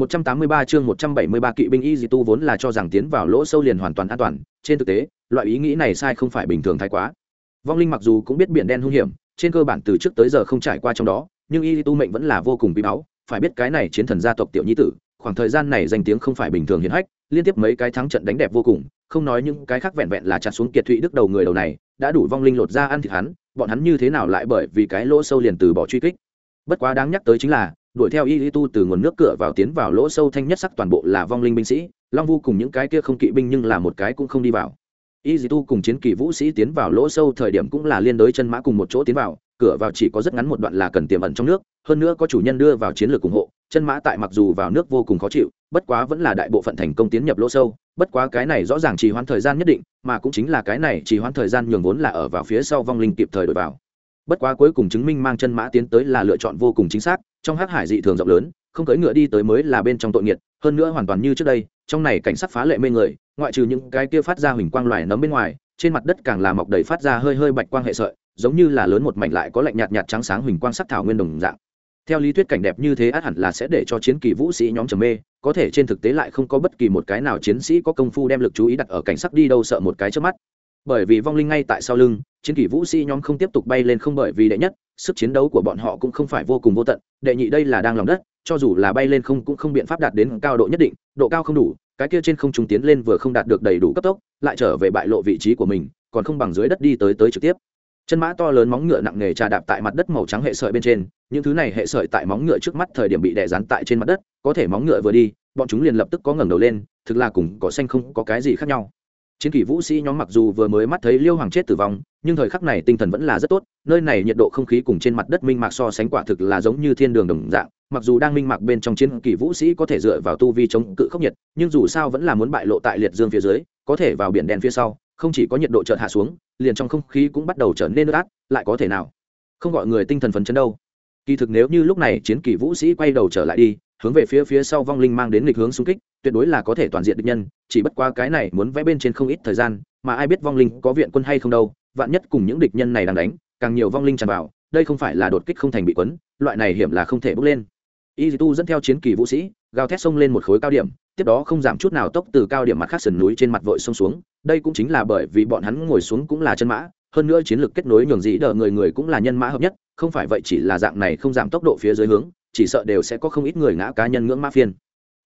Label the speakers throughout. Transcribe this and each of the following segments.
Speaker 1: 183 chương 173 kỵ binh y dị tu vốn là cho rằng tiến vào lỗ sâu liền hoàn toàn an toàn, trên thực tế, loại ý nghĩ này sai không phải bình thường thái quá. Vong linh mặc dù cũng biết biển đen hung hiểm, trên cơ bản từ trước tới giờ không trải qua trong đó, nhưng y tu mệnh vẫn là vô cùng bí báu, phải biết cái này chiến thần gia tộc tiểu nhi tử, khoảng thời gian này danh tiếng không phải bình thường hiển hách, liên tiếp mấy cái thắng trận đánh đẹp vô cùng, không nói những cái khác vẹn vẹn là chặt xuống kiệt thụy đức đầu người đầu này, đã đủ vong linh lột ra ăn thịt hắn, bọn hắn như thế nào lại bởi vì cái lỗ sâu liền từ bỏ truy kích. Bất quá đáng nhắc tới chính là, đuổi theo y tu từ nguồn nước cửa vào tiến vào lỗ sâu thanh nhất sắc toàn bộ là vong linh binh sĩ, long vu cùng những cái kia không kỵ binh nhưng là một cái cũng không đi vào. Y tu cùng chiến kỳ vũ sĩ tiến vào lỗ sâu thời điểm cũng là liên đối chân mã cùng một chỗ tiến vào, cửa vào chỉ có rất ngắn một đoạn là cần tiềm ẩn trong nước, hơn nữa có chủ nhân đưa vào chiến lược ủng hộ, chân mã tại mặc dù vào nước vô cùng khó chịu, bất quá vẫn là đại bộ phận thành công tiến nhập lỗ sâu, bất quá cái này rõ ràng chỉ hoãn thời gian nhất định, mà cũng chính là cái này chỉ hoãn thời gian nhường vốn là ở vào phía sau vong linh kịp thời đổi vào. Bất quá cuối cùng chứng minh mang chân mã tiến tới là lựa chọn vô cùng chính xác trong hắc hải dị thường rộng lớn, không cưỡi ngựa đi tới mới là bên trong tội nghiệt, hơn nữa hoàn toàn như trước đây, trong này cảnh sắc phá lệ mê người, ngoại trừ những cái kia phát ra huỳnh quang loài nấm bên ngoài, trên mặt đất càng là mọc đầy phát ra hơi hơi bạch quang hệ sợi, giống như là lớn một mảnh lại có lạnh nhạt nhạt trắng sáng huỳnh quang sắc thảo nguyên đồng dạng. Theo lý thuyết cảnh đẹp như thế át hẳn là sẽ để cho chiến kỳ vũ sĩ nhóm trầm mê, có thể trên thực tế lại không có bất kỳ một cái nào chiến sĩ có công phu đem lực chú ý đặt ở cảnh sắc đi đâu sợ một cái trước mắt bởi vì vong linh ngay tại sau lưng, chiến kỷ vũ sĩ nhóm không tiếp tục bay lên không bởi vì đệ nhất, sức chiến đấu của bọn họ cũng không phải vô cùng vô tận, đệ nhị đây là đang lòng đất, cho dù là bay lên không cũng không biện pháp đạt đến cao độ nhất định, độ cao không đủ, cái kia trên không trung tiến lên vừa không đạt được đầy đủ cấp tốc, lại trở về bại lộ vị trí của mình, còn không bằng dưới đất đi tới tới trực tiếp. Chân mã to lớn móng ngựa nặng nề trà đạp tại mặt đất màu trắng hệ sợi bên trên, những thứ này hệ sợi tại móng ngựa trước mắt thời điểm bị đè dán tại trên mặt đất, có thể móng ngựa vừa đi, bọn chúng liền lập tức có ngẩng đầu lên, thực là cùng cỏ xanh không có cái gì khác nhau chiến kỷ vũ sĩ nhóm mặc dù vừa mới mắt thấy liêu hoàng chết tử vong, nhưng thời khắc này tinh thần vẫn là rất tốt, nơi này nhiệt độ không khí cùng trên mặt đất minh mạc so sánh quả thực là giống như thiên đường đồng dạng, mặc dù đang minh mạc bên trong chiến kỷ vũ sĩ có thể dựa vào tu vi chống cự khốc nhiệt, nhưng dù sao vẫn là muốn bại lộ tại liệt dương phía dưới, có thể vào biển đen phía sau, không chỉ có nhiệt độ chợt hạ xuống, liền trong không khí cũng bắt đầu trở nên nước át, lại có thể nào? Không gọi người tinh thần phấn chấn đâu. Kỳ thực nếu như lúc này chiến kỷ vũ sĩ quay đầu trở lại đi hướng về phía phía sau vong linh mang đến lịch hướng xung kích, tuyệt đối là có thể toàn diện địch nhân, chỉ bất qua cái này muốn vẽ bên trên không ít thời gian, mà ai biết vong linh có viện quân hay không đâu, vạn nhất cùng những địch nhân này đang đánh, càng nhiều vong linh tràn vào, đây không phải là đột kích không thành bị quấn, loại này hiểm là không thể bước lên. Y tu dẫn theo chiến kỳ vũ sĩ, gào thét sông lên một khối cao điểm, tiếp đó không giảm chút nào tốc từ cao điểm mặt khác sườn núi trên mặt vội sông xuống, đây cũng chính là bởi vì bọn hắn ngồi xuống cũng là chân mã, hơn nữa chiến lược kết nối nhường dĩ đỡ người người cũng là nhân mã hợp nhất, không phải vậy chỉ là dạng này không giảm tốc độ phía dưới hướng chỉ sợ đều sẽ có không ít người ngã cá nhân ngưỡng ma phiên.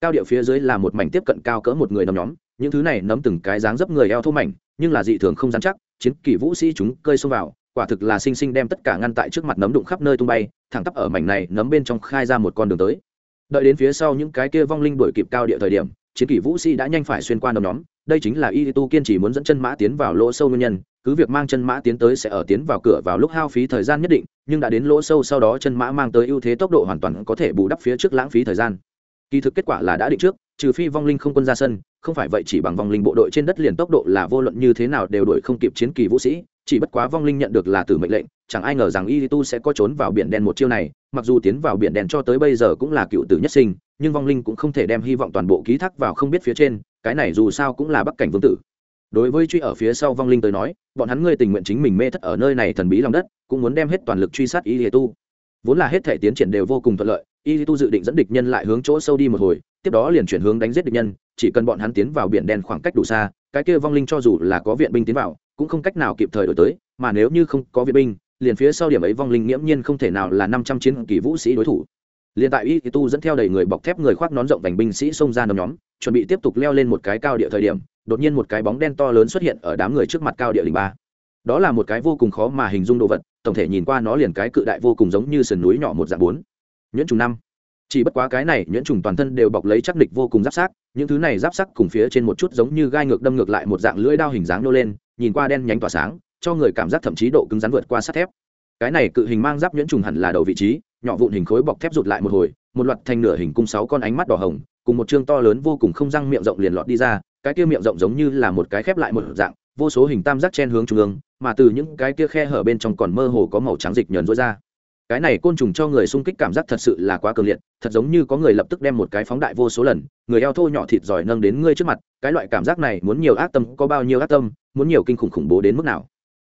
Speaker 1: Cao địa phía dưới là một mảnh tiếp cận cao cỡ một người nằm nhóm, những thứ này nấm từng cái dáng dấp người eo thô mảnh, nhưng là dị thường không dám chắc, chiến kỳ vũ sĩ chúng cơi xông vào, quả thực là sinh sinh đem tất cả ngăn tại trước mặt nấm đụng khắp nơi tung bay, thẳng tắp ở mảnh này nấm bên trong khai ra một con đường tới. Đợi đến phía sau những cái kia vong linh đuổi kịp cao địa thời điểm, chiến kỳ vũ sĩ đã nhanh phải xuyên qua nấm nhóm, đây chính là y tu kiên trì muốn dẫn chân mã tiến vào lỗ sâu nguyên nhân cứ việc mang chân mã tiến tới sẽ ở tiến vào cửa vào lúc hao phí thời gian nhất định, nhưng đã đến lỗ sâu sau đó chân mã mang tới ưu thế tốc độ hoàn toàn có thể bù đắp phía trước lãng phí thời gian. Kỳ thực kết quả là đã định trước, trừ phi vong linh không quân ra sân, không phải vậy chỉ bằng vong linh bộ đội trên đất liền tốc độ là vô luận như thế nào đều đổi không kịp chiến kỳ vũ sĩ, chỉ bất quá vong linh nhận được là từ mệnh lệnh, chẳng ai ngờ rằng y tu sẽ có trốn vào biển đen một chiêu này, mặc dù tiến vào biển đen cho tới bây giờ cũng là cựu tử nhất sinh, nhưng vong linh cũng không thể đem hy vọng toàn bộ ký thác vào không biết phía trên, cái này dù sao cũng là bắc cảnh vương tử đối với truy ở phía sau vong linh tới nói, bọn hắn ngươi tình nguyện chính mình mê thất ở nơi này thần bí lòng đất, cũng muốn đem hết toàn lực truy sát y tu. Vốn là hết thể tiến triển đều vô cùng thuận lợi, y tu dự định dẫn địch nhân lại hướng chỗ sâu đi một hồi, tiếp đó liền chuyển hướng đánh giết địch nhân, chỉ cần bọn hắn tiến vào biển đen khoảng cách đủ xa, cái kia vong linh cho dù là có viện binh tiến vào, cũng không cách nào kịp thời đổi tới, mà nếu như không có viện binh, liền phía sau điểm ấy vong linh nghiễm nhiên không thể nào là năm trăm chiến kỳ vũ sĩ đối thủ. Liền tại y tu dẫn theo đầy người bọc thép người khoác nón rộng vành binh sĩ xông ra nằm nhóm, chuẩn bị tiếp tục leo lên một cái cao địa thời điểm đột nhiên một cái bóng đen to lớn xuất hiện ở đám người trước mặt cao địa đỉnh ba. Đó là một cái vô cùng khó mà hình dung đồ vật, tổng thể nhìn qua nó liền cái cự đại vô cùng giống như sườn núi nhỏ một dạng bốn. Nhuyễn trùng năm. Chỉ bất quá cái này nhuyễn trùng toàn thân đều bọc lấy chắc địch vô cùng giáp sắc những thứ này giáp sắc cùng phía trên một chút giống như gai ngược đâm ngược lại một dạng lưỡi đao hình dáng nô lên, nhìn qua đen nhánh tỏa sáng, cho người cảm giác thậm chí độ cứng rắn vượt qua sắt thép. Cái này cự hình mang giáp nhuyễn trùng hẳn là đầu vị trí, nhỏ vụn hình khối bọc thép rụt lại một hồi, một loạt thành nửa hình cung sáu con ánh mắt đỏ hồng, cùng một chương to lớn vô cùng không răng miệng rộng liền lọt đi ra cái kia miệng rộng giống như là một cái khép lại một dạng, vô số hình tam giác chen hướng trung ương, mà từ những cái kia khe hở bên trong còn mơ hồ có màu trắng dịch nhờn rối ra. Cái này côn trùng cho người sung kích cảm giác thật sự là quá cường liệt, thật giống như có người lập tức đem một cái phóng đại vô số lần, người eo thô nhỏ thịt giỏi nâng đến ngươi trước mặt, cái loại cảm giác này muốn nhiều ác tâm, có bao nhiêu ác tâm, muốn nhiều kinh khủng khủng bố đến mức nào.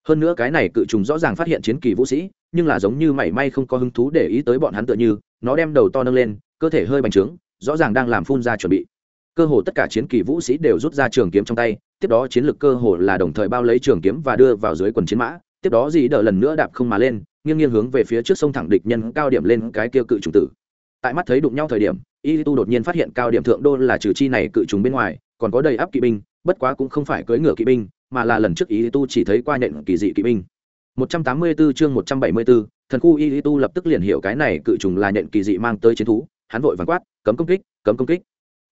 Speaker 1: Hơn nữa cái này cự trùng rõ ràng phát hiện chiến kỳ vũ sĩ, nhưng là giống như mảy may không có hứng thú để ý tới bọn hắn tựa như, nó đem đầu to nâng lên, cơ thể hơi bành trướng, rõ ràng đang làm phun ra chuẩn bị cơ hồ tất cả chiến kỳ vũ sĩ đều rút ra trường kiếm trong tay tiếp đó chiến lược cơ hồ là đồng thời bao lấy trường kiếm và đưa vào dưới quần chiến mã tiếp đó dì đỡ lần nữa đạp không mà lên nghiêng nghiêng hướng về phía trước sông thẳng địch nhân cao điểm lên cái kia cự trùng tử. Tại mắt thấy đụng nhau thời điểm y tu đột nhiên phát hiện cao điểm thượng đô là trừ chi này cự trùng bên ngoài còn có đầy áp kỵ binh bất quá cũng không phải cưỡi ngựa kỵ binh mà là lần trước y tu chỉ thấy qua nện kỳ dị kỵ binh. 184 chương 174, thần khu y tu lập tức liền hiểu cái này cự trùng là nện kỳ dị mang tới chiến thú hắn vội vàng quát cấm công kích cấm công kích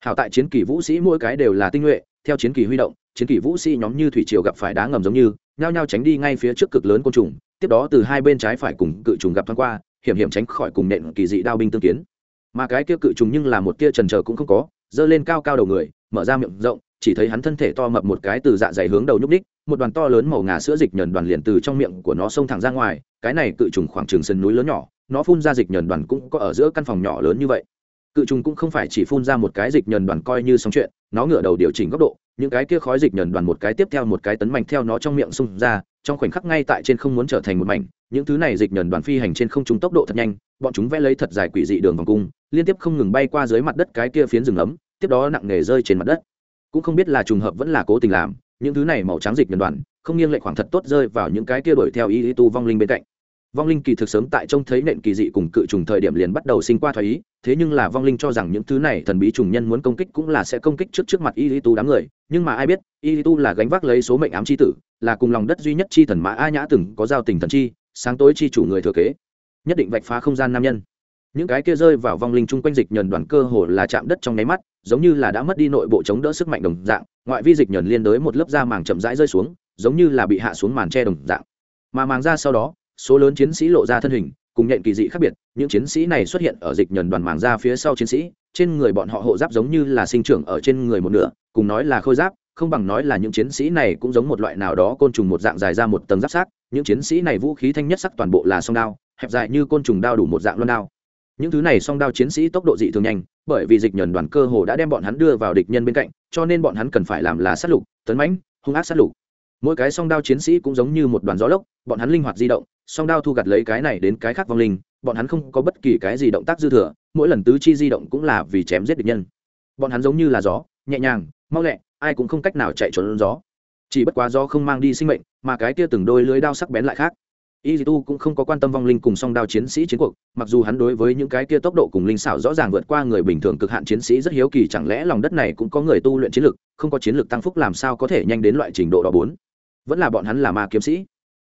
Speaker 1: hảo tại chiến kỳ vũ sĩ mỗi cái đều là tinh nhuệ, theo chiến kỳ huy động, chiến kỳ vũ sĩ nhóm như thủy triều gặp phải đá ngầm giống như, nhao nhao tránh đi ngay phía trước cực lớn côn trùng, tiếp đó từ hai bên trái phải cùng cự trùng gặp thoáng qua, hiểm hiểm tránh khỏi cùng nện kỳ dị đao binh tương kiến. Mà cái kia cự trùng nhưng là một tia trần trờ cũng không có, giơ lên cao cao đầu người, mở ra miệng rộng, chỉ thấy hắn thân thể to mập một cái từ dạ dày hướng đầu nhúc ních một đoàn to lớn màu ngà sữa dịch nhờn đoàn liền từ trong miệng của nó xông thẳng ra ngoài, cái này cự trùng khoảng trường sân núi lớn nhỏ, nó phun ra dịch nhờn đoàn cũng có ở giữa căn phòng nhỏ lớn như vậy cự trùng cũng không phải chỉ phun ra một cái dịch nhờn đoàn coi như xong chuyện nó ngửa đầu điều chỉnh góc độ những cái kia khói dịch nhờn đoàn một cái tiếp theo một cái tấn mạnh theo nó trong miệng xung ra trong khoảnh khắc ngay tại trên không muốn trở thành một mảnh những thứ này dịch nhờn đoàn phi hành trên không trung tốc độ thật nhanh bọn chúng vẽ lấy thật dài quỷ dị đường vòng cung liên tiếp không ngừng bay qua dưới mặt đất cái kia phiến rừng ấm tiếp đó nặng nề rơi trên mặt đất. Cũng không biết là trùng hợp vẫn là cố tình làm những thứ này màu trắng dịch nhờn đoàn không nghiêng lệch khoảng thật tốt rơi vào những cái kia đuổi theo ý, ý tu vong linh bên cạnh vong linh kỳ thực sớm tại trông thấy nện kỳ dị cùng cự trùng thời điểm liền bắt đầu sinh qua thoái ý, thế nhưng là vong linh cho rằng những thứ này thần bí trùng nhân muốn công kích cũng là sẽ công kích trước trước mặt y lý tu đám người, nhưng mà ai biết, y lý tu là gánh vác lấy số mệnh ám c h i tử, là cùng lòng đất duy nhất chi thần mã a nhã từng có giao tình thần chi, sáng tối chi chủ người thừa kế. Nhất định vạch phá không gian nam nhân. Những cái kia rơi vào vong linh chung quanh dịch nhờn đoàn cơ hồ là chạm đất trong nháy mắt, giống như là đã mất đi nội bộ chống đỡ sức mạnh đồng dạng, ngoại vi dịch nhờn liên đới một lớp da màng chậm rãi rơi xuống, giống như là bị hạ xuống màn tre đồng dạng. Mà màng ra sau đó số lớn chiến sĩ lộ ra thân hình, cùng nhện kỳ dị khác biệt, những chiến sĩ này xuất hiện ở dịch nhờn đoàn màng ra phía sau chiến sĩ, trên người bọn họ hộ giáp giống như là sinh trưởng ở trên người một nửa, cùng nói là khôi giáp, không bằng nói là những chiến sĩ này cũng giống một loại nào đó côn trùng một dạng dài ra một tầng giáp sát những chiến sĩ này vũ khí thanh nhất sắc toàn bộ là song đao, hẹp dài như côn trùng đao đủ một dạng loan đao. Những thứ này song đao chiến sĩ tốc độ dị thường nhanh, bởi vì dịch nhờn đoàn cơ hồ đã đem bọn hắn đưa vào địch nhân bên cạnh, cho nên bọn hắn cần phải làm là sát lục, tấn mãnh, hung ác sát lục mỗi cái song đao chiến sĩ cũng giống như một đoàn gió lốc, bọn hắn linh hoạt di động, song đao thu gặt lấy cái này đến cái khác vong linh, bọn hắn không có bất kỳ cái gì động tác dư thừa, mỗi lần tứ chi di động cũng là vì chém giết địch nhân. Bọn hắn giống như là gió, nhẹ nhàng, mau lẹ, ai cũng không cách nào chạy trốn gió. Chỉ bất quá do không mang đi sinh mệnh, mà cái kia từng đôi lưới đao sắc bén lại khác. Y tu cũng không có quan tâm vong linh cùng song đao chiến sĩ chiến cuộc, mặc dù hắn đối với những cái kia tốc độ cùng linh xảo rõ ràng vượt qua người bình thường cực hạn chiến sĩ rất hiếu kỳ, chẳng lẽ lòng đất này cũng có người tu luyện chiến lực, không có chiến lược tăng phúc làm sao có thể nhanh đến loại trình độ đó bốn? Vẫn là bọn hắn là ma kiếm sĩ.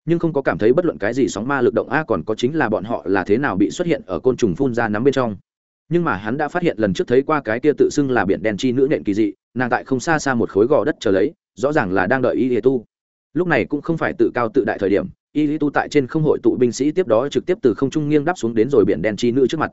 Speaker 1: Nhưng không có cảm thấy bất luận cái gì sóng ma lực động a còn có chính là bọn họ là thế nào bị xuất hiện ở côn trùng phun ra nắm bên trong. Nhưng mà hắn đã phát hiện lần trước thấy qua cái kia tự xưng là biển đen chi nữ nện kỳ dị, nàng tại không xa xa một khối gò đất chờ lấy, rõ ràng là đang đợi y lý tu. Lúc này cũng không phải tự cao tự đại thời điểm, y lý tu tại trên không hội tụ binh sĩ tiếp đó trực tiếp từ không trung nghiêng đáp xuống đến rồi biển đen chi nữ trước mặt.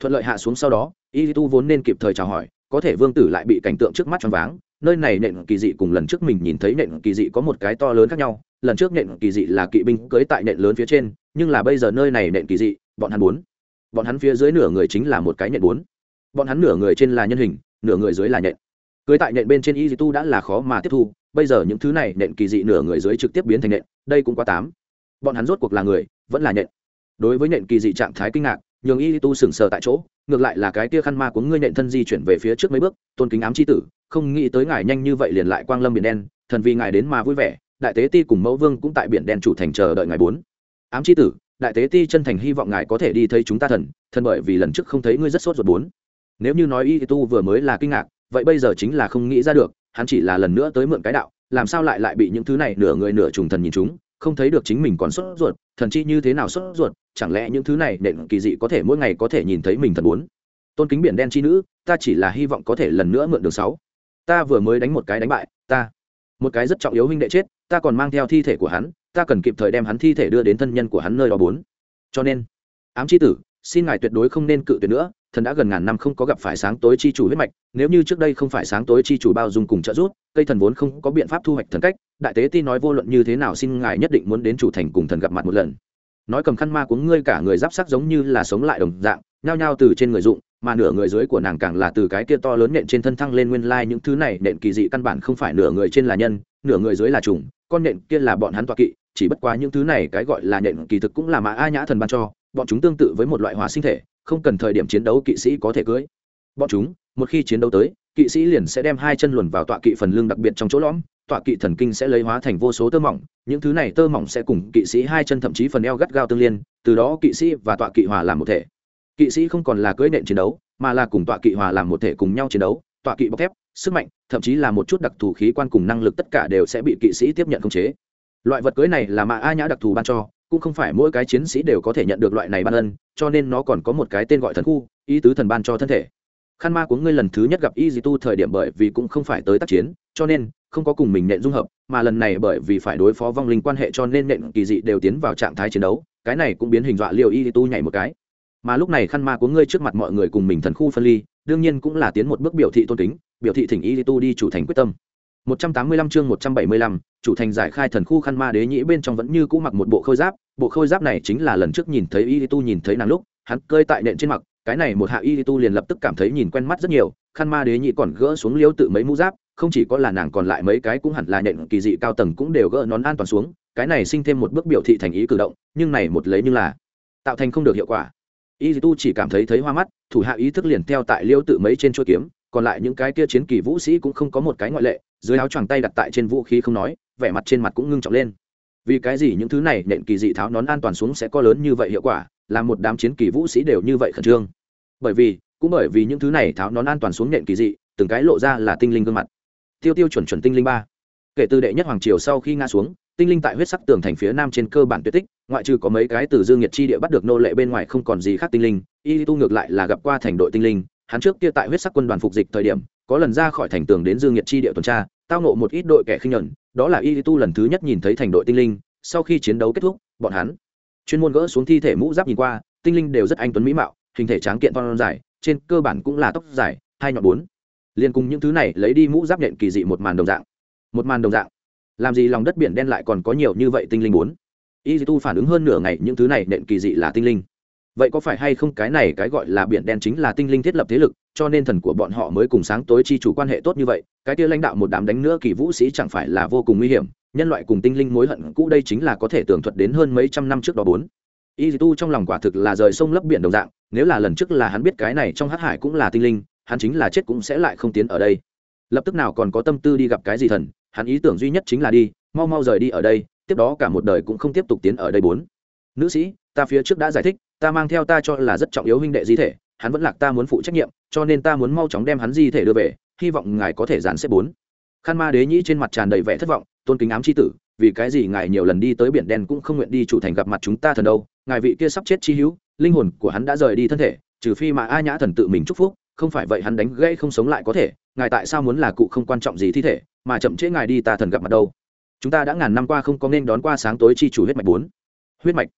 Speaker 1: Thuận lợi hạ xuống sau đó, y lý tu vốn nên kịp thời chào hỏi, có thể vương tử lại bị cảnh tượng trước mắt choáng váng nơi này nện kỳ dị cùng lần trước mình nhìn thấy nện kỳ dị có một cái to lớn khác nhau. Lần trước nện kỳ dị là kỵ binh cưới tại nện lớn phía trên, nhưng là bây giờ nơi này nện kỳ dị, bọn hắn bốn. Bọn hắn phía dưới nửa người chính là một cái nện bốn. Bọn hắn nửa người trên là nhân hình, nửa người dưới là nện. Cưới tại nện bên trên y tu đã là khó mà tiếp thu, bây giờ những thứ này nện kỳ dị nửa người dưới trực tiếp biến thành nện, đây cũng quá tám. Bọn hắn rốt cuộc là người, vẫn là nện. Đối với nện kỳ dị trạng thái kinh ngạc, nhường y tu sừng sờ tại chỗ ngược lại là cái kia khăn ma của ngươi nện thân di chuyển về phía trước mấy bước, tôn kính ám c h i tử, không nghĩ tới ngài nhanh như vậy liền lại quang lâm biển đen, thần vì ngài đến mà vui vẻ, đại tế ti cùng mẫu vương cũng tại biển đen chủ thành chờ đợi ngài bốn. Ám c h i tử, đại tế ti chân thành hy vọng ngài có thể đi thấy chúng ta thần thần bởi vì lần trước không thấy ngươi rất sốt ruột bốn. Nếu như nói y tu vừa mới là kinh ngạc, vậy bây giờ chính là không nghĩ ra được, hắn chỉ là lần nữa tới mượn cái đạo, làm sao lại lại bị những thứ này nửa người nửa trùng thần nhìn chúng, không thấy được chính mình còn sốt ruột, thần chi như thế nào sốt ruột chẳng lẽ những thứ này nện kỳ dị có thể mỗi ngày có thể nhìn thấy mình thần bốn tôn kính biển đen chi nữ, ta chỉ là hy vọng có thể lần nữa mượn đường sáu. Ta vừa mới đánh một cái đánh bại, ta. Một cái rất trọng yếu huynh đệ chết, ta còn mang theo thi thể của hắn, ta cần kịp thời đem hắn thi thể đưa đến thân nhân của hắn nơi đó bốn. Cho nên, ám chi tử, xin ngài tuyệt đối không nên cự tuyệt nữa, thần đã gần ngàn năm không có gặp phải sáng tối chi chủ huyết mạch, nếu như trước đây không phải sáng tối chi chủ bao dung cùng trợ giúp, cây thần vốn không có biện pháp thu hoạch thần cách, đại tế ti nói vô luận như thế nào xin ngài nhất định muốn đến chủ thành cùng thần gặp mặt một lần nói cầm khăn ma của ngươi cả người giáp sắc giống như là sống lại đồng dạng, nhao nhao từ trên người dụng, mà nửa người dưới của nàng càng là từ cái kia to lớn nện trên thân thăng lên nguyên lai những thứ này nện kỳ dị căn bản không phải nửa người trên là nhân, nửa người dưới là trùng, con nện kia là bọn hắn toạ kỵ, chỉ bất quá những thứ này cái gọi là nện kỳ thực cũng là mã a nhã thần ban cho, bọn chúng tương tự với một loại hóa sinh thể, không cần thời điểm chiến đấu kỵ sĩ có thể cưới bọn chúng, một khi chiến đấu tới, kỵ sĩ liền sẽ đem hai chân luồn vào tọa kỵ phần lưng đặc biệt trong chỗ lõm, tọa kỵ thần kinh sẽ lấy hóa thành vô số tơ mỏng, những thứ này tơ mỏng sẽ cùng kỵ sĩ hai chân thậm chí phần eo gắt gao tương liên, từ đó kỵ sĩ và tọa kỵ hòa làm một thể. Kỵ sĩ không còn là cưỡi nện chiến đấu, mà là cùng tọa kỵ hòa làm một thể cùng nhau chiến đấu, tọa kỵ bọc thép, sức mạnh, thậm chí là một chút đặc thù khí quan cùng năng lực tất cả đều sẽ bị kỵ sĩ tiếp nhận khống chế. Loại vật cưới này là mạ a nhã đặc thù ban cho, cũng không phải mỗi cái chiến sĩ đều có thể nhận được loại này ban ân, cho nên nó còn có một cái tên gọi thần khu, ý tứ thần ban cho thân thể khăn ma của ngươi lần thứ nhất gặp y di tu thời điểm bởi vì cũng không phải tới tác chiến cho nên không có cùng mình nện dung hợp mà lần này bởi vì phải đối phó vong linh quan hệ cho nên nện kỳ dị đều tiến vào trạng thái chiến đấu cái này cũng biến hình dọa liều y di tu nhảy một cái. Mà lúc này khăn ma của ngươi trước mặt mọi người cùng mình thần khu phân ly đương nhiên cũng là tiến một bước biểu thị tôn kính biểu thị thỉnh y di tu đi chủ thành quyết tâm. 185 chương 175, chủ thành giải khai thần khu khăn ma đế nhĩ bên trong vẫn như cũ mặc một bộ khôi giáp, bộ khôi giáp này chính là lần trước nhìn thấy Y Tu nhìn thấy nàng lúc, hắn cơi tại nện trên mặt, cái này một hạ Y Tu liền lập tức cảm thấy nhìn quen mắt rất nhiều, khăn ma đế nhị còn gỡ xuống liếu tự mấy mũ giáp, không chỉ có là nàng còn lại mấy cái cũng hẳn là nện kỳ dị cao tầng cũng đều gỡ nón an toàn xuống, cái này sinh thêm một bước biểu thị thành ý cử động, nhưng này một lấy như là tạo thành không được hiệu quả. Y Tu chỉ cảm thấy thấy hoa mắt, thủ hạ ý thức liền theo tại liêu tự mấy trên chuôi kiếm, còn lại những cái kia chiến kỳ vũ sĩ cũng không có một cái ngoại lệ dưới áo choàng tay đặt tại trên vũ khí không nói vẻ mặt trên mặt cũng ngưng trọng lên vì cái gì những thứ này nện kỳ dị tháo nón an toàn xuống sẽ có lớn như vậy hiệu quả là một đám chiến kỳ vũ sĩ đều như vậy khẩn trương. Bởi vì, cũng bởi vì những thứ này tháo nón an toàn xuống nhện kỳ dị, từng cái lộ ra là tinh linh gương mặt. Tiêu tiêu chuẩn chuẩn tinh linh ba. Kể từ đệ nhất hoàng triều sau khi ngã xuống, tinh linh tại huyết sắc tường thành phía nam trên cơ bản tuyệt tích, ngoại trừ có mấy cái từ dương nhiệt chi địa bắt được nô lệ bên ngoài không còn gì khác tinh linh, y tu ngược lại là gặp qua thành đội tinh linh, hắn trước kia tại huyết sắc quân đoàn phục dịch thời điểm, có lần ra khỏi thành tường đến dương nhiệt chi địa tuần tra, tao nộ một ít đội kẻ khinh nhẫn đó là y tu lần thứ nhất nhìn thấy thành đội tinh linh, sau khi chiến đấu kết thúc, bọn hắn chuyên môn gỡ xuống thi thể mũ giáp nhìn qua, tinh linh đều rất anh tuấn mỹ mạo, hình thể tráng kiện con dài, trên cơ bản cũng là tóc dài, hai nhọn bốn. Liên cùng những thứ này lấy đi mũ giáp nhện kỳ dị một màn đồng dạng. Một màn đồng dạng. Làm gì lòng đất biển đen lại còn có nhiều như vậy tinh linh bốn? Y tu phản ứng hơn nửa ngày, những thứ này nện kỳ dị là tinh linh. Vậy có phải hay không cái này cái gọi là biển đen chính là tinh linh thiết lập thế lực, cho nên thần của bọn họ mới cùng sáng tối chi chủ quan hệ tốt như vậy, cái kia lãnh đạo một đám đánh nữa kỳ vũ sĩ chẳng phải là vô cùng nguy hiểm nhân loại cùng tinh linh mối hận cũ đây chính là có thể tường thuật đến hơn mấy trăm năm trước đó bốn. Y tu trong lòng quả thực là rời sông lấp biển đồng dạng, nếu là lần trước là hắn biết cái này trong hát hải cũng là tinh linh, hắn chính là chết cũng sẽ lại không tiến ở đây. Lập tức nào còn có tâm tư đi gặp cái gì thần, hắn ý tưởng duy nhất chính là đi, mau mau rời đi ở đây, tiếp đó cả một đời cũng không tiếp tục tiến ở đây bốn. Nữ sĩ, ta phía trước đã giải thích, ta mang theo ta cho là rất trọng yếu huynh đệ di thể, hắn vẫn lạc ta muốn phụ trách nhiệm, cho nên ta muốn mau chóng đem hắn di thể đưa về, hy vọng ngài có thể dàn xếp bốn. Khan ma đế nhĩ trên mặt tràn đầy vẻ thất vọng, tôn kính ám c h i tử, vì cái gì ngài nhiều lần đi tới biển đen cũng không nguyện đi chủ thành gặp mặt chúng ta thần đâu, ngài vị kia sắp chết chi hữu, linh hồn của hắn đã rời đi thân thể, trừ phi mà a nhã thần tự mình chúc phúc, không phải vậy hắn đánh gây không sống lại có thể, ngài tại sao muốn là cụ không quan trọng gì thi thể, mà chậm trễ ngài đi ta thần gặp mặt đâu. Chúng ta đã ngàn năm qua không có nên đón qua sáng tối chi chủ huyết mạch bốn. Huyết mạch?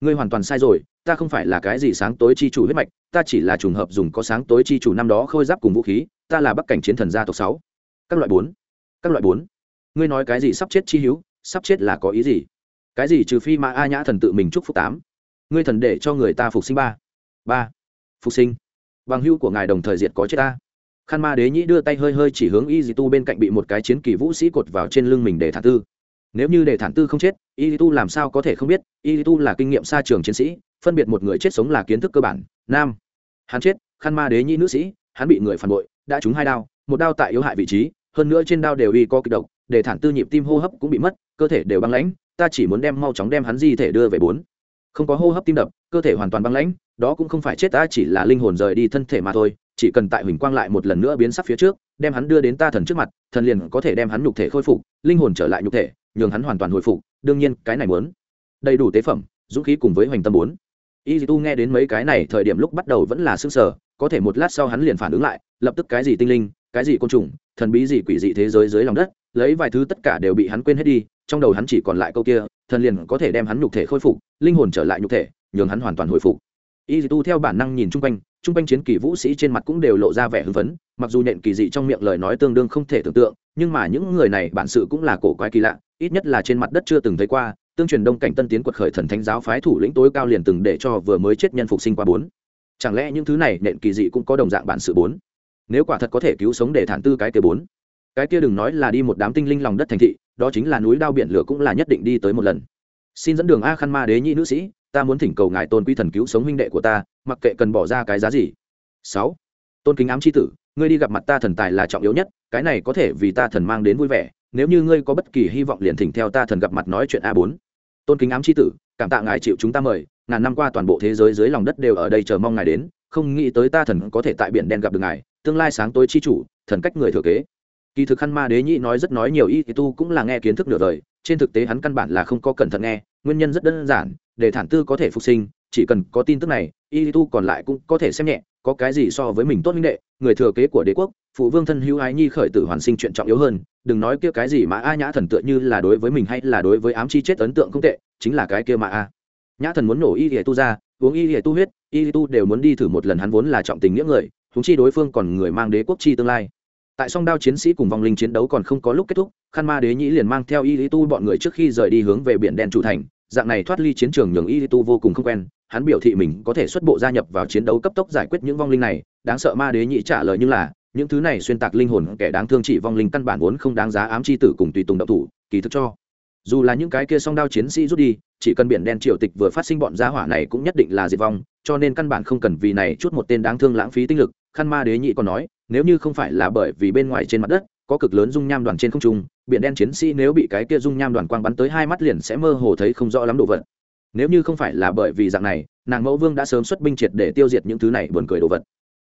Speaker 1: Ngươi hoàn toàn sai rồi, ta không phải là cái gì sáng tối chi chủ huyết mạch, ta chỉ là trùng hợp dùng có sáng tối chi chủ năm đó khôi giáp cùng vũ khí, ta là bắc cảnh chiến thần gia tộc sáu. Các loại bốn các loại bốn. Ngươi nói cái gì sắp chết chi hữu, sắp chết là có ý gì? Cái gì trừ phi mà a nhã thần tự mình chúc phúc tám? Ngươi thần để cho người ta phục sinh ba. Ba. Phục sinh. Bằng hữu của ngài đồng thời diệt có chết ta. Khăn ma đế nhĩ đưa tay hơi hơi chỉ hướng y dì tu bên cạnh bị một cái chiến kỳ vũ sĩ cột vào trên lưng mình để thả tư. Nếu như để thản tư không chết, y tu làm sao có thể không biết? Y tu là kinh nghiệm xa trường chiến sĩ, phân biệt một người chết sống là kiến thức cơ bản, nam. Hắn chết khăn ma đế nhĩ nữ sĩ, hắn bị người phản bội, đã trúng hai đao, một đao tại yếu hại vị trí hơn nữa trên đao đều y có kịch độc, để thản tư nhịp tim hô hấp cũng bị mất, cơ thể đều băng lãnh, ta chỉ muốn đem mau chóng đem hắn di thể đưa về bốn. Không có hô hấp tim đập, cơ thể hoàn toàn băng lãnh, đó cũng không phải chết ta chỉ là linh hồn rời đi thân thể mà thôi, chỉ cần tại huỳnh quang lại một lần nữa biến sắc phía trước, đem hắn đưa đến ta thần trước mặt, thần liền có thể đem hắn nhục thể khôi phục, linh hồn trở lại nhục thể, nhường hắn hoàn toàn hồi phục, đương nhiên, cái này muốn. Đầy đủ tế phẩm, dũng khí cùng với hoành tâm bốn. Y tu nghe đến mấy cái này thời điểm lúc bắt đầu vẫn là s ư ơ n g sở có thể một lát sau hắn liền phản ứng lại, lập tức cái gì tinh linh cái gì côn trùng, thần bí gì quỷ dị thế giới dưới lòng đất, lấy vài thứ tất cả đều bị hắn quên hết đi, trong đầu hắn chỉ còn lại câu kia, thần liền có thể đem hắn nhục thể khôi phục, linh hồn trở lại nhục thể, nhường hắn hoàn toàn hồi phục. Y tu theo bản năng nhìn chung quanh chung quanh chiến kỳ vũ sĩ trên mặt cũng đều lộ ra vẻ hưng phấn, mặc dù nhện kỳ dị trong miệng lời nói tương đương không thể tưởng tượng, nhưng mà những người này bản sự cũng là cổ quái kỳ lạ, ít nhất là trên mặt đất chưa từng thấy qua, tương truyền đông cảnh tân tiến quật khởi thần thánh giáo phái thủ lĩnh tối cao liền từng để cho vừa mới chết nhân phục sinh qua bốn. Chẳng lẽ những thứ này nện kỳ dị cũng có đồng dạng bản sự bốn? Nếu quả thật có thể cứu sống để thản tư cái kia bốn. Cái kia đừng nói là đi một đám tinh linh lòng đất thành thị, đó chính là núi đao biển lửa cũng là nhất định đi tới một lần. Xin dẫn đường a khăn ma đế nhị nữ sĩ, ta muốn thỉnh cầu ngài tôn quy thần cứu sống huynh đệ của ta, mặc kệ cần bỏ ra cái giá gì. Sáu. Tôn kính ám c h i tử, ngươi đi gặp mặt ta thần tài là trọng yếu nhất, cái này có thể vì ta thần mang đến vui vẻ, nếu như ngươi có bất kỳ hy vọng liền thỉnh theo ta thần gặp mặt nói chuyện a bốn. Tôn kính ám c h i tử, cảm tạ ngài chịu chúng ta mời, ngàn năm qua toàn bộ thế giới dưới lòng đất đều ở đây chờ mong ngài đến, không nghĩ tới ta thần có thể tại biển đen gặp được ngài tương lai sáng tối chi chủ, thần cách người thừa kế. Kỳ thực khăn ma đế nhĩ nói rất nói nhiều y thì tu cũng là nghe kiến thức nửa đời, trên thực tế hắn căn bản là không có cẩn thận nghe, nguyên nhân rất đơn giản, để thản tư có thể phục sinh, chỉ cần có tin tức này, y tu còn lại cũng có thể xem nhẹ, có cái gì so với mình tốt minh đệ, người thừa kế của đế quốc, phụ vương thân hữu ái nhi khởi tử hoàn sinh chuyện trọng yếu hơn, đừng nói kia cái gì mà a nhã thần tựa như là đối với mình hay là đối với ám chi chết ấn tượng không tệ, chính là cái kia mà a. Nhã thần muốn nổ y hệ tu ra, uống y hệ tu huyết, y tu đều muốn đi thử một lần hắn vốn là trọng tình nghĩa người thúng chi đối phương còn người mang đế quốc chi tương lai. Tại song đao chiến sĩ cùng vong linh chiến đấu còn không có lúc kết thúc khăn ma đế nhĩ liền mang theo y lý tu bọn người trước khi rời đi hướng về biển đen chủ thành. Dạng này thoát ly chiến trường nhường y lý tu vô cùng không quen, hắn biểu thị mình có thể xuất bộ gia nhập vào chiến đấu cấp tốc giải quyết những vong linh này. Đáng sợ ma đế nhĩ trả lời như là, những thứ này xuyên tạc linh hồn kẻ đáng thương chỉ vong linh căn bản vốn không đáng giá ám chi tử cùng tùy tùng độc thủ, kỳ thực cho. Dù là những cái kia song đao chiến sĩ rút đi, chỉ cần biển đen triều tịch vừa phát sinh bọn gia hỏa này cũng nhất định là diệt vong, cho nên căn bản không cần vì này chút một tên đáng thương lãng phí tinh lực khăn ma đế nhị còn nói nếu như không phải là bởi vì bên ngoài trên mặt đất có cực lớn dung nham đoàn trên không trung biển đen chiến sĩ nếu bị cái kia dung nham đoàn quang bắn tới hai mắt liền sẽ mơ hồ thấy không rõ lắm đồ vật. Nếu như không phải là bởi vì dạng này nàng mẫu vương đã sớm xuất binh triệt để tiêu diệt những thứ này buồn cười đồ vật.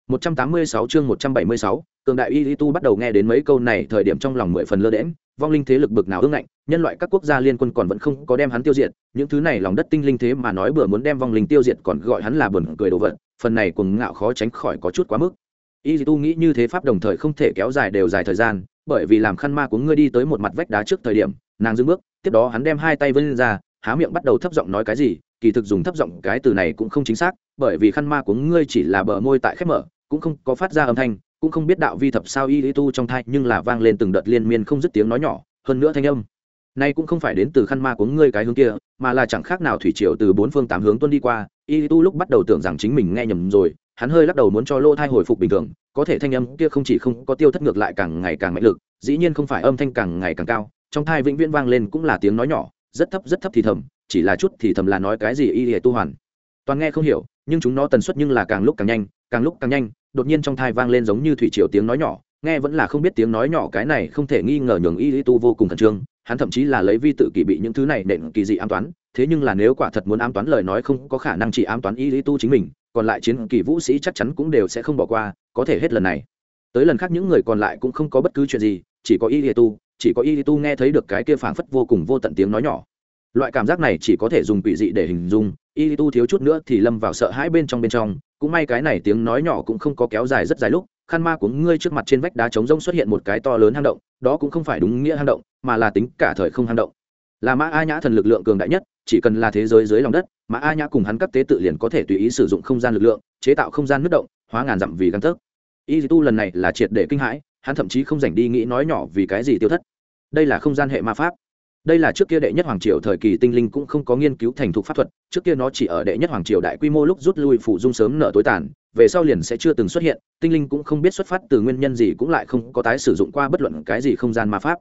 Speaker 1: 186 chương 176, cường đại y tu bắt đầu nghe đến mấy câu này thời điểm trong lòng mười phần lơ đễm vong linh thế lực bực nào ương ngạnh nhân loại các quốc gia liên quân còn vẫn không có đem hắn tiêu diệt những thứ này lòng đất tinh linh thế mà nói bừa muốn đem vong linh tiêu diệt còn gọi hắn là buồn cười đồ vật phần này cuồng ngạo khó tránh khỏi có chút quá mức y tu nghĩ như thế pháp đồng thời không thể kéo dài đều dài thời gian, bởi vì làm khăn ma của ngươi đi tới một mặt vách đá trước thời điểm, nàng dưng bước, tiếp đó hắn đem hai tay vươn ra, há miệng bắt đầu thấp giọng nói cái gì, kỳ thực dùng thấp giọng cái từ này cũng không chính xác, bởi vì khăn ma của ngươi chỉ là bờ môi tại khép mở, cũng không có phát ra âm thanh, cũng không biết đạo vi thập sao y tu trong thai nhưng là vang lên từng đợt liên miên không dứt tiếng nói nhỏ, hơn nữa thanh âm. Nay cũng không phải đến từ khăn ma của ngươi cái hướng kia, mà là chẳng khác nào thủy triều từ bốn phương tám hướng tuân đi qua, y tu lúc bắt đầu tưởng rằng chính mình nghe nhầm rồi hắn hơi lắc đầu muốn cho lô thai hồi phục bình thường, có thể thanh âm kia không chỉ không có tiêu thất ngược lại càng ngày càng mạnh lực, dĩ nhiên không phải âm thanh càng ngày càng cao, trong thai vĩnh viễn vang lên cũng là tiếng nói nhỏ, rất thấp rất thấp thì thầm, chỉ là chút thì thầm là nói cái gì y hệ tu hoàn. Toàn nghe không hiểu, nhưng chúng nó tần suất nhưng là càng lúc càng nhanh, càng lúc càng nhanh, đột nhiên trong thai vang lên giống như thủy triều tiếng nói nhỏ, nghe vẫn là không biết tiếng nói nhỏ cái này không thể nghi ngờ nhường y lý tu vô cùng khẩn trương, hắn thậm chí là lấy vi tự kỷ bị những thứ này nện kỳ dị ám toán, thế nhưng là nếu quả thật muốn ám toán lời nói không có khả năng chỉ ám toán y lý tu chính mình còn lại chiến kỳ vũ sĩ chắc chắn cũng đều sẽ không bỏ qua, có thể hết lần này. Tới lần khác những người còn lại cũng không có bất cứ chuyện gì, chỉ có y tu, chỉ có y tu nghe thấy được cái kia phảng phất vô cùng vô tận tiếng nói nhỏ. Loại cảm giác này chỉ có thể dùng quỷ dị để hình dung, y tu thiếu chút nữa thì lâm vào sợ hãi bên trong bên trong, cũng may cái này tiếng nói nhỏ cũng không có kéo dài rất dài lúc, khăn ma của ngươi trước mặt trên vách đá trống rông xuất hiện một cái to lớn hang động, đó cũng không phải đúng nghĩa hang động, mà là tính cả thời không hang động là mã a nhã thần lực lượng cường đại nhất, chỉ cần là thế giới dưới lòng đất, mã a nhã cùng hắn các tế tự liền có thể tùy ý sử dụng không gian lực lượng, chế tạo không gian nước động, hóa ngàn dặm vì găng tấc. Y tu lần này là triệt để kinh hãi, hắn thậm chí không dành đi nghĩ nói nhỏ vì cái gì tiêu thất. Đây là không gian hệ ma pháp. Đây là trước kia đệ nhất hoàng triều thời kỳ tinh linh cũng không có nghiên cứu thành thục pháp thuật, trước kia nó chỉ ở đệ nhất hoàng triều đại quy mô lúc rút lui phụ dung sớm nợ tối tàn, về sau liền sẽ chưa từng xuất hiện, tinh linh cũng không biết xuất phát từ nguyên nhân gì cũng lại không có tái sử dụng qua bất luận cái gì không gian ma pháp.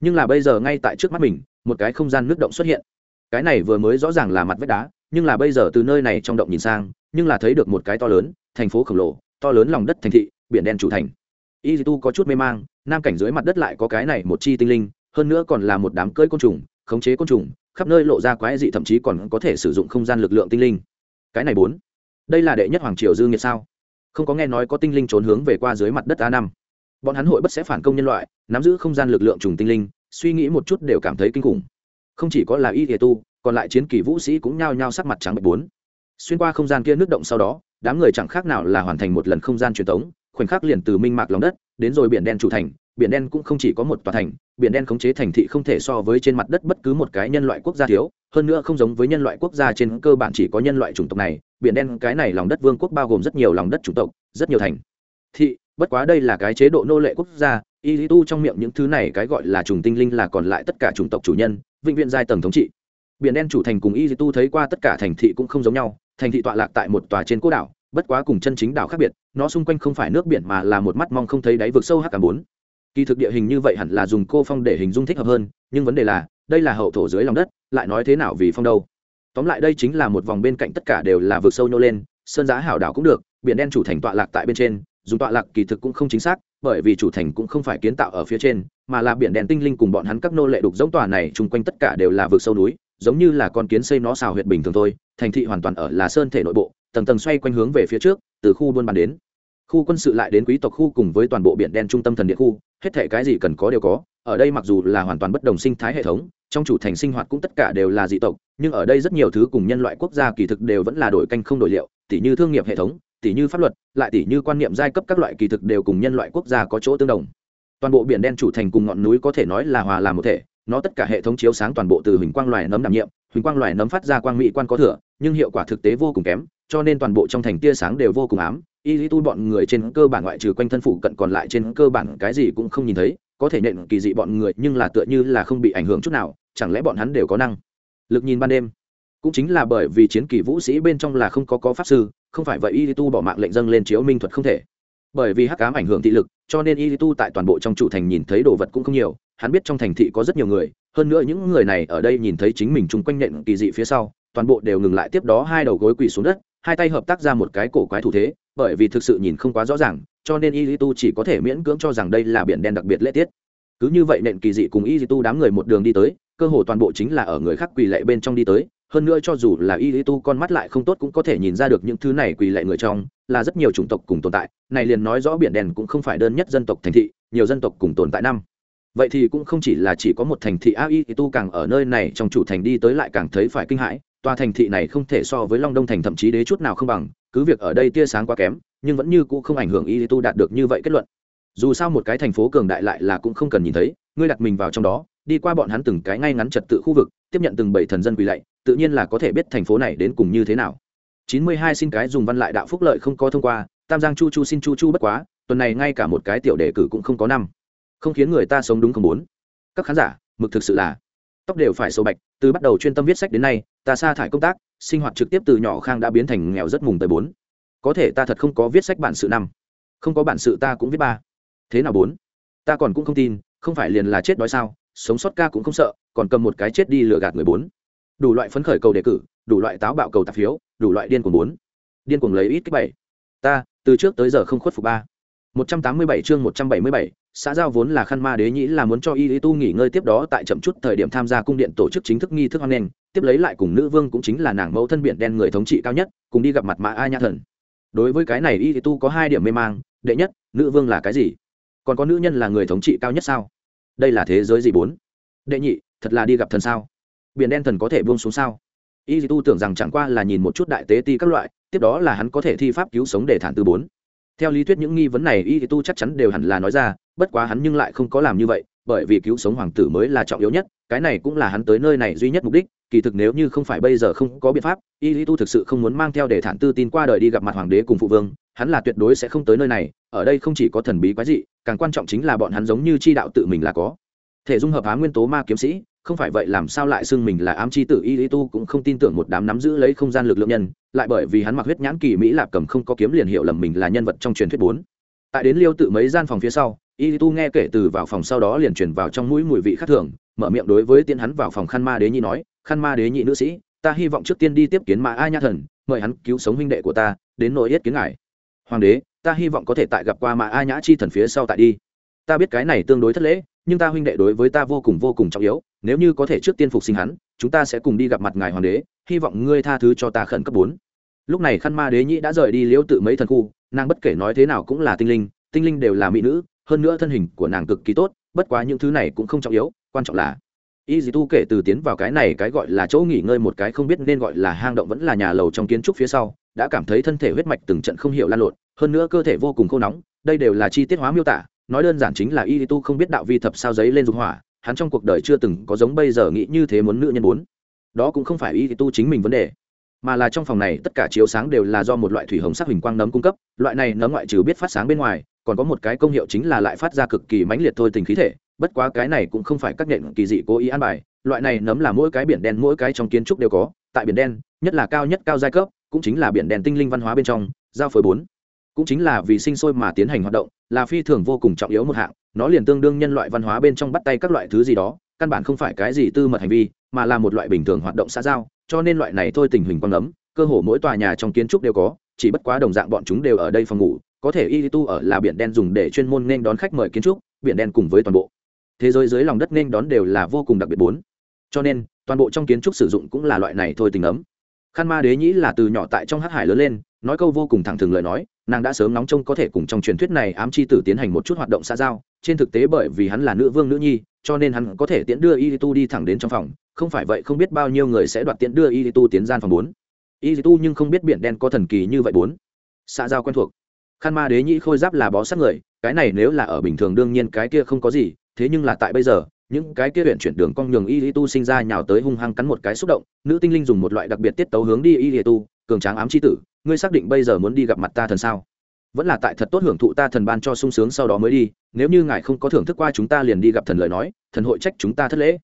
Speaker 1: Nhưng là bây giờ ngay tại trước mắt mình một cái không gian nước động xuất hiện. Cái này vừa mới rõ ràng là mặt vách đá, nhưng là bây giờ từ nơi này trong động nhìn sang, nhưng là thấy được một cái to lớn, thành phố khổng lồ, to lớn lòng đất thành thị, biển đen chủ thành. Y tu có chút mê mang, nam cảnh dưới mặt đất lại có cái này một chi tinh linh, hơn nữa còn là một đám cơi côn trùng, khống chế côn trùng, khắp nơi lộ ra quái dị thậm chí còn có thể sử dụng không gian lực lượng tinh linh. Cái này bốn, đây là đệ nhất hoàng triều dư nghiệt sao? Không có nghe nói có tinh linh trốn hướng về qua dưới mặt đất a năm. Bọn hắn hội bất sẽ phản công nhân loại, nắm giữ không gian lực lượng trùng tinh linh suy nghĩ một chút đều cảm thấy kinh khủng. Không chỉ có là y thể tu, còn lại chiến kỳ vũ sĩ cũng nhao nhao sắc mặt trắng bệch bốn. Xuyên qua không gian kia nước động sau đó, đám người chẳng khác nào là hoàn thành một lần không gian truyền thống khoảnh khắc liền từ minh mạc lòng đất, đến rồi biển đen chủ thành, biển đen cũng không chỉ có một tòa thành, biển đen khống chế thành thị không thể so với trên mặt đất bất cứ một cái nhân loại quốc gia thiếu, hơn nữa không giống với nhân loại quốc gia trên cơ bản chỉ có nhân loại chủng tộc này, biển đen cái này lòng đất vương quốc bao gồm rất nhiều lòng đất chủng tộc, rất nhiều thành thị, bất quá đây là cái chế độ nô lệ quốc gia y lý tu trong miệng những thứ này cái gọi là trùng tinh linh là còn lại tất cả chủng tộc chủ nhân, vĩnh viễn giai tầng thống trị. Biển đen chủ thành cùng y lý tu thấy qua tất cả thành thị cũng không giống nhau, thành thị tọa lạc tại một tòa trên cố đảo, bất quá cùng chân chính đảo khác biệt, nó xung quanh không phải nước biển mà là một mắt mong không thấy đáy vực sâu h cả bốn. Kỳ thực địa hình như vậy hẳn là dùng cô phong để hình dung thích hợp hơn, nhưng vấn đề là, đây là hậu thổ dưới lòng đất, lại nói thế nào vì phong đâu? Tóm lại đây chính là một vòng bên cạnh tất cả đều là vực sâu nhô lên, sơn giá hảo đảo cũng được, biển đen chủ thành tọa lạc tại bên trên, dùng tọa lạc kỳ thực cũng không chính xác bởi vì chủ thành cũng không phải kiến tạo ở phía trên, mà là biển đèn tinh linh cùng bọn hắn các nô lệ đục giống tòa này chung quanh tất cả đều là vực sâu núi, giống như là con kiến xây nó xào huyệt bình thường thôi, thành thị hoàn toàn ở là sơn thể nội bộ, tầng tầng xoay quanh hướng về phía trước, từ khu buôn bán đến. Khu quân sự lại đến quý tộc khu cùng với toàn bộ biển đen trung tâm thần địa khu, hết thể cái gì cần có đều có, ở đây mặc dù là hoàn toàn bất đồng sinh thái hệ thống, trong chủ thành sinh hoạt cũng tất cả đều là dị tộc, nhưng ở đây rất nhiều thứ cùng nhân loại quốc gia kỳ thực đều vẫn là đổi canh không đổi liệu, tỉ như thương nghiệp hệ thống tỉ như pháp luật, lại tỉ như quan niệm giai cấp các loại kỳ thực đều cùng nhân loại quốc gia có chỗ tương đồng. Toàn bộ biển đen chủ thành cùng ngọn núi có thể nói là hòa làm một thể, nó tất cả hệ thống chiếu sáng toàn bộ từ huỳnh quang loài nấm đảm nhiệm, huỳnh quang loài nấm phát ra quang mỹ quan có thừa, nhưng hiệu quả thực tế vô cùng kém, cho nên toàn bộ trong thành tia sáng đều vô cùng ám. Y lý tu bọn người trên cơ bản ngoại trừ quanh thân phụ cận còn lại trên cơ bản cái gì cũng không nhìn thấy, có thể nện kỳ dị bọn người, nhưng là tựa như là không bị ảnh hưởng chút nào, chẳng lẽ bọn hắn đều có năng lực nhìn ban đêm? Cũng chính là bởi vì chiến kỳ vũ sĩ bên trong là không có có pháp sư không phải vậy y tu bỏ mạng lệnh dâng lên chiếu minh thuật không thể. Bởi vì hắc cám ảnh hưởng thị lực, cho nên y tu tại toàn bộ trong chủ thành nhìn thấy đồ vật cũng không nhiều, hắn biết trong thành thị có rất nhiều người, hơn nữa những người này ở đây nhìn thấy chính mình chung quanh nện kỳ dị phía sau, toàn bộ đều ngừng lại tiếp đó hai đầu gối quỳ xuống đất, hai tay hợp tác ra một cái cổ quái thủ thế, bởi vì thực sự nhìn không quá rõ ràng, cho nên y tu chỉ có thể miễn cưỡng cho rằng đây là biển đen đặc biệt lễ tiết. Cứ như vậy nện kỳ dị cùng y tu đám người một đường đi tới, cơ hồ toàn bộ chính là ở người khác quỳ lệ bên trong đi tới hơn nữa cho dù là y tu con mắt lại không tốt cũng có thể nhìn ra được những thứ này quỳ lệ người trong, là rất nhiều chủng tộc cùng tồn tại. Này liền nói rõ biển đen cũng không phải đơn nhất dân tộc thành thị, nhiều dân tộc cùng tồn tại năm. Vậy thì cũng không chỉ là chỉ có một thành thị a y tu càng ở nơi này trong chủ thành đi tới lại càng thấy phải kinh hãi, tòa thành thị này không thể so với long đông thành thậm chí đế chút nào không bằng, cứ việc ở đây tia sáng quá kém, nhưng vẫn như cũ không ảnh hưởng y tu đạt được như vậy kết luận. Dù sao một cái thành phố cường đại lại là cũng không cần nhìn thấy, ngươi đặt mình vào trong đó, đi qua bọn hắn từng cái ngay ngắn trật tự khu vực, tiếp nhận từng bảy thần dân quỳ lạy tự nhiên là có thể biết thành phố này đến cùng như thế nào. Chín mươi hai xin cái dùng văn lại đạo phúc lợi không có thông qua, tam giang chu chu xin chu chu bất quá, tuần này ngay cả một cái tiểu đề cử cũng không có năm. Không khiến người ta sống đúng không muốn các khán giả, mực thực sự là tóc đều phải sâu bạch, từ bắt đầu chuyên tâm viết sách đến nay, ta sa thải công tác, sinh hoạt trực tiếp từ nhỏ khang đã biến thành nghèo rất mùng tới bốn. Có thể ta thật không có viết sách bản sự năm. Không có bản sự ta cũng viết ba. Thế nào bốn? Ta còn cũng không tin, không phải liền là chết đói sao, sống sót ca cũng không sợ, còn cầm một cái chết đi lừa gạt người bốn đủ loại phấn khởi cầu đề cử, đủ loại táo bạo cầu tạp phiếu, đủ loại điên cuồng bốn điên cuồng lấy ít cái bảy. Ta, từ trước tới giờ không khuất phục ba. Một trăm tám mươi bảy chương một trăm bảy mươi bảy, xã giao vốn là khăn ma đế nhĩ là muốn cho y lý tu nghỉ ngơi tiếp đó tại chậm chút thời điểm tham gia cung điện tổ chức chính thức nghi thức hoan nghênh, tiếp lấy lại cùng nữ vương cũng chính là nàng mẫu thân biển đen người thống trị cao nhất, cùng đi gặp mặt mã a nhã thần. Đối với cái này y lý tu có hai điểm mê mang, đệ nhất, nữ vương là cái gì? Còn có nữ nhân là người thống trị cao nhất sao? Đây là thế giới gì bốn? Đệ nhị, thật là đi gặp thần sao? Biển đen thần có thể buông xuống sao? Y tu tưởng rằng chẳng qua là nhìn một chút đại tế ti các loại, tiếp đó là hắn có thể thi pháp cứu sống để thản tư bốn. Theo lý thuyết những nghi vấn này y tu chắc chắn đều hẳn là nói ra, bất quá hắn nhưng lại không có làm như vậy, bởi vì cứu sống hoàng tử mới là trọng yếu nhất, cái này cũng là hắn tới nơi này duy nhất mục đích, kỳ thực nếu như không phải bây giờ không có biện pháp, y tu thực sự không muốn mang theo để thản tư tin qua đời đi gặp mặt hoàng đế cùng phụ vương, hắn là tuyệt đối sẽ không tới nơi này, ở đây không chỉ có thần bí quái dị, càng quan trọng chính là bọn hắn giống như chi đạo tự mình là có. Thể dung hợp á nguyên tố ma kiếm sĩ không phải vậy làm sao lại xưng mình là ám chi tử? Y lý tu cũng không tin tưởng một đám nắm giữ lấy không gian lực lượng nhân, lại bởi vì hắn mặc huyết nhãn kỳ mỹ lạp cầm không có kiếm liền hiệu lầm mình là nhân vật trong truyền thuyết bốn. Tại đến liêu tự mấy gian phòng phía sau, y lý tu nghe kể từ vào phòng sau đó liền chuyển vào trong mũi mùi vị khác thường, mở miệng đối với tiên hắn vào phòng khăn ma đế nhị nói khăn ma đế nhị nữ sĩ, ta hy vọng trước tiên đi tiếp kiến mã a nha thần, mời hắn cứu sống huynh đệ của ta, đến nội yết kiến ngài. Hoàng đế, ta hy vọng có thể tại gặp qua mã a nhã chi thần phía sau tại đi. Ta biết cái này tương đối thất lễ, nhưng ta huynh đệ đối với ta vô cùng vô cùng trọng yếu nếu như có thể trước tiên phục sinh hắn, chúng ta sẽ cùng đi gặp mặt ngài hoàng đế, hy vọng ngươi tha thứ cho ta khẩn cấp bốn. Lúc này khăn ma đế nhĩ đã rời đi liễu tự mấy thần khu, nàng bất kể nói thế nào cũng là tinh linh tinh linh đều là mỹ nữ, hơn nữa thân hình của nàng cực kỳ tốt, bất quá những thứ này cũng không trọng yếu, quan trọng là y dì tu kể từ tiến vào cái này cái gọi là chỗ nghỉ ngơi một cái không biết nên gọi là hang động vẫn là nhà lầu trong kiến trúc phía sau, đã cảm thấy thân thể huyết mạch từng trận không hiểu lan lộn, hơn nữa cơ thể vô cùng khô nóng, đây đều là chi tiết hóa miêu tả, nói đơn giản chính là y tu không biết đạo vi thập sao giấy lên dục hỏa hắn trong cuộc đời chưa từng có giống bây giờ nghĩ như thế muốn nữ nhân bốn. Đó cũng không phải y tu chính mình vấn đề, mà là trong phòng này tất cả chiếu sáng đều là do một loại thủy hồng sắc huỳnh quang nấm cung cấp, loại này nấm ngoại trừ biết phát sáng bên ngoài, còn có một cái công hiệu chính là lại phát ra cực kỳ mãnh liệt thôi tình khí thể, bất quá cái này cũng không phải các nện kỳ dị cố ý an bài, loại này nấm là mỗi cái biển đen mỗi cái trong kiến trúc đều có, tại biển đen, nhất là cao nhất cao giai cấp, cũng chính là biển đen tinh linh văn hóa bên trong, giao phối bốn. Cũng chính là vì sinh sôi mà tiến hành hoạt động, là phi thường vô cùng trọng yếu một hạng nó liền tương đương nhân loại văn hóa bên trong bắt tay các loại thứ gì đó, căn bản không phải cái gì tư mật hành vi, mà là một loại bình thường hoạt động xã giao, cho nên loại này thôi tình hình quang nấm cơ hồ mỗi tòa nhà trong kiến trúc đều có, chỉ bất quá đồng dạng bọn chúng đều ở đây phòng ngủ, có thể y tu ở là biển đen dùng để chuyên môn nên đón khách mời kiến trúc, biển đen cùng với toàn bộ. Thế giới dưới lòng đất nên đón đều là vô cùng đặc biệt bốn. Cho nên, toàn bộ trong kiến trúc sử dụng cũng là loại này thôi tình ấm. Khan ma đế nhĩ là từ nhỏ tại trong hát hải lớn lên, nói câu vô cùng thẳng thừng lời nói, nàng đã sớm nóng trông có thể cùng trong truyền thuyết này ám chi tử tiến hành một chút hoạt động xã giao trên thực tế bởi vì hắn là nữ vương nữ nhi, cho nên hắn có thể tiễn đưa y tu đi thẳng đến trong phòng. Không phải vậy không biết bao nhiêu người sẽ đoạt tiễn đưa y tu tiến gian phòng bốn. Y tu nhưng không biết biển đen có thần kỳ như vậy bốn. Xã giao quen thuộc. Khan ma đế nhĩ khôi giáp là bó sát người, cái này nếu là ở bình thường đương nhiên cái kia không có gì, thế nhưng là tại bây giờ, những cái kia huyện chuyển đường cong nhường y tu sinh ra nhào tới hung hăng cắn một cái xúc động, nữ tinh linh dùng một loại đặc biệt tiết tấu hướng đi y tu cường tráng ám c h i tử, ngươi xác định bây giờ muốn đi gặp mặt ta thần sao? Vẫn là tại thật tốt hưởng thụ ta thần ban cho sung sướng sau đó mới đi, nếu như ngài không có thưởng thức qua chúng ta liền đi gặp thần lời nói, thần hội trách chúng ta thất lễ.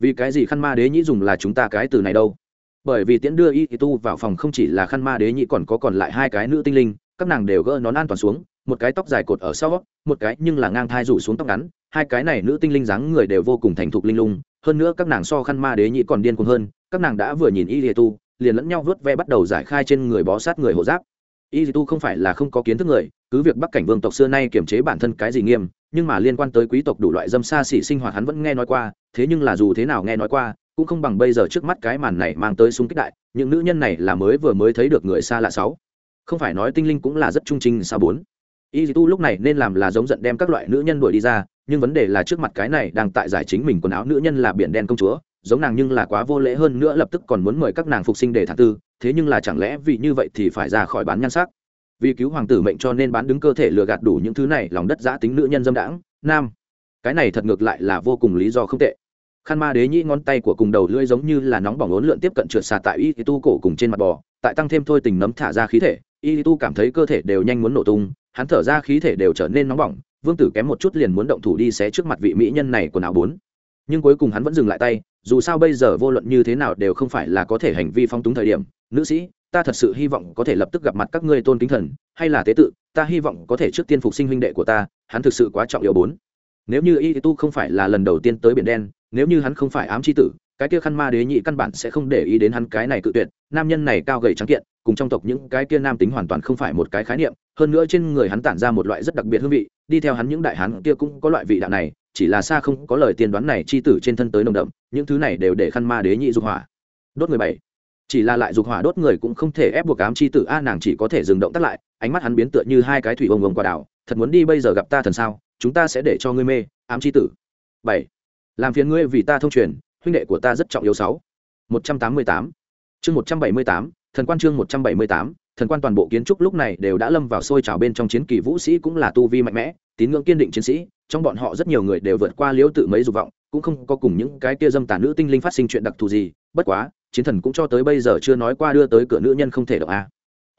Speaker 1: Vì cái gì khăn ma đế nhĩ dùng là chúng ta cái từ này đâu? Bởi vì tiễn đưa y tu vào phòng không chỉ là khăn ma đế nhĩ còn có còn lại hai cái nữ tinh linh, các nàng đều gỡ nón an toàn xuống, một cái tóc dài cột ở sau, một cái nhưng là ngang thai rủ xuống tóc ngắn, hai cái này nữ tinh linh dáng người đều vô cùng thành thục linh lung, hơn nữa các nàng so khăn ma đế nhĩ còn điên cuồng hơn, các nàng đã vừa nhìn y lìa tu, liền lẫn nhau vớt ve bắt đầu giải khai trên người bó sát người hộ giáp y tu không phải là không có kiến thức người, cứ việc bắc cảnh vương tộc xưa nay kiềm chế bản thân cái gì nghiêm, nhưng mà liên quan tới quý tộc đủ loại dâm xa xỉ sinh hoạt hắn vẫn nghe nói qua, thế nhưng là dù thế nào nghe nói qua, cũng không bằng bây giờ trước mắt cái màn này mang tới sung kích đại, những nữ nhân này là mới vừa mới thấy được người xa lạ sáu. Không phải nói tinh linh cũng là rất trung trinh xa bốn. Y tu lúc này nên làm là giống giận đem các loại nữ nhân đuổi đi ra, nhưng vấn đề là trước mặt cái này đang tại giải chính mình quần áo nữ nhân là biển đen công chúa giống nàng nhưng là quá vô lễ hơn nữa lập tức còn muốn mời các nàng phục sinh để thả tư, thế nhưng là chẳng lẽ vì như vậy thì phải ra khỏi bán nhan sắc? Vì cứu hoàng tử mệnh cho nên bán đứng cơ thể lừa gạt đủ những thứ này, lòng đất giã tính nữ nhân dâm đãng, nam. Cái này thật ngược lại là vô cùng lý do không tệ. Khăn ma đế nhĩ ngón tay của cùng đầu lưỡi giống như là nóng bỏng ốn lượn tiếp cận trượt xà tại y tu cổ cùng trên mặt bò, tại tăng thêm thôi tình nấm thả ra khí thể, y tu cảm thấy cơ thể đều nhanh muốn nổ tung, hắn thở ra khí thể đều trở nên nóng bỏng, vương tử kém một chút liền muốn động thủ đi xé trước mặt vị mỹ nhân này quần áo bốn nhưng cuối cùng hắn vẫn dừng lại tay, dù sao bây giờ vô luận như thế nào đều không phải là có thể hành vi phong túng thời điểm. Nữ sĩ, ta thật sự hy vọng có thể lập tức gặp mặt các ngươi tôn kính thần, hay là tế tự, ta hy vọng có thể trước tiên phục sinh huynh đệ của ta, hắn thực sự quá trọng yếu bốn. Nếu như y tu không phải là lần đầu tiên tới biển đen, nếu như hắn không phải ám c h i tử, cái kia khăn ma đế nhị căn bản sẽ không để ý đến hắn cái này cự tuyệt. Nam nhân này cao gầy trắng kiện, cùng trong tộc những cái kia nam tính hoàn toàn không phải một cái khái niệm. Hơn nữa trên người hắn tản ra một loại rất đặc biệt hương vị, đi theo hắn những đại hắn kia cũng có loại vị đạo này chỉ là xa không có lời tiên đoán này chi tử trên thân tới nồng đậm, những thứ này đều để khăn ma đế nhị dục hỏa. Đốt người bảy. Chỉ là lại dục hỏa đốt người cũng không thể ép buộc ám chi tử, a, nàng chỉ có thể dừng động tắt lại, ánh mắt hắn biến tựa như hai cái thủy ông ông quả đảo thật muốn đi bây giờ gặp ta thần sao? Chúng ta sẽ để cho ngươi mê, ám chi tử. Bảy. Làm phiền ngươi vì ta thông truyền, huynh đệ của ta rất trọng yếu. Sáu. Một trăm tám mươi tám. Chương một trăm bảy mươi tám, thần quan chương một trăm bảy mươi tám, thần quan toàn bộ kiến trúc lúc này đều đã lâm vào sôi trào bên trong chiến kỳ vũ sĩ cũng là tu vi mạnh mẽ, tín ngưỡng kiên định chiến sĩ trong bọn họ rất nhiều người đều vượt qua liễu tự mấy dục vọng, cũng không có cùng những cái kia dâm tàn nữ tinh linh phát sinh chuyện đặc thù gì, bất quá, chiến thần cũng cho tới bây giờ chưa nói qua đưa tới cửa nữ nhân không thể động a.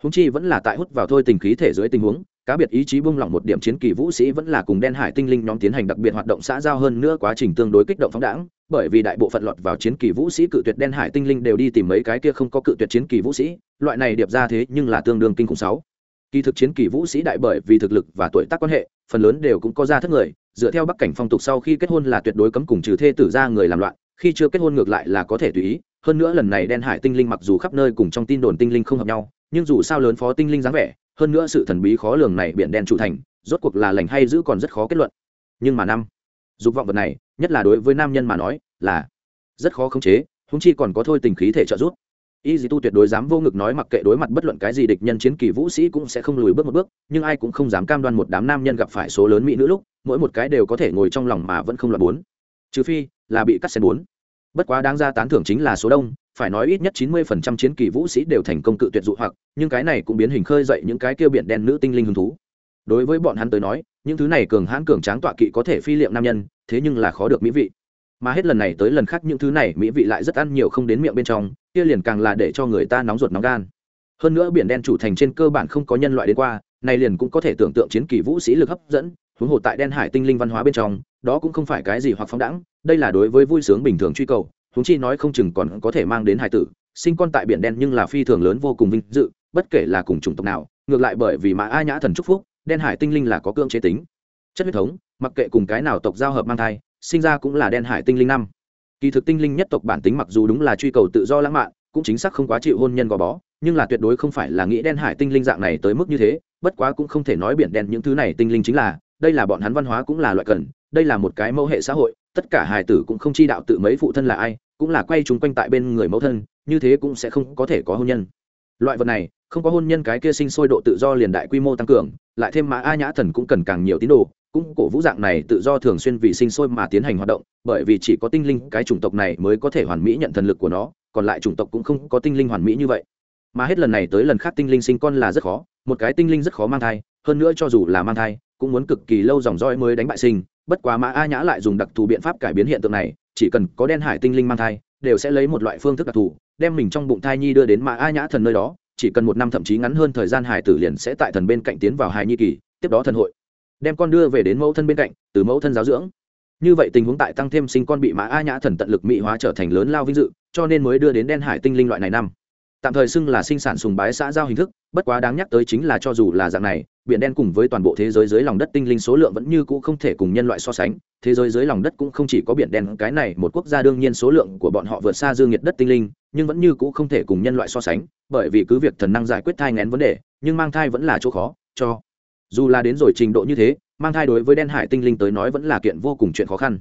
Speaker 1: Húng chi vẫn là tại hút vào thôi tình khí thể dưới tình huống, cá biệt ý chí bung lỏng một điểm chiến kỳ vũ sĩ vẫn là cùng đen hải tinh linh nhóm tiến hành đặc biệt hoạt động xã giao hơn nữa quá trình tương đối kích động phóng đãng, bởi vì đại bộ phận lọt vào chiến kỳ vũ sĩ cự tuyệt đen hải tinh linh đều đi tìm mấy cái kia không có cự tuyệt chiến kỳ vũ sĩ, loại này điệp ra thế nhưng là tương đương kinh khủng sáu kỳ thực chiến kỳ vũ sĩ đại bởi vì thực lực và tuổi tác quan hệ, phần lớn đều cũng có ra thất người, dựa theo bắc cảnh phong tục sau khi kết hôn là tuyệt đối cấm cùng trừ thê tử ra người làm loạn, khi chưa kết hôn ngược lại là có thể tùy ý. Hơn nữa lần này đen hải tinh linh mặc dù khắp nơi cùng trong tin đồn tinh linh không hợp nhau, nhưng dù sao lớn phó tinh linh dáng vẻ, hơn nữa sự thần bí khó lường này biển đen chủ thành, rốt cuộc là lành hay giữ còn rất khó kết luận. Nhưng mà năm, dục vọng vật này, nhất là đối với nam nhân mà nói, là rất khó khống chế húng chi còn có thôi tình khí thể trợ giúp y dì tu tuyệt đối dám vô ngực nói mặc kệ đối mặt bất luận cái gì địch nhân chiến kỳ vũ sĩ cũng sẽ không lùi bước một bước, nhưng ai cũng không dám cam đoan một đám nam nhân gặp phải số lớn mỹ nữ lúc, mỗi một cái đều có thể ngồi trong lòng mà vẫn không là bốn. Trừ phi, là bị cắt xén bốn. Bất quá đáng ra tán thưởng chính là số đông, phải nói ít nhất chín mươi phần trăm chiến kỳ vũ sĩ đều thành công cự tuyệt dụ hoặc, nhưng cái này cũng biến hình khơi dậy những cái kêu biển đen nữ tinh linh hứng thú. Đối với bọn hắn tới nói, những thứ này cường hãn cường tráng tọa kỵ có thể phi liệm nam nhân, thế nhưng là khó được mỹ vị. Mà hết lần này tới lần khác những thứ này mỹ vị lại rất ăn nhiều không đến miệng bên trong kia liền càng là để cho người ta nóng ruột nóng gan. Hơn nữa biển đen chủ thành trên cơ bản không có nhân loại đến qua, này liền cũng có thể tưởng tượng chiến kỳ vũ sĩ lực hấp dẫn, huống hồ tại đen hải tinh linh văn hóa bên trong, đó cũng không phải cái gì hoặc phóng đẳng đây là đối với vui sướng bình thường truy cầu, huống chi nói không chừng còn có thể mang đến hải tử, sinh con tại biển đen nhưng là phi thường lớn vô cùng vinh dự, bất kể là cùng chủng tộc nào, ngược lại bởi vì mà a nhã thần chúc phúc, đen hải tinh linh là có cưỡng chế tính. Chất huyết thống, mặc kệ cùng cái nào tộc giao hợp mang thai, sinh ra cũng là đen hải tinh linh năm kỳ thực tinh linh nhất tộc bản tính mặc dù đúng là truy cầu tự do lãng mạn, cũng chính xác không quá chịu hôn nhân gò bó, nhưng là tuyệt đối không phải là nghĩ đen hải tinh linh dạng này tới mức như thế, bất quá cũng không thể nói biển đen những thứ này tinh linh chính là, đây là bọn hắn văn hóa cũng là loại cần, đây là một cái mẫu hệ xã hội, tất cả hài tử cũng không chi đạo tự mấy phụ thân là ai, cũng là quay chúng quanh tại bên người mẫu thân, như thế cũng sẽ không có thể có hôn nhân loại vật này, không có hôn nhân cái kia sinh sôi độ tự do liền đại quy mô tăng cường, lại thêm mà a nhã thần cũng cần càng nhiều tín đồ, cũng cổ vũ dạng này tự do thường xuyên vì sinh sôi mà tiến hành hoạt động, bởi vì chỉ có tinh linh, cái chủng tộc này mới có thể hoàn mỹ nhận thần lực của nó, còn lại chủng tộc cũng không có tinh linh hoàn mỹ như vậy. Mà hết lần này tới lần khác tinh linh sinh con là rất khó, một cái tinh linh rất khó mang thai, hơn nữa cho dù là mang thai, cũng muốn cực kỳ lâu dòng roi mới đánh bại sinh, bất quá mã a nhã lại dùng đặc thù biện pháp cải biến hiện tượng này, chỉ cần có đen hải tinh linh mang thai đều sẽ lấy một loại phương thức đặc thù, đem mình trong bụng thai nhi đưa đến mã a nhã thần nơi đó, chỉ cần một năm thậm chí ngắn hơn thời gian hài tử liền sẽ tại thần bên cạnh tiến vào hài nhi kỳ, tiếp đó thần hội. Đem con đưa về đến mẫu thân bên cạnh, từ mẫu thân giáo dưỡng. Như vậy tình huống tại tăng thêm sinh con bị mã a nhã thần tận lực mỹ hóa trở thành lớn lao vinh dự, cho nên mới đưa đến đen hải tinh linh loại này năm tạm thời xưng là sinh sản sùng bái xã giao hình thức, bất quá đáng nhắc tới chính là cho dù là dạng này, biển đen cùng với toàn bộ thế giới dưới lòng đất tinh linh số lượng vẫn như cũ không thể cùng nhân loại so sánh, thế giới dưới lòng đất cũng không chỉ có biển đen, cái này một quốc gia đương nhiên số lượng của bọn họ vượt xa dương nhiệt đất tinh linh, nhưng vẫn như cũ không thể cùng nhân loại so sánh, bởi vì cứ việc thần năng giải quyết thai ngén vấn đề, nhưng mang thai vẫn là chỗ khó, cho dù là đến rồi trình độ như thế, mang thai đối với đen hải tinh linh tới nói vẫn là kiện vô cùng chuyện khó khăn.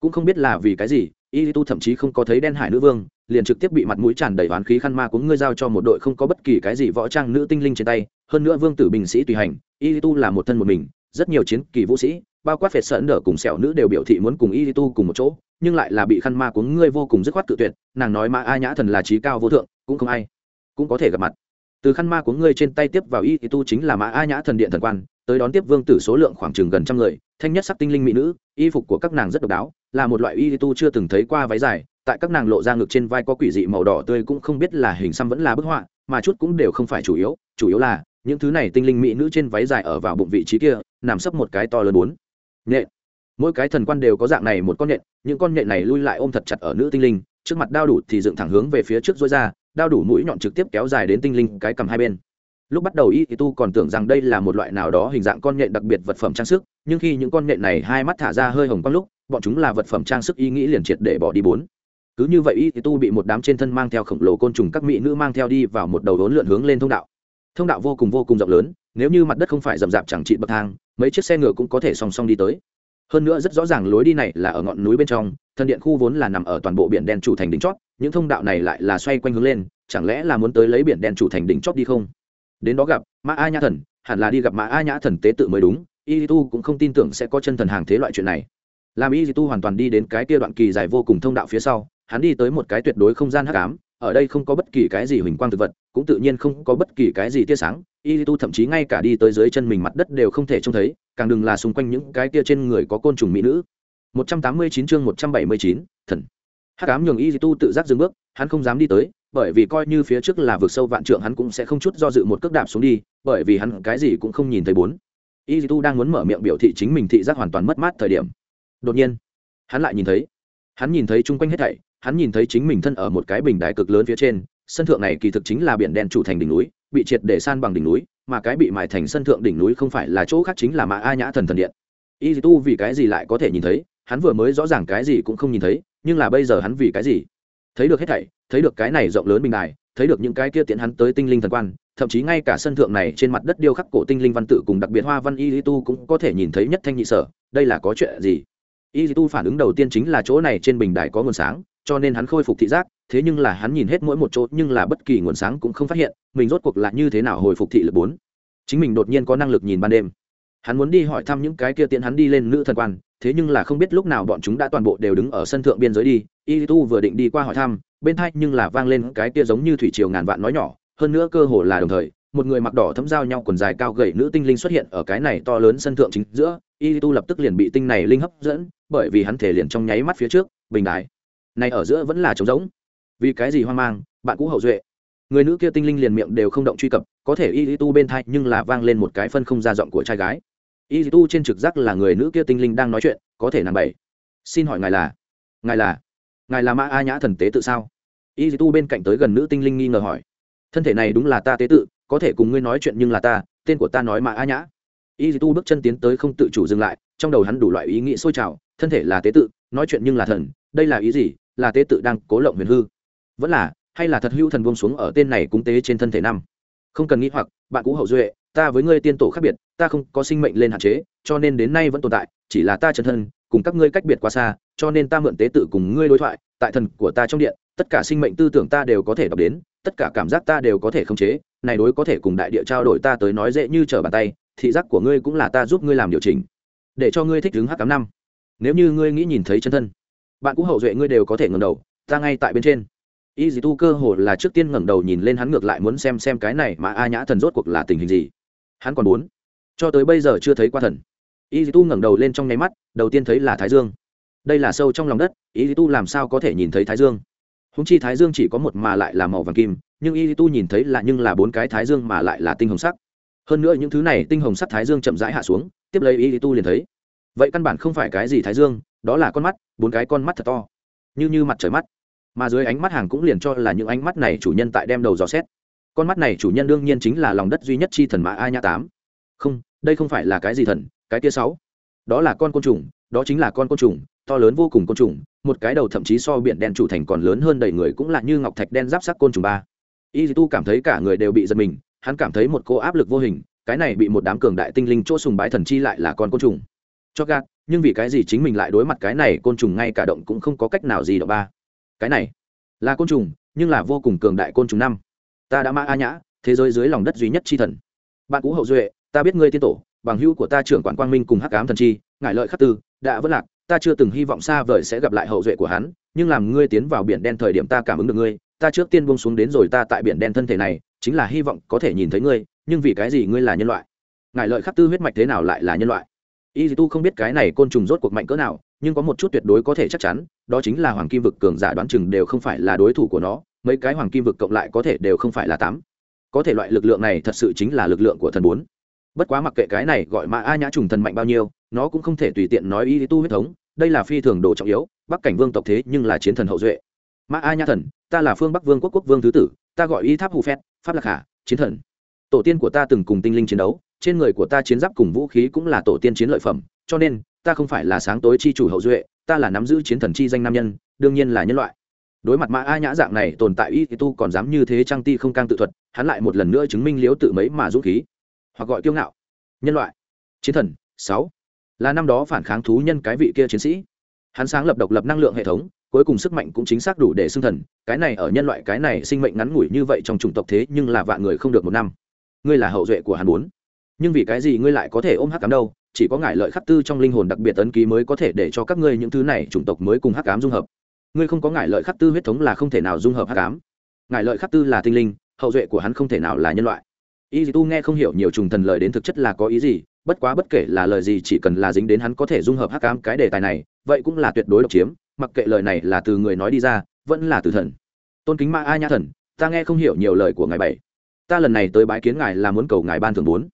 Speaker 1: Cũng không biết là vì cái gì, y tu thậm chí không có thấy đen hải nữ vương liền trực tiếp bị mặt mũi tràn đầy oán khí khăn ma cuống ngươi giao cho một đội không có bất kỳ cái gì võ trang nữ tinh linh trên tay. Hơn nữa vương tử bình sĩ tùy hành y tu là một thân một mình, rất nhiều chiến kỳ vũ sĩ, bao quát phệt sợn đỡ cùng sẹo nữ đều biểu thị muốn cùng y tu cùng một chỗ, nhưng lại là bị khăn ma cuống ngươi vô cùng dứt khoát tự tuyệt. Nàng nói ma a nhã thần là trí cao vô thượng, cũng không ai cũng có thể gặp mặt. Từ khăn ma cuống ngươi trên tay tiếp vào y tu chính là ma a nhã thần điện thần quan, tới đón tiếp vương tử số lượng khoảng chừng gần trăm người, thanh nhất sắc tinh linh mỹ nữ, y phục của các nàng rất độc đáo, là một loại y tu chưa từng thấy qua váy dài tại các nàng lộ ra ngực trên vai có quỷ dị màu đỏ tươi cũng không biết là hình xăm vẫn là bức họa, mà chút cũng đều không phải chủ yếu chủ yếu là, những thứ này tinh linh mỹ nữ trên váy dài ở vào bụng vị trí kia, nằm sấp một cái to lớn bốn. Nhện. Mỗi cái thần quan đều có dạng này một con nhện, những con nhện này lui lại ôm thật chặt ở nữ tinh linh, trước mặt đao đủ thì dựng thẳng hướng về phía trước dối ra, đao đủ mũi nhọn trực tiếp kéo dài đến tinh linh cái cầm hai bên. Lúc bắt đầu y tu còn tưởng rằng đây là một loại nào đó hình dạng con nhện đặc biệt vật phẩm trang sức, nhưng khi những con nhện này hai mắt thả ra hơi hồng quang lúc, bọn chúng là vật phẩm trang sức ý nghĩ liền triệt để bỏ đi bốn cứ như vậy y tu bị một đám trên thân mang theo khổng lồ côn trùng các mỹ nữ mang theo đi vào một đầu đốn lượn hướng lên thông đạo. Thông đạo vô cùng vô cùng rộng lớn, nếu như mặt đất không phải rậm rạp chẳng trị bậc thang, mấy chiếc xe ngựa cũng có thể song song đi tới. Hơn nữa rất rõ ràng lối đi này là ở ngọn núi bên trong, thân điện khu vốn là nằm ở toàn bộ biển đen chủ thành đỉnh chót, những thông đạo này lại là xoay quanh hướng lên, chẳng lẽ là muốn tới lấy biển đen chủ thành đỉnh chót đi không? Đến đó gặp mã a nhã thần, hẳn là đi gặp mã a nhã thần tế tự mới đúng, y tu cũng không tin tưởng sẽ có chân thần hàng thế loại chuyện này. Làm y tu hoàn toàn đi đến cái kia đoạn kỳ dài vô cùng thông đạo phía sau hắn đi tới một cái tuyệt đối không gian hắc ám ở đây không có bất kỳ cái gì huỳnh quang thực vật cũng tự nhiên không có bất kỳ cái gì tia sáng. Y tu thậm chí ngay cả đi tới dưới chân mình mặt đất đều không thể trông thấy càng đừng là xung quanh những cái tia trên người có côn trùng mỹ nữ. 189 chương 179, thần. Hắc ám nhường y tu tự giác dừng bước hắn không dám đi tới bởi vì coi như phía trước là vực sâu vạn trượng hắn cũng sẽ không chút do dự một cước đạp xuống đi bởi vì hắn cái gì cũng không nhìn thấy bốn. Y tu đang muốn mở miệng biểu thị chính mình thị giác hoàn toàn mất mát thời điểm. Đột nhiên hắn lại nhìn thấy hắn nhìn thấy chung quanh hết thảy hắn nhìn thấy chính mình thân ở một cái bình đài cực lớn phía trên, sân thượng này kỳ thực chính là biển đen chủ thành đỉnh núi, bị triệt để san bằng đỉnh núi, mà cái bị mài thành sân thượng đỉnh núi không phải là chỗ khác chính là mã a nhã thần thần điện. Y tu vì cái gì lại có thể nhìn thấy, hắn vừa mới rõ ràng cái gì cũng không nhìn thấy, nhưng là bây giờ hắn vì cái gì? Thấy được hết thảy, thấy được cái này rộng lớn bình đài, thấy được những cái kia tiện hắn tới tinh linh thần quan, thậm chí ngay cả sân thượng này trên mặt đất điêu khắc cổ tinh linh văn tự cùng đặc biệt hoa văn y tu cũng có thể nhìn thấy nhất thanh nhị sở, đây là có chuyện gì? Y tu phản ứng đầu tiên chính là chỗ này trên bình đài có nguồn sáng cho nên hắn khôi phục thị giác, thế nhưng là hắn nhìn hết mỗi một chỗ, nhưng là bất kỳ nguồn sáng cũng không phát hiện, mình rốt cuộc là như thế nào hồi phục thị lực bốn. Chính mình đột nhiên có năng lực nhìn ban đêm. Hắn muốn đi hỏi thăm những cái kia tiện hắn đi lên nữ thần quan, thế nhưng là không biết lúc nào bọn chúng đã toàn bộ đều đứng ở sân thượng biên giới đi. Y tu vừa định đi qua hỏi thăm, bên thai nhưng là vang lên cái kia giống như thủy triều ngàn vạn nói nhỏ, hơn nữa cơ hồ là đồng thời, một người mặc đỏ thấm giao nhau quần dài cao gầy nữ tinh linh xuất hiện ở cái này to lớn sân thượng chính giữa. Y tu lập tức liền bị tinh này linh hấp dẫn, bởi vì hắn thể liền trong nháy mắt phía trước, bình đại này ở giữa vẫn là trống rỗng. Vì cái gì hoang mang, bạn cũ hậu duệ. Người nữ kia tinh linh liền miệng đều không động truy cập, có thể y tu bên thay nhưng là vang lên một cái phân không ra giọng của trai gái. Y tu trên trực giác là người nữ kia tinh linh đang nói chuyện, có thể nàng bảy xin hỏi ngài là? Ngài là? Ngài là ma a nhã thần tế tự sao? Y tu bên cạnh tới gần nữ tinh linh nghi ngờ hỏi. Thân thể này đúng là ta tế tự, có thể cùng ngươi nói chuyện nhưng là ta, tên của ta nói ma a nhã. Y tu bước chân tiến tới không tự chủ dừng lại, trong đầu hắn đủ loại ý nghĩ sôi trào, thân thể là tế tự, nói chuyện nhưng là thần, đây là ý gì? Là tế tự đang cố lộng huyền hư. Vẫn là, hay là thật hữu thần buông xuống ở tên này cúng tế trên thân thể năm? Không cần nghĩ hoặc, bạn cũ hậu duệ, ta với ngươi tiên tổ khác biệt, ta không có sinh mệnh lên hạn chế, cho nên đến nay vẫn tồn tại, chỉ là ta chân thân, cùng các ngươi cách biệt quá xa, cho nên ta mượn tế tự cùng ngươi đối thoại, tại thần của ta trong điện, tất cả sinh mệnh tư tưởng ta đều có thể đọc đến, tất cả cảm giác ta đều có thể khống chế, này đối có thể cùng đại địa trao đổi ta tới nói dễ như trở bàn tay, thị giác của ngươi cũng là ta giúp ngươi làm điều chỉnh, để cho ngươi thích ứng h tám năm. Nếu như ngươi nghĩ nhìn thấy chân thân bạn cũ hậu duệ ngươi đều có thể ngẩng đầu, ta ngay tại bên trên. Y dì tu cơ hồ là trước tiên ngẩng đầu nhìn lên hắn ngược lại muốn xem xem cái này mà a nhã thần rốt cuộc là tình hình gì. Hắn còn muốn, cho tới bây giờ chưa thấy qua thần. Y dì tu ngẩng đầu lên trong nháy mắt, đầu tiên thấy là thái dương. Đây là sâu trong lòng đất, y dì tu làm sao có thể nhìn thấy thái dương? Húng chi thái dương chỉ có một mà lại là màu vàng kim, nhưng y tu nhìn thấy là nhưng là bốn cái thái dương mà lại là tinh hồng sắc. Hơn nữa những thứ này tinh hồng sắc thái dương chậm rãi hạ xuống, tiếp lấy y tu liền thấy, vậy căn bản không phải cái gì thái dương đó là con mắt, bốn cái con mắt thật to. Như như mặt trời mắt. Mà dưới ánh mắt hàng cũng liền cho là những ánh mắt này chủ nhân tại đem đầu dò xét. Con mắt này chủ nhân đương nhiên chính là lòng đất duy nhất chi thần mã a nhã tám. Không, đây không phải là cái gì thần, cái tia sáu. Đó là con côn trùng, đó chính là con côn trùng, to lớn vô cùng côn trùng, một cái đầu thậm chí so biển đen chủ thành còn lớn hơn đầy người cũng là như ngọc thạch đen giáp sắc côn trùng ba. Y tu cảm thấy cả người đều bị giật mình, hắn cảm thấy một cô áp lực vô hình, cái này bị một đám cường đại tinh linh chỗ sùng bái thần chi lại là con côn trùng. Cho gạt nhưng vì cái gì chính mình lại đối mặt cái này, côn trùng ngay cả động cũng không có cách nào gì đâu ba. Cái này là côn trùng, nhưng là vô cùng cường đại côn trùng năm. Ta đã mã a nhã, thế giới dưới lòng đất duy nhất chi thần. Bạn cũ hậu duệ, ta biết ngươi tiên tổ, bằng hữu của ta trưởng quản quang minh cùng hắc ám thần chi ngại lợi khắc tư, đã vất lạc, ta chưa từng hy vọng xa vời sẽ gặp lại hậu duệ của hắn, nhưng làm ngươi tiến vào biển đen thời điểm ta cảm ứng được ngươi, ta trước tiên buông xuống đến rồi ta tại biển đen thân thể này, chính là hy vọng có thể nhìn thấy ngươi, nhưng vì cái gì ngươi là nhân loại? Ngại lợi khắc tư huyết mạch thế nào lại là nhân loại? Y tu không biết cái này côn trùng rốt cuộc mạnh cỡ nào, nhưng có một chút tuyệt đối có thể chắc chắn, đó chính là hoàng kim vực cường giả đoán chừng đều không phải là đối thủ của nó, mấy cái hoàng kim vực cộng lại có thể đều không phải là tám. Có thể loại lực lượng này thật sự chính là lực lượng của thần bốn. Bất quá mặc kệ cái này gọi mà a nhã trùng thần mạnh bao nhiêu, nó cũng không thể tùy tiện nói y tu huyết thống, đây là phi thường đồ trọng yếu, bắc cảnh vương tộc thế nhưng là chiến thần hậu duệ. Mã a nhã thần, ta là phương bắc vương quốc quốc vương thứ tử, ta gọi y tháp hù phét, pháp lạc hà, chiến thần. Tổ tiên của ta từng cùng tinh linh chiến đấu trên người của ta chiến giáp cùng vũ khí cũng là tổ tiên chiến lợi phẩm, cho nên, ta không phải là sáng tối chi chủ hậu duệ, ta là nắm giữ chiến thần chi danh nam nhân, đương nhiên là nhân loại. Đối mặt mã a nhã dạng này tồn tại y tu còn dám như thế trang ti không cang tự thuật, hắn lại một lần nữa chứng minh liếu tự mấy mà dũng khí. Hoặc gọi kiêu ngạo. Nhân loại. Chiến thần, sáu. Là năm đó phản kháng thú nhân cái vị kia chiến sĩ. Hắn sáng lập độc lập năng lượng hệ thống, cuối cùng sức mạnh cũng chính xác đủ để xưng thần. Cái này ở nhân loại cái này sinh mệnh ngắn ngủi như vậy trong chủng tộc thế nhưng là vạn người không được một năm. Ngươi là hậu duệ của hắn bốn nhưng vì cái gì ngươi lại có thể ôm hắc cám đâu? Chỉ có ngại lợi khắc tư trong linh hồn đặc biệt ấn ký mới có thể để cho các ngươi những thứ này chủng tộc mới cùng hắc cám dung hợp. Ngươi không có ngại lợi khắc tư huyết thống là không thể nào dung hợp hắc cám ngại lợi khắc tư là tinh linh, hậu duệ của hắn không thể nào là nhân loại. Y tu nghe không hiểu nhiều trùng thần lời đến thực chất là có ý gì, bất quá bất kể là lời gì chỉ cần là dính đến hắn có thể dung hợp hắc cám cái đề tài này, vậy cũng là tuyệt đối độc chiếm, mặc kệ lời này là từ người nói đi ra, vẫn là từ thần. Tôn kính ma a nhã thần, ta nghe không hiểu nhiều lời của ngài bảy. Ta lần này tới bái kiến ngài là muốn cầu ngài ban thường bốn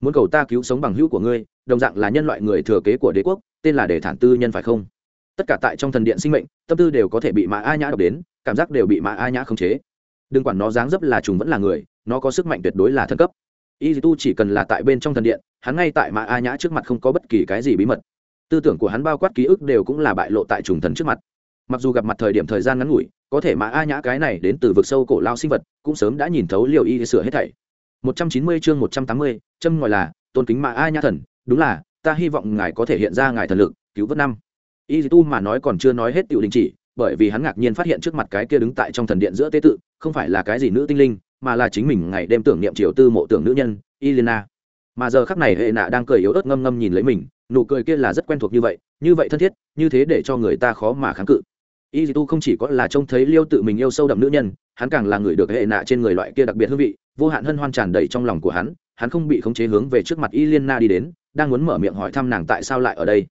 Speaker 1: muốn cầu ta cứu sống bằng hữu của ngươi, đồng dạng là nhân loại người thừa kế của đế quốc, tên là để thản tư nhân phải không? Tất cả tại trong thần điện sinh mệnh, tâm tư đều có thể bị mã a nhã đọc đến, cảm giác đều bị mã a nhã khống chế. Đừng quản nó dáng dấp là trùng vẫn là người, nó có sức mạnh tuyệt đối là thân cấp. Y tu chỉ cần là tại bên trong thần điện, hắn ngay tại mã a nhã trước mặt không có bất kỳ cái gì bí mật. Tư tưởng của hắn bao quát ký ức đều cũng là bại lộ tại trùng thần trước mặt. Mặc dù gặp mặt thời điểm thời gian ngắn ngủi, có thể mã a nhã cái này đến từ vực sâu cổ lao sinh vật, cũng sớm đã nhìn thấu liều y sửa hết thảy. 190 chương 180, châm ngòi là tôn kính mà a nha thần đúng là ta hy vọng ngài có thể hiện ra ngài thần lực cứu vớt năm y tu mà nói còn chưa nói hết tiểu đình chỉ bởi vì hắn ngạc nhiên phát hiện trước mặt cái kia đứng tại trong thần điện giữa tế tự không phải là cái gì nữ tinh linh mà là chính mình ngày đêm tưởng niệm triều tư mộ tưởng nữ nhân Elena. Mà giờ khắc này hệ nạ đang cười yếu ớt ngâm ngâm nhìn lấy mình, nụ cười kia là rất quen thuộc như vậy, như vậy thân thiết, như thế để cho người ta khó mà kháng cự. Y Tu không chỉ có là trông thấy Liêu tự mình yêu sâu đậm nữ nhân, hắn càng là người được hệ nạ trên người loại kia đặc biệt hương vị, vô hạn hân hoan tràn đầy trong lòng của hắn, hắn không bị khống chế hướng về trước mặt Y Liên Na đi đến, đang muốn mở miệng hỏi thăm nàng tại sao lại ở đây.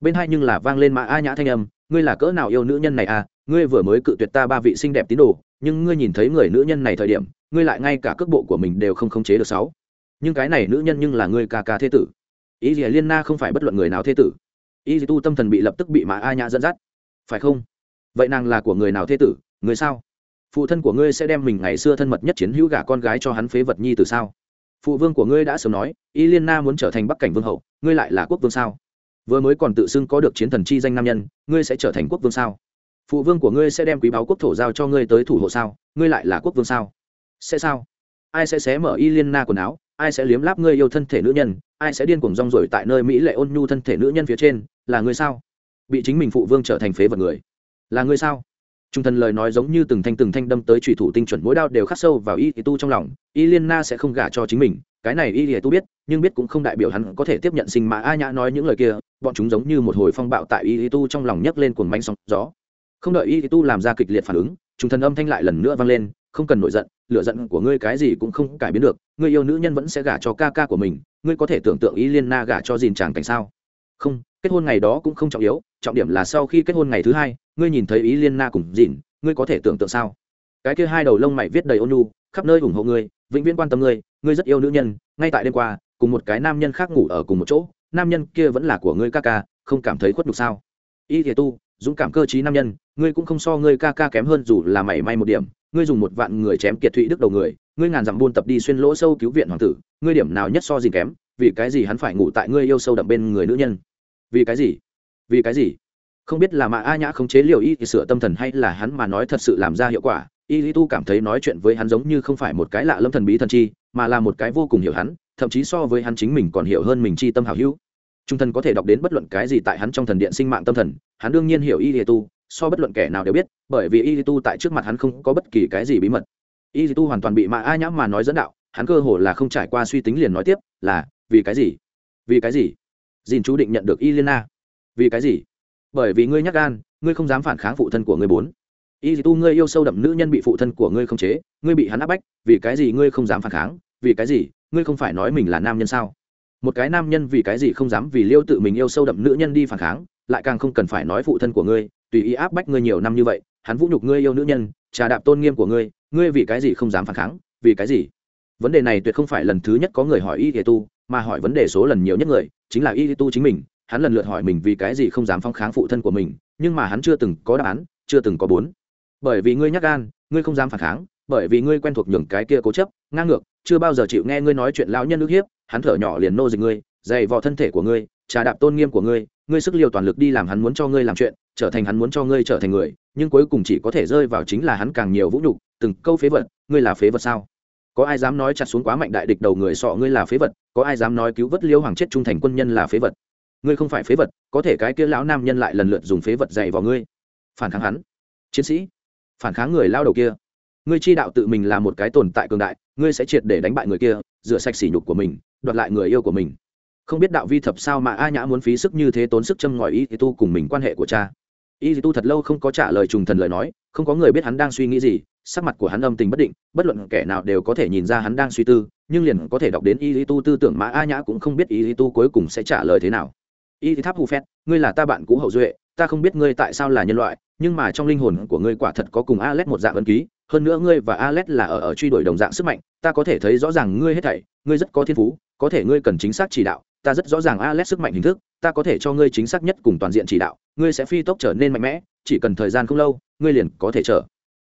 Speaker 1: Bên hai nhưng là vang lên mã a nhã thanh âm, ngươi là cỡ nào yêu nữ nhân này à, ngươi vừa mới cự tuyệt ta ba vị xinh đẹp tín đồ, nhưng ngươi nhìn thấy người nữ nhân này thời điểm, ngươi lại ngay cả cước bộ của mình đều không khống chế được sáu. Nhưng cái này nữ nhân nhưng là ngươi ca ca thế tử. Ý gì liên na không phải bất luận người nào thế tử. Ý gì tu tâm thần bị lập tức bị mã a nhã dẫn dắt. Phải không? Vậy nàng là của người nào thế tử? Người sao? Phụ thân của ngươi sẽ đem mình ngày xưa thân mật nhất chiến hữu gả con gái cho hắn phế vật nhi từ sao? Phụ vương của ngươi đã sớm nói, y liên na muốn trở thành bắc cảnh vương hậu, ngươi lại là quốc vương sao? Vừa mới còn tự xưng có được chiến thần chi danh nam nhân, ngươi sẽ trở thành quốc vương sao? Phụ vương của ngươi sẽ đem quý báu quốc thổ giao cho ngươi tới thủ hộ sao? Ngươi lại là quốc vương sao? Sẽ sao? Ai sẽ xé mở y liên na quần áo? Ai sẽ liếm láp ngươi yêu thân thể nữ nhân? Ai sẽ điên cuồng rong rổi tại nơi mỹ lệ ôn nhu thân thể nữ nhân phía trên? Là ngươi sao? Bị chính mình phụ vương trở thành phế vật người là ngươi sao? Trung thần lời nói giống như từng thanh từng thanh đâm tới trùy thủ tinh chuẩn, mỗi đao đều khắc sâu vào y tu trong lòng. Y liên na sẽ không gả cho chính mình, cái này y tu biết, nhưng biết cũng không đại biểu hắn có thể tiếp nhận sinh mà a nhã nói những lời kia, bọn chúng giống như một hồi phong bạo tại y tu trong lòng nhấc lên cuồng manh sóng gió. Không đợi y tu làm ra kịch liệt phản ứng, trung thần âm thanh lại lần nữa vang lên, không cần nổi giận lựa giận của ngươi cái gì cũng không cải biến được, ngươi yêu nữ nhân vẫn sẽ gả cho ca ca của mình, ngươi có thể tưởng tượng y liên na gả cho dìn chàng cảnh sao? Không, kết hôn ngày đó cũng không trọng yếu trọng điểm là sau khi kết hôn ngày thứ hai, ngươi nhìn thấy ý liên na cùng dìn ngươi có thể tưởng tượng sao? Cái kia hai đầu lông mày viết đầy ôn nhu, khắp nơi ủng hộ ngươi, vĩnh viễn quan tâm ngươi ngươi rất yêu nữ nhân, ngay tại đêm qua, cùng một cái nam nhân khác ngủ ở cùng một chỗ, nam nhân kia vẫn là của ngươi ca ca, không cảm thấy khuất nhục sao? Y thể tu, dũng cảm cơ t nam nhân, ngươi cũng không so ngươi ca ca kém hơn dù là mảy may một điểm, ngươi dùng một vạn người chém kiệt thụy đức đầu người, ngươi ngàn dặm buôn tập đi xuyên lỗ sâu cứu viện hoàng tử, ngươi điểm nào nhất so gì kém, vì cái gì hắn phải ngủ tại ngươi yêu sâu đậm bên người nữ nhân? Vì cái gì? Vì cái gì? Không biết là mạ a nhã không chế liều y thì sửa tâm thần hay là hắn mà nói thật sự làm ra hiệu quả, y lý tu cảm thấy nói chuyện với hắn giống như không phải một cái lạ lâm thần bí thần chi, mà là một cái vô cùng hiểu hắn, thậm chí so với hắn chính mình còn hiểu hơn mình chi tâm hảo hữu. Trung thần có thể đọc đến bất luận cái gì tại hắn trong thần điện sinh mạng tâm thần, hắn đương nhiên hiểu y lý tu, so bất luận kẻ nào đều biết, bởi vì y lý tu tại trước mặt hắn không có bất kỳ cái gì bí mật. Y lý tu hoàn toàn bị mạ a nhã mà nói dẫn đạo, hắn cơ hồ là không trải qua suy tính liền nói tiếp, là, vì cái gì? Vì cái gì? Dìn chú định nhận được y liên na vì cái gì? Bởi vì ngươi nhắc gan, ngươi không dám phản kháng phụ thân của ngươi bốn. Y tu, ngươi yêu sâu đậm nữ nhân bị phụ thân của ngươi không chế, ngươi bị hắn áp bách, vì cái gì ngươi không dám phản kháng? Vì cái gì? Ngươi không phải nói mình là nam nhân sao? Một cái nam nhân vì cái gì không dám vì liêu tự mình yêu sâu đậm nữ nhân đi phản kháng, lại càng không cần phải nói phụ thân của ngươi, tùy ý áp bách ngươi nhiều năm như vậy, hắn vũ nhục ngươi yêu nữ nhân, trà đạp tôn nghiêm của ngươi ngươi vì cái gì không dám phản kháng? Vì cái gì? Vấn đề này tuyệt không phải lần thứ nhất có người hỏi y dì tu, mà hỏi vấn đề số lần nhiều nhất người, chính là y tu chính mình hắn lần lượt hỏi mình vì cái gì không dám phong kháng phụ thân của mình, nhưng mà hắn chưa từng có đáp án, chưa từng có bốn. Bởi vì ngươi nhắc gan, ngươi không dám phản kháng, bởi vì ngươi quen thuộc nhường cái kia cố chấp, ngang ngược, chưa bao giờ chịu nghe ngươi nói chuyện lão nhân ức hiếp, hắn thở nhỏ liền nô dịch ngươi, dày vò thân thể của ngươi, trà đạp tôn nghiêm của ngươi ngươi sức liều toàn lực đi làm hắn muốn cho ngươi làm chuyện, trở thành hắn muốn cho ngươi trở thành người, nhưng cuối cùng chỉ có thể rơi vào chính là hắn càng nhiều vũ nhục, từng câu phế vật, ngươi là phế vật sao? Có ai dám nói chặt xuống quá mạnh đại địch đầu người sọ ngươi là phế vật, có ai dám nói cứu vớt liêu hoàng chết trung thành quân nhân là phế vật? Ngươi không phải phế vật, có thể cái kia lão nam nhân lại lần lượt dùng phế vật dày vào ngươi. Phản kháng hắn. Chiến sĩ. Phản kháng người lao đầu kia. Ngươi chi đạo tự mình là một cái tồn tại cường đại, ngươi sẽ triệt để đánh bại người kia, rửa sạch sỉ nhục của mình, đoạt lại người yêu của mình. Không biết đạo vi thập sao mà a nhã muốn phí sức như thế tốn sức châm ngòi y tu cùng mình quan hệ của cha. Y tu thật lâu không có trả lời trùng thần lời nói, không có người biết hắn đang suy nghĩ gì, sắc mặt của hắn âm tình bất định, bất luận kẻ nào đều có thể nhìn ra hắn đang suy tư, nhưng liền có thể đọc đến y tu tư tưởng mà a nhã cũng không biết y tu cuối cùng sẽ trả lời thế nào y tháp hù phét ngươi là ta bạn cũ hậu duệ ta không biết ngươi tại sao là nhân loại nhưng mà trong linh hồn của ngươi quả thật có cùng Alet một dạng ấn ký, hơn nữa ngươi và Alet là ở ở truy đuổi đồng dạng sức mạnh, ta có thể thấy rõ ràng ngươi hết thảy, ngươi rất có thiên phú, có thể ngươi cần chính xác chỉ đạo, ta rất rõ ràng Alet sức mạnh hình thức, ta có thể cho ngươi chính xác nhất cùng toàn diện chỉ đạo, ngươi sẽ phi tốc trở nên mạnh mẽ, chỉ cần thời gian không lâu, ngươi liền có thể trở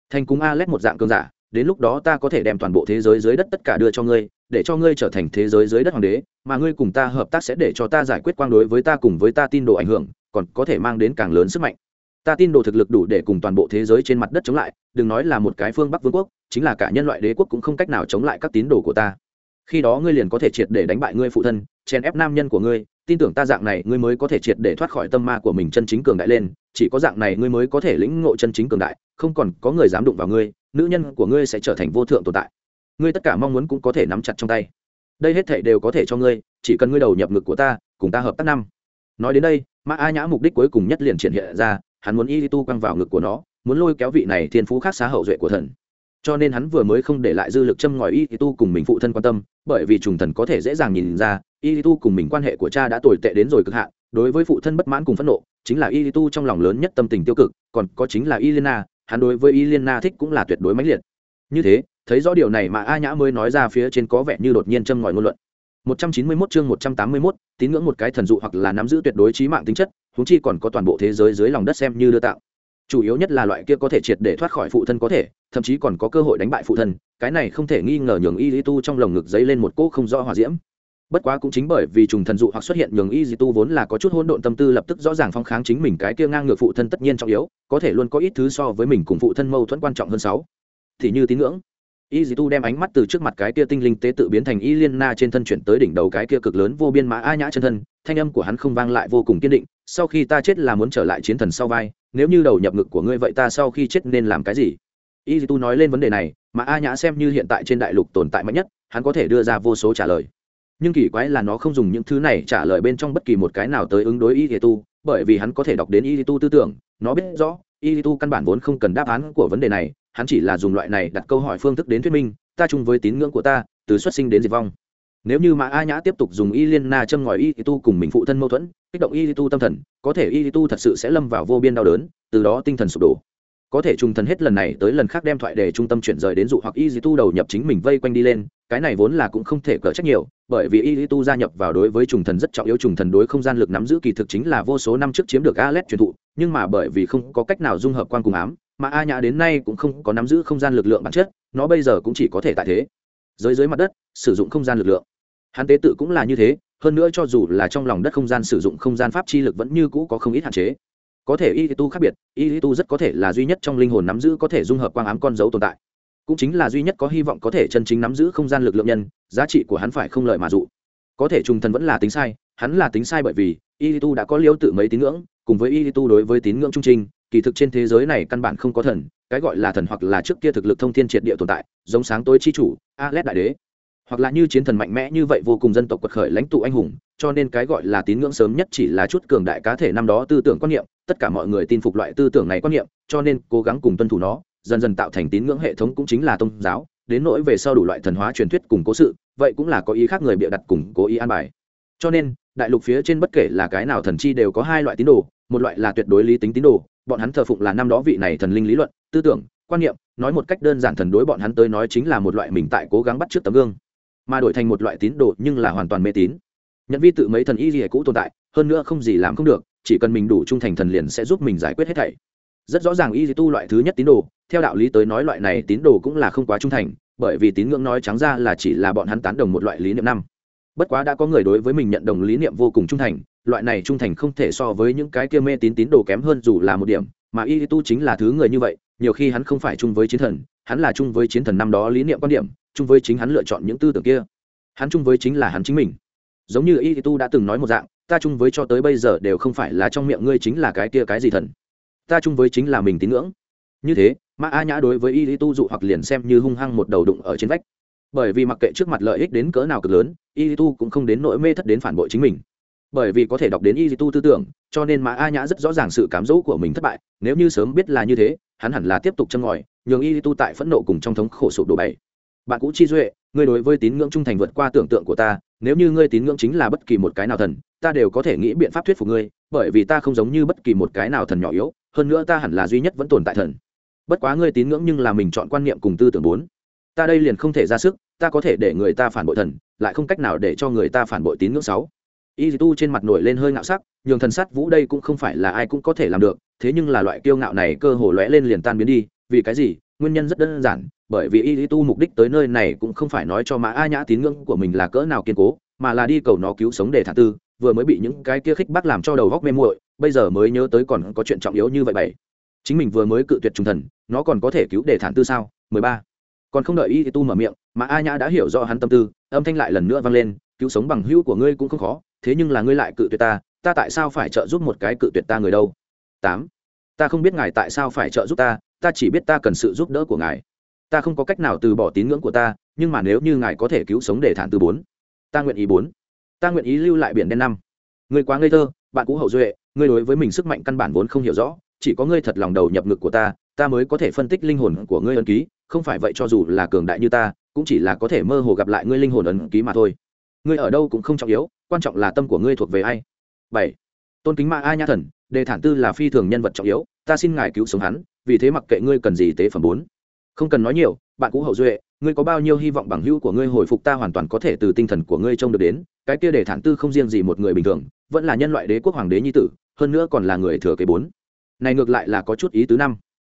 Speaker 1: thành cùng Alet một dạng cường giả, đến lúc đó ta có thể đem toàn bộ thế giới dưới đất tất cả đưa cho ngươi, để cho ngươi trở thành thế giới dưới đất hoàng đế, mà ngươi cùng ta hợp tác sẽ để cho ta giải quyết quang đối với ta cùng với ta tin đồ ảnh hưởng, còn có thể mang đến càng lớn sức mạnh. Ta tin đồ thực lực đủ để cùng toàn bộ thế giới trên mặt đất chống lại đừng nói là một cái phương bắc vương quốc chính là cả nhân loại đế quốc cũng không cách nào chống lại các tín đồ của ta. Khi đó ngươi liền có thể triệt để đánh bại ngươi phụ thân chèn ép nam nhân của ngươi tin tưởng ta dạng này ngươi mới có thể triệt để thoát khỏi tâm ma của mình chân chính cường đại lên chỉ có dạng này ngươi mới có thể lĩnh ngộ chân chính cường đại không còn có người dám đụng vào ngươi nữ nhân của ngươi sẽ trở thành vô thượng tồn tại ngươi tất cả mong muốn cũng có thể nắm chặt trong tay. Đây hết thảy đều có thể cho ngươi, chỉ cần ngươi đầu nhập ngực của ta, cùng ta hợp tác năm. Nói đến đây mã a nhã mục đích cuối cùng nhất liền triển hiện ra, hắn muốn y tu quăng vào ngực của nó, muốn lôi kéo vị này thiên phú khác xá hậu duệ của thần. Cho nên hắn vừa mới không để lại dư lực châm ngòi y tu cùng mình phụ thân quan tâm, bởi vì trùng thần có thể dễ dàng nhìn ra, y tu cùng mình quan hệ của cha đã tồi tệ đến rồi cực hạn, đối với phụ thân bất mãn cùng phẫn nộ, chính là y tu trong lòng lớn nhất tâm tình tiêu cực, còn có chính là y lena hắn đối với y lena thích cũng là tuyệt đối mãnh liệt. Như thế thấy rõ điều này mà a nhã mới nói ra phía trên có vẻ như đột nhiên châm ngòi ngôn luận 191 chương 181, tín ngưỡng một cái thần dụ hoặc là nắm giữ tuyệt đối trí mạng tính chất, huống chi còn có toàn bộ thế giới dưới lòng đất xem như đưa tạo. Chủ yếu nhất là loại kia có thể triệt để thoát khỏi phụ thân có thể, thậm chí còn có cơ hội đánh bại phụ thân, cái này không thể nghi ngờ nhường Y Lý Tu trong lồng ngực dấy lên một cỗ không rõ hỏa diễm. bất quá cũng chính bởi vì trùng thần dụ hoặc xuất hiện nhường y di tu vốn là có chút hỗn độn tâm tư lập tức rõ ràng phong kháng chính mình cái kia ngang ngược phụ thân tất nhiên trọng yếu có thể luôn có ít thứ so với mình cùng phụ thân mâu thuẫn quan trọng hơn sáu thì như tín ngưỡng y dì tu đem ánh mắt từ trước mặt cái kia tinh linh tế tự biến thành y liên na trên thân chuyển tới đỉnh đầu cái kia cực lớn vô biên mã a nhã chân thân, thanh âm của hắn không vang lại vô cùng kiên định, sau khi ta chết là muốn trở lại chiến thần sau vai, nếu như đầu nhập ngực của ngươi vậy ta sau khi chết nên làm cái gì? Y dì tu nói lên vấn đề này, mà a nhã xem như hiện tại trên đại lục tồn tại mạnh nhất, hắn có thể đưa ra vô số trả lời. Nhưng kỳ quái là nó không dùng những thứ này trả lời bên trong bất kỳ một cái nào tới ứng đối y dì tu, bởi vì hắn có thể đọc đến y dì tu tư tưởng, nó biết rõ, y tu căn bản vốn không cần đáp án của vấn đề này hắn chỉ là dùng loại này đặt câu hỏi phương thức đến thuyết minh, ta chung với tín ngưỡng của ta, từ xuất sinh đến diệt vong. Nếu như mà a nhã tiếp tục dùng y liên na châm ngòi y tu cùng mình phụ thân mâu thuẫn, kích động y tu tâm thần, có thể y tu thật sự sẽ lâm vào vô biên đau đớn, từ đó tinh thần sụp đổ. Có thể trùng thần hết lần này tới lần khác đem thoại để trung tâm chuyển rời đến dụ hoặc y tu đầu nhập chính mình vây quanh đi lên, cái này vốn là cũng không thể cỡ trách nhiều, bởi vì y tu gia nhập vào đối với trùng thần rất trọng yếu, trùng thần đối không gian lực nắm giữ kỳ thực chính là vô số năm trước chiếm được a led truyền thụ, nhưng mà bởi vì không có cách nào dung hợp quan cùng ám mà a nhã đến nay cũng không có nắm giữ không gian lực lượng bản chất, nó bây giờ cũng chỉ có thể tại thế. Dưới dưới mặt đất, sử dụng không gian lực lượng. Hắn tế tự cũng là như thế, hơn nữa cho dù là trong lòng đất không gian sử dụng không gian pháp chi lực vẫn như cũ có không ít hạn chế. Có thể y tu khác biệt, y tu rất có thể là duy nhất trong linh hồn nắm giữ có thể dung hợp quang ám con dấu tồn tại. Cũng chính là duy nhất có hy vọng có thể chân chính nắm giữ không gian lực lượng nhân, giá trị của hắn phải không lợi mà dụ. Có thể trùng thần vẫn là tính sai, hắn là tính sai bởi vì y tu đã có liêu tự mấy tín ngưỡng, cùng với y tu đối với tín ngưỡng trung trinh kỳ thực trên thế giới này căn bản không có thần, cái gọi là thần hoặc là trước kia thực lực thông thiên triệt địa tồn tại, giống sáng tối chi chủ alet đại đế. Hoặc là như chiến thần mạnh mẽ như vậy vô cùng dân tộc quật khởi lãnh tụ anh hùng, cho nên cái gọi là tín ngưỡng sớm nhất chỉ là chút cường đại cá thể năm đó tư tưởng quan niệm, tất cả mọi người tin phục loại tư tưởng này quan niệm, cho nên cố gắng cùng tuân thủ nó, dần dần tạo thành tín ngưỡng hệ thống cũng chính là tôn giáo, đến nỗi về sau đủ loại thần hóa truyền thuyết cùng cố sự, vậy cũng là có ý khác người bịa đặt cùng cố ý an bài. Cho nên, đại lục phía trên bất kể là cái nào thần chi đều có hai loại tín đồ, một loại là tuyệt đối lý tính tín đồ bọn hắn thờ phụng là năm đó vị này thần linh lý luận, tư tưởng, quan niệm, nói một cách đơn giản thần đối bọn hắn tới nói chính là một loại mình tại cố gắng bắt trước tấm gương, mà đổi thành một loại tín đồ nhưng là hoàn toàn mê tín. Nhận vi tự mấy thần y gì cũ tồn tại, hơn nữa không gì làm không được, chỉ cần mình đủ trung thành thần liền sẽ giúp mình giải quyết hết thảy. Rất rõ ràng y tu loại thứ nhất tín đồ, theo đạo lý tới nói loại này tín đồ cũng là không quá trung thành, bởi vì tín ngưỡng nói trắng ra là chỉ là bọn hắn tán đồng một loại lý niệm năm. Bất quá đã có người đối với mình nhận đồng lý niệm vô cùng trung thành loại này trung thành không thể so với những cái kia mê tín tín đồ kém hơn dù là một điểm, mà y tu chính là thứ người như vậy, nhiều khi hắn không phải chung với chiến thần, hắn là chung với chiến thần năm đó lý niệm quan điểm, chung với chính hắn lựa chọn những tư tưởng kia. Hắn chung với chính là hắn chính mình. Giống như y tu đã từng nói một dạng, ta chung với cho tới bây giờ đều không phải là trong miệng ngươi chính là cái kia cái gì thần. Ta chung với chính là mình tín ngưỡng. Như thế mà a nhã đối với y tu dụ hoặc liền xem như hung hăng một đầu đụng ở trên vách. Bởi vì mặc kệ trước mặt lợi ích đến cỡ nào cực lớn, y tu cũng không đến nỗi mê thất đến phản bội chính mình bởi vì có thể đọc đến y tu tư tưởng, cho nên Mã a nhã rất rõ ràng sự cám dỗ của mình thất bại, nếu như sớm biết là như thế, hắn hẳn là tiếp tục châm ngòi, nhường y tu tại phẫn nộ cùng trong thống khổ sụp đổ bảy. Bạn cũ chi duệ, ngươi đối với tín ngưỡng trung thành vượt qua tưởng tượng của ta, nếu như ngươi tín ngưỡng chính là bất kỳ một cái nào thần, ta đều có thể nghĩ biện pháp thuyết phục ngươi, bởi vì ta không giống như bất kỳ một cái nào thần nhỏ yếu, hơn nữa ta hẳn là duy nhất vẫn tồn tại thần. Bất quá ngươi tín ngưỡng nhưng là mình chọn quan niệm cùng tư tưởng bốn. Ta đây liền không thể ra sức, ta có thể để người ta phản bội thần, lại không cách nào để cho người ta phản bội tín ngưỡng sáu y tu trên mặt nổi lên hơi ngạo sắc, nhường thần sắt vũ đây cũng không phải là ai cũng có thể làm được, thế nhưng là loại kiêu ngạo này cơ hồ lóe lên liền tan biến đi, vì cái gì? Nguyên nhân rất đơn giản, bởi vì y tu mục đích tới nơi này cũng không phải nói cho mã a nhã tín ngưỡng của mình là cỡ nào kiên cố, mà là đi cầu nó cứu sống để thả tư, vừa mới bị những cái kia khích bác làm cho đầu góc mê muội, bây giờ mới nhớ tới còn có chuyện trọng yếu như vậy bảy. Chính mình vừa mới cự tuyệt trung thần, nó còn có thể cứu để thản tư sao? Mười ba. Còn không đợi y tu mở miệng mà a nhã đã hiểu rõ hắn tâm tư, âm thanh lại lần nữa vang lên, cứu sống bằng hữu của ngươi cũng không khó thế nhưng là ngươi lại cự tuyệt ta ta tại sao phải trợ giúp một cái cự tuyệt ta người đâu? Tám, ta không biết ngài tại sao phải trợ giúp ta ta chỉ biết ta cần sự giúp đỡ của ngài. Ta không có cách nào từ bỏ tín ngưỡng của ta, nhưng mà nếu như ngài có thể cứu sống để thản từ bốn, ta nguyện ý bốn, ta nguyện ý lưu lại biển đen năm. Ngươi quá ngây thơ, bạn cũ hậu duệ, ngươi đối với mình sức mạnh căn bản vốn không hiểu rõ, chỉ có ngươi thật lòng đầu nhập ngực của ta ta mới có thể phân tích linh hồn của ngươi ấn ký, không phải vậy cho dù là cường đại như ta, cũng chỉ là có thể mơ hồ gặp lại ngươi linh hồn ấn ký mà thôi. Ngươi ở đâu cũng không trọng yếu quan trọng là tâm của ngươi thuộc về ai? Bảy. Tôn kính ma a nha thần, đề thản tư là phi thường nhân vật trọng yếu, ta xin ngài cứu sống hắn, vì thế mặc kệ ngươi cần gì tế phẩm bốn. Không cần nói nhiều, bạn cũ hậu duệ, ngươi có bao nhiêu hy vọng bằng hữu của ngươi hồi phục ta hoàn toàn có thể từ tinh thần của ngươi trông được đến, cái kia để thản tư không riêng gì một người bình thường, vẫn là nhân loại đế quốc hoàng đế nhi tử, hơn nữa còn là người thừa kế bốn. Này ngược lại là có chút ý tứ năm.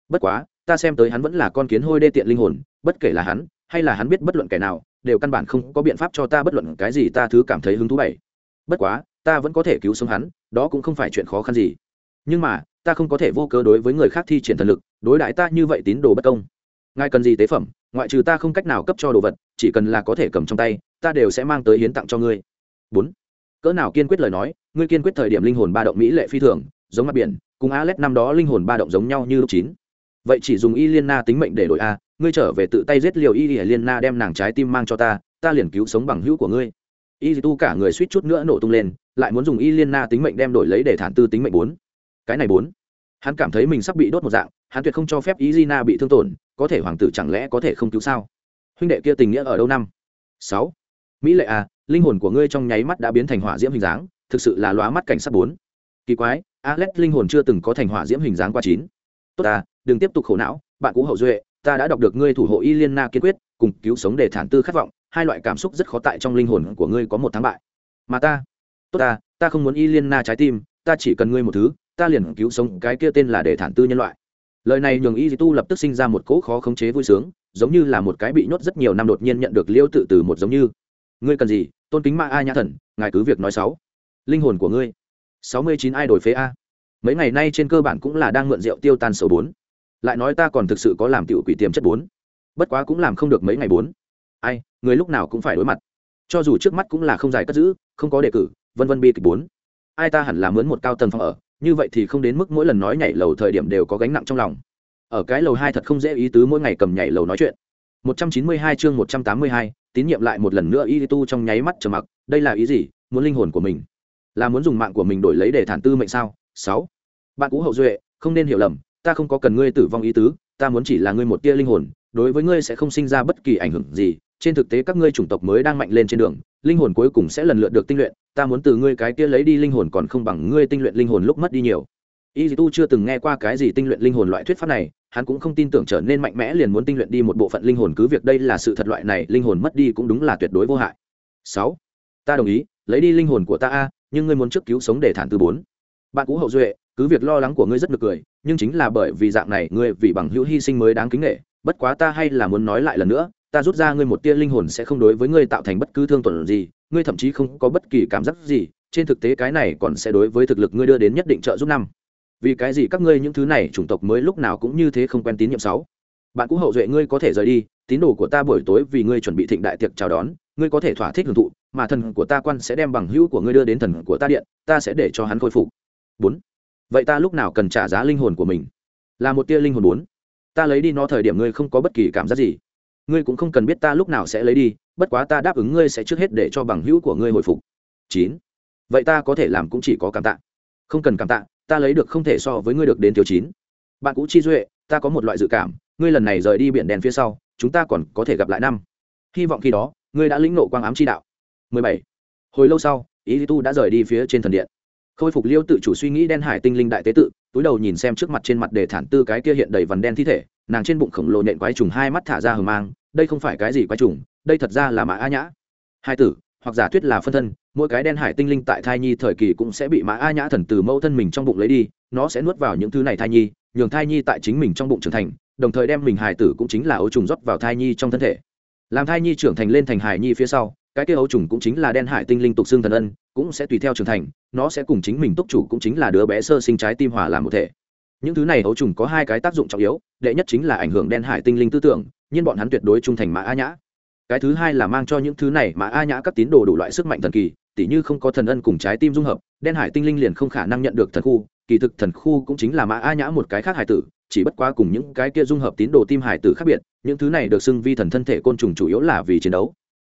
Speaker 1: Bất quá, ta xem tới hắn vẫn là con kiến hôi đê tiện linh hồn, bất kể là hắn, hay là hắn biết bất luận kẻ nào đều căn bản không có biện pháp cho ta bất luận cái gì ta thứ cảm thấy hứng thú bảy bất quá, ta vẫn có thể cứu sống hắn, đó cũng không phải chuyện khó khăn gì. Nhưng mà, ta không có thể vô cớ đối với người khác thi triển thần lực, đối đãi ta như vậy tín đồ bất công. Ngài cần gì tế phẩm, ngoại trừ ta không cách nào cấp cho đồ vật, chỉ cần là có thể cầm trong tay, ta đều sẽ mang tới hiến tặng cho ngươi. Bốn. Cỡ nào kiên quyết lời nói, ngươi kiên quyết thời điểm linh hồn ba động mỹ lệ phi thường, giống mặt biển, cùng alex năm đó linh hồn ba động giống nhau như lúc chín. Vậy chỉ dùng y liên na tính mệnh để đổi a ngươi trở về tự tay giết liều y liên na đem nàng trái tim mang cho ta ta liền cứu sống bằng hữu của ngươi. Y tu cả người suýt chút nữa nổ tung lên, lại muốn dùng y liên na tính mệnh đem đổi lấy để thản tư tính mệnh bốn. Cái này bốn. Hắn cảm thấy mình sắp bị đốt một dạng, hắn tuyệt không cho phép y na bị thương tổn, có thể hoàng tử chẳng lẽ có thể không cứu sao? Huynh đệ kia tình nghĩa ở đâu năm? Sáu. Mỹ lệ à linh hồn của ngươi trong nháy mắt đã biến thành hỏa diễm hình dáng, thực sự là lóa mắt cảnh sát bốn. Kỳ quái alex linh hồn chưa từng có thành hỏa diễm hình dáng qua chín. Tốt à đừng tiếp tục khổ não, bạn cũ hậu duệ ta đã đọc được ngươi thủ hộ y liên na kiên quyết, cùng cứu sống để thản tư khát vọng, hai loại cảm xúc rất khó tại trong linh hồn của ngươi có một thắng bại. Mà ta, tốt ta ta không muốn y liên na trái tim, ta chỉ cần ngươi một thứ, ta liền cứu sống cái kia tên là để thản tư nhân loại. Lời này nhường y tu lập tức sinh ra một cỗ khó khống chế vui sướng, giống như là một cái bị nhốt rất nhiều năm đột nhiên nhận được liêu tự từ một giống như. Ngươi cần gì? Tôn kính ma a nhã thần, ngài cứ việc nói sáu. Linh hồn của ngươi. Sáu mươi chín ai đổi phế a. Mấy ngày nay trên cơ bản cũng là đang mượn rượu tiêu tan sầu bốn lại nói ta còn thực sự có làm tiểu quỷ tiềm chất bốn. Bất quá cũng làm không được mấy ngày bốn. Ai người lúc nào cũng phải đối mặt. Cho dù trước mắt cũng là không dài cất giữ không có đề cử vân vân bi kịch bốn. Ai ta hẳn là mướn một cao tầng phòng ở như vậy thì không đến mức mỗi lần nói nhảy lầu thời điểm đều có gánh nặng trong lòng. Ở cái lầu hai thật không dễ ý tứ mỗi ngày cầm nhảy lầu nói chuyện. 192 chương 182, tín nhiệm lại một lần nữa y tu trong nháy mắt trầm mặc đây là ý gì muốn linh hồn của mình? Là muốn dùng mạng của mình đổi lấy để thản tư mệnh sao? Sáu. Bạn cũ hậu duệ không nên hiểu lầm ta không có cần ngươi tử vong ý tứ, ta muốn chỉ là ngươi một tia linh hồn, đối với ngươi sẽ không sinh ra bất kỳ ảnh hưởng gì, trên thực tế các ngươi chủng tộc mới đang mạnh lên trên đường, linh hồn cuối cùng sẽ lần lượt được tinh luyện, ta muốn từ ngươi cái kia lấy đi linh hồn còn không bằng ngươi tinh luyện linh hồn lúc mất đi nhiều. Y tu chưa từng nghe qua cái gì tinh luyện linh hồn loại thuyết pháp này, hắn cũng không tin tưởng trở nên mạnh mẽ liền muốn tinh luyện đi một bộ phận linh hồn cứ việc đây là sự thật loại này, linh hồn mất đi cũng đúng là tuyệt đối vô hại. Sáu, ta đồng ý, lấy đi linh hồn của ta a, nhưng ngươi muốn trước cứu sống để thản từ bốn. Bạn cũ hậu duệ, cứ việc lo lắng của ngươi rất nực cười nhưng chính là bởi vì dạng này ngươi vì bằng hữu hy sinh mới đáng kính nghệ, bất quá ta hay là muốn nói lại lần nữa, ta rút ra ngươi một tia linh hồn sẽ không đối với ngươi tạo thành bất cứ thương tổn gì, ngươi thậm chí không có bất kỳ cảm giác gì, trên thực tế cái này còn sẽ đối với thực lực ngươi đưa đến nhất định trợ giúp năm. Vì cái gì các ngươi những thứ này chủng tộc mới lúc nào cũng như thế không quen tín nhiệm sáu? Bạn cũ hậu duệ ngươi có thể rời đi, tín đồ của ta buổi tối vì ngươi chuẩn bị thịnh đại tiệc chào đón, ngươi có thể thỏa thích hưởng thụ, mà thần của ta quan sẽ đem bằng hữu của ngươi đưa đến thần của ta điện, ta sẽ để cho hắn khôi phục. Bốn vậy ta lúc nào cần trả giá linh hồn của mình? Là một tia linh hồn bốn ta lấy đi nó thời điểm ngươi không có bất kỳ cảm giác gì. Ngươi cũng không cần biết ta lúc nào sẽ lấy đi, bất quá ta đáp ứng ngươi sẽ trước hết để cho bằng hữu của ngươi hồi phục. Chín. Vậy ta có thể làm cũng chỉ có cảm tạ. Không cần cảm tạ, ta lấy được không thể so với ngươi được đến thiếu chín. Bạn cũ chi duệ, ta có một loại dự cảm, ngươi lần này rời đi biển đèn phía sau, chúng ta còn có thể gặp lại năm. Hy vọng khi đó, ngươi đã lĩnh nộ quang ám chi đạo. 17. hồi lâu sau, ý tu đã rời đi phía trên thần điện khôi phục liêu tự chủ suy nghĩ đen hải tinh linh đại tế tự, túi đầu nhìn xem trước mặt trên mặt đề thản tư cái kia hiện đầy vằn đen thi thể, nàng trên bụng khổng lồ nện quái trùng hai mắt thả ra hờ mang, đây không phải cái gì quái trùng, đây thật ra là mã a nhã. Hai tử, hoặc giả thuyết là phân thân, mỗi cái đen hải tinh linh tại thai nhi thời kỳ cũng sẽ bị mã a nhã thần từ mẫu thân mình trong bụng lấy đi, nó sẽ nuốt vào những thứ này thai nhi, nhường thai nhi tại chính mình trong bụng trưởng thành, đồng thời đem mình hải tử cũng chính là ấu trùng rót vào thai nhi trong thân thể. Làm thai nhi trưởng thành lên thành hải nhi phía sau cái kia ấu trùng cũng chính là đen hải tinh linh tục xương thần ân, cũng sẽ tùy theo trưởng thành, nó sẽ cùng chính mình túc chủ cũng chính là đứa bé sơ sinh trái tim hòa làm một thể. Những thứ này ấu trùng có hai cái tác dụng trọng yếu, đệ nhất chính là ảnh hưởng đen hải tinh linh tư tưởng, nhưng bọn hắn tuyệt đối trung thành mã a nhã. Cái thứ hai là mang cho những thứ này mã a nhã các tín đồ đủ loại sức mạnh thần kỳ, tỉ như không có thần ân cùng trái tim dung hợp, đen hải tinh linh liền không khả năng nhận được thần khu, kỳ thực thần khu cũng chính là mã a nhã một cái khác hải tử, chỉ bất quá cùng những cái kia dung hợp tín đồ tim hải tử khác biệt, những thứ này được xưng vi thần thân thể côn trùng chủ yếu là vì chiến đấu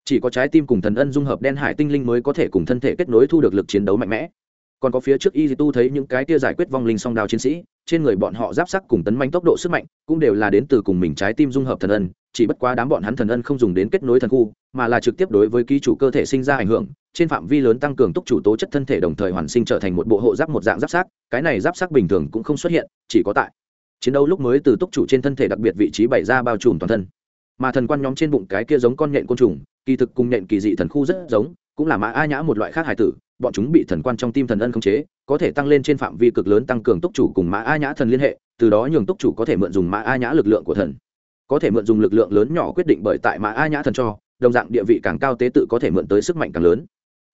Speaker 1: chỉ có trái tim cùng thần ân dung hợp đen hải tinh linh mới có thể cùng thân thể kết nối thu được lực chiến đấu mạnh mẽ. Còn có phía trước y tu thấy những cái kia giải quyết vong linh song đao chiến sĩ, trên người bọn họ giáp sắc cùng tấn manh tốc độ sức mạnh cũng đều là đến từ cùng mình trái tim dung hợp thần ân, chỉ bất quá đám bọn hắn thần ân không dùng đến kết nối thần khu, mà là trực tiếp đối với ký chủ cơ thể sinh ra ảnh hưởng, trên phạm vi lớn tăng cường túc chủ tố chất thân thể đồng thời hoàn sinh trở thành một bộ hộ giáp một dạng giáp sắc, cái này giáp sắc bình thường cũng không xuất hiện, chỉ có tại chiến đấu lúc mới từ túc chủ trên thân thể đặc biệt vị trí bày ra bao trùm toàn thân mà thần quan nhóm trên bụng cái kia giống con nhện côn trùng, kỳ thực cùng nhện kỳ dị thần khu rất giống, cũng là mã a nhã một loại khác hải tử, bọn chúng bị thần quan trong tim thần ân khống chế, có thể tăng lên trên phạm vi cực lớn tăng cường túc chủ cùng mã a nhã thần liên hệ, từ đó nhường túc chủ có thể mượn dùng mã a nhã lực lượng của thần. Có thể mượn dùng lực lượng lớn nhỏ quyết định bởi tại mã a nhã thần cho, đồng dạng địa vị càng cao tế tự có thể mượn tới sức mạnh càng lớn.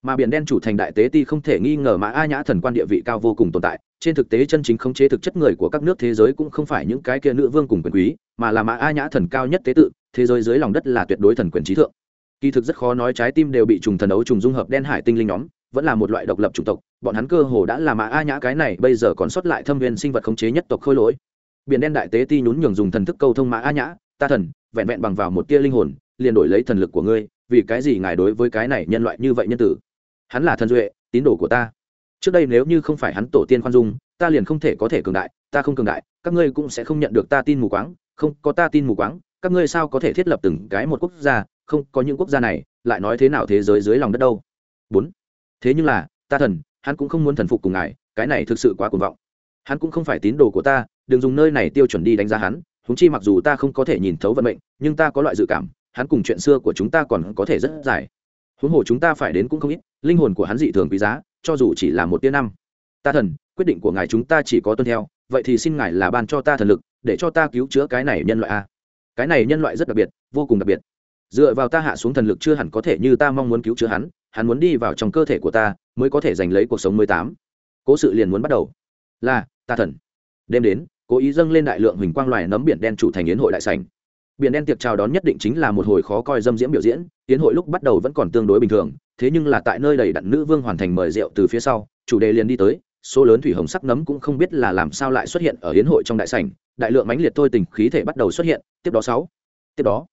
Speaker 1: Mà biển đen chủ thành đại tế ti không thể nghi ngờ mã a nhã thần quan địa vị cao vô cùng tồn tại, trên thực tế chân chính khống chế thực chất người của các nước thế giới cũng không phải những cái kia nữ vương cùng quyền quý, mà là mã a nhã thần cao nhất tế tự thế giới dưới lòng đất là tuyệt đối thần quyền trí thượng. Kỳ thực rất khó nói trái tim đều bị trùng thần ấu trùng dung hợp đen hải tinh linh nhóm, vẫn là một loại độc lập chủng tộc, bọn hắn cơ hồ đã là mã a nhã cái này, bây giờ còn sót lại thâm viên sinh vật khống chế nhất tộc khôi lỗi. Biển đen đại tế ti nhún nhường dùng thần thức câu thông mã a nhã, ta thần, vẹn vẹn bằng vào một tia linh hồn, liền đổi lấy thần lực của ngươi, vì cái gì ngài đối với cái này nhân loại như vậy nhân tử? Hắn là thần duệ, tín đồ của ta. Trước đây nếu như không phải hắn tổ tiên khoan dung, ta liền không thể có thể cường đại, ta không cường đại, các ngươi cũng sẽ không nhận được ta tin mù quáng, không, có ta tin mù quáng các ngươi sao có thể thiết lập từng cái một quốc gia, không có những quốc gia này, lại nói thế nào thế giới dưới lòng đất đâu? Bốn, thế nhưng là, ta thần, hắn cũng không muốn thần phục cùng ngài, cái này thực sự quá cuồng vọng. Hắn cũng không phải tín đồ của ta, đừng dùng nơi này tiêu chuẩn đi đánh giá hắn húng chi mặc dù ta không có thể nhìn thấu vận mệnh, nhưng ta có loại dự cảm, hắn cùng chuyện xưa của chúng ta còn có thể rất dài. Huống hồ chúng ta phải đến cũng không ít, linh hồn của hắn dị thường quý giá, cho dù chỉ là một tia năm. Ta thần, quyết định của ngài chúng ta chỉ có tuân theo, vậy thì xin ngài là ban cho ta thần lực, để cho ta cứu chữa cái này nhân loại a cái này nhân loại rất đặc biệt, vô cùng đặc biệt. Dựa vào ta hạ xuống thần lực chưa hẳn có thể như ta mong muốn cứu chữa hắn hắn muốn đi vào trong cơ thể của ta, mới có thể giành lấy cuộc sống mới tám. Cố sự liền muốn bắt đầu. Là, ta thần. Đêm đến, cố ý dâng lên đại lượng huỳnh quang loài nấm biển đen chủ thành yến hội đại sảnh. Biển đen tiệc chào đón nhất định chính là một hồi khó coi dâm diễm biểu diễn, yến hội lúc bắt đầu vẫn còn tương đối bình thường, thế nhưng là tại nơi đầy đặn nữ vương hoàn thành mời rượu từ phía sau, chủ đề liền đi tới, số lớn thủy hồng sắc nấm cũng không biết là làm sao lại xuất hiện ở yến hội trong đại sảnh đại lượng mãnh liệt thôi tình khí thể bắt đầu xuất hiện tiếp đó sáu tiếp đó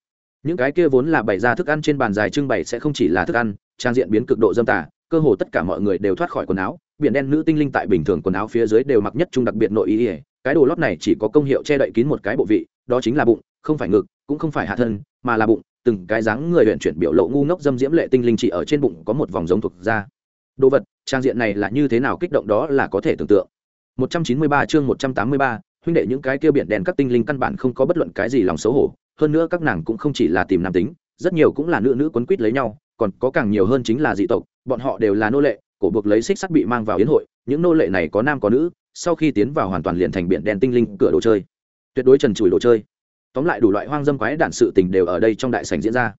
Speaker 1: những cái kia vốn là bày ra thức ăn trên bàn dài trưng bày sẽ không chỉ là thức ăn trang diện biến cực độ dâm tả cơ hồ tất cả mọi người đều thoát khỏi quần áo biển đen nữ tinh linh tại bình thường quần áo phía dưới đều mặc nhất trung đặc biệt nội ý ỉa cái đồ lót này chỉ có công hiệu che đậy kín một cái bộ vị đó chính là bụng không phải ngực cũng không phải hạ thân mà là bụng từng cái dáng người luyện chuyển biểu lộ ngu ngốc dâm diễm lệ tinh linh chỉ ở trên bụng có một vòng giống thuộc da. Đồ vật trang diện này là như thế nào kích động đó là có thể tưởng tượng. 193 chương 183, huynh đệ những cái kia biển đen các tinh linh căn bản không có bất luận cái gì lòng xấu hổ, hơn nữa các nàng cũng không chỉ là tìm nam tính, rất nhiều cũng là nữ nữ quấn quýt lấy nhau, còn có càng nhiều hơn chính là dị tộc, bọn họ đều là nô lệ, cổ buộc lấy xích sắt bị mang vào yến hội, những nô lệ này có nam có nữ, sau khi tiến vào hoàn toàn liền thành biển đen tinh linh cửa đồ chơi. Tuyệt đối trần trụi đồ chơi. Tóm lại đủ loại hoang dâm quái đản sự tình đều ở đây trong đại sảnh diễn ra.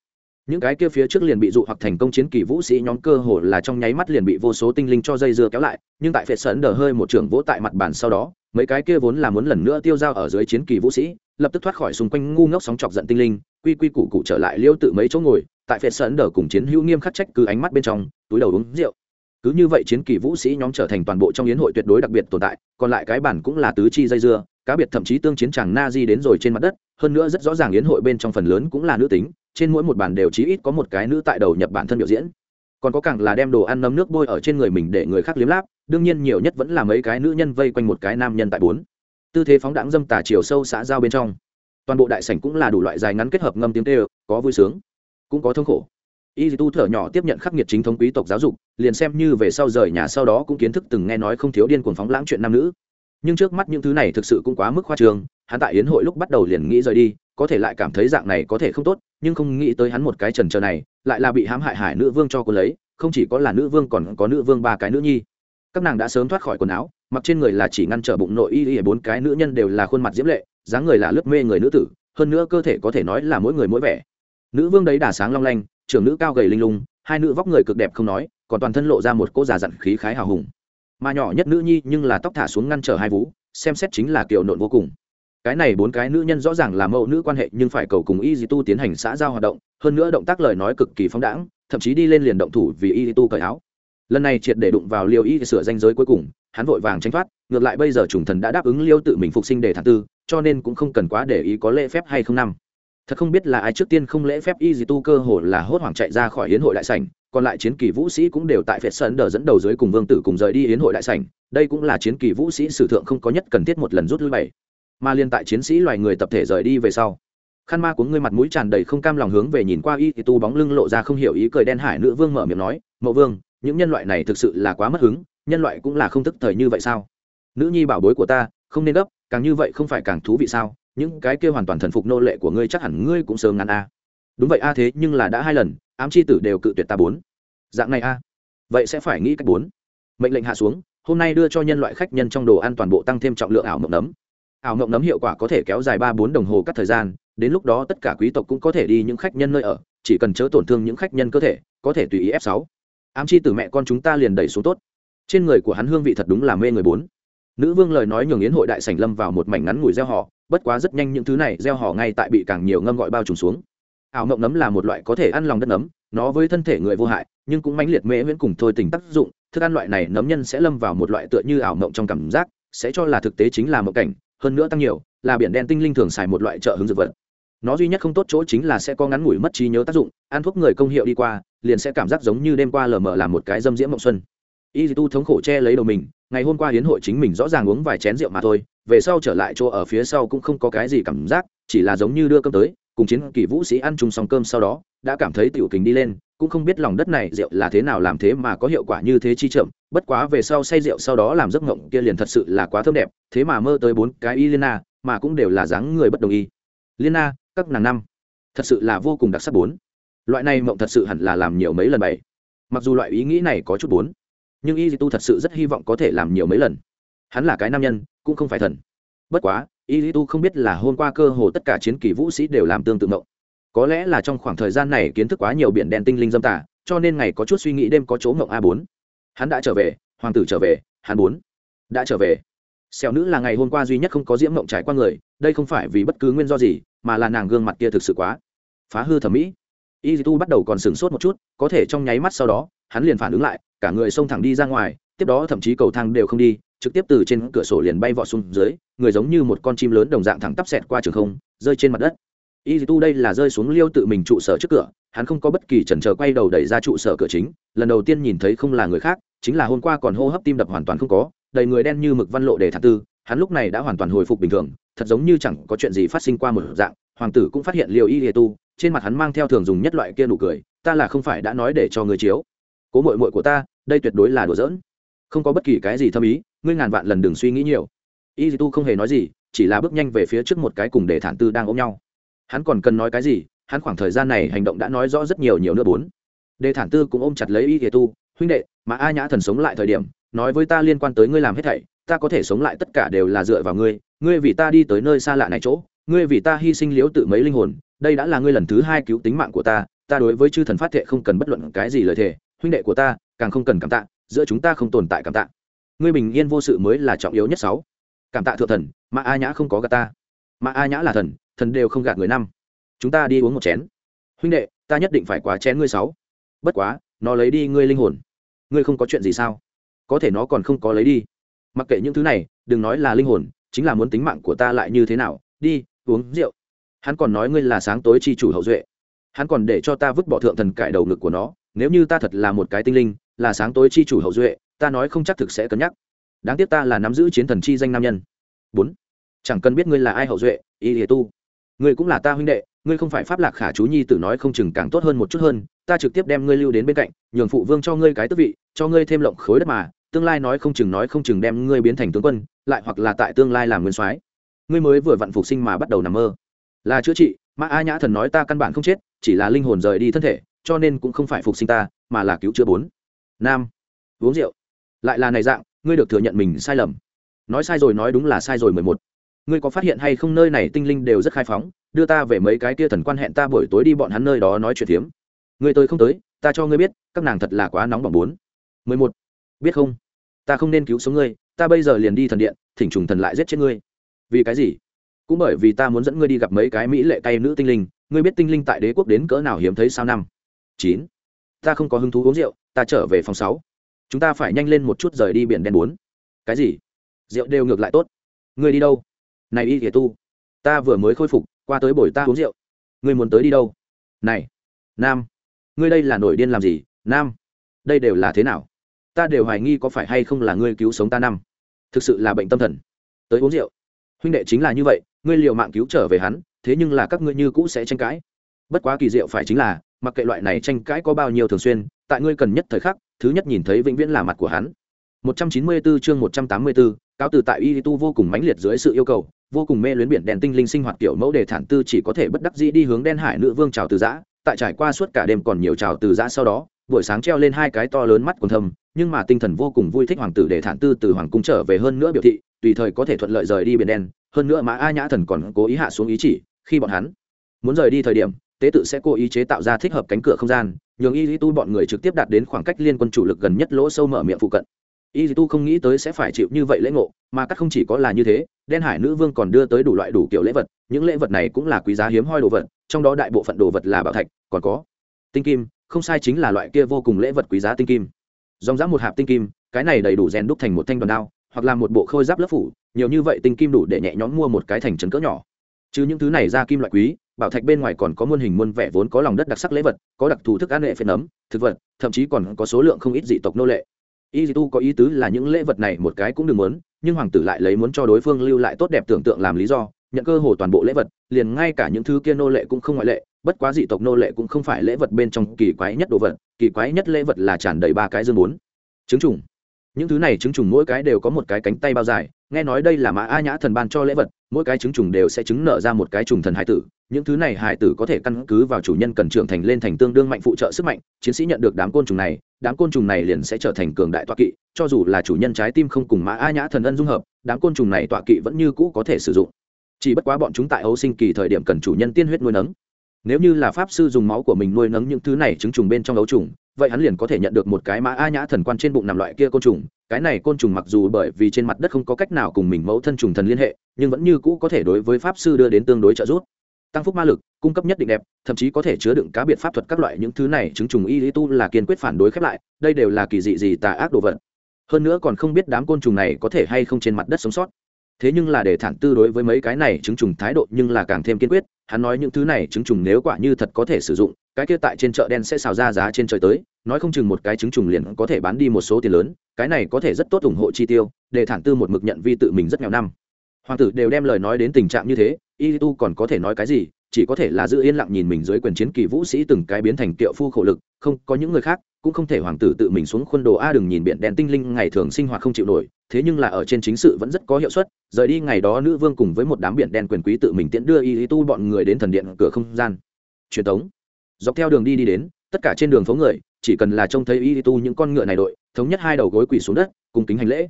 Speaker 1: Những cái kia phía trước liền bị dụ hoặc thành công chiến kỳ vũ sĩ nhóm cơ hồ là trong nháy mắt liền bị vô số tinh linh cho dây dưa kéo lại, nhưng tại phệ sấn đờ hơi một trưởng vỗ tại mặt bàn sau đó mấy cái kia vốn là muốn lần nữa tiêu dao ở dưới chiến kỳ vũ sĩ, lập tức thoát khỏi xung quanh ngu ngốc sóng chọc giận tinh linh, quy quy củ cụ trở lại liêu tự mấy chỗ ngồi, tại phệ sấn đờ cùng chiến hữu nghiêm khắc trách cứ ánh mắt bên trong, túi đầu uống rượu. Cứ như vậy chiến kỳ vũ sĩ nhóm trở thành toàn bộ trong yến hội tuyệt đối đặc biệt tồn tại, còn lại cái bản cũng là tứ chi dây dưa, cá biệt thậm chí tương chiến chàng na di đến rồi trên mặt đất, hơn nữa rất rõ ràng yến hội bên trong phần lớn cũng là nữ tính, trên mỗi một bàn đều chí ít có một cái nữ tại đầu nhập bản thân biểu diễn. Còn có càng là đem đồ ăn nấm nước bôi ở trên người mình để người khác liếm láp đương nhiên nhiều nhất vẫn là mấy cái nữ nhân vây quanh một cái nam nhân tại bốn. Tư thế phóng đãng dâm tà chiều sâu xã giao bên trong. Toàn bộ đại sảnh cũng là đủ loại dài ngắn kết hợp ngâm tiếng tê có vui sướng, cũng có thương khổ. Y tu thở nhỏ tiếp nhận khắc nghiệt chính thống quý tộc giáo dục, liền xem như về sau rời nhà sau đó cũng kiến thức từng nghe nói không thiếu điên cuồng phóng lãng chuyện nam nữ. Nhưng trước mắt những thứ này thực sự cũng quá mức khoa trường hắn tại yến hội lúc bắt đầu liền nghĩ rời đi, có thể lại cảm thấy dạng này có thể không tốt, nhưng không nghĩ tới hắn một cái trần trờ này, lại là bị hãm hại hải nữ vương cho cô lấy, không chỉ có là nữ vương còn có nữ vương ba cái nữ nhi các nàng đã sớm thoát khỏi quần áo, mặc trên người là chỉ ngăn trở bụng nội y y bốn cái nữ nhân đều là khuôn mặt diễm lệ, dáng người là lướt mê người nữ tử, hơn nữa cơ thể có thể nói là mỗi người mỗi vẻ. Nữ vương đấy đà sáng long lanh, trưởng nữ cao gầy linh lung, hai nữ vóc người cực đẹp không nói, còn toàn thân lộ ra một cô già dặn khí khái hào hùng. Mà nhỏ nhất nữ nhi nhưng là tóc thả xuống ngăn trở hai vú, xem xét chính là kiểu nộn vô cùng. Cái này bốn cái nữ nhân rõ ràng là mẫu nữ quan hệ nhưng phải cầu cùng y di tu tiến hành xã giao hoạt động, hơn nữa động tác lời nói cực kỳ phóng đãng, thậm chí đi lên liền động thủ vì y di tu cởi áo lần này triệt để đụng vào liêu y sửa danh giới cuối cùng, hắn vội vàng tranh thoát, ngược lại bây giờ trùng thần đã đáp ứng liêu tự mình phục sinh để thản tư, cho nên cũng không cần quá để ý có lễ phép hay không năm. Thật không biết là ai trước tiên không lễ phép y di tu cơ hồ là hốt hoảng chạy ra khỏi hiến hội đại sảnh, còn lại chiến kỳ vũ sĩ cũng đều tại phệt sơn đờ dẫn đầu dưới cùng vương tử cùng rời đi hiến hội đại sảnh, đây cũng là chiến kỳ vũ sĩ sử thượng không có nhất cần thiết một lần rút lui bảy. Mà liên tại chiến sĩ loài người tập thể rời đi về sau, khăn ma của ngươi mặt mũi tràn đầy không cam lòng hướng về nhìn qua y thì tu bóng lưng lộ ra không hiểu ý cười đen hải nữ vương mở miệng nói, mậu vương những nhân loại này thực sự là quá mất hứng, nhân loại cũng là không thức thời như vậy sao? Nữ nhi bảo bối của ta, không nên gấp, càng như vậy không phải càng thú vị sao? Những cái kia hoàn toàn thần phục nô lệ của ngươi chắc hẳn ngươi cũng sớm ngăn a. Đúng vậy a, thế nhưng là đã hai lần, ám chi tử đều cự tuyệt ta bốn. Dạng này a. Vậy sẽ phải nghĩ cách bốn. Mệnh lệnh hạ xuống, hôm nay đưa cho nhân loại khách nhân trong đồ ăn toàn bộ tăng thêm trọng lượng ảo mộng nấm. Ảo mộng nấm hiệu quả có thể kéo dài ba bốn đồng hồ cắt thời gian, đến lúc đó tất cả quý tộc cũng có thể đi những khách nhân nơi ở, chỉ cần chớ tổn thương những khách nhân cơ thể, có thể tùy ý f sáu ám chi từ mẹ con chúng ta liền đẩy xuống tốt. Trên người của hắn hương vị thật đúng là mê người bốn. Nữ vương lời nói nhường yến hội đại sảnh lâm vào một mảnh ngắn ngủi gieo họ, bất quá rất nhanh những thứ này gieo họ ngay tại bị càng nhiều ngâm gọi bao trùm xuống. Ảo mộng nấm là một loại có thể ăn lòng đất nấm, nó với thân thể người vô hại, nhưng cũng mãnh liệt mê viễn cùng thôi tình tác dụng. Thức ăn loại này nấm nhân sẽ lâm vào một loại tựa như ảo mộng trong cảm giác, sẽ cho là thực tế chính là mộng cảnh, hơn nữa tăng nhiều, là biển đen tinh linh thường xài một loại trợ hứng dược vật nó duy nhất không tốt chỗ chính là sẽ có ngắn ngủi mất trí nhớ tác dụng, ăn thuốc người công hiệu đi qua, liền sẽ cảm giác giống như đêm qua lờ mờ làm một cái dâm diễm mộng xuân. Y tu thống khổ che lấy đầu mình, ngày hôm qua hiến hội chính mình rõ ràng uống vài chén rượu mà thôi, về sau trở lại chỗ ở phía sau cũng không có cái gì cảm giác, chỉ là giống như đưa cơm tới, cùng chiến kỳ vũ sĩ ăn chung xong cơm sau đó, đã cảm thấy tiểu kính đi lên, cũng không biết lòng đất này rượu là thế nào làm thế mà có hiệu quả như thế chi chậm, bất quá về sau say rượu sau đó làm giấc ngộng kia liền thật sự là quá thơm đẹp, thế mà mơ tới bốn cái y liên mà cũng đều là dáng người bất đồng y. Liên na các nàng năm. Thật sự là vô cùng đặc sắc bốn. Loại này mộng thật sự hẳn là làm nhiều mấy lần bảy. Mặc dù loại ý nghĩ này có chút bốn, nhưng y tu thật sự rất hy vọng có thể làm nhiều mấy lần. Hắn là cái nam nhân, cũng không phải thần. Bất quá, y tu không biết là hôm qua cơ hồ tất cả chiến kỳ vũ sĩ đều làm tương tự mộng. Có lẽ là trong khoảng thời gian này kiến thức quá nhiều biển đen tinh linh dâm tả cho nên ngày có chút suy nghĩ đêm có chỗ mộng a bốn. Hắn đã trở về, hoàng tử trở về, hắn bốn đã trở về. Xẻo nữ là ngày hôm qua duy nhất không có diễm mộng trải qua người, đây không phải vì bất cứ nguyên do gì mà là nàng gương mặt kia thực sự quá phá hư thẩm mỹ. Y tu bắt đầu còn sửng sốt một chút, có thể trong nháy mắt sau đó, hắn liền phản ứng lại, cả người xông thẳng đi ra ngoài, tiếp đó thậm chí cầu thang đều không đi, trực tiếp từ trên cửa sổ liền bay vọt xuống dưới, người giống như một con chim lớn đồng dạng thẳng tắp xẹt qua trường không, rơi trên mặt đất. Y tu đây là rơi xuống liêu tự mình trụ sở trước cửa, hắn không có bất kỳ chần chờ quay đầu đẩy ra trụ sở cửa chính, lần đầu tiên nhìn thấy không là người khác, chính là hôm qua còn hô hấp tim đập hoàn toàn không có, đầy người đen như mực văn lộ để thả tư hắn lúc này đã hoàn toàn hồi phục bình thường, thật giống như chẳng có chuyện gì phát sinh qua một dạng, hoàng tử cũng phát hiện liều y tu, trên mặt hắn mang theo thường dùng nhất loại kia nụ cười, ta là không phải đã nói để cho người chiếu. Cố mội mội của ta, đây tuyệt đối là đùa giỡn. Không có bất kỳ cái gì thâm ý, ngươi ngàn vạn lần đừng suy nghĩ nhiều. Y tu không hề nói gì, chỉ là bước nhanh về phía trước một cái cùng để thản tư đang ôm nhau. Hắn còn cần nói cái gì, hắn khoảng thời gian này hành động đã nói rõ rất nhiều nhiều nữa bốn. Đề thản tư cũng ôm chặt lấy y tu, huynh đệ, mà a nhã thần sống lại thời điểm, nói với ta liên quan tới ngươi làm hết thảy ta có thể sống lại tất cả đều là dựa vào ngươi ngươi vì ta đi tới nơi xa lạ này chỗ, ngươi vì ta hy sinh liễu tự mấy linh hồn, đây đã là ngươi lần thứ hai cứu tính mạng của ta ta đối với chư thần phát thệ không cần bất luận cái gì lời thề, huynh đệ của ta càng không cần cảm tạ, giữa chúng ta không tồn tại cảm tạ. Ngươi bình yên vô sự mới là trọng yếu nhất sáu. Cảm tạ thượng thần mà a nhã không có gạt ta. Mà a nhã là thần thần đều không gạt người năm. Chúng ta đi uống một chén. Huynh đệ, ta nhất định phải quá chén ngươi sáu. Bất quá, nó lấy đi ngươi linh hồn. Ngươi không có chuyện gì sao? Có thể nó còn không có lấy đi mặc kệ những thứ này, đừng nói là linh hồn, chính là muốn tính mạng của ta lại như thế nào, đi, uống rượu. Hắn còn nói ngươi là sáng tối chi chủ hậu duệ. Hắn còn để cho ta vứt bỏ thượng thần cải đầu ngực của nó, nếu như ta thật là một cái tinh linh, là sáng tối chi chủ hậu duệ, ta nói không chắc thực sẽ cân nhắc. Đáng tiếc ta là nắm giữ chiến thần chi danh nam nhân. Bốn, chẳng cần biết ngươi là ai hậu duệ, y hề tu. Ngươi cũng là ta huynh đệ, ngươi không phải pháp lạc khả chú nhi tử nói không chừng càng tốt hơn một chút hơn, ta trực tiếp đem ngươi lưu đến bên cạnh, nhường phụ vương cho ngươi cái tước vị, cho ngươi thêm lộng khối đất mà tương lai nói không chừng nói không chừng đem ngươi biến thành tướng quân, lại hoặc là tại tương lai làm nguyên soái. Ngươi mới vừa vặn phục sinh mà bắt đầu nằm mơ. Là chữa trị, mà a nhã thần nói ta căn bản không chết, chỉ là linh hồn rời đi thân thể, cho nên cũng không phải phục sinh ta, mà là cứu chữa bốn. Nam, uống rượu. Lại là này dạng, ngươi được thừa nhận mình sai lầm. Nói sai rồi nói đúng là sai rồi mười một. Ngươi có phát hiện hay không nơi này tinh linh đều rất khai phóng, đưa ta về mấy cái kia thần quan hẹn ta buổi tối đi bọn hắn nơi đó nói chuyện tiếm ngươi tới không tới, ta cho ngươi biết, các nàng thật là quá nóng bỏng bốn. Mười một. Biết không? Ta không nên cứu sống ngươi, ta bây giờ liền đi thần điện, thỉnh trùng thần lại giết chết ngươi. Vì cái gì? Cũng bởi vì ta muốn dẫn ngươi đi gặp mấy cái mỹ lệ tay nữ tinh linh, ngươi biết tinh linh tại đế quốc đến cỡ nào hiếm thấy sao năm? Chín. Ta không có hứng thú uống rượu, ta trở về phòng sáu. Chúng ta phải nhanh lên một chút rời đi biển đen bốn. Cái gì? Rượu đều ngược lại tốt. Ngươi đi đâu? Này y thìa tu, ta vừa mới khôi phục, qua tới buổi ta uống rượu. Ngươi muốn tới đi đâu? Này, nam, ngươi đây là nổi điên làm gì, nam? Đây đều là thế nào? Ta đều hoài nghi có phải hay không là ngươi cứu sống ta năm. Thực sự là bệnh tâm thần. Tới uống rượu. Huynh đệ chính là như vậy ngươi liều mạng cứu trở về hắn thế nhưng là các ngươi như cũ sẽ tranh cãi. Bất quá kỳ diệu phải chính là mặc kệ loại này tranh cãi có bao nhiêu thường xuyên tại ngươi cần nhất thời khắc thứ nhất nhìn thấy vĩnh viễn là mặt của hắn. 194 chương 184, cáo từ tại y tu vô cùng mãnh liệt dưới sự yêu cầu vô cùng mê luyến biển đèn tinh linh sinh hoạt kiểu mẫu đề thản tư chỉ có thể bất đắc dĩ đi hướng đen hải nữ vương trào từ giã tại trải qua suốt cả đêm còn nhiều trào từ giã sau đó buổi sáng treo lên hai cái to lớn mắt còn thâm, nhưng mà tinh thần vô cùng vui thích hoàng tử để thản tư từ hoàng cung trở về hơn nữa biểu thị, tùy thời có thể thuận lợi rời đi biển đen, hơn nữa mã a nhã thần còn cố ý hạ xuống ý chỉ, khi bọn hắn muốn rời đi thời điểm, tế tự sẽ cố ý chế tạo ra thích hợp cánh cửa không gian, nhường y tu bọn người trực tiếp đạt đến khoảng cách liên quân chủ lực gần nhất lỗ sâu mở miệng phụ cận. Y tu không nghĩ tới sẽ phải chịu như vậy lễ ngộ, mà các không chỉ có là như thế, đen hải nữ vương còn đưa tới đủ loại đủ kiểu lễ vật, những lễ vật này cũng là quý giá hiếm hoi đồ vật, trong đó đại bộ phận đồ vật là bảo thạch, còn có tinh kim không sai chính là loại kia vô cùng lễ vật quý giá tinh kim. Dòng dã một hạp tinh kim, cái này đầy đủ rèn đúc thành một thanh đòn đao, hoặc là một bộ khôi giáp lớp phủ, nhiều như vậy tinh kim đủ để nhẹ nhõm mua một cái thành trấn cỡ nhỏ. Chứ những thứ này ra kim loại quý, bảo thạch bên ngoài còn có muôn hình muôn vẻ vốn có lòng đất đặc sắc lễ vật, có đặc thù thức ăn lệ phết nấm, thực vật, thậm chí còn có số lượng không ít dị tộc nô lệ. Y tu có ý tứ là những lễ vật này một cái cũng đừng muốn, nhưng hoàng tử lại lấy muốn cho đối phương lưu lại tốt đẹp tưởng tượng làm lý do nhận cơ hồ toàn bộ lễ vật, liền ngay cả những thứ kia nô lệ cũng không ngoại lệ, bất quá dị tộc nô lệ cũng không phải lễ vật bên trong kỳ quái nhất đồ vật, kỳ quái nhất lễ vật là tràn đầy ba cái dương bốn. Trứng trùng. Những thứ này trứng trùng mỗi cái đều có một cái cánh tay bao dài, nghe nói đây là mã a nhã thần ban cho lễ vật, mỗi cái trứng trùng đều sẽ trứng nở ra một cái trùng thần hải tử. Những thứ này hải tử có thể căn cứ vào chủ nhân cần trưởng thành lên thành tương đương mạnh phụ trợ sức mạnh, chiến sĩ nhận được đám côn trùng này, đám côn trùng này liền sẽ trở thành cường đại toạ kỵ, cho dù là chủ nhân trái tim không cùng mã a nhã thần ân dung hợp, đám côn trùng này toạ kỵ vẫn như cũ có thể sử dụng chỉ bất quá bọn chúng tại ấu sinh kỳ thời điểm cần chủ nhân tiên huyết nuôi nấng. Nếu như là pháp sư dùng máu của mình nuôi nấng những thứ này trứng trùng bên trong ấu trùng, vậy hắn liền có thể nhận được một cái mã a nhã thần quan trên bụng nằm loại kia côn trùng. Cái này côn trùng mặc dù bởi vì trên mặt đất không có cách nào cùng mình mẫu thân trùng thần liên hệ, nhưng vẫn như cũ có thể đối với pháp sư đưa đến tương đối trợ giúp. Tăng phúc ma lực, cung cấp nhất định đẹp, thậm chí có thể chứa đựng cá biệt pháp thuật các loại những thứ này chứng trùng y lý tu là kiên quyết phản đối khép lại, đây đều là kỳ dị gì tà ác đồ vật. Hơn nữa còn không biết đám côn trùng này có thể hay không trên mặt đất sống sót thế nhưng là để thản tư đối với mấy cái này chứng trùng thái độ nhưng là càng thêm kiên quyết, hắn nói những thứ này chứng trùng nếu quả như thật có thể sử dụng, cái kia tại trên chợ đen sẽ xào ra giá trên trời tới, nói không chừng một cái chứng trùng liền có thể bán đi một số tiền lớn, cái này có thể rất tốt ủng hộ chi tiêu, để thản tư một mực nhận vi tự mình rất nghèo năm. Hoàng tử đều đem lời nói đến tình trạng như thế, y tu còn có thể nói cái gì chỉ có thể là giữ yên lặng nhìn mình dưới quyền chiến kỳ vũ sĩ từng cái biến thành tiệu phu khổ lực, không, có những người khác, cũng không thể hoàng tử tự mình xuống khuôn đồ a đừng nhìn biển đèn tinh linh ngày thường sinh hoạt không chịu nổi, thế nhưng là ở trên chính sự vẫn rất có hiệu suất, rời đi ngày đó nữ vương cùng với một đám biển đen quyền quý tự mình tiễn đưa y tu bọn người đến thần điện cửa không gian. Truyền thống dọc theo đường đi đi đến, tất cả trên đường phố người, chỉ cần là trông thấy y tu những con ngựa này đội, thống nhất hai đầu gối quỳ xuống đất cùng kính hành lễ.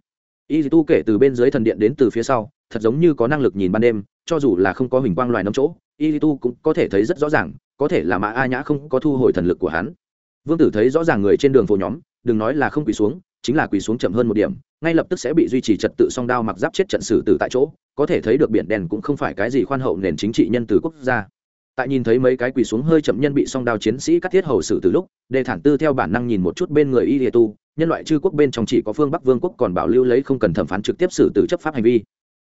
Speaker 1: Y tu kể từ bên dưới thần điện đến từ phía sau, thật giống như có năng lực nhìn ban đêm, cho dù là không có hình quang loài nấm chỗ y tu cũng có thể thấy rất rõ ràng, có thể là mã a nhã không có thu hồi thần lực của hắn. Vương tử thấy rõ ràng người trên đường phố nhóm, đừng nói là không quỳ xuống, chính là quỳ xuống chậm hơn một điểm, ngay lập tức sẽ bị duy trì trật tự song đao mặc giáp chết trận xử tử tại chỗ, có thể thấy được biển đèn cũng không phải cái gì khoan hậu nền chính trị nhân từ quốc gia. Tại nhìn thấy mấy cái quỳ xuống hơi chậm nhân bị song đao chiến sĩ cắt thiết hầu xử từ lúc, đề thản tư theo bản năng nhìn một chút bên người y tu nhân loại chư quốc bên trong chỉ có phương bắc vương quốc còn bảo lưu lấy không cần thẩm phán trực tiếp xử tử chấp pháp hành vi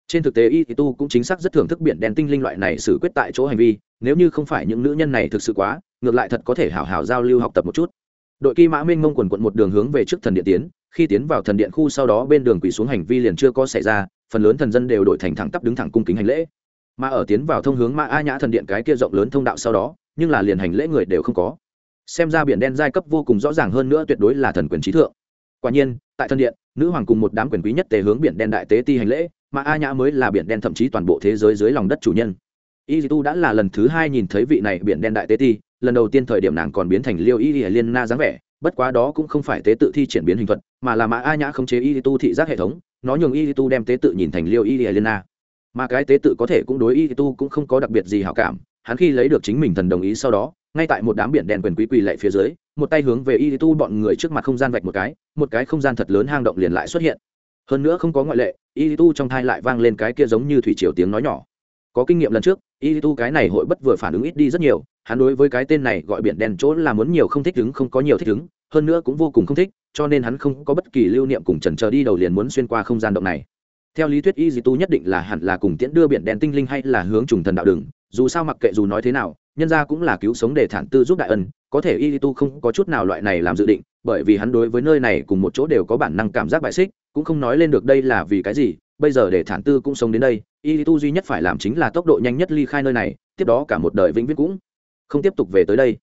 Speaker 1: trên thực tế, y tu cũng chính xác rất thưởng thức biển đen tinh linh loại này xử quyết tại chỗ hành vi, nếu như không phải những nữ nhân này thực sự quá, ngược lại thật có thể hảo hảo giao lưu học tập một chút. Đội kỳ mã minh mông quần quận một đường hướng về trước thần điện tiến, khi tiến vào thần điện khu sau đó bên đường quỳ xuống hành vi liền chưa có xảy ra, phần lớn thần dân đều đổi thành thẳng tắp đứng thẳng cung kính hành lễ. Mà ở tiến vào thông hướng mã a nhã thần điện cái kia rộng lớn thông đạo sau đó, nhưng là liền hành lễ người đều không có. Xem ra biển đen giai cấp vô cùng rõ ràng hơn nữa tuyệt đối là thần quyền trí thượng. Quả nhiên, tại thần điện, nữ hoàng cùng một đám quyền quý nhất tề hướng biển đen đại tế ti hành lễ mà a nhã mới là biển đen thậm chí toàn bộ thế giới dưới lòng đất chủ nhân. Y tu đã là lần thứ hai nhìn thấy vị này biển đen đại tế ti, lần đầu tiên thời điểm nàng còn biến thành liêu y liên na dáng vẻ, bất quá đó cũng không phải tế tự thi triển biến hình thuật, mà là mã a nhã khống chế y tu thị giác hệ thống, nó nhường y tu đem tế tự nhìn thành liêu y liên na. Mà cái tế tự có thể cũng đối y tu cũng không có đặc biệt gì hảo cảm, hắn khi lấy được chính mình thần đồng ý sau đó, ngay tại một đám biển đèn quyền quý quỳ lệ phía dưới, một tay hướng về y tu bọn người trước mặt không gian vạch một cái một cái không gian thật lớn hang động liền lại xuất hiện hơn nữa không có ngoại lệ y tu trong thai lại vang lên cái kia giống như thủy triều tiếng nói nhỏ. Có kinh nghiệm lần trước y tu cái này hội bất vừa phản ứng ít đi rất nhiều, hắn đối với cái tên này gọi biển đen chỗ là muốn nhiều không thích ứng, không có nhiều thích ứng, hơn nữa cũng vô cùng không thích, cho nên hắn không có bất kỳ lưu niệm cùng trần chờ đi đầu liền muốn xuyên qua không gian động này. Theo lý thuyết y tu nhất định là hẳn là cùng tiễn đưa biển đen tinh linh hay là hướng trùng thần đạo đường, dù sao mặc kệ dù nói thế nào, nhân ra cũng là cứu sống để thản tư giúp đại ân có thể y tu không có chút nào loại này làm dự định, bởi vì hắn đối với nơi này cùng một chỗ đều có bản năng cảm giác bại xích, cũng không nói lên được đây là vì cái gì, bây giờ để thản tư cũng sống đến đây y tu duy nhất phải làm chính là tốc độ nhanh nhất ly khai nơi này, tiếp đó cả một đời vĩnh viễn cũng không tiếp tục về tới đây.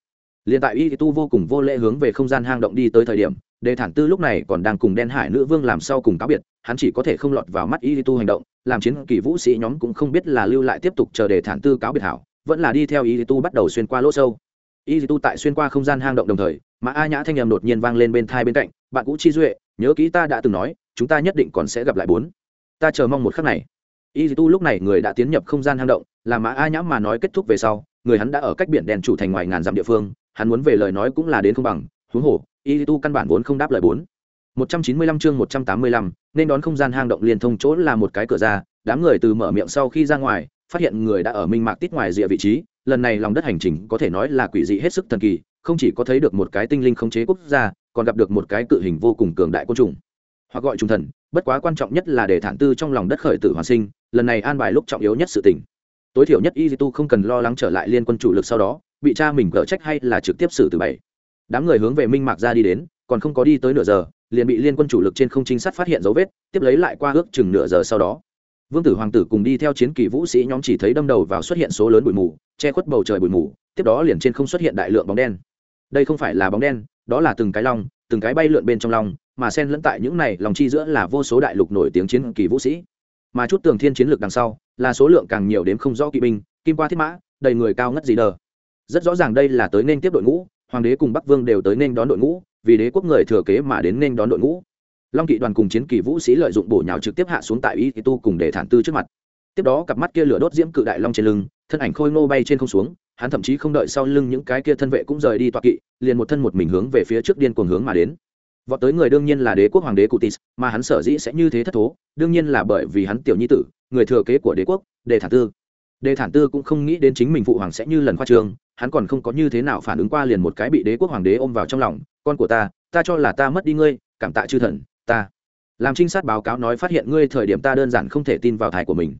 Speaker 1: Liền tại y tu vô cùng vô lễ hướng về không gian hang động đi tới thời điểm đề thản tư lúc này còn đang cùng đen hải nữ vương làm sau cùng cáo biệt, hắn chỉ có thể không lọt vào mắt y tu hành động, làm chiến kỳ vũ sĩ nhóm cũng không biết là lưu lại tiếp tục chờ đề thản tư cáo biệt hảo, vẫn là đi theo y tu bắt đầu xuyên qua lỗ sâu y tu tại xuyên qua không gian hang động đồng thời mà a nhã thanh em đột nhiên vang lên bên thai bên cạnh bạn cũ chi duệ nhớ kỹ ta đã từng nói chúng ta nhất định còn sẽ gặp lại bốn. Ta chờ mong một khắc này. Y tu lúc này người đã tiến nhập không gian hang động làm mã a nhã mà nói kết thúc về sau người hắn đã ở cách biển đèn chủ thành ngoài ngàn dặm địa phương hắn muốn về lời nói cũng là đến không bằng huống hồ y tu căn bản vốn không đáp lời bốn. 195 chương 185, nên đón không gian hang động liên thông chỗ là một cái cửa ra, đám người từ mở miệng sau khi ra ngoài, phát hiện người đã ở minh mạc tít ngoài rìa vị trí, lần này lòng đất hành trình có thể nói là quỷ dị hết sức thần kỳ, không chỉ có thấy được một cái tinh linh khống chế quốc gia, còn gặp được một cái cự hình vô cùng cường đại côn trùng. Hoặc gọi trùng thần, bất quá quan trọng nhất là để thản tư trong lòng đất khởi tử hoàn sinh, lần này an bài lúc trọng yếu nhất sự tình. Tối thiểu nhất y tu không cần lo lắng trở lại liên quân chủ lực sau đó, bị cha mình cở trách hay là trực tiếp xử tử bảy. Đám người hướng về minh mạc ra đi đến, còn không có đi tới nửa giờ, liền bị liên quân chủ lực trên không trinh sát phát hiện dấu vết tiếp lấy lại qua ước chừng nửa giờ sau đó vương tử hoàng tử cùng đi theo chiến kỳ vũ sĩ nhóm chỉ thấy đâm đầu vào xuất hiện số lớn bụi mù, che khuất bầu trời bụi mù, tiếp đó liền trên không xuất hiện đại lượng bóng đen. Đây không phải là bóng đen, đó là từng cái long, từng cái bay lượn bên trong long, mà sen lẫn tại những này lòng chi giữa là vô số đại lục nổi tiếng chiến kỳ vũ sĩ. Mà chút tường thiên chiến lược đằng sau, là số lượng càng nhiều đến không rõ kỵ binh, kim qua thiết mã, đầy người cao ngất gì đờ. Rất rõ ràng đây là tới nên tiếp đội ngũ, hoàng đế cùng bắc vương đều tới nên đón đội ngũ, vì đế quốc người thừa kế mà đến nên đón đội ngũ long kỵ đoàn cùng chiến kỳ vũ sĩ lợi dụng bổ nhào trực tiếp hạ xuống tại y tu cùng để thản tư trước mặt. Tiếp đó cặp mắt kia lửa đốt diễm cự đại long trên lưng, thân ảnh khôi ngô bay trên không xuống, hắn thậm chí không đợi sau lưng những cái kia thân vệ cũng rời đi toạc kỵ, liền một thân một mình hướng về phía trước điên cuồng hướng mà đến. Vọt tới người đương nhiên là đế quốc hoàng đế cutis, mà hắn sở dĩ sẽ như thế thất thố, đương nhiên là bởi vì hắn tiểu nhi tử, người thừa kế của đế quốc, đề thản tư. Đề thản tư cũng không nghĩ đến chính mình phụ hoàng sẽ như lần khoa trường, hắn còn không có như thế nào phản ứng qua liền một cái bị đế quốc hoàng đế ôm vào trong lòng, con của ta ta cho là ta mất đi ngươi, cảm tạ chư thần ta. Làm trinh sát báo cáo nói phát hiện ngươi thời điểm ta đơn giản không thể tin vào thai của mình.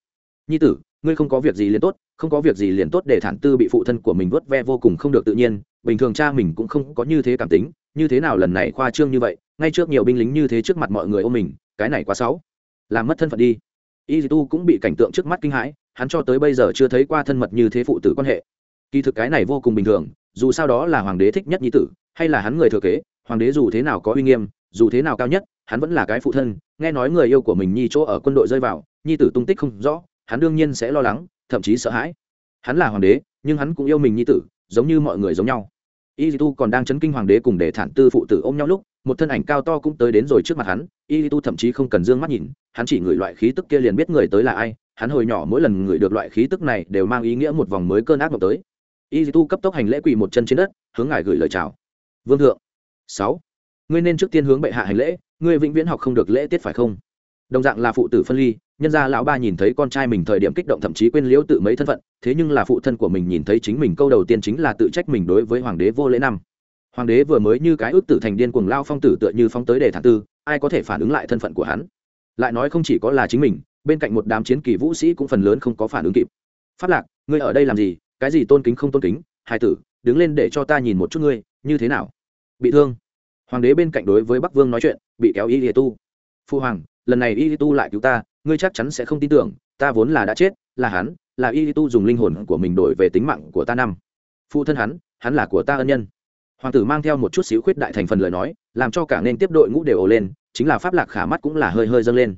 Speaker 1: Nhi tử, ngươi không có việc gì liền tốt, không có việc gì liền tốt để thản tư bị phụ thân của mình vớt ve vô cùng không được tự nhiên. Bình thường cha mình cũng không có như thế cảm tính, như thế nào lần này khoa trương như vậy, ngay trước nhiều binh lính như thế trước mặt mọi người ôm mình, cái này quá xấu. Làm mất thân phận đi. Y tu cũng bị cảnh tượng trước mắt kinh hãi, hắn cho tới bây giờ chưa thấy qua thân mật như thế phụ tử quan hệ. Kỳ thực cái này vô cùng bình thường, dù sao đó là hoàng đế thích nhất nhi tử, hay là hắn người thừa kế, hoàng đế dù thế nào có uy nghiêm, dù thế nào cao nhất hắn vẫn là cái phụ thân, nghe nói người yêu của mình nhi chỗ ở quân đội rơi vào, nhi tử tung tích không rõ, hắn đương nhiên sẽ lo lắng, thậm chí sợ hãi. Hắn là hoàng đế, nhưng hắn cũng yêu mình nhi tử, giống như mọi người giống nhau. Y tu còn đang chấn kinh hoàng đế cùng để thản tư phụ tử ôm nhau lúc, một thân ảnh cao to cũng tới đến rồi trước mặt hắn. Y tu thậm chí không cần d ư ơ n g mắt nhìn, hắn chỉ ngửi loại khí tức kia liền biết người tới là ai. Hắn hồi nhỏ mỗi lần ngửi được loại khí tức này đều mang ý nghĩa một vòng mới cơn ác mộng tới. Y tu cấp tốc hành lễ quỳ một chân trên đất, hướng ngài gửi lời chào. Vương thượng. Sáu. Ngươi nên trước tiên hướng bệ hạ hành lễ ngươi vĩnh viễn học không được lễ tiết phải không? Đồng dạng là phụ tử phân ly, nhân gia lão ba nhìn thấy con trai mình thời điểm kích động thậm chí quên liễu tự mấy thân phận, thế nhưng là phụ thân của mình nhìn thấy chính mình câu đầu tiên chính là tự trách mình đối với hoàng đế vô lễ năm. Hoàng đế vừa mới như cái ước tử thành điên cuồng lao phong tử tựa như phong tới đề thản tư, ai có thể phản ứng lại thân phận của hắn? Lại nói không chỉ có là chính mình, bên cạnh một đám chiến kỳ vũ sĩ cũng phần lớn không có phản ứng kịp. Phát lạc, ngươi ở đây làm gì? Cái gì tôn kính không tôn kính? Hai tử, đứng lên để cho ta nhìn một chút ngươi, như thế nào? Bị thương hoàng đế bên cạnh đối với bắc vương nói chuyện, bị kéo y tu. Phu hoàng, lần này y tu lại cứu ta, ngươi chắc chắn sẽ không tin tưởng, ta vốn là đã chết, là hắn, là y tu dùng linh hồn của mình đổi về tính mạng của ta năm. Phụ thân hắn hắn là của ta ân nhân. Hoàng tử mang theo một chút xíu khuyết đại thành phần lời nói, làm cho cả nên tiếp đội ngũ đều ồ lên, chính là pháp lạc khả mắt cũng là hơi hơi dâng lên.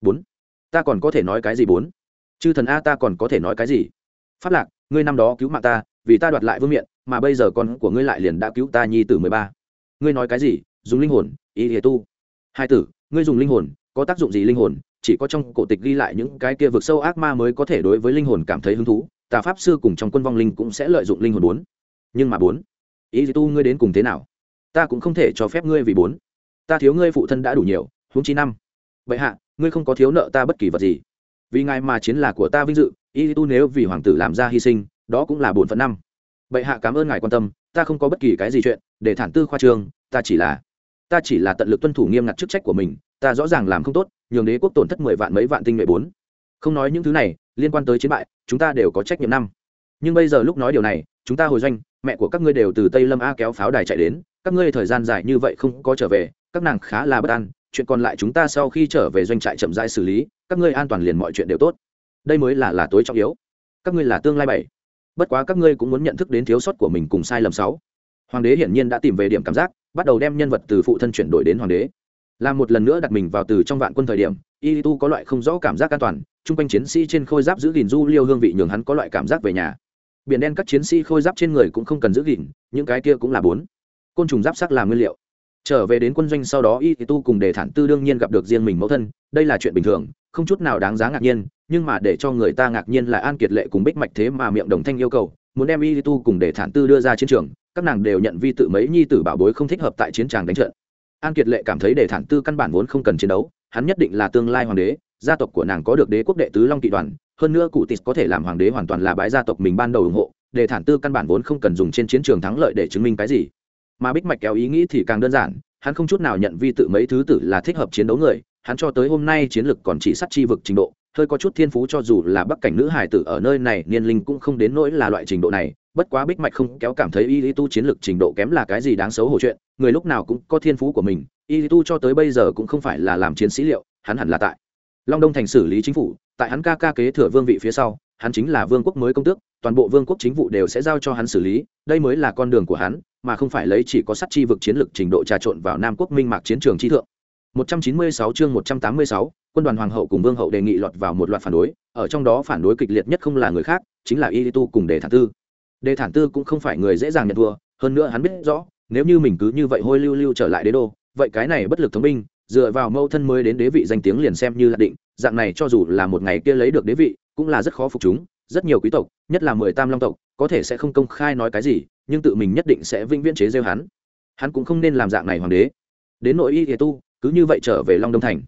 Speaker 1: Bốn. Ta còn có thể nói cái gì bốn? Chư thần a, ta còn có thể nói cái gì? Pháp lạc, ngươi năm đó cứu mạng ta, vì ta đoạt lại vương miện, mà bây giờ con của ngươi lại liền đã cứu ta nhi tử mười ba ngươi nói cái gì, dùng linh hồn y hề tu. Hai tử, ngươi dùng linh hồn, có tác dụng gì linh hồn? Chỉ có trong cổ tịch ghi lại những cái kia vực sâu ác ma mới có thể đối với linh hồn cảm thấy hứng thú. Tà pháp sư cùng trong quân vong linh cũng sẽ lợi dụng linh hồn bốn. Nhưng mà bốn? Ý tu ngươi đến cùng thế nào? Ta cũng không thể cho phép ngươi vì bốn. Ta thiếu ngươi phụ thân đã đủ nhiều, huống chi năm. Vậy hạ, ngươi không có thiếu nợ ta bất kỳ vật gì. Vì ngài mà chiến là của ta vinh dự, ý tu nếu vì hoàng tử làm ra hy sinh, đó cũng là bổn phận năm. Bệ hạ cảm ơn ngài quan tâm, ta không có bất kỳ cái gì chuyện để thản tư khoa trương, ta chỉ là, ta chỉ là tận lực tuân thủ nghiêm ngặt chức trách của mình, ta rõ ràng làm không tốt, nhường đế quốc tổn thất mười vạn mấy vạn tinh nhuệ bốn. Không nói những thứ này, liên quan tới chiến bại, chúng ta đều có trách nhiệm năm. Nhưng bây giờ lúc nói điều này, chúng ta hồi doanh, mẹ của các ngươi đều từ tây lâm a kéo pháo đài chạy đến, các ngươi thời gian dài như vậy không có trở về, các nàng khá là bất an, chuyện còn lại chúng ta sau khi trở về doanh trại chậm rãi xử lý, các ngươi an toàn liền mọi chuyện đều tốt. Đây mới là là tối trọng yếu. Các ngươi là tương lai bảy. Bất quá các ngươi cũng muốn nhận thức đến thiếu sót của mình cùng sai lầm sáu hoàng đế hiển nhiên đã tìm về điểm cảm giác, bắt đầu đem nhân vật từ phụ thân chuyển đổi đến hoàng đế. Làm một lần nữa đặt mình vào từ trong vạn quân thời điểm y tu có loại không rõ cảm giác an toàn, chung quanh chiến sĩ trên khôi giáp giữ gìn du liêu hương vị nhường hắn có loại cảm giác về nhà. Biển đen các chiến sĩ khôi giáp trên người cũng không cần giữ gìn, những cái kia cũng là bốn. Côn trùng giáp sắc làm nguyên liệu. Trở về đến quân doanh sau đó y tu cùng đề thản tư đương nhiên gặp được riêng mình mẫu thân, đây là chuyện bình thường, không chút nào đáng giá ngạc nhiên, nhưng mà để cho người ta ngạc nhiên là an kiệt lệ cùng bích mạch thế mà miệng đồng thanh yêu cầu, muốn đem y tu cùng Đề thản tư đưa ra chiến trường các nàng đều nhận vi tự mấy nhi tử bảo bối không thích hợp tại chiến tràng đánh trận. An kiệt lệ cảm thấy để thản tư căn bản vốn không cần chiến đấu, hắn nhất định là tương lai hoàng đế, gia tộc của nàng có được đế quốc đệ tứ long kỵ đoàn, hơn nữa cụ tịt có thể làm hoàng đế hoàn toàn là bái gia tộc mình ban đầu ủng hộ để thản tư căn bản vốn không cần dùng trên chiến trường thắng lợi để chứng minh cái gì. Mà bích mạch kéo ý nghĩ thì càng đơn giản, hắn không chút nào nhận vi tự mấy thứ tử là thích hợp chiến đấu người, hắn cho tới hôm nay chiến lực còn chỉ sắt chi vực trình độ, hơi có chút thiên phú cho dù là bắc cảnh nữ hải tử ở nơi này, niên linh cũng không đến nỗi là loại trình độ này bất quá bích mạch không kéo cảm thấy y lý tu chiến lược trình độ kém là cái gì đáng xấu hổ chuyện người lúc nào cũng có thiên phú của mình y lý tu cho tới bây giờ cũng không phải là làm chiến sĩ liệu hắn hẳn là tại long đông thành xử lý chính phủ tại hắn ca ca kế thừa vương vị phía sau hắn chính là vương quốc mới công tước toàn bộ vương quốc chính vụ đều sẽ giao cho hắn xử lý đây mới là con đường của hắn mà không phải lấy chỉ có sắt chi vực chiến lược trình độ trà trộn vào nam quốc minh mạc chiến trường chi thượng. 196 chương 186, quân đoàn hoàng hậu cùng vương hậu đề nghị lọt vào một loạt phản đối ở trong đó phản đối kịch liệt nhất không là người khác chính là y tu cùng đề thản tư đề thản tư cũng không phải người dễ dàng nhận thua, hơn nữa hắn biết rõ, nếu như mình cứ như vậy hôi lưu lưu trở lại đế đô, vậy cái này bất lực thống binh, dựa vào mâu thân mới đến đế vị danh tiếng liền xem như là định, dạng này cho dù là một ngày kia lấy được đế vị, cũng là rất khó phục chúng, rất nhiều quý tộc, nhất là mười tam long tộc, có thể sẽ không công khai nói cái gì, nhưng tự mình nhất định sẽ vĩnh viễn chế rêu hắn. Hắn cũng không nên làm dạng này hoàng đế. Đến nội y thì tu, cứ như vậy trở về long đông thành.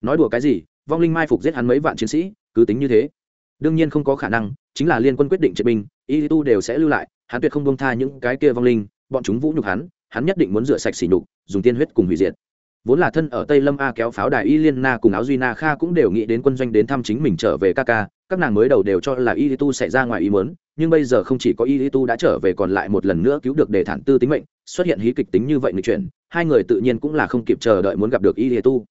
Speaker 1: Nói đùa cái gì, vong linh mai phục giết hắn mấy vạn chiến sĩ, cứ tính như thế. Đương nhiên không có khả năng, chính là liên quân quyết định triệt binh y tu đều sẽ lưu lại, hắn tuyệt không bông tha những cái kia vong linh, bọn chúng vũ nhục hắn hắn nhất định muốn rửa sạch xỉ nhục, dùng tiên huyết cùng hủy diệt. Vốn là thân ở tây lâm a kéo pháo đài y liên na cùng áo duy na kha cũng đều nghĩ đến quân doanh đến thăm chính mình trở về ca ca, các nàng mới đầu đều cho là y tu sẽ ra ngoài ý muốn, nhưng bây giờ không chỉ có y tu đã trở về còn lại một lần nữa cứu được đề thản tư tính mệnh, xuất hiện hí kịch tính như vậy người chuyển hai người tự nhiên cũng là không kịp chờ đợi muốn gặp được y tu.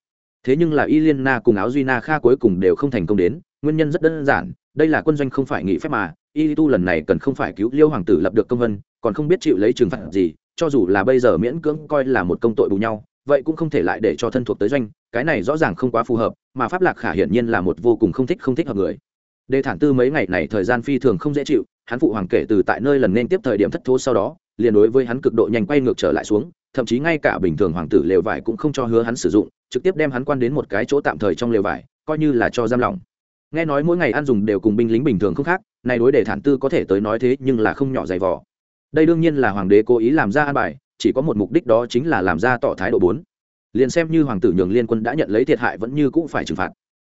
Speaker 1: Thế nhưng là y liên na cùng áo duy na kha cuối cùng đều không thành công đến, nguyên nhân rất đơn giản đây là quân doanh không phải nghỉ phép mà y tu lần này cần không phải cứu liêu hoàng tử lập được công vân, còn không biết chịu lấy trừng phạt gì, cho dù là bây giờ miễn cưỡng coi là một công tội bù nhau, vậy cũng không thể lại để cho thân thuộc tới doanh, cái này rõ ràng không quá phù hợp, mà pháp lạc khả hiển nhiên là một vô cùng không thích không thích hợp người. Đề thản tư mấy ngày này thời gian phi thường không dễ chịu, hắn phụ hoàng kể từ tại nơi lần nên tiếp thời điểm thất thố sau đó, liền đối với hắn cực độ nhanh quay ngược trở lại xuống, thậm chí ngay cả bình thường hoàng tử lều vải cũng không cho hứa hắn sử dụng, trực tiếp đem hắn quan đến một cái chỗ tạm thời trong lều vải, coi như là cho giam lòng nghe nói mỗi ngày ăn dùng đều cùng binh lính bình thường không khác, này đối để thản tư có thể tới nói thế nhưng là không nhỏ dày vò. Đây đương nhiên là hoàng đế cố ý làm ra an bài, chỉ có một mục đích đó chính là làm ra tỏ thái độ bốn. Liền xem như hoàng tử nhường liên quân đã nhận lấy thiệt hại vẫn như cũng phải trừng phạt.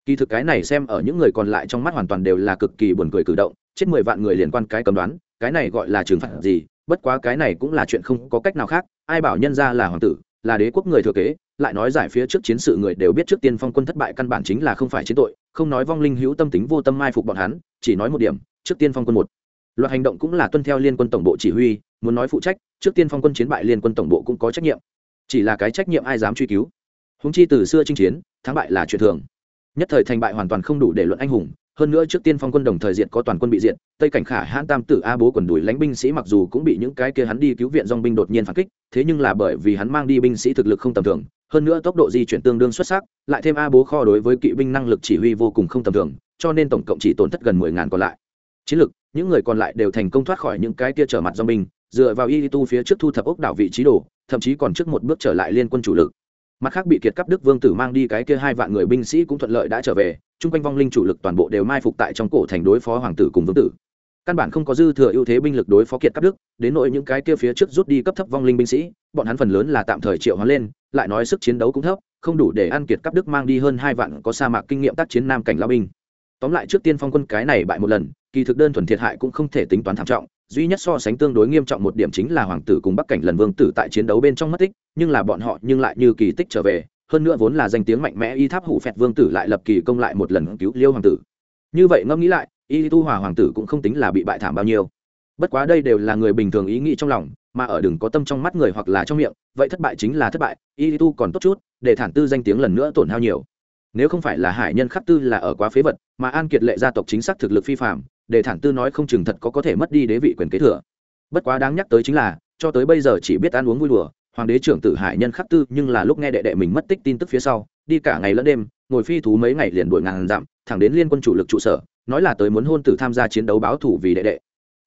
Speaker 1: Kỳ thực cái này xem ở những người còn lại trong mắt hoàn toàn đều là cực kỳ buồn cười cử động, chết mười vạn người liên quan cái cấm đoán, cái này gọi là trừng phạt gì, bất quá cái này cũng là chuyện không có cách nào khác, ai bảo nhân ra là hoàng tử là đế quốc người thừa kế, lại nói giải phía trước chiến sự người đều biết trước tiên phong quân thất bại căn bản chính là không phải chiến tội, không nói vong linh hữu tâm tính vô tâm mai phục bọn hắn, chỉ nói một điểm, trước tiên phong quân một. Loạt hành động cũng là tuân theo liên quân tổng bộ chỉ huy, muốn nói phụ trách, trước tiên phong quân chiến bại liên quân tổng bộ cũng có trách nhiệm. Chỉ là cái trách nhiệm ai dám truy cứu? Húng chi từ xưa chinh chiến, thắng bại là chuyện thường. Nhất thời thành bại hoàn toàn không đủ để luận anh hùng hơn nữa trước tiên phong quân đồng thời diện có toàn quân bị diện tây cảnh khả hãn tam tử a bố quần đùi lãnh binh sĩ mặc dù cũng bị những cái kia hắn đi cứu viện dong binh đột nhiên phản kích, thế nhưng là bởi vì hắn mang đi binh sĩ thực lực không tầm thường, hơn nữa tốc độ di chuyển tương đương xuất sắc, lại thêm a bố kho đối với kỵ binh năng lực chỉ huy vô cùng không tầm thường, cho nên tổng cộng chỉ tổn thất gần mười ngàn còn lại. Chiến lực, những người còn lại đều thành công thoát khỏi những cái kia trở mặt dong binh, dựa vào y tu phía trước thu thập ốc đảo vị trí đồ, thậm chí còn trước một bước trở lại liên quân chủ lực. Mặt khác bị kiệt cắp đức vương tử mang đi cái kia hai vạn người binh sĩ cũng thuận lợi đã trở về chung quanh vong linh chủ lực toàn bộ đều mai phục tại trong cổ thành đối phó hoàng tử cùng vương tử. Căn bản không có dư thừa ưu thế binh lực đối phó kiệt cắp đức, đến nội những cái kia phía trước rút đi cấp thấp vong linh binh sĩ, bọn hắn phần lớn là tạm thời triệu hóa lên, lại nói sức chiến đấu cũng thấp, không đủ để ăn kiệt cắp đức mang đi hơn hai vạn có sa mạc kinh nghiệm tác chiến nam cảnh lao binh. Tóm lại trước tiên phong quân cái này bại một lần, kỳ thực đơn thuần thiệt hại cũng không thể tính toán thảm trọng, duy nhất so sánh tương đối nghiêm trọng một điểm chính là hoàng tử cùng bắc cảnh lần vương tử tại chiến đấu bên trong mất tích, nhưng là bọn họ nhưng lại như kỳ tích trở về hơn nữa vốn là danh tiếng mạnh mẽ y tháp hủ phẹt vương tử lại lập kỳ công lại một lần cứu liêu hoàng tử. Như vậy ngẫm nghĩ lại, y tu hòa hoàng tử cũng không tính là bị bại thảm bao nhiêu. Bất quá đây đều là người bình thường ý nghĩ trong lòng, mà ở đừng có tâm trong mắt người hoặc là trong miệng, vậy thất bại chính là thất bại, y tu còn tốt chút, để thản tư danh tiếng lần nữa tổn hao nhiều. Nếu không phải là hải nhân khắc tư là ở quá phế vật, mà an kiệt lệ gia tộc chính xác thực lực phi phạm để thản tư nói không chừng thật có có thể mất đi đế vị quyền kế thừa. Bất quá đáng nhắc tới chính là, cho tới bây giờ chỉ biết ăn uống vui đùa hoàng đế trưởng tử hải nhân khắc tư nhưng là lúc nghe đệ đệ mình mất tích tin tức phía sau, đi cả ngày lẫn đêm, ngồi phi thú mấy ngày liền đuổi ngàn dặm, thẳng đến liên quân chủ lực trụ sở, nói là tới muốn hôn tử tham gia chiến đấu báo thủ vì đệ đệ.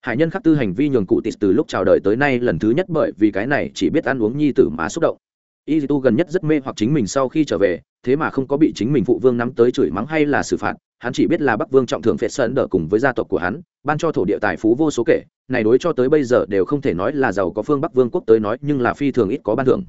Speaker 1: Hải nhân khắc tư hành vi nhường cụ tịt từ lúc chào đời tới nay lần thứ nhất bởi vì cái này chỉ biết ăn uống nhi tử mà xúc động y tu gần nhất rất mê hoặc chính mình sau khi trở về, thế mà không có bị chính mình phụ vương nắm tới chửi mắng hay là xử phạt, hắn chỉ biết là bắc vương trọng thượng phệ sơn đỡ cùng với gia tộc của hắn, ban cho thổ địa tài phú vô số kể, này đối cho tới bây giờ đều không thể nói là giàu có phương bắc vương quốc tới nói nhưng là phi thường ít có ban thưởng.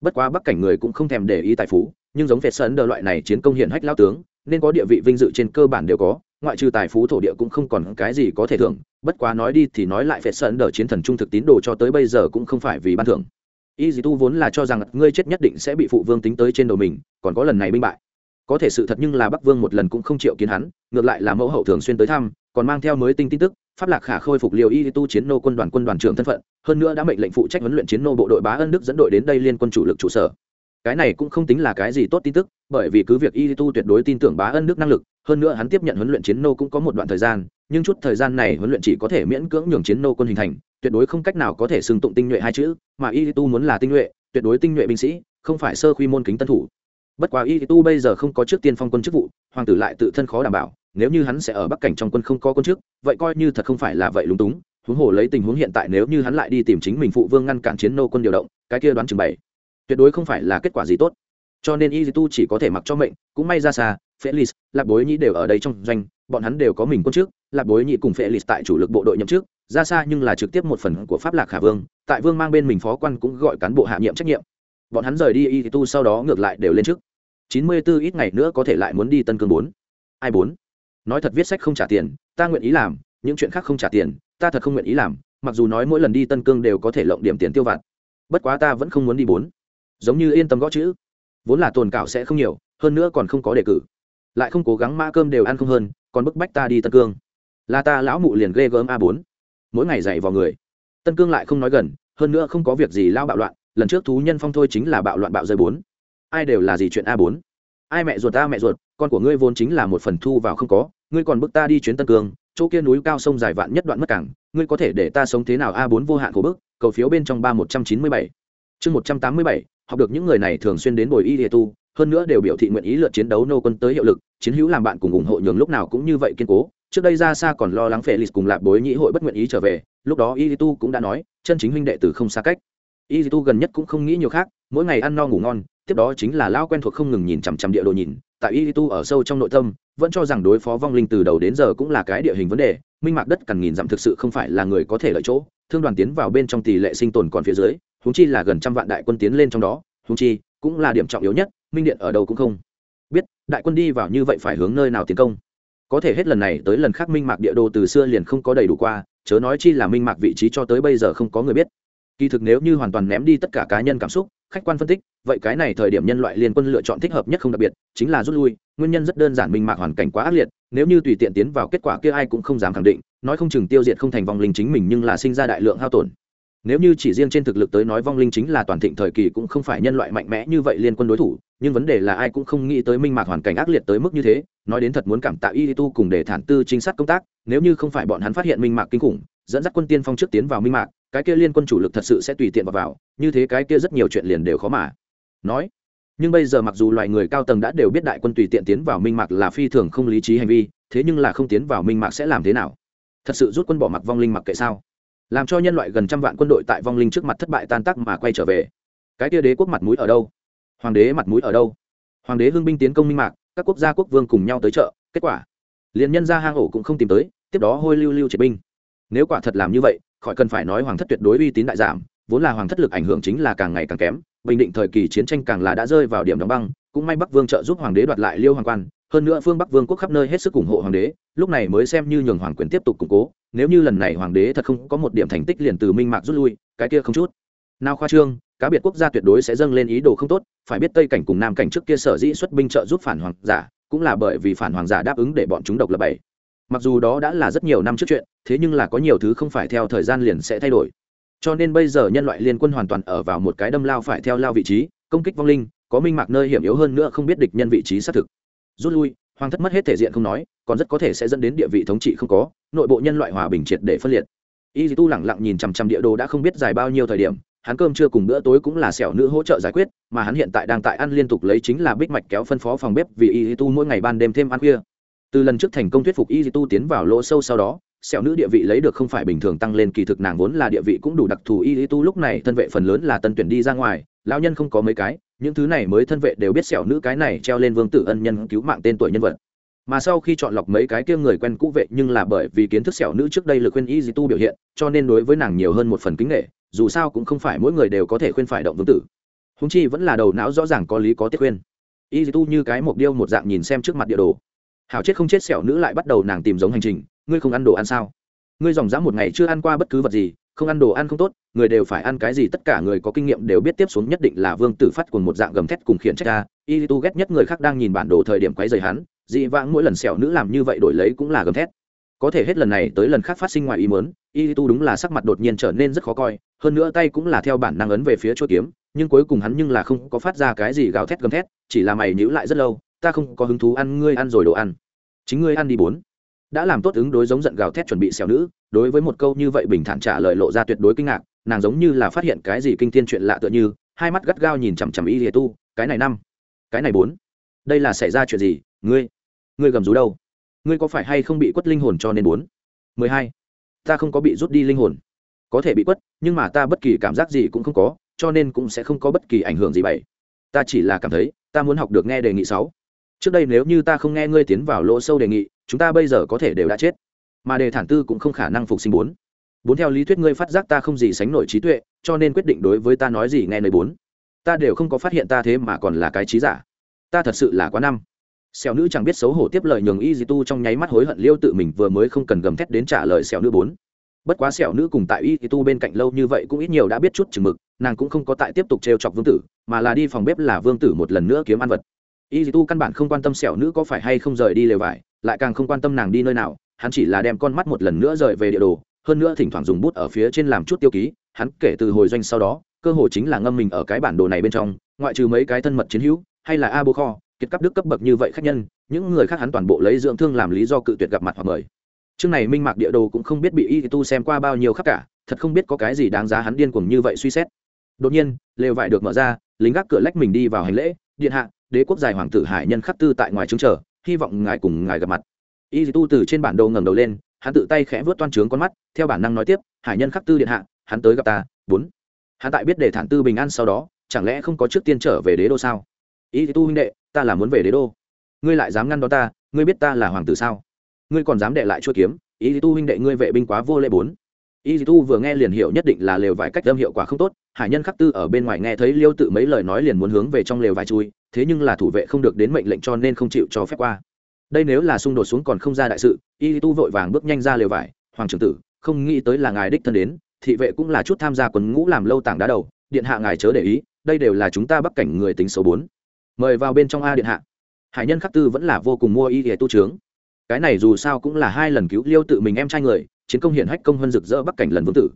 Speaker 1: Bất quá bắc cảnh người cũng không thèm để ý tài phú, nhưng giống phệ sơn đỡ loại này chiến công hiển hách lao tướng, nên có địa vị vinh dự trên cơ bản đều có, ngoại trừ tài phú thổ địa cũng không còn cái gì có thể thưởng, bất quá nói đi thì nói lại phệ sơn đỡ chiến thần trung thực tín đồ cho tới bây giờ cũng không phải vì ban thưởng y dì tu vốn là cho rằng ngươi chết nhất định sẽ bị phụ vương tính tới trên đầu mình, còn có lần này binh bại. Có thể sự thật nhưng là bắc vương một lần cũng không chịu kiến hắn, ngược lại là mẫu hậu thường xuyên tới thăm, còn mang theo mới tinh tin tức, pháp lạc khả khôi phục liều y tu chiến nô quân đoàn quân đoàn trưởng thân phận, hơn nữa đã mệnh lệnh phụ trách huấn luyện chiến nô bộ đội bá ân đức dẫn đội đến đây liên quân chủ lực trụ sở. Cái này cũng không tính là cái gì tốt tin tức, bởi vì cứ việc y tu tuyệt đối tin tưởng bá ân đức năng lực, hơn nữa hắn tiếp nhận huấn luyện chiến nô cũng có một đoạn thời gian, nhưng chút thời gian này huấn luyện chỉ có thể miễn cưỡng nhường chiến nô quân hình thành tuyệt đối không cách nào có thể xưng tụng tinh nhuệ hai chữ, mà y tu muốn là tinh nhuệ, tuyệt đối tinh nhuệ binh sĩ, không phải sơ quy môn kính tân thủ. Bất quá y tu bây giờ không có trước tiên phong quân chức vụ, hoàng tử lại tự thân khó đảm bảo, nếu như hắn sẽ ở bắc cảnh trong quân không có quân chức, vậy coi như thật không phải là vậy lúng túng. Huống hồ lấy tình huống hiện tại nếu như hắn lại đi tìm chính mình phụ vương ngăn cản chiến nô quân điều động, cái kia đoán chừng bảy. Tuyệt đối không phải là kết quả gì tốt. Cho nên y tu chỉ có thể mặc cho mệnh, cũng may ra xa felix lạc bối nhĩ đều ở đây trong doanh, bọn hắn đều có mình quân trước, lạc bối nhĩ cùng felix tại chủ lực bộ đội nhậm trước ra xa nhưng là trực tiếp một phần của pháp lạc khả vương, tại vương mang bên mình phó quan cũng gọi cán bộ hạ nhiệm trách nhiệm. Bọn hắn rời đi y tu sau đó ngược lại đều lên trước. Chín mươi bốn ít ngày nữa có thể lại muốn đi tân cương bốn. Ai bốn? Nói thật viết sách không trả tiền, ta nguyện ý làm, những chuyện khác không trả tiền, ta thật không nguyện ý làm, mặc dù nói mỗi lần đi tân cương đều có thể lộng điểm tiền tiêu vặt. Bất quá ta vẫn không muốn đi bốn. Giống như yên tâm gõ chữ. Vốn là tồn cảo sẽ không nhiều, hơn nữa còn không có đề cử. Lại không cố gắng mã cơm đều ăn không hơn, còn bức bách ta đi tân cương. Là ta lão mụ liền ghê gớm a bốn mỗi ngày dạy vào người. Tân cương lại không nói gần, hơn nữa không có việc gì lao bạo loạn, lần trước thú nhân phong thôi chính là bạo loạn bạo rơi bốn. Ai đều là gì chuyện a bốn? Ai mẹ ruột ta mẹ ruột, con của ngươi vốn chính là một phần thu vào không có, ngươi còn bức ta đi chuyến tân cương, chỗ kia núi cao sông dài vạn nhất đoạn mất cảng, ngươi có thể để ta sống thế nào a bốn vô hạn của bức, cầu phiếu bên trong ba một trăm chín mươi bảy. Chương một trăm tám mươi bảy, học được những người này thường xuyên đến bồi y địa tu, hơn nữa đều biểu thị nguyện ý lượt chiến đấu nô quân tới hiệu lực, chiến hữu làm bạn cùng ủng hộ nhường lúc nào cũng như vậy kiên cố trước đây ra xa còn lo lắng phệ lịch cùng lạp bối nhĩ hội bất nguyện ý trở về, lúc đó y tu cũng đã nói, chân chính huynh đệ từ không xa cách. Y tu gần nhất cũng không nghĩ nhiều khác, mỗi ngày ăn no ngủ ngon, tiếp đó chính là lao quen thuộc không ngừng nhìn chằm chằm địa đồ nhìn, tại y tu ở sâu trong nội tâm, vẫn cho rằng đối phó vong linh từ đầu đến giờ cũng là cái địa hình vấn đề, minh mạc đất cằn nghìn dặm thực sự không phải là người có thể lợi chỗ, thương đoàn tiến vào bên trong tỷ lệ sinh tồn còn phía dưới húng chi là gần trăm vạn đại quân tiến lên trong đó húng chi cũng là điểm trọng yếu nhất, minh điện ở đâu cũng không biết, đại quân đi vào như vậy phải hướng nơi nào tiến công có thể hết lần này tới lần khác minh mạc địa đồ từ xưa liền không có đầy đủ qua, chớ nói chi là minh mạc vị trí cho tới bây giờ không có người biết. Kỳ thực nếu như hoàn toàn ném đi tất cả cá nhân cảm xúc, khách quan phân tích, vậy cái này thời điểm nhân loại liên quân lựa chọn thích hợp nhất không đặc biệt, chính là rút lui, nguyên nhân rất đơn giản minh mạc hoàn cảnh quá ác liệt, nếu như tùy tiện tiến vào kết quả kia ai cũng không dám khẳng định, nói không chừng tiêu diệt không thành vòng linh chính mình nhưng là sinh ra đại lượng hao tổn nếu như chỉ riêng trên thực lực tới nói vong linh chính là toàn thịnh thời kỳ cũng không phải nhân loại mạnh mẽ như vậy liên quân đối thủ nhưng vấn đề là ai cũng không nghĩ tới minh mạc hoàn cảnh ác liệt tới mức như thế nói đến thật muốn cảm tạ y tu cùng để thản tư chính sát công tác nếu như không phải bọn hắn phát hiện minh mạc kinh khủng dẫn dắt quân tiên phong trước tiến vào minh mạc cái kia liên quân chủ lực thật sự sẽ tùy tiện vào, vào như thế cái kia rất nhiều chuyện liền đều khó mà nói. Nhưng bây giờ mặc dù loài người cao tầng đã đều biết đại quân tùy tiện tiến vào minh mạc là phi thường không lý trí hành vi thế nhưng là không tiến vào minh mạc sẽ làm thế nào? Thật sự rút quân bỏ mặc vong linh mặc kệ sao? Làm cho nhân loại gần trăm vạn quân đội tại vong linh trước mặt thất bại tan tác mà quay trở về. Cái kia đế quốc mặt mũi ở đâu? Hoàng đế mặt mũi ở đâu? Hoàng đế hưng binh tiến công minh mạc, các quốc gia quốc vương cùng nhau tới chợ, kết quả, liền nhân ra hang ổ cũng không tìm tới, tiếp đó hôi lưu lưu triệt binh. Nếu quả thật làm như vậy, khỏi cần phải nói hoàng thất tuyệt đối uy tín đại giảm, vốn là hoàng thất lực ảnh hưởng chính là càng ngày càng kém, bình định thời kỳ chiến tranh càng là đã rơi vào điểm đóng băng, cũng may bắc vương trợ giúp hoàng đế đoạt lại liêu hoàng quan, hơn nữa phương bắc vương quốc khắp nơi hết sức ủng hộ hoàng đế, lúc này mới xem như nhường hoàng quyền tiếp tục củng cố nếu như lần này hoàng đế thật không có một điểm thành tích liền từ minh mạc rút lui, cái kia không chút. Nào khoa trương, cá biệt quốc gia tuyệt đối sẽ dâng lên ý đồ không tốt, phải biết tây cảnh cùng nam cảnh trước kia sở dĩ xuất binh trợ giúp phản hoàng giả, cũng là bởi vì phản hoàng giả đáp ứng để bọn chúng độc lập bảy. Mặc dù đó đã là rất nhiều năm trước chuyện, thế nhưng là có nhiều thứ không phải theo thời gian liền sẽ thay đổi. Cho nên bây giờ nhân loại liên quân hoàn toàn ở vào một cái đâm lao phải theo lao vị trí, công kích vong linh, có minh mạc nơi hiểm yếu hơn nữa không biết địch nhân vị trí xác thực. Rút lui hoàng thất mất hết thể diện không nói, còn rất có thể sẽ dẫn đến địa vị thống trị không có, nội bộ nhân loại hòa bình triệt để phân liệt. Y tu lẳng lặng nhìn chằm chằm địa đồ đã không biết dài bao nhiêu thời điểm, hắn cơm trưa cùng bữa tối cũng là sẹo nữ hỗ trợ giải quyết, mà hắn hiện tại đang tại ăn liên tục lấy chính là bích mạch kéo phân phó phòng bếp vì y tu mỗi ngày ban đêm thêm ăn khuya. Từ lần trước thành công thuyết phục y tu tiến vào lỗ sâu sau đó, sẹo nữ địa vị lấy được không phải bình thường tăng lên kỳ thực nàng vốn là địa vị cũng đủ đặc thù y tu lúc này thân vệ phần lớn là tân tuyển đi ra ngoài, lão nhân không có mấy cái những thứ này mới thân vệ đều biết sẹo nữ cái này treo lên vương tử ân nhân cứu mạng tên tuổi nhân vật. Mà sau khi chọn lọc mấy cái kia người quen cũ vệ nhưng là bởi vì kiến thức sẹo nữ trước đây lực khuyên y di tu biểu hiện, cho nên đối với nàng nhiều hơn một phần kính nghệ, dù sao cũng không phải mỗi người đều có thể khuyên phải động vương tử. Húng chi vẫn là đầu não rõ ràng có lý có tiết khuyên. Y di tu như cái mục điêu một dạng nhìn xem trước mặt địa đồ. Hảo chết không chết sẹo nữ lại bắt đầu nàng tìm giống hành trình, ngươi không ăn đồ ăn sao? Ngươi dòng dã một ngày chưa ăn qua bất cứ vật gì không ăn đồ ăn không tốt, người đều phải ăn cái gì tất cả người có kinh nghiệm đều biết tiếp xuống nhất định là vương tử phát cùng một dạng gầm thét cùng khiển trách ra y tu ghét nhất người khác đang nhìn bản đồ thời điểm quấy rầy hắn, dị vãng mỗi lần sẹo nữ làm như vậy đổi lấy cũng là gầm thét. Có thể hết lần này tới lần khác phát sinh ngoài ý mớn y tu đúng là sắc mặt đột nhiên trở nên rất khó coi, hơn nữa tay cũng là theo bản năng ấn về phía chỗ kiếm, nhưng cuối cùng hắn nhưng là không có phát ra cái gì gào thét gầm thét, chỉ là mày nhữ lại rất lâu, ta không có hứng thú ăn ngươi ăn rồi đồ ăn. Chính ngươi ăn đi bốn. Đã làm tốt ứng đối giống giận gào thét chuẩn bị xẻo nữ đối với một câu như vậy bình thản trả lời lộ ra tuyệt đối kinh ngạc, nàng giống như là phát hiện cái gì kinh thiên chuyện lạ tựa như, hai mắt gắt gao nhìn chằm chằm y lìa tu, cái này năm, cái này bốn, đây là xảy ra chuyện gì, ngươi ngươi gầm rú đâu? Ngươi có phải hay không bị quất linh hồn cho nên bốn? Mười hai, ta không có bị rút đi linh hồn. Có thể bị quất, nhưng mà ta bất kỳ cảm giác gì cũng không có, cho nên cũng sẽ không có bất kỳ ảnh hưởng gì bảy. Ta chỉ là cảm thấy, ta muốn học được nghe đề nghị sáu. Trước đây nếu như ta không nghe ngươi tiến vào lỗ sâu đề nghị, chúng ta bây giờ có thể đều đã chết mà đề thản tư cũng không khả năng phục sinh bốn. Bốn theo lý thuyết ngươi phát giác ta không gì sánh nổi trí tuệ, cho nên quyết định đối với ta nói gì nghe nơi bốn. Ta đều không có phát hiện ta thế mà còn là cái trí giả. Ta thật sự là quá năm. Xẻo nữ chẳng biết xấu hổ tiếp lời nhường y di tu trong nháy mắt hối hận liêu tự mình vừa mới không cần gầm thét đến trả lời xẻo nữ bốn. Bất quá xẻo nữ cùng tại y di tu bên cạnh lâu như vậy cũng ít nhiều đã biết chút chừng mực, nàng cũng không có tại tiếp tục trêu chọc vương tử, mà là đi phòng bếp là vương tử một lần nữa kiếm ăn vật. Y di tu căn bản không quan tâm xẻo nữ có phải hay không rời đi lều vải, lại càng không quan tâm nàng đi nơi nào hắn chỉ là đem con mắt một lần nữa rời về địa đồ, hơn nữa thỉnh thoảng dùng bút ở phía trên làm chút tiêu ký, hắn kể từ hồi doanh sau đó, cơ hội chính là ngâm mình ở cái bản đồ này bên trong, ngoại trừ mấy cái thân mật chiến hữu, hay là a bô kho, kiệt cấp đức cấp bậc như vậy khách nhân, những người khác hắn toàn bộ lấy dưỡng thương làm lý do cự tuyệt gặp mặt hoặc mời. Chương này minh mạc địa đồ cũng không biết bị y tu xem qua bao nhiêu khắp cả, thật không biết có cái gì đáng giá hắn điên cuồng như vậy suy xét. Đột nhiên, lều vải được mở ra, lính gác cửa lách mình đi vào hành lễ, điện hạ, đế quốc dài hoàng tử hải nhân khắc tư tại ngoài trứng chờ, hy vọng ngài cùng ngài gặp mặt y tu từ trên bản đồ ngẩng đầu lên, hắn tự tay khẽ vớt toan trướng con mắt, theo bản năng nói tiếp, hải nhân khắc tư điện hạ, hắn tới gặp ta, bốn. Hắn tại biết để thản tư bình an sau đó, chẳng lẽ không có trước tiên trở về đế đô sao? Y tu huynh đệ, ta là muốn về đế đô. Ngươi lại dám ngăn đó ta, ngươi biết ta là hoàng tử sao? Ngươi còn dám đệ lại chuỗi kiếm, y tu huynh đệ ngươi vệ binh quá vô lệ bốn. Y tu vừa nghe liền hiểu nhất định là lều vải cách âm hiệu quả không tốt, hải nhân khắc tư ở bên ngoài nghe thấy liêu tự mấy lời nói liền muốn hướng về trong lều vải chui, thế nhưng là thủ vệ không được đến mệnh lệnh cho nên không chịu cho phép qua đây nếu là xung đột xuống còn không ra đại sự, y tu vội vàng bước nhanh ra lều vải, hoàng trưởng tử, không nghĩ tới là ngài đích thân đến, thị vệ cũng là chút tham gia quần ngũ làm lâu tảng đá đầu, điện hạ ngài chớ để ý, đây đều là chúng ta bắc cảnh người tính số bốn. Mời vào bên trong a điện hạ. Hải nhân khắc tư vẫn là vô cùng mua y để tu trướng. Cái này dù sao cũng là hai lần cứu liêu tự mình em trai người, chiến công hiển hách công hơn rực rỡ bắc cảnh lần vương tử.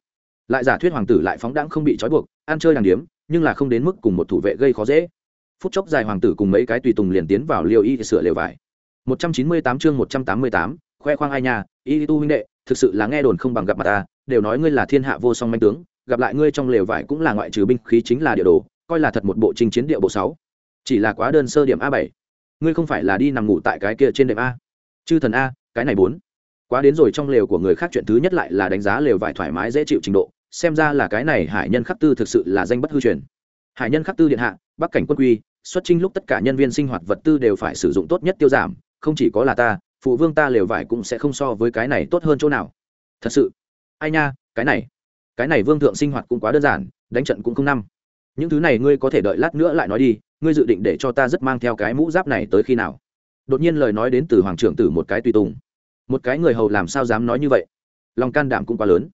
Speaker 1: Lại giả thuyết hoàng tử lại phóng đãng không bị trói buộc, ăn chơi đàng điếm, nhưng là không đến mức cùng một thủ vệ gây khó dễ. Phút chốc dài hoàng tử cùng mấy cái tùy tùng liền tiến vào liêu y sửa lều vải. 198 chương 188, khoe khoang ai nhà y tu huynh đệ thực sự là nghe đồn không bằng gặp mặt ta đều nói ngươi là thiên hạ vô song manh tướng gặp lại ngươi trong lều vải cũng là ngoại trừ binh khí chính là địa đồ coi là thật một bộ trình chiến địa bộ sáu. Chỉ là quá đơn sơ điểm a bảy. Ngươi không phải là đi nằm ngủ tại cái kia trên đệm a. Chư thần a cái này bốn. Quá đến rồi trong lều của người khác chuyện thứ nhất lại là đánh giá lều vải thoải mái dễ chịu trình độ xem ra là cái này hải nhân khắc tư thực sự là danh bất hư truyền. Hải nhân khắc tư điện hạ bắc cảnh quân quy xuất trinh lúc tất cả nhân viên sinh hoạt vật tư đều phải sử dụng tốt nhất tiêu giảm không chỉ có là ta, phụ vương ta lều vải cũng sẽ không so với cái này tốt hơn chỗ nào. Thật sự. Ai nha, cái này. Cái này vương thượng sinh hoạt cũng quá đơn giản, đánh trận cũng không năm. Những thứ này ngươi có thể đợi lát nữa lại nói đi, ngươi dự định để cho ta rất mang theo cái mũ giáp này tới khi nào? Đột nhiên lời nói đến từ hoàng trưởng tử một cái tùy tùng. Một cái người hầu làm sao dám nói như vậy? Lòng can đảm cũng quá lớn.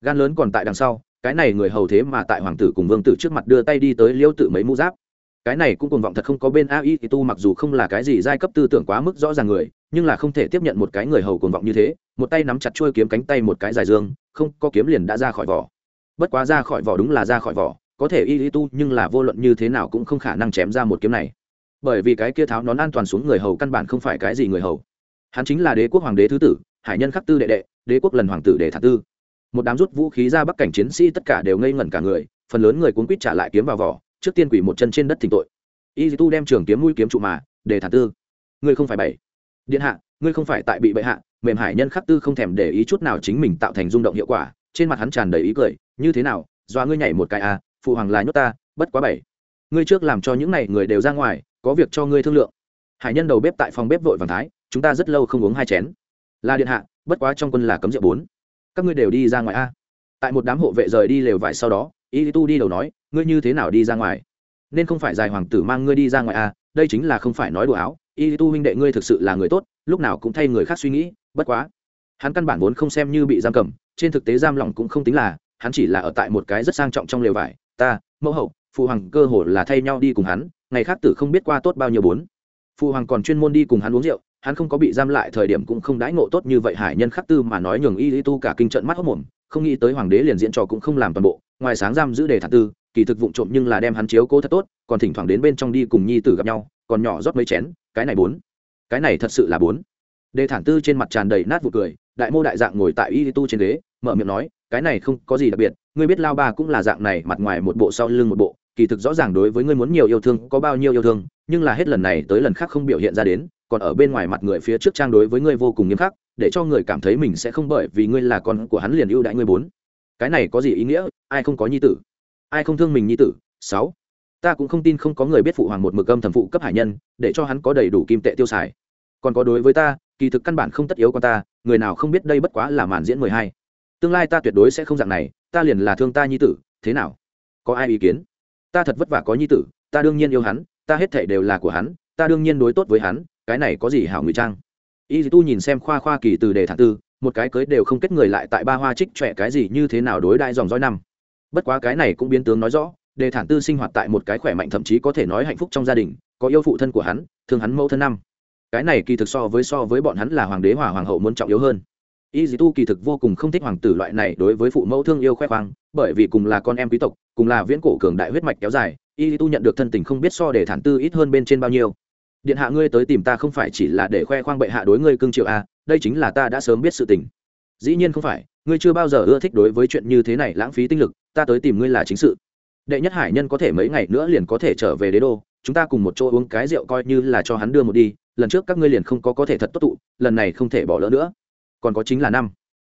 Speaker 1: Gan lớn còn tại đằng sau, cái này người hầu thế mà tại hoàng tử cùng vương tử trước mặt đưa tay đi tới liêu tự mấy mũ giáp cái này cũng cuồng vọng thật không có bên ai thì tu mặc dù không là cái gì giai cấp tư tưởng quá mức rõ ràng người, nhưng là không thể tiếp nhận một cái người hầu cuồng vọng như thế, một tay nắm chặt chuôi kiếm cánh tay một cái dài dương, không có kiếm liền đã ra khỏi vỏ. Bất quá ra khỏi vỏ đúng là ra khỏi vỏ, có thể y tu nhưng là vô luận như thế nào cũng không khả năng chém ra một kiếm này. Bởi vì cái kia tháo nón an toàn xuống người hầu căn bản không phải cái gì người hầu. Hắn chính là đế quốc hoàng đế thứ tử, hải nhân khắc tư đệ đệ, đế quốc lần hoàng tử đệ thạc tư. Một đám rút vũ khí ra bắc cảnh chiến sĩ tất cả đều ngây ngẩn cả người, phần lớn người cuốn quýt trả lại kiếm vào vỏ trước tiên quỷ một chân trên đất thỉnh tội. Y tu đem trường kiếm mũi kiếm trụ mà, để thả tư. Ngươi không phải bảy điện hạ, ngươi không phải tại bị bệ hạ, mềm hải nhân khắc tư không thèm để ý chút nào chính mình tạo thành rung động hiệu quả, trên mặt hắn tràn đầy ý cười, như thế nào doa ngươi nhảy một cái à phụ hoàng là nhốt ta, bất quá bảy ngươi trước làm cho những n à y người đều ra ngoài, có việc cho ngươi thương lượng. Hải nhân đầu bếp tại phòng bếp vội vàng thái, chúng ta rất lâu không uống hai chén. Là điện hạ, bất quá trong quân là cấm rượu bốn. Các ngươi đều đi ra ngoài a. Tại một đám hộ vệ rời đi lều vải sau đó y tu đi đầu nói, ngươi như thế nào đi ra ngoài? Nên không phải dài hoàng tử mang ngươi đi ra ngoài à? đây chính là không phải nói đùa áo. Y tu huynh đệ ngươi thực sự là người tốt, lúc nào cũng thay người khác suy nghĩ, bất quá. Hắn căn bản vốn không xem như bị giam cầm, trên thực tế giam lỏng cũng không tính là, hắn chỉ là ở tại một cái rất sang trọng trong lều vải. Ta, mẫu hậu, phụ hoàng cơ hồ là thay nhau đi cùng hắn, ngày khác tử không biết qua tốt bao nhiêu bốn. Phụ hoàng còn chuyên môn đi cùng hắn uống rượu, hắn không có bị giam lại thời điểm cũng không đãi ngộ tốt như vậy, hải nhân khắc tư mà nói nhường y lý tu cả kinh trận mắt hốc mồm, không nghĩ tới hoàng đế liền diễn trò cũng không làm toàn bộ ngoài sáng giam giữ đề thản tư, kỳ thực vụng trộm nhưng là đem hắn chiếu cố thật tốt, còn thỉnh thoảng đến bên trong đi cùng nhi tử gặp nhau, còn nhỏ rót mấy chén, cái này bốn. Cái này thật sự là bốn. Đề thản tư trên mặt tràn đầy nát vụ cười, đại mô đại dạng ngồi tại y tu trên ghế, mở miệng nói, cái này không có gì đặc biệt, ngươi biết lao ba cũng là dạng này, mặt ngoài một bộ sau lưng một bộ, kỳ thực rõ ràng đối với ngươi muốn nhiều yêu thương, có bao nhiêu yêu thương, nhưng là hết lần này tới lần khác không biểu hiện ra đến, còn ở bên ngoài mặt người phía trước trang đối với ngươi vô cùng nghiêm khắc, để cho người cảm thấy mình sẽ không bởi vì ngươi là con của hắn liền ưu đãi ngươi bốn cái này có gì ý nghĩa, ai không có nhi tử? Ai không thương mình nhi tử? Sáu. Ta cũng không tin không có người biết phụ hoàng một mực âm thầm phụ cấp hải nhân, để cho hắn có đầy đủ kim tệ tiêu xài. Còn có đối với ta, kỳ thực căn bản không tất yếu con ta, người nào không biết đây bất quá là màn diễn mười hai. Tương lai ta tuyệt đối sẽ không dạng này, ta liền là thương ta nhi tử, thế nào? Có ai ý kiến? Ta thật vất vả có nhi tử, ta đương nhiên yêu hắn, ta hết thể đều là của hắn, ta đương nhiên đối tốt với hắn, cái này có gì hảo ngụy trang? Y tu nhìn xem khoa khoa kỳ từ đề thản tư một cái cưới đều không kết người lại tại ba hoa trích trẻ cái gì như thế nào đối đại dòng dõi năm. Bất quá cái này cũng biến tướng nói rõ, đề thản tư sinh hoạt tại một cái khỏe mạnh thậm chí có thể nói hạnh phúc trong gia đình, có yêu phụ thân của hắn, thương hắn mẫu thân năm. Cái này kỳ thực so với so với bọn hắn là hoàng đế, hòa hoàng hậu muốn trọng yếu hơn. Y dì tu kỳ thực vô cùng không thích hoàng tử loại này đối với phụ mẫu thương yêu khoe khoang, bởi vì cùng là con em quý tộc, cùng là viễn cổ cường đại huyết mạch kéo dài, y dì tu nhận được thân tình không biết so để thản tư ít hơn bên trên bao nhiêu điện hạ ngươi tới tìm ta không phải chỉ là để khoe khoang bệ hạ đối ngươi cưng triệu a à, đây chính là ta đã sớm biết sự tình. Dĩ nhiên không phải ngươi chưa bao giờ ưa thích đối với chuyện như thế này lãng phí tinh lực ta tới tìm ngươi là chính sự. Đệ nhất hải nhân có thể mấy ngày nữa liền có thể trở về đế đô chúng ta cùng một chỗ uống cái rượu coi như là cho hắn đưa một đi lần trước các ngươi liền không có có thể thật tốt tụ lần này không thể bỏ lỡ nữa. Còn có chính là năm.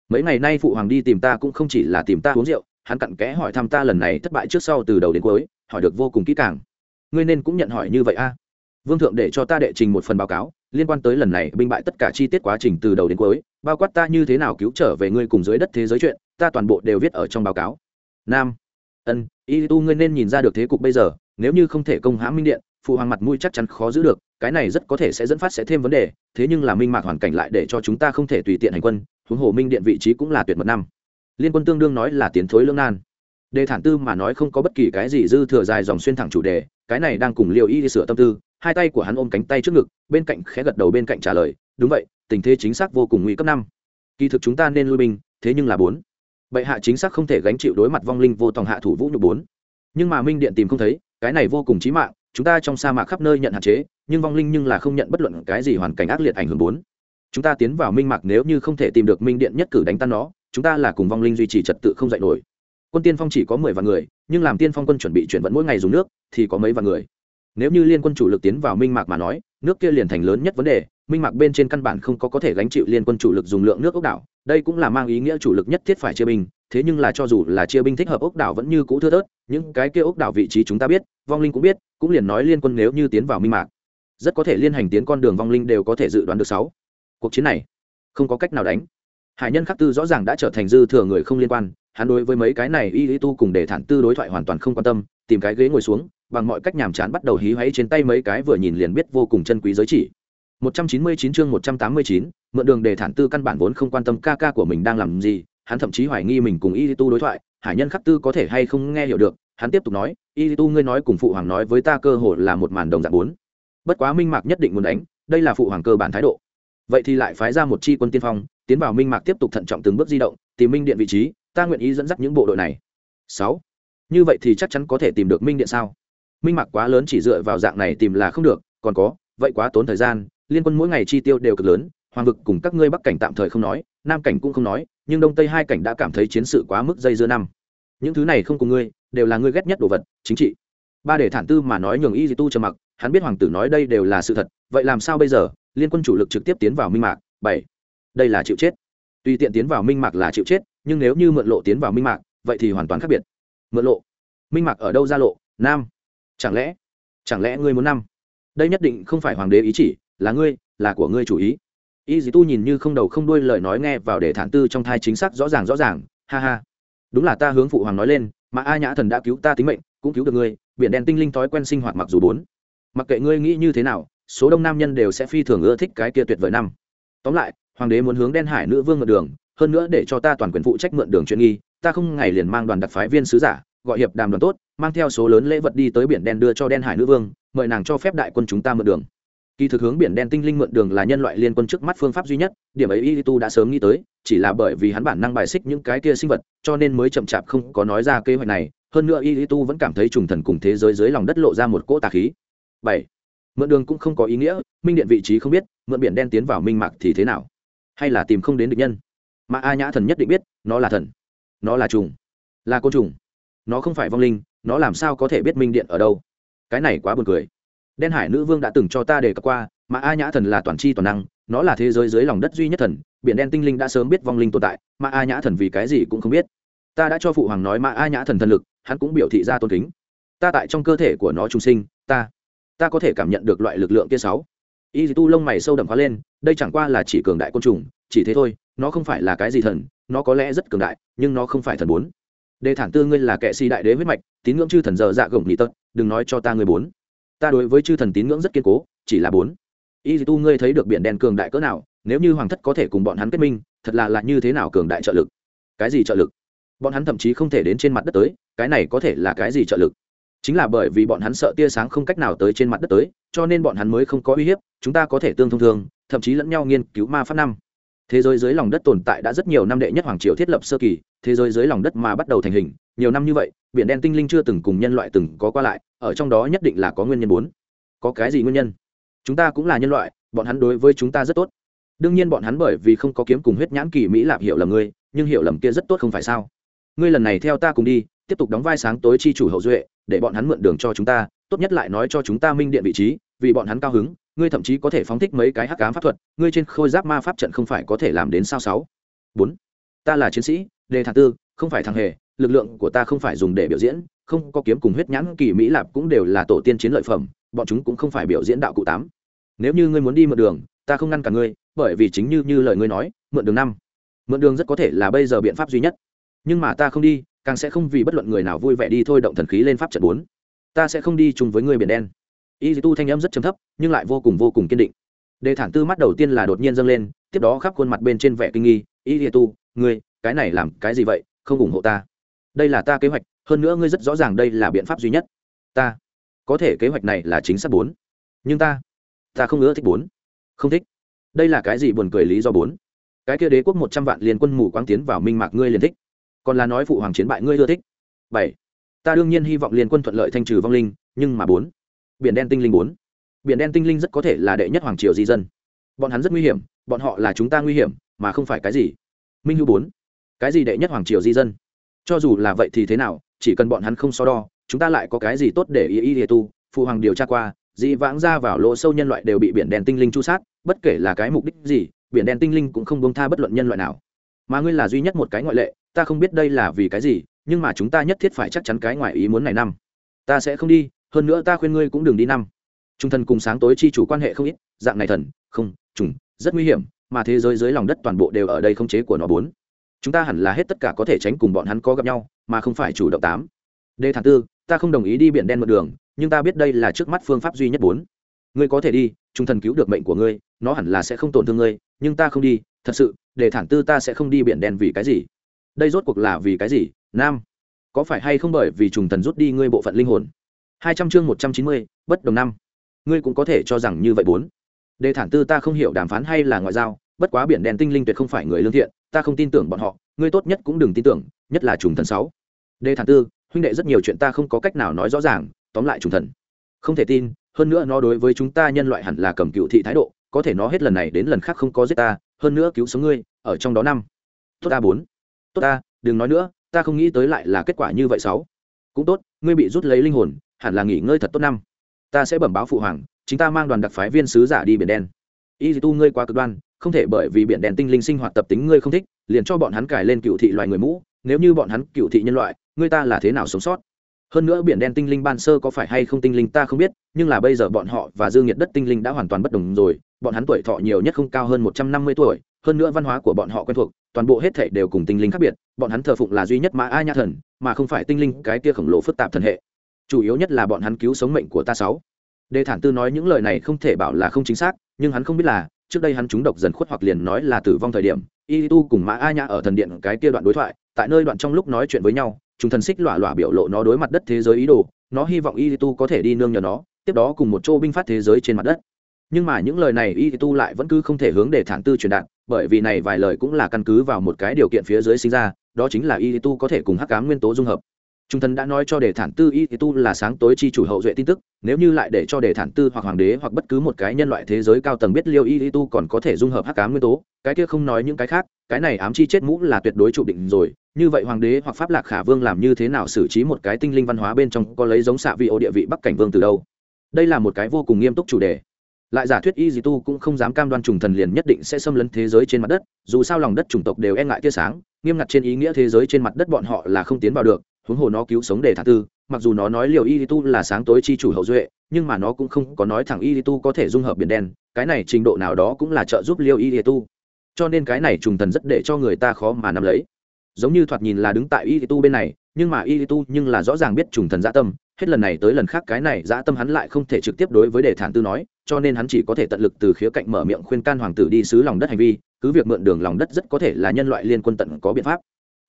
Speaker 1: Mấy ngày nay phụ hoàng đi tìm ta cũng không chỉ là tìm ta uống rượu hắn cặn kẽ hỏi thăm ta lần này thất bại trước sau từ đầu đến cuối hỏi được vô cùng kỹ càng. Ngươi nên cũng nhận hỏi như vậy a vương thượng để cho ta đệ trình một phần báo cáo, liên quan tới lần này binh bại tất cả chi tiết quá trình từ đầu đến cuối, bao quát ta như thế nào cứu trở về ngươi cùng dưới đất thế giới chuyện, ta toàn bộ đều viết ở trong báo cáo. Nam. Ân, y tu ngươi nên nhìn ra được thế cục bây giờ, nếu như không thể công hãm minh điện, phụ hoàng mặt mũi chắc chắn khó giữ được, cái này rất có thể sẽ dẫn phát sẽ thêm vấn đề, thế nhưng là minh mạc hoàn cảnh lại để cho chúng ta không thể tùy tiện hành quân, huống hồ minh điện vị trí cũng là tuyệt mật năm. Liên quân tương đương nói là tiến thối lương nan. Đề thản tư mà nói không có bất kỳ cái gì dư thừa dài dòng xuyên thẳng chủ đề, cái này đang cùng liều y sửa tâm tư hai tay của hắn ôm cánh tay trước ngực, bên cạnh khẽ gật đầu bên cạnh trả lời, đúng vậy, tình thế chính xác vô cùng nguy cấp năm. Kỳ thực chúng ta nên lui binh, thế nhưng là bốn. Bệ hạ chính xác không thể gánh chịu đối mặt vong linh vô tòng hạ thủ vũ nhục bốn. Nhưng mà minh điện tìm không thấy, cái này vô cùng chí mạng, chúng ta trong sa mạc khắp nơi nhận hạn chế, nhưng vong linh nhưng là không nhận bất luận cái gì hoàn cảnh ác liệt ảnh hưởng bốn. Chúng ta tiến vào minh mạc nếu như không thể tìm được minh điện nhất cử đánh tan nó, chúng ta là cùng vong linh duy trì trật tự không dạy nổi. Quân tiên phong chỉ có mười vạn người, nhưng làm tiên phong quân chuẩn bị chuyển vận mỗi ngày dùng nước, thì có mấy vạn người nếu như liên quân chủ lực tiến vào minh mạc mà nói, nước kia liền thành lớn nhất vấn đề. Minh mạc bên trên căn bản không có có thể gánh chịu liên quân chủ lực dùng lượng nước ốc đảo. Đây cũng là mang ý nghĩa chủ lực nhất thiết phải chia binh. Thế nhưng là cho dù là chia binh thích hợp ốc đảo vẫn như cũ thưa thớt. Những cái kia ốc đảo vị trí chúng ta biết, vong linh cũng biết, cũng liền nói liên quân nếu như tiến vào minh mạc, rất có thể liên hành tiến con đường vong linh đều có thể dự đoán được sáu. Cuộc chiến này, không có cách nào đánh. Hải nhân khắc tư rõ ràng đã trở thành dư thừa người không liên quan. Hắn đối với mấy cái này y lý tu cùng để thản tư đối thoại hoàn toàn không quan tâm, tìm cái ghế ngồi xuống bằng mọi cách nhàm chán bắt đầu hí hoáy trên tay mấy cái vừa nhìn liền biết vô cùng chân quý giới chỉ. 199 chương 189, mượn đường để thản tư căn bản vốn không quan tâm ca ca của mình đang làm gì hắn thậm chí hoài nghi mình cùng y tu đối thoại hải nhân khắc tư có thể hay không nghe hiểu được hắn tiếp tục nói y tu ngươi nói cùng phụ hoàng nói với ta cơ hội là một màn đồng dạng bốn. Bất quá minh mạc nhất định muốn đánh đây là phụ hoàng cơ bản thái độ. Vậy thì lại phái ra một chi quân tiên phong tiến vào minh mạc tiếp tục thận trọng từng bước di động tìm minh điện vị trí ta nguyện ý dẫn dắt những bộ đội này. Sáu. Như vậy thì chắc chắn có thể tìm được minh điện sao? Minh mạc quá lớn chỉ dựa vào dạng này tìm là không được, còn có, vậy quá tốn thời gian, liên quân mỗi ngày chi tiêu đều cực lớn, hoàng vực cùng các ngươi bắc cảnh tạm thời không nói, nam cảnh cũng không nói, nhưng đông tây hai cảnh đã cảm thấy chiến sự quá mức dây dưa năm. Những thứ này không cùng ngươi, đều là ngươi ghét nhất đồ vật, chính trị. Ba để thản tư mà nói nhường y di tu trầm mặc, hắn biết hoàng tử nói đây đều là sự thật, vậy làm sao bây giờ? Liên quân chủ lực trực tiếp tiến vào minh mạc, bảy. Đây là chịu chết. Tùy tiện tiến vào minh mạc là chịu chết, nhưng nếu như mượn lộ tiến vào minh mạc, vậy thì hoàn toàn khác biệt. Mượn lộ. Minh mạc ở đâu ra lộ? Nam chẳng lẽ chẳng lẽ ngươi muốn năm? Đây nhất định không phải hoàng đế ý chỉ, là ngươi, là của ngươi chủ ý. Y dì tu nhìn như không đầu không đuôi lời nói nghe vào để thản tư trong thai chính xác rõ ràng rõ ràng. Ha ha. Đúng là ta hướng phụ hoàng nói lên, mà a nhã thần đã cứu ta tính mệnh, cũng cứu được ngươi, biển đen tinh linh thói quen sinh hoạt mặc dù bốn. Mặc kệ ngươi nghĩ như thế nào, số đông nam nhân đều sẽ phi thường ưa thích cái kia tuyệt vời năm. Tóm lại, hoàng đế muốn hướng đen hải nữ vương mượn đường, hơn nữa để cho ta toàn quyền phụ trách mượn đường chuyện nghi, ta không ngày liền mang đoàn đặc phái viên sứ giả gọi hiệp đàm đoàn tốt, mang theo số lớn lễ vật đi tới biển đen đưa cho đen hải nữ vương, mời nàng cho phép đại quân chúng ta mượn đường. Kỳ thực hướng biển đen tinh linh mượn đường là nhân loại liên quân trước mắt phương pháp duy nhất, điểm ấy y tu đã sớm nghĩ tới, chỉ là bởi vì hắn bản năng bài xích những cái kia sinh vật, cho nên mới chậm chạp không có nói ra kế hoạch này, hơn nữa y tu vẫn cảm thấy trùng thần cùng thế giới dưới lòng đất lộ ra một cỗ tà khí. Bảy, mượn đường cũng không có ý nghĩa, minh điện vị trí không biết, mượn biển đen tiến vào minh mạc thì thế nào? Hay là tìm không đến được nhân? Mà a nhã thần nhất định biết, nó là thần, nó là trùng, là côn trùng nó không phải vong linh, nó làm sao có thể biết minh điện ở đâu? Cái này quá buồn cười. Đen hải nữ vương đã từng cho ta đề cập qua, mà a nhã thần là toàn c h i toàn năng, nó là thế giới dưới lòng đất duy nhất thần, biển đen tinh linh đã sớm biết vong linh tồn tại, mà a nhã thần vì cái gì cũng không biết. Ta đã cho phụ hoàng nói mà a nhã thần thần lực, hắn cũng biểu thị ra tôn kính. Ta tại trong cơ thể của nó trung sinh, ta ta có thể cảm nhận được loại lực lượng kia sáu. Y tu lông mày sâu đậm khóa lên, đây chẳng qua là chỉ cường đại côn trùng, chỉ thế thôi, nó không phải là cái gì thần, nó có lẽ rất cường đại, nhưng nó không phải thần bốn đề thản tư ngươi là kệ si đại đế huyết mạch, tín ngưỡng chư thần dở dạ gồng nghị tật, đừng nói cho ta ngươi bốn. Ta đối với chư thần tín ngưỡng rất kiên cố, chỉ là bốn. Y tu ngươi thấy được biển đen cường đại cỡ nào, nếu như hoàng thất có thể cùng bọn hắn kết minh, thật là là như thế nào cường đại trợ lực? Cái gì trợ lực? Bọn hắn thậm chí không thể đến trên mặt đất tới, cái này có thể là cái gì trợ lực? Chính là bởi vì bọn hắn sợ tia sáng không cách nào tới trên mặt đất tới, cho nên bọn hắn mới không có uy hiếp, chúng ta có thể tương thông thường, thậm chí lẫn nhau nghiên cứu ma pháp năm. Thế giới dưới lòng đất tồn tại đã rất nhiều năm đệ nhất hoàng triều thiết lập sơ kỳ thế giới dưới lòng đất mà bắt đầu thành hình, nhiều năm như vậy, biển đen tinh linh chưa từng cùng nhân loại từng có qua lại, ở trong đó nhất định là có nguyên nhân bốn. Có cái gì nguyên nhân? Chúng ta cũng là nhân loại, bọn hắn đối với chúng ta rất tốt. Đương nhiên bọn hắn bởi vì không có kiếm cùng huyết nhãn kỳ mỹ lạp hiểu lầm ngươi, nhưng hiểu lầm kia rất tốt không phải sao? Ngươi lần này theo ta cùng đi, tiếp tục đóng vai sáng tối chi chủ hậu duệ, để bọn hắn mượn đường cho chúng ta, tốt nhất lại nói cho chúng ta minh điện vị trí, vì bọn hắn cao hứng, ngươi thậm chí có thể phóng thích mấy cái hắc cám pháp thuật, ngươi trên khôi giáp ma pháp trận không phải có thể làm đến sao sáu? Bốn. Ta là chiến sĩ đề thản tư, không phải thằng hề, lực lượng của ta không phải dùng để biểu diễn, không có kiếm cùng huyết nhãn kỳ mỹ lạp cũng đều là tổ tiên chiến lợi phẩm, bọn chúng cũng không phải biểu diễn đạo cụ tám. Nếu như ngươi muốn đi mượn đường, ta không ngăn cả ngươi, bởi vì chính như như lời ngươi nói, mượn đường năm. Mượn đường rất có thể là bây giờ biện pháp duy nhất. Nhưng mà ta không đi, càng sẽ không vì bất luận người nào vui vẻ đi thôi động thần khí lên pháp trận bốn. Ta sẽ không đi chung với người biển đen. Y tu thanh âm rất trầm thấp, nhưng lại vô cùng vô cùng kiên định. Đề thản tư mắt đầu tiên là đột nhiên dâng lên, tiếp đó khắp khuôn mặt bên trên vẻ kinh nghi. Y tu, ngươi cái này làm cái gì vậy, không ủng hộ ta. Đây là ta kế hoạch, hơn nữa ngươi rất rõ ràng đây là biện pháp duy nhất. Ta, có thể kế hoạch này là chính xác bốn. Nhưng ta ta không ưa thích bốn. Không thích. Đây là cái gì buồn cười lý do bốn? Cái kia đế quốc một trăm vạn liên quân mù quáng tiến vào minh mạc ngươi liền thích. Còn là nói phụ hoàng chiến bại ngươi ưa thích. Bảy. Ta đương nhiên hy vọng liên quân thuận lợi thanh trừ vong linh, nhưng mà bốn. Biển đen tinh linh bốn. Biển đen tinh linh rất có thể là đệ nhất hoàng triều di dân. Bọn hắn rất nguy hiểm, bọn họ là chúng ta nguy hiểm, mà không phải cái gì. Minh hữu bốn cái gì đệ nhất hoàng triều di dân? Cho dù là vậy thì thế nào, chỉ cần bọn hắn không so đo, chúng ta lại có cái gì tốt để ý ý địa tu? Phụ hoàng điều tra qua, dị vãng ra vào lỗ sâu nhân loại đều bị biển đen tinh linh chu sát, bất kể là cái mục đích gì, biển đen tinh linh cũng không bông tha bất luận nhân loại nào. Mà ngươi là duy nhất một cái ngoại lệ, ta không biết đây là vì cái gì, nhưng mà chúng ta nhất thiết phải chắc chắn cái ngoài ý muốn này năm. Ta sẽ không đi, hơn nữa ta khuyên ngươi cũng đừng đi năm. Trung thần cùng sáng tối chi chủ quan hệ không ít, dạng này thần, không, trùng, rất nguy hiểm, mà thế giới dưới lòng đất toàn bộ đều ở đây không chế của nó bốn chúng ta hẳn là hết tất cả có thể tránh cùng bọn hắn có gặp nhau, mà không phải chủ động tám. Đề thản tư, ta không đồng ý đi biển đen một đường, nhưng ta biết đây là trước mắt phương pháp duy nhất bốn. Ngươi có thể đi trung thần cứu được mệnh của ngươi, nó hẳn là sẽ không tổn thương ngươi, nhưng ta không đi, thật sự để thản tư ta sẽ không đi biển đen vì cái gì? Đây rốt cuộc là vì cái gì? Nam, có phải hay không bởi vì trùng thần rút đi ngươi bộ phận linh hồn? Hai trăm chương một trăm chín mươi, bất đồng năm. Ngươi cũng có thể cho rằng như vậy bốn. Đề thản tư ta không hiểu đàm phán hay là ngoại giao bất quá biển đen tinh linh tuyệt không phải người lương thiện, ta không tin tưởng bọn họ, ngươi tốt nhất cũng đừng tin tưởng, nhất là trùng thần sáu. Đề thản tư, huynh đệ rất nhiều chuyện ta không có cách nào nói rõ ràng, tóm lại trùng thần. Không thể tin, hơn nữa nó đối với chúng ta nhân loại hẳn là cầm cựu thị thái độ, có thể nó hết lần này đến lần khác không có giết ta, hơn nữa cứu sống ngươi, ở trong đó năm. Tốt ta bốn. Tốt ta, đừng nói nữa, ta không nghĩ tới lại là kết quả như vậy sáu. Cũng tốt, ngươi bị rút lấy linh hồn, hẳn là nghỉ ngơi thật tốt năm. Ta sẽ bẩm báo phụ hoàng, chính ta mang đoàn đặc phái viên sứ giả đi biển đen. Y tu ngươi quá cực đoan không thể bởi vì biển đèn tinh linh sinh hoạt tập tính ngươi không thích, liền cho bọn hắn cài lên cựu thị loài người mũ, nếu như bọn hắn cựu thị nhân loại, ngươi ta là thế nào sống sót? Hơn nữa biển đen tinh linh ban sơ có phải hay không tinh linh ta không biết, nhưng là bây giờ bọn họ và dương nhiệt đất tinh linh đã hoàn toàn bất đồng rồi, bọn hắn tuổi thọ nhiều nhất không cao hơn một trăm năm mươi tuổi, hơn nữa văn hóa của bọn họ quen thuộc, toàn bộ hết thảy đều cùng tinh linh khác biệt, bọn hắn thờ phụng là duy nhất mà a nha thần, mà không phải tinh linh, cái kia khổng lồ phức tạp thần hệ. Chủ yếu nhất là bọn hắn cứu sống mệnh của ta sáu. Đề thản tư nói những lời này không thể bảo là không chính xác, nhưng hắn không biết là trước đây hắn chúng độc dần khuất hoặc liền nói là tử vong thời điểm y tu cùng mã a nhã ở thần điện cái kia đoạn đối thoại, tại nơi đoạn trong lúc nói chuyện với nhau, chúng thần xích lọa lọa biểu lộ nó đối mặt đất thế giới ý đồ, nó hy vọng y tu có thể đi nương nhờ nó, tiếp đó cùng một chỗ binh phát thế giới trên mặt đất. Nhưng mà những lời này y tu lại vẫn cứ không thể hướng để thản tư truyền đạt, bởi vì này vài lời cũng là căn cứ vào một cái điều kiện phía dưới sinh ra, đó chính là y tu có thể cùng hắc cám nguyên tố dung hợp trung thần đã nói cho đề thản tư y tu là sáng tối chi chủ hậu duệ tin tức, nếu như lại để cho đề thản tư hoặc hoàng đế hoặc bất cứ một cái nhân loại thế giới cao tầng biết liêu y tu còn có thể dung hợp hắc cám nguyên tố, cái kia không nói những cái khác, cái này ám chi chết mũ là tuyệt đối trụ định rồi, như vậy hoàng đế hoặc pháp lạc khả vương làm như thế nào xử trí một cái tinh linh văn hóa bên trong, có lấy giống xạ vị ô địa vị bắc cảnh vương từ đâu? Đây là một cái vô cùng nghiêm túc chủ đề. Lại giả thuyết y dì tu cũng không dám cam đoan trùng thần liền nhất định sẽ xâm lấn thế giới trên mặt đất, dù sao lòng đất chủng tộc đều e ngại tia sáng, nghiêm ngặt trên ý nghĩa thế giới trên mặt đất bọn họ là không tiến vào được huống hồ nó cứu sống đề thả tư, mặc dù nó nói liều y tu là sáng tối chi chủ hậu duệ, nhưng mà nó cũng không có nói thẳng y tu có thể dung hợp biển đen, cái này trình độ nào đó cũng là trợ giúp liều y tu cho nên cái này trùng thần rất để cho người ta khó mà nắm lấy. Giống như thoạt nhìn là đứng tại y tu bên này, nhưng mà y tu nhưng là rõ ràng biết trùng thần dã tâm, hết lần này tới lần khác cái này dã tâm hắn lại không thể trực tiếp đối với đề thản tư nói, cho nên hắn chỉ có thể tận lực từ khía cạnh mở miệng khuyên can hoàng tử đi xứ lòng đất hành vi, cứ việc mượn đường lòng đất rất có thể là nhân loại liên quân tận có biện pháp.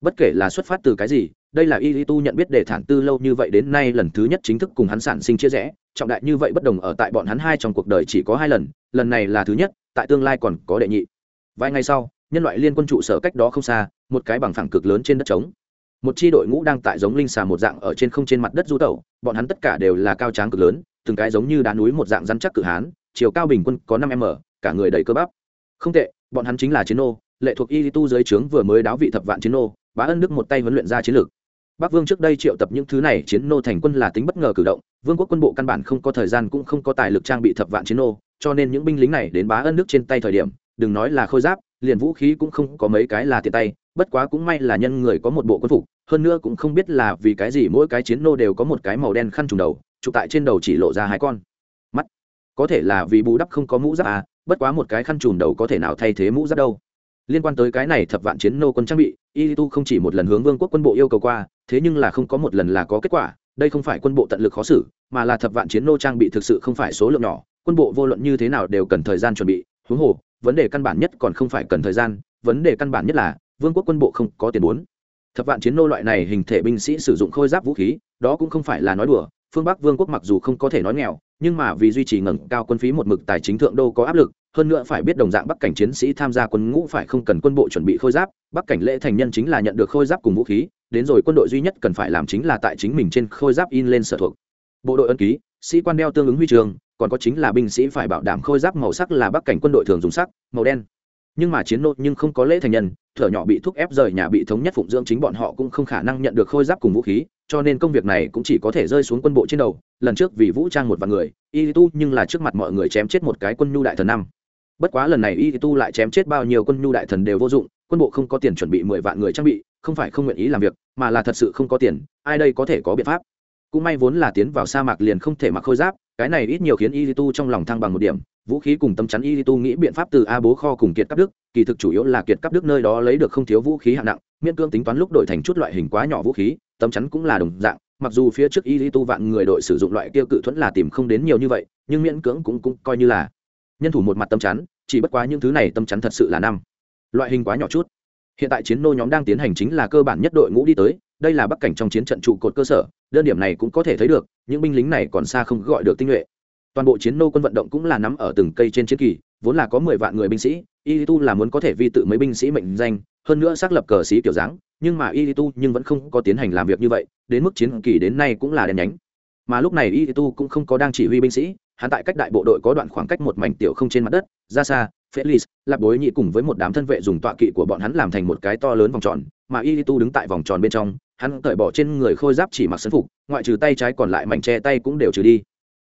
Speaker 1: Bất kể là xuất phát từ cái gì đây là y tu nhận biết đề thản tư lâu như vậy đến nay lần thứ nhất chính thức cùng hắn sản sinh chia rẽ, trọng đại như vậy bất đồng ở tại bọn hắn hai trong cuộc đời chỉ có hai lần lần này là thứ nhất, tại tương lai còn có đệ nhị. Vài ngày sau, nhân loại liên quân trụ sở cách đó không xa, một cái bằng phẳng cực lớn trên đất trống. Một chi đội ngũ đang tại giống linh xà một dạng ở trên không trên mặt đất du tẩu, bọn hắn tất cả đều là cao tráng cực lớn, từng cái giống như đá núi một dạng răn chắc cự hán, chiều cao bình quân có năm m, cả người đầy cơ bắp. Không tệ, bọn hắn chính là chiến nô, lệ thuộc y tu dưới trướng vừa mới đáo vị thập vạn chiến nô, bá ân đức một tay huấn luyện ra chiến lược bắc vương trước đây triệu tập những thứ này chiến nô thành quân là tính bất ngờ cử động, vương quốc quân bộ căn bản không có thời gian cũng không có tài lực trang bị thập vạn chiến nô, cho nên những binh lính này đến bá ân nước trên tay thời điểm, đừng nói là khôi giáp, liền vũ khí cũng không có mấy cái là tiện tay, bất quá cũng may là nhân người có một bộ quân phục, hơn nữa cũng không biết là vì cái gì mỗi cái chiến nô đều có một cái màu đen khăn trùng đầu chụp tại trên đầu chỉ lộ ra hai con. Mắt. Có thể là vì bù đắp không có mũ giáp à bất quá một cái khăn trùm đầu có thể nào thay thế mũ giáp đâu. Liên quan tới cái này thập vạn chiến nô quân trang bị y tu không chỉ một lần hướng vương quốc quân bộ yêu cầu qua thế nhưng là không có một lần là có kết quả, đây không phải quân bộ tận lực khó xử, mà là thập vạn chiến nô trang bị thực sự không phải số lượng nhỏ, quân bộ vô luận như thế nào đều cần thời gian chuẩn bị, huống hồ, vấn đề căn bản nhất còn không phải cần thời gian, vấn đề căn bản nhất là, vương quốc quân bộ không có tiền bốn. Thập vạn chiến nô loại này hình thể binh sĩ sử dụng khôi giáp vũ khí, đó cũng không phải là nói đùa, phương bắc vương quốc mặc dù không có thể nói nghèo, nhưng mà vì duy trì ngẩng cao quân phí một mực tài chính thượng đô có áp lực hơn nữa phải biết đồng dạng bắc cảnh chiến sĩ tham gia quân ngũ phải không cần quân bộ chuẩn bị khôi giáp, bắc cảnh lễ thành nhân chính là nhận được khôi giáp cùng vũ khí, đến rồi quân đội duy nhất cần phải làm chính là tại chính mình trên khôi giáp in lên sở thuộc. Bộ đội ân ký, sĩ quan đeo tương ứng huy trường, còn có chính là binh sĩ phải bảo đảm khôi giáp màu sắc là bắc cảnh quân đội thường dùng sắc, màu đen. Nhưng mà chiến nô nhưng không có lễ thành nhân, thở nhỏ bị thúc ép rời nhà bị thống nhất phụng dưỡng chính bọn họ cũng không khả năng nhận được khôi giáp cùng vũ khí, cho nên công việc này cũng chỉ có thể rơi xuống quân bộ trên đầu, lần trước vì vũ trang một vài người, y tu nhưng là trước mặt mọi người chém chết một cái quân nhu đại thần năm bất quá lần này y tu lại chém chết bao nhiêu quân nhu đại thần đều vô dụng, quân bộ không có tiền chuẩn bị mười vạn người trang bị, không phải không nguyện ý làm việc, mà là thật sự không có tiền, ai đây có thể có biện pháp? Cũng may vốn là tiến vào sa mạc liền không thể mặc khôi giáp, cái này ít nhiều khiến y tu trong lòng thăng bằng một điểm, vũ khí cùng tâm chắn y tu nghĩ biện pháp từ a bố kho cùng kiệt cấp đức, kỳ thực chủ yếu là kiệt cấp đức nơi đó lấy được không thiếu vũ khí hạng nặng, miễn cương tính toán lúc đổi thành chút loại hình quá nhỏ vũ khí, tâm chắn cũng là đồng dạng, mặc dù phía trước y tu vạn người đội sử dụng loại tiêu cự thuẫn là tìm không đến nhiều như vậy, nhưng miễn cưỡng cũng cũng coi như là nhân thủ một mặt tâm chắn, chỉ bất quá những thứ này tâm chắn thật sự là năm. Loại hình quá nhỏ chút. Hiện tại chiến nô nhóm đang tiến hành chính là cơ bản nhất đội ngũ đi tới, đây là bắc cảnh trong chiến trận trụ cột cơ sở, đơn điểm này cũng có thể thấy được, những binh lính này còn xa không gọi được tinh nhuệ. Toàn bộ chiến nô quân vận động cũng là nắm ở từng cây trên chiến kỳ, vốn là có mười vạn người binh sĩ y tu là muốn có thể vi tự mấy binh sĩ mệnh danh, hơn nữa xác lập cờ sĩ kiểu dáng, nhưng mà y tu nhưng vẫn không có tiến hành làm việc như vậy, đến mức chiến kỳ đến nay cũng là đèn nhánh. Mà lúc này y tu cũng không có đang chỉ huy binh sĩ hắn tại cách đại bộ đội có đoạn khoảng cách một mảnh tiểu không trên mặt đất, ra xa felix lạp bối nhị cùng với một đám thân vệ dùng tọa kỵ của bọn hắn làm thành một cái to lớn vòng tròn, mà y tu đứng tại vòng tròn bên trong, hắn cởi bỏ trên người khôi giáp chỉ mặc sân phục, ngoại trừ tay trái còn lại mảnh che tay cũng đều trừ đi.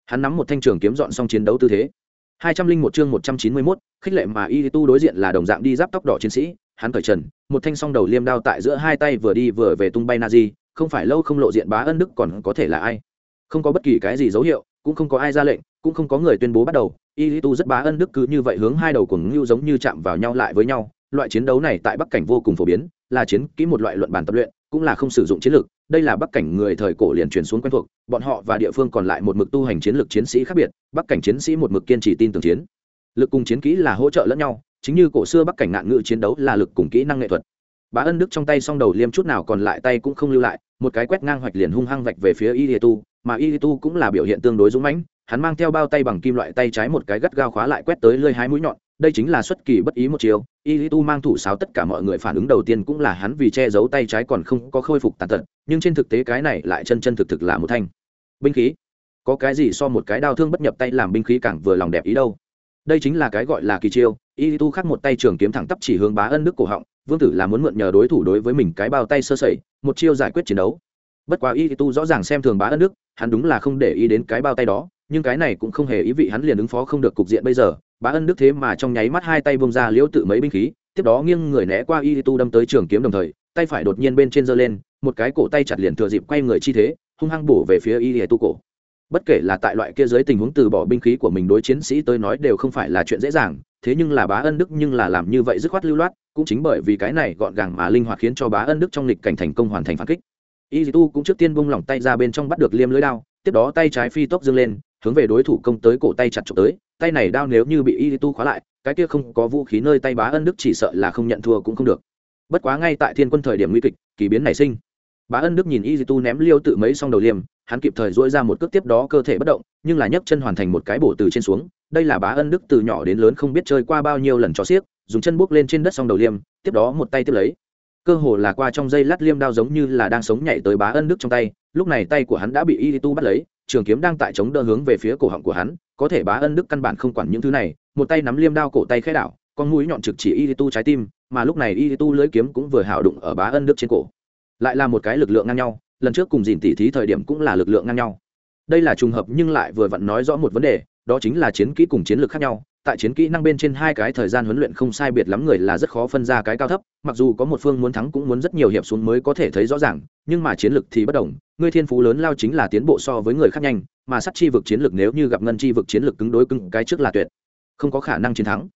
Speaker 1: Hắn nắm một thanh trường kiếm dọn xong chiến đấu tư thế. Hai trăm linh một chương một trăm chín mươi mốt, khích lệ mà y tu đối diện là đồng dạng đi giáp tóc đỏ chiến sĩ, hắn cởi trần, một thanh song đầu liêm đao tại giữa hai tay vừa đi vừa về tung bay na di không phải lâu không lộ diện bá ân đức còn có thể là ai. Không có bất kỳ cái gì dấu hiệu cũng không có ai ra lệnh, cũng không có người tuyên bố bắt đầu. Y tu rất bá ân đức cứ như vậy hướng hai đầu của ngưu giống như chạm vào nhau lại với nhau. Loại chiến đấu này tại bắc cảnh vô cùng phổ biến, là chiến kỹ một loại luận bàn tập luyện, cũng là không sử dụng chiến lược. Đây là bắc cảnh người thời cổ liền truyền xuống quen thuộc, bọn họ và địa phương còn lại một mực tu hành chiến lược chiến sĩ khác biệt, bắc cảnh chiến sĩ một mực kiên trì tin tưởng chiến. Lực cùng chiến kỹ là hỗ trợ lẫn nhau, chính như cổ xưa bắc cảnh nạn ngự chiến đấu là lực cùng kỹ năng nghệ thuật. Bá ân đức trong tay s đầu liêm chút nào còn lại tay cũng không lưu lại, một cái quét ngang hoạch liền hung hăng vạch về phía y tu mà y tu cũng là biểu hiện tương đối dũng mãnh, hắn mang theo bao tay bằng kim loại tay trái một cái gắt gao khóa lại quét tới lơi hái mũi nhọn, đây chính là xuất kỳ bất ý một chiều y tu mang thủ sáo tất cả mọi người phản ứng đầu tiên cũng là hắn vì che giấu tay trái còn không có khôi phục tàn tật, nhưng trên thực tế cái này lại chân chân thực thực là một thanh. Binh khí. Có cái gì so một cái đao thương bất nhập tay làm binh khí càng vừa lòng đẹp ý đâu. Đây chính là cái gọi là kỳ chiêu, y tu khắc một tay trường kiếm thẳng tắp chỉ hướng bá ân đức cổ họng, vương tử là muốn mượn nhờ đối thủ đối với mình cái bao tay sơ sẩy, một chiêu giải quyết chiến đấu bất quá y tu rõ ràng xem thường bá ân đức, hắn đúng là không để ý đến cái bao tay đó, nhưng cái này cũng không hề ý vị hắn liền ứng phó không được cục diện bây giờ. Bá ân đức thế mà trong nháy mắt hai tay bông ra liễu tự mấy binh khí, tiếp đó nghiêng người né qua y tu đâm tới trường kiếm đồng thời, tay phải đột nhiên bên trên giơ lên, một cái cổ tay chặt liền thừa dịp quay người chi thế, hung hăng bổ về phía y tu cổ. Bất kể là tại loại kia dưới tình huống từ bỏ binh khí của mình đối chiến sĩ tới nói đều không phải là chuyện dễ dàng, thế nhưng là bá ân đức nhưng là làm như vậy dứt khoát lưu loát, cũng chính bởi vì cái này gọn gàng mà linh hoạt khiến cho bá ân đức trong lịch cảnh thành công hoàn thành phản kích y tu cũng trước tiên bung lỏng tay ra bên trong bắt được liêm lưới đao, tiếp đó tay trái phi tốc dâng lên, hướng về đối thủ công tới cổ tay chặt trộm tới. Tay này đao nếu như bị y tu khóa lại, cái kia không có vũ khí nơi tay bá ân đức chỉ sợ là không nhận thua cũng không được. Bất quá ngay tại thiên quân thời điểm nguy kịch, kỳ biến nảy sinh. Bá ân đức nhìn y tu ném liêu tự mấy xong đầu liềm hắn kịp thời dỗi ra một cước tiếp đó cơ thể bất động, nhưng là nhấc chân hoàn thành một cái bổ từ trên xuống. Đây là bá ân đức từ nhỏ đến lớn không biết chơi qua bao nhiêu lần cho xiếc, dùng chân bước lên trên đất xong đầu liêm, tiếp đó một tay tiếp lấy cơ hồ là qua trong dây lát liêm đao giống như là đang sống nhảy tới bá ân đức trong tay, lúc này tay của hắn đã bị y tu bắt lấy, trường kiếm đang tại chống đỡ hướng về phía cổ họng của hắn, có thể bá ân đức căn bản không quản những thứ này, một tay nắm liêm đao cổ tay khẽ đảo, con mũi nhọn trực chỉ y tu trái tim, mà lúc này y tu lưỡi kiếm cũng vừa hào đụng ở bá ân đức trên cổ. Lại là một cái lực lượng ngang nhau, lần trước cùng dìn tỉ thí thời điểm cũng là lực lượng ngang nhau. Đây là trùng hợp nhưng lại vừa vặn nói rõ một vấn đề, đó chính là chiến kỹ cùng chiến lược khác nhau tại chiến kỹ năng bên trên hai cái thời gian huấn luyện không sai biệt lắm người là rất khó phân ra cái cao thấp, mặc dù có một phương muốn thắng cũng muốn rất nhiều hiệp xuống mới có thể thấy rõ ràng, nhưng mà chiến lược thì bất đồng Ngươi thiên phú lớn lao chính là tiến bộ so với người khác nhanh, mà sắt chi vực chiến lược nếu như gặp ngân chi vực chiến lược cứng đối cứng, cái trước là tuyệt, không có khả năng chiến thắng.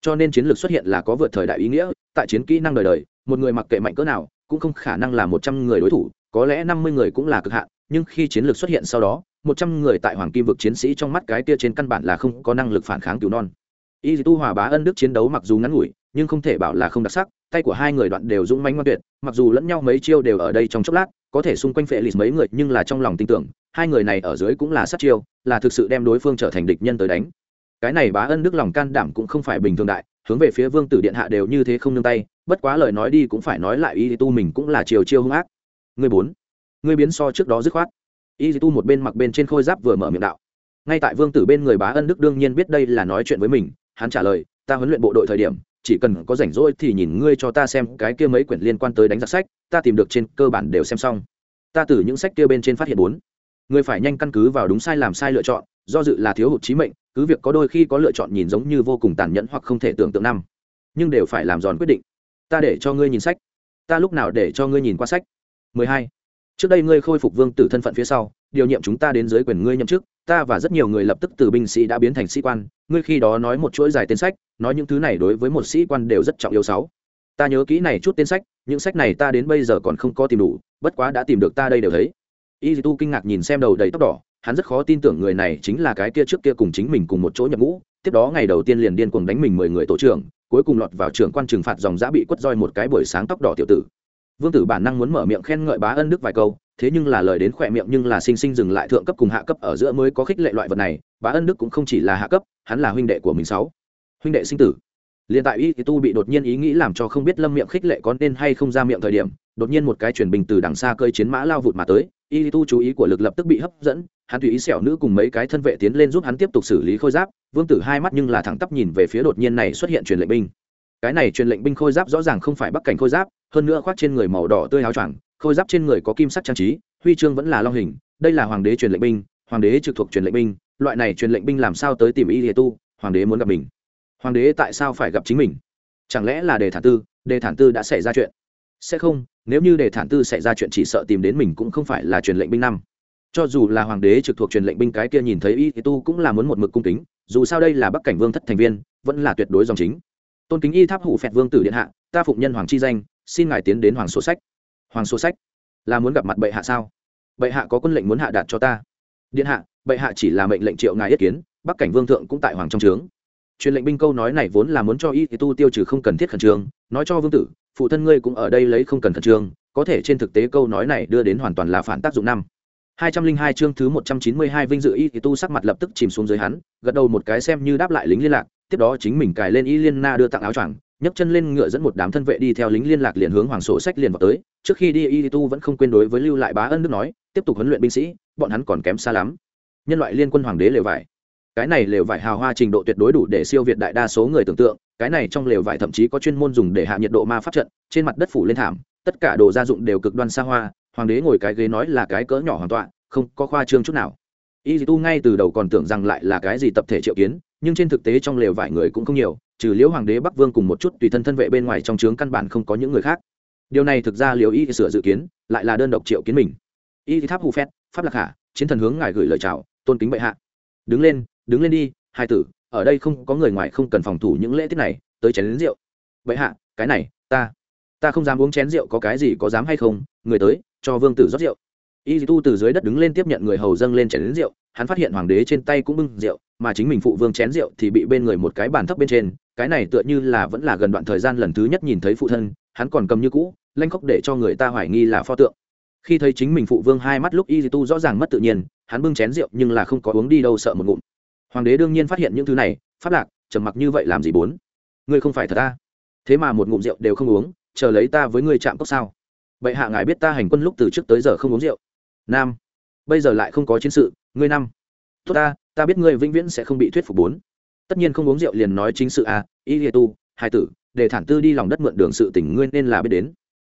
Speaker 1: Cho nên chiến lược xuất hiện là có vượt thời đại ý nghĩa, tại chiến kỹ năng đời đời, một người mặc kệ mạnh cỡ nào, cũng không khả năng là một trăm người đối thủ, có lẽ năm mươi người cũng là cực hạn, nhưng khi chiến lược xuất hiện sau đó một trăm người tại hoàng kim vực chiến sĩ trong mắt cái tia trên căn bản là không có năng lực phản kháng cứu non. Y tu hòa bá ân đức chiến đấu mặc dù ngắn ngủi, nhưng không thể bảo là không đặc sắc, tay của hai người đoạn đều dũng manh ngoan tuyệt, mặc dù lẫn nhau mấy chiêu đều ở đây trong chốc lát, có thể xung quanh phệ lịt mấy người, nhưng là trong lòng tin tưởng, hai người này ở dưới cũng là sát chiêu, là thực sự đem đối phương trở thành địch nhân tới đánh. Cái này bá ân đức lòng can đảm cũng không phải bình thường đại, hướng về phía vương tử điện hạ đều như thế không nương tay, bất quá lời nói đi cũng phải nói lại y tu mình cũng là chiều chiêu hung ác. Người bốn, người biến so trước đó dứt khoát y tu một bên mặc bên trên khôi giáp vừa mở miệng đạo. Ngay tại vương tử bên người bá ân đức đương nhiên biết đây là nói chuyện với mình, hắn trả lời, ta huấn luyện bộ đội thời điểm, chỉ cần có rảnh rỗi thì nhìn ngươi cho ta xem cái kia mấy quyển liên quan tới đánh giặc sách, ta tìm được trên cơ bản đều xem xong. Ta từ những sách kia bên trên phát hiện bốn. Ngươi phải nhanh căn cứ vào đúng sai làm sai lựa chọn, do dự là thiếu hụt trí mệnh, cứ việc có đôi khi có lựa chọn nhìn giống như vô cùng tàn nhẫn hoặc không thể tưởng tượng năm. Nhưng đều phải làm giòn quyết định. Ta để cho ngươi nhìn sách. Ta lúc nào để cho ngươi nhìn qua sách? 12 trước đây ngươi khôi phục vương tử thân phận phía sau, điều nhiệm chúng ta đến dưới quyền ngươi nhậm chức, ta và rất nhiều người lập tức từ binh sĩ đã biến thành sĩ quan. Ngươi khi đó nói một chuỗi dài tên sách, nói những thứ này đối với một sĩ quan đều rất trọng yếu sáu. Ta nhớ kỹ này chút tên sách, những sách này ta đến bây giờ còn không có tìm đủ, bất quá đã tìm được ta đây đều thấy. Y tu kinh ngạc nhìn xem đầu đầy tóc đỏ, hắn rất khó tin tưởng người này chính là cái kia trước kia cùng chính mình cùng một chỗ nhập ngũ, tiếp đó ngày đầu tiên liền điên cuồng đánh mình mười người tổ trưởng, cuối cùng lọt vào trưởng quan trừng phạt dòng giã bị quất roi một cái buổi sáng tóc đỏ tiểu tử vương tử bản năng muốn mở miệng khen ngợi bá ân đức vài câu, thế nhưng là lời đến khỏe miệng nhưng là sinh sinh dừng lại thượng cấp cùng hạ cấp ở giữa mới có khích lệ loại vật này, bá ân đức cũng không chỉ là hạ cấp, hắn là huynh đệ của mình sáu. Huynh đệ sinh tử. Liền tại y tu bị đột nhiên ý nghĩ làm cho không biết lâm miệng khích lệ có nên hay không ra miệng thời điểm, đột nhiên một cái chuyển bình từ đằng xa cơi chiến mã lao vụt mà tới, y tu chú ý của lực lập tức bị hấp dẫn, hắn tùy ý xẻo nữ cùng mấy cái thân vệ tiến lên giúp hắn tiếp tục xử lý khôi giáp, vương tử hai mắt nhưng là thẳng tắp nhìn về phía đột nhiên này xuất hiện truyền lệnh binh. Cái này truyền lệnh binh khôi giáp rõ ràng không phải bắc cảnh khôi giáp hơn nữa khoác trên người màu đỏ tươi áo choàng, khôi giáp trên người có kim sắc trang trí, huy chương vẫn là long hình, đây là hoàng đế truyền lệnh binh, hoàng đế trực thuộc truyền lệnh binh, loại này truyền lệnh binh làm sao tới tìm y lìa tu, hoàng đế muốn gặp mình. Hoàng đế tại sao phải gặp chính mình? Chẳng lẽ là đề thản tư, đề thản tư đã xảy ra chuyện? Sẽ không, nếu như để thản tư xảy ra chuyện chỉ sợ tìm đến mình cũng không phải là truyền lệnh binh năm. Cho dù là hoàng đế trực thuộc truyền lệnh binh cái kia nhìn thấy y thì tu cũng là muốn một mực cung kính, dù sao đây là bắc cảnh vương thất thành viên, vẫn là tuyệt đối dòng chính. Tôn kính y tháp hủ phẹt vương tử điện hạ, ta phụng nhân hoàng chi danh xin ngài tiến đến hoàng sổ sách. Hoàng sổ sách? Là muốn gặp mặt bệ hạ sao? Bệ hạ có quân lệnh muốn hạ đạt cho ta. Điện hạ, bệ hạ chỉ là mệnh lệnh triệu ngài yết kiến, bắc cảnh vương thượng cũng tại hoàng trong trướng. Truyền lệnh binh câu nói này vốn là muốn cho y tu tiêu trừ không cần thiết khẩn trương, nói cho vương tử, phụ thân ngươi cũng ở đây lấy không cần khẩn trương, có thể trên thực tế câu nói này đưa đến hoàn toàn là phản tác dụng năm. Hai trăm linh hai chương thứ một trăm chín mươi hai vinh dự y tu sắc mặt lập tức chìm xuống dưới hắn, gật đầu một cái xem như đáp lại lính liên lạc, tiếp đó chính mình cài lên y liên na đưa tặng áo choàng nhấc chân lên ngựa dẫn một đám thân vệ đi theo lính liên lạc liền hướng hoàng sổ sách liền vào tới. Trước khi đi, y tu vẫn không quên đối với lưu lại bá ân đức nói, tiếp tục huấn luyện binh sĩ, bọn hắn còn kém xa lắm. Nhân loại liên quân hoàng đế lều vải. Cái này lều vải hào hoa trình độ tuyệt đối đủ để siêu việt đại đa số người tưởng tượng. Cái này trong lều vải thậm chí có chuyên môn dùng để hạ nhiệt độ ma pháp trận, trên mặt đất phủ lên thảm, tất cả đồ gia dụng đều cực đoan xa hoa. Hoàng đế ngồi cái ghế nói là cái cỡ nhỏ hoàn toàn, không có khoa trương chút nào. Y tu ngay từ đầu còn tưởng rằng lại là cái gì tập thể triệu kiến, nhưng trên thực tế trong lều vải người cũng không nhiều trừ liễu hoàng đế bắc vương cùng một chút tùy thân thân vệ bên ngoài trong trướng căn bản không có những người khác. Điều này thực ra liễu y sửa dự kiến, lại là đơn độc triệu kiến mình. Y tháp hù phét, pháp lạc hạ, chiến thần hướng ngài gửi lời chào, tôn kính bệ hạ. Đứng lên đứng lên đi, hai tử, ở đây không có người ngoài không cần phòng thủ những lễ tiết này, tới chén lính rượu. Bệ hạ, cái này, ta ta không dám uống chén rượu có cái gì có dám hay không, người tới, cho vương tử rót rượu. Y tu từ dưới đất đứng lên tiếp nhận người hầu dâng lên chén đến rượu, hắn phát hiện hoàng đế trên tay cũng bưng rượu, mà chính mình phụ vương chén rượu thì bị bên người một cái bàn thấp bên trên cái này tựa như là vẫn là gần đoạn thời gian lần thứ nhất nhìn thấy phụ thân, hắn còn cầm như cũ, lanh khóc để cho người ta hoài nghi là pho tượng. Khi thấy chính mình phụ vương hai mắt lúc y tu rõ ràng mất tự nhiên, hắn bưng chén rượu nhưng là không có uống đi đâu sợ một ngụm. Hoàng đế đương nhiên phát hiện những thứ này phát lạc, trầm mặc như vậy làm gì bốn? Ngươi không phải thật ta. Thế mà một ngụm rượu đều không uống, chờ lấy ta với ngươi chạm cốc sao? Bệ hạ ngài biết ta hành quân lúc từ trước tới giờ không uống rượu. Nam. Bây giờ lại không có chiến sự, ngươi năm tốt ta ta biết ngươi vĩnh viễn sẽ không bị thuyết phục bốn tất nhiên không uống rượu liền nói chính sự à y lìa tu hai tử, để thản tư đi lòng đất mượn đường sự tỉnh ngươi nên là biết đến.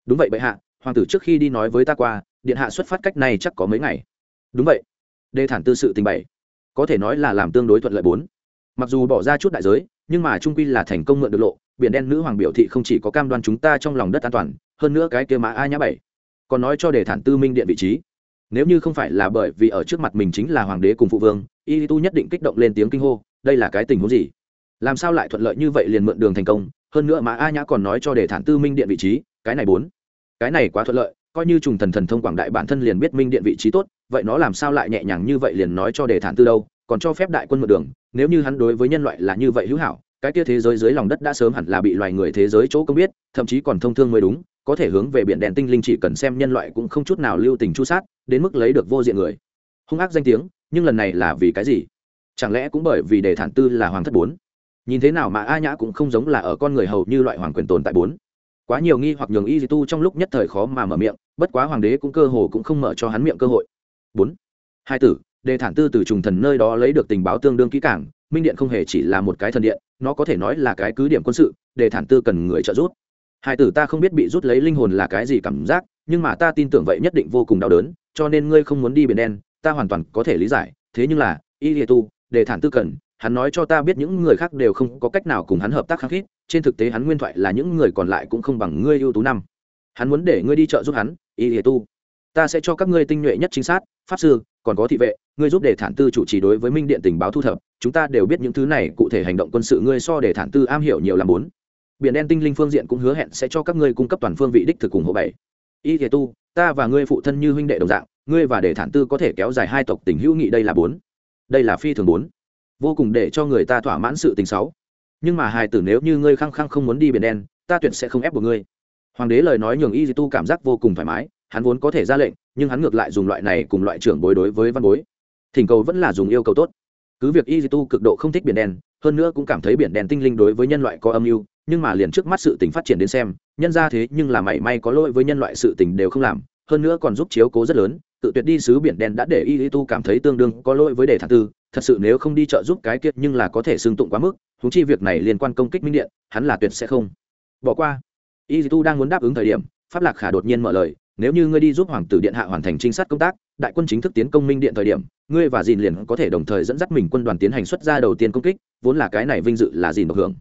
Speaker 1: Đúng vậy bệ hạ, hoàng tử trước khi đi nói với ta qua, điện hạ xuất phát cách này chắc có mấy ngày. Đúng vậy. Đề thản tư sự tình bảy có thể nói là làm tương đối thuận lợi bốn. Mặc dù bỏ ra chút đại giới, nhưng mà trung quy là thành công mượn được lộ, biển đen nữ hoàng biểu thị không chỉ có cam đoan chúng ta trong lòng đất an toàn, hơn nữa cái kia mã a nhã bảy. Còn nói cho đề thản tư minh điện vị trí. Nếu như không phải là bởi vì ở trước mặt mình chính là hoàng đế cùng phụ vương, y tu nhất định kích động lên tiếng kinh hô đây là cái tình huống gì? Làm sao lại thuận lợi như vậy liền mượn đường thành công? Hơn nữa mà a nhã còn nói cho để thản tư minh điện vị trí, cái này bốn. Cái này quá thuận lợi, coi như trùng thần thần thông quảng đại bản thân liền biết minh điện vị trí tốt, vậy nó làm sao lại nhẹ nhàng như vậy liền nói cho để thản tư đâu? Còn cho phép đại quân mượn đường, nếu như hắn đối với nhân loại là như vậy hữu hảo, cái kia thế giới dưới lòng đất đã sớm hẳn là bị loài người thế giới chỗ công biết, thậm chí còn thông thương mới đúng, có thể hướng về biển đèn tinh linh chỉ cần xem nhân loại cũng không chút nào lưu tình chu sát, đến mức lấy được vô diện người. Hung ác danh tiếng, nhưng lần này là vì cái gì? Chẳng lẽ cũng bởi vì đề thản tư là hoàng thất bốn? Nhìn thế nào mà a nhã cũng không giống là ở con người hầu như loại hoàng quyền tồn tại bốn. Quá nhiều nghi hoặc nhường y di tu trong lúc nhất thời khó mà mở miệng, bất quá hoàng đế cũng cơ hồ cũng không mở cho hắn miệng cơ hội. Bốn. Hai tử, đề thản tư từ trùng thần nơi đó lấy được tình báo tương đương kỹ cảng minh điện không hề chỉ là một cái thần điện, nó có thể nói là cái cứ điểm quân sự, đề thản tư cần người trợ giúp. Hai tử ta không biết bị rút lấy linh hồn là cái gì cảm giác, nhưng mà ta tin tưởng vậy nhất định vô cùng đau đớn, cho nên ngươi không muốn đi biển đen, ta hoàn toàn có thể lý giải, thế nhưng là, y di tu đề thản tư cần hắn nói cho ta biết những người khác đều không có cách nào cùng hắn hợp tác khăng khít, trên thực tế hắn nguyên thoại là những người còn lại cũng không bằng ngươi ưu tú năm. Hắn muốn để ngươi đi chợ giúp hắn, y lìa tu. Ta sẽ cho các ngươi tinh nhuệ nhất chính xác, pháp sư, còn có thị vệ, ngươi giúp để thản tư chủ trì đối với minh điện tình báo thu thập, chúng ta đều biết những thứ này, cụ thể hành động quân sự ngươi so để thản tư am hiểu nhiều làm bốn. Biển đen tinh linh phương diện cũng hứa hẹn sẽ cho các ngươi cung cấp toàn phương vị đích thực cùng hộ bảy. Y thể tu, ta và ngươi phụ thân như huynh đệ đồng dạng, ngươi và để thản tư có thể kéo dài hai tộc tình hữu nghị đây là bốn đây là phi thường bốn. Vô cùng để cho người ta thỏa mãn sự tình xấu nhưng mà hài tử nếu như ngươi khăng khăng không muốn đi biển đen, ta tuyệt sẽ không ép buộc ngươi. Hoàng đế lời nói nhường y Di tu cảm giác vô cùng thoải mái, hắn vốn có thể ra lệnh, nhưng hắn ngược lại dùng loại này cùng loại trưởng bối đối với văn bối. Thỉnh cầu vẫn là dùng yêu cầu tốt. Cứ việc y Di tu cực độ không thích biển đen, hơn nữa cũng cảm thấy biển đen tinh linh đối với nhân loại có âm mưu, nhưng mà liền trước mắt sự tình phát triển đến xem, nhân ra thế nhưng là mảy may có lỗi với nhân loại sự tình đều không làm, hơn nữa còn giúp chiếu cố rất lớn tự tuyệt đi sứ biển đen đã để y tu cảm thấy tương đương có lỗi với đề thản tư. Thật sự nếu không đi trợ giúp cái kiệt nhưng là có thể xương tụng quá mức thú chi việc này liên quan công kích minh điện, hắn là tuyệt sẽ không. Bỏ qua. Y tu đang muốn đáp ứng thời điểm, pháp lạc khả đột nhiên mở lời, nếu như ngươi đi giúp hoàng tử điện hạ hoàn thành trinh sát công tác, đại quân chính thức tiến công minh điện thời điểm, ngươi và dìn liền có thể đồng thời dẫn dắt mình quân đoàn tiến hành xuất ra đầu tiên công kích, vốn là cái này vinh dự là dìn độc hưởng.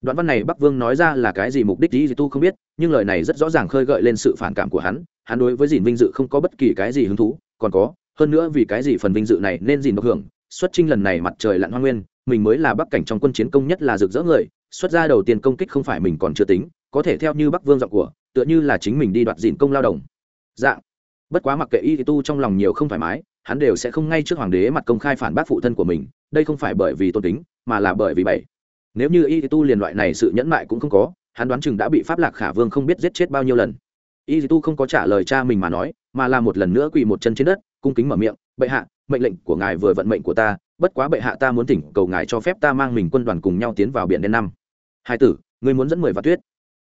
Speaker 1: Đoạn văn này bắc vương nói ra là cái gì mục đích gì tu không biết, nhưng lời này rất rõ ràng khơi gợi lên sự phản cảm của hắn hắn đối với dìn vinh dự không có bất kỳ cái gì hứng thú còn có hơn nữa vì cái gì phần vinh dự này nên dìn độc hưởng xuất trinh lần này mặt trời lặn hoa nguyên mình mới là bắc cảnh trong quân chiến công nhất là rực rỡ người xuất ra đầu tiên công kích không phải mình còn chưa tính có thể theo như bắc vương giọng của tựa như là chính mình đi đoạt dìn công lao động. Dạng bất quá mặc kệ y tu trong lòng nhiều không thoải mái hắn đều sẽ không ngay trước hoàng đế mặt công khai phản bác phụ thân của mình đây không phải bởi vì tôn tính, mà là bởi vì bảy. Nếu như y tu liền loại này sự nhẫn mại cũng không có hắn đoán chừng đã bị pháp lạc khả vương không biết giết chết bao nhiêu lần y tu không có trả lời cha mình mà nói, mà là một lần nữa quỳ một chân trên đất, cung kính mở miệng, bệ hạ, mệnh lệnh của ngài vừa vận mệnh của ta, bất quá bệ hạ ta muốn thỉnh cầu ngài cho phép ta mang mình quân đoàn cùng nhau tiến vào biển đen năm. Hai tử người muốn dẫn mười và tuyết.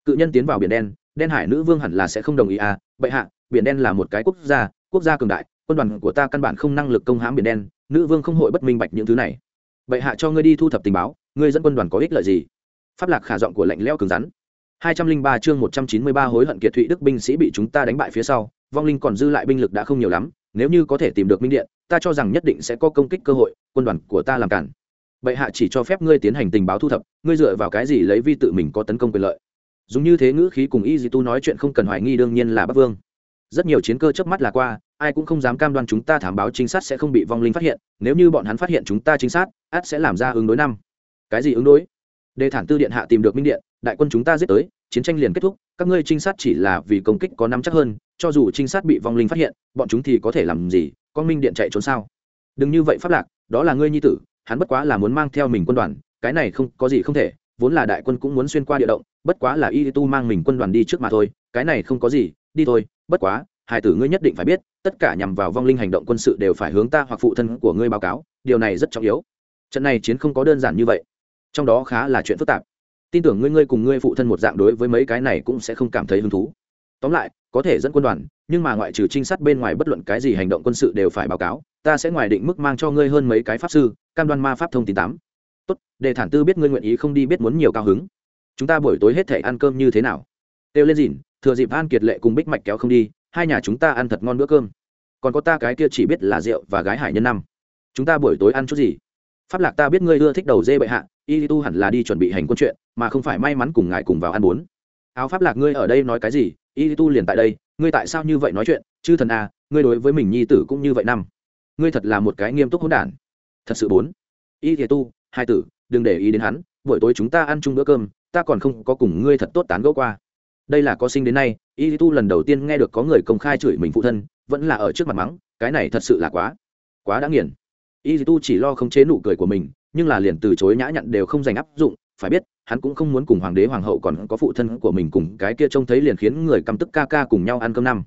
Speaker 1: Cự nhân tiến vào biển đen đen hải nữ vương hẳn là sẽ không đồng ý à bệ hạ, biển đen là một cái quốc gia quốc gia cường đại, quân đoàn của ta căn bản không năng lực công hãm biển đen, nữ vương không hội bất minh bạch những thứ này. Bệ hạ cho ngươi đi thu thập tình báo, ngươi dẫn quân đoàn có ích lợi gì? Pháp lạc khả giọng của lạnh leo cứng rắn hai trăm linh ba chương một trăm chín mươi ba hối hận kiệt thụy đức binh sĩ bị chúng ta đánh bại phía sau, vong linh còn dư lại binh lực đã không nhiều lắm, nếu như có thể tìm được minh điện, ta cho rằng nhất định sẽ có công kích cơ hội, quân đoàn của ta làm cản. Bệ hạ chỉ cho phép ngươi tiến hành tình báo thu thập, ngươi dựa vào cái gì lấy vi tự mình có tấn công quyền lợi? Dùng như thế ngữ khí cùng y di tu nói chuyện không cần hoài nghi đương nhiên là bắc vương. Rất nhiều chiến cơ chớp mắt là qua, ai cũng không dám cam đoan chúng ta thám báo chính sát sẽ không bị vong linh phát hiện, nếu như bọn hắn phát hiện chúng ta chính sát át sẽ làm ra ứng đối năm. Cái gì ứng đối? Đề thản tư điện hạ tìm được minh điện, đại quân chúng ta giết tới, chiến tranh liền kết thúc, các ngươi trinh sát chỉ là vì công kích có nắm chắc hơn, cho dù trinh sát bị vong linh phát hiện, bọn chúng thì có thể làm gì con minh điện chạy trốn sao? Đừng như vậy pháp lạc, đó là ngươi nhi tử, hắn bất quá là muốn mang theo mình quân đoàn, cái này không, có gì không thể, vốn là đại quân cũng muốn xuyên qua địa động, bất quá là y tu mang mình quân đoàn đi trước mà thôi, cái này không có gì, đi thôi, bất quá, hải tử ngươi nhất định phải biết, tất cả nhằm vào vong linh hành động quân sự đều phải hướng ta hoặc phụ thân của ngươi báo cáo, điều này rất trọng yếu. Trận này chiến không có đơn giản như vậy trong đó khá là chuyện phức tạp. Tin tưởng ngươi ngươi cùng ngươi phụ thân một dạng đối với mấy cái này cũng sẽ không cảm thấy hứng thú. Tóm lại, có thể dẫn quân đoàn, nhưng mà ngoại trừ trinh sát bên ngoài bất luận cái gì hành động quân sự đều phải báo cáo, ta sẽ ngoài định mức mang cho ngươi hơn mấy cái pháp sư, cam đoan ma pháp thông tin tám. Tốt, để thản tư biết ngươi nguyện ý không đi biết muốn nhiều cao hứng. Chúng ta buổi tối hết thể ăn cơm như thế nào? Têu lên dìn, thừa dịp an kiệt lệ cùng bích mạch kéo không đi, hai nhà chúng ta ăn thật ngon bữa cơm. Còn có ta cái kia chỉ biết là rượu và gái hải nhân năm. Chúng ta buổi tối ăn chút gì? Pháp lạc ta biết ngươi ưa thích đầu dê bệ hạ, y tu hẳn là đi chuẩn bị hành quân chuyện, mà không phải may mắn cùng ngài cùng vào ăn bốn. Áo pháp lạc ngươi ở đây nói cái gì? Y tu liền tại đây, ngươi tại sao như vậy nói chuyện? Chư thần à ngươi đối với mình nhi tử cũng như vậy năm. Ngươi thật là một cái nghiêm túc hỗn đản. Thật sự bốn. Y tu, hai tử, đừng để ý đến hắn, buổi tối chúng ta ăn chung bữa cơm, ta còn không có cùng ngươi thật tốt tán gẫu qua. Đây là có sinh đến nay, y tu lần đầu tiên nghe được có người công khai chửi mình phụ thân, vẫn là ở trước mặt mắng, cái này thật sự là quá quá đã nghiền y tu chỉ lo không chế nụ cười của mình, nhưng là liền từ chối nhã nhặn đều không dành áp dụng. Phải biết, hắn cũng không muốn cùng hoàng đế, hoàng hậu còn có phụ thân của mình cùng cái kia trông thấy liền khiến người căm tức ca ca cùng nhau ăn cơm năm.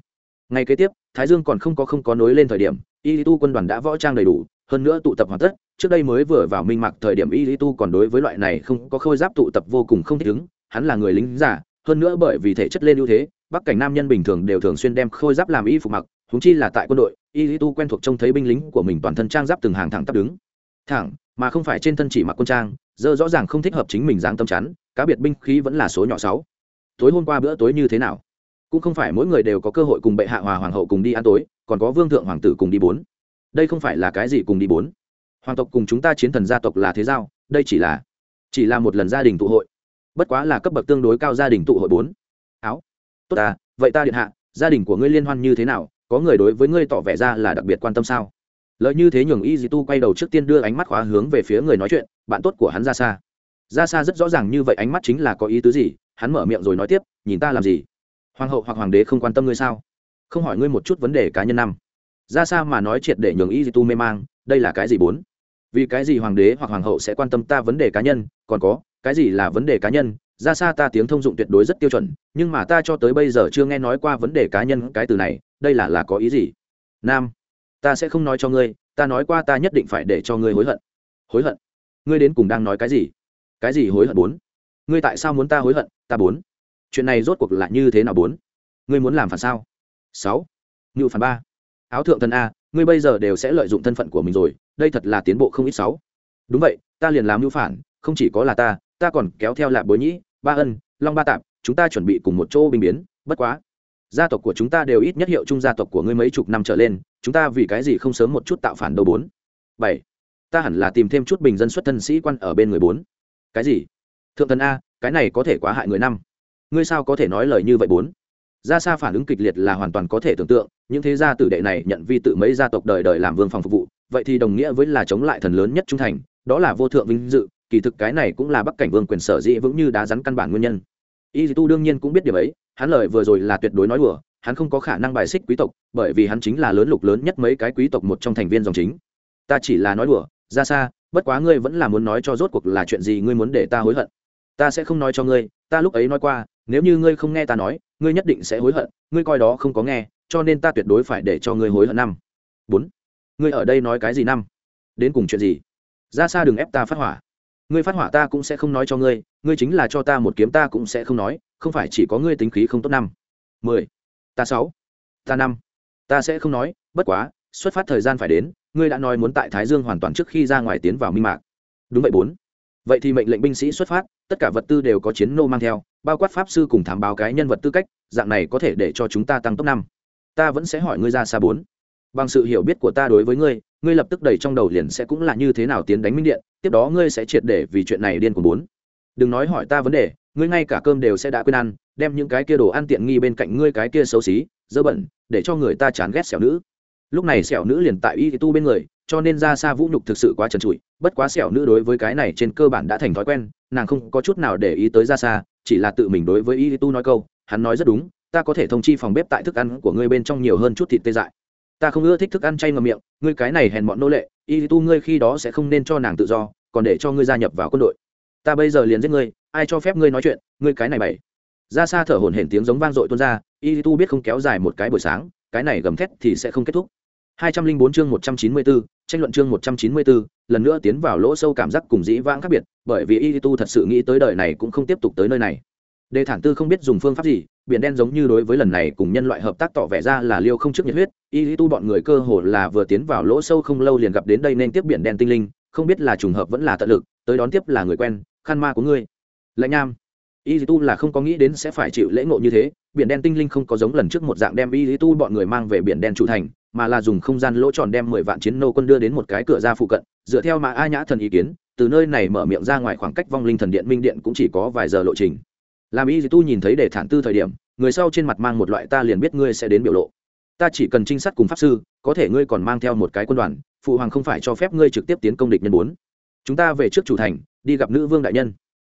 Speaker 1: Ngày kế tiếp, thái dương còn không có không có nối lên thời điểm y tu quân đoàn đã võ trang đầy đủ, hơn nữa tụ tập hoàn tất. Trước đây mới vừa vào minh mặc thời điểm y tu còn đối với loại này không có khôi giáp tụ tập vô cùng không thích ứng. Hắn là người lính giả, hơn nữa bởi vì thể chất lên ưu thế, bắc cảnh nam nhân bình thường đều thường xuyên đem khôi giáp làm y phục mặc húng chi là tại quân đội y tu quen thuộc trông thấy binh lính của mình toàn thân trang giáp từng hàng thẳng tắp đứng. Thẳng, mà không phải trên thân chỉ mặc quân trang dơ rõ ràng không thích hợp chính mình dáng tâm chắn, cá biệt binh khí vẫn là số nhỏ sáu. Tối hôm qua bữa tối như thế nào? Cũng không phải mỗi người đều có cơ hội cùng bệ hạ hòa hoàng hậu cùng đi ăn tối, còn có vương thượng hoàng tử cùng đi bốn. Đây không phải là cái gì cùng đi bốn? Hoàng tộc cùng chúng ta chiến thần gia tộc là thế giao, đây chỉ là chỉ là một lần gia đình tụ hội. Bất quá là cấp bậc tương đối cao gia đình tụ hội bốn. Áo. Tốt à vậy ta điện hạ, gia đình của ngươi liên hoan như thế nào? Có người đối với ngươi tỏ vẻ ra là đặc biệt quan tâm sao? Lợi như thế nhường y dì tu quay đầu trước tiên đưa ánh mắt khóa hướng về phía người nói chuyện, bạn tốt của hắn ra xa. Ra xa rất rõ ràng như vậy ánh mắt chính là có ý tứ gì? Hắn mở miệng rồi nói tiếp, nhìn ta làm gì? Hoàng hậu hoặc hoàng đế không quan tâm ngươi sao? Không hỏi ngươi một chút vấn đề cá nhân năm. Ra xa mà nói triệt để nhường y dì tu mê mang, đây là cái gì bốn? Vì cái gì hoàng đế hoặc hoàng hậu sẽ quan tâm ta vấn đề cá nhân? Còn có, cái gì là vấn đề cá nhân? Ra xa ta tiếng thông dụng tuyệt đối rất tiêu chuẩn, nhưng mà ta cho tới bây giờ chưa nghe nói qua vấn đề cá nhân cái từ này đây là là có ý gì? Nam, ta sẽ không nói cho ngươi, ta nói qua ta nhất định phải để cho ngươi hối hận. Hối hận? Ngươi đến cùng đang nói cái gì? Cái gì hối hận bốn? Ngươi tại sao muốn ta hối hận? Ta bốn. Chuyện này rốt cuộc là như thế nào bốn? Ngươi muốn làm phản sao? Sáu. Ngự phản ba. Áo thượng thần a, ngươi bây giờ đều sẽ lợi dụng thân phận của mình rồi, đây thật là tiến bộ không ít sáu. Đúng vậy, ta liền làm Ngưu phản, không chỉ có là ta ta còn kéo theo lạp bối nhĩ, ba ân, long ba tạp, chúng ta chuẩn bị cùng một chỗ binh biến, bất quá gia tộc của chúng ta đều ít nhất hiệu chung gia tộc của ngươi mấy chục năm trở lên, chúng ta vì cái gì không sớm một chút tạo phản đâu bốn? Bảy. Ta hẳn là tìm thêm chút bình dân xuất thân sĩ quan ở bên người bốn. Cái gì? Thượng thần a, cái này có thể quá hại người năm. Ngươi sao có thể nói lời như vậy bốn? Ra xa phản ứng kịch liệt là hoàn toàn có thể tưởng tượng, những thế gia tử đệ này nhận vi tự mấy gia tộc đời đời làm vương phòng phục vụ, vậy thì đồng nghĩa với là chống lại thần lớn nhất trung thành, đó là vô thượng vinh dự, kỳ thực cái này cũng là bắc cảnh vương quyền sở dĩ vững như đá rắn căn bản nguyên nhân y tu đương nhiên cũng biết điều ấy, hắn lời vừa rồi là tuyệt đối nói đùa, hắn không có khả năng bài xích quý tộc, bởi vì hắn chính là lớn lục lớn nhất mấy cái quý tộc một trong thành viên dòng chính. Ta chỉ là nói đùa, ra xa, bất quá ngươi vẫn là muốn nói cho rốt cuộc là chuyện gì ngươi muốn để ta hối hận. Ta sẽ không nói cho ngươi, ta lúc ấy nói qua, nếu như ngươi không nghe ta nói, ngươi nhất định sẽ hối hận, ngươi coi đó không có nghe, cho nên ta tuyệt đối phải để cho ngươi hối hận năm. Bốn. Ngươi ở đây nói cái gì năm? Đến cùng chuyện gì? Ra xa đừng ép ta phát hỏa ngươi phát hỏa ta cũng sẽ không nói cho ngươi ngươi chính là cho ta một kiếm ta cũng sẽ không nói, không phải chỉ có ngươi tính khí không tốt năm. Mười. Ta sáu. Ta năm. Ta sẽ không nói, bất quá, xuất phát thời gian phải đến, ngươi đã nói muốn tại thái dương hoàn toàn trước khi ra ngoài tiến vào minh mạc. Đúng vậy bốn. Vậy thì mệnh lệnh binh sĩ xuất phát, tất cả vật tư đều có chiến nô mang theo, bao quát pháp sư cùng thám báo cái nhân vật tư cách, dạng này có thể để cho chúng ta tăng tốc năm. Ta vẫn sẽ hỏi ngươi ra xa bốn. Bằng sự hiểu biết của ta đối với ngươi ngươi lập tức đầy trong đầu liền sẽ cũng là như thế nào tiến đánh minh điện, tiếp đó ngươi sẽ triệt để vì chuyện này điên của bốn. Đừng nói hỏi ta vấn đề, ngươi ngay cả cơm đều sẽ đã quên ăn, đem những cái kia đồ ăn tiện nghi bên cạnh ngươi cái kia xấu xí, dơ bẩn, để cho người ta chán ghét xẻo nữ. Lúc này xẻo nữ liền tại y tu bên người, cho nên ra xa vũ nhục thực sự quá trần trụi, bất quá xẻo nữ đối với cái này trên cơ bản đã thành thói quen, nàng không có chút nào để ý tới ra xa, chỉ là tự mình đối với y tu nói câu, hắn nói rất đúng, ta có thể thông chi phòng bếp tại thức ăn của ngươi bên trong nhiều hơn chút thịt tê dại ta không ưa thích thức ăn chay ngầm miệng ngươi cái này hèn bọn nô lệ y tu ngươi khi đó sẽ không nên cho nàng tự do còn để cho ngươi gia nhập vào quân đội. Ta bây giờ liền giết ngươi ai cho phép ngươi nói chuyện ngươi cái này bày ra xa thở hổn hển tiếng giống vang dội tuôn ra y tu biết không kéo dài một cái buổi sáng cái này gầm thét thì sẽ không kết thúc. 204 chương 194, tranh luận chương 194, lần nữa tiến vào lỗ sâu cảm giác cùng dĩ vãng khác biệt, bởi vì Y Tu thật sự nghĩ tới đời này cũng không tiếp tục tới nơi này. Đề Thản Tư không biết dùng phương pháp gì, biển đen giống như đối với lần này cùng nhân loại hợp tác tỏ vẻ ra là liêu không trước nhiệt huyết, Y Tu bọn người cơ hồ là vừa tiến vào lỗ sâu không lâu liền gặp đến đây nên tiếp biển đen tinh linh, không biết là trùng hợp vẫn là tận lực, tới đón tiếp là người quen, khăn ma của ngươi. Lạnh Nham, y tu là không có nghĩ đến sẽ phải chịu lễ ngộ như thế biển đen tinh linh không có giống lần trước một dạng đem y tu bọn người mang về biển đen chủ thành mà là dùng không gian lỗ tròn đem mười vạn chiến nô quân đưa đến một cái cửa ra phụ cận dựa theo mà a nhã thần ý kiến từ nơi này mở miệng ra ngoài khoảng cách vong linh thần điện minh điện cũng chỉ có vài giờ lộ trình làm y tu nhìn thấy để thản tư thời điểm, người sau trên mặt mang một loại ta liền biết ngươi sẽ đến biểu lộ. Ta chỉ cần trinh sát cùng pháp sư, có thể ngươi còn mang theo một cái quân đoàn, phụ hoàng không phải cho phép ngươi trực tiếp tiến công địch nhân bốn. Chúng ta về trước chủ thành, đi gặp nữ vương đại nhân.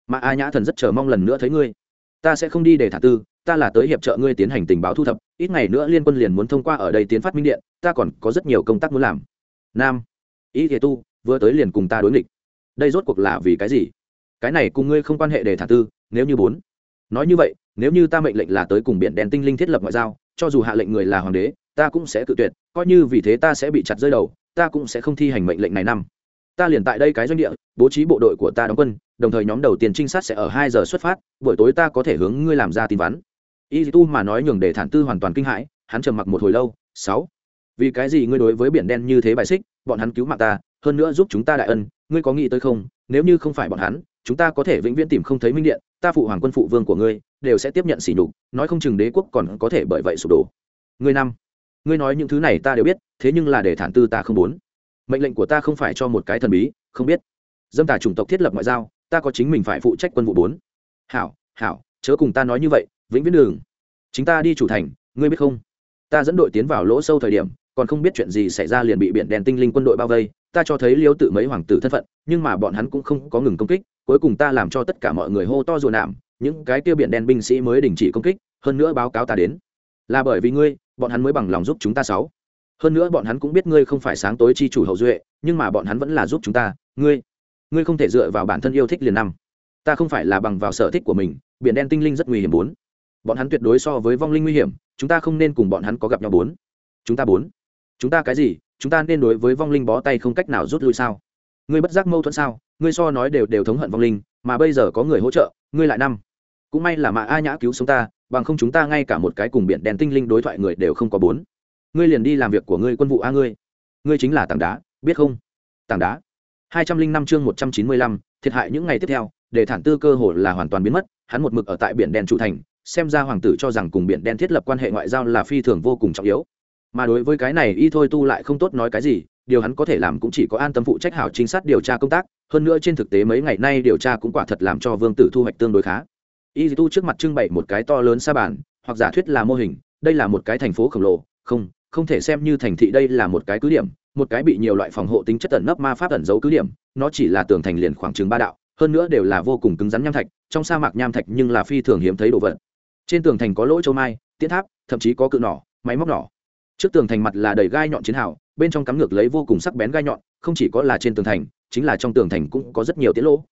Speaker 1: Mà a nhã thần rất chờ mong lần nữa thấy ngươi. Ta sẽ không đi để thả tư, ta là tới hiệp trợ ngươi tiến hành tình báo thu thập, ít ngày nữa liên quân liền muốn thông qua ở đây tiến phát minh điện, ta còn có rất nhiều công tác muốn làm. Nam ý thế tu, vừa tới liền cùng ta đối nghịch. Đây rốt cuộc là vì cái gì? Cái này cùng ngươi không quan hệ để thả tư, nếu như bốn nói như vậy, nếu như ta mệnh lệnh là tới cùng biển đen tinh linh thiết lập ngoại giao, cho dù hạ lệnh người là hoàng đế, ta cũng sẽ cự tuyệt, coi như vì thế ta sẽ bị chặt rơi đầu, ta cũng sẽ không thi hành mệnh lệnh này năm. Ta liền tại đây cái doanh địa, bố trí bộ đội của ta đóng quân, đồng thời nhóm đầu tiên trinh sát sẽ ở hai giờ xuất phát, buổi tối ta có thể hướng ngươi làm ra tin vắn. Y tu mà nói nhường để thản tư hoàn toàn kinh hãi, hắn trầm mặc một hồi lâu, sáu. Vì cái gì ngươi đối với biển đen như thế bài xích, bọn hắn cứu mạng ta, hơn nữa giúp chúng ta đại ân, ngươi có nghĩ tới không? Nếu như không phải bọn hắn chúng ta có thể vĩnh viễn tìm không thấy minh điện, ta phụ hoàng quân phụ vương của ngươi, đều sẽ tiếp nhận sỉ nhục, nói không chừng đế quốc còn có thể bởi vậy sụp đổ. Ngươi năm, ngươi nói những thứ này ta đều biết, thế nhưng là để thản tư ta không muốn. Mệnh lệnh của ta không phải cho một cái thần bí, không biết. Dâm tà chủng tộc thiết lập ngoại giao, ta có chính mình phải phụ trách quân vụ bốn. Hảo hảo, chớ cùng ta nói như vậy, vĩnh viễn đường chính ta đi chủ thành, ngươi biết không? Ta dẫn đội tiến vào lỗ sâu thời điểm, còn không biết chuyện gì xảy ra liền bị biển đèn tinh linh quân đội bao vây. Ta cho thấy liêu tự mấy hoàng tử thân phận, nhưng mà bọn hắn cũng không có ngừng công kích cuối cùng ta làm cho tất cả mọi người hô to rùa nạm, những cái tiêu biển đen binh sĩ mới đình chỉ công kích, hơn nữa báo cáo ta đến. Là bởi vì ngươi, bọn hắn mới bằng lòng giúp chúng ta sáu. Hơn nữa bọn hắn cũng biết ngươi không phải sáng tối chi chủ hậu duệ, nhưng mà bọn hắn vẫn là giúp chúng ta. Ngươi ngươi không thể dựa vào bản thân yêu thích liền năm. Ta không phải là bằng vào sở thích của mình, biển đen tinh linh rất nguy hiểm bốn. Bọn hắn tuyệt đối so với vong linh nguy hiểm, chúng ta không nên cùng bọn hắn có gặp nhau bốn. Chúng ta bốn. Chúng ta cái gì? Chúng ta nên đối với vong linh bó tay không cách nào rút lui sao? Ngươi bất giác mâu thuẫn sao? Ngươi so nói đều đều thống hận vong linh, mà bây giờ có người hỗ trợ, ngươi lại năm. Cũng may là mà a nhã cứu sống ta, bằng không chúng ta ngay cả một cái cùng biển đèn tinh linh đối thoại người đều không có bốn. Ngươi liền đi làm việc của ngươi quân vụ a ngươi. Ngươi chính là tảng đá, biết không? Tảng đá. Hai trăm linh năm chương một trăm chín mươi lăm, thiệt hại những ngày tiếp theo, để thản tư cơ hồ là hoàn toàn biến mất, hắn một mực ở tại biển đen trụ thành, xem ra hoàng tử cho rằng cùng biển đen thiết lập quan hệ ngoại giao là phi thường vô cùng trọng yếu. Mà đối với cái này y thôi tu lại không tốt nói cái gì điều hắn có thể làm cũng chỉ có an tâm phụ trách hảo chính sát điều tra công tác, hơn nữa trên thực tế mấy ngày nay điều tra cũng quả thật làm cho vương tử thu hoạch tương đối khá. Y tu trước mặt trưng bày một cái to lớn sa bàn, hoặc giả thuyết là mô hình, đây là một cái thành phố khổng lồ, không không thể xem như thành thị đây là một cái cứ điểm, một cái bị nhiều loại phòng hộ tính chất ẩn nấp ma pháp ẩn giấu cứ điểm, nó chỉ là tường thành liền khoảng chừng ba đạo, hơn nữa đều là vô cùng cứng rắn nham thạch, trong sa mạc nham thạch nhưng là phi thường hiếm thấy đồ vật. Trên tường thành có lỗ châu mai, tiễn tháp, thậm chí có cự nỏ, máy móc nỏ trước tường thành mặt là đầy gai nhọn chiến hào, bên trong cắm ngược lấy vô cùng sắc bén gai nhọn, không chỉ có là trên tường thành, chính là trong tường thành cũng có rất nhiều tiết lỗ.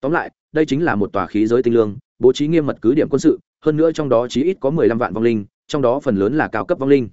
Speaker 1: Tóm lại, đây chính là một tòa khí giới tinh lương, bố trí nghiêm mật cứ điểm quân sự, hơn nữa trong đó chí ít có mười lăm vạn vong linh, trong đó phần lớn là cao cấp vong linh.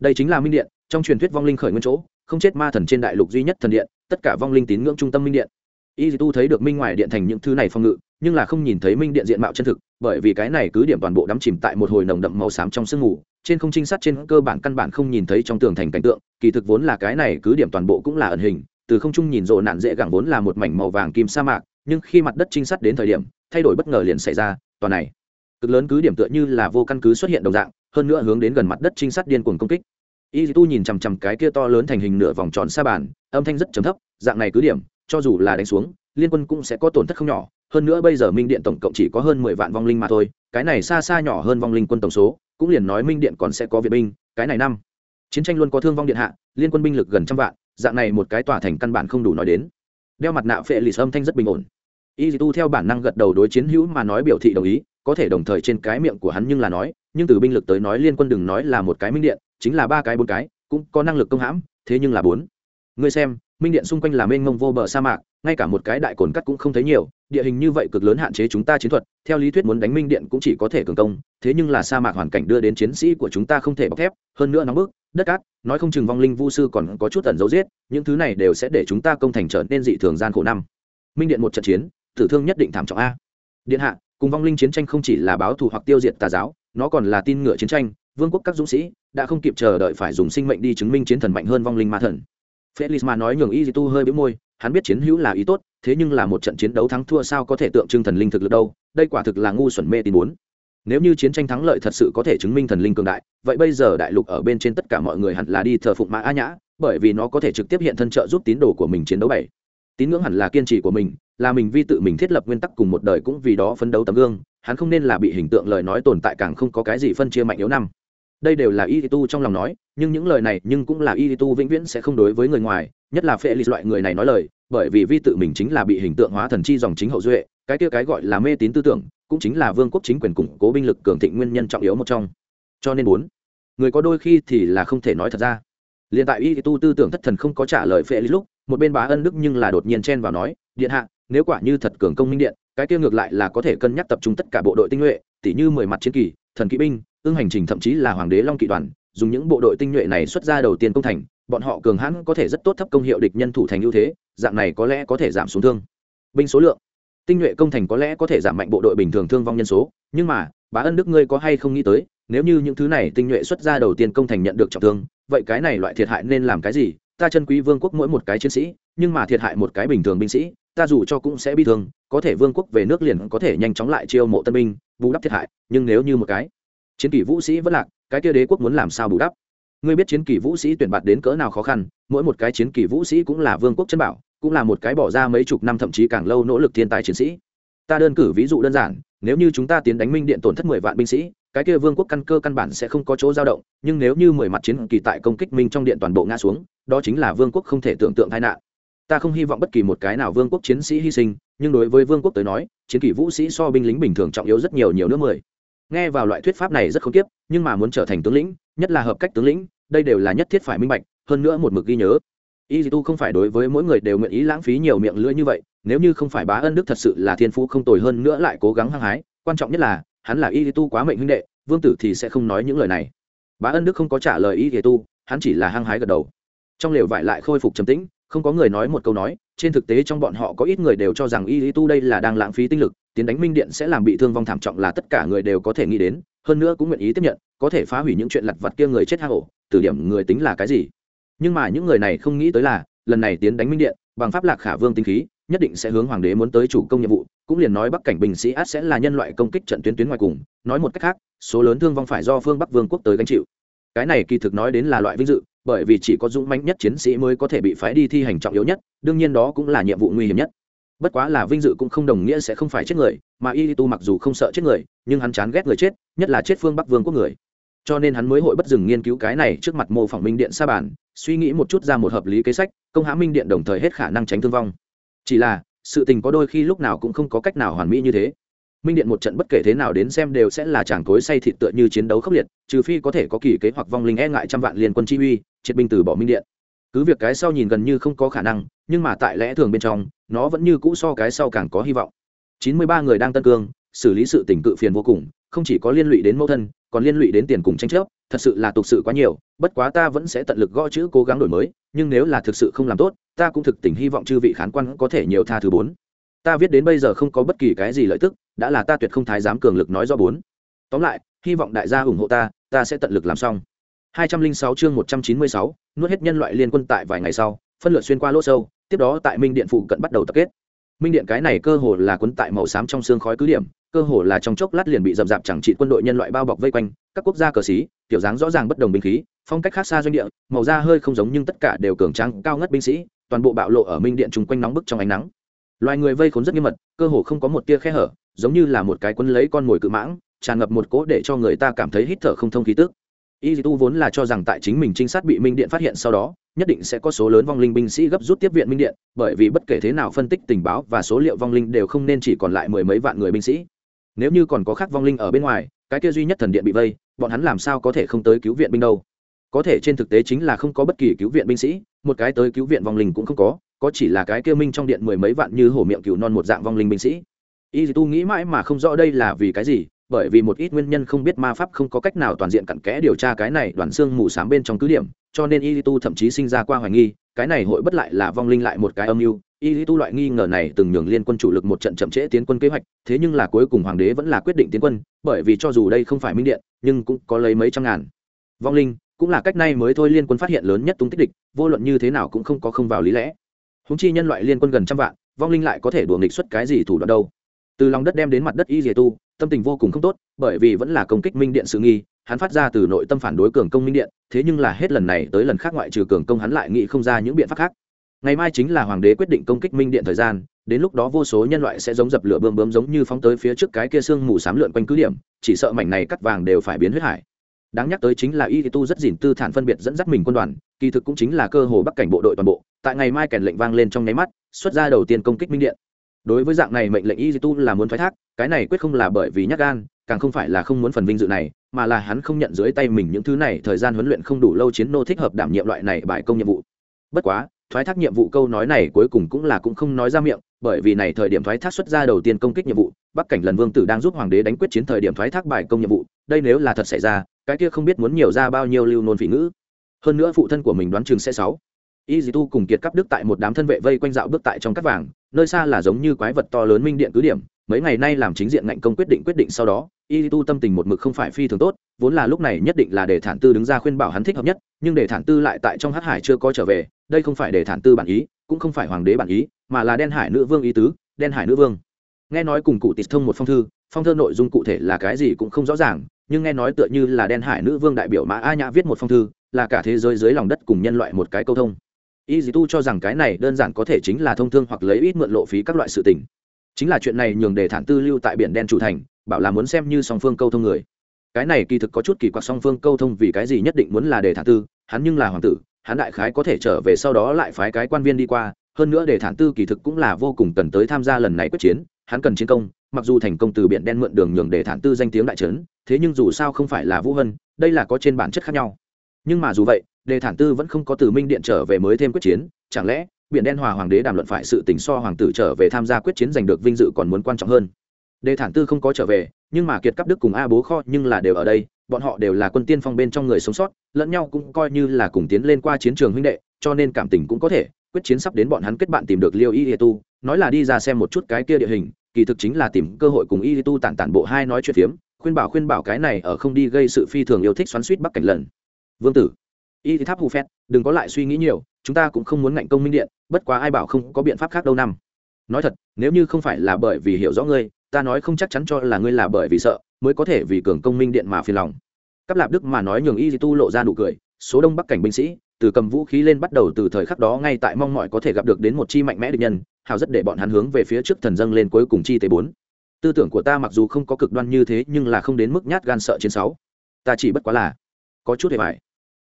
Speaker 1: Đây chính là minh điện, trong truyền thuyết vong linh khởi nguyên chỗ, không chết ma thần trên đại lục duy nhất thần điện, tất cả vong linh tín ngưỡng trung tâm minh điện. Y tu thấy được minh ngoài điện thành những thứ này phong ngự, nhưng là không nhìn thấy minh điện diện mạo chân thực bởi vì cái này cứ điểm toàn bộ đắm chìm tại một hồi nồng đậm màu xám trong sương mù, trên không trinh sát trên cơ bản căn bản không nhìn thấy trong tường thành cảnh tượng, kỳ thực vốn là cái này cứ điểm toàn bộ cũng là ẩn hình, từ không trung nhìn rộ nạn dễ gẳng vốn là một mảnh màu vàng kim sa mạc, nhưng khi mặt đất trinh sát đến thời điểm, thay đổi bất ngờ liền xảy ra, toàn này cực lớn cứ điểm tựa như là vô căn cứ xuất hiện đồng dạng, hơn nữa hướng đến gần mặt đất trinh sát điên cuồng công kích. Y tu nhìn chằm chằm cái kia to lớn thành hình nửa vòng tròn sa bàn, âm thanh rất trầm thấp, dạng này cứ điểm, cho dù là đánh xuống, liên quân cũng sẽ có tổn thất không nhỏ hơn nữa bây giờ minh điện tổng cộng chỉ có hơn mười vạn vong linh mà thôi, cái này xa xa nhỏ hơn vong linh quân tổng số, cũng liền nói minh điện còn sẽ có viện binh, cái này năm. Chiến tranh luôn có thương vong điện hạ, liên quân binh lực gần trăm vạn, dạng này một cái tòa thành căn bản không đủ nói đến. Đeo mặt nạ phệ lì sâm thanh rất bình ổn. Y tu theo bản năng gật đầu đối chiến hữu mà nói biểu thị đồng ý, có thể đồng thời trên cái miệng của hắn nhưng là nói, nhưng từ binh lực tới nói liên quân đừng nói là một cái minh điện, chính là ba cái bốn cái, cũng có năng lực công hãm, thế nhưng là bốn. Ngươi xem, minh điện xung quanh là mênh mông vô bờ sa mạc ngay cả một cái đại cồn cắt cũng không thấy nhiều địa hình như vậy cực lớn hạn chế chúng ta chiến thuật theo lý thuyết muốn đánh minh điện cũng chỉ có thể cường công thế nhưng là sa mạc hoàn cảnh đưa đến chiến sĩ của chúng ta không thể bọc thép hơn nữa nóng bức đất cát nói không chừng vong linh vu sư còn có chút ẩn dấu giết những thứ này đều sẽ để chúng ta công thành trở nên dị thường gian khổ năm. Minh điện một trận chiến tử thương nhất định thảm trọng a. Điện hạ cùng vong linh chiến tranh không chỉ là báo thù hoặc tiêu diệt tà giáo nó còn là tin ngựa chiến tranh vương quốc các dũng sĩ đã không kịp chờ đợi phải dùng sinh mệnh đi chứng minh chiến thần mạnh hơn vong linh ma thần. Felix nói nhường Y Tu hơi bĩu môi, hắn biết chiến hữu là ý tốt, thế nhưng là một trận chiến đấu thắng thua sao có thể tượng trưng thần linh thực lực đâu, đây quả thực là ngu xuẩn mê tín muốn. Nếu như chiến tranh thắng lợi thật sự có thể chứng minh thần linh cường đại, vậy bây giờ đại lục ở bên trên tất cả mọi người hẳn là đi thờ phụng Mã A Nhã, bởi vì nó có thể trực tiếp hiện thân trợ giúp tín đồ của mình chiến đấu bảy. Tín ngưỡng hẳn là kiên trì của mình, là mình vi tự mình thiết lập nguyên tắc cùng một đời cũng vì đó phấn đấu tấm gương, hắn không nên là bị hình tượng lời nói tồn tại càng không có cái gì phân chia mạnh yếu năm đây đều là y tu trong lòng nói, nhưng những lời này nhưng cũng là y tu vĩnh viễn sẽ không đối với người ngoài, nhất là phệ lịch loại người này nói lời, bởi vì vi tự mình chính là bị hình tượng hóa thần chi dòng chính hậu duệ, cái kia cái gọi là mê tín tư tưởng, cũng chính là vương quốc chính quyền củng cố binh lực cường thịnh nguyên nhân trọng yếu một trong. Cho nên bốn, người có đôi khi thì là không thể nói thật ra. Liền tại y tu tư tưởng thất thần không có trả lời phệ lý lúc, một bên bá ân đức nhưng là đột nhiên chen vào nói, điện hạ, nếu quả như thật cường công minh điện, cái kia ngược lại là có thể cân nhắc tập trung tất cả bộ đội tinh nhuệ, tỉ như mười mặt chiến kỳ, thần kỵ binh Ưng hành trình thậm chí là hoàng đế long kỵ đoàn, dùng những bộ đội tinh nhuệ này xuất ra đầu tiên công thành, bọn họ cường hãn có thể rất tốt thấp công hiệu địch nhân thủ thành ưu thế, dạng này có lẽ có thể giảm xuống thương. Binh số lượng. Tinh nhuệ công thành có lẽ có thể giảm mạnh bộ đội bình thường thương vong nhân số, nhưng mà, bá ân đức ngươi có hay không nghĩ tới, nếu như những thứ này tinh nhuệ xuất ra đầu tiên công thành nhận được trọng thương, vậy cái này loại thiệt hại nên làm cái gì? Ta chân quý vương quốc mỗi một cái chiến sĩ, nhưng mà thiệt hại một cái bình thường binh sĩ, ta dù cho cũng sẽ bị thương, có thể vương quốc về nước liền có thể nhanh chóng lại chiêu mộ tân binh, bù đắp thiệt hại, nhưng nếu như một cái chiến kỷ vũ sĩ vẫn lạc, cái kia đế quốc muốn làm sao bù đắp? Ngươi biết chiến kỷ vũ sĩ tuyển bạt đến cỡ nào khó khăn, mỗi một cái chiến kỷ vũ sĩ cũng là vương quốc chân bảo, cũng là một cái bỏ ra mấy chục năm thậm chí càng lâu nỗ lực thiên tài chiến sĩ. Ta đơn cử ví dụ đơn giản, nếu như chúng ta tiến đánh minh điện tổn thất mười vạn binh sĩ, cái kia vương quốc căn cơ căn bản sẽ không có chỗ dao động, nhưng nếu như mười mặt chiến kỳ tại công kích minh trong điện toàn bộ ngã xuống, đó chính là vương quốc không thể tưởng tượng tai nạn. Ta không hy vọng bất kỳ một cái nào vương quốc chiến sĩ hy sinh, nhưng đối với vương quốc tới nói, chiến kỷ vũ sĩ so binh lính bình thường trọng yếu rất nhiều nhiều nước mười nghe vào loại thuyết pháp này rất không tiếp nhưng mà muốn trở thành tướng lĩnh, nhất là hợp cách tướng lĩnh, đây đều là nhất thiết phải minh bạch, hơn nữa một mực ghi nhớ. Y tu không phải đối với mỗi người đều nguyện ý lãng phí nhiều miệng lưỡi như vậy, nếu như không phải bá ân đức thật sự là thiên phú không tồi hơn nữa lại cố gắng hăng hái, quan trọng nhất là, hắn là y tu quá mệnh huynh đệ, vương tử thì sẽ không nói những lời này. Bá ân đức không có trả lời y tu, hắn chỉ là hăng hái gật đầu. Trong lều vải lại khôi phục trầm tĩnh, không có người nói một câu nói, trên thực tế trong bọn họ có ít người đều cho rằng y tu đây là đang lãng phí tinh lực tiến đánh minh điện sẽ làm bị thương vong thảm trọng là tất cả người đều có thể nghĩ đến, hơn nữa cũng nguyện ý tiếp nhận, có thể phá hủy những chuyện lặt vặt kia người chết hạ hổ từ điểm người tính là cái gì. Nhưng mà những người này không nghĩ tới là, lần này tiến đánh minh điện, bằng pháp lạc khả vương tinh khí, nhất định sẽ hướng hoàng đế muốn tới chủ công nhiệm vụ, cũng liền nói bắc cảnh Bình sĩ át sẽ là nhân loại công kích trận tuyến tuyến ngoài cùng. Nói một cách khác, số lớn thương vong phải do phương bắc vương quốc tới gánh chịu. Cái này kỳ thực nói đến là loại vinh dự, bởi vì chỉ có dũng mãnh nhất chiến sĩ mới có thể bị phái đi thi hành trọng yếu nhất, đương nhiên đó cũng là nhiệm vụ nguy hiểm nhất bất quá là vinh dự cũng không đồng nghĩa sẽ không phải chết người, mà y tu mặc dù không sợ chết người, nhưng hắn chán ghét người chết, nhất là chết phương bắc vương quốc người. Cho nên hắn mới hội bất dừng nghiên cứu cái này trước mặt mô phỏng minh điện sa bản, suy nghĩ một chút ra một hợp lý kế sách, công hãm minh điện đồng thời hết khả năng tránh thương vong. Chỉ là, sự tình có đôi khi lúc nào cũng không có cách nào hoàn mỹ như thế. Minh điện một trận bất kể thế nào đến xem đều sẽ là chàng cối say thịt tựa như chiến đấu khốc liệt, trừ phi có thể có kỳ kế hoặc vong linh e ngại trăm vạn liên quân chi uy, triệt binh từ bỏ minh điện. Cứ việc cái sau nhìn gần như không có khả năng, nhưng mà tại lẽ thường bên trong nó vẫn như cũ so cái sau càng có hy vọng. Chín mươi ba người đang tân cương xử lý sự tình cự phiền vô cùng không chỉ có liên lụy đến mẫu thân còn liên lụy đến tiền cùng tranh chấp thật sự là tục sự quá nhiều bất quá ta vẫn sẽ tận lực gõ chữ cố gắng đổi mới nhưng nếu là thực sự không làm tốt ta cũng thực tình hy vọng chư vị khán quan có thể nhiều tha thứ bốn. Ta viết đến bây giờ không có bất kỳ cái gì lợi tức đã là ta tuyệt không thái dám cường lực nói do bốn. Tóm lại hy vọng đại gia ủng hộ ta ta sẽ tận lực làm xong. 206 chương 196, nuốt hết nhân loại liên quân tại vài ngày sau phân lượt xuyên qua lỗ sâu tiếp đó tại minh điện phụ cận bắt đầu tập kết. Minh điện cái này cơ hồ là quấn tại màu xám trong xương khói cứ điểm, cơ hồ là trong chốc lát liền bị dập dạp chẳng trị quân đội nhân loại bao bọc vây quanh, các quốc gia cờ xí, kiểu dáng rõ ràng bất đồng binh khí, phong cách khác xa doanh địa, màu da hơi không giống nhưng tất cả đều cường tráng, cao ngất binh sĩ, toàn bộ bạo lộ ở minh điện chung quanh nóng bức trong ánh nắng. Loài người vây khốn rất nghiêm mật, cơ hồ không có một tia khe hở, giống như là một cái quân lấy con mồi cự mãng, tràn ngập một cỗ để cho người ta cảm thấy hít thở không thông khí tức. Y tu vốn là cho rằng tại chính mình trinh sát bị minh điện phát hiện sau đó nhất định sẽ có số lớn vong linh binh sĩ gấp rút tiếp viện minh điện, bởi vì bất kể thế nào phân tích tình báo và số liệu vong linh đều không nên chỉ còn lại mười mấy vạn người binh sĩ. Nếu như còn có khác vong linh ở bên ngoài, cái kia duy nhất thần điện bị vây, bọn hắn làm sao có thể không tới cứu viện binh đâu? Có thể trên thực tế chính là không có bất kỳ cứu viện binh sĩ, một cái tới cứu viện vong linh cũng không có có chỉ là cái kia minh trong điện mười mấy vạn như hổ miệng cừu non một dạng vong linh binh sĩ. Y tu nghĩ mãi mà không rõ đây là vì cái gì bởi vì một ít nguyên nhân không biết ma pháp không có cách nào toàn diện cặn kẽ điều tra cái này đoàn xương mù s bên trong cứ điểm, cho nên y tu thậm chí sinh ra qua hoài nghi, cái này hội bất lại là vong linh lại một cái âm mưu. Y tu loại nghi ngờ này từng nhường liên quân chủ lực một trận chậm trễ tiến quân kế hoạch, thế nhưng là cuối cùng hoàng đế vẫn là quyết định tiến quân, bởi vì cho dù đây không phải minh điện, nhưng cũng có lấy mấy trăm ngàn vong linh, cũng là cách này mới thôi liên quân phát hiện lớn nhất tung tích địch, vô luận như thế nào cũng không có không vào lý lẽ. Húng chi nhân loại liên quân gần trăm vạn, vong linh lại có thể đùa nghịch xuất cái gì thủ đoạn đâu. Từ lòng đất đem đến mặt đất y dì tu tâm tình vô cùng không tốt, bởi vì vẫn là công kích minh điện sự nghi, hắn phát ra từ nội tâm phản đối cường công minh điện, thế nhưng là hết lần này tới lần khác ngoại trừ cường công hắn lại nghĩ không ra những biện pháp khác. Ngày mai chính là hoàng đế quyết định công kích minh điện thời gian, đến lúc đó vô số nhân loại sẽ giống dập lửa bơm bơm giống như phóng tới phía trước cái kia sương mù sám lượn quanh cứ điểm, chỉ sợ mảnh này cắt vàng đều phải biến huyết hải. Đáng nhắc tới chính là y tu rất dỉn tư thản phân biệt dẫn dắt mình quân đoàn, kỳ thực cũng chính là cơ hồ bắc cảnh bộ đội toàn bộ, tại ngày mai kèn lệnh vang lên trong nháy mắt, xuất ra đầu tiên công kích minh điện đối với dạng này mệnh lệnh y tu là muốn thoái thác, cái này quyết không là bởi vì nhắc gan, càng không phải là không muốn phần vinh dự này, mà là hắn không nhận dưới tay mình những thứ này, thời gian huấn luyện không đủ lâu chiến nô thích hợp đảm nhiệm loại này bài công nhiệm vụ. Bất quá, thoái thác nhiệm vụ câu nói này cuối cùng cũng là cũng không nói ra miệng, bởi vì này thời điểm thoái thác xuất ra đầu tiên công kích nhiệm vụ, bắc cảnh lần vương tử đang giúp hoàng đế đánh quyết chiến thời điểm thoái thác bài công nhiệm vụ, đây nếu là thật xảy ra, cái kia không biết muốn nhiều ra bao nhiêu lưu nôn phỉ ngữ. Hơn nữa phụ thân của mình đoán chừng sẽ sáu. Y dì tu cùng kiệt cắp đức tại một đám thân vệ vây quanh dạo bước tại trong cắt vàng nơi xa là giống như quái vật to lớn minh điện cứ điểm, mấy ngày nay làm chính diện ngạnh công quyết định quyết định sau đó, y tu tâm tình một mực không phải phi thường tốt, vốn là lúc này nhất định là để thản tư đứng ra khuyên bảo hắn thích hợp nhất, nhưng để thản tư lại tại trong hát hải chưa có trở về, đây không phải để thản tư bản ý, cũng không phải hoàng đế bản ý, mà là đen hải nữ vương ý tứ, đen hải nữ vương. Nghe nói cùng cụ tịt thông một phong thư, phong thơ nội dung cụ thể là cái gì cũng không rõ ràng, nhưng nghe nói tựa như là đen hải nữ vương đại biểu mã a nhã viết một phong thư, là cả thế giới dưới lòng đất cùng nhân loại một cái câu thông y dì tu cho rằng cái này đơn giản có thể chính là thông thương hoặc lấy ít mượn lộ phí các loại sự tình. Chính là chuyện này nhường để thản tư lưu tại biển đen chủ thành, bảo là muốn xem như song phương câu thông người. Cái này kỳ thực có chút kỳ quặc song phương câu thông vì cái gì nhất định muốn là để thản tư, hắn nhưng là hoàng tử, hắn đại khái có thể trở về sau đó lại phái cái quan viên đi qua. Hơn nữa để thản tư kỳ thực cũng là vô cùng cần tới tham gia lần này quyết chiến, hắn cần chiến công, mặc dù thành công từ biển đen mượn đường nhường để thản tư danh tiếng đại trấn thế nhưng dù sao không phải là vũ hân, đây là có trên bản chất khác nhau. Nhưng mà dù vậy đề thản tư vẫn không có từ minh điện trở về mới thêm quyết chiến, chẳng lẽ, biển đen hòa hoàng đế đàm luận phải sự tình so hoàng tử trở về tham gia quyết chiến giành được vinh dự còn muốn quan trọng hơn. Đề thản tư không có trở về, nhưng mà kiệt cấp đức cùng a bố kho nhưng là đều ở đây, bọn họ đều là quân tiên phong bên trong người sống sót, lẫn nhau cũng coi như là cùng tiến lên qua chiến trường huynh đệ, cho nên cảm tình cũng có thể, quyết chiến sắp đến bọn hắn kết bạn tìm được liêu y tu, nói là đi ra xem một chút cái kia địa hình, kỳ thực chính là tìm cơ hội cùng y tu tản tản bộ hai nói chuyện phiếm, khuyên bảo khuyên bảo cái này ở không đi gây sự phi thường yêu thích xoắn suýt bắc cảnh lần vương tử y tháp hù phét, đừng có lại suy nghĩ nhiều, chúng ta cũng không muốn ngạnh công minh điện, bất quá ai bảo không có biện pháp khác đâu năm. Nói thật, nếu như không phải là bởi vì hiểu rõ ngươi, ta nói không chắc chắn cho là ngươi là bởi vì sợ, mới có thể vì cường công minh điện mà phiền lòng. Cắp lạp đức mà nói nhường y tu lộ ra nụ cười, số đông bắc cảnh binh sĩ, từ cầm vũ khí lên bắt đầu từ thời khắc đó ngay tại mong mọi có thể gặp được đến một chi mạnh mẽ địch nhân, hào rất để bọn hắn hướng về phía trước thần dâng lên cuối cùng chi tế bốn. Tư tưởng của ta mặc dù không có cực đoan như thế, nhưng là không đến mức nhát gan sợ chiến sáu. Ta chỉ bất quá là có chút hề bài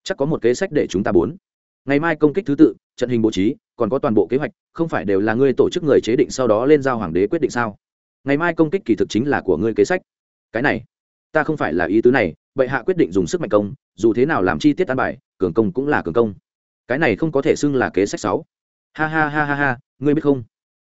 Speaker 1: chắc có một kế sách để chúng ta bốn. Ngày mai công kích thứ tự, trận hình bố trí, còn có toàn bộ kế hoạch, không phải đều là ngươi tổ chức người chế định sau đó lên giao hoàng đế quyết định sao? Ngày mai công kích kỳ thực chính là của ngươi kế sách. Cái này, ta không phải là ý tứ này, bệ hạ quyết định dùng sức mạnh công, dù thế nào làm chi tiết an bài, cường công cũng là cường công. Cái này không có thể xưng là kế sách sáu. Ha ha ha ha ha, ngươi biết không?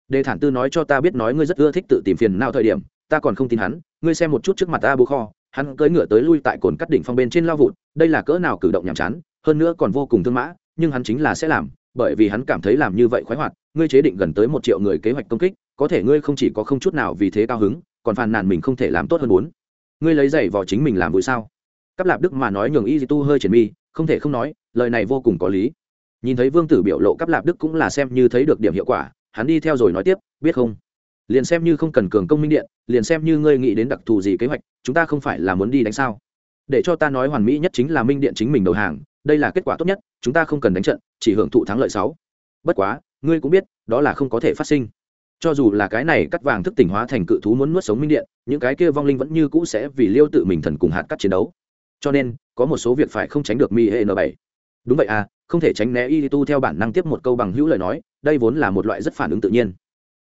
Speaker 1: Đề thản tư nói cho ta biết nói ngươi rất ưa thích tự tìm phiền nào thời điểm, ta còn không tin hắn, ngươi xem một chút trước mặt ta bố kho hắn cưỡi ngựa tới lui tại cồn cắt đỉnh phong bên trên lao vụt, đây là cỡ nào cử động nhàm chán, hơn nữa còn vô cùng thương mã, nhưng hắn chính là sẽ làm, bởi vì hắn cảm thấy làm như vậy khoái hoạt, ngươi chế định gần tới một triệu người kế hoạch công kích, có thể ngươi không chỉ có không chút nào vì thế cao hứng, còn phàn nàn mình không thể làm tốt hơn bốn ngươi lấy giày vào chính mình làm vui sao? Cắp lạp đức mà nói nhường y tu hơi triển mi, không thể không nói, lời này vô cùng có lý. Nhìn thấy vương tử biểu lộ cắp lạp đức cũng là xem như thấy được điểm hiệu quả, hắn đi theo rồi nói tiếp, biết không? Liền xem như không cần cường công minh điện, liền xem như ngươi nghĩ đến đặc thù gì kế hoạch, chúng ta không phải là muốn đi đánh sao? Để cho ta nói hoàn mỹ nhất chính là minh điện chính mình đầu hàng, đây là kết quả tốt nhất, chúng ta không cần đánh trận, chỉ hưởng thụ thắng lợi sáu. Bất quá, ngươi cũng biết, đó là không có thể phát sinh. Cho dù là cái này cắt vàng thức tỉnh hóa thành cự thú muốn nuốt sống minh điện, những cái kia vong linh vẫn như cũ sẽ vì liêu tự mình thần cùng hạt cắt chiến đấu. Cho nên, có một số việc phải không tránh được mi hệ n bảy. Đúng vậy à không thể tránh né y tu theo bản năng tiếp một câu bằng hữu lời nói, đây vốn là một loại rất phản ứng tự nhiên.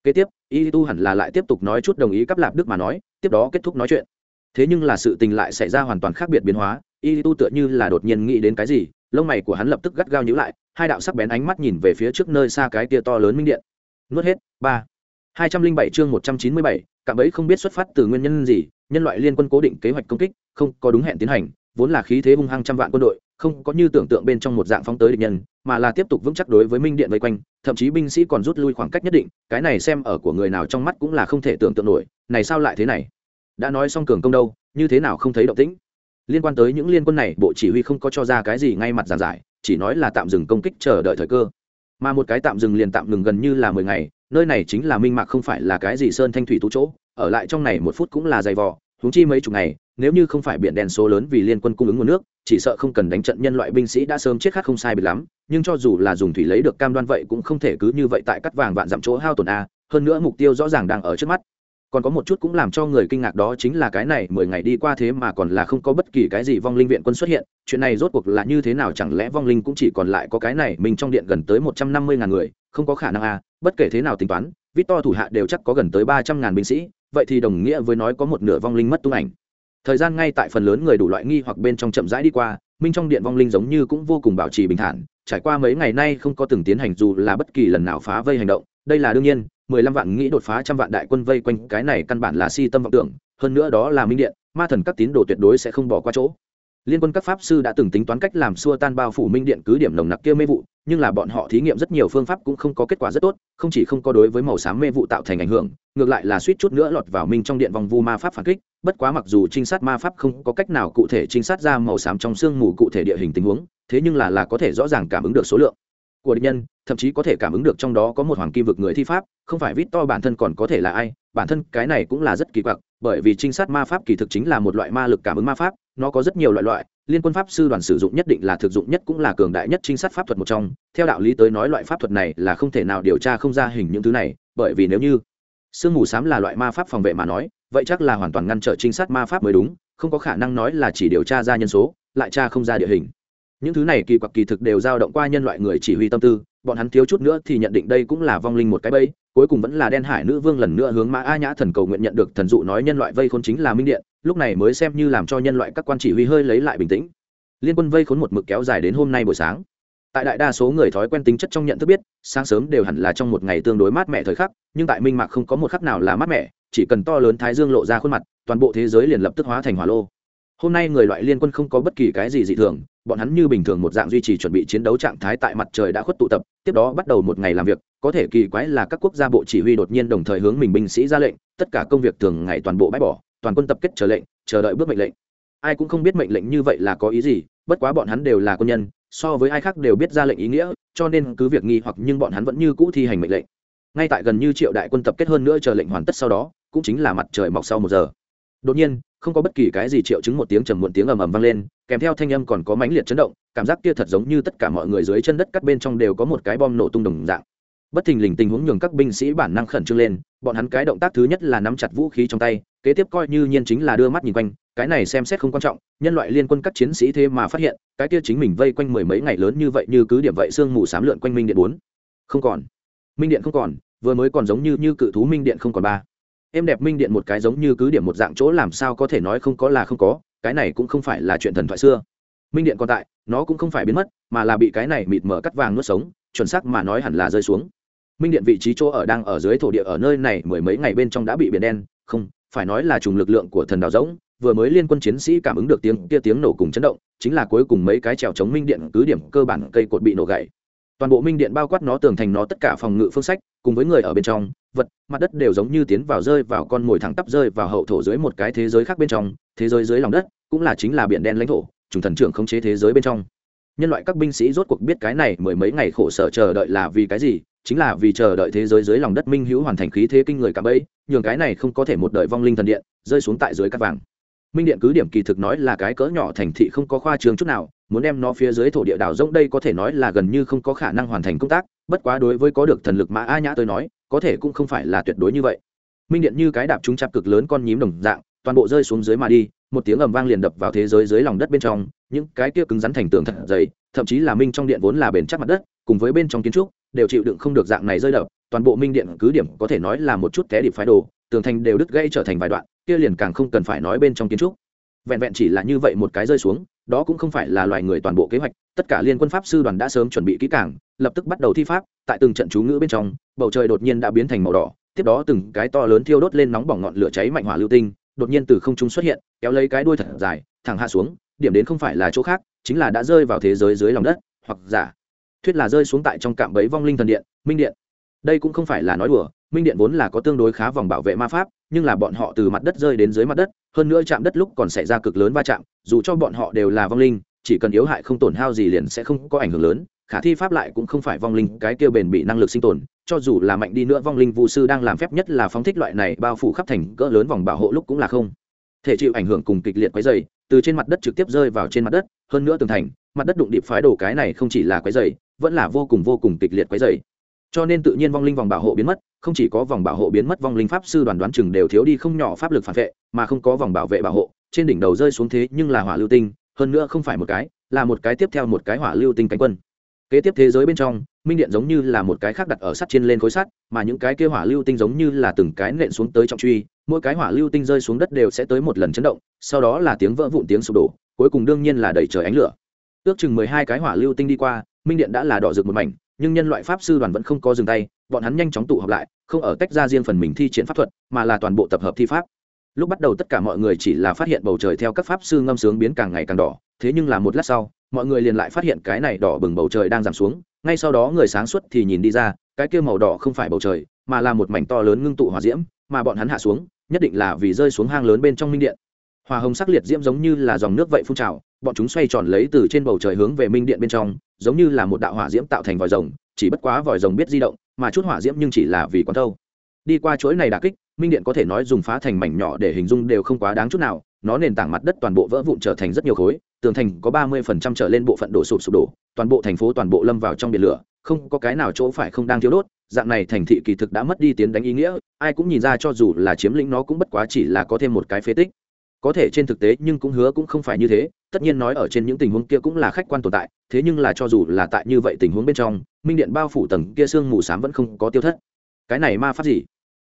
Speaker 1: Kế tiếp y tu hẳn là lại tiếp tục nói chút đồng ý cắp lạp đức mà nói, tiếp đó kết thúc nói chuyện. Thế nhưng là sự tình lại xảy ra hoàn toàn khác biệt biến hóa y tu tựa như là đột nhiên nghĩ đến cái gì, lông mày của hắn lập tức gắt gao nhíu lại, hai đạo sắc bén ánh mắt nhìn về phía trước nơi xa cái tia to lớn minh điện. Nuốt hết, ba. Hai trăm linh bảy chương một trăm chín mươi bảy, cạm ấy không biết xuất phát từ nguyên nhân gì, nhân loại liên quân cố định kế hoạch công kích, không có đúng hẹn tiến hành, vốn là khí thế hung hăng trăm vạn quân đội không có như tưởng tượng bên trong một dạng phóng tới địch nhân, mà là tiếp tục vững chắc đối với minh điện vây quanh, thậm chí binh sĩ còn rút lui khoảng cách nhất định, cái này xem ở của người nào trong mắt cũng là không thể tưởng tượng nổi, này sao lại thế này? Đã nói xong cường công đâu, như thế nào không thấy động tĩnh? Liên quan tới những liên quân này, bộ chỉ huy không có cho ra cái gì ngay mặt giảng giải, chỉ nói là tạm dừng công kích chờ đợi thời cơ. Mà một cái tạm dừng liền tạm ngừng gần như là mười ngày, nơi này chính là minh mạc không phải là cái gì sơn thanh thủy tú chỗ, ở lại trong này một phút cũng là dày vò huống chi mấy chục ngày, nếu như không phải biển đèn số lớn vì liên quân cung ứng nguồn nước, chỉ sợ không cần đánh trận nhân loại binh sĩ đã sớm chết khát không sai biệt lắm, nhưng cho dù là dùng thủy lấy được cam đoan vậy cũng không thể cứ như vậy tại cắt vàng vạn dặm chỗ hao tổn a, hơn nữa mục tiêu rõ ràng đang ở trước mắt. Còn có một chút cũng làm cho người kinh ngạc đó chính là cái này, mười ngày đi qua thế mà còn là không có bất kỳ cái gì vong linh viện quân xuất hiện, chuyện này rốt cuộc là như thế nào chẳng lẽ vong linh cũng chỉ còn lại có cái này, mình trong điện gần tới một trăm năm mươi ngàn người, không có khả năng à bất kể thế nào tính toán vít to thủ hạ đều chắc có gần tới ba trăm ngàn binh sĩ vậy thì đồng nghĩa với nói có một nửa vong linh mất tung ảnh. Thời gian ngay tại phần lớn người đủ loại nghi hoặc bên trong chậm rãi đi qua, minh trong điện vong linh giống như cũng vô cùng bảo trì bình thản, trải qua mấy ngày nay không có từng tiến hành dù là bất kỳ lần nào phá vây hành động, đây là đương nhiên, mười lăm vạn nghĩ đột phá trăm vạn đại quân vây quanh cái này căn bản là si tâm vọng tưởng, hơn nữa đó là minh điện, ma thần các tín đồ tuyệt đối sẽ không bỏ qua chỗ liên quân các pháp sư đã từng tính toán cách làm xua tan bao phủ minh điện cứ điểm nồng nặc kia mê vụ, nhưng là bọn họ thí nghiệm rất nhiều phương pháp cũng không có kết quả rất tốt, không chỉ không có đối với màu xám mê vụ tạo thành ảnh hưởng, ngược lại là suýt chút nữa lọt vào minh trong điện vòng vu ma pháp phản kích, bất quá mặc dù trinh sát ma pháp không có cách nào cụ thể trinh sát ra màu xám trong sương mù cụ thể địa hình tình huống, thế nhưng là là có thể rõ ràng cảm ứng được số lượng của địch nhân, thậm chí có thể cảm ứng được trong đó có một hoàng kim vực người thi pháp, không phải vít to bản thân còn có thể là ai, bản thân cái này cũng là rất kỳ quặc, bởi vì trinh sát ma pháp kỳ thực chính là một loại ma lực cảm ứng ma pháp nó có rất nhiều loại loại, liên quân pháp sư đoàn sử dụng nhất định là thực dụng nhất cũng là cường đại nhất trinh sát pháp thuật một trong. Theo đạo lý tới nói loại pháp thuật này là không thể nào điều tra không ra hình những thứ này, bởi vì nếu như sương mù xám là loại ma pháp phòng vệ mà nói, vậy chắc là hoàn toàn ngăn trở trinh sát ma pháp mới đúng, không có khả năng nói là chỉ điều tra ra nhân số, lại tra không ra địa hình. Những thứ này kỳ quặc kỳ thực đều dao động qua nhân loại người chỉ huy tâm tư bọn hắn thiếu chút nữa thì nhận định đây cũng là vong linh một cái bẫy, cuối cùng vẫn là đen hải nữ vương lần nữa hướng mã a nhã thần cầu nguyện nhận được thần dụ nói nhân loại vây khốn chính là minh điện, lúc này mới xem như làm cho nhân loại các quan chỉ huy hơi lấy lại bình tĩnh. Liên quân vây khốn một mực kéo dài đến hôm nay buổi sáng. Tại đại đa số người thói quen tính chất trong nhận thức biết, sáng sớm đều hẳn là trong một ngày tương đối mát mẻ thời khắc, nhưng tại minh mạc không có một khắc nào là mát mẻ, chỉ cần to lớn thái dương lộ ra khuôn mặt, toàn bộ thế giới liền lập tức hóa thành hỏa lô. Hôm nay người loại liên quân không có bất kỳ cái gì dị thường bọn hắn như bình thường một dạng duy trì chuẩn bị chiến đấu trạng thái tại mặt trời đã khuất tụ tập, tiếp đó bắt đầu một ngày làm việc, có thể kỳ quái là các quốc gia bộ chỉ huy đột nhiên đồng thời hướng mình binh sĩ ra lệnh, tất cả công việc thường ngày toàn bộ bãi bỏ, toàn quân tập kết chờ lệnh, chờ đợi bước mệnh lệnh. Ai cũng không biết mệnh lệnh như vậy là có ý gì, bất quá bọn hắn đều là quân nhân, so với ai khác đều biết ra lệnh ý nghĩa, cho nên cứ việc nghi hoặc nhưng bọn hắn vẫn như cũ thi hành mệnh lệnh. Ngay tại gần như triệu đại quân tập kết hơn nữa chờ lệnh hoàn tất sau đó, cũng chính là mặt trời mọc sau một giờ. Đột nhiên, không có bất kỳ cái gì triệu chứng một tiếng trầm muộn tiếng ầm ầm vang lên kèm theo thanh âm còn có mãnh liệt chấn động, cảm giác kia thật giống như tất cả mọi người dưới chân đất cắt bên trong đều có một cái bom nổ tung đồng dạng. Bất thình lình tình huống nhường các binh sĩ bản năng khẩn trương lên, bọn hắn cái động tác thứ nhất là nắm chặt vũ khí trong tay, kế tiếp coi như nhiên chính là đưa mắt nhìn quanh, cái này xem xét không quan trọng, nhân loại liên quân các chiến sĩ thế mà phát hiện, cái kia chính mình vây quanh mười mấy ngày lớn như vậy như cứ điểm vậy sương mù sám lượn quanh minh điện bốn. Không còn. Minh điện không còn, vừa mới còn giống như như cự thú minh điện không còn ba. Em đẹp minh điện một cái giống như cứ điểm một dạng chỗ làm sao có thể nói không có là không có cái này cũng không phải là chuyện thần thoại xưa. Minh điện còn tại, nó cũng không phải biến mất, mà là bị cái này mịt mở cắt vàng nuốt sống, chuẩn xác mà nói hẳn là rơi xuống. Minh điện vị trí chỗ ở đang ở dưới thổ địa ở nơi này mười mấy ngày bên trong đã bị biển đen, không, phải nói là trùng lực lượng của thần đào rỗng, vừa mới liên quân chiến sĩ cảm ứng được tiếng kia tiếng nổ cùng chấn động, chính là cuối cùng mấy cái trèo chống minh điện cứ điểm cơ bản cây cột bị nổ gãy toàn bộ minh điện bao quát nó tường thành nó tất cả phòng ngự phương sách, cùng với người ở bên trong, vật, mặt đất đều giống như tiến vào rơi vào con mồi thẳng tắp rơi vào hậu thổ dưới một cái thế giới khác bên trong, thế giới dưới lòng đất, cũng là chính là biển đen lãnh thổ, trùng thần trưởng khống chế thế giới bên trong. Nhân loại các binh sĩ rốt cuộc biết cái này mười mấy ngày khổ sở chờ đợi là vì cái gì, chính là vì chờ đợi thế giới dưới lòng đất minh hữu hoàn thành khí thế kinh người cả bấy nhường cái này không có thể một đời vong linh thần điện, rơi xuống tại dưới cát vàng minh điện cứ điểm kỳ thực nói là cái cỡ nhỏ thành thị không có khoa trường chút nào, muốn đem nó phía dưới thổ địa đảo rỗng đây có thể nói là gần như không có khả năng hoàn thành công tác, bất quá đối với có được thần lực mà a nhã tôi nói, có thể cũng không phải là tuyệt đối như vậy. Minh điện như cái đạp trúng chạp cực lớn con nhím đồng dạng, toàn bộ rơi xuống dưới mà đi, một tiếng ầm vang liền đập vào thế giới dưới lòng đất bên trong, những cái kia cứng rắn thành tường thật dày, thậm chí là minh trong điện vốn là bền chắc mặt đất, cùng với bên trong kiến trúc, đều chịu đựng không được dạng này rơi đập, toàn bộ minh điện cứ điểm có thể nói là một chút té điệp phái đồ tường thành đều đứt gãy trở thành vài đoạn, kia liền càng không cần phải nói bên trong kiến trúc. Vẹn vẹn chỉ là như vậy một cái rơi xuống, đó cũng không phải là loài người toàn bộ kế hoạch, tất cả liên quân pháp sư đoàn đã sớm chuẩn bị kỹ càng, lập tức bắt đầu thi pháp, tại từng trận chú ngữ bên trong, bầu trời đột nhiên đã biến thành màu đỏ, tiếp đó từng cái to lớn thiêu đốt lên nóng bỏng ngọn lửa cháy mạnh hỏa lưu tinh, đột nhiên từ không trung xuất hiện, kéo lấy cái đuôi thật dài, thẳng hạ xuống, điểm đến không phải là chỗ khác, chính là đã rơi vào thế giới dưới lòng đất, hoặc giả. Thuyết là rơi xuống tại trong cạm bẫy vong linh thần điện, minh điện đây cũng không phải là nói đùa, minh điện vốn là có tương đối khá vòng bảo vệ ma pháp, nhưng là bọn họ từ mặt đất rơi đến dưới mặt đất, hơn nữa chạm đất lúc còn xảy ra cực lớn va chạm, dù cho bọn họ đều là vong linh, chỉ cần yếu hại không tổn hao gì liền sẽ không có ảnh hưởng lớn, khả thi pháp lại cũng không phải vong linh cái kêu bền bị năng lực sinh tồn, cho dù là mạnh đi nữa vong linh vũ sư đang làm phép nhất là phóng thích loại này bao phủ khắp thành cỡ lớn vòng bảo hộ lúc cũng là không thể chịu ảnh hưởng cùng kịch liệt quấy dày từ trên mặt đất trực tiếp rơi vào trên mặt đất, hơn nữa tường thành, mặt đất đụng điệp phái đổ cái này không chỉ là quấy dày vẫn là vô cùng vô cùng kịch liệt quấy dày cho nên tự nhiên vong linh vòng bảo hộ biến mất, không chỉ có vòng bảo hộ biến mất, vong linh pháp sư đoàn đoán chừng đều thiếu đi không nhỏ pháp lực phản vệ, mà không có vòng bảo vệ bảo hộ, trên đỉnh đầu rơi xuống thế nhưng là hỏa lưu tinh, hơn nữa không phải một cái, là một cái tiếp theo một cái hỏa lưu tinh cánh quân. Kế tiếp thế giới bên trong, minh điện giống như là một cái khác đặt ở sắt trên lên khối sắt, mà những cái kia hỏa lưu tinh giống như là từng cái nện xuống tới trọng truy, mỗi cái hỏa lưu tinh rơi xuống đất đều sẽ tới một lần chấn động, sau đó là tiếng vỡ vụn tiếng sụp đổ, cuối cùng đương nhiên là đẩy trời ánh lửa. Ước chừng mười hai cái hỏa lưu tinh đi qua, minh điện đã là đỏ rực một mảnh nhưng nhân loại pháp sư đoàn vẫn không có dừng tay, bọn hắn nhanh chóng tụ họp lại, không ở tách ra riêng phần mình thi triển pháp thuật, mà là toàn bộ tập hợp thi pháp. Lúc bắt đầu tất cả mọi người chỉ là phát hiện bầu trời theo các pháp sư ngâm sướng biến càng ngày càng đỏ, thế nhưng là một lát sau, mọi người liền lại phát hiện cái này đỏ bừng bầu trời đang giảm xuống, ngay sau đó người sáng suốt thì nhìn đi ra, cái kia màu đỏ không phải bầu trời, mà là một mảnh to lớn ngưng tụ hỏa diễm, mà bọn hắn hạ xuống, nhất định là vì rơi xuống hang lớn bên trong minh điện. Hòa hồng sắc liệt diễm giống như là dòng nước vậy phun trào, bọn chúng xoay tròn lấy từ trên bầu trời hướng về minh điện bên trong giống như là một đạo hỏa diễm tạo thành vòi rồng, chỉ bất quá vòi rồng biết di động, mà chút hỏa diễm nhưng chỉ là vì quán thâu. Đi qua chuỗi này đà kích, minh điện có thể nói dùng phá thành mảnh nhỏ để hình dung đều không quá đáng chút nào, nó nền tảng mặt đất toàn bộ vỡ vụn trở thành rất nhiều khối, tường thành có ba mươi phần trăm trở lên bộ phận đổ sụp sụp đổ, toàn bộ thành phố toàn bộ lâm vào trong biển lửa, không có cái nào chỗ phải không đang thiếu đốt, dạng này thành thị kỳ thực đã mất đi tiến đánh ý nghĩa, ai cũng nhìn ra cho dù là chiếm lĩnh nó cũng bất quá chỉ là có thêm một cái phế tích có thể trên thực tế nhưng cũng hứa cũng không phải như thế, tất nhiên nói ở trên những tình huống kia cũng là khách quan tồn tại, thế nhưng là cho dù là tại như vậy tình huống bên trong, minh điện bao phủ tầng kia sương mù s á m vẫn không có tiêu thất. Cái này ma pháp gì?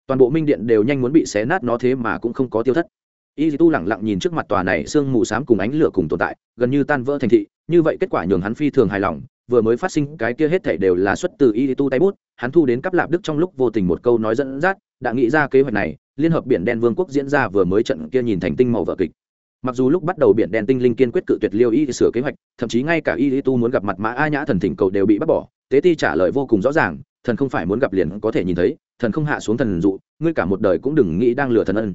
Speaker 1: Toàn bộ minh điện đều nhanh muốn bị xé nát nó thế mà cũng không có tiêu thất. Y tu lẳng lặng nhìn trước mặt tòa này sương mù s á m cùng ánh lửa cùng tồn tại, gần như tan vỡ thành thị, như vậy kết quả nhường hắn phi thường hài lòng, vừa mới phát sinh cái kia hết thể đều là xuất từ y tu tay bút, hắn thu đến cắp lạp đức trong lúc vô tình một câu nói dẫn dắt, đã nghĩ ra kế hoạch này liên hợp biển đen vương quốc diễn ra vừa mới trận kia nhìn thành tinh màu vợ kịch. Mặc dù lúc bắt đầu biển đen tinh linh kiên quyết cự tuyệt liêu y sửa kế hoạch, thậm chí ngay cả y tu muốn gặp mặt mã a nhã thần thỉnh cầu đều bị bác bỏ, tế ti trả lời vô cùng rõ ràng, thần không phải muốn gặp liền có thể nhìn thấy, thần không hạ xuống thần dụ, ngươi cả một đời cũng đừng nghĩ đang lừa thần ân.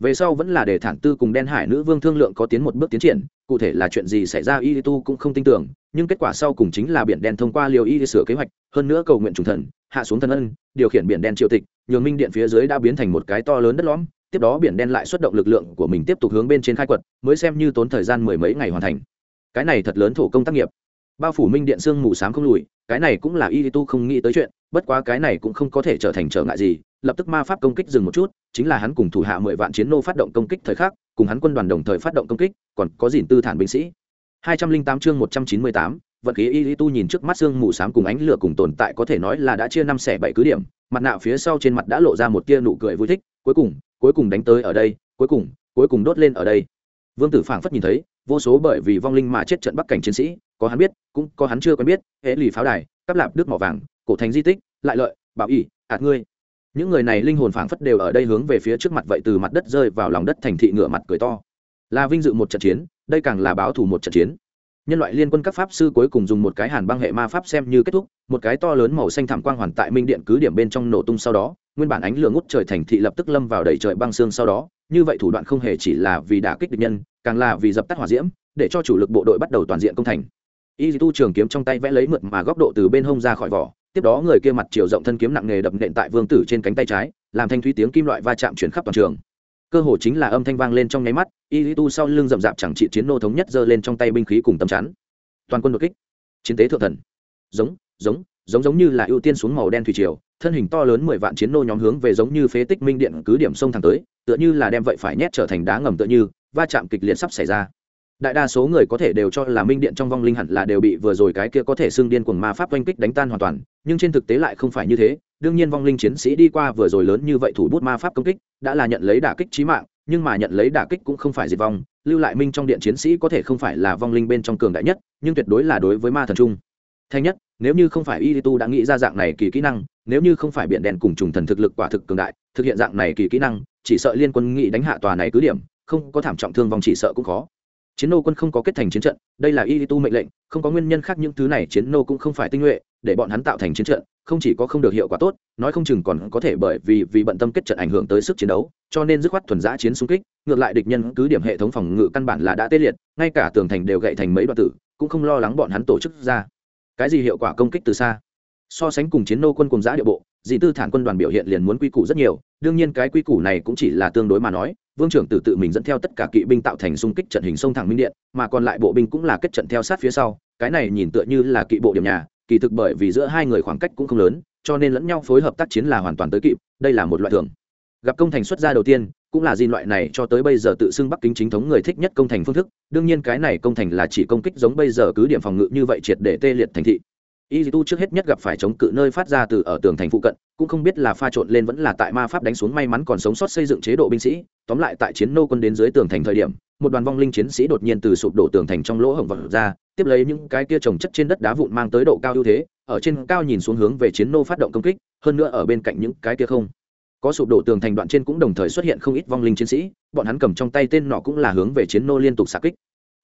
Speaker 1: Về sau vẫn là để thản tư cùng đen hải nữ vương thương lượng có tiến một bước tiến triển, cụ thể là chuyện gì xảy ra y tu cũng không tin tưởng, nhưng kết quả sau cùng chính là biển đen thông qua liều y sửa kế hoạch, hơn nữa cầu nguyện trùng thần hạ xuống thần ân, điều khiển biển đen triều tịch, nhường minh điện phía dưới đã biến thành một cái to lớn đất lõm, tiếp đó biển đen lại xuất động lực lượng của mình tiếp tục hướng bên trên khai quật, mới xem như tốn thời gian mười mấy ngày hoàn thành. Cái này thật lớn thủ công tác nghiệp. Bao phủ minh điện sương mù s á m không lùi, cái này cũng là y tu không nghĩ tới chuyện, bất quá cái này cũng không có thể trở thành trở ngại gì, lập tức ma pháp công kích dừng một chút, chính là hắn cùng thủ hạ mười vạn chiến nô phát động công kích thời khắc, cùng hắn quân đoàn đồng thời phát động công kích, còn có dìn tư thản binh sĩ. Hai trăm linh tám chương một trăm chín mươi tám vận khí y tu nhìn trước mắt sương mù s á m cùng ánh lửa cùng tồn tại có thể nói là đã chia năm xẻ bảy cứ điểm, mặt nạ phía sau trên mặt đã lộ ra một tia nụ cười vui thích, cuối cùng cuối cùng đánh tới ở đây, cuối cùng cuối cùng đốt lên ở đây. Vương tử phảng phất nhìn thấy, vô số bởi vì vong linh mà chết trận bắc cảnh chiến sĩ, có hắn biết, cũng có hắn chưa quen biết hễ lì pháo đài, cắp lạp đức mỏ vàng, cổ thành di tích, lại lợi, bảo ỉ ạt ngươi. Những người này linh hồn phảng phất đều ở đây hướng về phía trước mặt vậy từ mặt đất rơi vào lòng đất thành thị ngựa mặt cười to. Là vinh dự một trận chiến, đây càng là báo thù một trận chiến nhân loại liên quân các pháp sư cuối cùng dùng một cái hàn băng hệ ma pháp xem như kết thúc, một cái to lớn màu xanh thảm quang hoàn tại minh điện cứ điểm bên trong nổ tung sau đó, nguyên bản ánh lửa ngút trời thành thị lập tức lâm vào đầy trời băng xương sau đó, như vậy thủ đoạn không hề chỉ là vì đả kích địch nhân, càng là vì dập tắt hỏa diễm, để cho chủ lực bộ đội bắt đầu toàn diện công thành. Y tu trường kiếm trong tay vẽ lấy mượt mà góc độ từ bên hông ra khỏi vỏ, tiếp đó người kia mặt chiều rộng thân kiếm nặng nề đập nện tại vương tử trên cánh tay trái, làm thanh thúy tiếng kim loại va chạm chuyển khắp toàn trường cơ hồ chính là âm thanh vang lên trong nháy mắt, y tu sau lưng rậm rạp chẳng trị chiến nô thống nhất giơ lên trong tay binh khí cùng tầm chắn. Toàn quân đột kích. Chiến tế thượng thần. Giống giống giống giống như là ưu tiên xuống màu đen thủy triều, thân hình to lớn mười vạn chiến nô nhóm hướng về giống như phế tích minh điện cứ điểm sông thẳng tới, tựa như là đem vậy phải nhét trở thành đá ngầm tựa như, va chạm kịch liệt sắp xảy ra. Đại đa số người có thể đều cho là minh điện trong vong linh hẳn là đều bị vừa rồi cái kia có thể xưng điên cuồng ma pháp oanh kích đánh tan hoàn toàn, nhưng trên thực tế lại không phải như thế đương nhiên vong linh chiến sĩ đi qua vừa rồi lớn như vậy thủ bút ma pháp công kích, đã là nhận lấy đả kích trí mạng, nhưng mà nhận lấy đả kích cũng không phải diệt vong, lưu lại minh trong điện chiến sĩ có thể không phải là vong linh bên trong cường đại nhất, nhưng tuyệt đối là đối với ma thần trung thanh nhất, nếu như không phải y tu đã nghĩ ra dạng này kỳ kỹ năng, nếu như không phải biện đèn cùng trùng thần thực lực quả thực cường đại, thực hiện dạng này kỳ kỹ năng, chỉ sợ liên quân nghị đánh hạ tòa này cứ điểm, không có thảm trọng thương vong chỉ sợ cũng khó. Chiến nô quân không có kết thành chiến trận, đây là y tu mệnh lệnh, không có nguyên nhân khác những thứ này chiến nô cũng không phải tinh nhuệ để bọn hắn tạo thành chiến trận, không chỉ có không được hiệu quả tốt, nói không chừng còn có thể bởi vì vì bận tâm kết trận ảnh hưởng tới sức chiến đấu, cho nên dứt khoát thuần giã chiến xung kích, ngược lại địch nhân cứ điểm hệ thống phòng ngự căn bản là đã tê liệt, ngay cả tường thành đều gậy thành mấy đoạn tử, cũng không lo lắng bọn hắn tổ chức ra. Cái gì hiệu quả công kích từ xa? So sánh cùng chiến nô quân cùng giã địa bộ, dị tư thản quân đoàn biểu hiện liền muốn quy củ rất nhiều, đương nhiên cái quy củ này cũng chỉ là tương đối mà nói, vương trưởng tự tự mình dẫn theo tất cả kỵ binh tạo thành xung kích trận hình sông thẳng minh điện, mà còn lại bộ binh cũng là kết trận theo sát phía sau, cái này nhìn tựa như là kỵ bộ điểm nhà kỳ thực bởi vì giữa hai người khoảng cách cũng không lớn, cho nên lẫn nhau phối hợp tác chiến là hoàn toàn tới kịp, đây là một loại thường. Gặp công thành xuất gia đầu tiên, cũng là gì loại này cho tới bây giờ tự xưng bắc kính chính thống người thích nhất công thành phương thức, đương nhiên cái này công thành là chỉ công kích giống bây giờ cứ điểm phòng ngự như vậy triệt để tê liệt thành thị. Y tu trước hết nhất gặp phải chống cự nơi phát ra từ ở tường thành phụ cận, cũng không biết là pha trộn lên vẫn là tại ma pháp đánh xuống may mắn còn sống sót xây dựng chế độ binh sĩ, tóm lại tại chiến nô quân đến dưới tường thành thời điểm một đoàn vong linh chiến sĩ đột nhiên từ sụp đổ tường thành trong lỗ hổng vật ra tiếp lấy những cái kia trồng chất trên đất đá vụn mang tới độ cao ưu thế ở trên cao nhìn xuống hướng về chiến nô phát động công kích hơn nữa ở bên cạnh những cái kia không. Có sụp đổ tường thành đoạn trên cũng đồng thời xuất hiện không ít vong linh chiến sĩ bọn hắn cầm trong tay tên nọ cũng là hướng về chiến nô liên tục xạ kích.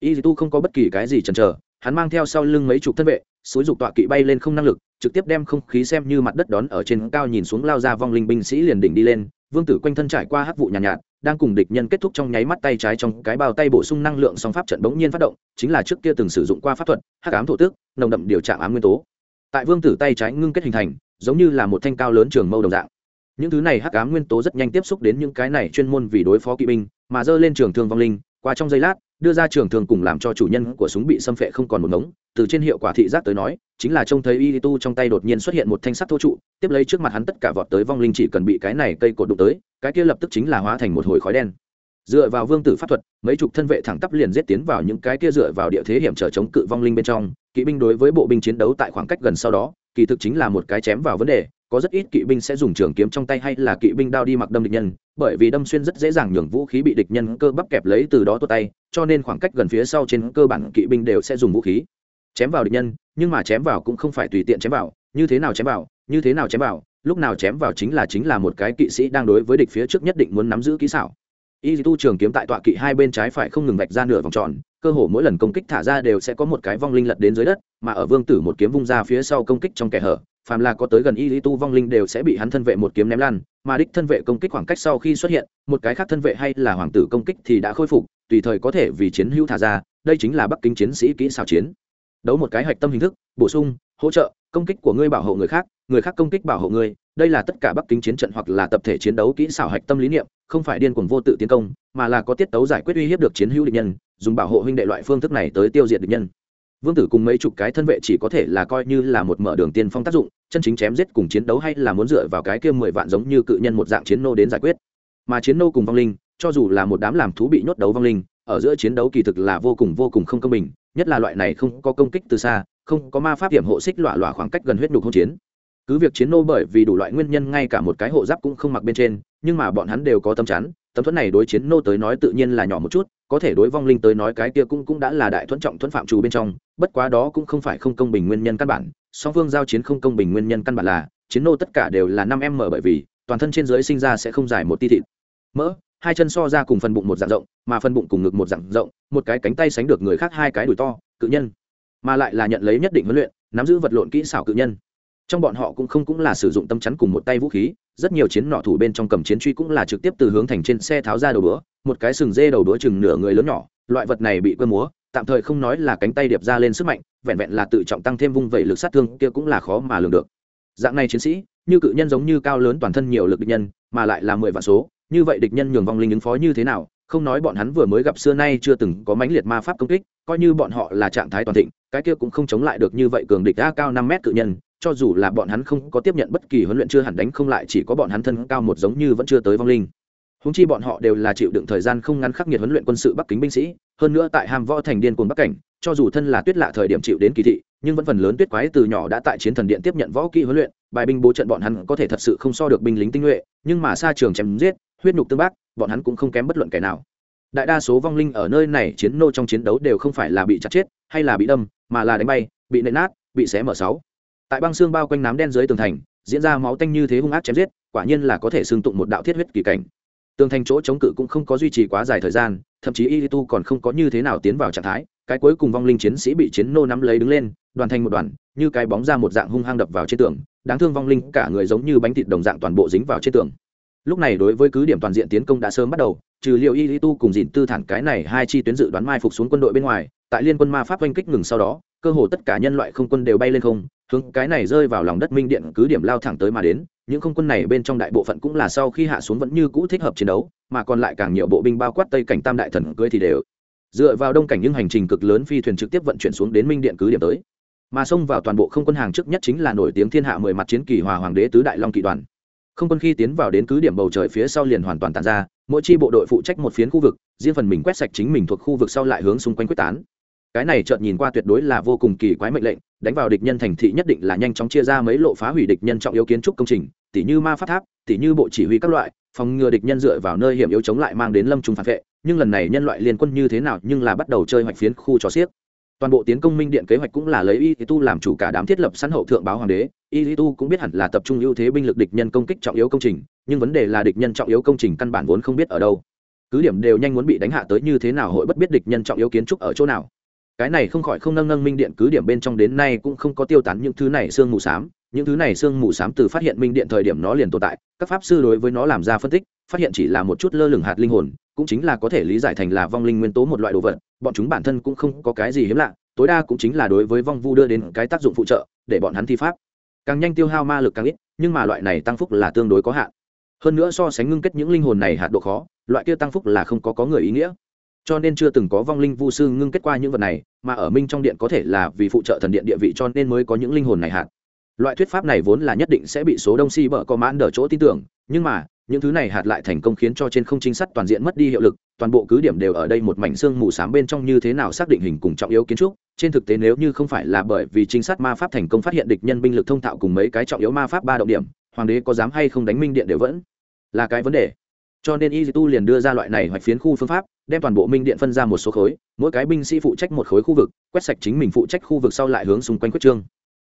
Speaker 1: Y tu không có bất kỳ cái gì chần chờ hắn mang theo sau lưng mấy chục thân vệ suối dục tọa kỵ bay lên không năng lực trực tiếp đem không khí xem như mặt đất đón ở trên cao nhìn xuống lao ra vong linh binh sĩ liền đỉnh đi lên vương tử quanh thân trải qua hắc vụ nhàn nhạt, nhạt đang cùng địch nhân kết thúc trong nháy mắt tay trái trong cái bao tay bổ sung năng lượng song pháp trận bỗng nhiên phát động, chính là trước kia từng sử dụng qua pháp thuật, hắc ám thổ tước, nồng đậm điều trạng ám nguyên tố. Tại vương tử tay trái ngưng kết hình thành, giống như là một thanh cao lớn trường mâu đồng dạng. Những thứ này hắc ám nguyên tố rất nhanh tiếp xúc đến những cái này chuyên môn vì đối phó kỵ binh, mà dơ lên trường thương vong linh, qua trong giây lát, đưa ra trường thương cùng làm cho chủ nhân của súng bị xâm phệ không còn một ngống, từ trên hiệu quả thị giác tới nói chính là trông thấy y tu trong tay đột nhiên xuất hiện một thanh sắt thô trụ, tiếp lấy trước mặt hắn tất cả vọt tới vong linh chỉ cần bị cái này cây cột đụng tới, cái kia lập tức chính là hóa thành một hồi khói đen. Dựa vào vương tử pháp thuật, mấy chục thân vệ thẳng tắp liền giết tiến vào những cái kia dựa vào địa thế hiểm trở chống cự vong linh bên trong. Kỵ binh đối với bộ binh chiến đấu tại khoảng cách gần sau đó, kỳ thực chính là một cái chém vào vấn đề, có rất ít kỵ binh sẽ dùng trường kiếm trong tay hay là kỵ binh đao đi mặc đâm địch nhân, bởi vì đâm xuyên rất dễ dàng nhường vũ khí bị địch nhân cơ bắp kẹp lấy từ đó tuột tay, cho nên khoảng cách gần phía sau trên cơ bản kỵ binh đều sẽ dùng vũ khí chém vào địch nhân nhưng mà chém vào cũng không phải tùy tiện chém vào, như thế nào chém vào, như thế nào chém vào, lúc nào chém vào chính là chính là một cái kỵ sĩ đang đối với địch phía trước nhất định muốn nắm giữ kỹ xảo. Y tu trường kiếm tại tọa kỵ hai bên trái phải không ngừng vạch ra nửa vòng tròn, cơ hồ mỗi lần công kích thả ra đều sẽ có một cái vong linh lật đến dưới đất, mà ở vương tử một kiếm vung ra phía sau công kích trong kẻ hở, phàm là có tới gần y lý tu vong linh đều sẽ bị hắn thân vệ một kiếm ném lan mà đích thân vệ công kích khoảng cách sau khi xuất hiện, một cái khác thân vệ hay là hoàng tử công kích thì đã khôi phục, tùy thời có thể vì chiến hữu thả ra, đây chính là bắc kinh chiến sĩ kỹ xảo chiến đấu một cái hạch tâm hình thức, bổ sung, hỗ trợ, công kích của ngươi bảo hộ người khác người khác công kích bảo hộ ngươi, đây là tất cả bắc kinh chiến trận hoặc là tập thể chiến đấu kỹ xảo hạch tâm lý niệm, không phải điên cuồng vô tự tiến công, mà là có tiết tấu giải quyết uy hiếp được chiến hữu địch nhân, dùng bảo hộ huynh đệ loại phương thức này tới tiêu diệt địch nhân. Vương tử cùng mấy chục cái thân vệ chỉ có thể là coi như là một mở đường tiên phong tác dụng, chân chính chém giết cùng chiến đấu hay là muốn dựa vào cái kia mười vạn giống như cự nhân một dạng chiến nô đến giải quyết. Mà chiến nô cùng vong linh, cho dù là một đám làm thú bị nhốt đấu vong linh, ở giữa chiến đấu kỳ thực là vô cùng vô cùng không công bình nhất là loại này không có công kích từ xa, không có ma pháp hiểm hộ xích lọa lọa khoảng cách gần huyết nhục hỗn chiến. Cứ việc chiến nô bởi vì đủ loại nguyên nhân ngay cả một cái hộ giáp cũng không mặc bên trên, nhưng mà bọn hắn đều có tâm chắn, tấm thuẫn này đối chiến nô tới nói tự nhiên là nhỏ một chút, có thể đối vong linh tới nói cái kia cũng cũng đã là đại thuẫn trọng thuẫn phạm trù bên trong, bất quá đó cũng không phải không công bình nguyên nhân căn bản, song phương giao chiến không công bình nguyên nhân căn bản là, chiến nô tất cả đều là năm m bởi vì, toàn thân trên dưới sinh ra sẽ không dài một ti thịt. Mỡ hai chân so ra cùng phần bụng một dạng rộng mà phần bụng cùng ngực một dạng rộng một cái cánh tay sánh được người khác hai cái đùi to cự nhân. Mà lại là nhận lấy nhất định huấn luyện nắm giữ vật lộn kỹ xảo cự nhân. Trong bọn họ cũng không cũng là sử dụng tâm chắn cùng một tay vũ khí rất nhiều chiến nọ thủ bên trong cầm chiến truy cũng là trực tiếp từ hướng thành trên xe tháo ra đầu đũa, một cái sừng dê đầu đũa chừng nửa người lớn nhỏ loại vật này bị quơ múa tạm thời không nói là cánh tay điệp ra lên sức mạnh vẹn vẹn là tự trọng tăng thêm vung vẩy lực sát thương kia cũng là khó mà lường được. Dạng này chiến sĩ như cự nhân giống như cao lớn toàn thân nhiều lực địch nhân mà lại là mười vạn số như vậy địch nhân nhường vong linh ứng phó như thế nào, không nói bọn hắn vừa mới gặp xưa nay chưa từng có mãnh liệt ma pháp công kích, coi như bọn họ là trạng thái toàn thịnh, cái kia cũng không chống lại được như vậy cường địch đã cao năm mét cự nhân, cho dù là bọn hắn không có tiếp nhận bất kỳ huấn luyện chưa hẳn đánh không lại, chỉ có bọn hắn thân cao một giống như vẫn chưa tới vong linh. Húng chi bọn họ đều là chịu đựng thời gian không ngắn khắc nghiệt huấn luyện quân sự bắc kính binh sĩ, hơn nữa tại hàm võ thành điên cồn bắc cảnh, cho dù thân là tuyết lạ thời điểm chịu đến kỳ thị, nhưng vẫn phần lớn tuyết quái từ nhỏ đã tại chiến thần điện tiếp nhận võ kỹ huấn luyện, bài binh bố trận bọn hắn có thể thật sự không so được binh lính tinh nhuệ, nhưng mà xa trường chém giết huyết nhục tương bác, bọn hắn cũng không kém bất luận kẻ nào. Đại đa số vong linh ở nơi này chiến nô trong chiến đấu đều không phải là bị chặt chết, hay là bị đâm, mà là đánh bay, bị nện nát, bị xé mở sáu. Tại băng xương bao quanh nám đen dưới tường thành, diễn ra máu tanh như thế hung ác chém giết, quả nhiên là có thể xương tụng một đạo thiết huyết kỳ cảnh. Tường thành chỗ chống cự cũng không có duy trì quá dài thời gian, thậm chí y tu còn không có như thế nào tiến vào trạng thái, cái cuối cùng vong linh chiến sĩ bị chiến nô nắm lấy đứng lên, đoàn thành một đoàn, như cái bóng ra một dạng hung hăng đập vào trên tường, đáng thương vong linh cả người giống như bánh thịt đồng dạng toàn bộ dính vào trên tường lúc này đối với cứ điểm toàn diện tiến công đã sớm bắt đầu, trừ liệu y tu cùng dìn tư thản cái này hai chi tuyến dự đoán mai phục xuống quân đội bên ngoài, tại liên quân ma pháp oanh kích ngừng sau đó, cơ hồ tất cả nhân loại không quân đều bay lên không, hướng cái này rơi vào lòng đất minh điện cứ điểm lao thẳng tới mà đến, những không quân này bên trong đại bộ phận cũng là sau khi hạ xuống vẫn như cũ thích hợp chiến đấu, mà còn lại càng nhiều bộ binh bao quát tây cảnh tam đại thần cưới thì đều. Dựa vào đông cảnh những hành trình cực lớn phi thuyền trực tiếp vận chuyển xuống đến minh điện cứ điểm tới. Mà xông vào toàn bộ không quân hàng trước nhất chính là nổi tiếng thiên hạ mười mặt chiến kỳ hòa hoàng đế tứ đại long kỵ đoàn không quân khi tiến vào đến cứ điểm bầu trời phía sau liền hoàn toàn tàn ra, mỗi chi bộ đội phụ trách một phiến khu vực, riêng phần mình quét sạch chính mình thuộc khu vực sau lại hướng xung quanh quyết tán. Cái này chợt nhìn qua tuyệt đối là vô cùng kỳ quái mệnh lệnh, đánh vào địch nhân thành thị nhất định là nhanh chóng chia ra mấy lộ phá hủy địch nhân trọng yếu kiến trúc công trình, tỉ như ma pháp tháp, tỉ như bộ chỉ huy các loại, phòng ngừa địch nhân dựa vào nơi hiểm yếu chống lại mang đến lâm trùng phản vệ. Nhưng lần này nhân loại liên quân như thế nào nhưng là bắt đầu chơi hoạch phiến khu cho xiếc. Toàn bộ tiến công minh điện kế hoạch cũng là lấy y tu làm chủ cả đám thiết lập sẵn hậu thượng báo hoàng đế y tu cũng biết hẳn là tập trung ưu thế binh lực địch nhân công kích trọng yếu công trình, nhưng vấn đề là địch nhân trọng yếu công trình căn bản vốn không biết ở đâu. Cứ điểm đều nhanh muốn bị đánh hạ tới như thế nào hội bất biết địch nhân trọng yếu kiến trúc ở chỗ nào. Cái này không khỏi không nâng nâng minh điện cứ điểm bên trong đến nay cũng không có tiêu tán những thứ này sương mù s á m những thứ này sương mù s á m từ phát hiện minh điện thời điểm nó liền tồn tại, các pháp sư đối với nó làm ra phân tích, phát hiện chỉ là một chút lơ lửng hạt linh hồn, cũng chính là có thể lý giải thành là vong linh nguyên tố một loại đồ vật, bọn chúng bản thân cũng không có cái gì hiếm lạ, tối đa cũng chính là đối với vong vu đưa đến cái tác dụng phụ trợ, để bọn hắn thi pháp càng nhanh tiêu hao ma lực càng ít, nhưng mà loại này tăng phúc là tương đối có hạn. Hơn nữa so sánh ngưng kết những linh hồn này hạt độ khó, loại kia tăng phúc là không có có người ý nghĩa. Cho nên chưa từng có vong linh vu sư ngưng kết qua những vật này, mà ở minh trong điện có thể là vì phụ trợ thần điện địa vị cho nên mới có những linh hồn này hạt. Loại thuyết pháp này vốn là nhất định sẽ bị số đông si bở có mãn đỡ chỗ tin tưởng, nhưng mà những thứ này hạt lại thành công khiến cho trên không trinh sát toàn diện mất đi hiệu lực, toàn bộ cứ điểm đều ở đây một mảnh xương mù s á m bên trong như thế nào xác định hình cùng trọng yếu kiến trúc. Trên thực tế nếu như không phải là bởi vì trinh sát ma pháp thành công phát hiện địch nhân binh lực thông thạo cùng mấy cái trọng yếu ma pháp ba động điểm, hoàng đế có dám hay không đánh minh điện đều vẫn là cái vấn đề. Cho nên y tu liền đưa ra loại này hoạch phiến khu phương pháp, đem toàn bộ minh điện phân ra một số khối, mỗi cái binh sĩ phụ trách một khối khu vực, quét sạch chính mình phụ trách khu vực sau lại hướng xung quanh quyết trương.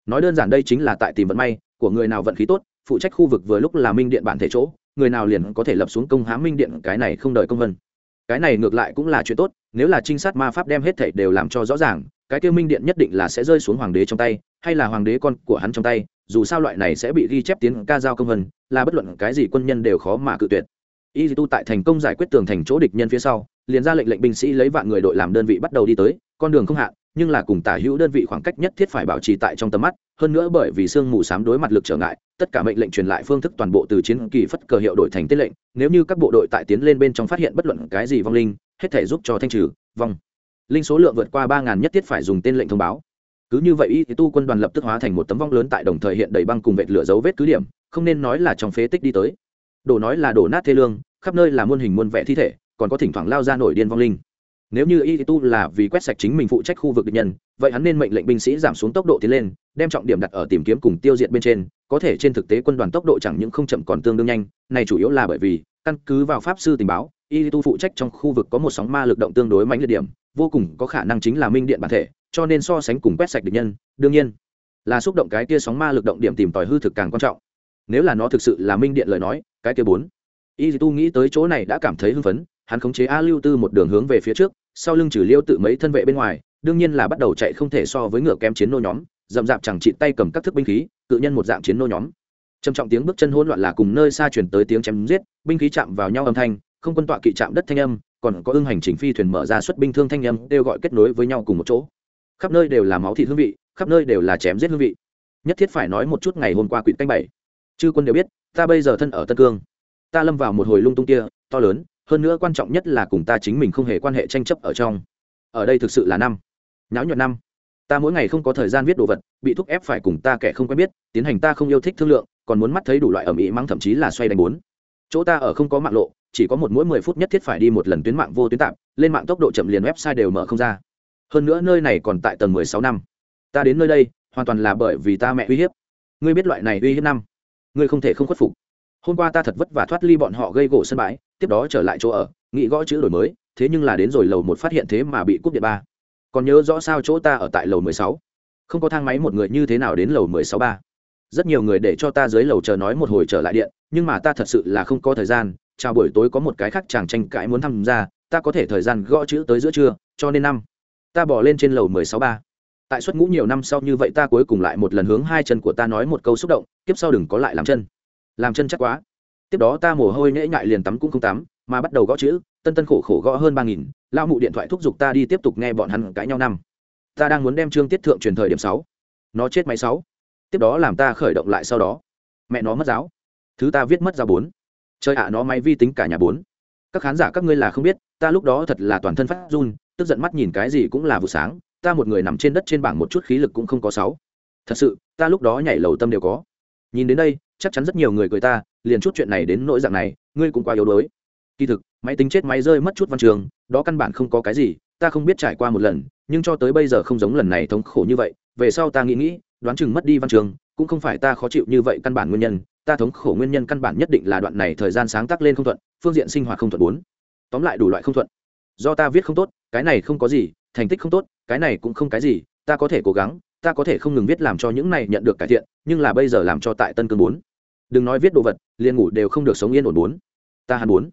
Speaker 1: Nói đơn giản đây chính là tại tìm vận may của người nào vận khí tốt, phụ trách khu vực vừa lúc là minh điện bản thể chỗ người nào liền có thể lập xuống công hãm minh điện cái này không đợi công vân. Cái này ngược lại cũng là chuyện tốt, nếu là trinh sát ma pháp đem hết thảy đều làm cho rõ ràng, cái kêu minh điện nhất định là sẽ rơi xuống hoàng đế trong tay, hay là hoàng đế con của hắn trong tay, dù sao loại này sẽ bị ghi chép tiến ca giao công vân, là bất luận cái gì quân nhân đều khó mà cự tuyệt. Y tu tại thành công giải quyết tường thành chỗ địch nhân phía sau, liền ra lệnh lệnh binh sĩ lấy vạn người đội làm đơn vị bắt đầu đi tới, con đường không hạn, nhưng là cùng tả hữu đơn vị khoảng cách nhất thiết phải bảo trì tại trong tầm mắt, hơn nữa bởi vì sương mù sám đối mặt lực trở ngại tất cả mệnh lệnh truyền lại phương thức toàn bộ từ chiến kỳ phất cờ hiệu đổi thành tiết lệnh, nếu như các bộ đội tại tiến lên bên trong phát hiện bất luận cái gì vong linh, hết thể giúp cho thanh trừ, vong. Linh số lượng vượt qua ba ngàn nhất thiết phải dùng tên lệnh thông báo. Cứ như vậy y tu quân đoàn lập tức hóa thành một tấm vong lớn tại đồng thời hiện đầy băng cùng vệt lửa dấu vết cứ điểm, không nên nói là trong phế tích đi tới. Đổ nói là đổ nát thê lương, khắp nơi là muôn hình muôn vẻ thi thể, còn có thỉnh thoảng lao ra nổi điên vong linh nếu như y tu là vì quét sạch chính mình phụ trách khu vực địch nhân, vậy hắn nên mệnh lệnh binh sĩ giảm xuống tốc độ tiến lên, đem trọng điểm đặt ở tìm kiếm cùng tiêu diệt bên trên. Có thể trên thực tế quân đoàn tốc độ chẳng những không chậm còn tương đương nhanh, này chủ yếu là bởi vì, căn cứ vào pháp sư tình báo, y tu phụ trách trong khu vực có một sóng ma lực động tương đối mạnh liệt điểm, vô cùng có khả năng chính là minh điện bản thể, cho nên so sánh cùng quét sạch địch nhân, đương nhiên, là xúc động cái kia sóng ma lực động điểm tìm tòi hư thực càng quan trọng. Nếu là nó thực sự là minh điện lời nói, cái kia bốn. Y tu nghĩ tới chỗ này đã cảm thấy hưng phấn, hắn khống chế a lưu tư một đường hướng về phía trước sau lưng trừ liêu tự mấy thân vệ bên ngoài, đương nhiên là bắt đầu chạy không thể so với ngựa kém chiến nô nhóm, dậm dạp chẳng chịt tay cầm các thức binh khí, cự nhân một dạng chiến nô nhóm. Trầm trọng tiếng bước chân hỗn loạn là cùng nơi xa chuyển tới tiếng chém giết, binh khí chạm vào nhau âm thanh, không quân tọa kỵ chạm đất thanh âm, còn có ưng hành trình phi thuyền mở ra xuất binh thương thanh âm đều gọi kết nối với nhau cùng một chỗ. Khắp nơi đều là máu thịt hương vị, khắp nơi đều là chém giết hương vị. Nhất thiết phải nói một chút ngày hôm qua quỵ canh bảy. Chư quân đều biết, ta bây giờ thân ở tân cương. Ta lâm vào một hồi lung tung kia, to lớn hơn nữa quan trọng nhất là cùng ta chính mình không hề quan hệ tranh chấp ở trong. Ở đây thực sự là năm. Nháo nhuận năm. Ta mỗi ngày không có thời gian viết đồ vật, bị thúc ép phải cùng ta kẻ không quen biết, tiến hành ta không yêu thích thương lượng, còn muốn mắt thấy đủ loại ẩm ý mắng thậm chí là xoay đánh bốn. Chỗ ta ở không có mạng lộ, chỉ có một mỗi mười phút nhất thiết phải đi một lần tuyến mạng vô tuyến tạm, lên mạng tốc độ chậm liền website đều mở không ra. Hơn nữa nơi này còn tại tầng mười sáu năm. Ta đến nơi đây, hoàn toàn là bởi vì ta mẹ uy hiếp. Ngươi biết loại này uy hiếp năm. Ngươi không thể không khuất phục. Hôm qua ta thật vất vả thoát ly bọn họ gây gỗ sân bãi tiếp đó trở lại chỗ ở, nghĩ gõ chữ đổi mới, thế nhưng là đến rồi lầu một phát hiện thế mà bị cúp điện ba. Còn nhớ rõ sao chỗ ta ở tại lầu mười sáu? Không có thang máy một người như thế nào đến lầu mười sáu ba? Rất nhiều người để cho ta dưới lầu chờ nói một hồi trở lại điện, nhưng mà ta thật sự là không có thời gian, chào buổi tối có một cái khác chàng tranh cãi muốn tham gia, ta có thể thời gian gõ chữ tới giữa trưa, cho nên năm. Ta bỏ lên trên lầu mười sáu ba. Tại suất ngũ nhiều năm sau như vậy ta cuối cùng lại một lần hướng hai chân của ta nói một câu xúc động tiếp sau đừng có lại làm chân. Làm chân chắc quá tiếp đó ta mồ hôi nhễ nhại liền tắm cũng không tắm, mà bắt đầu gõ chữ, tân tân khổ khổ gõ hơn ba nghìn lao mụ điện thoại thúc giục ta đi tiếp tục nghe bọn hắn cãi nhau năm. Ta đang muốn đem trương tiết thượng truyền thời điểm sáu. Nó chết máy sáu. Tiếp đó làm ta khởi động lại sau đó. Mẹ nó mất giáo. Thứ ta viết mất ra bốn. Chơi ạ, nó máy vi tính cả nhà bốn. Các khán giả các ngươi là không biết, ta lúc đó thật là toàn thân phát run, tức giận mắt nhìn cái gì cũng là vụ sáng, ta một người nằm trên đất trên bảng một chút khí lực cũng không có sáu. Thật sự, ta lúc đó nhảy lầu tâm đều có nhìn đến đây, chắc chắn rất nhiều người cười ta, liền chút chuyện này đến nỗi dạng này, ngươi cũng quá yếu đuối. Kỳ thực, máy tính chết máy rơi mất chút văn trường, đó căn bản không có cái gì, ta không biết trải qua một lần, nhưng cho tới bây giờ không giống lần này thống khổ như vậy, về sau ta nghĩ nghĩ, đoán chừng mất đi văn trường, cũng không phải ta khó chịu như vậy căn bản nguyên nhân, ta thống khổ nguyên nhân căn bản nhất định là đoạn này thời gian sáng tác lên không thuận, phương diện sinh hoạt không thuận bốn. Tóm lại đủ loại không thuận. Do ta viết không tốt, cái này không có gì, thành tích không tốt, cái này cũng không cái gì, ta có thể cố gắng ta có thể không ngừng viết làm cho những này nhận được cải thiện, nhưng là bây giờ làm cho tại tân cương bốn. Đừng nói viết đồ vật, liền ngủ đều không được sống yên ổn bốn. Ta hẳn bốn.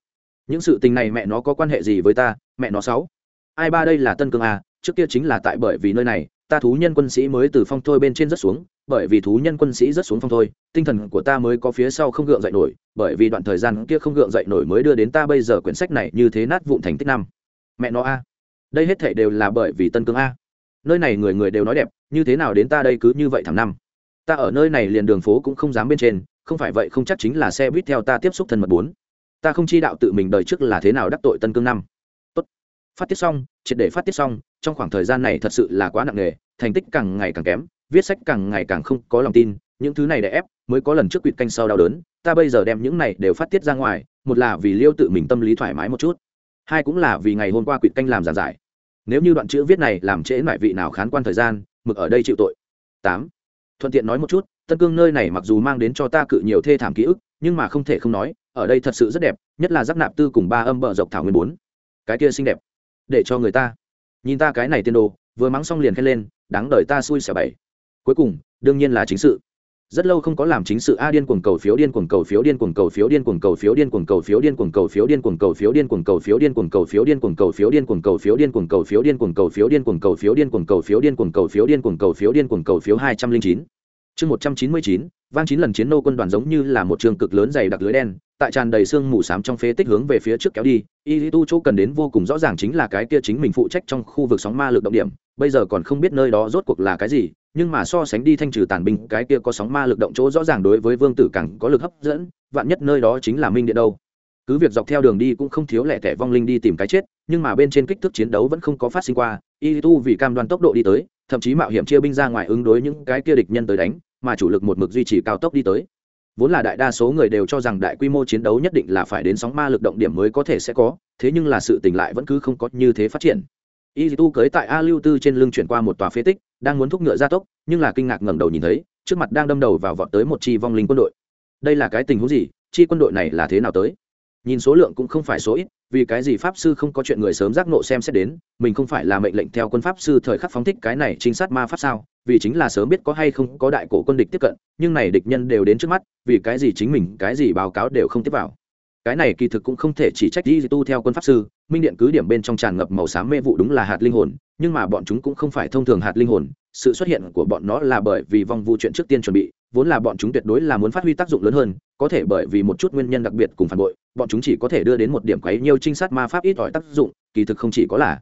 Speaker 1: Những sự tình này mẹ nó có quan hệ gì với ta, mẹ nó sáu. Ai ba đây là tân cương à trước kia chính là tại bởi vì nơi này, ta thú nhân quân sĩ mới từ phong thôi bên trên rất xuống, bởi vì thú nhân quân sĩ rất xuống phong thôi, tinh thần của ta mới có phía sau không gượng dậy nổi, bởi vì đoạn thời gian kia không gượng dậy nổi mới đưa đến ta bây giờ quyển sách này như thế nát vụn thành tích năm. Mẹ nó a, đây hết thể đều là bởi vì tân cương a nơi này người người đều nói đẹp, như thế nào đến ta đây cứ như vậy thằng năm. Ta ở nơi này liền đường phố cũng không dám bên trên, không phải vậy không chắc chính là xe buýt theo ta tiếp xúc thân mật bốn. Ta không chi đạo tự mình đời trước là thế nào đắc tội tân cương năm. Tốt. Phát tiết xong, triệt để phát tiết xong, trong khoảng thời gian này thật sự là quá nặng nề, thành tích càng ngày càng kém, viết sách càng ngày càng không có lòng tin, những thứ này để ép, mới có lần trước quỵt canh sau đau đớn, ta bây giờ đem những này đều phát tiết ra ngoài, một là vì liêu tự mình tâm lý thoải mái một chút, hai cũng là vì ngày hôm qua quỵt canh làm giàn giải nếu như đoạn chữ viết này làm trễ lại vị nào khán quan thời gian, mực ở đây chịu tội. Tám. Thuận tiện nói một chút, tân cương nơi này mặc dù mang đến cho ta cự nhiều thê thảm ký ức, nhưng mà không thể không nói, ở đây thật sự rất đẹp, nhất là giáp nạp tư cùng ba âm bờ dọc thảo nguyên bốn. Cái kia xinh đẹp. Để cho người ta. Nhìn ta cái này tiên đồ, vừa mắng xong liền khen lên, đáng đời ta xui xẻo bảy. Cuối cùng, đương nhiên là chính sự rất lâu không có làm chính sự a điên cuồng cầu phiếu điên cuồng cầu phiếu điên cuồng cầu phiếu điên cuồng cầu phiếu điên cuồng cầu phiếu điên cuồng cầu phiếu điên cuồng cầu phiếu điên cuồng cầu phiếu điên cuồng cầu phiếu điên cuồng cầu phiếu điên cuồng cầu phiếu điên cuồng cầu phiếu điên cuồng cầu phiếu điên cuồng cầu phiếu điên cuồng cầu phiếu điên cuồng cầu phiếu điên cuồng cầu phiếu điên cuồng cầu phiếu hai trăm linh chín chương một trăm chín mươi chín vang chín lần chiến nô quân đoàn giống như là một trường cực lớn dày đặc lưới đen tại tràn đầy xương mù xám trong phế tích hướng về phía trước kéo đi y tu chỗ cần đến vô cùng rõ ràng chính là cái kia chính mình phụ trách trong khu vực sóng ma lực động điểm bây giờ còn không biết nơi đó rốt cuộc là cái gì, nhưng mà so sánh đi thanh trừ tàn binh, cái kia có sóng ma lực động chỗ rõ ràng đối với vương tử càng có lực hấp dẫn, vạn nhất nơi đó chính là minh điện đâu. Cứ việc dọc theo đường đi cũng không thiếu lẻ tẻ vong linh đi tìm cái chết, nhưng mà bên trên kích thước chiến đấu vẫn không có phát sinh qua, y tu vì cam đoan tốc độ đi tới, thậm chí mạo hiểm chia binh ra ngoài ứng đối những cái kia địch nhân tới đánh, mà chủ lực một mực duy trì cao tốc đi tới. Vốn là đại đa số người đều cho rằng đại quy mô chiến đấu nhất định là phải đến sóng ma lực động điểm mới có thể sẽ có, thế nhưng là sự tình lại vẫn cứ không có như thế phát triển y tu cưới tại a lưu tư trên lưng chuyển qua một tòa phế tích, đang muốn thúc ngựa ra tốc, nhưng là kinh ngạc ngẩng đầu nhìn thấy, trước mặt đang đâm đầu vào vọt tới một chi vong linh quân đội. Đây là cái tình huống gì? Chi quân đội này là thế nào tới? Nhìn số lượng cũng không phải số ít, vì cái gì pháp sư không có chuyện người sớm giác nộ xem xét đến, mình không phải là mệnh lệnh theo quân pháp sư thời khắc phóng thích cái này trinh sát ma pháp sao? Vì chính là sớm biết có hay không có đại cổ quân địch tiếp cận, nhưng này địch nhân đều đến trước mắt, vì cái gì chính mình, cái gì báo cáo đều không tiếp vào cái này kỳ thực cũng không thể chỉ trách di tu theo quân pháp sư, minh điện cứ điểm bên trong tràn ngập màu xám mê vụ đúng là hạt linh hồn, nhưng mà bọn chúng cũng không phải thông thường hạt linh hồn, sự xuất hiện của bọn nó là bởi vì vong vu chuyện trước tiên chuẩn bị, vốn là bọn chúng tuyệt đối là muốn phát huy tác dụng lớn hơn, có thể bởi vì một chút nguyên nhân đặc biệt cùng phản bội, bọn chúng chỉ có thể đưa đến một điểm quấy nhiều trinh sát ma pháp ít ỏi tác dụng, kỳ thực không chỉ có là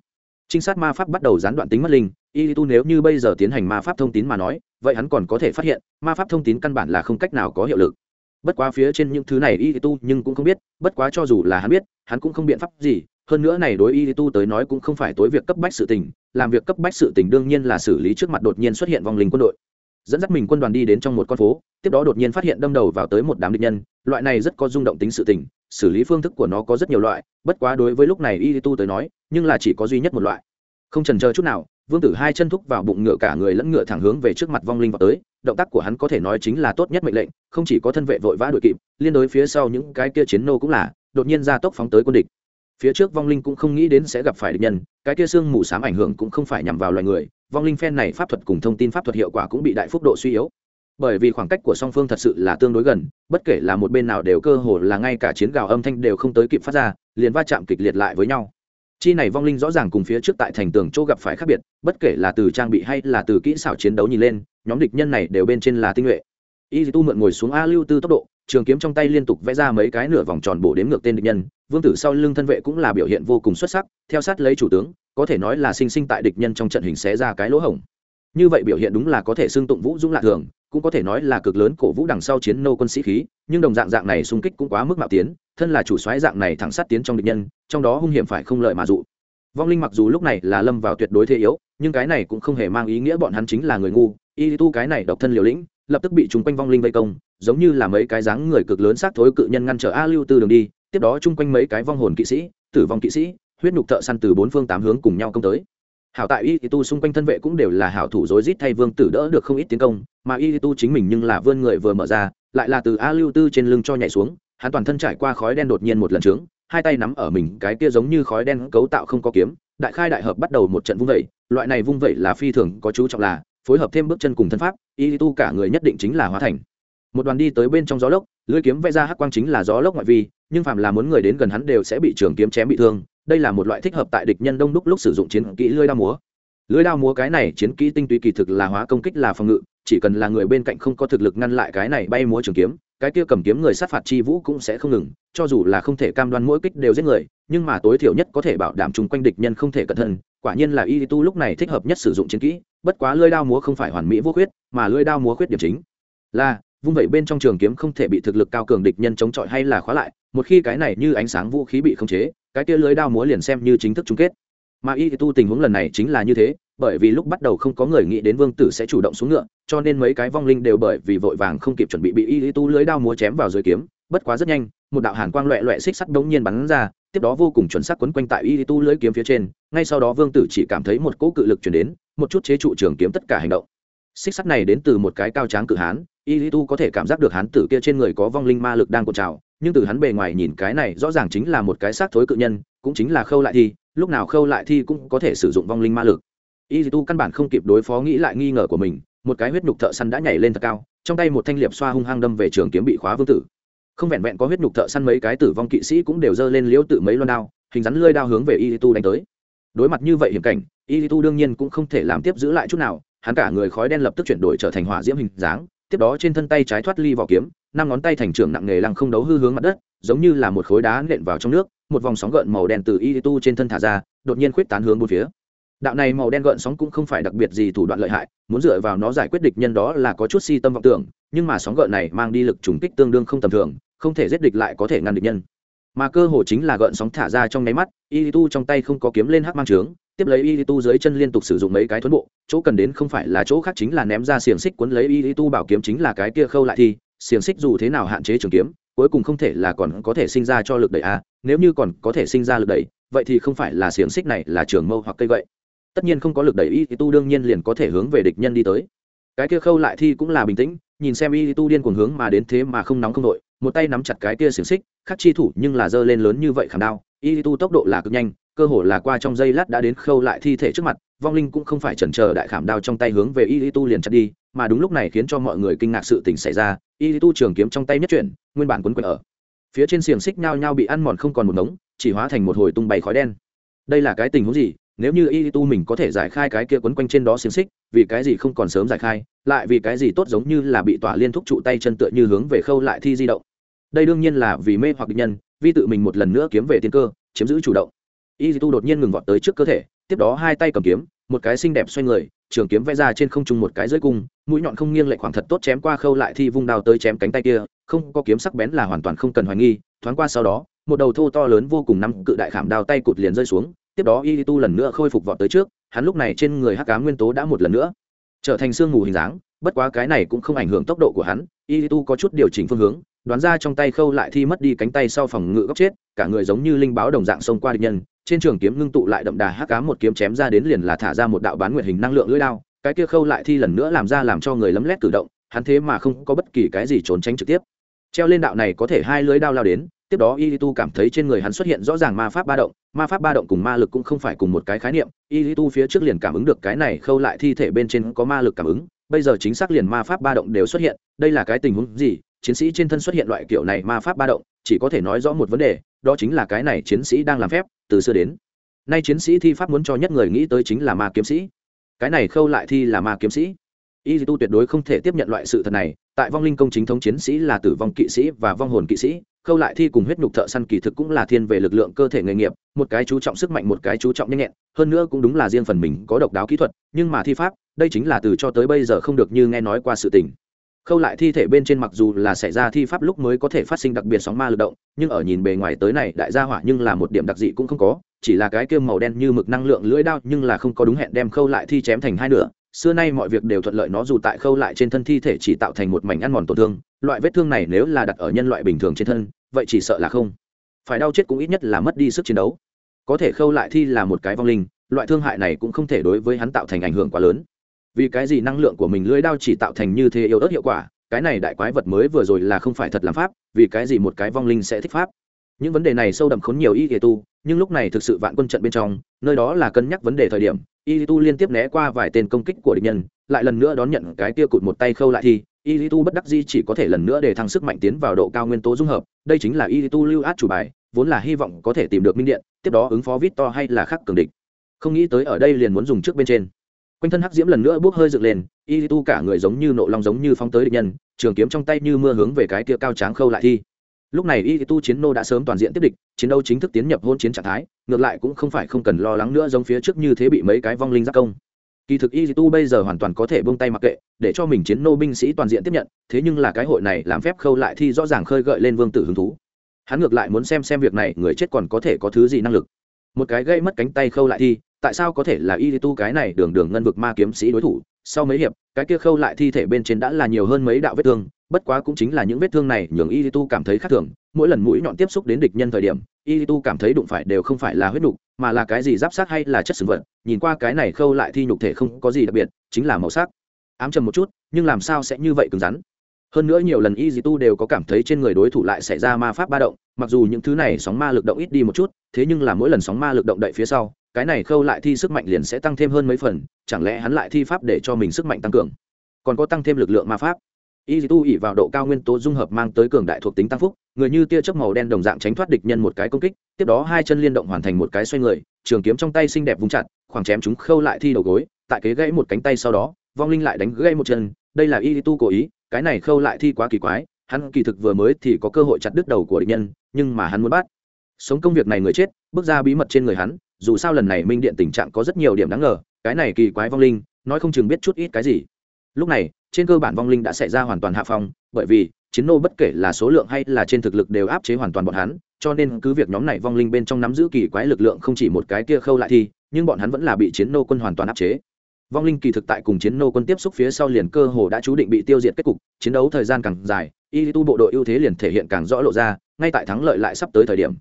Speaker 1: trinh sát ma pháp bắt đầu gián đoạn tính mất linh. Y tu nếu như bây giờ tiến hành ma pháp thông tín mà nói, vậy hắn còn có thể phát hiện, ma pháp thông tín căn bản là không cách nào có hiệu lực bất quá phía trên những thứ này y tu nhưng cũng không biết, bất quá cho dù là hắn biết, hắn cũng không biện pháp gì. Hơn nữa này đối y tu tới nói cũng không phải tối việc cấp bách sự tình, làm việc cấp bách sự tình đương nhiên là xử lý trước mặt đột nhiên xuất hiện vong linh quân đội. Dẫn dắt mình quân đoàn đi đến trong một con phố, tiếp đó đột nhiên phát hiện đâm đầu vào tới một đám địch nhân. Loại này rất có rung động tính sự tình, xử lý phương thức của nó có rất nhiều loại, bất quá đối với lúc này y tu tới nói, nhưng là chỉ có duy nhất một loại. Không trần chờ chút nào vương tử hai chân thúc vào bụng ngựa cả người lẫn ngựa thẳng hướng về trước mặt vong linh vào tới, động tác của hắn có thể nói chính là tốt nhất mệnh lệnh, không chỉ có thân vệ vội vã đội kịp, liên đối phía sau những cái kia chiến nô cũng là, đột nhiên ra tốc phóng tới quân địch. Phía trước vong linh cũng không nghĩ đến sẽ gặp phải địch nhân, cái kia xương mù s á m ảnh hưởng cũng không phải nhằm vào loài người, vong linh phen này pháp thuật cùng thông tin pháp thuật hiệu quả cũng bị đại phúc độ suy yếu. Bởi vì khoảng cách của song phương thật sự là tương đối gần, bất kể là một bên nào đều cơ hồ là ngay cả chiến gào âm thanh đều không tới kịp phát ra, liền va chạm kịch liệt lại với nhau chi này vong linh rõ ràng cùng phía trước tại thành tường chỗ gặp phải khác biệt, bất kể là từ trang bị hay là từ kỹ xảo chiến đấu nhìn lên, nhóm địch nhân này đều bên trên là tinh nhuệ. Y tu mượn ngồi xuống a lưu tư tốc độ, trường kiếm trong tay liên tục vẽ ra mấy cái nửa vòng tròn bổ đến ngược tên địch nhân, vương tử sau lưng thân vệ cũng là biểu hiện vô cùng xuất sắc, theo sát lấy chủ tướng, có thể nói là sinh sinh tại địch nhân trong trận hình xé ra cái lỗ hổng. Như vậy biểu hiện đúng là có thể xưng tụng vũ dũng lạ thường cũng có thể nói là cực lớn cổ vũ đằng sau chiến nô quân sĩ khí, nhưng đồng dạng dạng này xung kích cũng quá mức mạo tiến, thân là chủ soái dạng này thẳng sát tiến trong địch nhân, trong đó hung hiểm phải không lợi mà dụ. Vong linh mặc dù lúc này là lâm vào tuyệt đối thế yếu, nhưng cái này cũng không hề mang ý nghĩa bọn hắn chính là người ngu, y tu cái này độc thân liều lĩnh, lập tức bị chúng quanh vong linh vây công, giống như là mấy cái dáng người cực lớn xác thối cự nhân ngăn trở a lưu tư đường đi, tiếp đó chung quanh mấy cái vong hồn kỵ sĩ, tử vong kỵ sĩ, huyết nhục thợ săn từ bốn phương tám hướng cùng nhau công tới hảo tại y tu xung quanh thân vệ cũng đều là hảo thủ rối rít thay vương tử đỡ được không ít tiến công, mà y tu chính mình nhưng là vươn người vừa mở ra, lại là từ a lưu tư trên lưng cho nhảy xuống, hắn toàn thân trải qua khói đen đột nhiên một lần trướng, hai tay nắm ở mình, cái kia giống như khói đen cấu tạo không có kiếm, đại khai đại hợp bắt đầu một trận vung vẩy loại này vung vẩy là phi thường có chú trọng là phối hợp thêm bước chân cùng thân pháp, y tu cả người nhất định chính là hóa thành. Một đoàn đi tới bên trong gió lốc, lưỡi kiếm vẽ ra hắc quang chính là gió lốc ngoại vi, nhưng phàm là muốn người đến gần hắn đều sẽ bị trường kiếm chém bị thương đây là một loại thích hợp tại địch nhân đông đúc lúc sử dụng chiến kỹ lưỡi đao múa. Lưỡi đao múa cái này chiến kỹ tinh túy kỳ thực là hóa công kích là phòng ngự, chỉ cần là người bên cạnh không có thực lực ngăn lại cái này bay múa trường kiếm, cái kia cầm kiếm người sát phạt chi vũ cũng sẽ không ngừng, cho dù là không thể cam đoan mỗi kích đều giết người, nhưng mà tối thiểu nhất có thể bảo đảm chung quanh địch nhân không thể cẩn thận, quả nhiên là y tu lúc này thích hợp nhất sử dụng chiến kỹ, bất quá lưỡi đao múa không phải hoàn mỹ vô khuyết, mà lưỡi đao múa khuyết điểm chính là vung vẩy bên trong trường kiếm không thể bị thực lực cao cường địch nhân chống chọi hay là khóa lại, một khi cái này như ánh sáng vũ khí bị khống chế cái kia lưới đao múa liền xem như chính thức chung kết. Mà y tu tình huống lần này chính là như thế, bởi vì lúc bắt đầu không có người nghĩ đến vương tử sẽ chủ động xuống ngựa, cho nên mấy cái vong linh đều bởi vì vội vàng không kịp chuẩn bị bị y tu lưới đao múa chém vào dưới kiếm, bất quá rất nhanh, một đạo hàn quang loẹ loẹ xích sắt đống nhiên bắn ra, tiếp đó vô cùng chuẩn xác quấn quanh tại y tu lưới kiếm phía trên, ngay sau đó vương tử chỉ cảm thấy một cỗ cự lực chuyển đến, một chút chế trụ trường kiếm tất cả hành động. Xích sắt này đến từ một cái cao tráng cự hán y tu có thể cảm giác được hán tử kia trên người có vong linh ma lực đang cột trào, nhưng từ hắn bề ngoài nhìn cái này rõ ràng chính là một cái xác thối cự nhân, cũng chính là khâu lại thi, lúc nào khâu lại thi cũng có thể sử dụng vong linh ma lực. Y tu căn bản không kịp đối phó nghĩ lại nghi ngờ của mình, một cái huyết nhục thợ săn đã nhảy lên thật cao, trong tay một thanh liệp xoa hung hăng đâm về trường kiếm bị khóa vương tử. Không vẹn vẹn có huyết nhục thợ săn mấy cái tử vong kỵ sĩ cũng đều giơ lên liễu tự mấy loan đao, hình rắn lơi đao hướng về y tu đánh tới. Đối mặt như vậy hiểm cảnh y tu đương nhiên cũng không thể làm tiếp giữ lại chút nào, hắn cả người khói đen lập tức chuyển đổi trở thành hỏa diễm hình dáng tiếp đó trên thân tay trái thoát ly vỏ kiếm, năm ngón tay thành trưởng nặng nghề lăng không đấu hư hướng mặt đất, giống như là một khối đá nện vào trong nước, một vòng sóng gợn màu đen từ y tu trên thân thả ra, đột nhiên khuyết tán hướng bốn phía. Đạo này màu đen gợn sóng cũng không phải đặc biệt gì thủ đoạn lợi hại, muốn dựa vào nó giải quyết địch nhân đó là có chút si tâm vọng tưởng, nhưng mà sóng gợn này mang đi lực trùng kích tương đương không tầm thường, không thể giết địch lại có thể ngăn địch nhân. Mà cơ hồ chính là gợn sóng thả ra trong nháy mắt, y tu trong tay không có kiếm lên hắc mang trướng tiếp lấy y tu dưới chân liên tục sử dụng mấy cái thuấn bộ, chỗ cần đến không phải là chỗ khác chính là ném ra xiềng xích cuốn lấy y tu bảo kiếm chính là cái kia khâu lại thì xiềng xích dù thế nào hạn chế trường kiếm, cuối cùng không thể là còn có thể sinh ra cho lực đẩy a, nếu như còn có thể sinh ra lực đẩy, vậy thì không phải là xiềng xích này là trường mâu hoặc cây vậy? tất nhiên không có lực đẩy y tu đương nhiên liền có thể hướng về địch nhân đi tới cái kia khâu lại thi cũng là bình tĩnh, nhìn xem y tu điên cuồng hướng mà đến thế mà không nóng không nội một tay nắm chặt cái kia xiềng xích, khắc chi thủ nhưng là giơ lên lớn như vậy khảm đao, y tu tốc độ là cực nhanh cơ hồ là qua trong giây lát đã đến khâu lại thi thể trước mặt, vong linh cũng không phải chần chờ đại khảm đao trong tay hướng về y tu liền chặt đi, mà đúng lúc này khiến cho mọi người kinh ngạc sự tình xảy ra, y tu trường kiếm trong tay nhất chuyển, nguyên bản quấn quẩn ở. Phía trên xiềng xích nhao nhao bị ăn mòn không còn một ngống, chỉ hóa thành một hồi tung bay khói đen. Đây là cái tình huống gì? Nếu như y tu mình có thể giải khai cái kia quấn quanh trên đó xiềng xích, vì cái gì không còn sớm giải khai, lại vì cái gì tốt giống như là bị tỏa liên thúc trụ tay chân tựa như hướng về khâu lại thi di động? Đây đương nhiên là vì mê hoặc địch nhân vi tự mình một lần nữa kiếm về tiên cơ, chiếm giữ chủ động y tu đột nhiên ngừng vọt tới trước cơ thể, tiếp đó hai tay cầm kiếm, một cái xinh đẹp xoay người, trường kiếm vẽ ra trên không trung một cái dưới cung, mũi nhọn không nghiêng lệch khoảng thật tốt chém qua khâu lại thi vung đao tới chém cánh tay kia, không có kiếm sắc bén là hoàn toàn không cần hoài nghi, thoáng qua sau đó, một đầu thô to lớn vô cùng năm cự đại khảm đao tay cụt liền rơi xuống, tiếp đó y tu lần nữa khôi phục vọt tới trước, hắn lúc này trên người hắc cá nguyên tố đã một lần nữa trở thành sương mù hình dáng, bất quá cái này cũng không ảnh hưởng tốc độ của hắn, y tu có chút điều chỉnh phương hướng, đoán ra trong tay khâu lại thi mất đi cánh tay sau phòng ngự góc chết cả người giống như linh báo đồng dạng xông qua địch nhân, trên trường kiếm ngưng tụ lại đậm đà hắc cá một kiếm chém ra đến liền là thả ra một đạo bán nguyện hình năng lượng lưỡi đao, cái kia khâu lại thi lần nữa làm ra làm cho người lấm lét cử động, hắn thế mà không có bất kỳ cái gì trốn tránh trực tiếp. Treo lên đạo này có thể hai lưới đao lao đến, tiếp đó y tu cảm thấy trên người hắn xuất hiện rõ ràng ma pháp ba động, ma pháp ba động cùng ma lực cũng không phải cùng một cái khái niệm y tu phía trước liền cảm ứng được cái này khâu lại thi thể bên trên có ma lực cảm ứng, bây giờ chính xác liền ma pháp ba động đều xuất hiện, đây là cái tình huống gì, chiến sĩ trên thân xuất hiện loại kiểu này ma pháp ba động, chỉ có thể nói rõ một vấn đề đó chính là cái này chiến sĩ đang làm phép, từ xưa đến. Nay chiến sĩ thi pháp muốn cho nhất người nghĩ tới chính là ma kiếm sĩ. Cái này khâu lại thi là ma kiếm sĩ. Y tu tuyệt đối không thể tiếp nhận loại sự thật này. Tại vong linh công chính thống chiến sĩ là tử vong kỵ sĩ và vong hồn kỵ sĩ. Khâu lại thi cùng huyết nhục thợ săn kỳ thực cũng là thiên về lực lượng cơ thể nghề nghiệp, một cái chú trọng sức mạnh, một cái chú trọng nhanh nhẹn. Hơn nữa cũng đúng là riêng phần mình có độc đáo kỹ thuật, nhưng mà thi pháp, đây chính là từ cho tới bây giờ không được như nghe nói qua sự tình khâu lại thi thể bên trên mặc dù là xảy ra thi pháp lúc mới có thể phát sinh đặc biệt sóng ma lực động, nhưng ở nhìn bề ngoài tới này, đại gia hỏa nhưng là một điểm đặc dị cũng không có, chỉ là cái kia màu đen như mực năng lượng lưỡi đao nhưng là không có đúng hẹn đem khâu lại thi chém thành hai nửa. Xưa nay mọi việc đều thuận lợi nó dù tại khâu lại trên thân thi thể chỉ tạo thành một mảnh ăn mòn tổn thương, loại vết thương này nếu là đặt ở nhân loại bình thường trên thân, vậy chỉ sợ là không. Phải đau chết cũng ít nhất là mất đi sức chiến đấu. Có thể khâu lại thi là một cái vong linh, loại thương hại này cũng không thể đối với hắn tạo thành ảnh hưởng quá lớn vì cái gì năng lượng của mình lưỡi đao chỉ tạo thành như thế yếu ớt hiệu quả? Cái này đại quái vật mới vừa rồi là không phải thật làm pháp, vì cái gì một cái vong linh sẽ thích pháp? Những vấn đề này sâu đậm khốn nhiều y kỳ tu, nhưng lúc này thực sự vạn quân trận bên trong, nơi đó là cân nhắc vấn đề thời điểm, y tu liên tiếp né qua vài tên công kích của địch nhân, lại lần nữa đón nhận cái kia cụt một tay khâu lại thì, y tu bất đắc di chỉ có thể lần nữa để thăng sức mạnh tiến vào độ cao nguyên tố dung hợp. Đây chính là y tu lưu át chủ bài, vốn là hy vọng có thể tìm được minh điện, tiếp đó ứng phó vít to hay là khắc cường địch. Không nghĩ tới ở đây liền muốn dùng trước bên trên quanh thân hắc diễm lần nữa bốc hơi dựng lên, y tu cả người giống như nộ long giống như phóng tới địch nhân, trường kiếm trong tay như mưa hướng về cái kia cao tráng khâu lại thi. Lúc này y tu chiến nô đã sớm toàn diện tiếp địch, chiến đấu chính thức tiến nhập hôn chiến trạng thái, ngược lại cũng không phải không cần lo lắng nữa giống phía trước như thế bị mấy cái vong linh giác công. Kỳ thực y tu bây giờ hoàn toàn có thể buông tay mặc kệ, để cho mình chiến nô binh sĩ toàn diện tiếp nhận, thế nhưng là cái hội này làm phép khâu lại thi rõ ràng khơi gợi lên vương tử hứng thú. Hắn ngược lại muốn xem xem việc này người chết còn có thể có thứ gì năng lực. Một cái gây mất cánh tay khâu lại thi tại sao có thể là y tu cái này đường đường ngân vực ma kiếm sĩ đối thủ? Sau mấy hiệp, cái kia khâu lại thi thể bên trên đã là nhiều hơn mấy đạo vết thương, bất quá cũng chính là những vết thương này nhường y tu cảm thấy khác thường. Mỗi lần mũi nhọn tiếp xúc đến địch nhân thời điểm y tu cảm thấy đụng phải đều không phải là huyết nhục mà là cái gì giáp sát hay là chất sừng vật. Nhìn qua cái này khâu lại thi nhục thể không có gì đặc biệt, chính là màu sắc. Ám trầm một chút, nhưng làm sao sẽ như vậy cứng rắn? Hơn nữa nhiều lần y tu đều có cảm thấy trên người đối thủ lại xảy ra ma pháp ba động, mặc dù những thứ này sóng ma lực động ít đi một chút, thế nhưng là mỗi lần sóng ma lực động đậy phía sau cái này khâu lại thi sức mạnh liền sẽ tăng thêm hơn mấy phần, chẳng lẽ hắn lại thi pháp để cho mình sức mạnh tăng cường? Còn có tăng thêm lực lượng ma pháp. Y tu ỉ vào độ cao nguyên tố dung hợp mang tới cường đại thuộc tính tăng phúc, người như tia chớp màu đen đồng dạng tránh thoát địch nhân một cái công kích, tiếp đó hai chân liên động hoàn thành một cái xoay người, trường kiếm trong tay xinh đẹp vung chặt, khoảng chém chúng khâu lại thi đầu gối, tại kế gãy một cánh tay sau đó, vong linh lại đánh gãy một chân, đây là y tu cố ý, cái này khâu lại thi quá kỳ quái, hắn kỳ thực vừa mới thì có cơ hội chặt đứt đầu của địch nhân, nhưng mà hắn muốn bắt. Sống công việc này người chết, bước ra bí mật trên người hắn dù sao lần này minh điện tình trạng có rất nhiều điểm đáng ngờ, cái này kỳ quái vong linh, nói không chừng biết chút ít cái gì. Lúc này, trên cơ bản vong linh đã xảy ra hoàn toàn hạ phong, bởi vì, chiến nô bất kể là số lượng hay là trên thực lực đều áp chế hoàn toàn bọn hắn, cho nên cứ việc nhóm này vong linh bên trong nắm giữ kỳ quái lực lượng không chỉ một cái kia khâu lại thì, nhưng bọn hắn vẫn là bị chiến nô quân hoàn toàn áp chế. Vong linh kỳ thực tại cùng chiến nô quân tiếp xúc phía sau liền cơ hồ đã chú định bị tiêu diệt kết cục, chiến đấu thời gian càng dài, y tu bộ đội ưu thế liền thể hiện càng rõ lộ ra, ngay tại thắng lợi lại sắp tới thời điểm.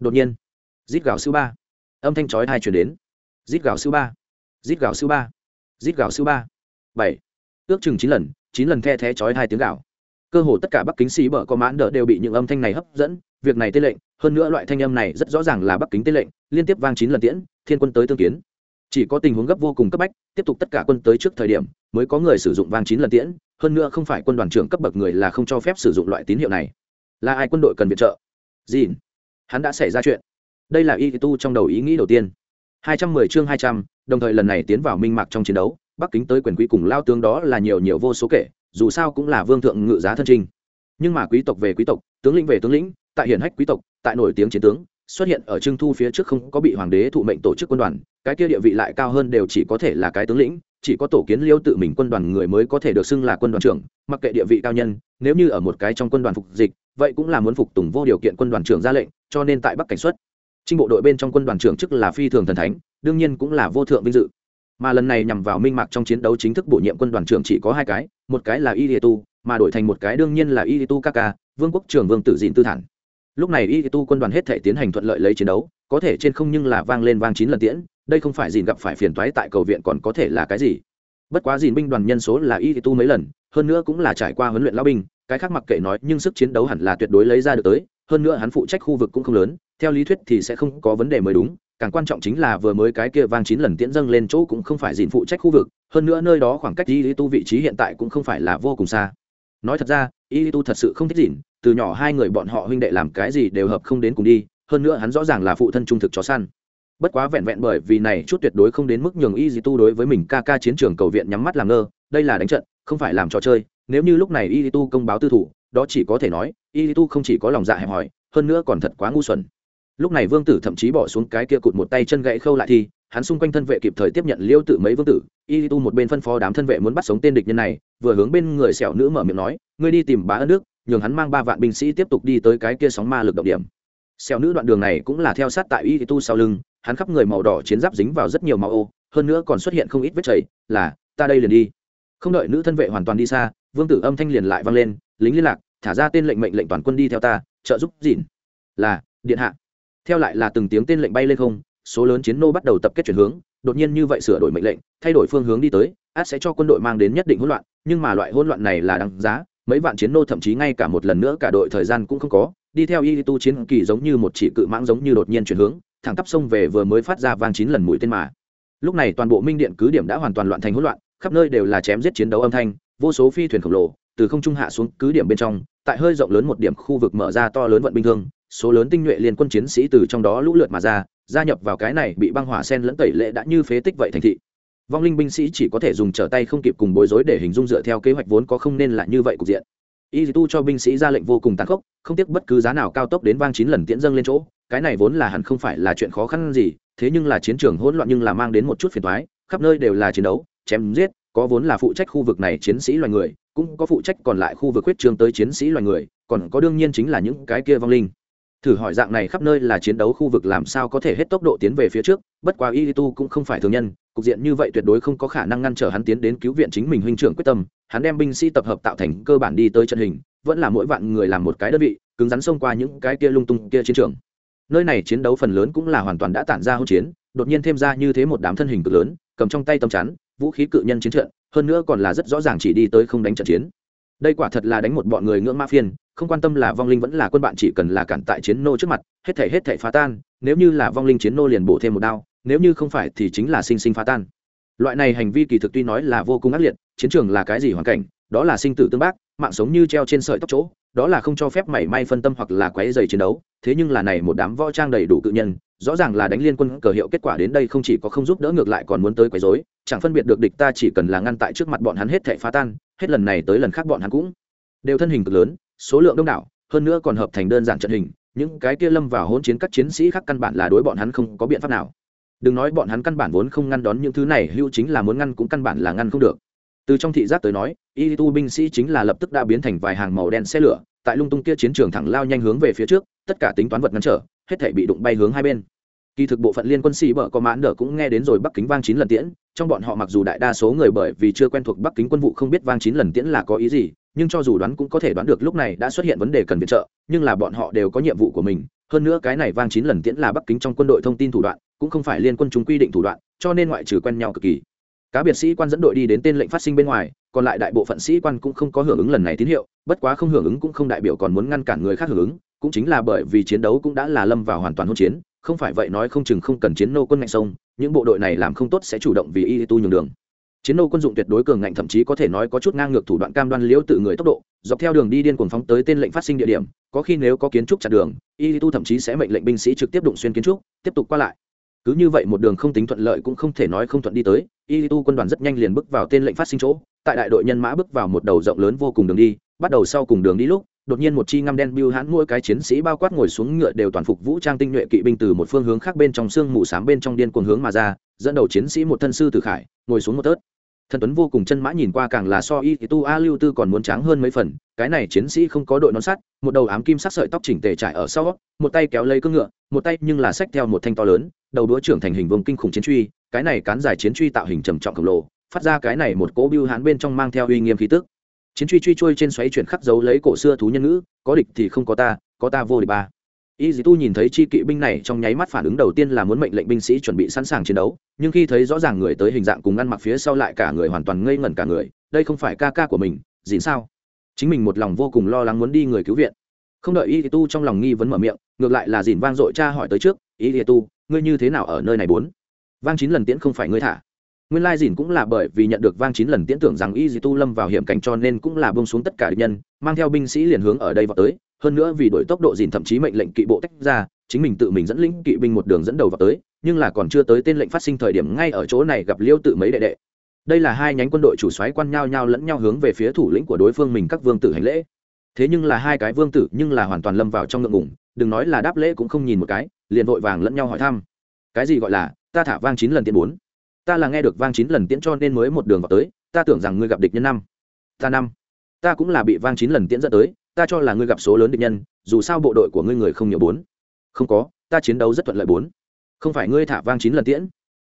Speaker 1: Đột nhiên rít gào sư ba âm thanh chói hai chuyển đến. Rít gào sư ba. Rít gào sư ba. Rít gào sư ba. Bảy. Ước chừng chín lần chín lần the thé chói hai tiếng gào. Cơ hồ tất cả bắc kính xì bợ có mãn đỡ đều bị những âm thanh này hấp dẫn. Việc này tê lệnh, hơn nữa loại thanh âm này rất rõ ràng là bắc kính tê lệnh, liên tiếp vang chín lần tiễn, thiên quân tới tương kiến. Chỉ có tình huống gấp vô cùng cấp bách, tiếp tục tất cả quân tới trước thời điểm, mới có người sử dụng vang chín lần tiễn, hơn nữa không phải quân đoàn trưởng cấp bậc người là không cho phép sử dụng loại tín hiệu này. Là ai quân đội cần viện trợ? Dìn hắn đã xảy ra chuyện đây là y tu trong đầu ý nghĩ đầu tiên. 210 chương 200, đồng thời lần này tiến vào minh mạc trong chiến đấu bắc kính tới quyền quý cùng lao tướng đó là nhiều nhiều vô số kể dù sao cũng là vương thượng ngự giá thân trinh nhưng mà quý tộc về quý tộc tướng lĩnh về tướng lĩnh tại hiển hách quý tộc tại nổi tiếng chiến tướng xuất hiện ở trưng thu phía trước không có bị hoàng đế thụ mệnh tổ chức quân đoàn cái kia địa vị lại cao hơn đều chỉ có thể là cái tướng lĩnh chỉ có tổ kiến liêu tự mình quân đoàn người mới có thể được xưng là quân đoàn trưởng mặc kệ địa vị cao nhân nếu như ở một cái trong quân đoàn phục dịch vậy cũng là muốn phục tùng vô điều kiện quân đoàn trưởng ra lệnh cho nên tại bắc cảnh xuất trinh bộ đội bên trong quân đoàn trưởng chức là phi thường thần thánh, đương nhiên cũng là vô thượng vinh dự. Mà lần này nhằm vào minh mạc trong chiến đấu chính thức bổ nhiệm quân đoàn trưởng chỉ có hai cái, một cái là y tu, mà đổi thành một cái đương nhiên là y tu kaka vương quốc trưởng vương tử dịn tư thản. Lúc này y tu quân đoàn hết thể tiến hành thuận lợi lấy chiến đấu, có thể trên không nhưng là vang lên vang chín lần tiễn, đây không phải dìn gặp phải phiền toái tại cầu viện còn có thể là cái gì? Bất quá dìn binh đoàn nhân số là y tu mấy lần, hơn nữa cũng là trải qua huấn luyện lao binh, cái khác mặc kệ nói nhưng sức chiến đấu hẳn là tuyệt đối lấy ra được tới, hơn nữa hắn phụ trách khu vực cũng không lớn theo lý thuyết thì sẽ không có vấn đề mới đúng, càng quan trọng chính là vừa mới cái kia vang chín lần tiễn dâng lên chỗ cũng không phải dìn phụ trách khu vực, hơn nữa nơi đó khoảng cách y tu vị trí hiện tại cũng không phải là vô cùng xa. Nói thật ra y tu thật sự không thích dìn từ nhỏ hai người bọn họ huynh đệ làm cái gì đều hợp không đến cùng đi, hơn nữa hắn rõ ràng là phụ thân trung thực chó săn. Bất quá vẹn vẹn bởi vì này chút tuyệt đối không đến mức nhường y di tu đối với mình ca ca chiến trường cầu viện nhắm mắt làm ngơ, đây là đánh trận, không phải làm trò chơi. Nếu như lúc này y di tu công báo tư thủ, đó chỉ có thể nói y di tu không chỉ có lòng dạ hẹp hòi, hơn nữa còn thật quá ngu xuẩn lúc này vương tử thậm chí bỏ xuống cái kia cụt một tay chân gãy khâu lại thì, hắn xung quanh thân vệ kịp thời tiếp nhận liêu tự mấy vương tử. Y tu một bên phân phó đám thân vệ muốn bắt sống tên địch nhân này, vừa hướng bên người sẹo nữ mở miệng nói, ngươi đi tìm bá ân nước nhường hắn mang ba vạn binh sĩ tiếp tục đi tới cái kia sóng ma lực động điểm. Sẹo nữ đoạn đường này cũng là theo sát tại y tu sau lưng, hắn khắp người màu đỏ chiến giáp dính vào rất nhiều màu ô, hơn nữa còn xuất hiện không ít vết chảy, là, ta đây liền đi. Không đợi nữ thân vệ hoàn toàn đi xa, vương tử âm thanh liền lại vang lên, lính liên lạc, thả ra tên lệnh mệnh lệnh toàn quân đi theo ta, trợ giúp dịn là, điện hạ theo lại là từng tiếng tên lệnh bay lên không, số lớn chiến nô bắt đầu tập kết chuyển hướng, đột nhiên như vậy sửa đổi mệnh lệnh, thay đổi phương hướng đi tới, át sẽ cho quân đội mang đến nhất định hỗn loạn, nhưng mà loại hỗn loạn này là đáng giá, mấy vạn chiến nô thậm chí ngay cả một lần nữa cả đội thời gian cũng không có, đi theo y tu chiến kỳ giống như một chỉ cự mãng giống như đột nhiên chuyển hướng, thẳng tắp sông về vừa mới phát ra vang chín lần mũi tên mà. Lúc này toàn bộ minh điện cứ điểm đã hoàn toàn loạn thành hỗn loạn, khắp nơi đều là chém giết chiến đấu âm thanh, vô số phi thuyền khổng lồ, từ không trung hạ xuống cứ điểm bên trong, tại hơi rộng lớn một điểm khu vực mở ra to lớn vận binh thương số lớn tinh nhuệ liên quân chiến sĩ từ trong đó lũ lượt mà ra, gia nhập vào cái này bị băng hỏa sen lẫn tẩy lệ đã như phế tích vậy thành thị. Vong linh binh sĩ chỉ có thể dùng trở tay không kịp cùng bối rối để hình dung dựa theo kế hoạch vốn có không nên là như vậy cục diện. Y tu cho binh sĩ ra lệnh vô cùng tàn khốc, không tiếc bất cứ giá nào cao tốc đến vang chín lần tiễn dâng lên chỗ, cái này vốn là hẳn không phải là chuyện khó khăn gì, thế nhưng là chiến trường hỗn loạn nhưng là mang đến một chút phiền toái, khắp nơi đều là chiến đấu, chém giết, có vốn là phụ trách khu vực này chiến sĩ loài người, cũng có phụ trách còn lại khu vực huyết trường tới chiến sĩ loài người, còn có đương nhiên chính là những cái kia vong linh thử hỏi dạng này khắp nơi là chiến đấu khu vực làm sao có thể hết tốc độ tiến về phía trước, bất quá y tu cũng không phải thường nhân, cục diện như vậy tuyệt đối không có khả năng ngăn trở hắn tiến đến cứu viện chính mình huynh trưởng quyết tâm, hắn đem binh sĩ tập hợp tạo thành cơ bản đi tới trận hình, vẫn là mỗi vạn người làm một cái đơn vị, cứng rắn xông qua những cái kia lung tung kia chiến trường. Nơi này chiến đấu phần lớn cũng là hoàn toàn đã tản ra hỗn chiến, đột nhiên thêm ra như thế một đám thân hình cực lớn, cầm trong tay tầm chắn, vũ khí cự nhân chiến trận, hơn nữa còn là rất rõ ràng chỉ đi tới không đánh trận chiến đây quả thật là đánh một bọn người ngưỡng ma phiên, không quan tâm là vong linh vẫn là quân bạn chỉ cần là cản tại chiến nô trước mặt, hết thể hết thể phá tan, nếu như là vong linh chiến nô liền bổ thêm một đao, nếu như không phải thì chính là sinh sinh phá tan. Loại này hành vi kỳ thực tuy nói là vô cùng ác liệt, chiến trường là cái gì hoàn cảnh, đó là sinh tử tương bác, mạng sống như treo trên sợi tóc chỗ, đó là không cho phép mảy may phân tâm hoặc là quấy dày chiến đấu, thế nhưng là này một đám võ trang đầy đủ cự nhân rõ ràng là đánh liên quân cờ hiệu kết quả đến đây không chỉ có không giúp đỡ ngược lại còn muốn tới quấy rối, chẳng phân biệt được địch ta chỉ cần là ngăn tại trước mặt bọn hắn hết thảy phá tan, hết lần này tới lần khác bọn hắn cũng đều thân hình cực lớn, số lượng đông đảo, hơn nữa còn hợp thành đơn giản trận hình, những cái kia lâm vào hỗn chiến các chiến sĩ khác căn bản là đối bọn hắn không có biện pháp nào. Đừng nói bọn hắn căn bản vốn không ngăn đón những thứ này, hưu chính là muốn ngăn cũng căn bản là ngăn không được. Từ trong thị giác tới nói y tu binh sĩ chính là lập tức đã biến thành vài hàng màu đen xe lửa, tại lung tung kia chiến trường thẳng lao nhanh hướng về phía trước, tất cả tính toán vật ngăn trở hết thể bị đụng bay hướng hai bên. Kỳ thực bộ phận liên quân sĩ bờ có mãn đờ cũng nghe đến rồi bắc kính vang chín lần tiễn, trong bọn họ mặc dù đại đa số người bởi vì chưa quen thuộc bắc kính quân vụ không biết vang chín lần tiễn là có ý gì, nhưng cho dù đoán cũng có thể đoán được lúc này đã xuất hiện vấn đề cần viện trợ, nhưng là bọn họ đều có nhiệm vụ của mình. Hơn nữa cái này vang chín lần tiễn là bắc kính trong quân đội thông tin thủ đoạn, cũng không phải liên quân chúng quy định thủ đoạn, cho nên ngoại trừ quen nhau cực kỳ. Cá biệt sĩ quan dẫn đội đi đến tên lệnh phát sinh bên ngoài, còn lại đại bộ phận sĩ quan cũng không có hưởng ứng lần này tín hiệu, bất quá không hưởng ứng cũng không đại biểu còn muốn ngăn cản người khác hưởng ứng cũng chính là bởi vì chiến đấu cũng đã là lâm vào hoàn toàn hỗn chiến, không phải vậy nói không chừng không cần chiến nô quân ngạnh sông, những bộ đội này làm không tốt sẽ chủ động vì y tu nhường đường. Chiến nô quân dụng tuyệt đối cường ngạnh thậm chí có thể nói có chút ngang ngược thủ đoạn cam đoan liễu tự người tốc độ, dọc theo đường đi điên cuồng phóng tới tên lệnh phát sinh địa điểm, có khi nếu có kiến trúc chặt đường, y tu thậm chí sẽ mệnh lệnh binh sĩ trực tiếp đụng xuyên kiến trúc, tiếp tục qua lại. Cứ như vậy một đường không tính thuận lợi cũng không thể nói không thuận đi tới, y tu quân đoàn rất nhanh liền bước vào tên lệnh phát sinh chỗ, tại đại đội nhân mã bước vào một đầu rộng lớn vô cùng đường đi, bắt đầu sau cùng đường đi lúc đột nhiên một chi ngăm đen bưu hãn mỗi cái chiến sĩ bao quát ngồi xuống ngựa đều toàn phục vũ trang tinh nhuệ kỵ binh từ một phương hướng khác bên trong xương mù s bên trong điên cuồng hướng mà ra, dẫn đầu chiến sĩ một thân sư tử khải, ngồi xuống một tớt. Thần tuấn vô cùng chân mã nhìn qua càng là so y tu a lưu tư còn muốn tráng hơn mấy phần, cái này chiến sĩ không có đội nón sắt, một đầu ám kim sắc sợi tóc chỉnh tề trải ở sau, một tay kéo lấy cưỡng ngựa, một tay nhưng là xách theo một thanh to lớn, đầu đũa trưởng thành hình vùng kinh khủng chiến truy, cái này cán dài chiến truy tạo hình trầm trọng khổng lồ, phát ra cái này một cỗ bưu hãn bên trong mang theo uy nghiêm khí tức chiến truy truy trôi trên xoáy chuyển khắc dấu lấy cổ xưa thú nhân ngữ, có địch thì không có ta có ta vô địch ba. Y dì tu nhìn thấy chi kỵ binh này trong nháy mắt phản ứng đầu tiên là muốn mệnh lệnh binh sĩ chuẩn bị sẵn sàng chiến đấu, nhưng khi thấy rõ ràng người tới hình dạng cùng ăn mặc phía sau lại cả người hoàn toàn ngây ngẩn cả người, đây không phải ca ca của mình dìn sao? Chính mình một lòng vô cùng lo lắng muốn đi người cứu viện. Không đợi y tu trong lòng nghi vấn mở miệng, ngược lại là dìn vang dội cha hỏi tới trước, y tu, ngươi như thế nào ở nơi này bốn? Vang chín lần tiễn không phải ngươi thả nguyên lai dìn cũng là bởi vì nhận được vang chín lần tiễn tưởng rằng y dì tu lâm vào hiểm cảnh cho nên cũng là bông xuống tất cả địch nhân, mang theo binh sĩ liền hướng ở đây vào tới. Hơn nữa vì đổi tốc độ dìn thậm chí mệnh lệnh kỵ bộ tách ra, chính mình tự mình dẫn lĩnh kỵ binh một đường dẫn đầu vào tới, nhưng là còn chưa tới tên lệnh phát sinh thời điểm ngay ở chỗ này gặp liêu tự mấy đệ đệ. Đây là hai nhánh quân đội chủ soái quan nhau nhau lẫn nhau hướng về phía thủ lĩnh của đối phương mình các vương tử hành lễ. Thế nhưng là hai cái vương tử nhưng là hoàn toàn lâm vào trong ngượng ngủng đừng nói là đáp lễ cũng không nhìn một cái, liền vội vàng lẫn nhau hỏi thăm. Cái gì gọi là, ta thả vang chín lần tiền bốn? Ta là nghe được vang chín lần tiễn cho nên mới một đường vào tới, ta tưởng rằng ngươi gặp địch nhân năm. Ta năm. Ta cũng là bị vang chín lần tiễn dẫn tới, ta cho là ngươi gặp số lớn địch nhân, dù sao bộ đội của ngươi người không nhiều bốn. Không có, ta chiến đấu rất thuận lợi bốn. Không phải ngươi thả vang chín lần tiễn.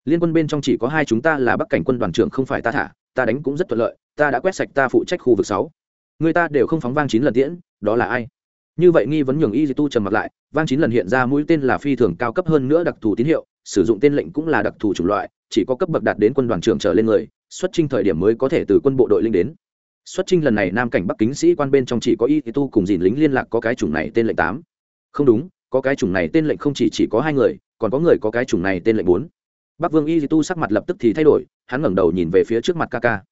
Speaker 1: Liên quân bên trong chỉ có hai chúng ta là bắc cảnh quân đoàn trưởng không phải ta thả, ta đánh cũng rất thuận lợi, ta đã quét sạch ta phụ trách khu vực sáu. Người ta đều không phóng vang chín lần tiễn, đó là ai? Như vậy nghi vấn nhường y di tu trầm mặt lại, vang chín lần hiện ra mũi tên là phi thường cao cấp hơn nữa đặc thù tín hiệu, sử dụng tên lệnh cũng là đặc thù chủng loại, chỉ có cấp bậc đạt đến quân đoàn trưởng trở lên người, xuất trinh thời điểm mới có thể từ quân bộ đội linh đến. Xuất trinh lần này nam cảnh bắc kính sĩ quan bên trong chỉ có y tu cùng dìn lính liên lạc có cái chủng này tên lệnh tám. Không đúng, có cái chủng này tên lệnh không chỉ chỉ có hai người, còn có người có cái chủng này tên lệnh bốn. Bắc vương y tu sắc mặt lập tức thì thay đổi, hắn ngẩng đầu nhìn về phía trước mặt ca ca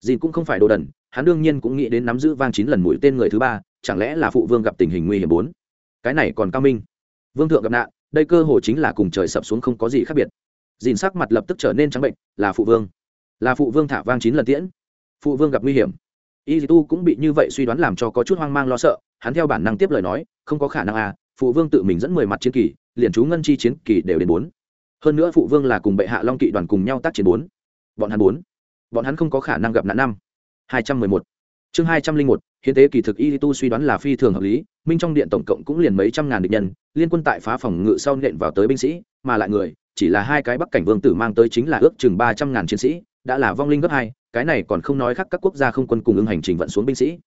Speaker 1: dìn cũng không phải đồ đần, hắn đương nhiên cũng nghĩ đến nắm giữ vang chín lần mũi tên người thứ ba chẳng lẽ là phụ vương gặp tình hình nguy hiểm bốn? Cái này còn cao minh. Vương thượng gặp nạn, đây cơ hồ chính là cùng trời sập xuống không có gì khác biệt. Dìn sắc mặt lập tức trở nên trắng bệnh, là phụ vương. Là phụ vương thả vang chín lần tiễn. Phụ vương gặp nguy hiểm. Y tu cũng bị như vậy suy đoán làm cho có chút hoang mang lo sợ, hắn theo bản năng tiếp lời nói, không có khả năng à phụ vương tự mình dẫn mười mặt chiến kỳ, liền chú ngân chi chiến kỳ đều đến bốn. Hơn nữa phụ vương là cùng bệ hạ long kỵ đoàn cùng nhau tác chiến bốn. Bọn hắn bốn. Bọn hắn không có khả năng gặp nạn năm. Hai trăm mười một. Chương hai trăm linh một hiến tế kỳ thực y tu suy đoán là phi thường hợp lý, minh trong điện tổng cộng cũng liền mấy trăm ngàn địch nhân, liên quân tại phá phòng ngự sau nện vào tới binh sĩ, mà lại người, chỉ là hai cái bắc cảnh vương tử mang tới chính là ước chừng ba trăm ngàn chiến sĩ, đã là vong linh gấp hai, cái này còn không nói khác các quốc gia không quân cùng ứng hành trình vận xuống binh sĩ.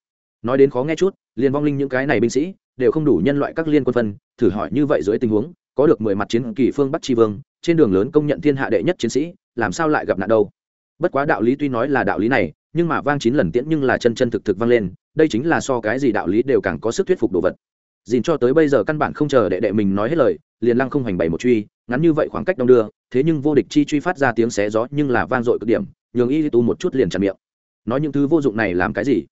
Speaker 1: Nói đến khó nghe chút, liền vong linh những cái này binh sĩ, đều không đủ nhân loại các liên quân phân, thử hỏi như vậy dưới tình huống, có được mười mặt chiến kỳ phương bắc tri vương, trên đường lớn công nhận thiên hạ đệ nhất chiến sĩ, làm sao lại gặp nạn đâu? Bất quá đạo lý tuy nói là đạo lý này, nhưng mà vang chín lần tiễn nhưng là chân chân thực thực vang lên đây chính là so cái gì đạo lý đều càng có sức thuyết phục đồ vật. Dìn cho tới bây giờ căn bản không chờ đệ đệ mình nói hết lời, liền lăng không hành bày một truy, ngắn như vậy khoảng cách đông đưa, thế nhưng vô địch chi truy phát ra tiếng xé gió nhưng là vang dội cực điểm, nhường y tu một chút liền chặn miệng. Nói những thứ vô dụng này làm cái gì?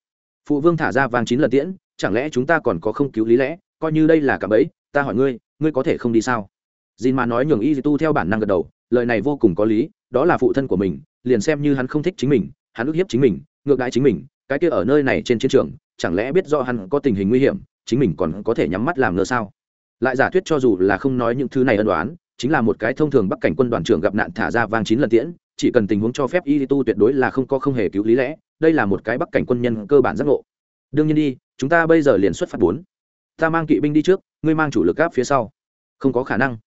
Speaker 1: Phụ vương thả ra vang chín lần tiễn, chẳng lẽ chúng ta còn có không cứu lý lẽ? Coi như đây là cả bẫy, ta hỏi ngươi ngươi có thể không đi sao? Dìn mà nói nhường y tu theo bản năng gật đầu, lời này vô cùng có lý, đó là phụ thân của mình, liền xem như hắn không thích chính mình, hắn ức hiếp chính mình, ngược đãi chính mình cái kia ở nơi này trên chiến trường, chẳng lẽ biết do hắn có tình hình nguy hiểm, chính mình còn có thể nhắm mắt làm ngờ sao? Lại giả thuyết cho dù là không nói những thứ này ân đoán chính là một cái thông thường bắc cảnh quân đoàn trưởng gặp nạn thả ra vang chín lần tiễn, chỉ cần tình huống cho phép y tu tuyệt đối là không có không hề cứu lý lẽ, đây là một cái bắc cảnh quân nhân cơ bản giác ngộ. Đương nhiên đi, chúng ta bây giờ liền xuất phát bốn. Ta mang kỵ binh đi trước, ngươi mang chủ lực gáp phía sau. Không có khả năng.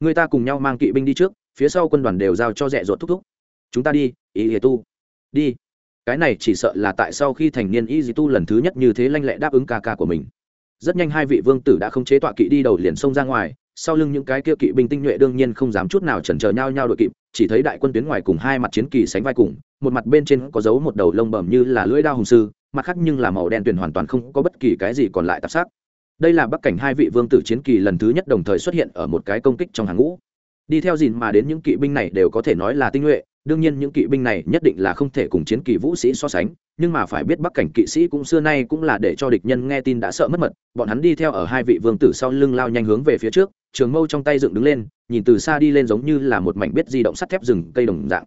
Speaker 1: Người ta cùng nhau mang kỵ binh đi trước, phía sau quân đoàn đều giao cho rẻ ruột thúc thúc. Chúng ta đi, ý ý tu. Đi cái này chỉ sợ là tại sau khi thành niên y dì tu lần thứ nhất như thế lanh lẹ đáp ứng ca ca của mình. Rất nhanh hai vị vương tử đã không chế tọa kỵ đi đầu liền xông ra ngoài, sau lưng những cái kia kỵ binh tinh nhuệ đương nhiên không dám chút nào chần chờ nhau nhau đội kịp, chỉ thấy đại quân tuyến ngoài cùng hai mặt chiến kỳ sánh vai cùng, một mặt bên trên có dấu một đầu lông bẩm như là lưỡi đao hùng sư, mặt khác nhưng là màu đen tuyển hoàn toàn không có bất kỳ cái gì còn lại tạp sắc. Đây là bắc cảnh hai vị vương tử chiến kỳ lần thứ nhất đồng thời xuất hiện ở một cái công kích trong hàng ngũ. Đi theo dìn mà đến những kỵ binh này đều có thể nói là tinh nhuệ đương nhiên những kỵ binh này nhất định là không thể cùng chiến kỳ vũ sĩ so sánh, nhưng mà phải biết bắc cảnh kỵ sĩ cũng xưa nay cũng là để cho địch nhân nghe tin đã sợ mất mật. Bọn hắn đi theo ở hai vị vương tử sau lưng lao nhanh hướng về phía trước, trường mâu trong tay dựng đứng lên, nhìn từ xa đi lên giống như là một mảnh biết di động sắt thép rừng, cây đồng dạng.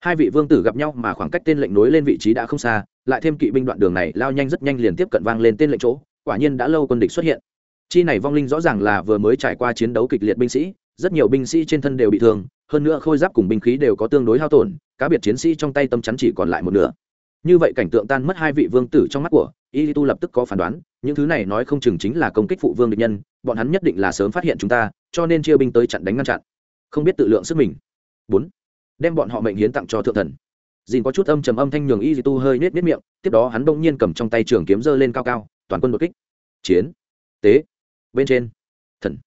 Speaker 1: Hai vị vương tử gặp nhau mà khoảng cách tên lệnh nối lên vị trí đã không xa, lại thêm kỵ binh đoạn đường này lao nhanh rất nhanh liền tiếp cận vang lên tên lệnh chỗ, quả nhiên đã lâu quân địch xuất hiện. Chi này vong linh rõ ràng là vừa mới trải qua chiến đấu kịch liệt binh sĩ, rất nhiều binh sĩ trên thân đều bị thương hơn nữa khôi giáp cùng binh khí đều có tương đối hao tổn, cá biệt chiến sĩ trong tay tâm chắn chỉ còn lại một nửa. Như vậy cảnh tượng tan mất hai vị vương tử trong mắt của y tu lập tức có phán đoán, những thứ này nói không chừng chính là công kích phụ vương địch nhân, bọn hắn nhất định là sớm phát hiện chúng ta, cho nên chia binh tới chặn đánh ngăn chặn. Không biết tự lượng sức mình. Bốn, đem bọn họ mệnh hiến tặng cho thượng thần. Dìn có chút âm trầm âm thanh nhường y tu hơi nết nết miệng, tiếp đó hắn đông nhiên cầm trong tay trường kiếm giơ lên cao cao, toàn quân đột kích. Chiến. Tế. Bên trên. Thần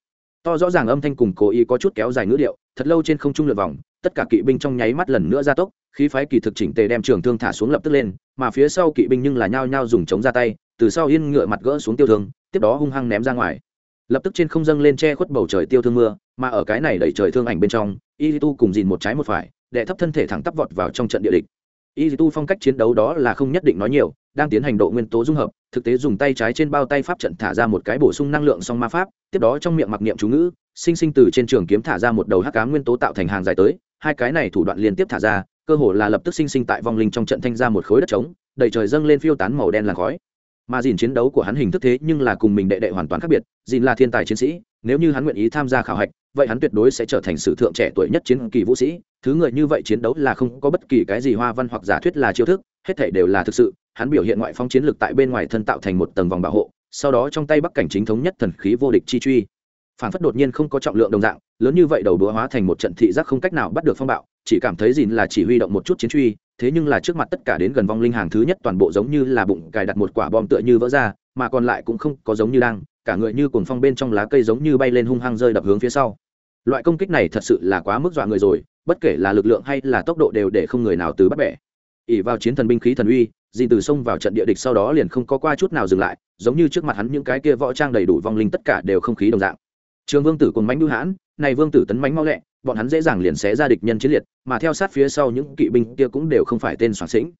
Speaker 1: to rõ ràng âm thanh cùng cố ý có chút kéo dài ngữ điệu, thật lâu trên không trung lượt vòng, tất cả kỵ binh trong nháy mắt lần nữa ra tốc, khí phái kỳ thực chỉnh tề đem trường thương thả xuống lập tức lên, mà phía sau kỵ binh nhưng là nhao nhao dùng chống ra tay, từ sau yên ngựa mặt gỡ xuống tiêu thương, tiếp đó hung hăng ném ra ngoài. Lập tức trên không dâng lên che khuất bầu trời tiêu thương mưa, mà ở cái này đẩy trời thương ảnh bên trong y tu cùng dìn một trái một phải, đệ thấp thân thể thẳng tắp vọt vào trong trận địa địch. Y tu phong cách chiến đấu đó là không nhất định nói nhiều đang tiến hành độ nguyên tố dung hợp, thực tế dùng tay trái trên bao tay pháp trận thả ra một cái bổ sung năng lượng song ma pháp, tiếp đó trong miệng mặc niệm chú ngữ, sinh sinh từ trên trường kiếm thả ra một đầu hắc cá nguyên tố tạo thành hàng dài tới, hai cái này thủ đoạn liên tiếp thả ra, cơ hồ là lập tức sinh sinh tại vong linh trong trận thanh ra một khối đất trống, đầy trời dâng lên phiêu tán màu đen làn khói. Mà dìn chiến đấu của hắn hình thức thế nhưng là cùng mình đệ đệ hoàn toàn khác biệt, dìn là thiên tài chiến sĩ, nếu như hắn nguyện ý tham gia khảo hạch, vậy hắn tuyệt đối sẽ trở thành sử thượng trẻ tuổi nhất chiến kỳ vũ sĩ, thứ người như vậy chiến đấu là không có bất kỳ cái gì hoa văn hoặc giả thuyết là chiêu thức, hết thể đều là thực sự hắn biểu hiện ngoại phong chiến lực tại bên ngoài thân tạo thành một tầng vòng bảo hộ, sau đó trong tay bắc cảnh chính thống nhất thần khí vô địch chi truy. Phản phất đột nhiên không có trọng lượng đồng dạng, lớn như vậy đầu đũa hóa thành một trận thị giác không cách nào bắt được phong bạo, chỉ cảm thấy gìn là chỉ huy động một chút chiến truy, thế nhưng là trước mặt tất cả đến gần vong linh hàng thứ nhất toàn bộ giống như là bụng cài đặt một quả bom tựa như vỡ ra, mà còn lại cũng không có giống như đang, cả người như cuồng phong bên trong lá cây giống như bay lên hung hăng rơi đập hướng phía sau. Loại công kích này thật sự là quá mức dọa người rồi, bất kể là lực lượng hay là tốc độ đều để không người nào từ bắt bẻ. Ỉ vào chiến thần binh khí thần uy dì từ sông vào trận địa địch sau đó liền không có qua chút nào dừng lại, giống như trước mặt hắn những cái kia võ trang đầy đủ vong linh tất cả đều không khí đồng dạng. Trường vương tử cùng mánh bưu hãn, này vương tử tấn mánh mau lẹ, bọn hắn dễ dàng liền xé ra địch nhân chiến liệt, mà theo sát phía sau những kỵ binh kia cũng đều không phải tên soạn sĩnh.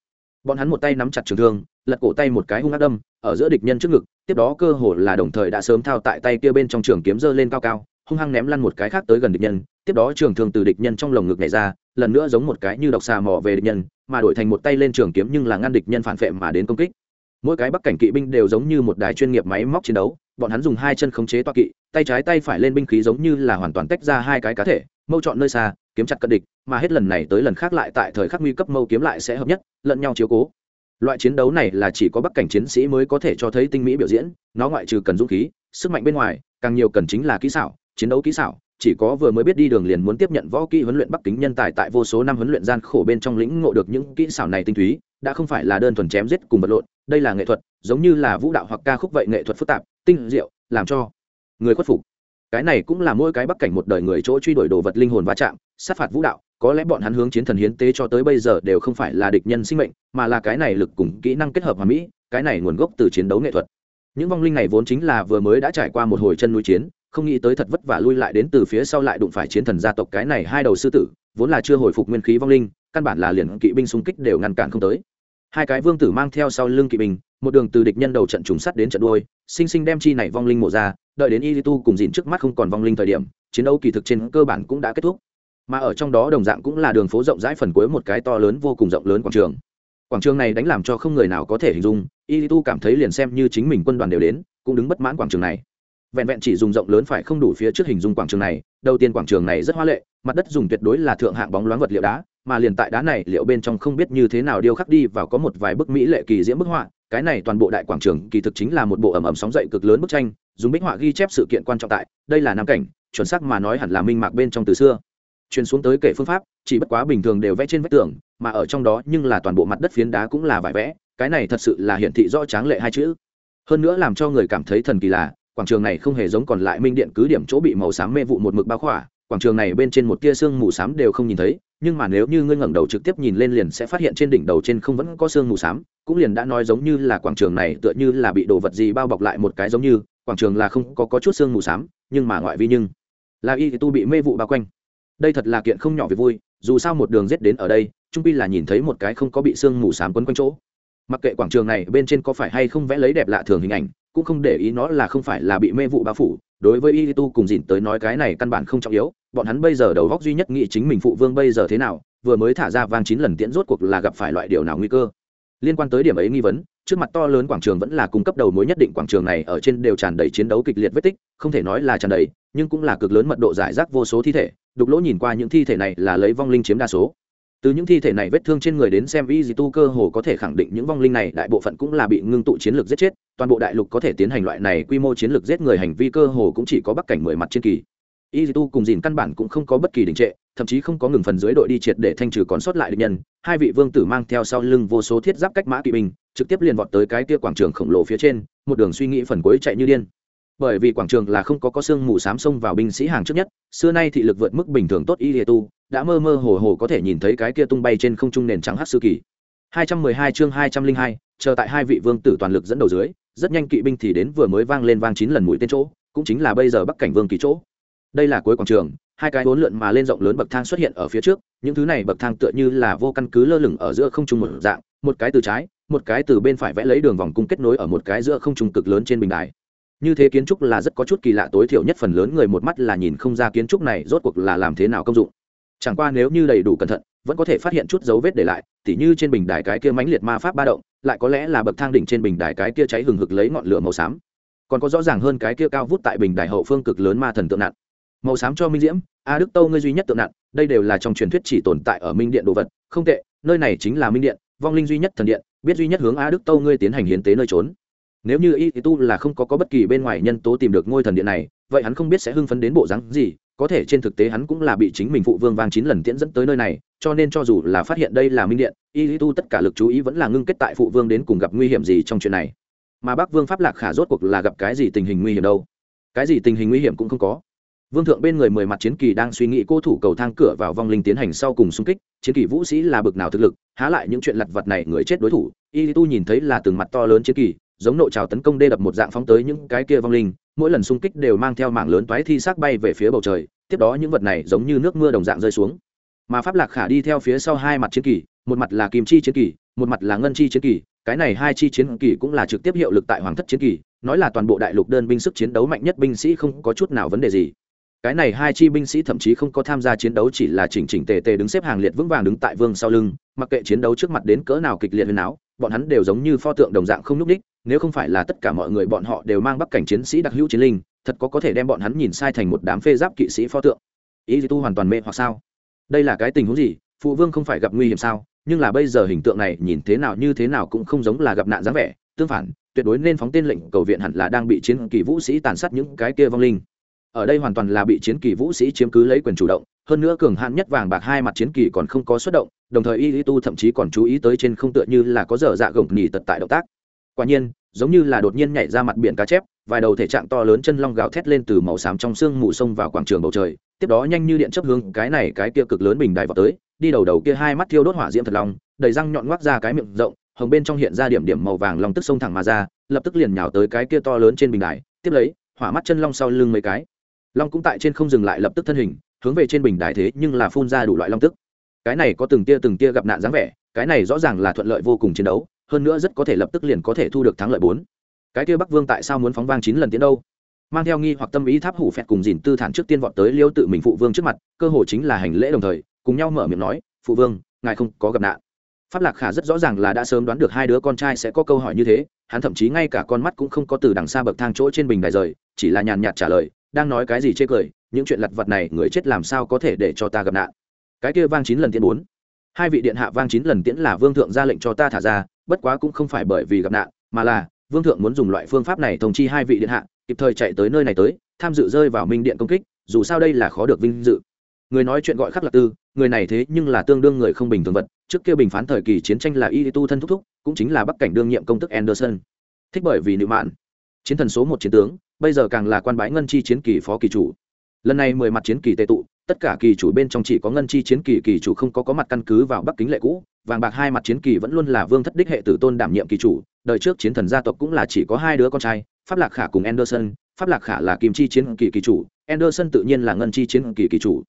Speaker 1: Bọn hắn một tay nắm chặt trường thương, lật cổ tay một cái hung ác đâm, ở giữa địch nhân trước ngực, tiếp đó cơ hồ là đồng thời đã sớm thao tại tay kia bên trong trường kiếm dơ lên cao cao, hung hăng ném lăn một cái khác tới gần địch nhân, tiếp đó trường thương từ địch nhân trong lồng ngực này ra, lần nữa giống một cái như độc xà mò về địch nhân mà đổi thành một tay lên trường kiếm nhưng là ngăn địch nhân phản phệ mà đến công kích. Mỗi cái bắc cảnh kỵ binh đều giống như một đài chuyên nghiệp máy móc chiến đấu, bọn hắn dùng hai chân khống chế toa kỵ, tay trái tay phải lên binh khí giống như là hoàn toàn tách ra hai cái cá thể, mâu chọn nơi xa, kiếm chặt cận địch, mà hết lần này tới lần khác lại tại thời khắc nguy cấp mâu kiếm lại sẽ hợp nhất, lẫn nhau chiếu cố. Loại chiến đấu này là chỉ có bắc cảnh chiến sĩ mới có thể cho thấy tinh mỹ biểu diễn, nó ngoại trừ cần dũng khí, sức mạnh bên ngoài, càng nhiều cần chính là kỹ xảo, chiến đấu kỹ xảo chỉ có vừa mới biết đi đường liền muốn tiếp nhận võ kỹ huấn luyện bắc kính nhân tài tại vô số năm huấn luyện gian khổ bên trong lĩnh ngộ được những kỹ xảo này tinh túy, đã không phải là đơn thuần chém giết cùng vật lộn, đây là nghệ thuật, giống như là vũ đạo hoặc ca khúc vậy nghệ thuật phức tạp, tinh diệu, làm cho người khuất phục. Cái này cũng là mỗi cái bắc cảnh một đời người chỗ truy đuổi đồ vật linh hồn va chạm, sát phạt vũ đạo, có lẽ bọn hắn hướng chiến thần hiến tế cho tới bây giờ đều không phải là địch nhân sinh mệnh, mà là cái này lực cùng kỹ năng kết hợp hòa mỹ, cái này nguồn gốc từ chiến đấu nghệ thuật. Những vong linh này vốn chính là vừa mới đã trải qua một hồi chân núi chiến không nghĩ tới thật vất vả lui lại đến từ phía sau lại đụng phải chiến thần gia tộc cái này hai đầu sư tử, vốn là chưa hồi phục nguyên khí vong linh, căn bản là liền kỵ binh xung kích đều ngăn cản không tới. Hai cái vương tử mang theo sau lưng kỵ binh, một đường từ địch nhân đầu trận trùng sắt đến trận đuôi, sinh sinh đem chi này vong linh mổ ra, đợi đến y tu cùng dìn trước mắt không còn vong linh thời điểm, chiến đấu kỳ thực trên cơ bản cũng đã kết thúc. Mà ở trong đó đồng dạng cũng là đường phố rộng rãi phần cuối một cái to lớn vô cùng rộng lớn quảng trường. Quảng trường này đánh làm cho không người nào có thể hình dung y tu cảm thấy liền xem như chính mình quân đoàn đều đến, cũng đứng bất mãn quảng trường này vẹn vẹn chỉ dùng rộng lớn phải không đủ phía trước hình dung quảng trường này, đầu tiên quảng trường này rất hoa lệ, mặt đất dùng tuyệt đối là thượng hạng bóng loáng vật liệu đá, mà liền tại đá này, liệu bên trong không biết như thế nào điêu khắc đi và có một vài bức mỹ lệ kỳ diễm bức họa, cái này toàn bộ đại quảng trường kỳ thực chính là một bộ ẩm ẩm sóng dậy cực lớn bức tranh, dùng bích họa ghi chép sự kiện quan trọng tại, đây là nam cảnh, chuẩn xác mà nói hẳn là minh mạc bên trong từ xưa. Truyền xuống tới kể phương pháp, chỉ bất quá bình thường đều vẽ trên vách tường, mà ở trong đó nhưng là toàn bộ mặt đất phiến đá cũng là vải vẽ, cái này thật sự là hiển thị rõ tráng lệ hai chữ. Hơn nữa làm cho người cảm thấy thần kỳ là quảng trường này không hề giống còn lại minh điện cứ điểm chỗ bị màu xám mê vụ một mực bao khỏa quảng trường này bên trên một tia sương mù xám đều không nhìn thấy nhưng mà nếu như ngươi ngẩng đầu trực tiếp nhìn lên liền sẽ phát hiện trên đỉnh đầu trên không vẫn có sương mù xám cũng liền đã nói giống như là quảng trường này tựa như là bị đồ vật gì bao bọc lại một cái giống như quảng trường là không có, có chút sương mù xám nhưng mà ngoại vi nhưng là y tu bị mê vụ bao quanh. Đây thật là kiện không nhỏ về vui dù sao một đường rết đến ở đây trung pi là nhìn thấy một cái không có bị sương mù xám quấn quanh chỗ. Mặc kệ quảng trường này bên trên có phải hay không vẽ lấy đẹp lạ thường hình ảnh cũng không để ý nó là không phải là bị mê vụ bao phủ. Đối với y tu cùng dìn tới nói cái này căn bản không trọng yếu, bọn hắn bây giờ đầu góc duy nhất nghĩ chính mình phụ vương bây giờ thế nào, vừa mới thả ra vang chín lần tiễn rốt cuộc là gặp phải loại điều nào nguy cơ. Liên quan tới điểm ấy nghi vấn, trước mặt to lớn quảng trường vẫn là cung cấp đầu mối nhất định quảng trường này, ở trên đều tràn đầy chiến đấu kịch liệt vết tích, không thể nói là tràn đầy, nhưng cũng là cực lớn mật độ giải rác vô số thi thể. Đục lỗ nhìn qua những thi thể này là lấy vong linh chiếm đa số. Từ những thi thể này vết thương trên người đến xem y dì tu cơ hồ có thể khẳng định những vong linh này đại bộ phận cũng là bị ngưng tụ chiến lược giết chết toàn bộ đại lục có thể tiến hành loại này quy mô chiến lược giết người hành vi cơ hồ cũng chỉ có bắc cảnh mười mặt trên kỳ. Y dì tu cùng dìn căn bản cũng không có bất kỳ đình trệ thậm chí không có ngừng phần dưới đội đi triệt để thanh trừ còn sót lại địch nhân. Hai vị vương tử mang theo sau lưng vô số thiết giáp cách mã kỵ binh trực tiếp liền vọt tới cái kia quảng trường khổng lồ phía trên một đường suy nghĩ phần cuối chạy như điên. Bởi vì quảng trường là không có có xương mù xám xông vào binh sĩ hàng trước nhất xưa nay thị lực vượt mức bình thường tốt y tu đã mơ mơ hồ hồ có thể nhìn thấy cái kia tung bay trên không trung nền trắng hát sư kỳ. 212 chương 202, chờ tại hai vị vương tử toàn lực dẫn đầu dưới, rất nhanh kỵ binh thì đến vừa mới vang lên vang chín lần mũi tên chỗ, cũng chính là bây giờ bắc cảnh vương kỳ chỗ. Đây là cuối quảng trường, hai cái bốn lượn mà lên rộng lớn bậc thang xuất hiện ở phía trước, những thứ này bậc thang tựa như là vô căn cứ lơ lửng ở giữa không trung một dạng, một cái từ trái, một cái từ bên phải vẽ lấy đường vòng cung kết nối ở một cái giữa không trung cực lớn trên bình đài. Như thế kiến trúc là rất có chút kỳ lạ tối thiểu nhất phần lớn người một mắt là nhìn không ra kiến trúc này rốt cuộc là làm thế nào công dụng. Chẳng qua nếu như đầy đủ cẩn thận, vẫn có thể phát hiện chút dấu vết để lại tỉ như trên bình đài cái kia mãnh liệt ma pháp ba động lại có lẽ là bậc thang đỉnh trên bình đài cái kia cháy hừng hực lấy ngọn lửa màu xám còn có rõ ràng hơn cái kia cao vút tại bình đài hậu phương cực lớn ma thần tượng nạn. màu xám cho minh diễm a đức tâu ngươi duy nhất tượng nạn, đây đều là trong truyền thuyết chỉ tồn tại ở minh điện đồ vật không tệ nơi này chính là minh điện vong linh duy nhất thần điện biết duy nhất hướng a đức tâu ngươi tiến hành hiến tế nơi trốn nếu như y tu là không có, có bất kỳ bên ngoài nhân tố tìm được ngôi thần điện này vậy hắn không biết sẽ hưng phấn đến bộ rắn gì, có thể trên thực tế hắn cũng là bị chính mình phụ vương vang chín lần tiễn dẫn tới nơi này, cho nên cho dù là phát hiện đây là minh điện, y tu tất cả lực chú ý vẫn là ngưng kết tại phụ vương đến cùng gặp nguy hiểm gì trong chuyện này. Mà bác vương pháp lạc khả rốt cuộc là gặp cái gì tình hình nguy hiểm đâu? Cái gì tình hình nguy hiểm cũng không có. Vương thượng bên người mười mặt chiến kỳ đang suy nghĩ cô thủ cầu thang cửa vào vong linh tiến hành sau cùng xung kích, chiến kỳ vũ sĩ là bực nào thực lực, há lại những chuyện lặt vặt này người chết đối thủ, y tu nhìn thấy là từng mặt to lớn chiến kỳ, giống nộ trào tấn công đê đập một dạng phóng tới những cái kia vong linh mỗi lần xung kích đều mang theo mảng lớn toái thi xác bay về phía bầu trời, tiếp đó những vật này giống như nước mưa đồng dạng rơi xuống. Mà pháp lạc khả đi theo phía sau hai mặt chiến kỳ, một mặt là kim chi chiến kỳ, một mặt là ngân chi chiến kỳ, cái này hai chi chiến kỳ cũng là trực tiếp hiệu lực tại hoàng thất chiến kỳ, nói là toàn bộ đại lục đơn binh sức chiến đấu mạnh nhất binh sĩ không có chút nào vấn đề gì. Cái này hai chi binh sĩ thậm chí không có tham gia chiến đấu chỉ là chỉnh chỉnh tề tề đứng xếp hàng liệt vững vàng đứng tại vương sau lưng, mặc kệ chiến đấu trước mặt đến cỡ nào kịch liệt huyền áo bọn hắn đều giống như pho tượng đồng dạng không nhúc ních nếu không phải là tất cả mọi người bọn họ đều mang bắc cảnh chiến sĩ đặc hữu chiến linh, thật có có thể đem bọn hắn nhìn sai thành một đám phê giáp kỵ sĩ pho tượng. Ý gì tu hoàn toàn mê hoặc sao? Đây là cái tình huống gì? Phụ vương không phải gặp nguy hiểm sao? Nhưng là bây giờ hình tượng này nhìn thế nào như thế nào cũng không giống là gặp nạn dáng vẻ. Tương phản, tuyệt đối nên phóng tên lệnh cầu viện hẳn là đang bị chiến kỳ vũ sĩ tàn sát những cái kia vong linh. Ở đây hoàn toàn là bị chiến kỳ vũ sĩ chiếm cứ lấy quyền chủ động, hơn nữa cường hạn nhất vàng bạc hai mặt chiến kỳ còn không có xuất động đồng thời y tu thậm chí còn chú ý tới trên không tựa như là có dở dạ gồng nỉ tật tại động tác. Quả nhiên, giống như là đột nhiên nhảy ra mặt biển cá chép, vài đầu thể trạng to lớn chân long gào thét lên từ màu xám trong sương mù sông vào quảng trường bầu trời, tiếp đó nhanh như điện chấp hướng cái này cái kia cực lớn bình đài vào tới, đi đầu đầu kia hai mắt thiêu đốt hỏa diễm thật long, đầy răng nhọn ngoác ra cái miệng rộng, hồng bên trong hiện ra điểm điểm màu vàng long tức sông thẳng mà ra, lập tức liền nhào tới cái kia to lớn trên bình đài, tiếp lấy, hỏa mắt chân long sau lưng mấy cái. Long cũng tại trên không dừng lại lập tức thân hình, hướng về trên bình đài thế nhưng là phun ra đủ loại long tức cái này có từng tia từng tia gặp nạn dáng vẻ, cái này rõ ràng là thuận lợi vô cùng chiến đấu, hơn nữa rất có thể lập tức liền có thể thu được thắng lợi bốn. Cái kia bắc vương tại sao muốn phóng vang chín lần tiến đâu? Mang theo nghi hoặc tâm ý tháp hủ phẹt cùng dìn tư thản trước tiên vọt tới liêu tự mình phụ vương trước mặt, cơ hồ chính là hành lễ đồng thời, cùng nhau mở miệng nói, phụ vương, ngài không có gặp nạn. Pháp lạc khả rất rõ ràng là đã sớm đoán được hai đứa con trai sẽ có câu hỏi như thế, hắn thậm chí ngay cả con mắt cũng không có từ đằng xa bậc thang chỗ trên bình đài rời, chỉ là nhàn nhạt trả lời, đang nói cái gì chê cười, những chuyện lặt vặt này người chết làm sao có thể để cho ta gặp nạn? Cái kia vang chín lần tiễn bốn. Hai vị điện hạ vang chín lần tiễn là vương thượng ra lệnh cho ta thả ra, bất quá cũng không phải bởi vì gặp nạn, mà là vương thượng muốn dùng loại phương pháp này thông chi hai vị điện hạ, kịp thời chạy tới nơi này tới, tham dự rơi vào minh điện công kích, dù sao đây là khó được vinh dự. Người nói chuyện gọi khắc lạc tư, người này thế nhưng là tương đương người không bình thường vật, trước kia bình phán thời kỳ chiến tranh là y tu thân thúc thúc, cũng chính là bắc cảnh đương nhiệm công tức anderson. Thích bởi vì nữ mạn chiến thần số một chiến tướng, bây giờ càng là quan bái ngân chi chiến kỳ phó kỳ chủ lần này mười mặt chiến kỳ tệ tụ, tất cả kỳ chủ bên trong chỉ có ngân chi chiến kỳ kỳ chủ không có có mặt căn cứ vào bắc kính lệ cũ. Vàng bạc hai mặt chiến kỳ vẫn luôn là vương thất đích hệ tử tôn đảm nhiệm kỳ chủ. Đời trước chiến thần gia tộc cũng là chỉ có hai đứa con trai, pháp lạc khả cùng anderson. Pháp lạc khả là kim chi chiến kỳ kỳ chủ, anderson tự nhiên là ngân chi chiến kỳ kỳ chủ.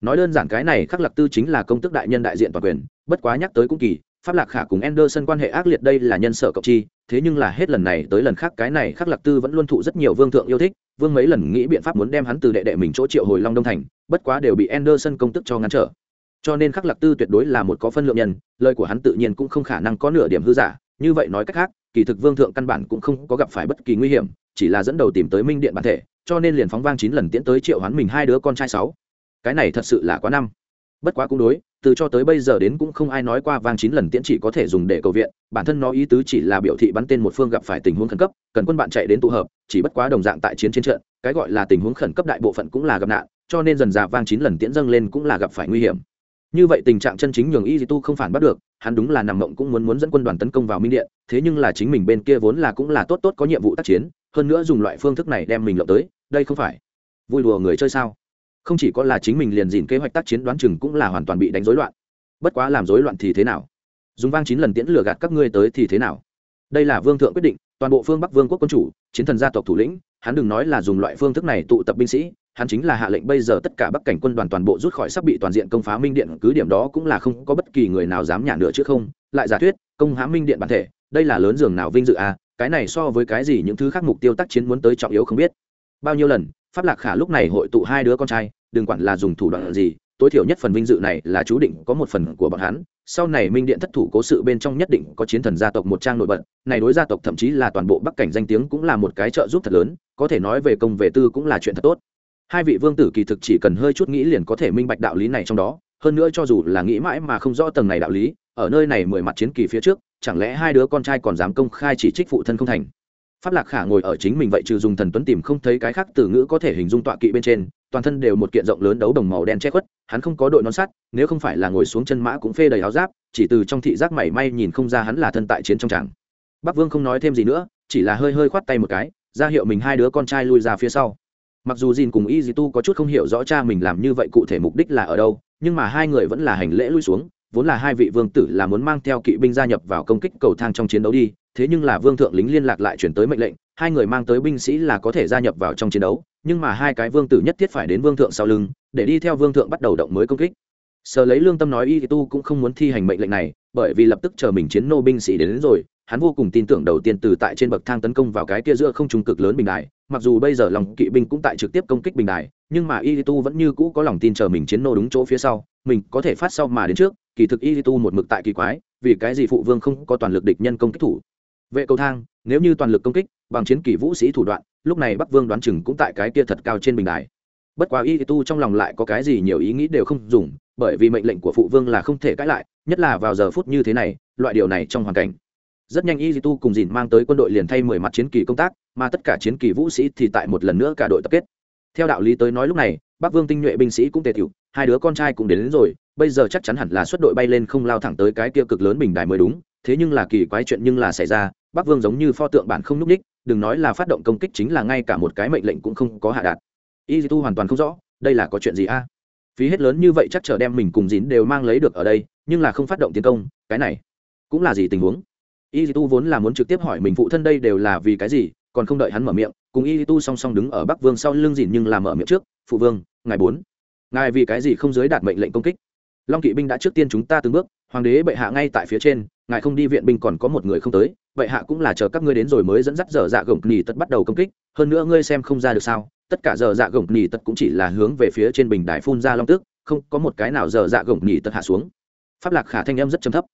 Speaker 1: Nói đơn giản cái này khắc lạc tư chính là công tức đại nhân đại diện toàn quyền, bất quá nhắc tới cũng kỳ pháp lạc khả cùng anderson quan hệ ác liệt đây là nhân sở cộng chi, thế nhưng là hết lần này tới lần khác cái này khắc lạc tư vẫn luôn thụ rất nhiều vương thượng yêu thích, vương mấy lần nghĩ biện pháp muốn đem hắn từ đệ đệ mình chỗ triệu hồi long đông thành, bất quá đều bị anderson công tức cho ngăn trở. Cho nên khắc lạc tư tuyệt đối là một có phân lượng nhân, lời của hắn tự nhiên cũng không khả năng có nửa điểm hư giả, như vậy nói cách khác, kỳ thực vương thượng căn bản cũng không có gặp phải bất kỳ nguy hiểm, chỉ là dẫn đầu tìm tới minh điện bản thể, cho nên liền phóng vang chín lần tiến tới triệu hoán mình hai đứa con trai sáu. Cái này thật sự là quá năm bất quá cũng đối, từ cho tới bây giờ đến cũng không ai nói qua vang chín lần tiễn chỉ có thể dùng để cầu viện, bản thân nó ý tứ chỉ là biểu thị bắn tên một phương gặp phải tình huống khẩn cấp, cần quân bạn chạy đến tụ hợp, chỉ bất quá đồng dạng tại chiến trên trận, cái gọi là tình huống khẩn cấp đại bộ phận cũng là gặp nạn, cho nên dần dà vang chín lần tiễn dâng lên cũng là gặp phải nguy hiểm. Như vậy tình trạng chân chính nhường y tu không phản bắt được, hắn đúng là nằm mộng cũng muốn muốn dẫn quân đoàn tấn công vào minh điện, thế nhưng là chính mình bên kia vốn là cũng là tốt tốt có nhiệm vụ tác chiến, hơn nữa dùng loại phương thức này đem mình lộng tới, đây không phải vui đùa người chơi sao? Không chỉ có là chính mình liền dìn kế hoạch tác chiến đoán chừng cũng là hoàn toàn bị đánh rối loạn. Bất quá làm rối loạn thì thế nào? Dùng vang chín lần tiễn lừa gạt các ngươi tới thì thế nào? Đây là vương thượng quyết định, toàn bộ phương bắc vương quốc quân chủ, chiến thần gia tộc thủ lĩnh, hắn đừng nói là dùng loại phương thức này tụ tập binh sĩ, hắn chính là hạ lệnh bây giờ tất cả bắc cảnh quân đoàn toàn bộ rút khỏi sắp bị toàn diện công phá minh điện, cứ điểm đó cũng là không có bất kỳ người nào dám nhả nữa chứ không. Lại giả thuyết, công hãm minh điện bản thể, đây là lớn giường nào vinh dự à cái này so với cái gì những thứ khác mục tiêu tác chiến muốn tới trọng yếu không biết. Bao nhiêu lần pháp lạc khả lúc này hội tụ hai đứa con trai, đừng quản là dùng thủ đoạn gì, tối thiểu nhất phần vinh dự này là chú định có một phần của bọn hắn. Sau này minh điện thất thủ cố sự bên trong nhất định có chiến thần gia tộc một trang nổi bật, này đối gia tộc thậm chí là toàn bộ bắc cảnh danh tiếng cũng là một cái trợ giúp thật lớn, có thể nói về công về tư cũng là chuyện thật tốt. Hai vị vương tử kỳ thực chỉ cần hơi chút nghĩ liền có thể minh bạch đạo lý này trong đó, hơn nữa cho dù là nghĩ mãi mà không rõ tầng này đạo lý, ở nơi này mười mặt chiến kỳ phía trước, chẳng lẽ hai đứa con trai còn dám công khai chỉ trích phụ thân không thành? Pháp lạc khả ngồi ở chính mình vậy trừ dùng thần tuấn tìm không thấy cái khác từ ngữ có thể hình dung tọa kỵ bên trên, toàn thân đều một kiện rộng lớn đấu đồng màu đen che khuất, hắn không có đội nón sắt, nếu không phải là ngồi xuống chân mã cũng phê đầy áo giáp, chỉ từ trong thị giác mảy may nhìn không ra hắn là thân tại chiến trong tràng. Bắc vương không nói thêm gì nữa, chỉ là hơi hơi khoát tay một cái, ra hiệu mình hai đứa con trai lui ra phía sau. Mặc dù dìn cùng y dì tu có chút không hiểu rõ cha mình làm như vậy cụ thể mục đích là ở đâu, nhưng mà hai người vẫn là hành lễ lui xuống vốn là hai vị vương tử là muốn mang theo kỵ binh gia nhập vào công kích cầu thang trong chiến đấu đi thế nhưng là vương thượng lính liên lạc lại chuyển tới mệnh lệnh hai người mang tới binh sĩ là có thể gia nhập vào trong chiến đấu nhưng mà hai cái vương tử nhất thiết phải đến vương thượng sau lưng để đi theo vương thượng bắt đầu động mới công kích. Sở lấy lương tâm nói y tu cũng không muốn thi hành mệnh lệnh này bởi vì lập tức chờ mình chiến nô binh sĩ đến, đến rồi hắn vô cùng tin tưởng đầu tiên từ tại trên bậc thang tấn công vào cái kia giữa không trung cực lớn bình đài mặc dù bây giờ lòng kỵ binh cũng tại trực tiếp công kích bình đài nhưng mà y tu vẫn như cũ có lòng tin chờ mình chiến nô đúng chỗ phía sau mình có thể phát sau mà đến trước kỳ thực y tu một mực tại kỳ quái, vì cái gì phụ vương không có toàn lực địch nhân công kích thủ? Vệ cầu thang, nếu như toàn lực công kích, bằng chiến kỳ vũ sĩ thủ đoạn, lúc này bắc vương đoán chừng cũng tại cái kia thật cao trên bình đài. Bất quá y tu trong lòng lại có cái gì nhiều ý nghĩ đều không dùng, bởi vì mệnh lệnh của phụ vương là không thể cãi lại, nhất là vào giờ phút như thế này, loại điều này trong hoàn cảnh. Rất nhanh y tu cùng dìn mang tới quân đội liền thay mười mặt chiến kỳ công tác, mà tất cả chiến kỳ vũ sĩ thì tại một lần nữa cả đội tập kết. Theo đạo lý tới nói lúc này, bắc vương tinh nhuệ binh sĩ cũng tề thiểu hai đứa con trai cũng đến, đến rồi bây giờ chắc chắn hẳn là xuất đội bay lên không lao thẳng tới cái kia cực lớn bình đài mới đúng. Thế nhưng là kỳ quái chuyện nhưng là xảy ra bắc vương giống như pho tượng bản không n ú c ních đừng nói là phát động công kích chính là ngay cả một cái mệnh lệnh cũng không có hạ đạt. Y tu hoàn toàn không rõ đây là có chuyện gì a? Phí hết lớn như vậy chắc chờ đem mình cùng dín đều mang lấy được ở đây nhưng là không phát động tiến công cái này cũng là gì tình huống? Y tu vốn là muốn trực tiếp hỏi mình phụ thân đây đều là vì cái gì còn không đợi hắn mở miệng cùng y tu song song đứng ở bắc vương sau lưng dìn nhưng là mở miệng trước phụ vương ngài bốn ngài vì cái gì không giới đạt mệnh lệnh công kích? Long kỵ binh đã trước tiên chúng ta từng bước hoàng đế bệ hạ ngay tại phía trên ngài không đi viện binh còn có một người không tới bệ hạ cũng là chờ các ngươi đến rồi mới dẫn dắt dở dạ gồng nỉ tật bắt đầu công kích hơn nữa ngươi xem không ra được sao tất cả dở dạ gồng nỉ tật cũng chỉ là hướng về phía trên bình đài phun ra long tức không có một cái nào dở dạ gồng nỉ tật hạ xuống. Pháp lạc khả thanh âm rất trầm thấp.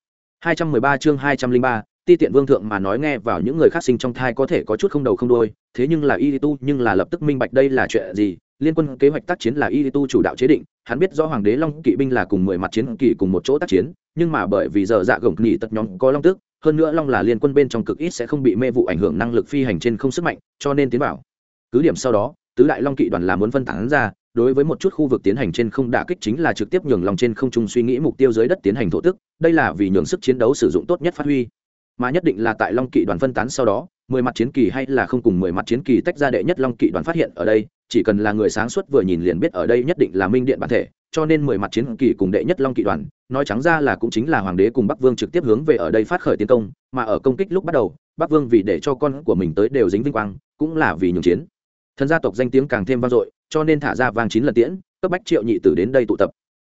Speaker 1: 213 chương 203, ti tiện vương thượng mà nói nghe vào những người khác sinh trong thai có thể có chút không đầu không đôi thế nhưng là y tu nhưng là lập tức minh bạch đây là chuyện gì liên quân kế hoạch tác chiến là y tu chủ đạo chế định, hắn biết do hoàng đế long kỵ binh là cùng mười mặt chiến kỳ cùng một chỗ tác chiến, nhưng mà bởi vì giờ dạ gồng nghỉ tật nhóm có long tức hơn nữa long là liên quân bên trong cực ít sẽ không bị mê vụ ảnh hưởng năng lực phi hành trên không sức mạnh, cho nên tiến bảo. cứ điểm sau đó, tứ đại long kỵ đoàn là muốn phân tán ra, đối với một chút khu vực tiến hành trên không đả kích chính là trực tiếp nhường lòng trên không trung suy nghĩ mục tiêu dưới đất tiến hành thổ tức, đây là vì nhường sức chiến đấu sử dụng tốt nhất phát huy mà nhất định là tại long kỵ đoàn phân tán sau đó mười mặt chiến kỳ hay là không cùng mười mặt chiến kỳ tách ra đệ nhất long kỵ đoàn phát hiện ở đây, chỉ cần là người sáng suốt vừa nhìn liền biết ở đây nhất định là minh điện bản thể, cho nên mười mặt chiến kỳ cùng đệ nhất long kỵ đoàn, nói trắng ra là cũng chính là hoàng đế cùng bắc vương trực tiếp hướng về ở đây phát khởi tiến công, mà ở công kích lúc bắt đầu, bắc vương vì để cho con của mình tới đều dính vinh quang, cũng là vì nhường chiến. Thân gia tộc danh tiếng càng thêm vang dội, cho nên thả ra vang chín lần tiễn, cấp bách triệu nhị tử đến đây tụ tập.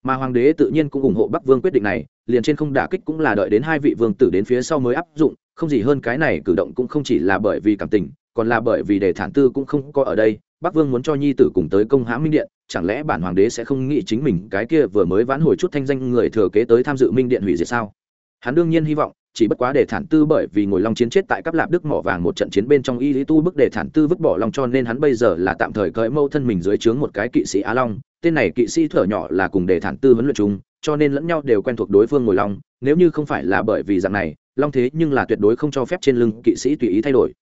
Speaker 1: Mà hoàng đế tự nhiên cũng ủng hộ bắc vương quyết định này, liền trên không đả kích cũng là đợi đến hai vị vương tử đến phía sau mới áp dụng không gì hơn cái này cử động cũng không chỉ là bởi vì cảm tình, còn là bởi vì để thản tư cũng không có ở đây. Bắc vương muốn cho nhi tử cùng tới công hãm minh điện, chẳng lẽ bản hoàng đế sẽ không nghĩ chính mình cái kia vừa mới vãn hồi chút thanh danh người thừa kế tới tham dự minh điện hủy diệt sao? Hắn đương nhiên hy vọng, chỉ bất quá để thản tư bởi vì ngồi long chiến chết tại cắp lạp đức mỏ vàng một trận chiến bên trong y lý tu bức để thản tư vứt bỏ long cho nên hắn bây giờ là tạm thời cởi mâu thân mình dưới trướng một cái kỵ sĩ á long. Tên này kỵ sĩ thở nhỏ là cùng để thản tư huấn luyện chung, cho nên lẫn nhau đều quen thuộc đối phương ngồi long. Nếu như không phải là bởi vì dạng này long thế nhưng là tuyệt đối không cho phép trên lưng kỵ sĩ tùy ý thay đổi.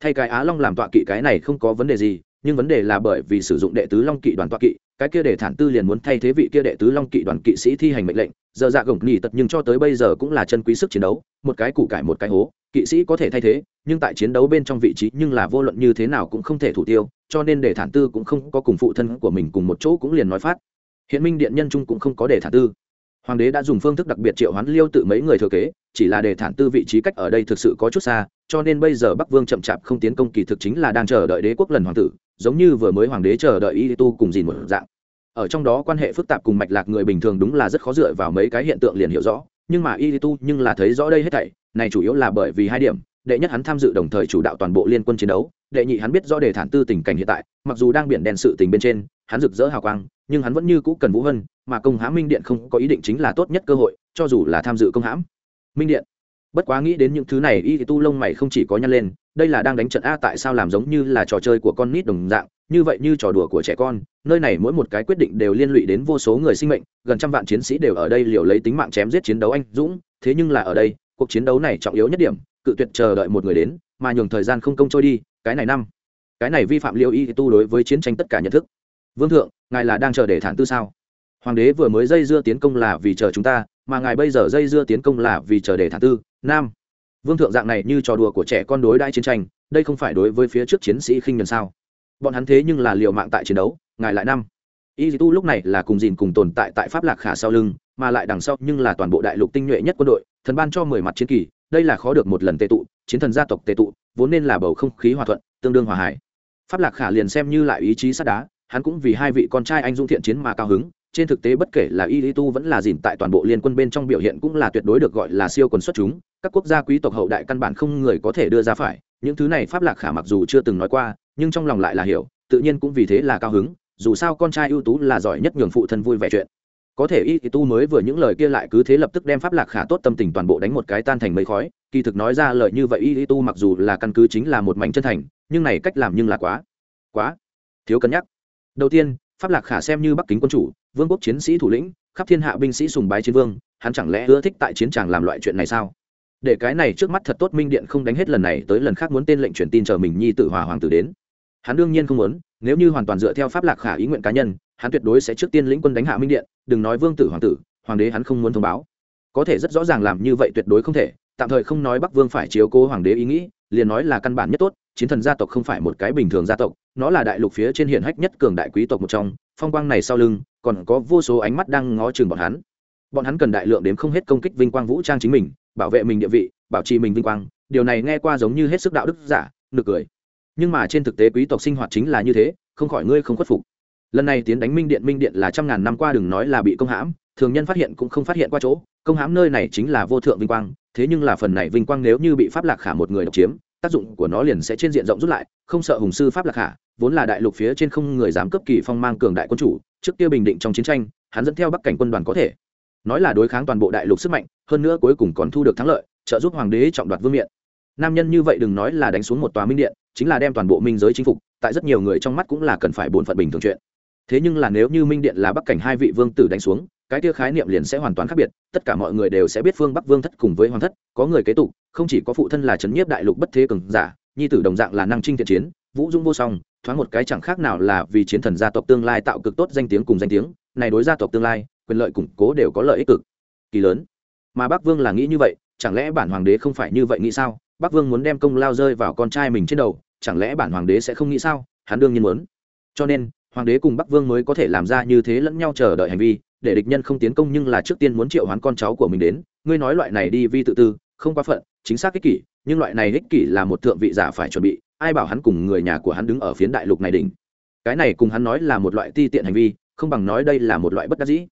Speaker 1: Thay cái á long làm tọa kỵ cái này không có vấn đề gì, nhưng vấn đề là bởi vì sử dụng đệ tứ long kỵ đoàn tọa kỵ, cái kia để thản tư liền muốn thay thế vị kia đệ tứ long kỵ đoàn kỵ sĩ thi hành mệnh lệnh, giờ dạ gồng nghỉ tật nhưng cho tới bây giờ cũng là chân quý sức chiến đấu, một cái củ cải một cái hố, kỵ sĩ có thể thay thế, nhưng tại chiến đấu bên trong vị trí nhưng là vô luận như thế nào cũng không thể thủ tiêu, cho nên để thản tư cũng không có cùng phụ thân của mình cùng một chỗ cũng liền nói phát. Hiện minh điện nhân trung cũng không có để thản tư. Hoàng đế đã dùng phương thức đặc biệt triệu hoán liêu tự mấy người thừa kế chỉ là để thản tư vị trí cách ở đây thực sự có chút xa, cho nên bây giờ bắc vương chậm chạp không tiến công kỳ thực chính là đang chờ đợi đế quốc lần hoàng tử, giống như vừa mới hoàng đế chờ đợi y tu cùng dìn một dạng. Ở trong đó quan hệ phức tạp cùng mạch lạc người bình thường đúng là rất khó dựa vào mấy cái hiện tượng liền hiểu rõ, nhưng mà y tu nhưng là thấy rõ đây hết thảy, này chủ yếu là bởi vì hai điểm, đệ nhất hắn tham dự đồng thời chủ đạo toàn bộ liên quân chiến đấu, đệ nhị hắn biết rõ đề thản tư tình cảnh hiện tại, mặc dù đang biển đen sự tình bên trên, hắn rực rỡ hào quang, nhưng hắn vẫn như cũ cần vũ vân mà công hãm minh điện không có ý định chính là tốt nhất cơ hội, cho dù là tham dự công hãm minh điện. Bất quá nghĩ đến những thứ này, y tu lông mày không chỉ có nhăn lên, đây là đang đánh trận a, tại sao làm giống như là trò chơi của con nít đồng dạng, như vậy như trò đùa của trẻ con, nơi này mỗi một cái quyết định đều liên lụy đến vô số người sinh mệnh, gần trăm vạn chiến sĩ đều ở đây liều lấy tính mạng chém giết chiến đấu anh dũng, thế nhưng là ở đây, cuộc chiến đấu này trọng yếu nhất điểm, cự tuyệt chờ đợi một người đến, mà nhường thời gian không công trôi đi, cái này năm. Cái này vi phạm liêu y tu đối với chiến tranh tất cả nhận thức. Vương thượng, ngài là đang chờ để thản tư sao? Hoàng đế vừa mới dây dưa tiến công là vì chờ chúng ta mà ngài bây giờ dây dưa tiến công là vì chờ để thản tư, nam. Vương thượng dạng này như trò đùa của trẻ con đối đãi chiến tranh, đây không phải đối với phía trước chiến sĩ khinh nhuần sao? Bọn hắn thế nhưng là liều mạng tại chiến đấu, ngài lại năm y tu lúc này là cùng dìn cùng tồn tại tại pháp lạc khả sau lưng, mà lại đằng sau nhưng là toàn bộ đại lục tinh nhuệ nhất quân đội, thần ban cho mười mặt chiến kỳ, đây là khó được một lần tệ tụ, chiến thần gia tộc tệ tụ, vốn nên là bầu không khí hòa thuận, tương đương hòa hải. Pháp lạc khả liền xem như lại ý chí sắt đá, hắn cũng vì hai vị con trai anh dũng thiện chiến mà cao hứng trên thực tế bất kể là y tu vẫn là dìn tại toàn bộ liên quân bên trong biểu hiện cũng là tuyệt đối được gọi là siêu quần xuất chúng. Các quốc gia quý tộc hậu đại căn bản không người có thể đưa ra phải. Những thứ này pháp lạc khả mặc dù chưa từng nói qua, nhưng trong lòng lại là hiểu, tự nhiên cũng vì thế là cao hứng. Dù sao con trai ưu tú là giỏi nhất nhường phụ thân vui vẻ chuyện. Có thể y tu mới vừa những lời kia lại cứ thế lập tức đem pháp lạc khả tốt tâm tình toàn bộ đánh một cái tan thành mây khói. Kỳ thực nói ra lời như vậy y tu mặc dù là căn cứ chính là một mảnh chân thành, nhưng này cách làm nhưng là quá quá thiếu cân nhắc. Đầu tiên pháp lạc khả xem như bắc kính quân chủ, vương quốc chiến sĩ thủ lĩnh, khắp thiên hạ binh sĩ sùng bái chiến vương, hắn chẳng lẽ ưa thích tại chiến tràng làm loại chuyện này sao? Để cái này trước mắt thật tốt minh điện không đánh hết lần này tới lần khác muốn tên lệnh truyền tin chờ mình nhi tự hòa hoàng tử đến. Hắn đương nhiên không muốn, nếu như hoàn toàn dựa theo pháp lạc khả ý nguyện cá nhân, hắn tuyệt đối sẽ trước tiên lĩnh quân đánh hạ minh điện, đừng nói vương tử hoàng tử, hoàng đế hắn không muốn thông báo. Có thể rất rõ ràng làm như vậy tuyệt đối không thể, tạm thời không nói bắc vương phải chiếu cố hoàng đế ý nghĩ liền nói là căn bản nhất tốt, chiến thần gia tộc không phải một cái bình thường gia tộc, nó là đại lục phía trên hiển hách nhất cường đại quý tộc một trong, phong quang này sau lưng, còn có vô số ánh mắt đang ngó chừng bọn hắn. Bọn hắn cần đại lượng đến không hết công kích vinh quang vũ trang chính mình, bảo vệ mình địa vị, bảo trì mình vinh quang, điều này nghe qua giống như hết sức đạo đức giả, nực cười. Nhưng mà trên thực tế quý tộc sinh hoạt chính là như thế, không khỏi ngươi không khuất phục. Lần này tiến đánh minh điện minh điện là trăm ngàn năm qua đừng nói là bị công hãm, thường nhân phát hiện cũng không phát hiện qua chỗ công hãm nơi này chính là vô thượng vinh quang, thế nhưng là phần này vinh quang nếu như bị pháp lạc khả một người độc chiếm, tác dụng của nó liền sẽ trên diện rộng rút lại, không sợ hùng sư pháp lạc khả, vốn là đại lục phía trên không người dám cấp kỳ phong mang cường đại quân chủ, trước kia bình định trong chiến tranh, hắn dẫn theo bắc cảnh quân đoàn có thể. Nói là đối kháng toàn bộ đại lục sức mạnh, hơn nữa cuối cùng còn thu được thắng lợi, trợ giúp hoàng đế trọng đoạt vương miện. Nam nhân như vậy đừng nói là đánh xuống một tòa minh điện, chính là đem toàn bộ minh giới chinh phục, tại rất nhiều người trong mắt cũng là cần phải bổn phận bình thường chuyện. Thế nhưng là nếu như minh điện là bắc cảnh hai vị vương tử đánh xuống cái kia khái niệm liền sẽ hoàn toàn khác biệt, tất cả mọi người đều sẽ biết phương bắc vương thất cùng với hoàng thất, có người kế tục, không chỉ có phụ thân là trấn nhiếp đại lục bất thế cường giả, nhi tử đồng dạng là năng trinh thiện chiến, vũ dung vô song, thoáng một cái chẳng khác nào là vì chiến thần gia tộc tương lai tạo cực tốt danh tiếng cùng danh tiếng, này đối gia tộc tương lai, quyền lợi củng cố đều có lợi ích cực kỳ lớn. Mà bắc vương là nghĩ như vậy, chẳng lẽ bản hoàng đế không phải như vậy nghĩ sao? Bắc vương muốn đem công lao rơi vào con trai mình trên đầu, chẳng lẽ bản hoàng đế sẽ không nghĩ sao? Hắn đương nhiên muốn. Cho nên, hoàng đế cùng bắc vương mới có thể làm ra như thế lẫn nhau chờ đợi hành vi để địch nhân không tiến công nhưng là trước tiên muốn triệu hoán con cháu của mình đến. Ngươi nói loại này đi vi tự tư, không quá phận, chính xác ích kỷ, nhưng loại này ích kỷ là một thượng vị giả phải chuẩn bị, ai bảo hắn cùng người nhà của hắn đứng ở phiến đại lục này đỉnh. Cái này cùng hắn nói là một loại ti tiện hành vi, không bằng nói đây là một loại bất đắc dĩ.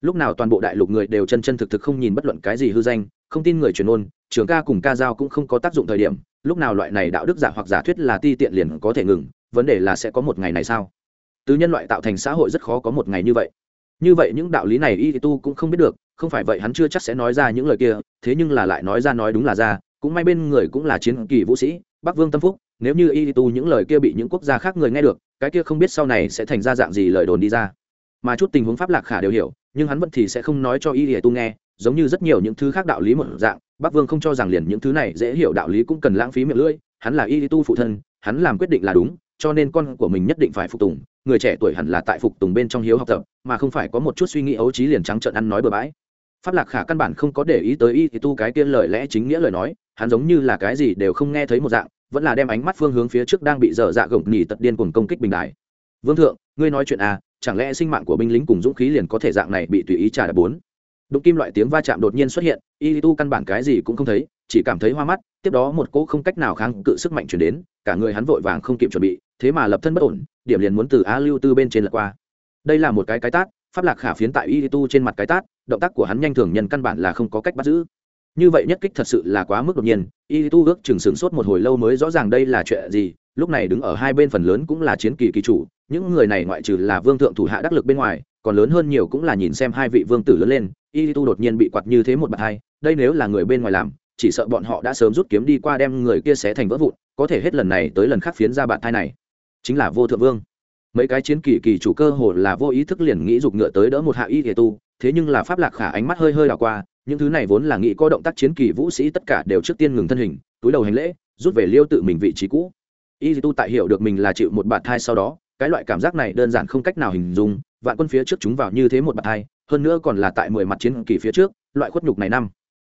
Speaker 1: Lúc nào toàn bộ đại lục người đều chân chân thực thực không nhìn bất luận cái gì hư danh, không tin người truyền ôn trường ca cùng ca giao cũng không có tác dụng thời điểm, lúc nào loại này đạo đức giả hoặc giả thuyết là ti tiện liền có thể ngừng, vấn đề là sẽ có một ngày này sao? Từ nhân loại tạo thành xã hội rất khó có một ngày như vậy như vậy những đạo lý này y tu cũng không biết được, không phải vậy hắn chưa chắc sẽ nói ra những lời kia, thế nhưng là lại nói ra nói đúng là ra, cũng may bên người cũng là chiến kỳ vũ sĩ, bắc vương tâm phúc, nếu như y tu những lời kia bị những quốc gia khác người nghe được, cái kia không biết sau này sẽ thành ra dạng gì lời đồn đi ra. Mà chút tình huống pháp lạc khả đều hiểu, nhưng hắn vẫn thì sẽ không nói cho y tu nghe, giống như rất nhiều những thứ khác đạo lý một dạng, bắc vương không cho rằng liền những thứ này dễ hiểu đạo lý cũng cần lãng phí miệng lưỡi, hắn là y tu phụ thân, hắn làm quyết định là đúng cho nên con của mình nhất định phải phục tùng, người trẻ tuổi hẳn là tại phục tùng bên trong hiếu học tập, mà không phải có một chút suy nghĩ ấu trí liền trắng trợn ăn nói bừa bãi. Pháp lạc khả căn bản không có để ý tới y tu cái kia lời lẽ chính nghĩa lời nói, hắn giống như là cái gì đều không nghe thấy một dạng, vẫn là đem ánh mắt phương hướng phía trước đang bị dở dạ gồng nhỉ tật điên cùng công kích bình đài vương thượng, ngươi nói chuyện à chẳng lẽ sinh mạng của binh lính cùng dũng khí liền có thể dạng này bị tùy ý trả đạp bốn? Đụng kim loại tiếng va chạm đột nhiên xuất hiện, y tu căn bản cái gì cũng không thấy, chỉ cảm thấy hoa mắt, tiếp đó một cỗ không cách nào kháng cự sức mạnh chuyển đến, cả người hắn vội vàng không kịp chuẩn bị thế mà lập thân bất ổn, điểm liền muốn từ á lưu tư bên trên lật qua. Đây là một cái cái tát, pháp lạc khả phiến tại y tu trên mặt cái tát, động tác của hắn nhanh thường nhân căn bản là không có cách bắt giữ. Như vậy nhất kích thật sự là quá mức đột nhiên, y tu ước chừng sửng sốt một hồi lâu mới rõ ràng đây là chuyện gì, lúc này đứng ở hai bên phần lớn cũng là chiến kỳ kỳ chủ, những người này ngoại trừ là vương thượng thủ hạ đắc lực bên ngoài, còn lớn hơn nhiều cũng là nhìn xem hai vị vương tử lớn lên, y tu đột nhiên bị quặt như thế một bạt hai, đây nếu là người bên ngoài làm, chỉ sợ bọn họ đã sớm rút kiếm đi qua đem người kia xé thành vỡ vụn, có thể hết lần này tới lần khác phiến ra bạt thai này chính là vô thượng vương. Mấy cái chiến kỳ kỳ chủ cơ hồ là vô ý thức liền nghĩ giục ngựa tới đỡ một hạ y thể tu, thế nhưng là pháp lạc khả ánh mắt hơi hơi đảo qua, những thứ này vốn là nghĩ có động tác chiến kỳ vũ sĩ tất cả đều trước tiên ngừng thân hình, túi đầu hành lễ, rút về liêu tự mình vị trí cũ. Y tu tại hiểu được mình là chịu một bạt thai sau đó, cái loại cảm giác này đơn giản không cách nào hình dung, vạn quân phía trước chúng vào như thế một bạt thai, hơn nữa còn là tại mười mặt chiến kỳ phía trước, loại khuất nhục này năm.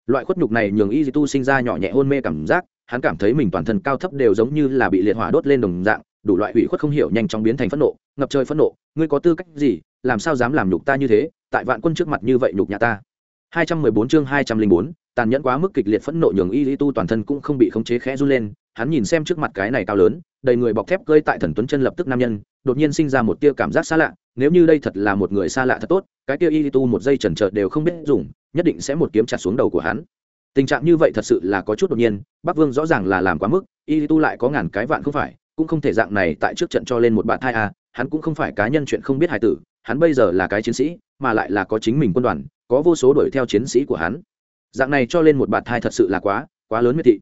Speaker 1: Loại khuất nhục này nhường y tu sinh ra nhỏ nhẹ hôn mê cảm giác, hắn cảm thấy mình toàn thân cao thấp đều giống như là bị liệt hỏa đốt lên đồng dạng đủ loại ủy khuất không hiểu nhanh chóng biến thành phẫn nộ ngập trời phẫn nộ ngươi có tư cách gì làm sao dám làm nhục ta như thế tại vạn quân trước mặt như vậy nhục nhà ta? 214 chương 204, tàn nhẫn quá mức kịch liệt phẫn nộ nhường y lý tu toàn thân cũng không bị khống chế khẽ run lên hắn nhìn xem trước mặt cái này cao lớn đầy người bọc thép cơi tại thần tuấn chân lập tức nam nhân đột nhiên sinh ra một tia cảm giác xa lạ nếu như đây thật là một người xa lạ thật tốt cái tia y lý tu một giây chần chợt đều không biết dùng nhất định sẽ một kiếm chặt xuống đầu của hắn. Tình trạng như vậy thật sự là có chút đột nhiên bắc vương rõ ràng là làm quá mức y lý tu lại có ngàn cái vạn không phải cũng không thể dạng này tại trước trận cho lên một bạn thai a hắn cũng không phải cá nhân chuyện không biết hài tử, hắn bây giờ là cái chiến sĩ, mà lại là có chính mình quân đoàn, có vô số đuổi theo chiến sĩ của hắn. Dạng này cho lên một bạn thai thật sự là quá quá lớn miệt thị.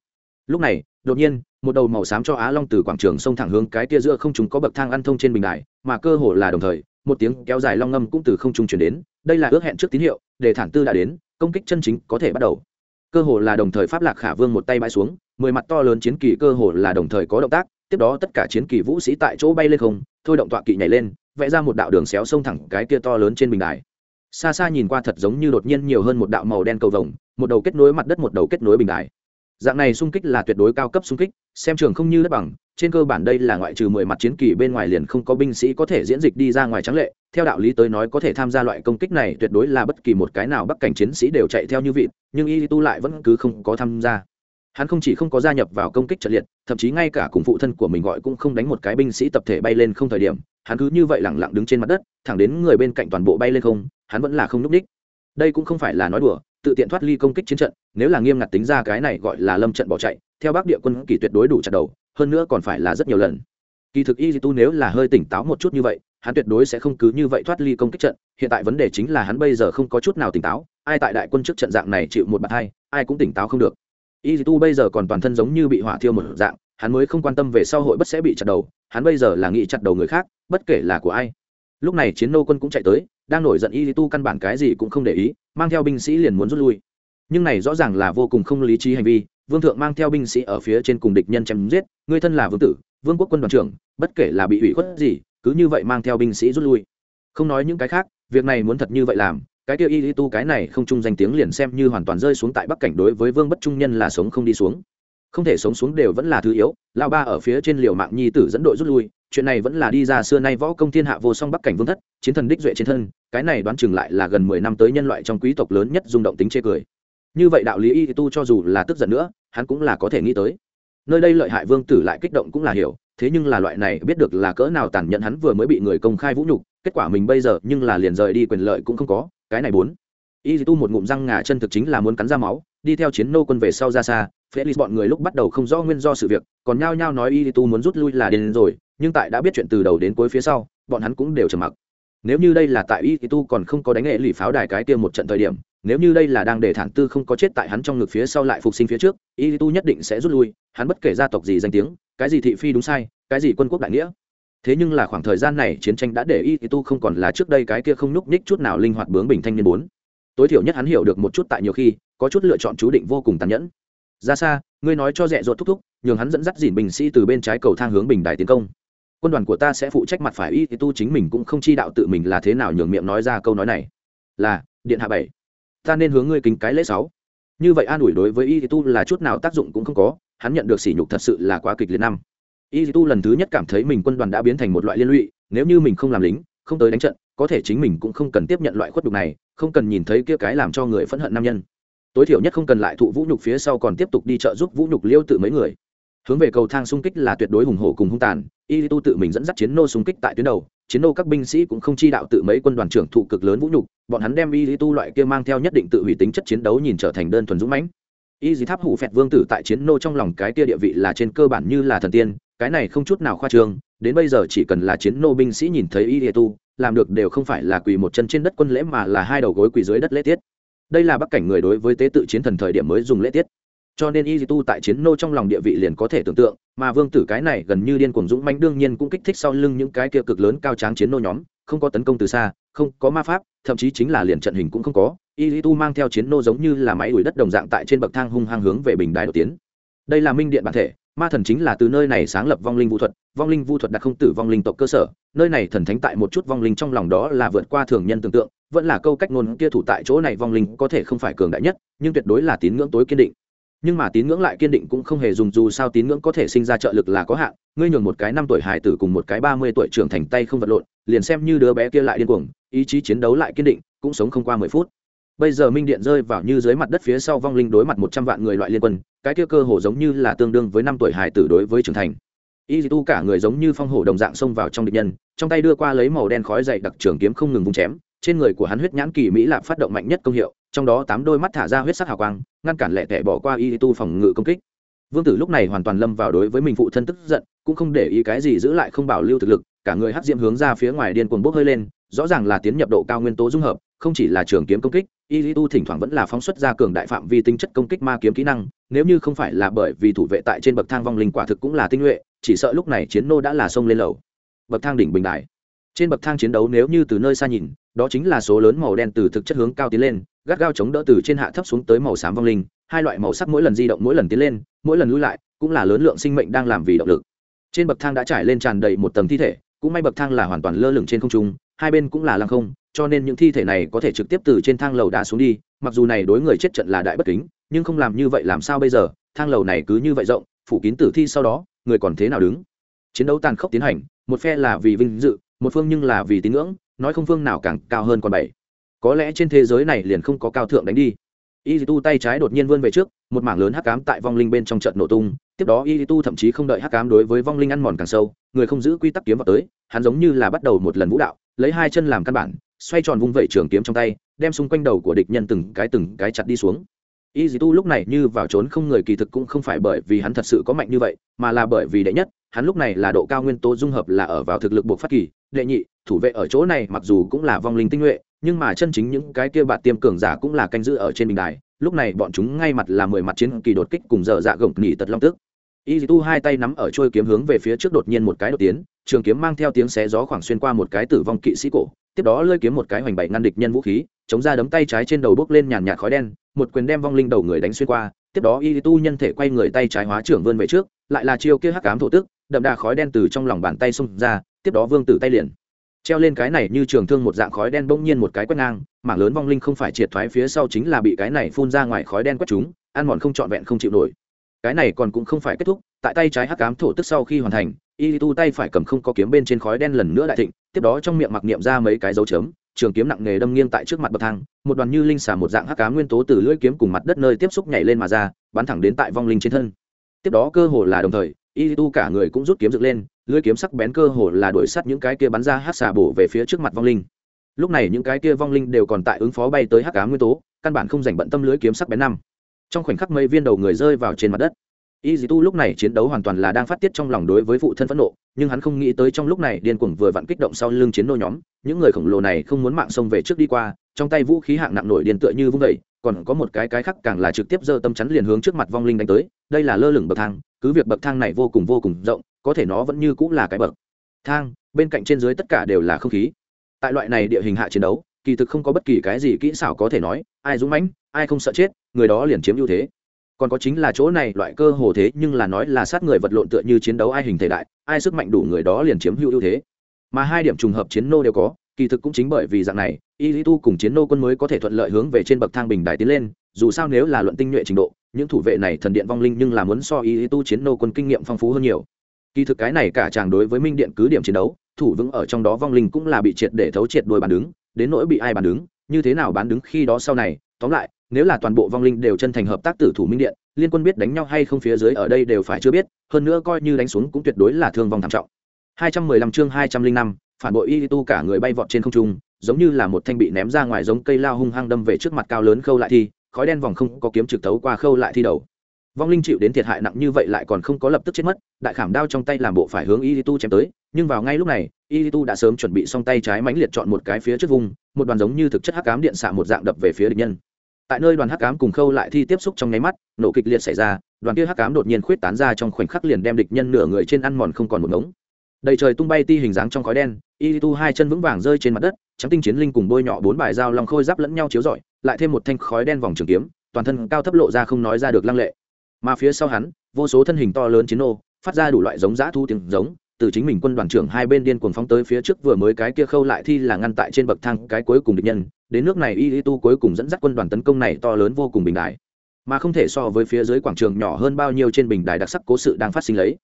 Speaker 1: Lúc này, đột nhiên, một đầu màu xám cho á long từ quảng trường sông thẳng hướng cái tia giữa không chúng có bậc thang ăn thông trên bình đài, mà cơ hồ là đồng thời, một tiếng kéo dài long ngâm cũng từ không trung chuyển đến, đây là ước hẹn trước tín hiệu, để thản tư đã đến, công kích chân chính có thể bắt đầu. Cơ hồ là đồng thời pháp lạc khả vương một tay bãi xuống, mười mặt to lớn chiến kỳ cơ hồ là đồng thời có động tác tiếp đó tất cả chiến kỳ vũ sĩ tại chỗ bay lên không, thôi động tọa kỵ nhảy lên, vẽ ra một đạo đường xéo sông thẳng cái kia to lớn trên bình đài. Xa xa nhìn qua thật giống như đột nhiên nhiều hơn một đạo màu đen cầu vồng, một đầu kết nối mặt đất một đầu kết nối bình đài. Dạng này xung kích là tuyệt đối cao cấp xung kích, xem trường không như đất bằng, trên cơ bản đây là ngoại trừ mười mặt chiến kỳ bên ngoài liền không có binh sĩ có thể diễn dịch đi ra ngoài trắng lệ, theo đạo lý tới nói có thể tham gia loại công kích này tuyệt đối là bất kỳ một cái nào bắc cảnh chiến sĩ đều chạy theo như vị nhưng y tu lại vẫn cứ không có tham gia hắn không chỉ không có gia nhập vào công kích trận liệt, thậm chí ngay cả cùng phụ thân của mình gọi cũng không đánh một cái binh sĩ tập thể bay lên không thời điểm, hắn cứ như vậy lẳng lặng đứng trên mặt đất, thẳng đến người bên cạnh toàn bộ bay lên không, hắn vẫn là không n ú c ních đây cũng không phải là nói đùa, tự tiện thoát ly công kích chiến trận, nếu là nghiêm ngặt tính ra cái này gọi là lâm trận bỏ chạy, theo bác địa quân kỳ tuyệt đối đủ chặt đầu, hơn nữa còn phải là rất nhiều lần. Kỳ thực y tu nếu là hơi tỉnh táo một chút như vậy, hắn tuyệt đối sẽ không cứ như vậy thoát ly công kích trận, hiện tại vấn đề chính là hắn bây giờ không có chút nào tỉnh táo, ai tại đại quân trước trận dạng này chịu một bàn hai, ai cũng tỉnh táo không được y tu bây giờ còn toàn thân giống như bị hỏa thiêu một dạng, hắn mới không quan tâm về sau hội bất sẽ bị chặt đầu, hắn bây giờ là nghĩ chặt đầu người khác, bất kể là của ai. Lúc này chiến nô quân cũng chạy tới, đang nổi giận y tu căn bản cái gì cũng không để ý, mang theo binh sĩ liền muốn rút lui. Nhưng này rõ ràng là vô cùng không lý trí hành vi, vương thượng mang theo binh sĩ ở phía trên cùng địch nhân chém giết người thân là vương tử, vương quốc quân đoàn trưởng, bất kể là bị ủy khuất gì, cứ như vậy mang theo binh sĩ rút lui. Không nói những cái khác, việc này muốn thật như vậy làm cái kia y tu cái này không chung danh tiếng liền xem như hoàn toàn rơi xuống tại bắc cảnh đối với vương bất trung nhân là sống không đi xuống. Không thể sống xuống đều vẫn là thứ yếu lao ba ở phía trên liều mạng nhi tử dẫn đội rút lui, chuyện này vẫn là đi ra xưa nay võ công thiên hạ vô song bắc cảnh vương thất, chiến thần đích duệ trên thân, cái này đoán chừng lại là gần mười năm tới nhân loại trong quý tộc lớn nhất rung động tính chê cười. Như vậy đạo lý y tu cho dù là tức giận nữa, hắn cũng là có thể nghĩ tới. Nơi đây lợi hại vương tử lại kích động cũng là hiểu, thế nhưng là loại này biết được là cỡ nào tàn nhẫn hắn vừa mới bị người công khai vũ nhục, kết quả mình bây giờ nhưng là liền rời đi quyền lợi cũng không có cái này bốn. Y tu một ngụm răng ngà chân thực chính là muốn cắn ra máu, đi theo chiến nô quân về sau ra xa, felix bọn người lúc bắt đầu không rõ nguyên do sự việc, còn nhao nhao nói y tu muốn rút lui là đến rồi, nhưng tại đã biết chuyện từ đầu đến cuối phía sau, bọn hắn cũng đều trầm mặc. Nếu như đây là tại y tu còn không có đánh nghệ lì pháo đài cái tiêm một trận thời điểm, nếu như đây là đang để thản tư không có chết tại hắn trong ngực phía sau lại phục sinh phía trước, y tu nhất định sẽ rút lui, hắn bất kể gia tộc gì danh tiếng, cái gì thị phi đúng sai, cái gì quân quốc đại nghĩa thế nhưng là khoảng thời gian này chiến tranh đã để y tu không còn là trước đây cái kia không nhúc nhích chút nào linh hoạt bướng bình thanh niên bốn. Tối thiểu nhất hắn hiểu được một chút tại nhiều khi, có chút lựa chọn chú định vô cùng tàn nhẫn. Ra xa, ngươi nói cho rẻ ruột thúc thúc, nhường hắn dẫn dắt dìn bình sĩ từ bên trái cầu thang hướng bình đài tiến công. Quân đoàn của ta sẽ phụ trách mặt phải y tu chính mình cũng không chi đạo tự mình là thế nào nhường miệng nói ra câu nói này. Là, điện hạ bảy. Ta nên hướng ngươi kính cái lễ sáu. Như vậy an ủi đối với y tu là chút nào tác dụng cũng không có, hắn nhận được sỉ nhục thật sự là quá kịch liệt năm y tu lần thứ nhất cảm thấy mình quân đoàn đã biến thành một loại liên lụy, nếu như mình không làm lính, không tới đánh trận, có thể chính mình cũng không cần tiếp nhận loại khuất đục này, không cần nhìn thấy kia cái làm cho người phẫn hận nam nhân. Tối thiểu nhất không cần lại thụ vũ nhục phía sau còn tiếp tục đi trợ giúp vũ nhục liêu tự mấy người. Hướng về cầu thang xung kích là tuyệt đối hùng hổ cùng hung tàn y tu tự mình dẫn dắt chiến nô xung kích tại tuyến đầu, chiến nô các binh sĩ cũng không chi đạo tự mấy quân đoàn trưởng thụ cực lớn vũ nhục, bọn hắn đem y tu loại kia mang theo nhất định tự hủy tính chất chiến đấu nhìn trở thành đơn thuần dũng mãnh y dì tháp hủ phẹt vương tử tại chiến nô trong lòng cái kia địa vị là trên cơ bản như là thần tiên, cái này không chút nào khoa trương, đến bây giờ chỉ cần là chiến nô binh sĩ nhìn thấy y tu, làm được đều không phải là quỳ một chân trên đất quân lễ mà là hai đầu gối quỳ dưới đất lễ tiết. Đây là bắc cảnh người đối với tế tự chiến thần thời điểm mới dùng lễ tiết. Cho nên y tu tại chiến nô trong lòng địa vị liền có thể tưởng tượng, mà vương tử cái này gần như điên cuồng dũng manh đương nhiên cũng kích thích sau lưng những cái kia cực lớn cao tráng chiến nô nhóm không có tấn công từ xa, không có ma pháp, thậm chí chính là liền trận hình cũng không có. Y tu mang theo chiến nô giống như là máy đuổi đất đồng dạng tại trên bậc thang hung hăng hướng về bình đài đột tiến. Đây là minh điện bản thể, ma thần chính là từ nơi này sáng lập vong linh vũ thuật, vong linh vũ thuật đặt không tử vong linh tộc cơ sở, nơi này thần thánh tại một chút vong linh trong lòng đó là vượt qua thường nhân tưởng tượng, vẫn là câu cách ngôn kia thủ tại chỗ này vong linh có thể không phải cường đại nhất, nhưng tuyệt đối là tín ngưỡng tối kiên định nhưng mà tín ngưỡng lại kiên định cũng không hề dùng dù sao tín ngưỡng có thể sinh ra trợ lực là có hạn. Ngươi nhường một cái năm tuổi hài tử cùng một cái ba mươi tuổi trưởng thành tay không vật lộn, liền xem như đứa bé kia lại điên cuồng, ý chí chiến đấu lại kiên định, cũng sống không qua mười phút. Bây giờ minh điện rơi vào như dưới mặt đất phía sau vong linh đối mặt một trăm vạn người loại liên quân, cái kia cơ hồ giống như là tương đương với năm tuổi hài tử đối với trưởng thành. Y tu cả người giống như phong hổ đồng dạng xông vào trong địch nhân, trong tay đưa qua lấy màu đen khói dày đặc trường kiếm không ngừng vung chém, trên người của hắn huyết nhãn kỳ mỹ lạp phát động mạnh nhất công hiệu trong đó tám đôi mắt thả ra huyết sắc hào quang, ngăn cản lẹ tẻ bỏ qua y tu phòng ngự công kích. Vương tử lúc này hoàn toàn lâm vào đối với mình phụ thân tức giận, cũng không để ý cái gì giữ lại không bảo lưu thực lực, cả người hắc diễm hướng ra phía ngoài điên cuồng bốc hơi lên, rõ ràng là tiến nhập độ cao nguyên tố dung hợp, không chỉ là trường kiếm công kích, y tu thỉnh thoảng vẫn là phóng xuất ra cường đại phạm vi tính chất công kích ma kiếm kỹ năng, nếu như không phải là bởi vì thủ vệ tại trên bậc thang vong linh quả thực cũng là tinh nhuệ, chỉ sợ lúc này chiến nô đã là sông lên lầu. Bậc thang đỉnh bình đại. Trên bậc thang chiến đấu nếu như từ nơi xa nhìn, đó chính là số lớn màu đen từ thực chất hướng cao tiến lên gắt gao chống đỡ từ trên hạ thấp xuống tới màu xám vong linh, hai loại màu sắc mỗi lần di động mỗi lần tiến lên, mỗi lần lui lại, cũng là lớn lượng sinh mệnh đang làm vì động lực. Trên bậc thang đã trải lên tràn đầy một tầng thi thể, cũng may bậc thang là hoàn toàn lơ lửng trên không trung, hai bên cũng là lăng không, cho nên những thi thể này có thể trực tiếp từ trên thang lầu đá xuống đi, mặc dù này đối người chết trận là đại bất kính, nhưng không làm như vậy làm sao bây giờ, thang lầu này cứ như vậy rộng, phủ kín tử thi sau đó, người còn thế nào đứng? Chiến đấu tàn khốc tiến hành, một phe là vì vinh dự, một phương nhưng là vì tín ngưỡng, nói không phương nào càng cao hơn còn bảy có lẽ trên thế giới này liền không có cao thượng đánh đi. Y tu tay trái đột nhiên vươn về trước, một mảng lớn hắc cám tại vong linh bên trong trận nổ tung, tiếp đó y tu thậm chí không đợi hắc cám đối với vong linh ăn mòn càng sâu, người không giữ quy tắc kiếm vào tới, hắn giống như là bắt đầu một lần vũ đạo, lấy hai chân làm căn bản, xoay tròn vung vẩy trường kiếm trong tay, đem xung quanh đầu của địch nhân từng cái từng cái chặt đi xuống. Y dì tu lúc này như vào trốn không người kỳ thực cũng không phải bởi vì hắn thật sự có mạnh như vậy, mà là bởi vì đệ nhất, hắn lúc này là độ cao nguyên tố dung hợp là ở vào thực lực buộc phát kỳ, đệ nhị, thủ vệ ở chỗ này mặc dù cũng là vong linh tinh nhuệ nhưng mà chân chính những cái kia bạt tiêm cường giả cũng là canh giữ ở trên bình đài, lúc này bọn chúng ngay mặt là mười mặt chiến kỳ đột kích cùng dở dạ gồng nỉ tật long tức. Y tu hai tay nắm ở trôi kiếm hướng về phía trước đột nhiên một cái đột tiến, trường kiếm mang theo tiếng xé gió khoảng xuyên qua một cái tử vong kỵ sĩ cổ, tiếp đó lơi kiếm một cái hoành bậy ngăn địch nhân vũ khí, chống ra đấm tay trái trên đầu bước lên nhàn nhạt khói đen, một quyền đem vong linh đầu người đánh xuyên qua, tiếp đó y tu nhân thể quay người tay trái hóa trưởng vươn về trước, lại là chiêu kia hắc cám thổ tức, đậm đà khói đen từ trong lòng bàn tay xông ra, tiếp đó vương tử tay liền treo lên cái này như trường thương một dạng khói đen bỗng nhiên một cái quét ngang, mảng lớn vong linh không phải triệt thoái phía sau chính là bị cái này phun ra ngoài khói đen quét chúng, ăn mòn không trọn vẹn không chịu nổi. Cái này còn cũng không phải kết thúc, tại tay trái hắc cám thổ tức sau khi hoàn thành, y tu tay phải cầm không có kiếm bên trên khói đen lần nữa đại thịnh, tiếp đó trong miệng mặc niệm ra mấy cái dấu chấm, trường kiếm nặng nề đâm nghiêng tại trước mặt bậc thang, một đoàn như linh xả một dạng hắc cá nguyên tố từ lưỡi kiếm cùng mặt đất nơi tiếp xúc nhảy lên mà ra, bắn thẳng đến tại vong linh trên thân. Tiếp đó cơ hồ là đồng thời y tu cả người cũng rút kiếm dựng lên, lưới kiếm sắc bén cơ hồ là đuổi sát những cái kia bắn ra hát xả bổ về phía trước mặt vong linh. Lúc này những cái kia vong linh đều còn tại ứng phó bay tới hắc cá nguyên tố, căn bản không dành bận tâm lưới kiếm sắc bén năm. Trong khoảnh khắc mây viên đầu người rơi vào trên mặt đất. Y dì tu lúc này chiến đấu hoàn toàn là đang phát tiết trong lòng đối với phụ thân phẫn nộ, nhưng hắn không nghĩ tới trong lúc này điên cuồng vừa vặn kích động sau lưng chiến nô nhóm, những người khổng lồ này không muốn mạng sông về trước đi qua, trong tay vũ khí hạng nặng nổi điên tựa như vung vẩy còn có một cái cái khác càng là trực tiếp giơ tâm chắn liền hướng trước mặt vong linh đánh tới, đây là lơ lửng bậc thang cứ việc bậc thang này vô cùng vô cùng rộng, có thể nó vẫn như cũng là cái bậc. Thang, bên cạnh trên dưới tất cả đều là không khí. Tại loại này địa hình hạ chiến đấu, kỳ thực không có bất kỳ cái gì kỹ xảo có thể nói, ai dũng mãnh, ai không sợ chết, người đó liền chiếm ưu thế. Còn có chính là chỗ này loại cơ hồ thế nhưng là nói là sát người vật lộn tựa như chiến đấu ai hình thể đại, ai sức mạnh đủ người đó liền chiếm hữu ưu thế. Mà hai điểm trùng hợp chiến nô đều có, kỳ thực cũng chính bởi vì dạng này y lý tu cùng chiến nô quân mới có thể thuận lợi hướng về trên bậc thang bình đài tiến lên, dù sao nếu là luận tinh nhuệ trình độ những thủ vệ này thần điện vong linh nhưng là muốn so y tu chiến nô quân kinh nghiệm phong phú hơn nhiều kỳ thực cái này cả chàng đối với minh điện cứ điểm chiến đấu thủ vững ở trong đó vong linh cũng là bị triệt để thấu triệt đôi bàn đứng đến nỗi bị ai bàn đứng như thế nào bán đứng khi đó sau này tóm lại nếu là toàn bộ vong linh đều chân thành hợp tác tử thủ minh điện liên quân biết đánh nhau hay không phía dưới ở đây đều phải chưa biết hơn nữa coi như đánh xuống cũng tuyệt đối là thương vong thảm trọng 215 chương 205, phản bội y tu cả người bay vọt trên không trung giống như là một thanh bị ném ra ngoài giống cây lao hung hăng đâm về trước mặt cao lớn khâu lại thì khói đen vòng không có kiếm trực tấu qua khâu lại thi đầu. Vong linh chịu đến thiệt hại nặng như vậy lại còn không có lập tức chết mất, đại khảm đao trong tay làm bộ phải hướng y tu chém tới, nhưng vào ngay lúc này, y tu đã sớm chuẩn bị xong tay trái mãnh liệt chọn một cái phía trước vùng, một đoàn giống như thực chất hắc ám điện xạ một dạng đập về phía địch nhân. Tại nơi đoàn hắc ám cùng khâu lại thi tiếp xúc trong nháy mắt, nổ kịch liệt xảy ra, đoàn kia hắc ám đột nhiên khuyết tán ra trong khoảnh khắc liền đem địch nhân nửa người trên ăn mòn không còn một ngống. Đầy trời tung bay ti hình dáng trong khói đen, y tu hai chân vững vàng rơi trên mặt đất, trắng tinh chiến linh cùng bôi nhọ bốn bài dao lòng khôi giáp lẫn nhau chiếu rọi lại thêm một thanh khói đen vòng trường kiếm, toàn thân cao thấp lộ ra không nói ra được lăng lệ. Mà phía sau hắn, vô số thân hình to lớn chiến ô phát ra đủ loại giống giã thu tiếng giống, từ chính mình quân đoàn trưởng hai bên điên cuồng phóng tới phía trước vừa mới cái kia khâu lại thi là ngăn tại trên bậc thang cái cuối cùng địch nhân, đến nước này y tu cuối cùng dẫn dắt quân đoàn tấn công này to lớn vô cùng bình đại mà không thể so với phía dưới quảng trường nhỏ hơn bao nhiêu trên bình đài đặc sắc cố sự đang phát sinh lấy.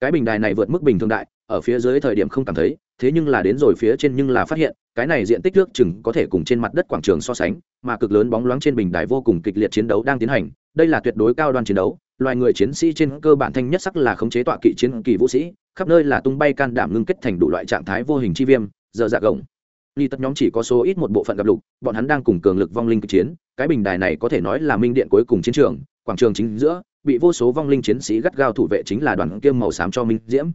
Speaker 1: Cái bình đài này vượt mức bình thường đại, ở phía dưới thời điểm không cảm thấy thế nhưng là đến rồi phía trên nhưng là phát hiện, cái này diện tích nước chừng có thể cùng trên mặt đất quảng trường so sánh, mà cực lớn bóng loáng trên bình đài vô cùng kịch liệt chiến đấu đang tiến hành, đây là tuyệt đối cao đoan chiến đấu, loài người chiến sĩ trên cơ bản thanh nhất sắc là khống chế tọa kỵ chiến kỳ vũ sĩ, khắp nơi là tung bay can đảm ngưng kết thành đủ loại trạng thái vô hình chi viêm, giờ dạ gồng. Ly tất nhóm chỉ có số ít một bộ phận gặp lục, bọn hắn đang cùng cường lực vong linh kịch chiến, cái bình đài này có thể nói là minh điện cuối cùng chiến trường, quảng trường chính giữa, bị vô số vong linh chiến sĩ gắt gao thủ vệ chính là đoàn kiêm màu xám cho minh diễm.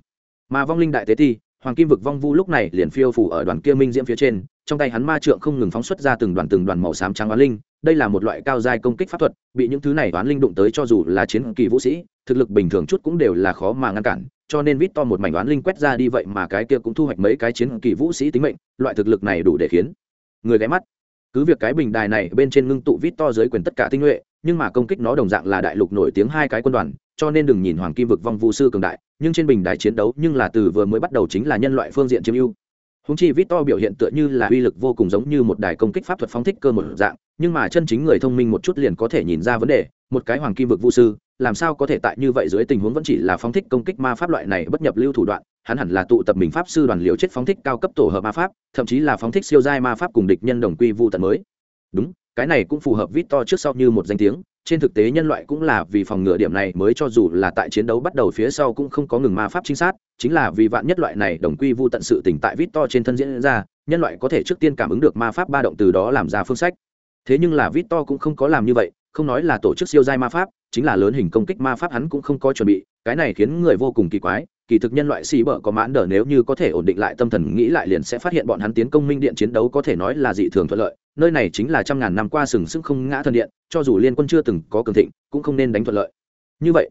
Speaker 1: Mà vong linh đại tế thi hoàng kim vực vong vu lúc này liền phiêu phủ ở đoàn kia minh diễm phía trên, trong tay hắn ma trượng không ngừng phóng xuất ra từng đoàn từng đoàn màu xám trắng oán linh, đây là một loại cao giai công kích pháp thuật, bị những thứ này oán linh đụng tới cho dù là chiến kỳ vũ sĩ, thực lực bình thường chút cũng đều là khó mà ngăn cản, cho nên vít to một mảnh oán linh quét ra đi vậy mà cái kia cũng thu hoạch mấy cái chiến kỳ vũ sĩ tính mệnh, loại thực lực này đủ để khiến người ghé mắt. Cứ việc cái bình đài này bên trên ngưng tụ vít to dưới quyền tất cả tinh nhuệ, nhưng mà công kích nó đồng dạng là đại lục nổi tiếng hai cái quân đoàn cho nên đừng nhìn hoàng kim vực vong vu sư cường đại, nhưng trên bình đài chiến đấu nhưng là từ vừa mới bắt đầu chính là nhân loại phương diện chiếm ưu. Húng chi vít to biểu hiện tựa như là uy lực vô cùng giống như một đài công kích pháp thuật phóng thích cơ một dạng, nhưng mà chân chính người thông minh một chút liền có thể nhìn ra vấn đề, một cái hoàng kim vực vu sư, làm sao có thể tại như vậy dưới tình huống vẫn chỉ là phóng thích công kích ma pháp loại này bất nhập lưu thủ đoạn, hắn hẳn là tụ tập mình pháp sư đoàn liều chết phóng thích cao cấp tổ hợp ma pháp, thậm chí là phóng thích siêu giai ma pháp cùng địch nhân đồng quy vu tận mới. Đúng, cái này cũng phù hợp vít to trước sau như một danh tiếng trên thực tế nhân loại cũng là vì phòng ngừa điểm này mới cho dù là tại chiến đấu bắt đầu phía sau cũng không có ngừng ma pháp trinh sát, chính là vì vạn nhất loại này đồng quy vu tận sự tỉnh tại vít to trên thân diễn ra, nhân loại có thể trước tiên cảm ứng được ma pháp ba động từ đó làm ra phương sách. Thế nhưng là vít to cũng không có làm như vậy, không nói là tổ chức siêu giai ma pháp, chính là lớn hình công kích ma pháp hắn cũng không có chuẩn bị, cái này khiến người vô cùng kỳ quái kỳ thực nhân loại xì bở có mãn đờ nếu như có thể ổn định lại tâm thần, nghĩ lại liền sẽ phát hiện bọn hắn tiến công minh điện chiến đấu có thể nói là dị thường thuận lợi. Nơi này chính là trăm ngàn năm qua sừng sững không ngã thần điện, cho dù liên quân chưa từng có cường thịnh, cũng không nên đánh thuận lợi. Như vậy,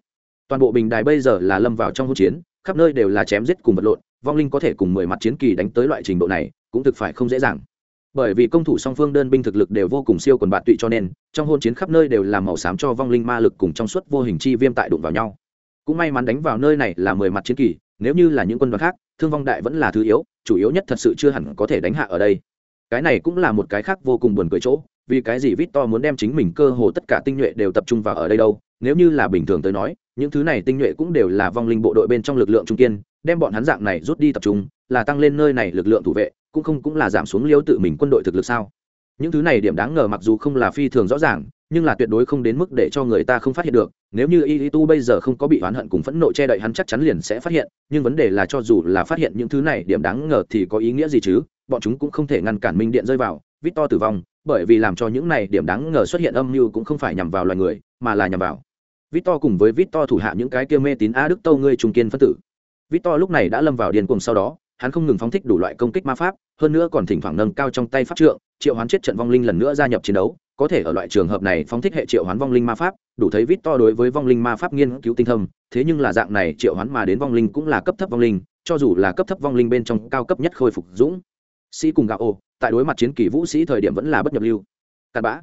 Speaker 1: toàn bộ bình đài bây giờ là lâm vào trong hỗn chiến, khắp nơi đều là chém giết cùng vật lộn, vong linh có thể cùng mười mặt chiến kỳ đánh tới loại trình độ này, cũng thực phải không dễ dàng. Bởi vì công thủ song phương đơn binh thực lực đều vô cùng siêu quần bạn tụy cho nên, trong hôn chiến khắp nơi đều làm màu xám cho vong linh ma lực cùng trong suốt vô hình chi viêm tại đụng vào nhau cũng may mắn đánh vào nơi này là mười mặt chiến kỳ, nếu như là những quân đoàn khác, thương vong đại vẫn là thứ yếu, chủ yếu nhất thật sự chưa hẳn có thể đánh hạ ở đây. Cái này cũng là một cái khác vô cùng buồn cười chỗ, vì cái gì vít to muốn đem chính mình cơ hồ tất cả tinh nhuệ đều tập trung vào ở đây đâu, nếu như là bình thường tới nói, những thứ này tinh nhuệ cũng đều là vong linh bộ đội bên trong lực lượng trung kiên, đem bọn hắn dạng này rút đi tập trung, là tăng lên nơi này lực lượng thủ vệ, cũng không cũng là giảm xuống liêu tự mình quân đội thực lực sao? Những thứ này điểm đáng ngờ mặc dù không là phi thường rõ ràng nhưng là tuyệt đối không đến mức để cho người ta không phát hiện được, nếu như y tu bây giờ không có bị oán hận cùng phẫn nộ che đậy hắn chắc chắn liền sẽ phát hiện, nhưng vấn đề là cho dù là phát hiện những thứ này, điểm đáng ngờ thì có ý nghĩa gì chứ? Bọn chúng cũng không thể ngăn cản minh điện rơi vào, victor tử vong, bởi vì làm cho những này điểm đáng ngờ xuất hiện âm mưu cũng không phải nhằm vào loài người, mà là nhằm vào. Victor cùng với victor thủ hạ những cái kia mê tín a đức tâu ngươi trung kiên phân tử. Victor lúc này đã lâm vào điên cuồng sau đó, hắn không ngừng phóng thích đủ loại công kích ma pháp, hơn nữa còn thỉnh thoảng nâng cao trong tay pháp trượng, triệu hoán chết trận vong linh lần nữa gia nhập chiến đấu có thể ở loại trường hợp này phóng thích hệ triệu hoán vong linh ma pháp, đủ thấy vít to đối với vong linh ma pháp nghiên cứu tinh thâm thế nhưng là dạng này triệu hoán mà đến vong linh cũng là cấp thấp vong linh, cho dù là cấp thấp vong linh bên trong cao cấp nhất khôi phục dũng. Sĩ cùng gạo ô, tại đối mặt chiến kỳ vũ sĩ thời điểm vẫn là bất nhập lưu. Cặn bã.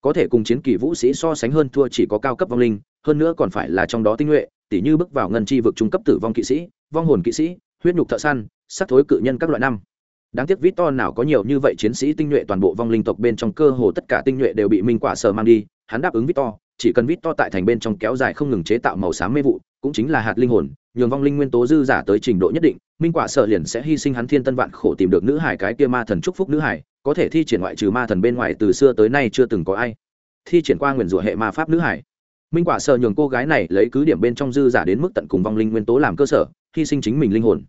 Speaker 1: Có thể cùng chiến kỳ vũ sĩ so sánh hơn thua chỉ có cao cấp vong linh, hơn nữa còn phải là trong đó tinh nhuệ, tỉ như bước vào ngân chi vực trung cấp tử vong kỵ sĩ, vong hồn kỵ sĩ, huyết nhục thợ săn sắc thối cự nhân các loại năm đáng tiếc vít to nào có nhiều như vậy chiến sĩ tinh nhuệ toàn bộ vong linh tộc bên trong cơ hồ tất cả tinh nhuệ đều bị minh quả sờ mang đi, hắn đáp ứng vít to chỉ cần vít to tại thành bên trong kéo dài không ngừng chế tạo màu xám mê vụ, cũng chính là hạt linh hồn, nhường vong linh nguyên tố dư giả tới trình độ nhất định, minh quả sợ liền sẽ hy sinh hắn thiên tân vạn khổ tìm được nữ hải cái kia ma thần trúc phúc nữ hải, có thể thi triển ngoại trừ ma thần bên ngoài từ xưa tới nay chưa từng có ai. Thi triển qua nguyền rủa hệ ma pháp nữ hải. Minh quả sợ nhường cô gái này lấy cứ điểm bên trong dư giả đến mức tận cùng vong linh nguyên tố làm cơ sở, hy sinh chính mình linh hồn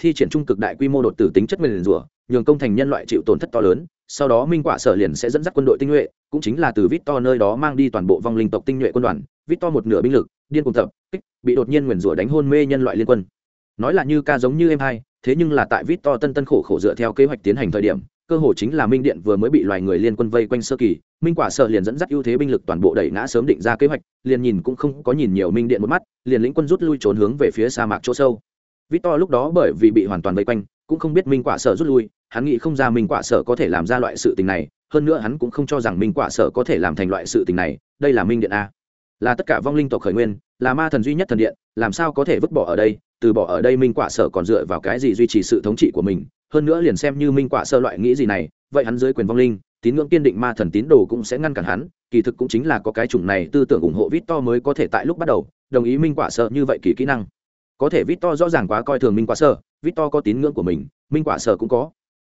Speaker 1: thi triển trung cực đại quy mô đột tử tính chất nguyên rủa, nhường công thành nhân loại chịu tổn thất to lớn, sau đó minh quả sở liền sẽ dẫn dắt quân đội tinh nhuệ, cũng chính là từ vít to nơi đó mang đi toàn bộ vong linh tộc tinh nhuệ quân đoàn vít to một nửa binh lực, điên cùng tập, kích, bị đột nhiên nguyền rủa đánh hôn mê nhân loại liên quân. Nói là như ca giống như em hai, thế nhưng là tại vít to tân tân khổ khổ dựa theo kế hoạch tiến hành thời điểm, cơ hội chính là minh điện vừa mới bị loài người liên quân vây quanh sơ kỳ, minh quả sở liền dẫn dắt ưu thế binh lực toàn bộ đẩy ngã sớm định ra kế hoạch, liền nhìn cũng không có nhìn nhiều minh điện một mắt, liền lĩnh quân rút lui trốn hướng về phía sa mạc chỗ sâu. Victor lúc đó bởi vì bị hoàn toàn vây quanh, cũng không biết Minh Quả Sở rút lui, hắn nghĩ không ra Minh Quả Sở có thể làm ra loại sự tình này, hơn nữa hắn cũng không cho rằng Minh Quả Sở có thể làm thành loại sự tình này, đây là Minh Điện a. Là tất cả vong linh tộc khởi nguyên, là ma thần duy nhất thần điện, làm sao có thể vứt bỏ ở đây, từ bỏ ở đây Minh Quả Sở còn dựa vào cái gì duy trì sự thống trị của mình, hơn nữa liền xem như Minh Quả Sở loại nghĩ gì này, vậy hắn dưới quyền vong linh, tín ngưỡng kiên định ma thần tín đồ cũng sẽ ngăn cản hắn, kỳ thực cũng chính là có cái chủng này tư tưởng ủng hộ Victor mới có thể tại lúc bắt đầu, đồng ý Minh Quả Sở như vậy kỳ kỹ năng có thể Victor rõ ràng quá coi thường Minh Quả Sở, Victor có tín ngưỡng của mình, Minh Quả Sở cũng có.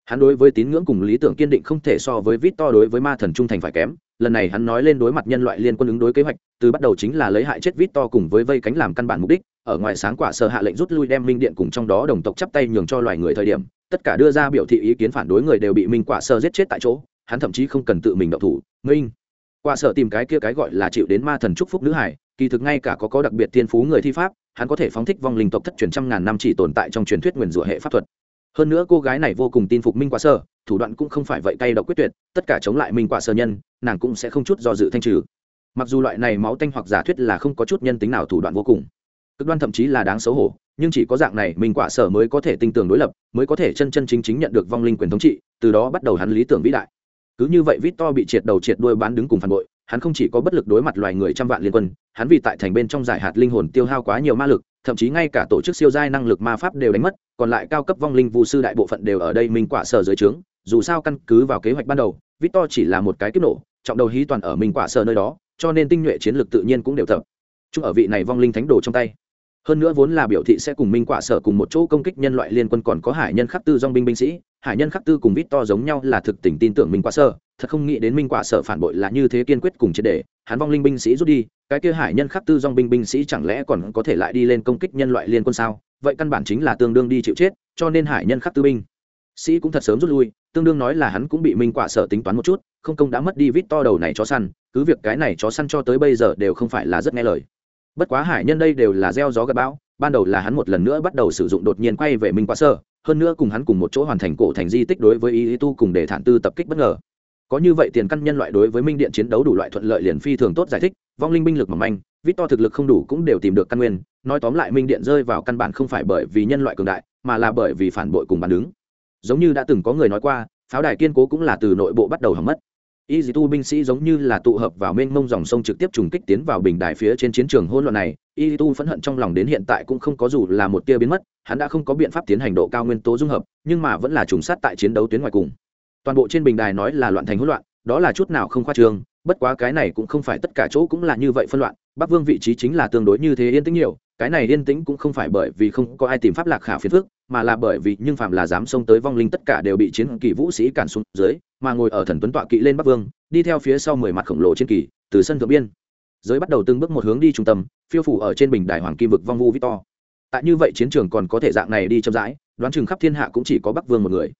Speaker 1: Hắn đối với tín ngưỡng cùng lý tưởng kiên định không thể so với Victor đối với ma thần trung thành phải kém. Lần này hắn nói lên đối mặt nhân loại liên quân ứng đối kế hoạch, từ bắt đầu chính là lấy hại chết Victor cùng với vây cánh làm căn bản mục đích, ở ngoài sáng quả sở hạ lệnh rút lui đem Minh Điện cùng trong đó đồng tộc chắp tay nhường cho loài người thời điểm, tất cả đưa ra biểu thị ý kiến phản đối người đều bị Minh Quả Sở giết chết tại chỗ, hắn thậm chí không cần tự mình động thủ. Minh Quả Sở tìm cái kia cái gọi là chịu đến ma thần chúc phúc nữ hải, kỳ thực ngay cả có có đặc biệt thiên phú người thi pháp, hắn có thể phóng thích vong linh tộc thất truyền trăm ngàn năm chỉ tồn tại trong truyền thuyết nguyền rủa hệ pháp thuật. Hơn nữa cô gái này vô cùng tin phục minh quả sơ, thủ đoạn cũng không phải vậy cay độc quyết tuyệt, tất cả chống lại minh quả sơ nhân, nàng cũng sẽ không chút do dự thanh trừ. Mặc dù loại này máu tanh hoặc giả thuyết là không có chút nhân tính nào thủ đoạn vô cùng, cực đoan thậm chí là đáng xấu hổ, nhưng chỉ có dạng này minh quả sở mới có thể tinh tường đối lập, mới có thể chân chân chính chính nhận được vong linh quyền thống trị, từ đó bắt đầu hắn lý tưởng vĩ đại. Cứ như vậy vít to bị triệt đầu triệt đuôi bán đứng cùng phản bội hắn không chỉ có bất lực đối mặt loài người trăm vạn liên quân, hắn vì tại thành bên trong giải hạt linh hồn tiêu hao quá nhiều ma lực, thậm chí ngay cả tổ chức siêu giai năng lực ma pháp đều đánh mất, còn lại cao cấp vong linh vu sư đại bộ phận đều ở đây minh quả sở dưới trướng, dù sao căn cứ vào kế hoạch ban đầu, victor chỉ là một cái kiếp nổ, trọng đầu hí toàn ở minh quả sở nơi đó, cho nên tinh nhuệ chiến lược tự nhiên cũng đều tập chung ở vị này vong linh thánh đồ trong tay. Hơn nữa vốn là biểu thị sẽ cùng minh quả sở cùng một chỗ công kích nhân loại liên quân còn có hải nhân khắc tư dong binh binh sĩ, hải nhân khắc tư cùng vít to giống nhau là thực tình tin tưởng minh quả sở thật không nghĩ đến minh quả sở phản bội là như thế kiên quyết cùng triệt để hắn vong linh binh sĩ rút đi cái kia hải nhân khắc tư dong binh binh sĩ chẳng lẽ còn có thể lại đi lên công kích nhân loại liên quân sao? Vậy căn bản chính là tương đương đi chịu chết cho nên hải nhân khắc tư binh sĩ cũng thật sớm rút lui tương đương nói là hắn cũng bị minh quả sở tính toán một chút không công đã mất đi vít to đầu này chó săn cứ việc cái này chó săn cho tới bây giờ đều không phải là rất nghe lời. Bất quá hải nhân đây đều là gieo gió gặp bão ban đầu là hắn một lần nữa bắt đầu sử dụng đột nhiên quay về minh quả sở hơn nữa cùng hắn cùng một chỗ hoàn thành cổ thành di tích đối với ý, ý tu cùng để thản tư tập kích bất ngờ có như vậy tiền căn nhân loại đối với minh điện chiến đấu đủ loại thuận lợi liền phi thường tốt giải thích, vong linh binh lực mỏng manh, vít to thực lực không đủ cũng đều tìm được căn nguyên, nói tóm lại minh điện rơi vào căn bản không phải bởi vì nhân loại cường đại, mà là bởi vì phản bội cùng bàn đứng. Giống như đã từng có người nói qua, pháo đài kiên cố cũng là từ nội bộ bắt đầu hỏng mất. Y dì tu binh sĩ giống như là tụ hợp vào mênh mông dòng sông trực tiếp trùng kích tiến vào bình đài phía trên chiến trường hỗn loạn này, y tu phẫn hận trong lòng đến hiện tại cũng không có dù là một tia biến mất, hắn đã không có biện pháp tiến hành độ cao nguyên tố dung hợp, nhưng mà vẫn là trùng sát tại chiến đấu tuyến ngoài cùng toàn bộ trên bình đài nói là loạn thành hỗn loạn, đó là chút nào không khoa trương, bất quá cái này cũng không phải tất cả chỗ cũng là như vậy phân loạn, bắc vương vị trí chính là tương đối như thế yên tĩnh nhiều, cái này yên tĩnh cũng không phải bởi vì không có ai tìm pháp lạc khả phiền phức, mà là bởi vì nhưng phạm là dám xông tới vong linh tất cả đều bị chiến kỳ vũ sĩ cản xuống dưới, mà ngồi ở thần tuấn tọa kỵ lên bắc vương, đi theo phía sau mười mặt khổng lồ trên kỳ, từ sân thượng biên. Giới bắt đầu từng bước một hướng đi trung tâm, phiêu phủ ở trên bình đài hoàng kim vực vong vu victor tại như vậy chiến trường còn có thể dạng này đi chậm rãi, đoán chừng khắp thiên hạ cũng chỉ có bắc vương một người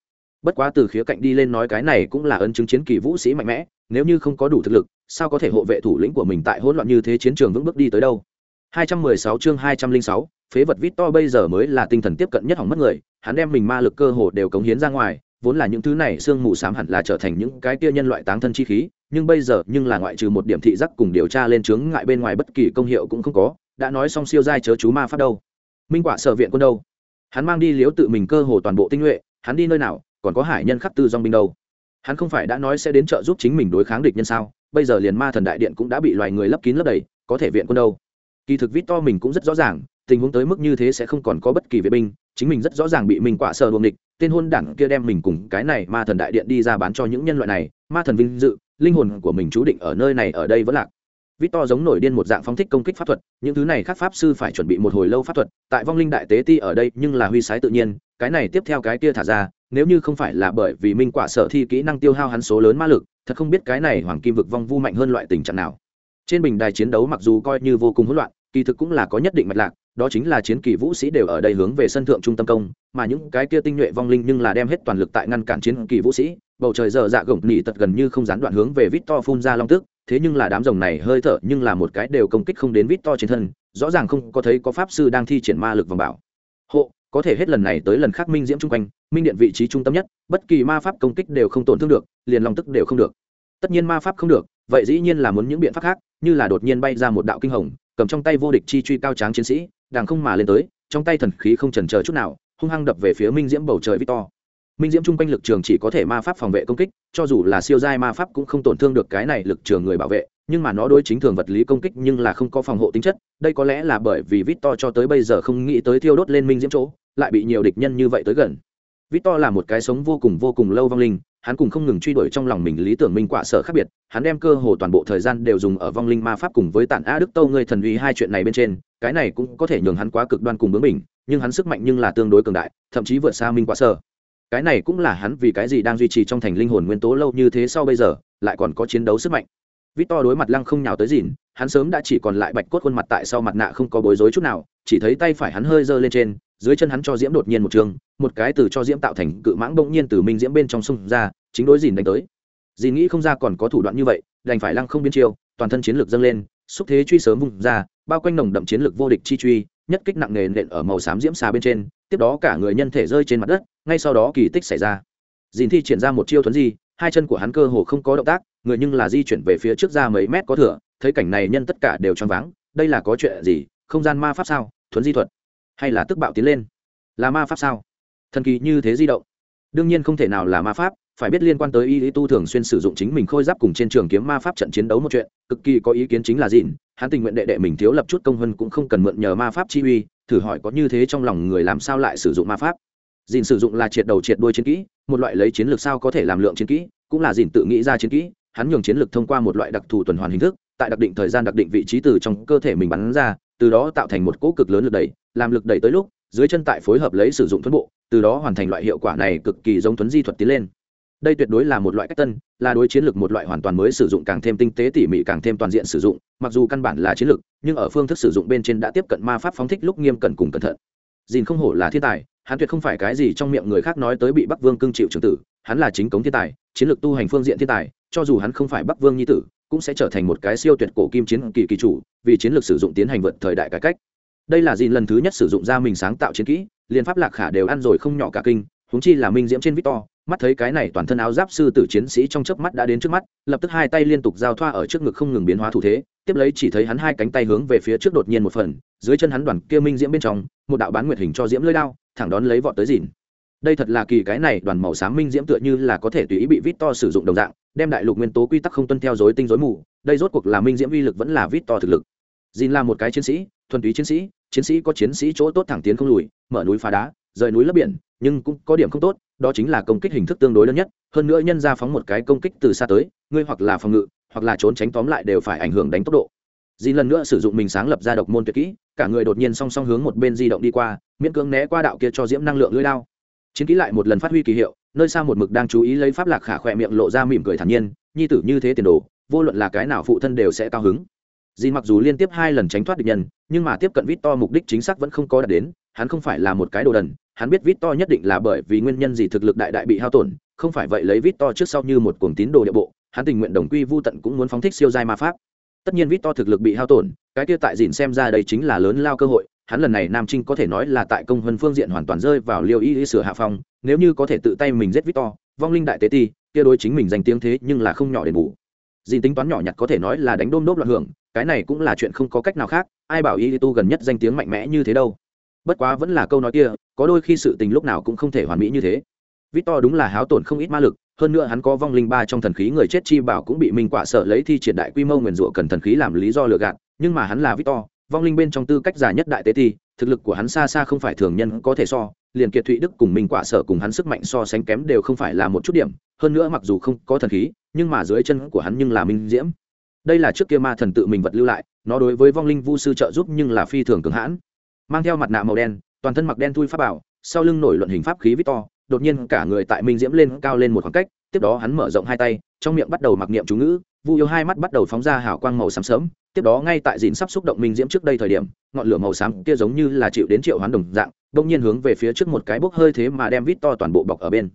Speaker 1: bất quá từ khía cạnh đi lên nói cái này cũng là ấn chứng chiến kỳ vũ sĩ mạnh mẽ nếu như không có đủ thực lực sao có thể hộ vệ thủ lĩnh của mình tại hỗn loạn như thế chiến trường vững bước đi tới đâu 216 chương 206, phế vật vít to bây giờ mới là tinh thần tiếp cận nhất hỏng mất người, hắn đem mình ma lực cơ hồ đều cống hiến ra ngoài, vốn là những thứ này xương mù xám hẳn là trở thành những cái kia nhân loại táng thân chi khí, nhưng bây giờ nhưng là ngoại trừ một điểm thị giác cùng điều tra lên chướng ngại bên ngoài bất kỳ công hiệu cũng không có, đã nói xong siêu giai chớ chú ma pháp đâu. Minh quả sở viện quân đâu? Hắn mang đi liếu tự mình cơ hồ toàn bộ tinh nhuệ, hắn đi nơi nào, còn có hải nhân khắc tư dòng binh đâu? Hắn không phải đã nói sẽ đến trợ giúp chính mình đối kháng địch nhân sao? Bây giờ liền ma thần đại điện cũng đã bị loài người lấp kín lấp đầy, có thể viện quân đâu? kỳ thực vít to mình cũng rất rõ ràng tình huống tới mức như thế sẽ không còn có bất kỳ vệ binh chính mình rất rõ ràng bị mình quả sợ đuồng địch tên hôn đảng kia đem mình cùng cái này ma thần đại điện đi ra bán cho những nhân loại này ma thần vinh dự linh hồn của mình chú định ở nơi này ở đây vẫn lạc vít to giống nổi điên một dạng phóng thích công kích pháp thuật, những thứ này các pháp sư phải chuẩn bị một hồi lâu pháp thuật, tại vong linh đại tế ti ở đây nhưng là huy sái tự nhiên, cái này tiếp theo cái kia thả ra, nếu như không phải là bởi vì minh quả sở thi kỹ năng tiêu hao hắn số lớn ma lực, thật không biết cái này hoàng kim vực vong vu mạnh hơn loại tình trạng nào. Trên bình đài chiến đấu mặc dù coi như vô cùng hỗn loạn, kỳ thực cũng là có nhất định mạch lạc, đó chính là chiến kỳ vũ sĩ đều ở đây hướng về sân thượng trung tâm công, mà những cái kia tinh nhuệ vong linh nhưng là đem hết toàn lực tại ngăn cản chiến kỳ vũ sĩ, bầu trời giờ dạ gồng nỉ tật gần như không gián đoạn hướng về vít to phun ra long tức thế nhưng là đám rồng này hơi thở nhưng là một cái đều công kích không đến vít to trên thân, rõ ràng không có thấy có pháp sư đang thi triển ma lực vòng bảo. Hộ, có thể hết lần này tới lần khác minh diễm chung quanh, minh điện vị trí trung tâm nhất, bất kỳ ma pháp công kích đều không tổn thương được, liền lòng tức đều không được. Tất nhiên ma pháp không được, vậy dĩ nhiên là muốn những biện pháp khác, như là đột nhiên bay ra một đạo kinh hồng, cầm trong tay vô địch chi truy cao tráng chiến sĩ đàng không mà lên tới, trong tay thần khí không chần chờ chút nào, hung hăng đập về phía minh diễm bầu trời victor minh diễm chung quanh lực trường chỉ có thể ma pháp phòng vệ công kích, cho dù là siêu giai ma pháp cũng không tổn thương được cái này lực trường người bảo vệ, nhưng mà nó đối chính thường vật lý công kích nhưng là không có phòng hộ tính chất, đây có lẽ là bởi vì victor cho tới bây giờ không nghĩ tới thiêu đốt lên minh diễm chỗ, lại bị nhiều địch nhân như vậy tới gần. Victor là một cái sống vô cùng vô cùng lâu vong linh, hắn cùng không ngừng truy đuổi trong lòng mình lý tưởng minh quả sở khác biệt, hắn đem cơ hồ toàn bộ thời gian đều dùng ở vong linh ma pháp cùng với tản a đức tâu ngươi thần uy hai chuyện này bên trên, cái này cũng có thể nhường hắn quá cực đoan cùng bướng mình nhưng hắn sức mạnh nhưng là tương đối cường đại, thậm chí vượt xa minh quả sở cái này cũng là hắn vì cái gì đang duy trì trong thành linh hồn nguyên tố lâu như thế sau bây giờ lại còn có chiến đấu sức mạnh Victor đối mặt lăng không nhào tới dìn, hắn sớm đã chỉ còn lại bạch cốt khuôn mặt tại sau mặt nạ không có bối rối chút nào, chỉ thấy tay phải hắn hơi giơ lên trên, dưới chân hắn cho diễm đột nhiên một trường, một cái từ cho diễm tạo thành cự mãng bỗng nhiên từ minh diễm bên trong sông ra, chính đối dìn đánh tới. Dìn nghĩ không ra còn có thủ đoạn như vậy, đành phải lăng không biến chiêu, toàn thân chiến lược dâng lên, xúc thế truy sớm vùng ra, bao quanh nồng đậm chiến lược vô địch chi truy, nhất kích nặng nề nện ở màu xám diễm xà bên trên, tiếp đó cả người nhân thể rơi trên mặt đất, ngay sau đó kỳ tích xảy ra. Dìn thi triển ra một chiêu thuấn di, hai chân của hắn cơ hồ không có động tác, người nhưng là di chuyển về phía trước ra mấy mét có thừa, thấy cảnh này nhân tất cả đều choáng váng, đây là có chuyện gì? Không gian ma pháp sao? Thuấn di thuật, hay là tức bạo tiến lên? Là ma pháp sao? Thần kỳ như thế di động, đương nhiên không thể nào là ma pháp, phải biết liên quan tới y lý tu thường xuyên sử dụng chính mình khôi giáp cùng trên trường kiếm ma pháp trận chiến đấu một chuyện, cực kỳ có ý kiến chính là Dìn. hắn tình nguyện đệ đệ mình thiếu lập chút công hơn cũng không cần mượn nhờ ma pháp chi uy, thử hỏi có như thế trong lòng người làm sao lại sử dụng ma pháp dìn sử dụng là triệt đầu triệt đuôi chiến kỹ, một loại lấy chiến lược sao có thể làm lượng chiến kỹ, cũng là dìn tự nghĩ ra chiến kỹ, hắn nhường chiến lược thông qua một loại đặc thù tuần hoàn hình thức, tại đặc định thời gian đặc định vị trí từ trong cơ thể mình bắn ra, từ đó tạo thành một cỗ cực lớn lực đẩy, làm lực đẩy tới lúc, dưới chân tại phối hợp lấy sử dụng thuẫn bộ, từ đó hoàn thành loại hiệu quả này cực kỳ giống thuấn di thuật tiến lên đây tuyệt đối là một loại cách tân, là đối chiến lược một loại hoàn toàn mới sử dụng càng thêm tinh tế tỉ mỉ càng thêm toàn diện sử dụng, mặc dù căn bản là chiến lược, nhưng ở phương thức sử dụng bên trên đã tiếp cận ma pháp phóng thích lúc nghiêm cẩn cùng cẩn thận. Dìn không hổ là thiên tài, hắn tuyệt không phải cái gì trong miệng người khác nói tới bị bắc vương cưng chịu trường tử, hắn là chính cống thiên tài, chiến lược tu hành phương diện thiên tài, cho dù hắn không phải bắc vương nhi tử, cũng sẽ trở thành một cái siêu tuyệt cổ kim chiến kỳ kỳ chủ, vì chiến lược sử dụng tiến hành vượt thời đại cải cách. Đây là dìn lần thứ nhất sử dụng ra mình sáng tạo chiến kỹ liên pháp lạc khả đều ăn rồi không nhỏ cả kinh, huống chi là minh diễm trên victor mắt thấy cái này toàn thân áo giáp sư tử chiến sĩ trong chớp mắt đã đến trước mắt, lập tức hai tay liên tục giao thoa ở trước ngực không ngừng biến hóa thủ thế, tiếp lấy chỉ thấy hắn hai cánh tay hướng về phía trước đột nhiên một phần, dưới chân hắn đoàn kia minh diễm bên trong, một đạo bán nguyệt hình cho diễm lưỡi đao, thẳng đón lấy vọt tới dìn. Đây thật là kỳ cái này đoàn màu xám minh diễm tựa như là có thể tùy ý bị vít to sử dụng đồng dạng, đem đại lục nguyên tố quy tắc không tuân theo dối tinh dối mù, đây rốt cuộc là minh diễm uy lực vẫn là vít to thực lực. Dìn là một cái chiến sĩ, thuần túy chiến sĩ chiến sĩ có chiến sĩ chỗ tốt thẳng tiến không lùi, mở núi phá đá, rời núi lấp biển, nhưng cũng có điểm không tốt đó chính là công kích hình thức tương đối lớn nhất, hơn nữa nhân ra phóng một cái công kích từ xa tới, ngươi hoặc là phòng ngự, hoặc là trốn tránh tóm lại đều phải ảnh hưởng đánh tốc độ. Dì lần nữa sử dụng mình sáng lập ra độc môn tuyệt kỹ, cả người đột nhiên song song hướng một bên di động đi qua, miễn cưỡng né qua đạo kia cho diễm năng lượng lưỡi lao chiến kỹ lại một lần phát huy kỳ hiệu, nơi xa một mực đang chú ý lấy pháp lạc khả khỏe miệng lộ ra mỉm cười thản nhiên, nhi tử, như thế tiền đồ, vô luận là cái nào phụ thân đều sẽ cao hứng. Dì mặc dù liên tiếp hai lần tránh thoát địch nhân, nhưng mà tiếp cận vít to mục đích chính xác vẫn không có đạt đến hắn không phải là một cái đồ đần, hắn biết vít to nhất định là bởi vì nguyên nhân gì thực lực đại đại bị hao tổn, không phải vậy lấy vít to trước sau như một cuồng tín đồ địa bộ, hắn tình nguyện đồng quy vô tận cũng muốn phóng thích siêu giai ma pháp. Tất nhiên vít to thực lực bị hao tổn, cái kia tại dìn xem ra đây chính là lớn lao cơ hội, hắn lần này nam trinh có thể nói là tại công vân phương diện hoàn toàn rơi vào liêu y y sửa hạ phong, nếu như có thể tự tay mình giết vít to vong linh đại tế ti, kia đối chính mình danh tiếng thế nhưng là không nhỏ đền bù. Dìn tính toán nhỏ nhặt có thể nói là đánh đôm đốp loạn hưởng, cái này cũng là chuyện không có cách nào khác, ai bảo y tu gần nhất danh tiếng mạnh mẽ như thế đâu? Bất quá vẫn là câu nói kia, có đôi khi sự tình lúc nào cũng không thể hoàn mỹ như thế. Victor đúng là háo tổn không ít ma lực, hơn nữa hắn có vong linh ba trong thần khí người chết chi bảo cũng bị minh quả sợ lấy thi triển đại quy mô nguyền rủa cần thần khí làm lý do lừa gạt, nhưng mà hắn là victor, vong linh bên trong tư cách già nhất đại tế thi, thực lực của hắn xa xa không phải thường nhân có thể so, liền kiệt thụy đức cùng minh quả sợ cùng hắn sức mạnh so sánh kém đều không phải là một chút điểm, hơn nữa mặc dù không có thần khí, nhưng mà dưới chân của hắn nhưng là minh diễm. Đây là trước kia ma thần tự mình vật lưu lại, nó đối với vong linh vu sư trợ giúp nhưng là phi thường cường hãn mang theo mặt nạ màu đen, toàn thân mặc đen thui pháp bảo, sau lưng nổi luận hình pháp khí victor, đột nhiên cả người tại minh diễm lên cao lên một khoảng cách, tiếp đó hắn mở rộng hai tay, trong miệng bắt đầu mặc niệm chú ngữ, vu yêu hai mắt bắt đầu phóng ra hào quang màu xám sớm, tiếp đó ngay tại dìn sắp xúc động minh diễm trước đây thời điểm, ngọn lửa màu xám kia giống như là chịu đến triệu hoán đồng dạng, bỗng nhiên hướng về phía trước một cái bốc hơi thế mà đem vít to toàn bộ bọc ở bên.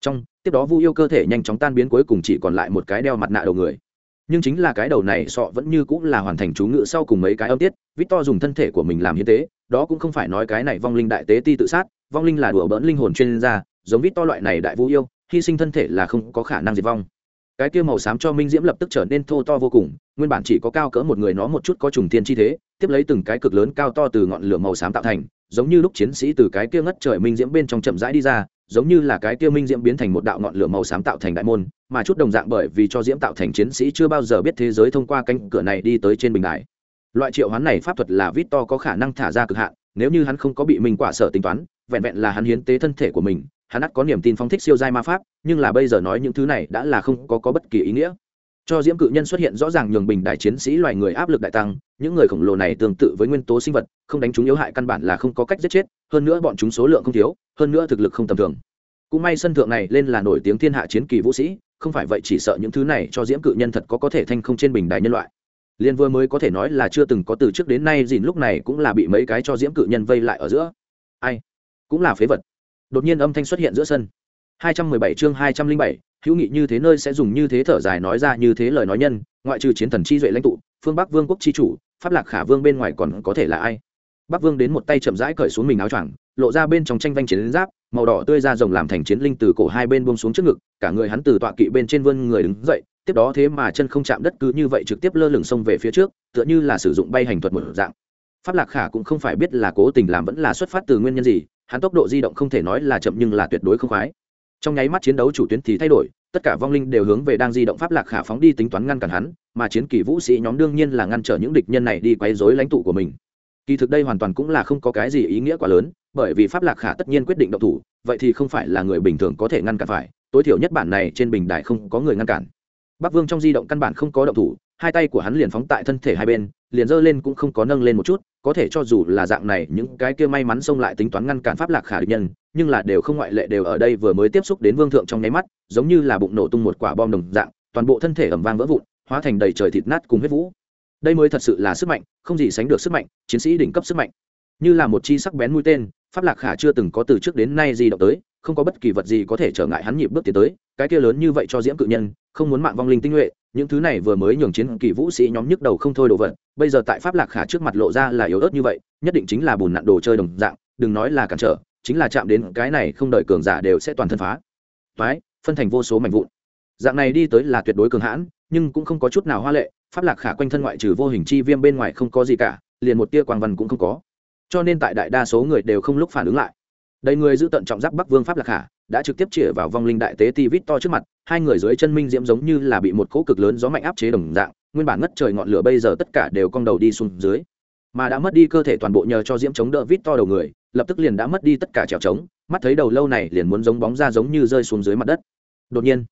Speaker 1: Trong, tiếp đó vu yêu cơ thể nhanh chóng tan biến cuối cùng chỉ còn lại một cái đeo mặt nạ đầu người. Nhưng chính là cái đầu này sọ vẫn như cũng là hoàn thành chú ngữ sau cùng mấy cái âm tiết vít to dùng thân thể của mình làm hiến tế đó cũng không phải nói cái này vong linh đại tế ti tự sát, vong linh là đùa bỡn linh hồn chuyên gia, giống vít to loại này đại vũ yêu, hy sinh thân thể là không có khả năng diệt vong. Cái kia màu xám cho minh diễm lập tức trở nên thô to vô cùng, nguyên bản chỉ có cao cỡ một người nó một chút có trùng thiên chi thế, tiếp lấy từng cái cực lớn cao to từ ngọn lửa màu xám tạo thành, giống như lúc chiến sĩ từ cái kia ngất trời minh diễm bên trong chậm rãi đi ra, giống như là cái kia minh diễm biến thành một đạo ngọn lửa màu xám tạo thành đại môn, mà chút đồng dạng bởi vì cho diễm tạo thành chiến sĩ chưa bao giờ biết thế giới thông qua cánh cửa này đi tới trên bình đại loại triệu hoán này pháp thuật là vít to có khả năng thả ra cực hạn nếu như hắn không có bị minh quả sở tính toán vẹn vẹn là hắn hiến tế thân thể của mình hắn ắt có niềm tin phóng thích siêu giai ma pháp nhưng là bây giờ nói những thứ này đã là không có, có bất kỳ ý nghĩa. Cho diễm cự nhân xuất hiện rõ ràng nhường bình đại chiến sĩ loài người áp lực đại tăng những người khổng lồ này tương tự với nguyên tố sinh vật không đánh chúng yếu hại căn bản là không có cách giết chết hơn nữa bọn chúng số lượng không thiếu hơn nữa thực lực không tầm thường. Cũng may sân thượng này lên là nổi tiếng thiên hạ chiến kỳ vũ sĩ không phải vậy chỉ sợ những thứ này cho diễm cự nhân thật có có thể thanh không trên bình đài nhân loại liên vừa mới có thể nói là chưa từng có từ trước đến nay dìn lúc này cũng là bị mấy cái cho diễm cự nhân vây lại ở giữa. Ai? Cũng là phế vật. Đột nhiên âm thanh xuất hiện giữa sân. 217 chương 207, hữu nghị như thế nơi sẽ dùng như thế thở dài nói ra như thế lời nói nhân ngoại trừ chiến thần chi duệ lãnh tụ phương bắc vương quốc chi chủ pháp lạc khả vương bên ngoài còn có thể là ai? Bắc vương đến một tay chậm rãi cởi xuống mình áo choàng lộ ra bên trong tranh vanh chiến giáp màu đỏ tươi ra rồng làm thành chiến linh từ cổ hai bên buông xuống trước ngực cả người hắn từ tọa kỵ bên trên vươn người đứng dậy tiếp đó thế mà chân không chạm đất cứ như vậy trực tiếp lơ lửng xông về phía trước, tựa như là sử dụng bay hành thuật một dạng. Pháp lạc khả cũng không phải biết là cố tình làm vẫn là xuất phát từ nguyên nhân gì, hắn tốc độ di động không thể nói là chậm nhưng là tuyệt đối không khoái. Trong nháy mắt chiến đấu chủ tuyến thì thay đổi, tất cả vong linh đều hướng về đang di động pháp lạc khả phóng đi tính toán ngăn cản hắn, mà chiến kỳ vũ sĩ nhóm đương nhiên là ngăn trở những địch nhân này đi quấy rối lãnh tụ của mình. Kỳ thực đây hoàn toàn cũng là không có cái gì ý nghĩa quá lớn, bởi vì pháp lạc khả tất nhiên quyết định động thủ, vậy thì không phải là người bình thường có thể ngăn cản phải, tối thiểu nhất bản này trên bình đài không có người ngăn cản bắc vương trong di động căn bản không có động thủ, hai tay của hắn liền phóng tại thân thể hai bên, liền giơ lên cũng không có nâng lên một chút, có thể cho dù là dạng này, những cái kia may mắn xông lại tính toán ngăn cản pháp lạc khả địch nhân, nhưng là đều không ngoại lệ đều ở đây vừa mới tiếp xúc đến vương thượng trong nháy mắt, giống như là bụng nổ tung một quả bom đồng dạng, toàn bộ thân thể ẩm vang vỡ vụn, hóa thành đầy trời thịt nát cùng huyết vũ. Đây mới thật sự là sức mạnh, không gì sánh được sức mạnh, chiến sĩ đỉnh cấp sức mạnh. Như là một chi sắc bén mũi tên, pháp lạc khả chưa từng có từ trước đến nay gì động tới không có bất kỳ vật gì có thể trở ngại hắn nhịp bước tiến tới, cái kia lớn như vậy cho diễm cự nhân, không muốn mạng vong linh tinh nhuệ, những thứ này vừa mới nhường chiến kỳ vũ sĩ nhóm nhức đầu không thôi đồ vật, bây giờ tại pháp lạc khả trước mặt lộ ra là yếu ớt như vậy, nhất định chính là bùn nặn đồ chơi đồng dạng, đừng nói là cản trở, chính là chạm đến cái này không đợi cường giả đều sẽ toàn thân phá. Phái phân thành vô số mảnh vụn. Dạng này đi tới là tuyệt đối cường hãn, nhưng cũng không có chút nào hoa lệ, pháp lạc khả quanh thân ngoại trừ vô hình chi viêm bên ngoài không có gì cả, liền một tia quang văn cũng không có. Cho nên tại đại đa số người đều không lúc phản ứng lại đầy người giữ tận trọng giáp bắc vương pháp lạc khả đã trực tiếp chĩa vào vong linh đại tế ti vít to trước mặt, hai người dưới chân minh diễm giống như là bị một cỗ cực lớn gió mạnh áp chế đồng dạng, nguyên bản ngất trời ngọn lửa bây giờ tất cả đều cong đầu đi xuống dưới. Mà đã mất đi cơ thể toàn bộ nhờ cho diễm chống đỡ vít to đầu người, lập tức liền đã mất đi tất cả trèo trống, mắt thấy đầu lâu này liền muốn giống bóng ra giống như rơi xuống dưới mặt đất. Đột nhiên,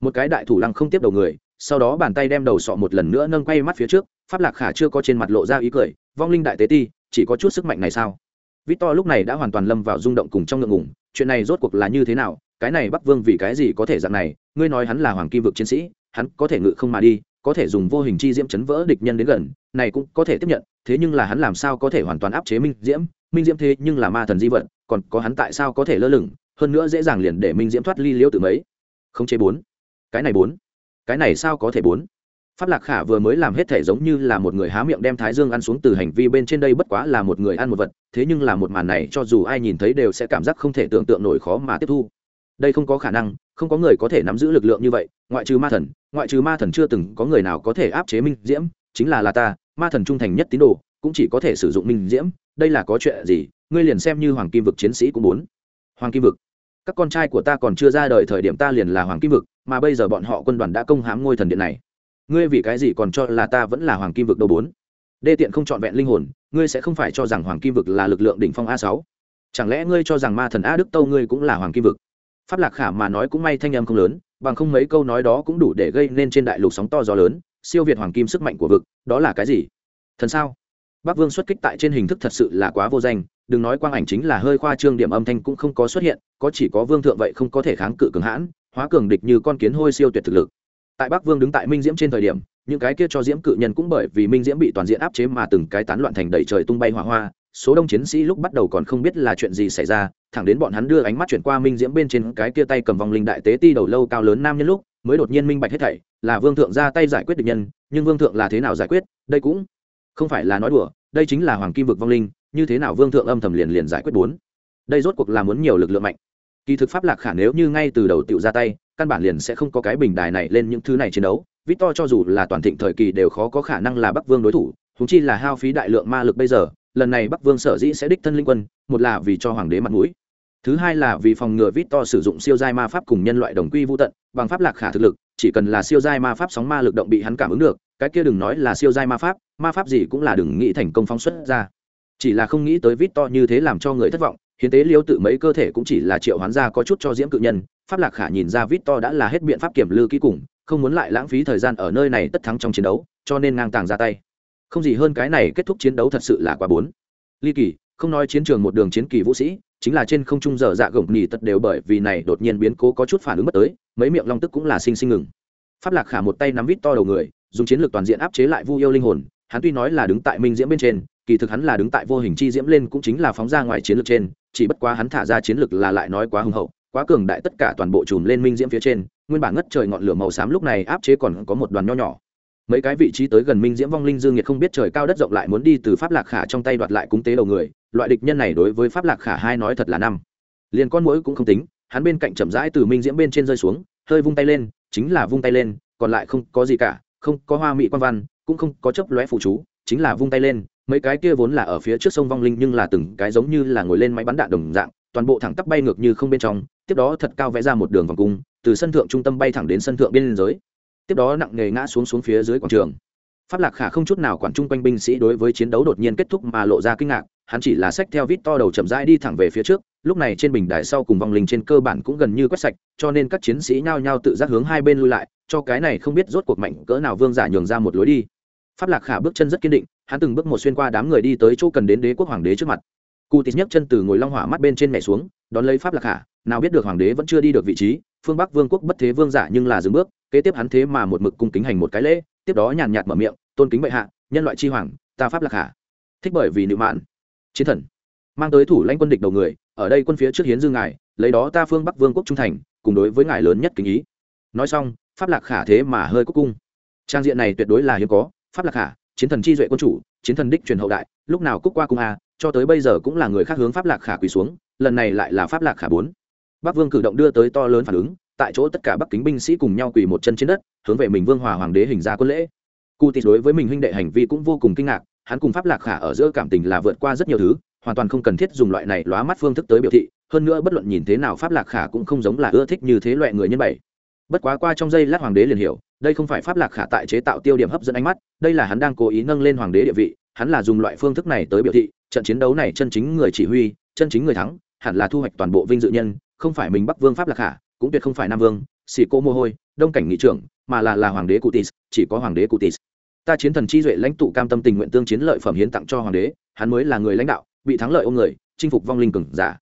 Speaker 1: một cái đại thủ lăng không tiếp đầu người, sau đó bàn tay đem đầu sọ một lần nữa nâng quay mắt phía trước, pháp lạc khả chưa có trên mặt lộ ra ý cười, vong linh đại tế ti, chỉ có chút sức mạnh này sao? Victor lúc này đã hoàn toàn lâm vào rung động cùng trong ngượng ngùng, chuyện này rốt cuộc là như thế nào? Cái này bắc vương vì cái gì có thể dạng này? Ngươi nói hắn là hoàng kim vực chiến sĩ, hắn có thể ngự không mà đi, có thể dùng vô hình chi diễm chấn vỡ địch nhân đến gần, này cũng có thể tiếp nhận, thế nhưng là hắn làm sao có thể hoàn toàn áp chế minh diễm? Minh diễm thế nhưng là ma thần di vật, còn có hắn tại sao có thể lơ lửng? Hơn nữa dễ dàng liền để minh diễm thoát ly liễu từ mấy. Không chế bốn. Cái này bốn. Cái này sao có thể bốn? Pháp lạc khả vừa mới làm hết thể giống như là một người há miệng đem thái dương ăn xuống từ hành vi bên trên đây bất quá là một người ăn một vật, thế nhưng là một màn này cho dù ai nhìn thấy đều sẽ cảm giác không thể tưởng tượng nổi khó mà tiếp thu. Đây không có khả năng, không có người có thể nắm giữ lực lượng như vậy, ngoại trừ ma thần, ngoại trừ ma thần chưa từng có người nào có thể áp chế minh diễm, chính là là ta, ma thần trung thành nhất tín đồ, cũng chỉ có thể sử dụng minh diễm, đây là có chuyện gì, ngươi liền xem như hoàng kim vực chiến sĩ cũng muốn. Hoàng kim vực, các con trai của ta còn chưa ra đời thời điểm ta liền là hoàng kim vực, mà bây giờ bọn họ quân đoàn đã công hãm ngôi thần điện này ngươi vì cái gì còn cho là ta vẫn là hoàng kim vực đâu bốn? Đê tiện không trọn vẹn linh hồn, ngươi sẽ không phải cho rằng hoàng kim vực là lực lượng đỉnh phong a sáu. Chẳng lẽ ngươi cho rằng ma thần a đức tâu ngươi cũng là hoàng kim vực? Pháp lạc khả mà nói cũng may thanh âm không lớn, bằng không mấy câu nói đó cũng đủ để gây nên trên đại lục sóng to gió lớn, siêu việt hoàng kim sức mạnh của vực, đó là cái gì? Thần sao? Bắc vương xuất kích tại trên hình thức thật sự là quá vô danh, đừng nói quang ảnh chính là hơi khoa trương điểm âm thanh cũng không có xuất hiện, có chỉ có vương thượng vậy không có thể kháng cự cường hãn, hóa cường địch như con kiến hôi siêu tuyệt thực lực tại bắc vương đứng tại minh diễm trên thời điểm, những cái kia cho diễm cự nhân cũng bởi vì minh diễm bị toàn diện áp chế mà từng cái tán loạn thành đầy trời tung bay hỏa hoa, số đông chiến sĩ lúc bắt đầu còn không biết là chuyện gì xảy ra, thẳng đến bọn hắn đưa ánh mắt chuyển qua minh diễm bên trên cái kia tay cầm vòng linh đại tế ti đầu lâu cao lớn nam nhân lúc, mới đột nhiên minh bạch hết thảy, là vương thượng ra tay giải quyết địch nhân, nhưng vương thượng là thế nào giải quyết, đây cũng không phải là nói đùa, đây chính là hoàng kim vực vong linh, như thế nào vương thượng âm thầm liền liền giải quyết bốn. Đây rốt cuộc là muốn nhiều lực lượng mạnh. Kỳ thực pháp lạc khả nếu như ngay từ đầu tựu ra tay căn bản liền sẽ không có cái bình đài này lên những thứ này chiến đấu. Victor cho dù là toàn thịnh thời kỳ đều khó có khả năng là bắc vương đối thủ húng chi là hao phí đại lượng ma lực bây giờ, lần này bắc vương sở dĩ sẽ đích thân linh quân, một là vì cho hoàng đế mặt mũi, thứ hai là vì phòng ngừa victor sử dụng siêu giai ma pháp cùng nhân loại đồng quy vô tận, bằng pháp lạc khả thực lực, chỉ cần là siêu giai ma pháp sóng ma lực động bị hắn cảm ứng được, cái kia đừng nói là siêu giai ma pháp ma pháp gì cũng là đừng nghĩ thành công phóng xuất ra. Chỉ là không nghĩ tới victor như thế làm cho người thất vọng hiến tế liêu tự mấy cơ thể cũng chỉ là triệu hoán ra có chút cho diễm cự nhân, pháp lạc khả nhìn ra vít to đã là hết biện pháp kiểm lư kỹ cùng, không muốn lại lãng phí thời gian ở nơi này tất thắng trong chiến đấu, cho nên ngang tàng ra tay. Không gì hơn cái này kết thúc chiến đấu thật sự là quá bốn. Ly kỳ, không nói chiến trường một đường chiến kỳ vũ sĩ, chính là trên không trung dở dạ gồng nhì tật đều bởi vì này đột nhiên biến cố có chút phản ứng mất tới, mấy miệng long tức cũng là sinh sinh ngừng. Pháp lạc khả một tay nắm vít to đầu người, dùng chiến lược toàn diện áp chế lại vu yêu linh hồn, hắn tuy nói là đứng tại minh diễm bên trên kỳ thực hắn là đứng tại vô hình chi diễm lên cũng chính là phóng ra ngoài chiến lược trên, chỉ bất quá hắn thả ra chiến lược là lại nói quá hùng hậu, quá cường đại tất cả toàn bộ chùm lên minh diễm phía trên, nguyên bản ngất trời ngọn lửa màu xám lúc này áp chế còn có một đoàn nho nhỏ. Mấy cái vị trí tới gần minh diễm vong linh dương nhiệt không biết trời cao đất rộng lại muốn đi từ pháp lạc khả trong tay đoạt lại cúng tế đầu người, loại địch nhân này đối với pháp lạc khả hai nói thật là năm. Liền con mũi cũng không tính, hắn bên cạnh chậm rãi từ minh diễm bên trên rơi xuống, hơi vung tay lên, chính là vung tay lên, còn lại không có gì cả, không có hoa mỹ quan văn, cũng không có chấp lóe phụ chú chính là vung tay lên, mấy cái kia vốn là ở phía trước sông vong linh nhưng là từng cái giống như là ngồi lên máy bắn đạn đồng dạng, toàn bộ thẳng tắp bay ngược như không bên trong, tiếp đó thật cao vẽ ra một đường vòng cung, từ sân thượng trung tâm bay thẳng đến sân thượng biên giới tiếp đó nặng nề ngã xuống xuống phía dưới quảng trường. Pháp lạc khả không chút nào quản chung quanh binh sĩ đối với chiến đấu đột nhiên kết thúc mà lộ ra kinh ngạc, hắn chỉ là sách theo vít to đầu chậm rãi đi thẳng về phía trước, lúc này trên bình đài sau cùng vòng linh trên cơ bản cũng gần như quét sạch, cho nên các chiến sĩ nhao nhao tự giác hướng hai bên lui lại, cho cái này không biết rốt cuộc mạnh cỡ nào vương giả nhường ra một lối đi pháp lạc khả bước chân rất kiên định, hắn từng bước một xuyên qua đám người đi tới chỗ cần đến đế quốc hoàng đế trước mặt. Cụ tít nhấc chân từ ngồi long hỏa mắt bên trên mẹ xuống, đón lấy pháp lạc khả, nào biết được hoàng đế vẫn chưa đi được vị trí, phương bắc vương quốc bất thế vương giả nhưng là dừng bước, kế tiếp hắn thế mà một mực cung kính hành một cái lễ, tiếp đó nhàn nhạt mở miệng, tôn kính bệ hạ, nhân loại chi hoàng, ta pháp lạc khả. Thích bởi vì nữ mạn. Chiến thần. Mang tới thủ lãnh quân địch đầu người, ở đây quân phía trước hiến dương ngài, lấy đó ta phương bắc vương quốc trung thành, cùng đối với ngài lớn nhất kính ý. Nói xong, pháp lạc khả thế mà hơi cúc cung. Trang diện này tuyệt đối là hiếm có pháp lạc khả chiến thần chi duệ quân chủ, chiến thần đích truyền hậu đại, lúc nào cúc qua cung a, cho tới bây giờ cũng là người khác hướng pháp lạc khả quỳ xuống, lần này lại là pháp lạc khả bốn. Bắc vương cử động đưa tới to lớn phản ứng, tại chỗ tất cả bắc kính binh sĩ cùng nhau quỳ một chân trên đất, hướng về mình vương hòa hoàng đế hình ra quân lễ. Cụ tịt đối với mình huynh đệ hành vi cũng vô cùng kinh ngạc, hắn cùng pháp lạc khả ở giữa cảm tình là vượt qua rất nhiều thứ, hoàn toàn không cần thiết dùng loại này lóa mắt phương thức tới biểu thị, hơn nữa bất luận nhìn thế nào pháp lạc khả cũng không giống là ưa thích như thế loại người nhân bảy. Bất quá qua trong giây lát hoàng đế liền hiểu đây không phải pháp lạc khả tại chế tạo tiêu điểm hấp dẫn ánh mắt, đây là hắn đang cố ý nâng lên hoàng đế địa vị, hắn là dùng loại phương thức này tới biểu thị, trận chiến đấu này chân chính người chỉ huy, chân chính người thắng, hẳn là thu hoạch toàn bộ vinh dự nhân, không phải mình bắc vương pháp lạc khả, cũng tuyệt không phải nam vương xì cô mô hôi, đông cảnh nghị trưởng, mà là là hoàng đế cutis, chỉ có hoàng đế cutis. Ta chiến thần chi duệ lãnh tụ cam tâm tình nguyện tương chiến lợi phẩm hiến tặng cho hoàng đế, hắn mới là người lãnh đạo, bị thắng lợi ô người, chinh phục vong linh cường giả.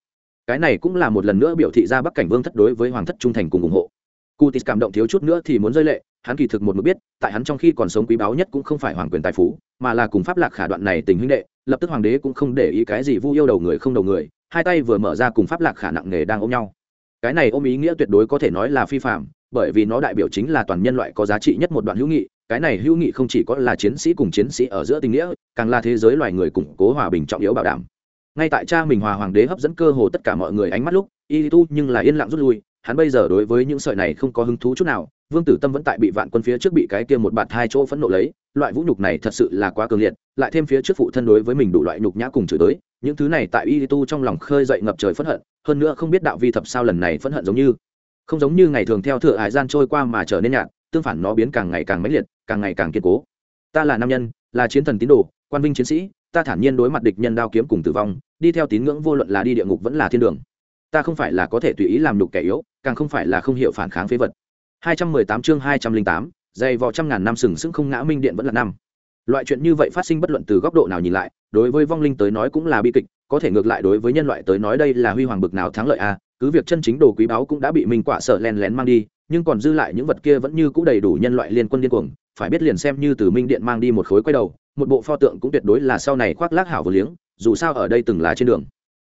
Speaker 1: Cái này cũng là một lần nữa biểu thị ra bắc cảnh vương thất đối với hoàng thất trung thành cùng ủng hộ cutis cảm động thiếu chút nữa thì muốn rơi lệ, hắn kỳ thực một mực biết, tại hắn trong khi còn sống quý báu nhất cũng không phải hoàng quyền tài phú, mà là cùng pháp lạc khả đoạn này tình huynh đệ, lập tức hoàng đế cũng không để ý cái gì vu yêu đầu người không đầu người, hai tay vừa mở ra cùng pháp lạc khả nặng nề đang ôm nhau. Cái này ôm ý nghĩa tuyệt đối có thể nói là phi phạm bởi vì nó đại biểu chính là toàn nhân loại có giá trị nhất một đoạn hữu nghị, cái này hữu nghị không chỉ có là chiến sĩ cùng chiến sĩ ở giữa tình nghĩa, càng là thế giới loài người củng cố hòa bình trọng yếu bảo đảm. Ngay tại cha mình hòa hoàng đế hấp dẫn cơ hồ tất cả mọi người ánh mắt lúc, y tu nhưng là yên lặng rút lui hắn bây giờ đối với những sợi này không có hứng thú chút nào, vương tử tâm vẫn tại bị vạn quân phía trước bị cái kia một bạt hai chỗ phẫn nộ lấy, loại vũ nhục này thật sự là quá cường liệt, lại thêm phía trước phụ thân đối với mình đủ loại nhục nhã cùng chửi tới, những thứ này tại y tu trong lòng khơi dậy ngập trời phẫn hận, hơn nữa không biết đạo vi thập sao lần này phẫn hận giống như. Không giống như ngày thường theo thừa hải gian trôi qua mà trở nên nhạt, tương phản nó biến càng ngày càng mãnh liệt, càng ngày càng kiên cố. Ta là nam nhân, là chiến thần tín đồ, quan vinh chiến sĩ, ta thản nhiên đối mặt địch nhân đao kiếm cùng tử vong, đi theo tín ngưỡng vô luận là đi địa ngục vẫn là thiên đường ta không phải là có thể tùy ý làm nhục kẻ yếu càng không phải là không hiểu phản kháng phế vật. 218 chương 208, dày vò trăm ngàn năm sừng sững không ngã minh điện vẫn là năm. Loại chuyện như vậy phát sinh bất luận từ góc độ nào nhìn lại đối với vong linh tới nói cũng là bi kịch có thể ngược lại đối với nhân loại tới nói đây là huy hoàng bực nào thắng lợi a à, cứ việc chân chính đồ quý báu cũng đã bị minh quả sợ len lén mang đi nhưng còn dư lại những vật kia vẫn như cũ đầy đủ nhân loại liên quân điên cuồng phải biết liền xem như từ minh điện mang đi một khối quay đầu một bộ pho tượng cũng tuyệt đối là sau này khoác lác hảo vừa liếng dù sao ở đây từng là trên đường.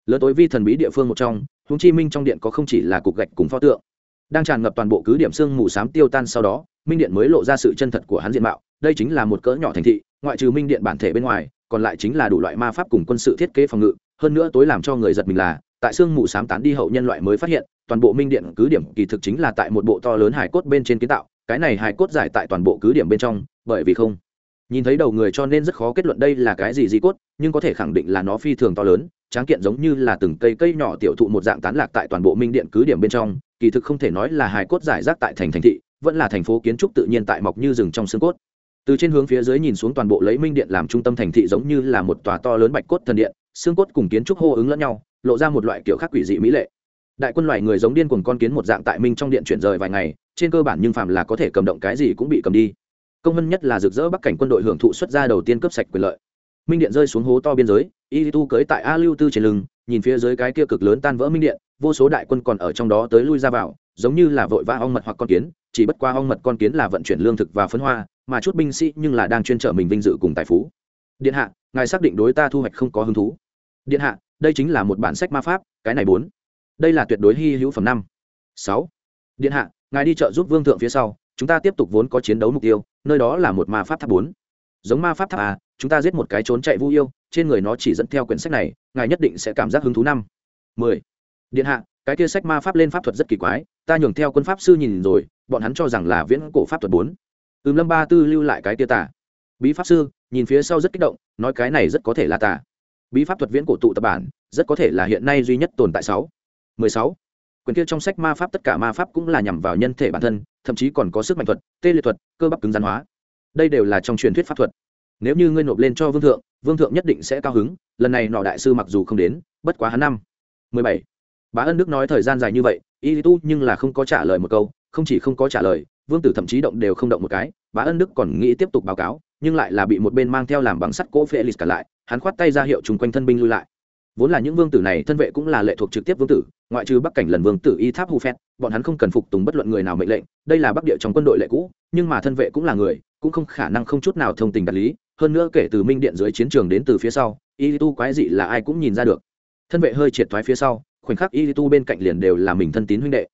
Speaker 1: Lớn tối vi thần bí địa phương một trong huống chi minh trong điện có không chỉ là cục gạch cùng pho tượng, đang tràn ngập toàn bộ cứ điểm sương mù xám tiêu tan sau đó, minh điện mới lộ ra sự chân thật của hắn diện mạo, đây chính là một cỡ nhỏ thành thị, ngoại trừ minh điện bản thể bên ngoài, còn lại chính là đủ loại ma pháp cùng quân sự thiết kế phòng ngự, hơn nữa tối làm cho người giật mình là, tại sương mù xám tán đi hậu nhân loại mới phát hiện, toàn bộ minh điện cứ điểm kỳ thực chính là tại một bộ to lớn hải cốt bên trên kiến tạo, cái này hải cốt giải tại toàn bộ cứ điểm bên trong, bởi vì không nhìn thấy đầu người cho nên rất khó kết luận đây là cái gì di cốt, nhưng có thể khẳng định là nó phi thường to lớn, tráng kiện giống như là từng cây cây nhỏ tiểu thụ một dạng tán lạc tại toàn bộ minh điện cứ điểm bên trong, kỳ thực không thể nói là hài cốt giải rác tại thành thành thị, vẫn là thành phố kiến trúc tự nhiên tại mọc như rừng trong xương cốt. Từ trên hướng phía dưới nhìn xuống toàn bộ lấy minh điện làm trung tâm thành thị giống như là một tòa to lớn bạch cốt thần điện, xương cốt cùng kiến trúc hô ứng lẫn nhau, lộ ra một loại kiểu khác quỷ dị mỹ lệ. Đại quân loài người giống điên cùng con kiến một dạng tại minh trong điện chuyển rời vài ngày, trên cơ bản nhưng phàm là có thể cầm động cái gì cũng bị cầm đi công vân nhất là rực rỡ bắc cảnh quân đội hưởng thụ xuất ra đầu tiên cấp sạch quyền lợi. Minh điện rơi xuống hố to biên giới, y tu cưới tại a lưu tư trên lưng, nhìn phía dưới cái kia cực lớn tan vỡ minh điện, vô số đại quân còn ở trong đó tới lui ra vào, giống như là vội vã ong mật hoặc con kiến, chỉ bất qua ong mật con kiến là vận chuyển lương thực và phấn hoa, mà chút binh sĩ nhưng là đang chuyên trở mình vinh dự cùng tài phú. Điện hạ, ngài xác định đối ta thu hoạch không có hứng thú. Điện hạ, đây chính là một bản sách ma pháp, cái này bốn. Đây là tuyệt đối hy hữu phẩm năm. Sáu. Điện hạ, ngài đi chợ giúp vương thượng phía sau chúng ta tiếp tục vốn có chiến đấu mục tiêu, nơi đó là một ma pháp tháp bốn. Giống ma pháp tháp à chúng ta giết một cái trốn chạy vu yêu, trên người nó chỉ dẫn theo quyển sách này, ngài nhất định sẽ cảm giác hứng thú năm. Mười. Điện hạ, cái kia sách ma pháp lên pháp thuật rất kỳ quái, ta nhường theo quân pháp sư nhìn rồi, bọn hắn cho rằng là viễn cổ pháp thuật bốn. Ừm lâm ba tư lưu lại cái tia tả bí pháp sư, nhìn phía sau rất kích động, nói cái này rất có thể là tả bí pháp thuật viễn cổ tụ tập bản, rất có thể là hiện nay duy nhất tồn tại sáu. Mười sáu. Quyển kia trong sách ma pháp tất cả ma pháp cũng là nhằm vào nhân thể bản thân thậm chí còn có sức mạnh thuật, tê liệt thuật, cơ bắp cứng rắn hóa. Đây đều là trong truyền thuyết pháp thuật. Nếu như ngươi nộp lên cho vương thượng vương thượng nhất định sẽ cao hứng, lần này nọ đại sư mặc dù không đến, bất quá hắn năm. Mười bảy. Bá ân đức nói thời gian dài như vậy, y tu nhưng là không có trả lời một câu, không chỉ không có trả lời, vương tử thậm chí động đều không động một cái, bá ân đức còn nghĩ tiếp tục báo cáo, nhưng lại là bị một bên mang theo làm bằng sắt cỗ phê lịch cả lại, hắn khoát tay ra hiệu chung quanh thân binh lui lại vốn là những vương tử này thân vệ cũng là lệ thuộc trực tiếp vương tử, ngoại trừ bắc cảnh lần vương tử y tháp hu phét bọn hắn không cần phục tùng bất luận người nào mệnh lệnh, đây là bắc địa trong quân đội lệ cũ, nhưng mà thân vệ cũng là người, cũng không khả năng không chút nào thông tình đạt lý, hơn nữa kể từ minh điện dưới chiến trường đến từ phía sau, y tu quái dị là ai cũng nhìn ra được. Thân vệ hơi triệt thoái phía sau, khoảnh khắc y tu bên cạnh liền đều là mình thân tín huynh đệ.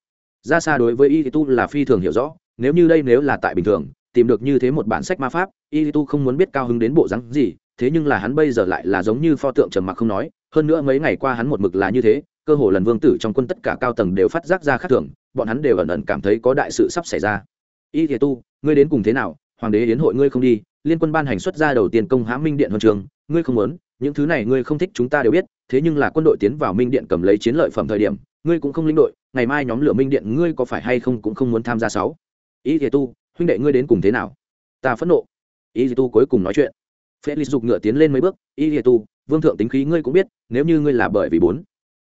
Speaker 1: Ra xa đối với y tu là phi thường hiểu rõ, nếu như đây nếu là tại bình thường, tìm được như thế một bản sách ma pháp, y tu không muốn biết cao hứng đến bộ rắn gì thế nhưng là hắn bây giờ lại là giống như pho tượng trầm mặc không nói, hơn nữa mấy ngày qua hắn một mực là như thế, cơ hồ lần vương tử trong quân tất cả cao tầng đều phát giác ra khác thường, bọn hắn đều ẩn ẩn cảm thấy có đại sự sắp xảy ra. Y thì tu, ngươi đến cùng thế nào? Hoàng đế yến hội ngươi không đi, liên quân ban hành xuất ra đầu tiên công hãm minh điện huân trường, ngươi không muốn, những thứ này ngươi không thích chúng ta đều biết, thế nhưng là quân đội tiến vào minh điện cầm lấy chiến lợi phẩm thời điểm, ngươi cũng không linh đội, ngày mai nhóm lửa minh điện ngươi có phải hay không cũng không muốn tham gia sáu? Ý thì tu, huynh đệ ngươi đến cùng thế nào? Ta phẫn nộ. Ý thì tu cuối cùng nói chuyện felix dục ngựa tiến lên mấy bước ý tu, vương thượng tính khí ngươi cũng biết, nếu như ngươi là bởi vì bốn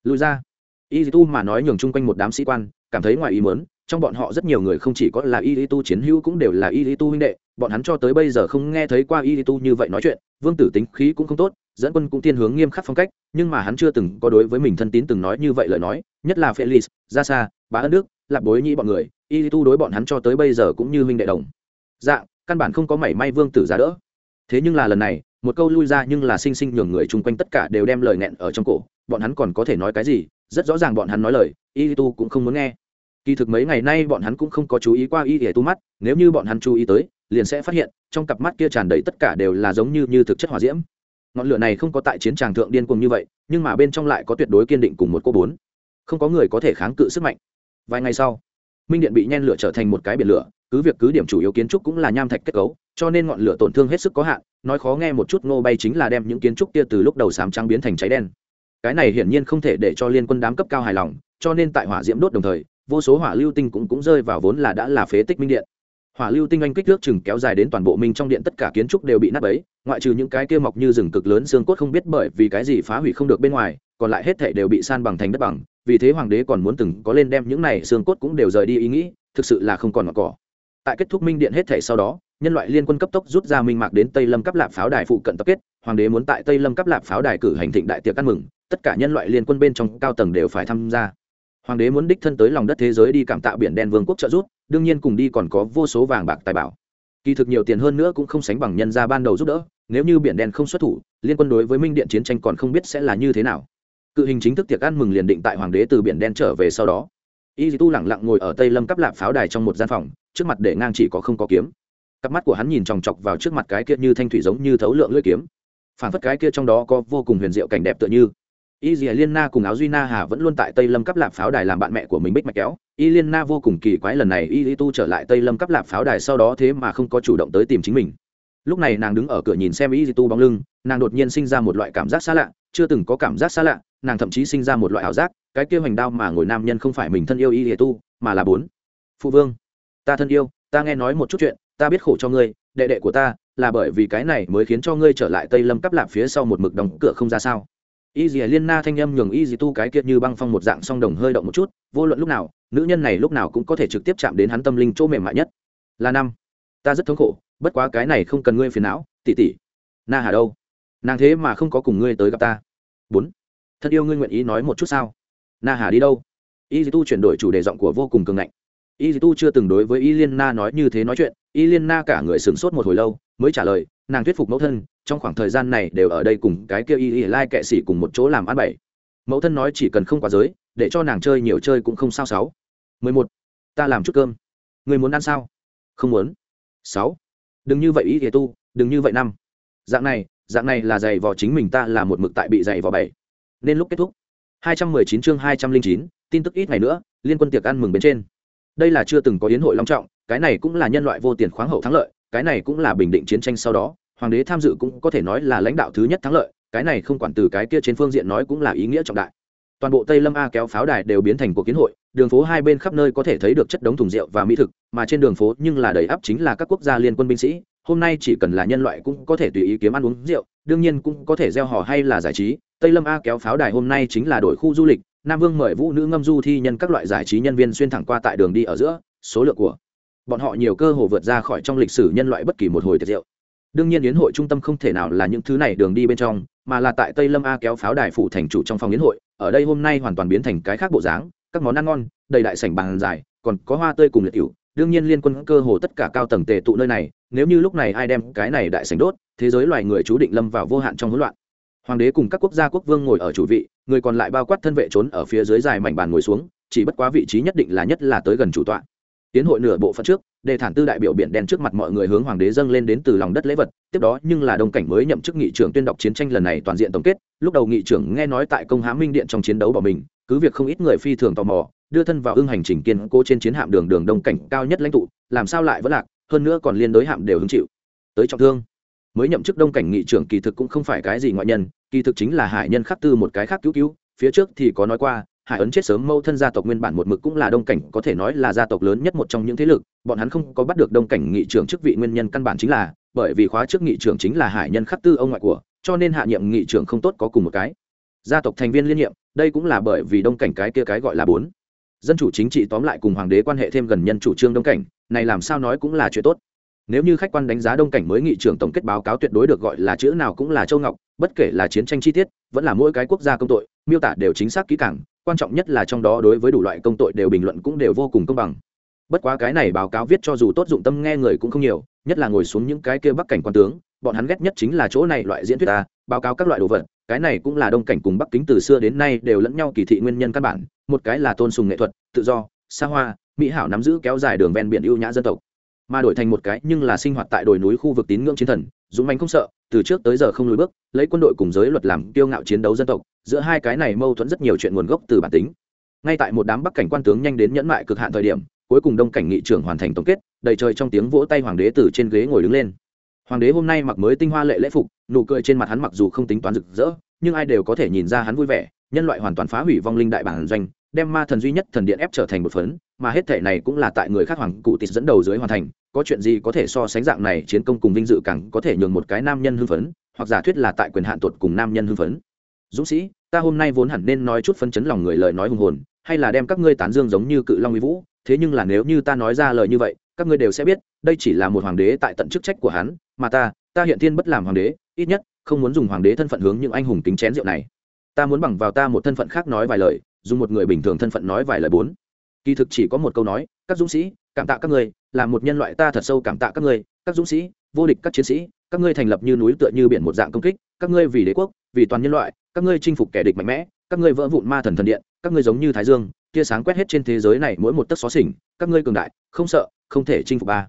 Speaker 1: lùi ra. Ý tu mà nói nhường chung quanh một đám sĩ quan, cảm thấy ngoài ý muốn, trong bọn họ rất nhiều người không chỉ có là y tu chiến hữu cũng đều là y tu huynh đệ, bọn hắn cho tới bây giờ không nghe thấy qua y tu như vậy nói chuyện, vương tử tính khí cũng không tốt, dẫn quân cũng tiên hướng nghiêm khắc phong cách, nhưng mà hắn chưa từng có đối với mình thân tín từng nói như vậy lời nói, nhất là felix ra xa bá ân đức, lạp bối nhĩ bọn người, y tu đối bọn hắn cho tới bây giờ cũng như huynh đệ đồng. Dạ căn bản không có mảy may vương tử giá đỡ thế nhưng là lần này, một câu lui ra nhưng là sinh sinh nhường người chung quanh tất cả đều đem lời nghẹn ở trong cổ, bọn hắn còn có thể nói cái gì? Rất rõ ràng bọn hắn nói lời, y tu cũng không muốn nghe. Kỳ thực mấy ngày nay bọn hắn cũng không có chú ý qua y ỉa tu mắt, nếu như bọn hắn chú ý tới, liền sẽ phát hiện, trong cặp mắt kia tràn đầy tất cả đều là giống như như thực chất hỏa diễm. Ngọn lửa này không có tại chiến tràng thượng điên cuồng như vậy, nhưng mà bên trong lại có tuyệt đối kiên định cùng một cô bốn. Không có người có thể kháng cự sức mạnh. Vài ngày sau, minh điện bị nhen lửa trở thành một cái biển lửa cứ việc cứ điểm chủ yếu kiến trúc cũng là nham thạch kết cấu, cho nên ngọn lửa tổn thương hết sức có hạn, nói khó nghe một chút ngô bay chính là đem những kiến trúc kia từ lúc đầu sám trắng biến thành cháy đen. Cái này hiển nhiên không thể để cho liên quân đám cấp cao hài lòng, cho nên tại hỏa diễm đốt đồng thời, vô số hỏa lưu tinh cũng cũng rơi vào vốn là đã là phế tích minh điện. Hỏa lưu tinh anh kích thước chừng kéo dài đến toàn bộ minh trong điện tất cả kiến trúc đều bị nát bấy, ngoại trừ những cái kia mọc như rừng cực lớn xương cốt không biết bởi vì cái gì phá hủy không được bên ngoài, còn lại hết thể đều bị san bằng thành đất bằng, vì thế hoàng đế còn muốn từng có lên đem những này xương cốt cũng đều rời đi ý nghĩ, thực sự là không còn ngọn cỏ tại kết thúc minh điện hết thể sau đó, nhân loại liên quân cấp tốc rút ra minh mạc đến tây lâm cấp lạp pháo đài phụ cận tập kết, hoàng đế muốn tại tây lâm cấp lạp pháo đài cử hành thịnh đại tiệc ăn mừng, tất cả nhân loại liên quân bên trong cao tầng đều phải tham gia. Hoàng đế muốn đích thân tới lòng đất thế giới đi cảm tạ biển đen vương quốc trợ giúp, đương nhiên cùng đi còn có vô số vàng bạc tài bảo. Kỳ thực nhiều tiền hơn nữa cũng không sánh bằng nhân ra ban đầu giúp đỡ, nếu như biển đen không xuất thủ, liên quân đối với minh điện chiến tranh còn không biết sẽ là như thế nào. Cự hình chính thức tiệc ăn mừng liền định tại hoàng đế từ biển đen trở về sau đó y tu lẳng lặng ngồi ở tây lâm cắp lạp pháo đài trong một gian phòng, trước mặt để ngang chỉ có không có kiếm. Cặp mắt của hắn nhìn chòng chọc vào trước mặt cái kia như thanh thủy giống như thấu lượng lưỡi kiếm. Phản phất cái kia trong đó có vô cùng huyền diệu cảnh đẹp tựa như. Y dìa liên na cùng áo duy na hà vẫn luôn tại tây lâm cắp lạp pháo đài làm bạn mẹ của mình bích mạch kéo. Y liên na vô cùng kỳ quái lần này y tu trở lại tây lâm cắp lạp pháo đài sau đó thế mà không có chủ động tới tìm chính mình. Lúc này nàng đứng ở cửa nhìn xem y tu bóng lưng, nàng đột nhiên sinh ra một loại cảm giác xa lạ, chưa từng có cảm giác xa lạ, nàng thậm chí sinh ra một loại ảo giác cái kia hoành đao mà ngồi nam nhân không phải mình thân yêu y lìa tu, mà là bốn. Phụ vương, ta thân yêu, ta nghe nói một chút chuyện, ta biết khổ cho ngươi, đệ đệ của ta, là bởi vì cái này mới khiến cho ngươi trở lại tây lâm cắp lạp phía sau một mực đóng cửa không ra sao. Y dì liên na thanh âm nhường y dì tu cái kiệt như băng phong một dạng song đồng hơi động một chút, vô luận lúc nào, nữ nhân này lúc nào cũng có thể trực tiếp chạm đến hắn tâm linh chỗ mềm mại nhất. Là năm. Ta rất thống khổ, bất quá cái này không cần ngươi phiền não tỉ tỉ na hà đâu? Nàng thế mà không có cùng ngươi tới gặp ta. Bốn. Thật yêu ngươi nguyện ý nói một chút sao? Na hà đi đâu? Y Di tu chuyển đổi chủ đề giọng của vô cùng cường ngạnh. Y Di tu chưa từng đối với y liên na nói như thế nói chuyện. Y liên na cả người sửng sốt một hồi lâu, mới trả lời, nàng thuyết phục mẫu thân, trong khoảng thời gian này đều ở đây cùng cái kia y y lai kệ sĩ cùng một chỗ làm ăn bảy. Mẫu thân nói chỉ cần không quá giới, để cho nàng chơi nhiều chơi cũng không sao sáu. Mười một, ta làm chút cơm. Người muốn ăn sao? Không muốn. Sáu, đừng như vậy y y tu, đừng như vậy năm. Dạng này dạng này là giày vò chính mình ta là một mực tại bị giày vò bảy. Nên lúc kết thúc 219 chương 209, tin tức ít ngày nữa liên quân tiệc ăn mừng bên trên. Đây là chưa từng có yến hội long trọng cái này cũng là nhân loại vô tiền khoáng hậu thắng lợi cái này cũng là bình định chiến tranh sau đó hoàng đế tham dự cũng có thể nói là lãnh đạo thứ nhất thắng lợi cái này không quản từ cái kia trên phương diện nói cũng là ý nghĩa trọng đại. Toàn bộ tây lâm a kéo pháo đài đều biến thành cuộc kiến hội đường phố hai bên khắp nơi có thể thấy được chất đống thùng rượu và mỹ thực mà trên đường phố nhưng là đầy ắp chính là các quốc gia liên quân binh sĩ hôm nay chỉ cần là nhân loại cũng có thể tùy ý kiếm ăn uống rượu đương nhiên cũng có thể gieo hò hay là giải trí tây lâm a kéo pháo đài hôm nay chính là đổi khu du lịch, nam vương mời vũ nữ ngâm du thi nhân các loại giải trí nhân viên xuyên thẳng qua tại đường đi ở giữa, số lượng của bọn họ nhiều cơ hồ vượt ra khỏi trong lịch sử nhân loại bất kỳ một hồi tiệc rượu đương nhiên yến hội trung tâm không thể nào là những thứ này đường đi bên trong, mà là tại tây lâm a kéo pháo đài phủ thành chủ trong phòng yến hội, ở đây hôm nay hoàn toàn biến thành cái khác bộ dáng, các món ăn ngon, đầy đại sảnh bàn dài, còn có hoa tươi cùng liệt cựu đương nhiên liên quân cơ hồ tất cả cao tầng tề tụ nơi này, nếu như lúc này ai đem cái này đại sảnh đốt, thế giới loài người chú định lâm vào vô hạn trong hỗn loạn hoàng đế cùng các quốc gia quốc vương ngồi ở chủ vị, người còn lại bao quát thân vệ trốn ở phía dưới dài mảnh bàn ngồi xuống, chỉ bất quá vị trí nhất định là nhất là tới gần chủ tọa. Tiến hội nửa bộ phận trước, đề thản tư đại biểu biển đen trước mặt mọi người hướng hoàng đế dâng lên đến từ lòng đất lễ vật, tiếp đó nhưng là đông cảnh mới nhậm chức nghị trưởng tuyên đọc chiến tranh lần này toàn diện tổng kết, lúc đầu nghị trưởng nghe nói tại công há minh điện trong chiến đấu bỏ mình, cứ việc không ít người phi thường tò mò, đưa thân vào ưng hành trình kiên cố trên chiến hạm đường đường đông cảnh cao nhất lãnh tụ, làm sao lại vẫn lạc, hơn nữa còn liên đối hạm đều hứng chịu. Tới trọng thương, mới nhậm chức đông cảnh nghị trưởng kỳ thực cũng không phải cái gì ngoại nhân kỳ thực chính là hải nhân khắc tư một cái khác cứu cứu, phía trước thì có nói qua, hải ấn chết sớm mâu thân gia tộc nguyên bản một mực cũng là đông cảnh, có thể nói là gia tộc lớn nhất một trong những thế lực, bọn hắn không có bắt được đông cảnh nghị trưởng chức vị nguyên nhân căn bản chính là, bởi vì khóa trước nghị trưởng chính là hải nhân khắc tư ông ngoại của, cho nên hạ nhiệm nghị trưởng không tốt có cùng một cái. Gia tộc thành viên liên nhiệm, đây cũng là bởi vì đông cảnh cái kia cái gọi là bốn. Dân chủ chính trị tóm lại cùng hoàng đế quan hệ thêm gần nhân chủ trương đông cảnh, này làm sao nói cũng là chuyện tốt nếu như khách quan đánh giá đông cảnh mới nghị trưởng tổng kết báo cáo tuyệt đối được gọi là chữ nào cũng là châu ngọc, bất kể là chiến tranh chi tiết, vẫn là mỗi cái quốc gia công tội, miêu tả đều chính xác kỹ càng, quan trọng nhất là trong đó đối với đủ loại công tội đều bình luận cũng đều vô cùng công bằng. Bất quá cái này báo cáo viết cho dù tốt dụng tâm nghe người cũng không nhiều, nhất là ngồi xuống những cái kia bắc cảnh quan tướng, bọn hắn ghét nhất chính là chỗ này loại diễn thuyết ta, báo cáo các loại đồ vật, cái này cũng là đông cảnh cùng bắc kính từ xưa đến nay đều lẫn nhau kỳ thị nguyên nhân căn bản, một cái là tôn sùng nghệ thuật, tự do, xa hoa, mỹ hảo nắm giữ kéo dài đường ven biển ưu nhã dân tộc mà đổi thành một cái nhưng là sinh hoạt tại đồi núi khu vực tín ngưỡng chiến thần, dũng mạnh không sợ, từ trước tới giờ không lùi bước, lấy quân đội cùng giới luật làm kiêu ngạo chiến đấu dân tộc, giữa hai cái này mâu thuẫn rất nhiều chuyện nguồn gốc từ bản tính. Ngay tại một đám bắc cảnh quan tướng nhanh đến nhẫn mại cực hạn thời điểm, cuối cùng đông cảnh nghị trưởng hoàn thành tổng kết, đầy trời trong tiếng vỗ tay hoàng đế từ trên ghế ngồi đứng lên. Hoàng đế hôm nay mặc mới tinh hoa lệ lễ phục, nụ cười trên mặt hắn mặc dù không tính toán rực rỡ, nhưng ai đều có thể nhìn ra hắn vui vẻ, nhân loại hoàn toàn phá hủy vong linh đại bản doanh đem ma thần duy nhất thần điện ép trở thành một phấn, mà hết thể này cũng là tại người khác hoàng cụ tịt dẫn đầu dưới hoàn thành, có chuyện gì có thể so sánh dạng này chiến công cùng vinh dự càng có thể nhường một cái nam nhân hưng phấn, hoặc giả thuyết là tại quyền hạn tuột cùng nam nhân hưng phấn. Dũng sĩ, ta hôm nay vốn hẳn nên nói chút phân chấn lòng người lời nói hùng hồn, hay là đem các ngươi tán dương giống như cự long uy vũ, thế nhưng là nếu như ta nói ra lời như vậy, các ngươi đều sẽ biết, đây chỉ là một hoàng đế tại tận chức trách của hắn, mà ta ta hiện thiên bất làm hoàng đế, ít nhất, không muốn dùng hoàng đế thân phận hướng những anh hùng kính chén rượu này. Ta muốn bằng vào ta một thân phận khác nói vài lời dùng một người bình thường thân phận nói vài lời bốn. Kỳ thực chỉ có một câu nói các dũng sĩ cảm tạ các người, là một nhân loại ta thật sâu cảm tạ các người, các dũng sĩ vô địch các chiến sĩ các ngươi thành lập như núi tựa như biển một dạng công kích các ngươi vì đế quốc vì toàn nhân loại các ngươi chinh phục kẻ địch mạnh mẽ các ngươi vỡ vụn ma thần thần điện các ngươi giống như thái dương tia sáng quét hết trên thế giới này mỗi một tấc xó xỉnh các ngươi cường đại không sợ không thể chinh phục ba.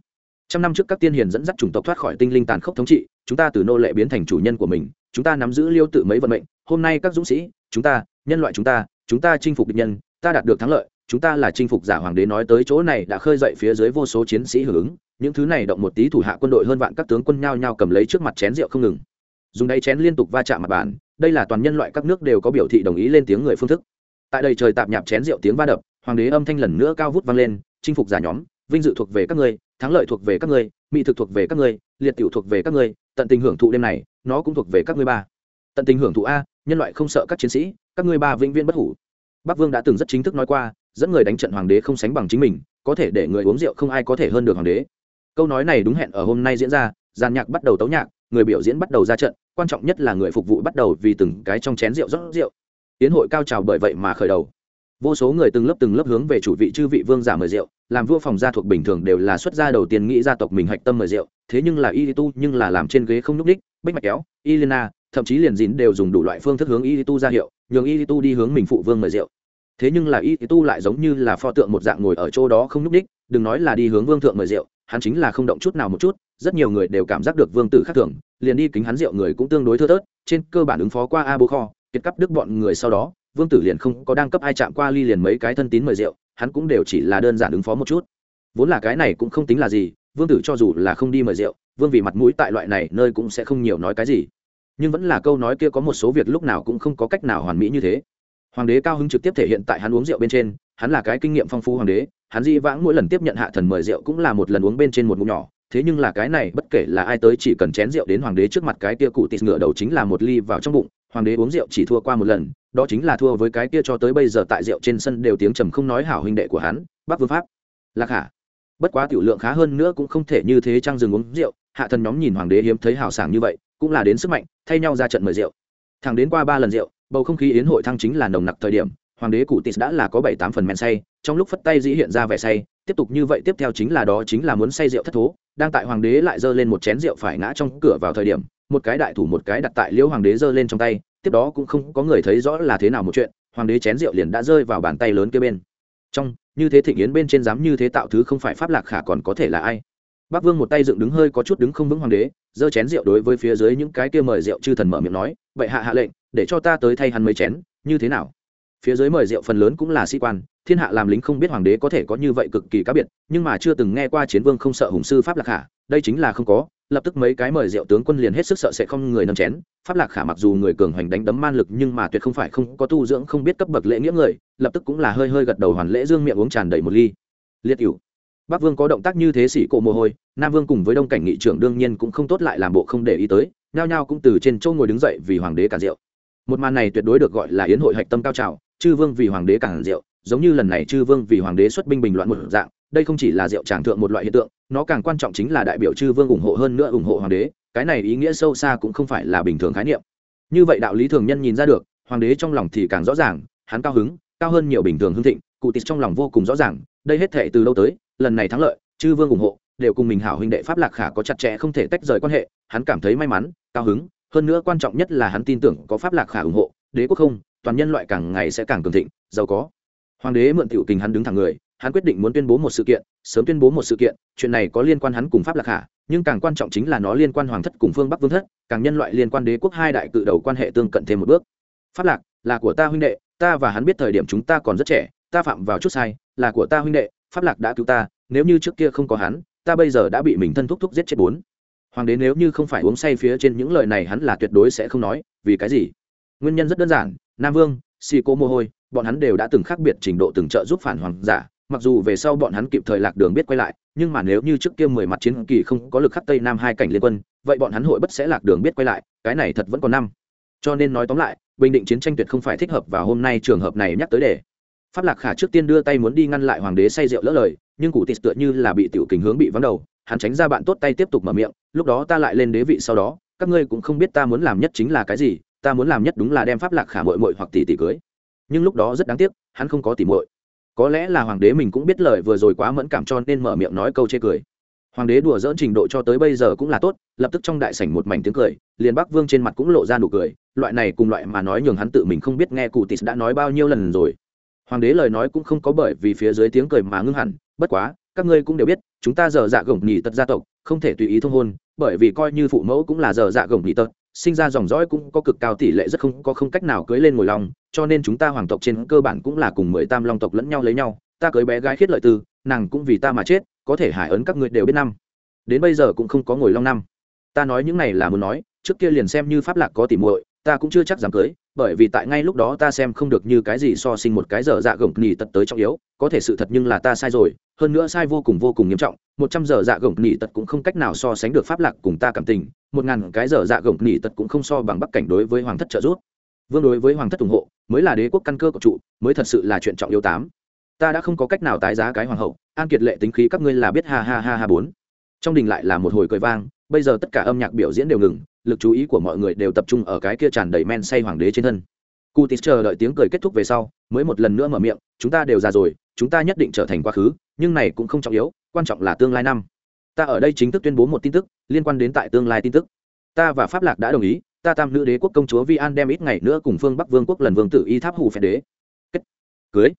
Speaker 1: Trăm năm trước các tiên hiền dẫn dắt chủng tộc thoát khỏi tinh linh tàn khốc thống trị chúng ta từ nô lệ biến thành chủ nhân của mình chúng ta nắm giữ liêu tự mấy vận mệnh hôm nay các dũng sĩ chúng ta nhân loại chúng ta chúng ta chinh phục địch nhân, ta đạt được thắng lợi, chúng ta là chinh phục giả hoàng đế nói tới chỗ này đã khơi dậy phía dưới vô số chiến sĩ hưởng ứng, những thứ này động một tí thủ hạ quân đội hơn vạn các tướng quân nhao nhao cầm lấy trước mặt chén rượu không ngừng. Dùng đáy chén liên tục va chạm mặt bàn, đây là toàn nhân loại các nước đều có biểu thị đồng ý lên tiếng người phương thức. Tại đây trời tạp nhạp chén rượu tiếng va đập, hoàng đế âm thanh lần nữa cao vút vang lên, chinh phục giả nhóm, vinh dự thuộc về các ngươi, thắng lợi thuộc về các ngươi, mỹ thực thuộc về các ngươi, liệt tiểu thuộc về các ngươi, tận tình hưởng thụ đêm này, nó cũng thuộc về các ngươi ba. Tận tình hưởng thụ a nhân loại không sợ các chiến sĩ các ngươi ba vĩnh viễn bất hủ. Bắc vương đã từng rất chính thức nói qua dẫn người đánh trận hoàng đế không sánh bằng chính mình có thể để người uống rượu không ai có thể hơn được hoàng đế. Câu nói này đúng hẹn ở hôm nay diễn ra giàn nhạc bắt đầu tấu nhạc người biểu diễn bắt đầu ra trận quan trọng nhất là người phục vụ bắt đầu vì từng cái trong chén rượu rót rượu. Tiến hội cao trào bởi vậy mà khởi đầu. Vô số người từng lớp từng lớp hướng về chủ vị chư vị vương giả mời rượu làm vua phòng gia thuộc bình thường đều là xuất gia đầu tiên nghĩ gia tộc mình hạch tâm mời rượu thế nhưng là y tu nhưng là làm trên ghế không nhúc đích, bích mạch kéo Elena, thậm chí liền dín đều dùng đủ loại phương thức hướng y tu ra hiệu, nhường y tu đi hướng mình phụ vương mời rượu. Thế nhưng là y tu lại giống như là pho tượng một dạng ngồi ở chỗ đó không nhúc đích đừng nói là đi hướng vương thượng mời rượu, hắn chính là không động chút nào một chút, rất nhiều người đều cảm giác được vương tử khác thường, liền đi kính hắn rượu người cũng tương đối thưa thớt, trên cơ bản ứng phó qua a bố kho, kiệt cắp đức bọn người sau đó, vương tử liền không có đang cấp ai chạm qua ly liền mấy cái thân tín mời rượu, hắn cũng đều chỉ là đơn giản ứng phó một chút. Vốn là cái này cũng không tính là gì, vương tử cho dù là không đi mời rượu, vương vì mặt mũi tại loại này, nơi cũng sẽ không nhiều nói cái gì nhưng vẫn là câu nói kia có một số việc lúc nào cũng không có cách nào hoàn mỹ như thế. Hoàng đế cao hứng trực tiếp thể hiện tại hắn uống rượu bên trên, hắn là cái kinh nghiệm phong phú hoàng đế, hắn di vãng mỗi lần tiếp nhận hạ thần mời rượu cũng là một lần uống bên trên một ngụm nhỏ, thế nhưng là cái này bất kể là ai tới chỉ cần chén rượu đến hoàng đế trước mặt cái kia cụ tịt ngựa đầu chính là một ly vào trong bụng, hoàng đế uống rượu chỉ thua qua một lần, đó chính là thua với cái kia cho tới bây giờ tại rượu trên sân đều tiếng trầm không nói hảo huynh đệ của hắn, bắc vương pháp. Lạc hạ bất quá tiểu lượng khá hơn nữa cũng không thể như thế trang dừng uống rượu, hạ thần nhóm nhìn hoàng đế hiếm thấy hào sảng như vậy cũng là đến sức mạnh, thay nhau ra trận mời rượu. Thằng đến qua ba lần rượu, bầu không khí yến hội thăng chính là nồng nặc thời điểm, hoàng đế cụ tis đã là có bảy tám phần men say, trong lúc phất tay dĩ hiện ra vẻ say, tiếp tục như vậy tiếp theo chính là đó chính là muốn say rượu thất thố, đang tại hoàng đế lại giơ lên một chén rượu phải ngã trong cửa vào thời điểm, một cái đại thủ một cái đặt tại liễu hoàng đế giơ lên trong tay, tiếp đó cũng không có người thấy rõ là thế nào một chuyện, hoàng đế chén rượu liền đã rơi vào bàn tay lớn kia bên. Trong, như thế thịnh yến bên trên dám như thế tạo thứ không phải pháp lạc khả còn có thể là ai? Bắc vương một tay dựng đứng hơi có chút đứng không vững hoàng đế, giơ chén rượu đối với phía dưới những cái kia mời rượu chư thần mở miệng nói vậy hạ hạ lệnh, để cho ta tới thay hắn mấy chén, như thế nào? Phía dưới mời rượu phần lớn cũng là sĩ quan, thiên hạ làm lính không biết hoàng đế có thể có như vậy cực kỳ cá biệt, nhưng mà chưa từng nghe qua chiến vương không sợ hùng sư pháp lạc hạ đây chính là không có, lập tức mấy cái mời rượu tướng quân liền hết sức sợ sẽ không người nâng chén. Pháp lạc khả mặc dù người cường hoành đánh đấm man lực nhưng mà tuyệt không phải không có tu dưỡng không biết cấp bậc lễ nghĩa người, lập tức cũng là hơi hơi gật đầu hoàn lễ dương miệng uống tràn đầy một ly. Liệt cựu bắc vương có động tác như thế xỉ cổ mồ hôi, nam vương cùng với đông cảnh nghị trưởng đương nhiên cũng không tốt lại làm bộ không để ý tới, nhao nhao cũng từ trên châu ngồi đứng dậy vì hoàng đế cản rượu. Một màn này tuyệt đối được gọi là yến hội hạch tâm cao trào, chư vương vì hoàng đế cản rượu, giống như lần này chư vương vì hoàng đế xuất binh bình loạn một dạng, đây không chỉ là rượu tràng thượng một loại hiện tượng, nó càng quan trọng chính là đại biểu chư vương ủng hộ hơn nữa ủng hộ hoàng đế, cái này ý nghĩa sâu xa cũng không phải là bình thường khái niệm. Như vậy đạo lý thường nhân nhìn ra được, hoàng đế trong lòng thì càng rõ ràng, hắn cao hứng, cao hơn nhiều bình thường hưng thịnh, cụ tịch trong lòng vô cùng rõ ràng, đây hết thể từ lâu tới lần này thắng lợi, chư vương ủng hộ, đều cùng mình hảo huynh đệ pháp lạc khả có chặt chẽ không thể tách rời quan hệ, hắn cảm thấy may mắn, cao hứng, hơn nữa quan trọng nhất là hắn tin tưởng có pháp lạc khả ủng hộ, đế quốc không, toàn nhân loại càng ngày sẽ càng cường thịnh, giàu có. Hoàng đế mượn tiểu tình hắn đứng thẳng người, hắn quyết định muốn tuyên bố một sự kiện, sớm tuyên bố một sự kiện, chuyện này có liên quan hắn cùng pháp lạc khả, nhưng càng quan trọng chính là nó liên quan hoàng thất cùng phương bắc vương thất, càng nhân loại liên quan đế quốc hai đại cự đầu quan hệ tương cận thêm một bước. Pháp lạc, là của ta huynh đệ, ta và hắn biết thời điểm chúng ta còn rất trẻ, ta phạm vào chút sai, là của ta huynh đệ pháp lạc đã cứu ta, nếu như trước kia không có hắn, ta bây giờ đã bị mình thân thúc thúc giết chết bốn. Hoàng đế nếu như không phải uống say phía trên những lời này hắn là tuyệt đối sẽ không nói, vì cái gì? Nguyên nhân rất đơn giản, nam vương si cô mồ hôi, bọn hắn đều đã từng khác biệt trình độ từng trợ giúp phản hoàng giả, mặc dù về sau bọn hắn kịp thời lạc đường biết quay lại, nhưng mà nếu như trước kia mười mặt chiến kỳ không có lực khắc tây nam hai cảnh liên quân, vậy bọn hắn hội bất sẽ lạc đường biết quay lại, cái này thật vẫn còn năm. Cho nên nói tóm lại, bình định chiến tranh tuyệt không phải thích hợp và hôm nay trường hợp này nhắc tới để pháp lạc khả trước tiên đưa tay muốn đi ngăn lại hoàng đế say rượu lỡ lời, nhưng cụ tịt tựa như là bị tiểu kình hướng bị vắng đầu, hắn tránh ra bạn tốt tay tiếp tục mở miệng, lúc đó ta lại lên đế vị sau đó, các ngươi cũng không biết ta muốn làm nhất chính là cái gì, ta muốn làm nhất đúng là đem pháp lạc khả mội mội hoặc tỷ tỷ cưới. Nhưng lúc đó rất đáng tiếc, hắn không có tỷ muội. Có lẽ là hoàng đế mình cũng biết lời vừa rồi quá mẫn cảm cho nên mở miệng nói câu chê cười. Hoàng đế đùa dỡn trình độ cho tới bây giờ cũng là tốt, lập tức trong đại sảnh một mảnh tiếng cười, liền bắc vương trên mặt cũng lộ ra nụ cười, loại này cùng loại mà nói nhường hắn tự mình không biết nghe cụ Tịt đã nói bao nhiêu lần rồi hoàng đế lời nói cũng không có bởi vì phía dưới tiếng cười mà ngưng hẳn, bất quá, các ngươi cũng đều biết, chúng ta giờ dạ gồng nhì tật gia tộc, không thể tùy ý thông hôn, bởi vì coi như phụ mẫu cũng là giờ dạ gồng nhì tật, sinh ra dòng dõi cũng có cực cao tỷ lệ rất không, có không cách nào cưới lên ngồi lòng, cho nên chúng ta hoàng tộc trên cơ bản cũng là cùng mười tam long tộc lẫn nhau lấy nhau, ta cưới bé gái khiết lợi tư nàng cũng vì ta mà chết, có thể hải ấn các ngươi đều biết năm. Đến bây giờ cũng không có ngồi long năm. Ta nói những này là muốn nói, trước kia liền xem như pháp lạc có tỉ muội, ta cũng chưa chắc dám cưới bởi vì tại ngay lúc đó ta xem không được như cái gì so sinh một cái giờ dạ gồng nhì tật tới trọng yếu, có thể sự thật nhưng là ta sai rồi, hơn nữa sai vô cùng vô cùng nghiêm trọng, một trăm giờ dạ gồng nhì tật cũng không cách nào so sánh được pháp lạc cùng ta cảm tình, một ngàn cái giờ dạ gồng nhì tật cũng không so bằng bắc cảnh đối với hoàng thất trợ giúp. Vương đối với hoàng thất ủng hộ, mới là đế quốc căn cơ của trụ, mới thật sự là chuyện trọng yếu tám. Ta đã không có cách nào tái giá cái hoàng hậu, an kiệt lệ tính khí các ngươi là biết ha ha ha ha bốn. Trong đình lại là một hồi cười vang, bây giờ tất cả âm nhạc biểu diễn đều ngừng lực chú ý của mọi người đều tập trung ở cái kia tràn đầy men say hoàng đế trên thân. Cụ tít chờ đợi tiếng cười kết thúc về sau mới một lần nữa mở miệng chúng ta đều già rồi chúng ta nhất định trở thành quá khứ nhưng này cũng không trọng yếu quan trọng là tương lai năm. Ta ở đây chính thức tuyên bố một tin tức liên quan đến tại tương lai tin tức. Ta và pháp lạc đã đồng ý ta tam nữ đế quốc công chúa vi an đem ít ngày nữa cùng phương bắc vương quốc lần vương tử y tháp hủ phép đế. Kết. Cưới.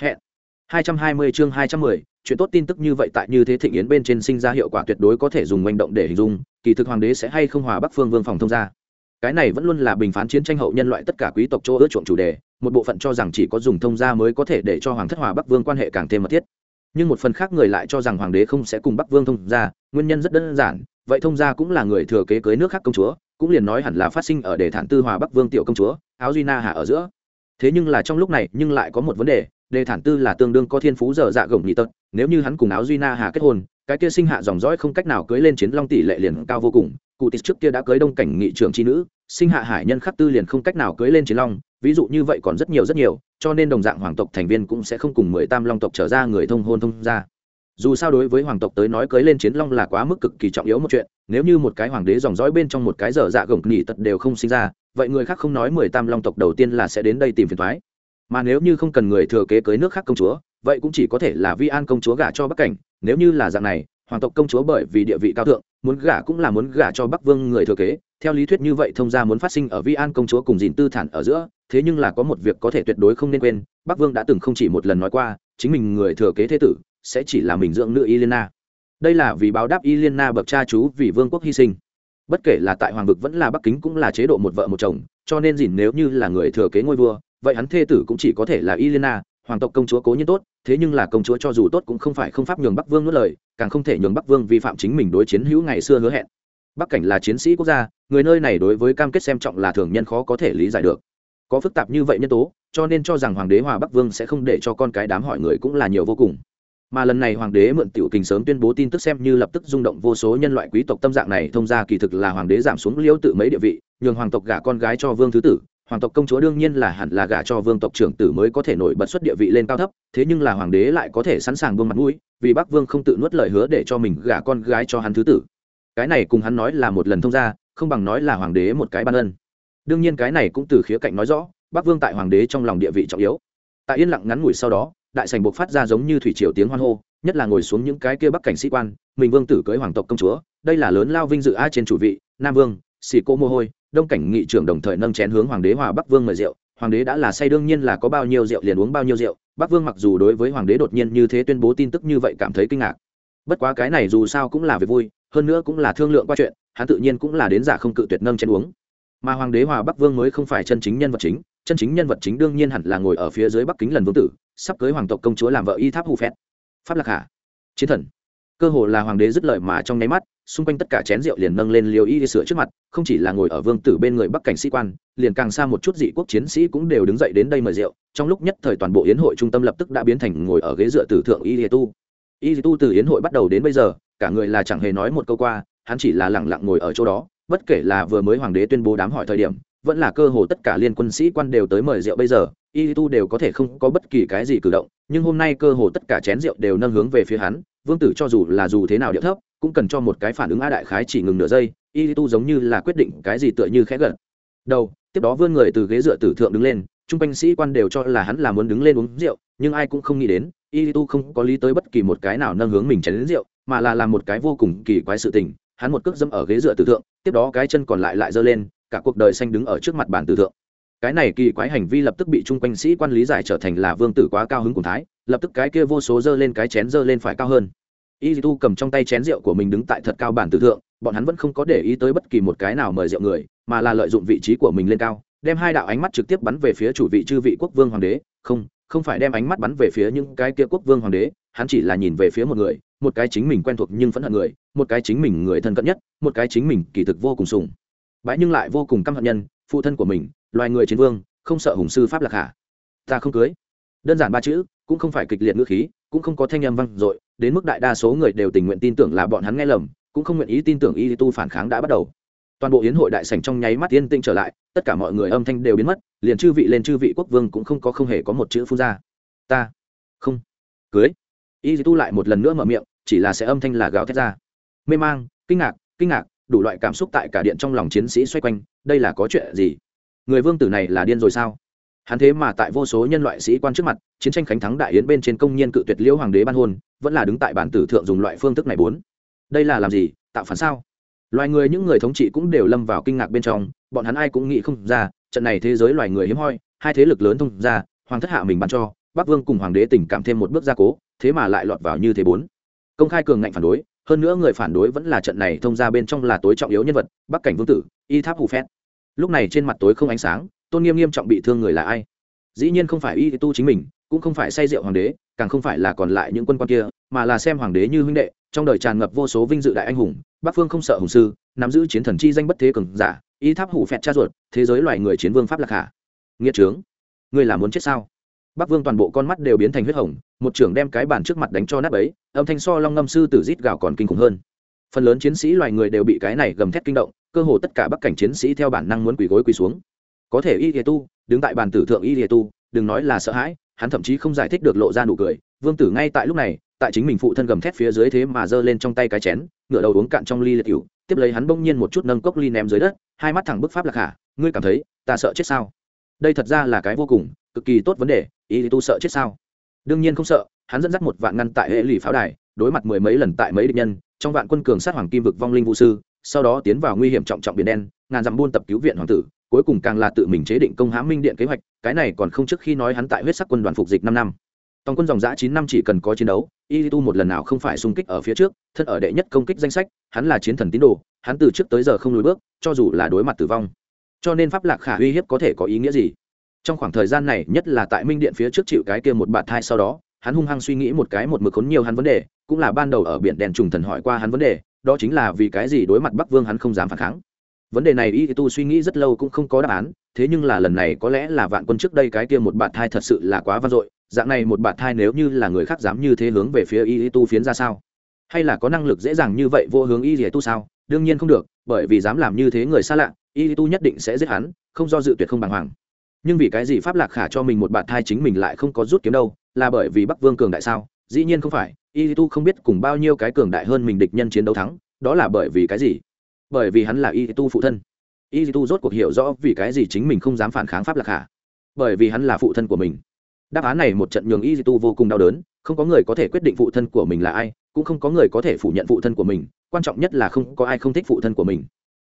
Speaker 1: Hẹn. 220 chương 210, chuyện tốt tin tức như vậy tại như thế thịnh yến bên trên sinh ra hiệu quả tuyệt đối có thể dùng manh động để hình dung kỳ thực hoàng đế sẽ hay không hòa bắc phương vương phòng thông gia. Cái này vẫn luôn là bình phán chiến tranh hậu nhân loại tất cả quý tộc chỗ ưa chuộng chủ đề, một bộ phận cho rằng chỉ có dùng thông gia mới có thể để cho hoàng thất hòa bắc vương quan hệ càng thêm mật thiết. Nhưng một phần khác người lại cho rằng hoàng đế không sẽ cùng bắc vương thông gia, nguyên nhân rất đơn giản, vậy thông gia cũng là người thừa kế cưới nước khác công chúa, cũng liền nói hẳn là phát sinh ở đề thản tư hòa bắc vương tiểu công chúa, áo duy na hạ ở giữa. Thế nhưng là trong lúc này, nhưng lại có một vấn đề đề thản tư là tương đương có thiên phú dở dạ gồng nhị tật, nếu như hắn cùng áo duy na hà kết hôn cái kia sinh hạ dòng dõi không cách nào cưới lên chiến long tỷ lệ liền cao vô cùng, cụ tít trước kia đã cưới đông cảnh nghị trưởng tri nữ, sinh hạ hải nhân khắc tư liền không cách nào cưới lên chiến long, ví dụ như vậy còn rất nhiều rất nhiều, cho nên đồng dạng hoàng tộc thành viên cũng sẽ không cùng mười tam long tộc trở ra người thông hôn thông ra dù sao đối với hoàng tộc tới nói cưới lên chiến long là quá mức cực kỳ trọng yếu một chuyện, nếu như một cái hoàng đế dòng dõi bên trong một cái dở dạ gồng nghỉ tật đều không sinh ra, vậy người khác không nói mười tam long tộc đầu tiên là sẽ đến đây tìm phiền thoái mà nếu như không cần người thừa kế cưới nước khác công chúa, vậy cũng chỉ có thể là vi an công chúa gả cho bắc cảnh nếu như là dạng này hoàng tộc công chúa bởi vì địa vị cao thượng muốn gả cũng là muốn gả cho bắc vương người thừa kế theo lý thuyết như vậy thông gia muốn phát sinh ở vi an công chúa cùng dìn tư thản ở giữa thế nhưng là có một việc có thể tuyệt đối không nên quên bắc vương đã từng không chỉ một lần nói qua chính mình người thừa kế thế tử sẽ chỉ là mình dưỡng nữ Ilena. Đây là vì báo đáp Ilena bậc cha chú vì vương quốc hy sinh. Bất kể là tại hoàng vực vẫn là Bắc Kính cũng là chế độ một vợ một chồng, cho nên dìn nếu như là người thừa kế ngôi vua, vậy hắn thê tử cũng chỉ có thể là Ilena, hoàng tộc công chúa cố nhiên tốt, thế nhưng là công chúa cho dù tốt cũng không phải không pháp nhường bắc vương nuốt lời, càng không thể nhường bắc vương vi phạm chính mình đối chiến hữu ngày xưa hứa hẹn. Bắc cảnh là chiến sĩ quốc gia, người nơi này đối với cam kết xem trọng là thường nhân khó có thể lý giải được. Có phức tạp như vậy nhân tố, cho nên cho rằng hoàng đế hòa bắc vương sẽ không để cho con cái đám hỏi người cũng là nhiều vô cùng. Mà lần này hoàng đế mượn tiểu kình sớm tuyên bố tin tức xem như lập tức rung động vô số nhân loại quý tộc tâm dạng này thông ra kỳ thực là hoàng đế giảm xuống liễu tự mấy địa vị, nhường hoàng tộc gả con gái cho vương thứ tử hoàng tộc công chúa đương nhiên là hẳn là gả cho vương tộc trưởng tử mới có thể nổi bật xuất địa vị lên cao thấp, thế nhưng là hoàng đế lại có thể sẵn sàng buông mặt mũi, vì bắc vương không tự nuốt lời hứa để cho mình gả con gái cho hắn thứ tử. Cái này cùng hắn nói là một lần thông ra không bằng nói là hoàng đế một cái ban ân. Đương nhiên cái này cũng từ khía cạnh nói rõ, bắc vương tại hoàng đế trong lòng địa vị trọng yếu. Tại yên lặng ngắn ngủi sau đó, đại sành buộc phát ra giống như thủy triều tiếng hoan hô, nhất là ngồi xuống những cái kia bắc cảnh sĩ quan, mình vương tử cưới hoàng tộc công chúa, đây là lớn lao vinh dự a trên chủ vị, nam vương xì cô mồ hôi đông cảnh nghị trưởng đồng thời nâng chén hướng hoàng đế hòa bắc vương mời rượu. Hoàng đế đã là say đương nhiên là có bao nhiêu rượu liền uống bao nhiêu rượu. Bắc vương mặc dù đối với hoàng đế đột nhiên như thế tuyên bố tin tức như vậy cảm thấy kinh ngạc. Bất quá cái này dù sao cũng là việc vui, hơn nữa cũng là thương lượng qua chuyện, hắn tự nhiên cũng là đến giả không cự tuyệt nâng chén uống. Mà hoàng đế hòa bắc vương mới không phải chân chính nhân vật chính, chân chính nhân vật chính đương nhiên hẳn là ngồi ở phía dưới bắc kính lần vương tử, sắp cưới hoàng tộc công chúa làm vợ y tháp hù phét pháp lạc hạ chiến thần cơ hồ là hoàng đế dứt lợi mà trong nháy mắt, xung quanh tất cả chén rượu liền nâng lên liều y đi sửa trước mặt, không chỉ là ngồi ở vương tử bên người bắc cảnh sĩ quan, liền càng xa một chút dị quốc chiến sĩ cũng đều đứng dậy đến đây mời rượu. Trong lúc nhất thời toàn bộ yến hội trung tâm lập tức đã biến thành ngồi ở ghế dựa tử thượng y tu. Y tu từ yến hội bắt đầu đến bây giờ, cả người là chẳng hề nói một câu qua, hắn chỉ là lẳng lặng ngồi ở chỗ đó, bất kể là vừa mới hoàng đế tuyên bố đám hỏi thời điểm, vẫn là cơ hồ tất cả liên quân sĩ quan đều tới mời rượu bây giờ, y tu đều có thể không có bất kỳ cái gì cử động, nhưng hôm nay cơ hồ tất cả chén rượu đều nâng hướng về phía hắn vương tử cho dù là dù thế nào điệu thấp, cũng cần cho một cái phản ứng a đại khái chỉ ngừng nửa giây y tu giống như là quyết định cái gì tựa như khẽ gật. Đầu, tiếp đó vươn người từ ghế dựa tử thượng đứng lên chung quanh sĩ quan đều cho là hắn là muốn đứng lên uống rượu, nhưng ai cũng không nghĩ đến y tu không có lý tới bất kỳ một cái nào nâng hướng mình chén đến rượu, mà là làm một cái vô cùng kỳ quái sự tình, hắn một cước dâm ở ghế dựa tử thượng, tiếp đó cái chân còn lại lại giơ lên, cả cuộc đời xanh đứng ở trước mặt bàn tử thượng cái này kỳ quái hành vi lập tức bị chung quanh sĩ quan lý giải trở thành là vương tử quá cao hứng cùng thái, lập tức cái kia vô số dơ lên cái chén dơ lên phải cao hơn. Y tu cầm trong tay chén rượu của mình đứng tại thật cao bản tử thượng, bọn hắn vẫn không có để ý tới bất kỳ một cái nào mời rượu người, mà là lợi dụng vị trí của mình lên cao, đem hai đạo ánh mắt trực tiếp bắn về phía chủ vị chư vị quốc vương hoàng đế. Không không phải đem ánh mắt bắn về phía những cái kia quốc vương hoàng đế, hắn chỉ là nhìn về phía một người, một cái chính mình quen thuộc nhưng phẫn hận người, một cái chính mình người thân cận nhất, một cái chính mình kỳ thực vô cùng sùng. Bãi nhưng lại vô cùng căm hận nhân phụ thân của mình, loài người chiến vương, không sợ hùng sư pháp lạc hạ ta không cưới. Đơn giản ba chữ, cũng không phải kịch liệt ngữ khí, cũng không có thanh âm vang dội, đến mức đại đa số người đều tình nguyện tin tưởng là bọn hắn nghe lầm, cũng không nguyện ý tin tưởng y tu phản kháng đã bắt đầu. Toàn bộ yến hội đại sảnh trong nháy mắt yên tĩnh trở lại, tất cả mọi người âm thanh đều biến mất, liền chư vị lên chư vị quốc vương cũng không có không hề có một chữ phun ra. Ta không cưới. Y tu lại một lần nữa mở miệng, chỉ là sẽ âm thanh là gào thét ra. Mê mang, kinh ngạc kinh ngạc đủ loại cảm xúc tại cả điện trong lòng chiến sĩ xoay quanh, đây là có chuyện gì? Người vương tử này là điên rồi sao? Hắn thế mà tại vô số nhân loại sĩ quan trước mặt, chiến tranh khánh thắng đại yến bên trên công nhân cự tuyệt liễu hoàng đế ban hôn, vẫn là đứng tại bản tử thượng dùng loại phương thức này bốn. Đây là làm gì? Tạo phản sao? Loài người những người thống trị cũng đều lâm vào kinh ngạc bên trong, bọn hắn ai cũng nghĩ không ra, trận này thế giới loài người hiếm hoi, hai thế lực lớn thông ra, hoàng thất hạ mình ban cho, bắc vương cùng hoàng đế tình cảm thêm một bước gia cố, thế mà lại lọt vào như thế bốn. Công khai cường ngạnh phản đối hơn nữa người phản đối vẫn là trận này thông ra bên trong là tối trọng yếu nhân vật, bắc cảnh vương tử, y tháp hù phét. Lúc này trên mặt tối không ánh sáng, tôn nghiêm nghiêm trọng bị thương người là ai? Dĩ nhiên không phải y tu chính mình, cũng không phải say rượu hoàng đế, càng không phải là còn lại những quân quan kia, mà là xem hoàng đế như huynh đệ, trong đời tràn ngập vô số vinh dự đại anh hùng, bắc phương không sợ hùng sư, nắm giữ chiến thần chi danh bất thế cường giả, y tháp hủ phẹt cha ruột, thế giới loài người chiến vương pháp lạc hạ nghĩa trướng. Ngươi là muốn chết sao? Bắc vương toàn bộ con mắt đều biến thành huyết hồng, một trưởng đem cái bàn trước mặt đánh cho nát ấy âm thanh so long ngâm sư tử rít gào còn kinh khủng hơn. Phần lớn chiến sĩ loài người đều bị cái này gầm thét kinh động, cơ hồ tất cả bắc cảnh chiến sĩ theo bản năng muốn quỳ gối quỳ xuống. Có thể y thìa tu, đứng tại bàn tử thượng y thìa tu, đừng nói là sợ hãi, hắn thậm chí không giải thích được lộ ra nụ cười. Vương tử ngay tại lúc này, tại chính mình phụ thân gầm thét phía dưới thế mà giơ lên trong tay cái chén, ngửa đầu uống cạn trong ly liệt cựu tiếp lấy hắn bỗng nhiên một chút nâng cốc ly ném dưới đất, hai mắt thẳng bức pháp lạc hạ ngươi cảm thấy ta sợ chết sao? Đây thật ra là cái vô cùng cực kỳ tốt vấn đề y tu sợ chết sao? Đương nhiên không sợ, hắn dẫn dắt một vạn ngăn tại hệ lì pháo đài, đối mặt mười mấy lần tại mấy địch nhân, trong vạn quân cường sát hoàng kim vực vong linh vũ sư, sau đó tiến vào nguy hiểm trọng trọng biển đen, ngàn dặm buôn tập cứu viện hoàng tử, cuối cùng càng là tự mình chế định công hãm minh điện kế hoạch, cái này còn không trước khi nói hắn tại huyết sắc quân đoàn phục dịch năm năm. Tòng quân dòng giã chín năm chỉ cần có chiến đấu, y tu một lần nào không phải xung kích ở phía trước, thân ở đệ nhất công kích danh sách, hắn là chiến thần tín đồ, hắn từ trước tới giờ không lùi bước, cho dù là đối mặt tử vong. Cho nên pháp lạc khả uy hiếp có thể có ý nghĩa gì? Trong khoảng thời gian này, nhất là tại minh điện phía trước chịu cái kia một bạt thai sau đó, hắn hung hăng suy nghĩ một cái một mực khốn nhiều hắn vấn đề, cũng là ban đầu ở biển đèn trùng thần hỏi qua hắn vấn đề, đó chính là vì cái gì đối mặt bắc vương hắn không dám phản kháng. Vấn đề này y tu suy nghĩ rất lâu cũng không có đáp án, thế nhưng là lần này có lẽ là vạn quân trước đây cái kia một bạt thai thật sự là quá vang dội, dạng này một bạt thai nếu như là người khác dám như thế hướng về phía y tu phiến ra sao? Hay là có năng lực dễ dàng như vậy vô hướng y tu sao? Đương nhiên không được, bởi vì dám làm như thế người xa lạ, y tu nhất định sẽ giết hắn, không do dự tuyệt không bàng hoàng nhưng vì cái gì pháp lạc khả cho mình một bạt thai chính mình lại không có rút kiếm đâu, là bởi vì bắc vương cường đại sao? Dĩ nhiên không phải y tu không biết cùng bao nhiêu cái cường đại hơn mình địch nhân chiến đấu thắng, đó là bởi vì cái gì? Bởi vì hắn là y tu phụ thân. Y tu rốt cuộc hiểu rõ vì cái gì chính mình không dám phản kháng pháp lạc khả. Bởi vì hắn là phụ thân của mình. Đáp án này một trận nhường y tu vô cùng đau đớn, không có người có thể quyết định phụ thân của mình là ai, cũng không có người có thể phủ nhận phụ thân của mình, quan trọng nhất là không có ai không thích phụ thân của mình.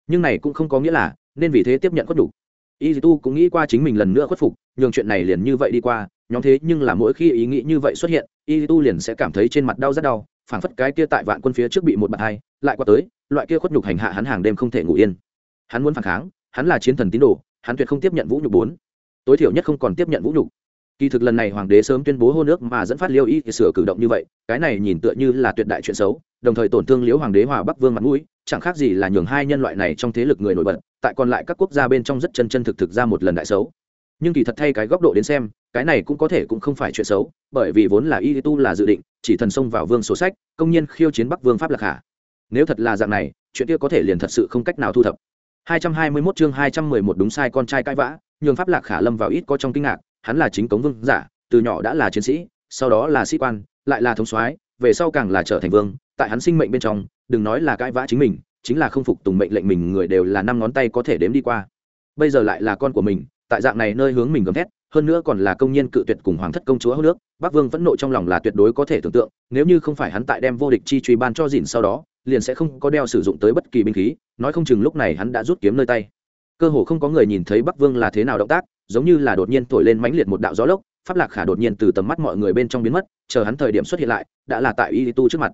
Speaker 1: Nhưng này cũng không có nghĩa là nên vì thế tiếp nhận khuất đủ y tu cũng nghĩ qua chính mình lần nữa khuất phục, nhường chuyện này liền như vậy đi qua, nhóm thế nhưng là mỗi khi ý nghĩ như vậy xuất hiện, y tu liền sẽ cảm thấy trên mặt đau rất đau, phảng phất cái kia tại vạn quân phía trước bị một bạt hai, lại qua tới, loại kia khuất nhục hành hạ hắn hàng đêm không thể ngủ yên. Hắn muốn phản kháng, hắn là chiến thần tín đồ, hắn tuyệt không tiếp nhận vũ nhục bốn. Tối thiểu nhất không còn tiếp nhận vũ nhục kỳ thực lần này hoàng đế sớm tuyên bố hôn nước mà dẫn phát liêu y sửa cử động như vậy, cái này nhìn tựa như là tuyệt đại chuyện xấu, đồng thời tổn thương liễu hoàng đế hòa bắc vương mặt mũi, chẳng khác gì là nhường hai nhân loại này trong thế lực người nổi bật, tại còn lại các quốc gia bên trong rất chân chân thực thực ra một lần đại xấu. Nhưng kỳ thật thay cái góc độ đến xem, cái này cũng có thể cũng không phải chuyện xấu, bởi vì vốn là y tu là dự định, chỉ thần xông vào vương sổ sách, công nhiên khiêu chiến bắc vương pháp lạc hạ nếu thật là dạng này, chuyện kia có thể liền thật sự không cách nào thu thập. 221 chương 211 đúng sai con trai cãi vã, nhường pháp lạc khả lâm vào ít có trong kinh ngạc hắn là chính cống vương giả, từ nhỏ đã là chiến sĩ, sau đó là sĩ quan, lại là thống soái, về sau càng là trở thành vương, tại hắn sinh mệnh bên trong, đừng nói là cãi vã chính mình, chính là không phục tùng mệnh lệnh mình người đều là năm ngón tay có thể đếm đi qua. Bây giờ lại là con của mình, tại dạng này nơi hướng mình gầm thét, hơn nữa còn là công nhân cự tuyệt cùng hoàng thất công chúa hô nước, bắc vương vẫn nộ trong lòng là tuyệt đối có thể tưởng tượng, nếu như không phải hắn tại đem vô địch chi truy ban cho dìn sau đó, liền sẽ không có đeo sử dụng tới bất kỳ binh khí, nói không chừng lúc này hắn đã rút kiếm nơi tay. Cơ hồ không có người nhìn thấy bắc vương là thế nào động tác giống như là đột nhiên thổi lên mãnh liệt một đạo gió lốc, pháp lạc khả đột nhiên từ tầm mắt mọi người bên trong biến mất, chờ hắn thời điểm xuất hiện lại, đã là tại y tu trước mặt.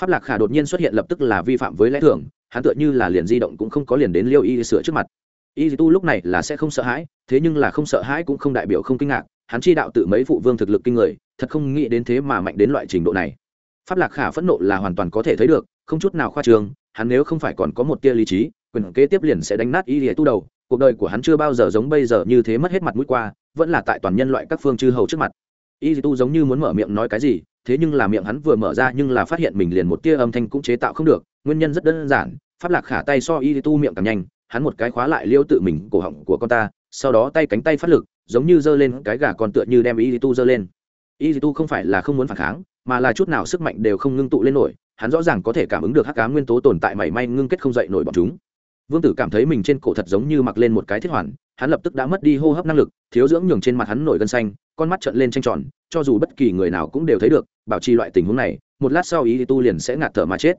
Speaker 1: Pháp lạc khả đột nhiên xuất hiện lập tức là vi phạm với lẽ thường, hắn tựa như là liền di động cũng không có liền đến liêu y sửa trước mặt. Y tu lúc này là sẽ không sợ hãi, thế nhưng là không sợ hãi cũng không đại biểu không kinh ngạc, hắn chi đạo tự mấy phụ vương thực lực kinh người, thật không nghĩ đến thế mà mạnh đến loại trình độ này. Pháp lạc khả phẫn nộ là hoàn toàn có thể thấy được, không chút nào khoa trương, hắn nếu không phải còn có một tia lý trí, quyền kế tiếp liền sẽ đánh nát y tu đầu cuộc đời của hắn chưa bao giờ giống bây giờ như thế mất hết mặt mũi qua, vẫn là tại toàn nhân loại các phương chư hầu trước mặt. Y tu giống như muốn mở miệng nói cái gì, thế nhưng là miệng hắn vừa mở ra nhưng là phát hiện mình liền một tia âm thanh cũng chế tạo không được, nguyên nhân rất đơn giản, pháp lạc khả tay so y tu miệng càng nhanh, hắn một cái khóa lại liêu tự mình cổ họng của con ta, sau đó tay cánh tay phát lực, giống như giơ lên cái gà còn tựa như đem y tu giơ lên. Y tu không phải là không muốn phản kháng, mà là chút nào sức mạnh đều không ngưng tụ lên nổi, hắn rõ ràng có thể cảm ứng được hắc cá nguyên tố tồn tại mảy may ngưng kết không dậy nổi bọn chúng vương tử cảm thấy mình trên cổ thật giống như mặc lên một cái thiết hoàn, hắn lập tức đã mất đi hô hấp năng lực, thiếu dưỡng nhường trên mặt hắn nổi gân xanh, con mắt trợn lên tranh tròn, cho dù bất kỳ người nào cũng đều thấy được, bảo trì loại tình huống này, một lát sau ý tu liền sẽ ngạt thở mà chết.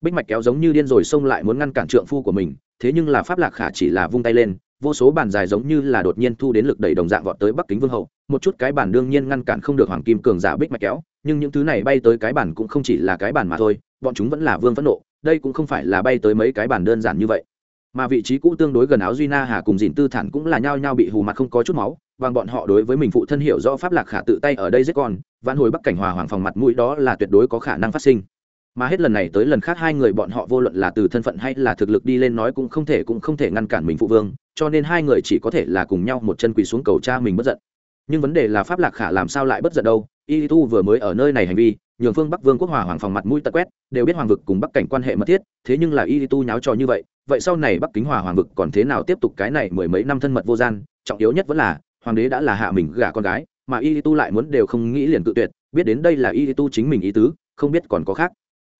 Speaker 1: Bích mạch kéo giống như điên rồi xông lại muốn ngăn cản trượng phu của mình, thế nhưng là pháp lạc khả chỉ là vung tay lên, vô số bàn dài giống như là đột nhiên thu đến lực đẩy đồng dạng vọt tới bắc kính vương hậu, một chút cái bản đương nhiên ngăn cản không được hoàng kim cường giả bích mạch kéo, nhưng những thứ này bay tới cái bản cũng không chỉ là cái bản mà thôi, bọn chúng vẫn là vương phẫn nộ, đây cũng không phải là bay tới mấy cái bản đơn giản như vậy mà vị trí cũ tương đối gần áo duy na hà cùng dìn tư thản cũng là nhao nhao bị hù mặt không có chút máu và bọn họ đối với mình phụ thân hiểu do pháp lạc khả tự tay ở đây giết con, vãn hồi bắc cảnh hòa hoàng phòng mặt mũi đó là tuyệt đối có khả năng phát sinh. Mà hết lần này tới lần khác hai người bọn họ vô luận là từ thân phận hay là thực lực đi lên nói cũng không thể cũng không thể ngăn cản mình phụ vương, cho nên hai người chỉ có thể là cùng nhau một chân quỳ xuống cầu cha mình bất giận. Nhưng vấn đề là pháp lạc khả làm sao lại bất giận đâu? Y tu vừa mới ở nơi này hành vi, nhường phương bắc vương quốc hòa hoàng phòng mặt mũi tật quét, đều biết hoàng vực cùng bắc cảnh quan hệ mật thiết, thế nhưng là y tu nháo trò như vậy vậy sau này bắc kính hòa hoàng vực còn thế nào tiếp tục cái này mười mấy năm thân mật vô gian? Trọng yếu nhất vẫn là, hoàng đế đã là hạ mình gả con gái, mà y tu lại muốn đều không nghĩ liền tự tuyệt, biết đến đây là y tu chính mình ý tứ, không biết còn có khác.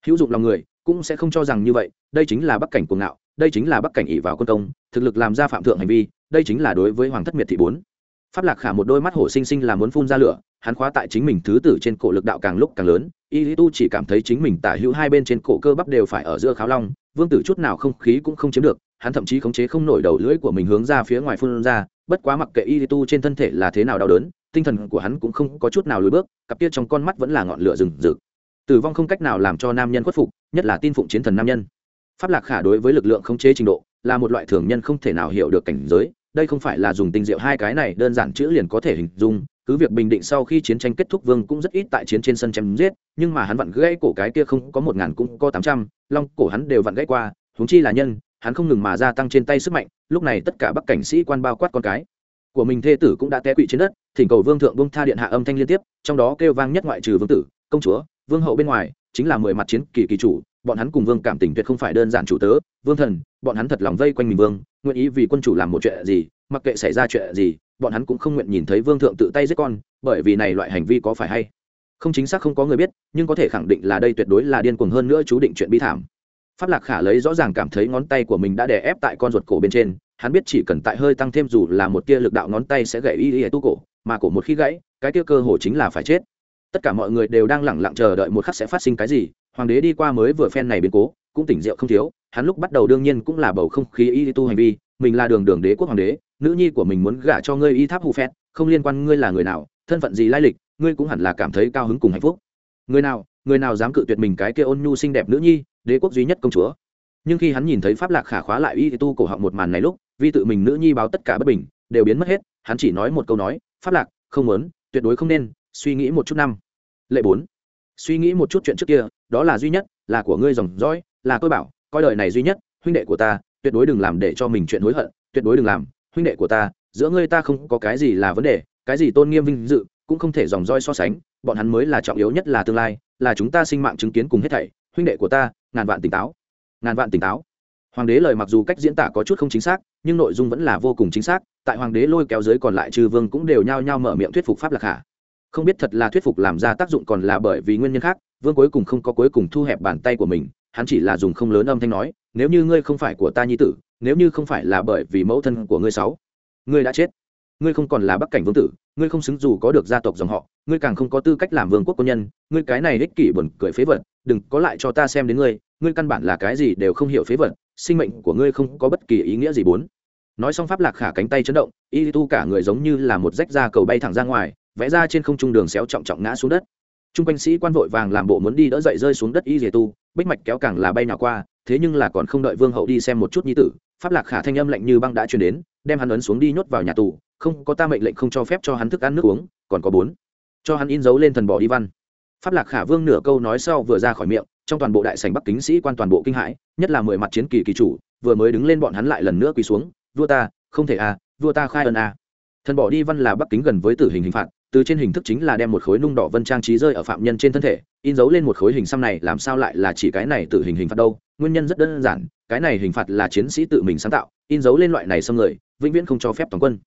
Speaker 1: Hữu dụng lòng người, cũng sẽ không cho rằng như vậy, đây chính là bắc cảnh cuồng ngạo, đây chính là bắc cảnh ỷ vào quân công, thực lực làm ra phạm thượng hành vi, đây chính là đối với hoàng thất miệt thị bốn. Pháp lạc khả một đôi mắt hổ sinh sinh là muốn phun ra lửa, hắn khóa tại chính mình thứ tử trên cổ lực đạo càng lúc càng lớn, y lý tu chỉ cảm thấy chính mình tả hữu hai bên trên cổ cơ bắp đều phải ở giữa kháo long vương tử chút nào không khí cũng không chiếm được, hắn thậm chí khống chế không nổi đầu lưỡi của mình hướng ra phía ngoài phun ra, bất quá mặc kệ y tu trên thân thể là thế nào đau đớn, tinh thần của hắn cũng không có chút nào lùi bước, cặp kia trong con mắt vẫn là ngọn lửa rừng rực. Tử vong không cách nào làm cho nam nhân khuất phục, nhất là tin phụng chiến thần nam nhân. Pháp lạc khả đối với lực lượng khống chế trình độ, là một loại thường nhân không thể nào hiểu được cảnh giới, đây không phải là dùng tinh diệu hai cái này đơn giản chữ liền có thể hình dung cứ việc bình định sau khi chiến tranh kết thúc vương cũng rất ít tại chiến trên sân chém giết, nhưng mà hắn vặn gãy cổ cái kia không có một ngàn cũng có tám trăm, long cổ hắn đều vặn gãy qua, huống chi là nhân, hắn không ngừng mà gia tăng trên tay sức mạnh, lúc này tất cả bắc cảnh sĩ quan bao quát con cái. Của mình thê tử cũng đã té quỵ trên đất, thỉnh cầu vương thượng bông tha điện hạ âm thanh liên tiếp, trong đó kêu vang nhất ngoại trừ vương tử, công chúa, vương hậu bên ngoài, chính là mười mặt chiến kỳ kỳ chủ, bọn hắn cùng vương cảm tình tuyệt không phải đơn giản chủ tớ, vương thần, bọn hắn thật lòng vây quanh mình vương, nguyện ý vì quân chủ làm một chuyện gì mặc kệ xảy ra chuyện gì, bọn hắn cũng không nguyện nhìn thấy vương thượng tự tay giết con, bởi vì này loại hành vi có phải hay? Không chính xác không có người biết, nhưng có thể khẳng định là đây tuyệt đối là điên cuồng hơn nữa chú định chuyện bi thảm. Pháp lạc khả lấy rõ ràng cảm thấy ngón tay của mình đã đè ép tại con ruột cổ bên trên, hắn biết chỉ cần tại hơi tăng thêm dù là một tia lực đạo ngón tay sẽ gãy y y tu cổ, mà cổ một khi gãy, cái tia cơ hồ chính là phải chết. Tất cả mọi người đều đang lẳng lặng chờ đợi một khắc sẽ phát sinh cái gì, hoàng đế đi qua mới vừa phen này biến cố cũng tỉnh rượu không thiếu, hắn lúc bắt đầu đương nhiên cũng là bầu không khí y tu hành vi, mình là đường đường đế quốc hoàng đế, nữ nhi của mình muốn gả cho ngươi y tháp hù phét, không liên quan ngươi là người nào, thân phận gì lai lịch, ngươi cũng hẳn là cảm thấy cao hứng cùng hạnh phúc. Người nào người nào dám cự tuyệt mình cái kia ôn nhu xinh đẹp nữ nhi, đế quốc duy nhất công chúa. Nhưng khi hắn nhìn thấy pháp lạc khả khóa lại y tu cổ họng một màn này lúc vì tự mình nữ nhi báo tất cả bất bình, đều biến mất hết, hắn chỉ nói một câu nói, pháp lạc, không muốn, tuyệt đối không nên, suy nghĩ một chút năm. Lệ bốn. Suy nghĩ một chút chuyện trước kia, đó là duy nhất, là của ngươi dòng dõi là tôi bảo, coi đời này duy nhất, huynh đệ của ta, tuyệt đối đừng làm để cho mình chuyện hối hận, tuyệt đối đừng làm, huynh đệ của ta, giữa ngươi ta không có cái gì là vấn đề, cái gì tôn nghiêm vinh dự, cũng không thể dòng roi so sánh, bọn hắn mới là trọng yếu nhất là tương lai, là chúng ta sinh mạng chứng kiến cùng hết thảy, huynh đệ của ta, ngàn vạn tỉnh táo, ngàn vạn tỉnh táo. Hoàng đế lời mặc dù cách diễn tả có chút không chính xác, nhưng nội dung vẫn là vô cùng chính xác, tại hoàng đế lôi kéo dưới còn lại trừ vương cũng đều nhao nhao mở miệng thuyết phục pháp lạc hạ. Không biết thật là thuyết phục làm ra tác dụng còn là bởi vì nguyên nhân khác, vương cuối cùng không có cuối cùng thu hẹp bàn tay của mình hắn chỉ là dùng không lớn âm thanh nói, nếu như ngươi không phải của ta nhi tử, nếu như không phải là bởi vì mẫu thân của ngươi sáu, ngươi đã chết. Ngươi không còn là bắc cảnh vương tử, ngươi không xứng dù có được gia tộc dòng họ, ngươi càng không có tư cách làm vương quốc quân nhân, ngươi cái này ích kỷ buồn cười phế vật, đừng có lại cho ta xem đến ngươi ngươi căn bản là cái gì đều không hiểu phế vật, sinh mệnh của ngươi không có bất kỳ ý nghĩa gì bốn. Nói xong pháp lạc khả cánh tay chấn động, y tu cả người giống như là một rách da cầu bay thẳng ra ngoài, vẽ ra trên không trung đường xéo trọng trọng ngã xuống đất. Trung quanh sĩ quan vội vàng làm bộ muốn đi đỡ dậy rơi xuống đất y dề tu, bích mạch kéo càng là bay nào qua, thế nhưng là còn không đợi vương hậu đi xem một chút nhi tử, pháp lạc khả thanh âm lạnh như băng đã truyền đến, đem hắn ấn xuống đi nhốt vào nhà tù, không có ta mệnh lệnh không cho phép cho hắn thức ăn nước uống, còn có bốn. Cho hắn in dấu lên thần bỏ đi văn. Pháp lạc khả vương nửa câu nói sau vừa ra khỏi miệng, trong toàn bộ đại sảnh bắc kính sĩ quan toàn bộ kinh hãi, nhất là mười mặt chiến kỳ kỳ chủ, vừa mới đứng lên bọn hắn lại lần nữa quỳ xuống, vua ta, không thể à vua ta khai ân à. Thần bỏ đi văn là bắc kính gần với tử hình hình phạt từ trên hình thức chính là đem một khối nung đỏ vân trang trí rơi ở phạm nhân trên thân thể, in dấu lên một khối hình xăm này, làm sao lại là chỉ cái này tử hình hình phạt đâu? Nguyên nhân rất đơn giản, cái này hình phạt là chiến sĩ tự mình sáng tạo, in dấu lên loại này xâm người, vĩnh viễn không cho phép toàn quân.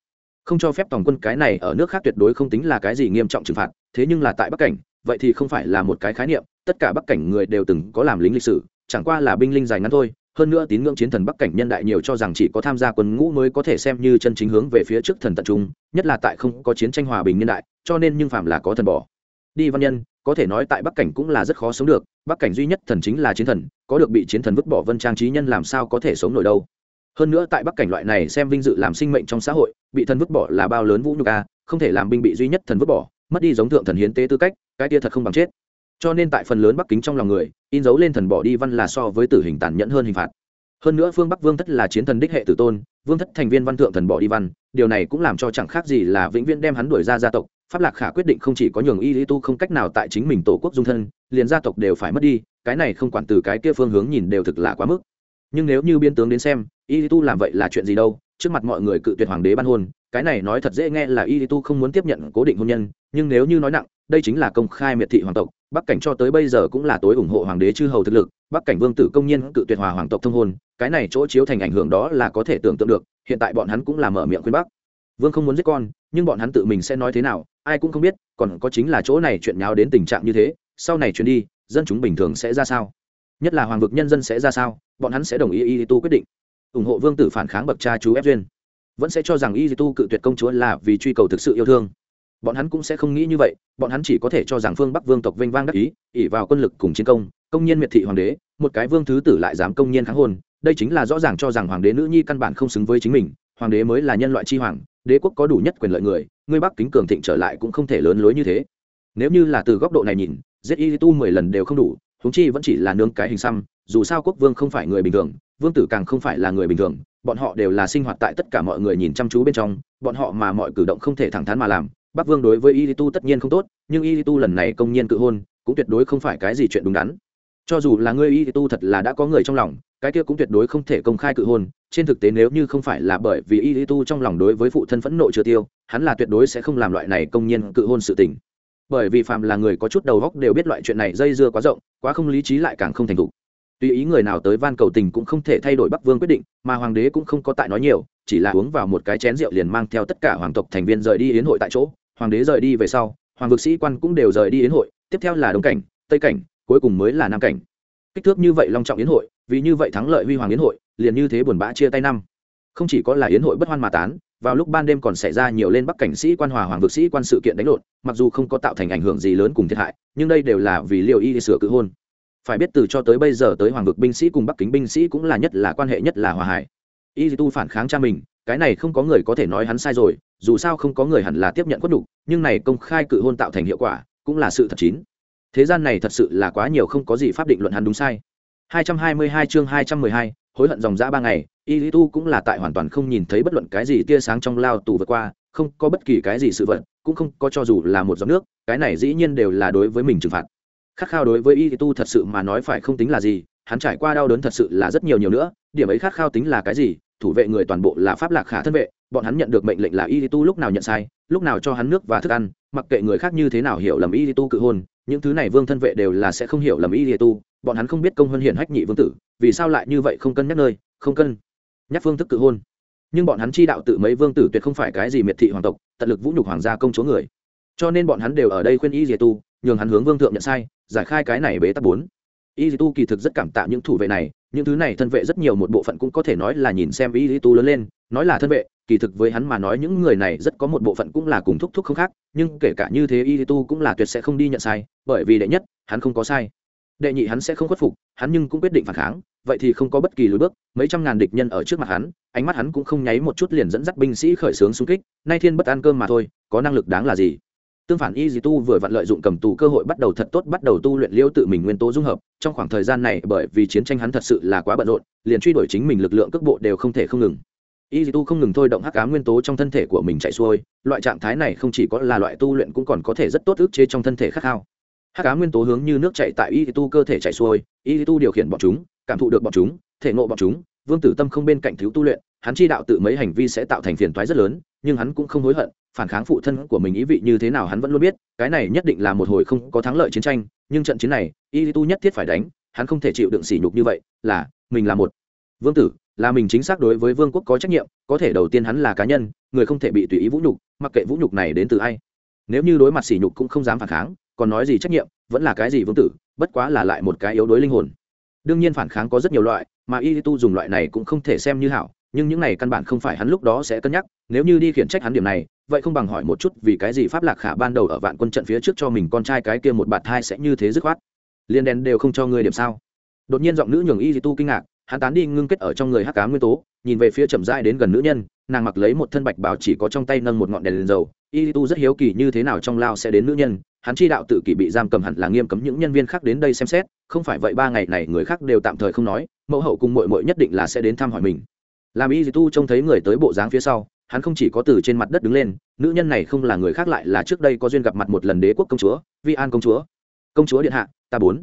Speaker 1: Không cho phép toàn quân, cái này ở nước khác tuyệt đối không tính là cái gì nghiêm trọng trừng phạt, thế nhưng là tại bắc cảnh, vậy thì không phải là một cái khái niệm, tất cả bắc cảnh người đều từng có làm lính lịch sử, chẳng qua là binh linh dài ngắn thôi. Hơn nữa tín ngưỡng chiến thần bắc cảnh nhân đại nhiều cho rằng chỉ có tham gia quân ngũ mới có thể xem như chân chính hướng về phía trước thần tận trung, nhất là tại không có chiến tranh hòa bình nhân đại cho nên nhưng phạm là có thần bỏ. Đi văn nhân, có thể nói tại bắc cảnh cũng là rất khó sống được, bắc cảnh duy nhất thần chính là chiến thần, có được bị chiến thần vứt bỏ vân trang trí nhân làm sao có thể sống nổi đâu. Hơn nữa tại bắc cảnh loại này xem vinh dự làm sinh mệnh trong xã hội, bị thần vứt bỏ là bao lớn vũ nhục a, không thể làm binh bị duy nhất thần vứt bỏ, mất đi giống thượng thần hiến tế tư cách, cái tia thật không bằng chết. Cho nên tại phần lớn bắc kính trong lòng người, in dấu lên thần bỏ đi văn là so với tử hình tàn nhẫn hơn hình phạt hơn nữa phương bắc vương thất là chiến thần đích hệ tử tôn, vương thất thành viên văn thượng thần bỏ đi văn, điều này cũng làm cho chẳng khác gì là vĩnh viễn đem hắn đuổi ra gia tộc, pháp lạc khả quyết định không chỉ có nhường y lý tu không cách nào tại chính mình tổ quốc dung thân, liền gia tộc đều phải mất đi, cái này không quản từ cái kia phương hướng nhìn đều thực là quá mức. Nhưng nếu như biên tướng đến xem, y lý tu làm vậy là chuyện gì đâu, trước mặt mọi người cự tuyệt hoàng đế ban hôn cái này nói thật dễ nghe là y tu không muốn tiếp nhận cố định hôn nhân, nhưng nếu như nói nặng, đây chính là công khai miệt thị hoàng tộc. Bắc cảnh cho tới bây giờ cũng là tối ủng hộ hoàng đế chư hầu thực lực, bắc cảnh vương tử công nhiên cự tuyệt hòa hoàng tộc thông hôn, cái này chỗ chiếu thành ảnh hưởng đó là có thể tưởng tượng được, hiện tại bọn hắn cũng là mở miệng khuyên bắc. Vương không muốn giết con, nhưng bọn hắn tự mình sẽ nói thế nào, ai cũng không biết, còn có chính là chỗ này chuyện nháo đến tình trạng như thế, sau này chuyển đi, dân chúng bình thường sẽ ra sao? Nhất là hoàng vực nhân dân sẽ ra sao? Bọn hắn sẽ đồng ý y tu quyết định. Ủng hộ vương tử phản kháng bậc cha chú ép duyên vẫn sẽ cho rằng y tu cự tuyệt công chúa là vì truy cầu thực sự yêu thương. Bọn hắn cũng sẽ không nghĩ như vậy, bọn hắn chỉ có thể cho rằng phương bắc vương tộc vinh vang đắc ý ỉ vào quân lực cùng chiến công công nhiên miệt thị hoàng đế, một cái vương thứ tử lại dám công nhiên kháng hôn đây chính là rõ ràng cho rằng hoàng đế nữ nhi căn bản không xứng với chính mình, hoàng đế mới là nhân loại chi hoàng, đế quốc có đủ nhất quyền lợi người, ngươi bắc kính cường thịnh trở lại cũng không thể lớn lối như thế. Nếu như là từ góc độ này nhìn, giết y tu mười lần đều không đủ húng chi vẫn chỉ là nương cái hình xăm, dù sao quốc vương không phải người bình thường vương tử càng không phải là người bình thường, bọn họ đều là sinh hoạt tại tất cả mọi người nhìn chăm chú bên trong, bọn họ mà mọi cử động không thể thẳng thắn mà làm. Bắc vương đối với y tu tất nhiên không tốt, nhưng y tu lần này công nhiên cự hôn, cũng tuyệt đối không phải cái gì chuyện đúng đắn. Cho dù là ngươi y tu thật là đã có người trong lòng, cái kia cũng tuyệt đối không thể công khai cự hôn. Trên thực tế nếu như không phải là bởi vì y tu trong lòng đối với phụ thân phẫn nộ chưa tiêu, hắn là tuyệt đối sẽ không làm loại này công nhiên cự hôn sự tình. Bởi vì phạm là người có chút đầu góc đều biết loại chuyện này dây dưa quá rộng, quá không lý trí lại càng không thành thục tùy ý người nào tới van cầu tình cũng không thể thay đổi bắc vương quyết định, mà hoàng đế cũng không có tại nói nhiều, chỉ là uống vào một cái chén rượu liền mang theo tất cả hoàng tộc thành viên rời đi yến hội tại chỗ. Hoàng đế rời đi về sau, hoàng vực sĩ quan cũng đều rời đi yến hội, tiếp theo là đông cảnh, tây cảnh, cuối cùng mới là nam cảnh. Kích thước như vậy long trọng yến hội, vì như vậy thắng lợi huy hoàng yến hội, liền như thế buồn bã chia tay năm. Không chỉ có là yến hội bất hoan mà tán, vào lúc ban đêm còn xảy ra nhiều lên bắc cảnh sĩ quan hòa hoàng vực sĩ quan sự kiện đánh lộn, mặc dù không có tạo thành ảnh hưởng gì lớn cùng thiệt hại, nhưng đây đều là vì liều y sửa cự hôn phải biết từ cho tới bây giờ tới hoàng vực binh sĩ cùng bắc kính binh sĩ cũng là nhất là quan hệ nhất là hòa hải. Y tu phản kháng cha mình cái này không có người có thể nói hắn sai rồi dù sao không có người hẳn là tiếp nhận khuất đục nhưng này công khai cự hôn tạo thành hiệu quả cũng là sự thật chín thế gian này thật sự là quá nhiều không có gì pháp định luận hắn đúng sai. 222 chương 212, hối hận dòng dã ba ngày y lý tu cũng là tại hoàn toàn không nhìn thấy bất luận cái gì tia sáng trong lao tù vượt qua không có bất kỳ cái gì sự vật cũng không có cho dù là một giọt nước cái này dĩ nhiên đều là đối với mình trừng phạt khát khao đối với y tu thật sự mà nói phải không tính là gì, hắn trải qua đau đớn thật sự là rất nhiều nhiều nữa, điểm ấy khát khao tính là cái gì, thủ vệ người toàn bộ là pháp lạc khả thân vệ, bọn hắn nhận được mệnh lệnh là y tu lúc nào nhận sai, lúc nào cho hắn nước và thức ăn, mặc kệ người khác như thế nào hiểu lầm y tu cự hôn, những thứ này vương thân vệ đều là sẽ không hiểu lầm y tu, bọn hắn không biết công hơn hiển hách nhị vương tử, vì sao lại như vậy không cân nhắc nơi, không cân nhắc phương thức cự hôn. Nhưng bọn hắn chi đạo tự mấy vương tử tuyệt không phải cái gì miệt thị hoàng tộc, tận lực vũ nhục hoàng gia công chúa người. Cho nên bọn hắn đều ở đây khuyên y tu, nhường hắn hướng vương thượng nhận sai giải khai cái này bế tắc bốn. Y tu kỳ thực rất cảm tạ những thủ vệ này, những thứ này thân vệ rất nhiều một bộ phận cũng có thể nói là nhìn xem y tu lớn lên, nói là thân vệ, kỳ thực với hắn mà nói những người này rất có một bộ phận cũng là cùng thúc thúc không khác, nhưng kể cả như thế y tu cũng là tuyệt sẽ không đi nhận sai, bởi vì đệ nhất, hắn không có sai. Đệ nhị hắn sẽ không khuất phục, hắn nhưng cũng quyết định phản kháng, vậy thì không có bất kỳ lối bước, mấy trăm ngàn địch nhân ở trước mặt hắn, ánh mắt hắn cũng không nháy một chút liền dẫn dắt binh sĩ khởi xướng xung kích, nay thiên bất ăn cơm mà thôi, có năng lực đáng là gì? Tương phản y dì tu vừa vặn lợi dụng cầm tù cơ hội bắt đầu thật tốt bắt đầu tu luyện liêu tự mình nguyên tố dung hợp. Trong khoảng thời gian này, bởi vì chiến tranh hắn thật sự là quá bận rộn, liền truy đuổi chính mình lực lượng cước bộ đều không thể không ngừng. Y dì tu không ngừng thôi động hắc ám nguyên tố trong thân thể của mình chạy xuôi, loại trạng thái này không chỉ có là loại tu luyện cũng còn có thể rất tốt ức chế trong thân thể khát khao. Hắc ám nguyên tố hướng như nước chạy tại y tu cơ thể chạy xuôi y tu điều khiển bọn chúng, cảm thụ được bọn chúng, thể ngộ bọn chúng, vương tử tâm không bên cạnh thiếu tu luyện, hắn chi đạo tự mấy hành vi sẽ tạo thành phiền toái rất lớn, nhưng hắn cũng không hối hận phản kháng phụ thân của mình ý vị như thế nào hắn vẫn luôn biết, cái này nhất định là một hồi không có thắng lợi chiến tranh, nhưng trận chiến này, y tu nhất thiết phải đánh, hắn không thể chịu đựng sỉ nhục như vậy, là, mình là một vương tử, là mình chính xác đối với vương quốc có trách nhiệm, có thể đầu tiên hắn là cá nhân, người không thể bị tùy ý vũ nhục, mặc kệ vũ nhục này đến từ ai. Nếu như đối mặt sỉ nhục cũng không dám phản kháng, còn nói gì trách nhiệm, vẫn là cái gì vương tử, bất quá là lại một cái yếu đuối linh hồn. Đương nhiên phản kháng có rất nhiều loại, mà y tu dùng loại này cũng không thể xem như hảo, nhưng những này căn bản không phải hắn lúc đó sẽ cân nhắc, nếu như đi khiển trách hắn điểm này vậy không bằng hỏi một chút vì cái gì pháp lạc khả ban đầu ở vạn quân trận phía trước cho mình con trai cái kia một bạt hai sẽ như thế dứt khoát? Liên đèn đều không cho ngươi điểm sao? Đột nhiên giọng nữ nhường y tu kinh ngạc hắn tán đi ngưng kết ở trong người hắc cá nguyên tố nhìn về phía chậm rãi đến gần nữ nhân nàng mặc lấy một thân bạch bảo chỉ có trong tay nâng một ngọn đèn, lên dầu y tu rất hiếu kỳ như thế nào trong lao sẽ đến nữ nhân hắn chi đạo tự kỷ bị giam cầm hẳn là nghiêm cấm những nhân viên khác đến đây xem xét không phải vậy ba ngày này người khác đều tạm thời không nói mẫu hậu cùng mội mội nhất định là sẽ đến thăm hỏi mình. Làm y tu trông thấy người tới bộ dáng phía sau hắn không chỉ có từ trên mặt đất đứng lên, nữ nhân này không là người khác lại là trước đây có duyên gặp mặt một lần đế quốc công chúa, vi an công chúa. Công chúa điện hạ, ta bốn.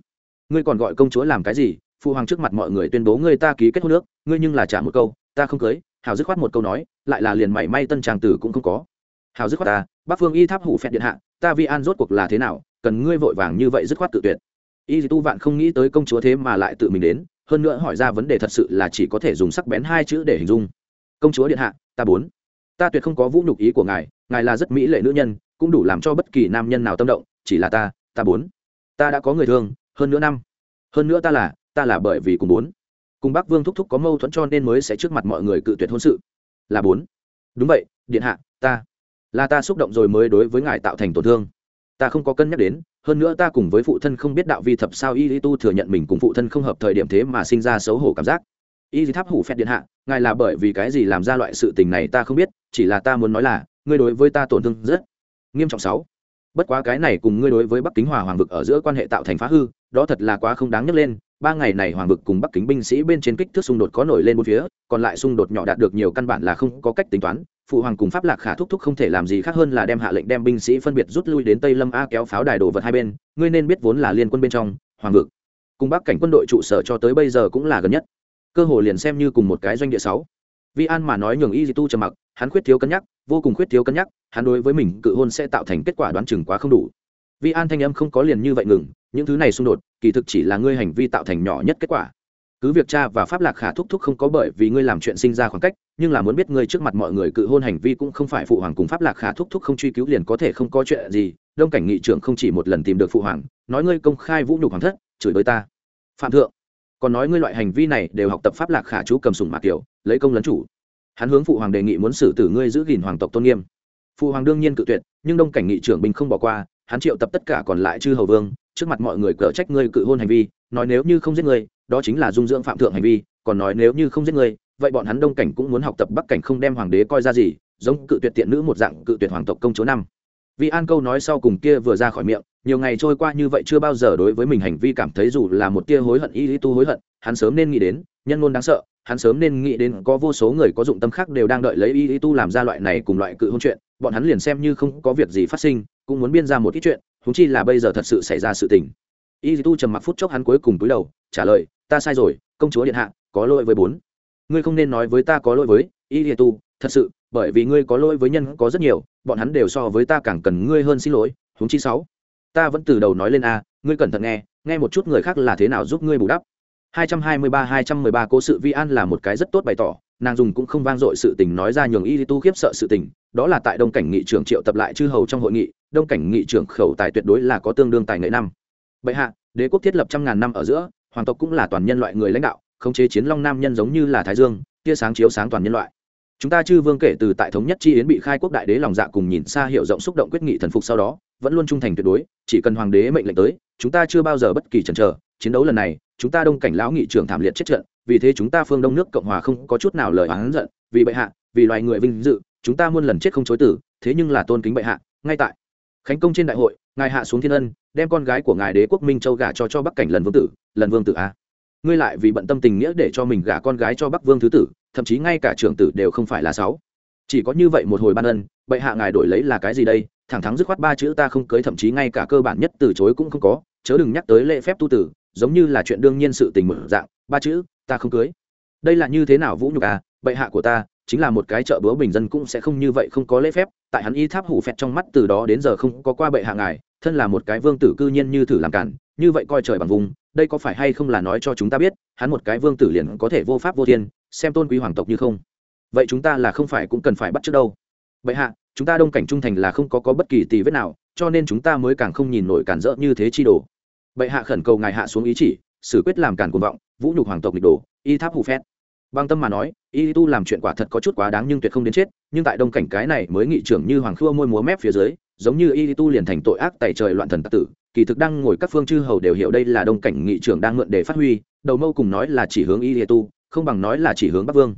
Speaker 1: Ngươi còn gọi công chúa làm cái gì? Phụ hoàng trước mặt mọi người tuyên bố ngươi ta ký kết hôn nước ngươi nhưng là trả một câu, ta không cưới. Hào dứt khoát một câu nói, lại là liền mảy may tân tràng tử cũng không có. Hào dứt khoát ta, bắc phương y tháp hủ phẹt điện hạ, ta vi an rốt cuộc là thế nào? Cần ngươi vội vàng như vậy dứt khoát tự tuyệt. Y tu vạn không nghĩ tới công chúa thế mà lại tự mình đến, hơn nữa hỏi ra vấn đề thật sự là chỉ có thể dùng sắc bén hai chữ để hình dung. Công chúa điện hạ, ta bốn ta tuyệt không có vũ nhục ý của ngài ngài là rất mỹ lệ nữ nhân, cũng đủ làm cho bất kỳ nam nhân nào tâm động, chỉ là ta ta bốn ta đã có người thương, hơn nữa năm. Hơn nữa ta là ta là bởi vì cùng bốn. Cùng bác vương thúc thúc có mâu thuẫn cho nên mới sẽ trước mặt mọi người cự tuyệt hôn sự. Là bốn. Đúng vậy, điện hạ, ta. Là ta xúc động rồi mới đối với ngài tạo thành tổn thương. Ta không có cân nhắc đến, hơn nữa ta cùng với phụ thân không biết đạo vi thập sao y tu thừa nhận mình cùng phụ thân không hợp thời điểm thế mà sinh ra xấu hổ cảm giác y tháp hủ phẹt điện hạ, ngài là bởi vì cái gì làm ra loại sự tình này ta không biết, chỉ là ta muốn nói là, ngươi đối với ta tổn thương rất nghiêm trọng sáu. Bất quá cái này cùng ngươi đối với bắc kính hòa hoàng vực ở giữa quan hệ tạo thành phá hư, đó thật là quá không đáng nhắc lên, ba ngày này hoàng vực cùng bắc kính binh sĩ bên trên kích thước xung đột có nổi lên bốn phía, còn lại xung đột nhỏ đạt được nhiều căn bản là không có cách tính toán, phụ hoàng cùng pháp lạc khả thúc thúc không thể làm gì khác hơn là đem hạ lệnh đem binh sĩ phân biệt rút lui đến tây lâm a kéo pháo đài đồ vật hai bên, ngươi nên biết vốn là liên quân bên trong, hoàng vực cùng bắc cảnh quân đội trụ sở cho tới bây giờ cũng là gần nhất cơ hồ liền xem như cùng một cái doanh địa sáu. Vi an mà nói nhường y di tu trầm mặc, hắn khuyết thiếu cân nhắc, vô cùng khuyết thiếu cân nhắc, hắn đối với mình cự hôn sẽ tạo thành kết quả đoán chừng quá không đủ. Vi an thanh âm không có liền như vậy ngừng, những thứ này xung đột, kỳ thực chỉ là ngươi hành vi tạo thành nhỏ nhất kết quả. Cứ việc cha và pháp lạc khả thúc thúc không có bởi vì ngươi làm chuyện sinh ra khoảng cách, nhưng là muốn biết ngươi trước mặt mọi người cự hôn hành vi cũng không phải phụ hoàng cùng pháp lạc khả thúc thúc không truy cứu liền có thể không có chuyện gì, đông cảnh nghị trưởng không chỉ một lần tìm được phụ hoàng, nói ngươi công khai vũ nhục hoàng thất, chửi bới ta. Phạm thượng còn nói ngươi loại hành vi này đều học tập pháp lạc khả chú cầm sùng mạc kiểu, lấy công lấn chủ. Hắn hướng phụ hoàng đề nghị muốn xử tử ngươi giữ gìn hoàng tộc tôn nghiêm. Phụ hoàng đương nhiên cự tuyệt, nhưng đông cảnh nghị trưởng binh không bỏ qua, hắn triệu tập tất cả còn lại chư hầu vương, trước mặt mọi người cở trách ngươi cự hôn hành vi, nói nếu như không giết ngươi, đó chính là dung dưỡng phạm thượng hành vi, còn nói nếu như không giết ngươi, vậy bọn hắn đông cảnh cũng muốn học tập bắc cảnh không đem hoàng đế coi ra gì, giống cự tuyệt tiện nữ một dạng cự tuyệt hoàng tộc công chúa năm vì an câu nói sau cùng kia vừa ra khỏi miệng, nhiều ngày trôi qua như vậy chưa bao giờ đối với mình hành vi cảm thấy dù là một tia hối hận y lý tu hối hận, hắn sớm nên nghĩ đến, nhân ngôn đáng sợ, hắn sớm nên nghĩ đến có vô số người có dụng tâm khác đều đang đợi lấy y lý tu làm ra loại này cùng loại cự hôn chuyện, bọn hắn liền xem như không có việc gì phát sinh, cũng muốn biên ra một ít chuyện húng chi là bây giờ thật sự xảy ra sự tình. Y lý tu trầm mặc phút chốc hắn cuối cùng túi đầu, trả lời, ta sai rồi, công chúa điện hạ, có lỗi với bốn. Ngươi không nên nói với ta có lỗi với y lý tu thật sự, bởi vì ngươi có lỗi với nhân có rất nhiều, bọn hắn đều so với ta càng cần ngươi hơn xin lỗi, huống chi sáu. Ta vẫn từ đầu nói lên a, ngươi cẩn thận nghe nghe một chút người khác là thế nào giúp ngươi bù đắp. 223-213 cố sự vi an là một cái rất tốt bày tỏ, nàng dùng cũng không vang dội sự tình nói ra nhường y tu khiếp sợ sự tình, đó là tại đông cảnh nghị trưởng triệu tập lại chư hầu trong hội nghị, đông cảnh nghị trưởng khẩu tài tuyệt đối là có tương đương tài nghệ năm. Bệ hạ, đế quốc thiết lập trăm ngàn năm ở giữa, hoàng tộc cũng là toàn nhân loại người lãnh đạo, khống chế chiến long nam nhân giống như là thái dương, tia sáng chiếu sáng toàn nhân loại chúng ta chư vương kể từ tại thống nhất chi yến bị khai quốc đại đế lòng dạ cùng nhìn xa hiệu rộng xúc động quyết nghị thần phục sau đó, vẫn luôn trung thành tuyệt đối, chỉ cần hoàng đế mệnh lệnh tới, chúng ta chưa bao giờ bất kỳ chần chờ. Chiến đấu lần này, chúng ta đông cảnh lão nghị trưởng thảm liệt chết trận, vì thế chúng ta phương đông nước cộng hòa không có chút nào lời oán giận, vì bệ hạ, vì loài người vinh dự, chúng ta muôn lần chết không chối tử thế nhưng là tôn kính bệ hạ, ngay tại khánh công trên đại hội, ngài hạ xuống thiên ân, đem con gái của ngài đế quốc minh châu gả cho cho bắc cảnh lần vương tử, lần vương tử a. Ngươi lại vì bận tâm tình nghĩa để cho mình gả con gái cho bắc vương thứ tử thậm chí ngay cả trưởng tử đều không phải là sáu. Chỉ có như vậy một hồi ban ân, bệ hạ ngài đổi lấy là cái gì đây? Thẳng thắn dứt khoát ba chữ ta không cưới, thậm chí ngay cả cơ bản nhất từ chối cũng không có. Chớ đừng nhắc tới lễ phép tu tử, giống như là chuyện đương nhiên sự tình mở dạng. Ba chữ, ta không cưới. Đây là như thế nào vũ nhục à? Bệ hạ của ta, chính là một cái chợ búa bình dân cũng sẽ không như vậy không có lễ phép. Tại hắn y tháp hủ phẹt trong mắt từ đó đến giờ không có qua bệ hạ ngài, thân là một cái vương tử cư nhiên như thử làm cản, như vậy coi trời bằng vùng đây có phải hay không là nói cho chúng ta biết, hắn một cái vương tử liền có thể vô pháp vô thiên, xem tôn quý hoàng tộc như không. Vậy chúng ta là không phải cũng cần phải bắt trước đâu. Vậy hạ, chúng ta đông cảnh trung thành là không có có bất kỳ tì vết nào, cho nên chúng ta mới càng không nhìn nổi cản rỡ như thế chi đồ. Bệ hạ khẩn cầu ngài hạ xuống ý chỉ, xử quyết làm cản cuồng vọng, vũ nhục hoàng tộc lịch đồ, y tháp hù phét. Băng tâm mà nói, y tu làm chuyện quả thật có chút quá đáng nhưng tuyệt không đến chết, nhưng tại đông cảnh cái này mới nghị trưởng như hoàng khua môi múa mép phía dưới, giống như y tu liền thành tội ác tại trời loạn thần tặc tử kỳ thực đang ngồi các phương chư hầu đều hiểu đây là đông cảnh nghị trưởng đang mượn để phát huy, đầu mâu cùng nói là chỉ hướng y tu, không bằng nói là chỉ hướng bắc vương.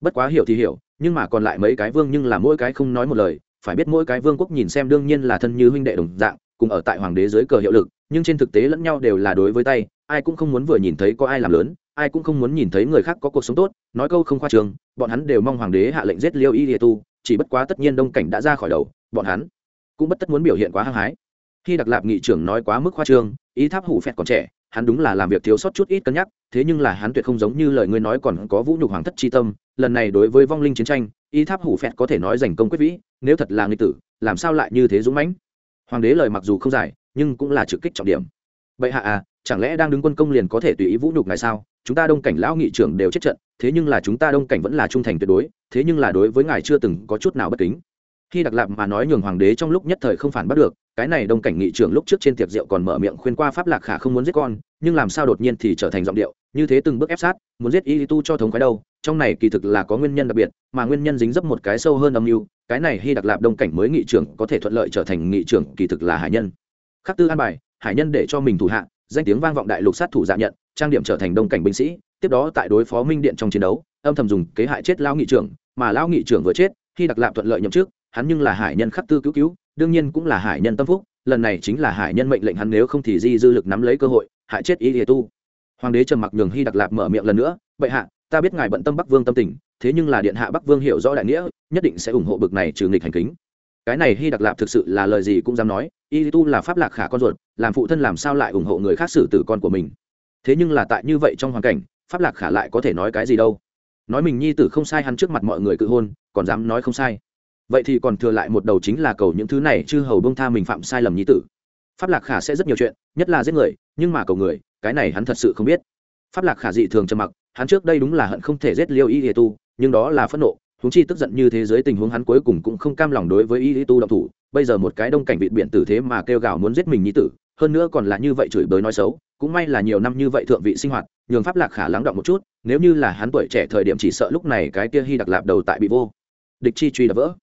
Speaker 1: Bất quá hiểu thì hiểu, nhưng mà còn lại mấy cái vương nhưng là mỗi cái không nói một lời, phải biết mỗi cái vương quốc nhìn xem đương nhiên là thân như huynh đệ đồng dạng, cùng ở tại hoàng đế dưới cờ hiệu lực, nhưng trên thực tế lẫn nhau đều là đối với tay, ai cũng không muốn vừa nhìn thấy có ai làm lớn, ai cũng không muốn nhìn thấy người khác có cuộc sống tốt, nói câu không khoa trường, bọn hắn đều mong hoàng đế hạ lệnh giết liêu y địa tu, chỉ bất quá tất nhiên đông cảnh đã ra khỏi đầu, bọn hắn cũng bất tất muốn biểu hiện quá hăng hái khi đặc lạp nghị trưởng nói quá mức khoa trương, ý tháp hủ phẹt còn trẻ, hắn đúng là làm việc thiếu sót chút ít cân nhắc, thế nhưng là hắn tuyệt không giống như lời ngươi nói còn có vũ nhục hoàng thất chi tâm, lần này đối với vong linh chiến tranh, ý tháp hủ phẹt có thể nói giành công quyết vĩ, nếu thật là nghịch tử, làm sao lại như thế dũng mãnh? Hoàng đế lời mặc dù không dài nhưng cũng là trực kích trọng điểm. Vậy hạ à chẳng lẽ đang đứng quân công liền có thể tùy ý vũ nhục ngài sao? Chúng ta đông cảnh lão nghị trưởng đều chết trận, thế nhưng là chúng ta đông cảnh vẫn là trung thành tuyệt đối, thế nhưng là đối với ngài chưa từng có chút nào bất kính. Khi đặc lạp mà nói nhường hoàng đế trong lúc nhất thời không phản bắt được cái này đông cảnh nghị trưởng lúc trước trên tiệc rượu còn mở miệng khuyên qua pháp lạc khả không muốn giết con, nhưng làm sao đột nhiên thì trở thành giọng điệu, như thế từng bước ép sát, muốn giết y tu cho thống khoái đâu, trong này kỳ thực là có nguyên nhân đặc biệt, mà nguyên nhân dính dấp một cái sâu hơn âm mưu, cái này hy đặc lạp đông cảnh mới nghị trưởng có thể thuận lợi trở thành nghị trưởng, kỳ thực là hải nhân. Khắc tư an bài, hải nhân để cho mình thủ hạ, danh tiếng vang vọng đại lục sát thủ dạ nhận, trang điểm trở thành đông cảnh binh sĩ, tiếp đó tại đối phó minh điện trong chiến đấu, âm thầm dùng kế hại chết lao nghị trưởng, mà lao nghị trưởng vừa chết khi đặc lạp thuận lợi nhậm chức, hắn nhưng là hải nhân khắc tư cứu cứu đương nhiên cũng là hải nhân tâm phúc, lần này chính là hải nhân mệnh lệnh hắn nếu không thì di dư lực nắm lấy cơ hội, hại chết y tu. Hoàng đế trầm mặc nhường hy đặc lạp mở miệng lần nữa, bệ hạ, ta biết ngài bận tâm bắc vương tâm tình, thế nhưng là điện hạ bắc vương hiểu rõ đại nghĩa, nhất định sẽ ủng hộ bực này trừ nghịch hành kính. Cái này hy đặc lạp thực sự là lời gì cũng dám nói, y tu là pháp lạc khả con ruột, làm phụ thân làm sao lại ủng hộ người khác xử tử con của mình? Thế nhưng là tại như vậy trong hoàn cảnh, pháp lạc khả lại có thể nói cái gì đâu? Nói mình nhi tử không sai hắn trước mặt mọi người cự hôn, còn dám nói không sai vậy thì còn thừa lại một đầu chính là cầu những thứ này chư hầu bông tha mình phạm sai lầm nhi tử. Pháp lạc khả sẽ rất nhiều chuyện, nhất là giết người, nhưng mà cầu người, cái này hắn thật sự không biết. Pháp lạc khả dị thường trầm mặc, hắn trước đây đúng là hận không thể giết liêu y tu, nhưng đó là phẫn nộ húng chi tức giận như thế giới tình huống hắn cuối cùng cũng không cam lòng đối với y tu động thủ, bây giờ một cái đông cảnh vịt biển tử thế mà kêu gào muốn giết mình nhi tử, hơn nữa còn là như vậy chửi bới nói xấu, cũng may là nhiều năm như vậy thượng vị sinh hoạt, nhường pháp lạc khả lắng động một chút, nếu như là hắn tuổi trẻ thời điểm chỉ sợ lúc này cái kia hy đặc lạp đầu tại bị vô. Địch chi truy đã vỡ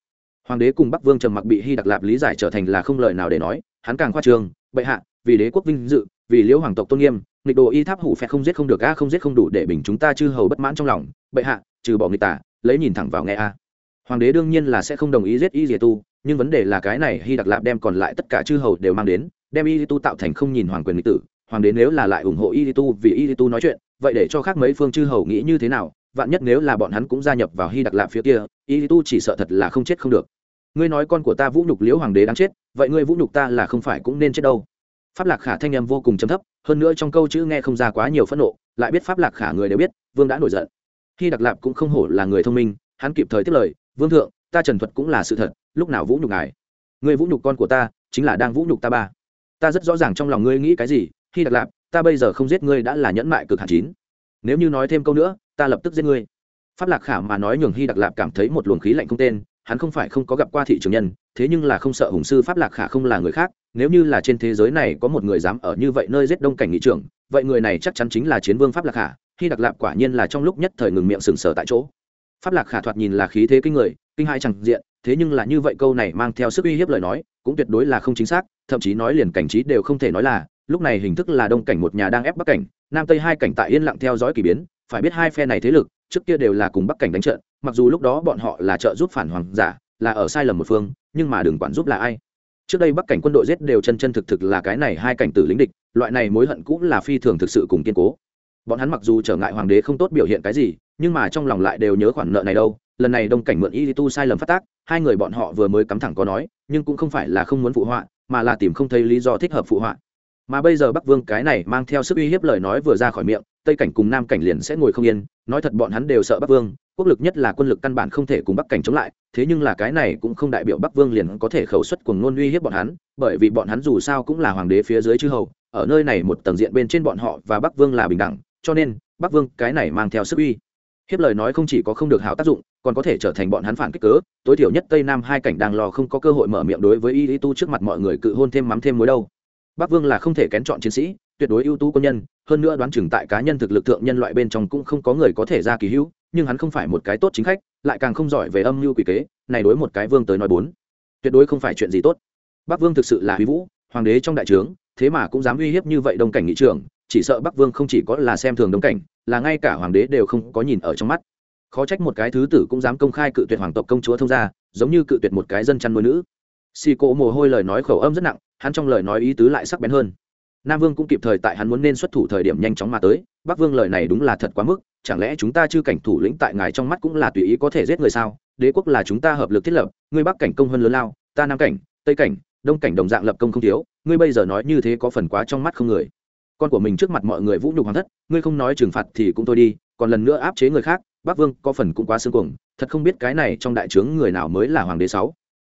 Speaker 1: hoàng đế cùng bắc vương trầm mặc bị hy đặc lạp lý giải trở thành là không lời nào để nói, hắn càng khoa trường bệ hạ, vì đế quốc vinh dự, vì liễu hoàng tộc tôn nghiêm, nghịch đồ y tháp hủ phẹt không giết không được a, không giết không đủ để bình chúng ta chư hầu bất mãn trong lòng, bệ hạ, trừ bỏ nghịch tả lấy nhìn thẳng vào nghe a. Hoàng đế đương nhiên là sẽ không đồng ý giết y dìa tu, nhưng vấn đề là cái này hy đặc lạp đem còn lại tất cả chư hầu đều mang đến, đem y tu tạo thành không nhìn hoàng quyền nghịch tử. Hoàng đế nếu là lại ủng hộ y tu vì y tu nói chuyện, vậy để cho khác mấy phương chư hầu nghĩ như thế nào? Vạn nhất nếu là bọn hắn cũng gia nhập vào hy đặc lạp phía kia, y tu chỉ sợ thật là không chết không được ngươi nói con của ta vũ nhục liễu hoàng đế đáng chết, vậy ngươi vũ nhục ta là không phải cũng nên chết đâu. Pháp lạc khả thanh em vô cùng chấm thấp, hơn nữa trong câu chữ nghe không ra quá nhiều phẫn nộ, lại biết pháp lạc khả người đều biết, vương đã nổi giận. Khi đặc lạp cũng không hổ là người thông minh, hắn kịp thời tiếp lời, vương thượng, ta trần thuật cũng là sự thật, lúc nào vũ nhục ngài? Người vũ nhục con của ta, chính là đang vũ nhục ta ba. Ta rất rõ ràng trong lòng ngươi nghĩ cái gì, khi đặc lạp, ta bây giờ không giết ngươi đã là nhẫn mại cực hạt chín. Nếu như nói thêm câu nữa, ta lập tức giết ngươi. Pháp lạc khả mà nói nhường hy đặc lạp cảm thấy một luồng khí lạnh không tên hắn không phải không có gặp qua thị trường nhân, thế nhưng là không sợ hùng sư pháp lạc khả không là người khác, nếu như là trên thế giới này có một người dám ở như vậy nơi giết đông cảnh nghị trưởng, vậy người này chắc chắn chính là chiến vương pháp lạc khả, khi đặc lạp quả nhiên là trong lúc nhất thời ngừng miệng sừng sờ tại chỗ. Pháp lạc khả thoạt nhìn là khí thế kinh người, kinh hai chẳng diện, thế nhưng là như vậy câu này mang theo sức uy hiếp lời nói, cũng tuyệt đối là không chính xác, thậm chí nói liền cảnh trí đều không thể nói là, lúc này hình thức là đông cảnh một nhà đang ép bắc cảnh, nam tây hai cảnh tại yên lặng theo dõi k ỳ biến, phải biết hai phe này thế lực, trước kia đều là cùng bắc cảnh đánh trận mặc dù lúc đó bọn họ là trợ giúp phản hoàng giả, là ở sai lầm một phương, nhưng mà đừng quản giúp là ai. Trước đây bắc cảnh quân đội giết đều chân chân thực thực là cái này hai cảnh tử lính địch, loại này mối hận cũng là phi thường thực sự cùng kiên cố. Bọn hắn mặc dù trở ngại hoàng đế không tốt biểu hiện cái gì, nhưng mà trong lòng lại đều nhớ khoản nợ này đâu. Lần này đông cảnh mượn y tu sai lầm phát tác, hai người bọn họ vừa mới cắm thẳng có nói, nhưng cũng không phải là không muốn phụ họa, mà là tìm không thấy lý do thích hợp phụ họa mà bây giờ bắc vương cái này mang theo sức uy hiếp lời nói vừa ra khỏi miệng, tây cảnh cùng nam cảnh liền sẽ ngồi không yên. Nói thật bọn hắn đều sợ bắc vương, quốc lực nhất là quân lực căn bản không thể cùng bắc cảnh chống lại, thế nhưng là cái này cũng không đại biểu bắc vương liền có thể khẩu xuất cùng ngôn uy hiếp bọn hắn, bởi vì bọn hắn dù sao cũng là hoàng đế phía dưới chư hầu, ở nơi này một tầng diện bên trên bọn họ và bắc vương là bình đẳng, cho nên bắc vương cái này mang theo sức uy hiếp lời nói không chỉ có không được hảo tác dụng, còn có thể trở thành bọn hắn phản kích cớ. Tối thiểu nhất tây nam hai cảnh đang lo không có cơ hội mở miệng đối với y tu trước mặt mọi người cự hôn thêm mắm thêm muối đâu bắc vương là không thể kén chọn chiến sĩ, tuyệt đối ưu tú quân nhân, hơn nữa đoán chừng tại cá nhân thực lực thượng nhân loại bên trong cũng không có người có thể ra kỳ hữu, nhưng hắn không phải một cái tốt chính khách, lại càng không giỏi về âm mưu quỷ kế, này đối một cái vương tới nói bốn. Tuyệt đối không phải chuyện gì tốt. Bắc vương thực sự là huy vũ, hoàng đế trong đại trướng, thế mà cũng dám uy hiếp như vậy đông cảnh nghị trưởng, chỉ sợ bắc vương không chỉ có là xem thường đông cảnh, là ngay cả hoàng đế đều không có nhìn ở trong mắt. Khó trách một cái thứ tử cũng dám công khai cự tuyệt hoàng tộc công chúa thông gia, giống như cự tuyệt một cái dân chăn nuôi nữ. Xì cỗ mồ hôi lời nói khẩu âm rất nặng hắn trong lời nói ý tứ lại sắc bén hơn. Nam vương cũng kịp thời tại hắn muốn nên xuất thủ thời điểm nhanh chóng mà tới, bắc vương lời này đúng là thật quá mức, chẳng lẽ chúng ta chư cảnh thủ lĩnh tại ngài trong mắt cũng là tùy ý có thể giết người sao? Đế quốc là chúng ta hợp lực thiết lập, ngươi bắc cảnh công hơn lớn lao, ta nam cảnh, tây cảnh, đông cảnh đồng dạng lập công không thiếu, ngươi bây giờ nói như thế có phần quá trong mắt không người. Con của mình trước mặt mọi người vũ nhục hoàng thất, ngươi không nói trừng phạt thì cũng thôi đi, còn lần nữa áp chế người khác, bắc vương có phần cũng quá xương cuồng, thật không biết cái này trong đại trướng người nào mới là hoàng đế sáu.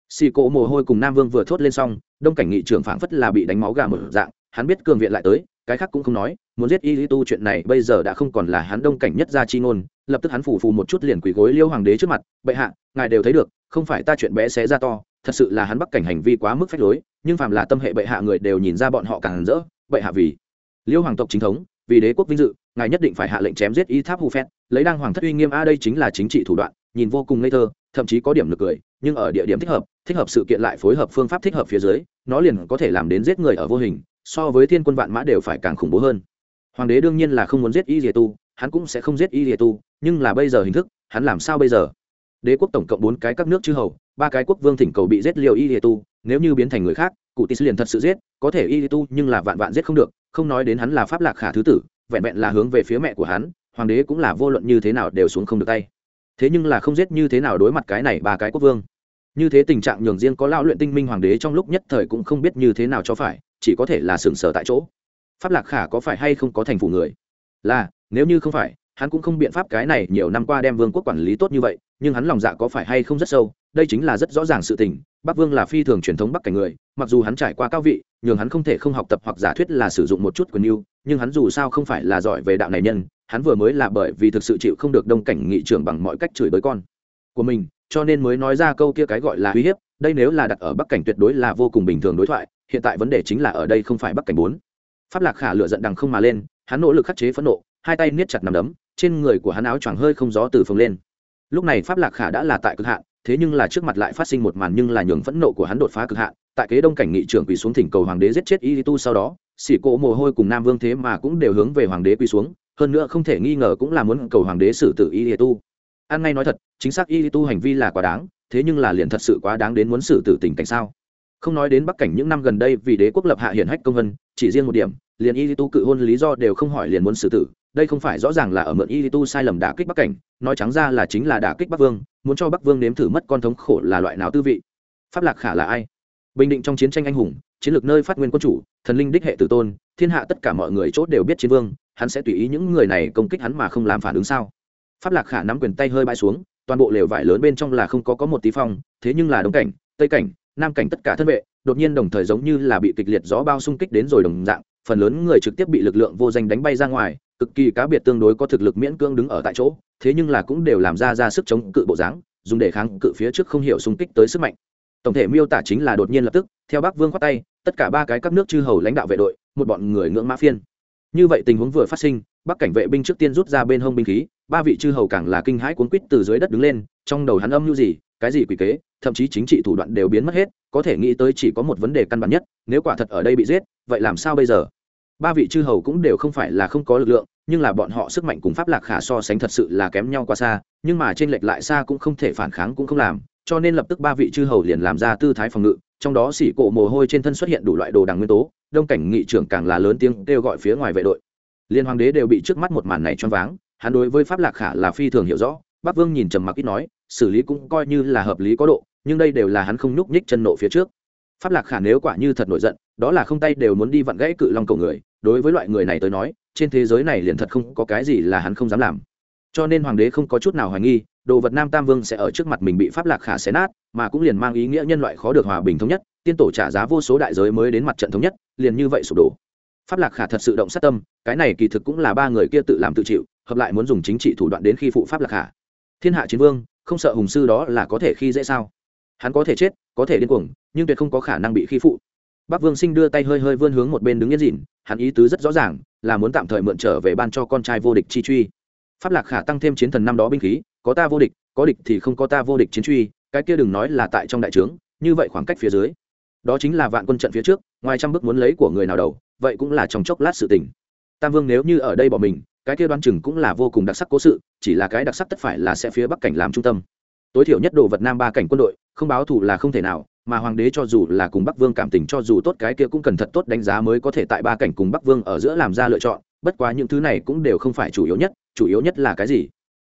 Speaker 1: Xì cỗ mồ hôi cùng nam vương vừa thốt lên xong đông cảnh nghị trưởng phảng phất là bị đánh máu gà một dạng, hắn biết cường viện lại tới, cái khác cũng không nói, muốn giết y lý tu chuyện này bây giờ đã không còn là hắn đông cảnh nhất ra chi ngôn, lập tức hắn phủ phù một chút liền quỳ gối liêu hoàng đế trước mặt, bệ hạ, ngài đều thấy được, không phải ta chuyện bé xé ra to, thật sự là hắn bắc cảnh hành vi quá mức phách lối, nhưng phàm là tâm hệ bệ hạ người đều nhìn ra bọn họ càng rỡ, bệ hạ vì liêu hoàng tộc chính thống, vì đế quốc vinh dự, ngài nhất định phải hạ lệnh chém giết y tháp hù phét, lấy đăng hoàng thất uy nghiêm a đây chính là chính trị thủ đoạn, nhìn vô cùng ngây thơ, thậm chí có điểm nực cười, nhưng ở địa điểm thích hợp thích hợp sự kiện lại phối hợp phương pháp thích hợp phía dưới, nó liền có thể làm đến giết người ở vô hình, so với thiên quân vạn mã đều phải càng khủng bố hơn. Hoàng đế đương nhiên là không muốn giết y dìa tu, hắn cũng sẽ không giết y dìa tu, nhưng là bây giờ hình thức, hắn làm sao bây giờ? Đế quốc tổng cộng bốn cái các nước chư hầu, ba cái quốc vương thỉnh cầu bị giết liều y dìa tu, nếu như biến thành người khác, cụ tis liền thật sự giết, có thể y dìa tu nhưng là vạn vạn giết không được, không nói đến hắn là pháp lạc khả thứ tử, vẹn vẹn là hướng về phía mẹ của hắn, hoàng đế cũng là vô luận như thế nào đều xuống không được tay. Thế nhưng là không giết như thế nào đối mặt cái này ba cái quốc vương như thế tình trạng nhường riêng có lao luyện tinh minh hoàng đế trong lúc nhất thời cũng không biết như thế nào cho phải, chỉ có thể là sừng sờ tại chỗ. Pháp lạc khả có phải hay không có thành phủ người? Là, nếu như không phải, hắn cũng không biện pháp cái này nhiều năm qua đem vương quốc quản lý tốt như vậy, nhưng hắn lòng dạ có phải hay không rất sâu, đây chính là rất rõ ràng sự tình, bắc vương là phi thường truyền thống bắc cảnh người, mặc dù hắn trải qua cao vị, nhường hắn không thể không học tập hoặc giả thuyết là sử dụng một chút quyền yêu nhưng hắn dù sao không phải là giỏi về đạo này nhân, hắn vừa mới là bởi vì thực sự chịu không được đông cảnh nghị trưởng bằng mọi cách chửi bới con của mình cho nên mới nói ra câu kia cái gọi là uy hiếp, đây nếu là đặt ở bắc cảnh tuyệt đối là vô cùng bình thường đối thoại, hiện tại vấn đề chính là ở đây không phải bắc cảnh bốn. Pháp lạc khả lựa giận đằng không mà lên, hắn nỗ lực khắc chế phẫn nộ, hai tay niết chặt nằm đấm, trên người của hắn áo choàng hơi không gió từ phồng lên. Lúc này pháp lạc khả đã là tại cực hạn, thế nhưng là trước mặt lại phát sinh một màn nhưng là nhường phẫn nộ của hắn đột phá cực hạn, tại kế đông cảnh nghị trưởng quỳ xuống thỉnh cầu hoàng đế giết chết y tu sau đó, xỉ cỗ mồ hôi cùng nam vương thế mà cũng đều hướng về hoàng đế quỳ xuống, hơn nữa không thể nghi ngờ cũng là muốn cầu hoàng đế xử tử y tu an ngay nói thật, chính xác y tu hành vi là quá đáng, thế nhưng là liền thật sự quá đáng đến muốn xử tử tình cảnh sao? Không nói đến bắc cảnh những năm gần đây vì đế quốc lập hạ hiển hách công vân, chỉ riêng một điểm, liền y tu cự hôn lý do đều không hỏi liền muốn xử tử, đây không phải rõ ràng là ở mượn y tu sai lầm đả kích bắc cảnh, nói trắng ra là chính là đả kích bắc vương, muốn cho bắc vương nếm thử mất con thống khổ là loại nào tư vị? Pháp lạc khả là ai? Bình định trong chiến tranh anh hùng, chiến lược nơi phát nguyên quân chủ, thần linh đích hệ tử tôn, thiên hạ tất cả mọi người chốt đều biết chiến vương, hắn sẽ tùy ý những người này công kích hắn mà không làm phản ứng sao? Pháp lạc khả nắm quyền tay hơi bãi xuống, toàn bộ lều vải lớn bên trong là không có có một tí phong, thế nhưng là đông cảnh, tây cảnh, nam cảnh tất cả thân vệ, đột nhiên đồng thời giống như là bị kịch liệt gió bao xung kích đến rồi đồng dạng, phần lớn người trực tiếp bị lực lượng vô danh đánh bay ra ngoài, cực kỳ cá biệt tương đối có thực lực miễn cưỡng đứng ở tại chỗ, thế nhưng là cũng đều làm ra ra sức chống cự bộ dáng, dùng để kháng cự phía trước không hiểu xung kích tới sức mạnh. Tổng thể miêu tả chính là đột nhiên lập tức, theo bắc vương khoát tay, tất cả ba cái các nước chư hầu lãnh đạo vệ đội, một bọn người ngưỡng mã phiên. Như vậy tình huống vừa phát sinh bắc cảnh vệ binh trước tiên rút ra bên hông binh khí, ba vị chư hầu càng là kinh hãi cuốn quýt từ dưới đất đứng lên, trong đầu hắn âm như gì, cái gì quỷ kế, thậm chí chính trị thủ đoạn đều biến mất hết, có thể nghĩ tới chỉ có một vấn đề căn bản nhất, nếu quả thật ở đây bị giết, vậy làm sao bây giờ? Ba vị chư hầu cũng đều không phải là không có lực lượng, nhưng là bọn họ sức mạnh cùng pháp lạc khả so sánh thật sự là kém nhau quá xa, nhưng mà trên lệch lại xa cũng không thể phản kháng cũng không làm, cho nên lập tức ba vị chư hầu liền làm ra tư thái phòng ngự, trong đó xỉ cộ mồ hôi trên thân xuất hiện đủ loại đồ đằng nguyên tố, đông cảnh nghị trưởng càng là lớn tiếng kêu gọi phía ngoài vệ đội liên hoàng đế đều bị trước mắt một màn này choáng váng, hắn đối với pháp lạc khả là phi thường hiểu rõ, bắc vương nhìn trầm mặc ít nói, xử lý cũng coi như là hợp lý có độ, nhưng đây đều là hắn không nhúc nhích chân nộ phía trước. Pháp lạc khả nếu quả như thật nổi giận, đó là không tay đều muốn đi vặn gãy cự long cầu người, đối với loại người này tới nói, trên thế giới này liền thật không có cái gì là hắn không dám làm. Cho nên hoàng đế không có chút nào hoài nghi, đồ vật nam tam vương sẽ ở trước mặt mình bị pháp lạc khả xé nát, mà cũng liền mang ý nghĩa nhân loại khó được hòa bình thống nhất, tiên tổ trả giá vô số đại giới mới đến mặt trận thống nhất, liền như vậy sụp đổ pháp lạc khả thật sự động sát tâm, cái này kỳ thực cũng là ba người kia tự làm tự chịu, hợp lại muốn dùng chính trị thủ đoạn đến khi phụ pháp lạc khả. Thiên hạ chiến vương, không sợ hùng sư đó là có thể khi dễ sao? Hắn có thể chết, có thể điên cuồng, nhưng tuyệt không có khả năng bị khi phụ. Bắc vương sinh đưa tay hơi hơi vươn hướng một bên đứng yên dịn, hắn ý tứ rất rõ ràng, là muốn tạm thời mượn trở về ban cho con trai vô địch chi truy. Pháp lạc khả tăng thêm chiến thần năm đó binh khí, có ta vô địch, có địch thì không có ta vô địch chiến truy, cái kia đừng nói là tại trong đại trướng, như vậy khoảng cách phía dưới. Đó chính là vạn quân trận phía trước, ngoài trăm bước muốn lấy của người nào đầu vậy cũng là trong chốc lát sự tình. Tam vương nếu như ở đây bỏ mình, cái kia đoán chừng cũng là vô cùng đặc sắc cố sự, chỉ là cái đặc sắc tất phải là sẽ phía bắc cảnh làm trung tâm. Tối thiểu nhất đồ vật nam ba cảnh quân đội, không báo thù là không thể nào, mà hoàng đế cho dù là cùng bắc vương cảm tình cho dù tốt cái kia cũng cần thật tốt đánh giá mới có thể tại ba cảnh cùng bắc vương ở giữa làm ra lựa chọn, bất quá những thứ này cũng đều không phải chủ yếu nhất, chủ yếu nhất là cái gì?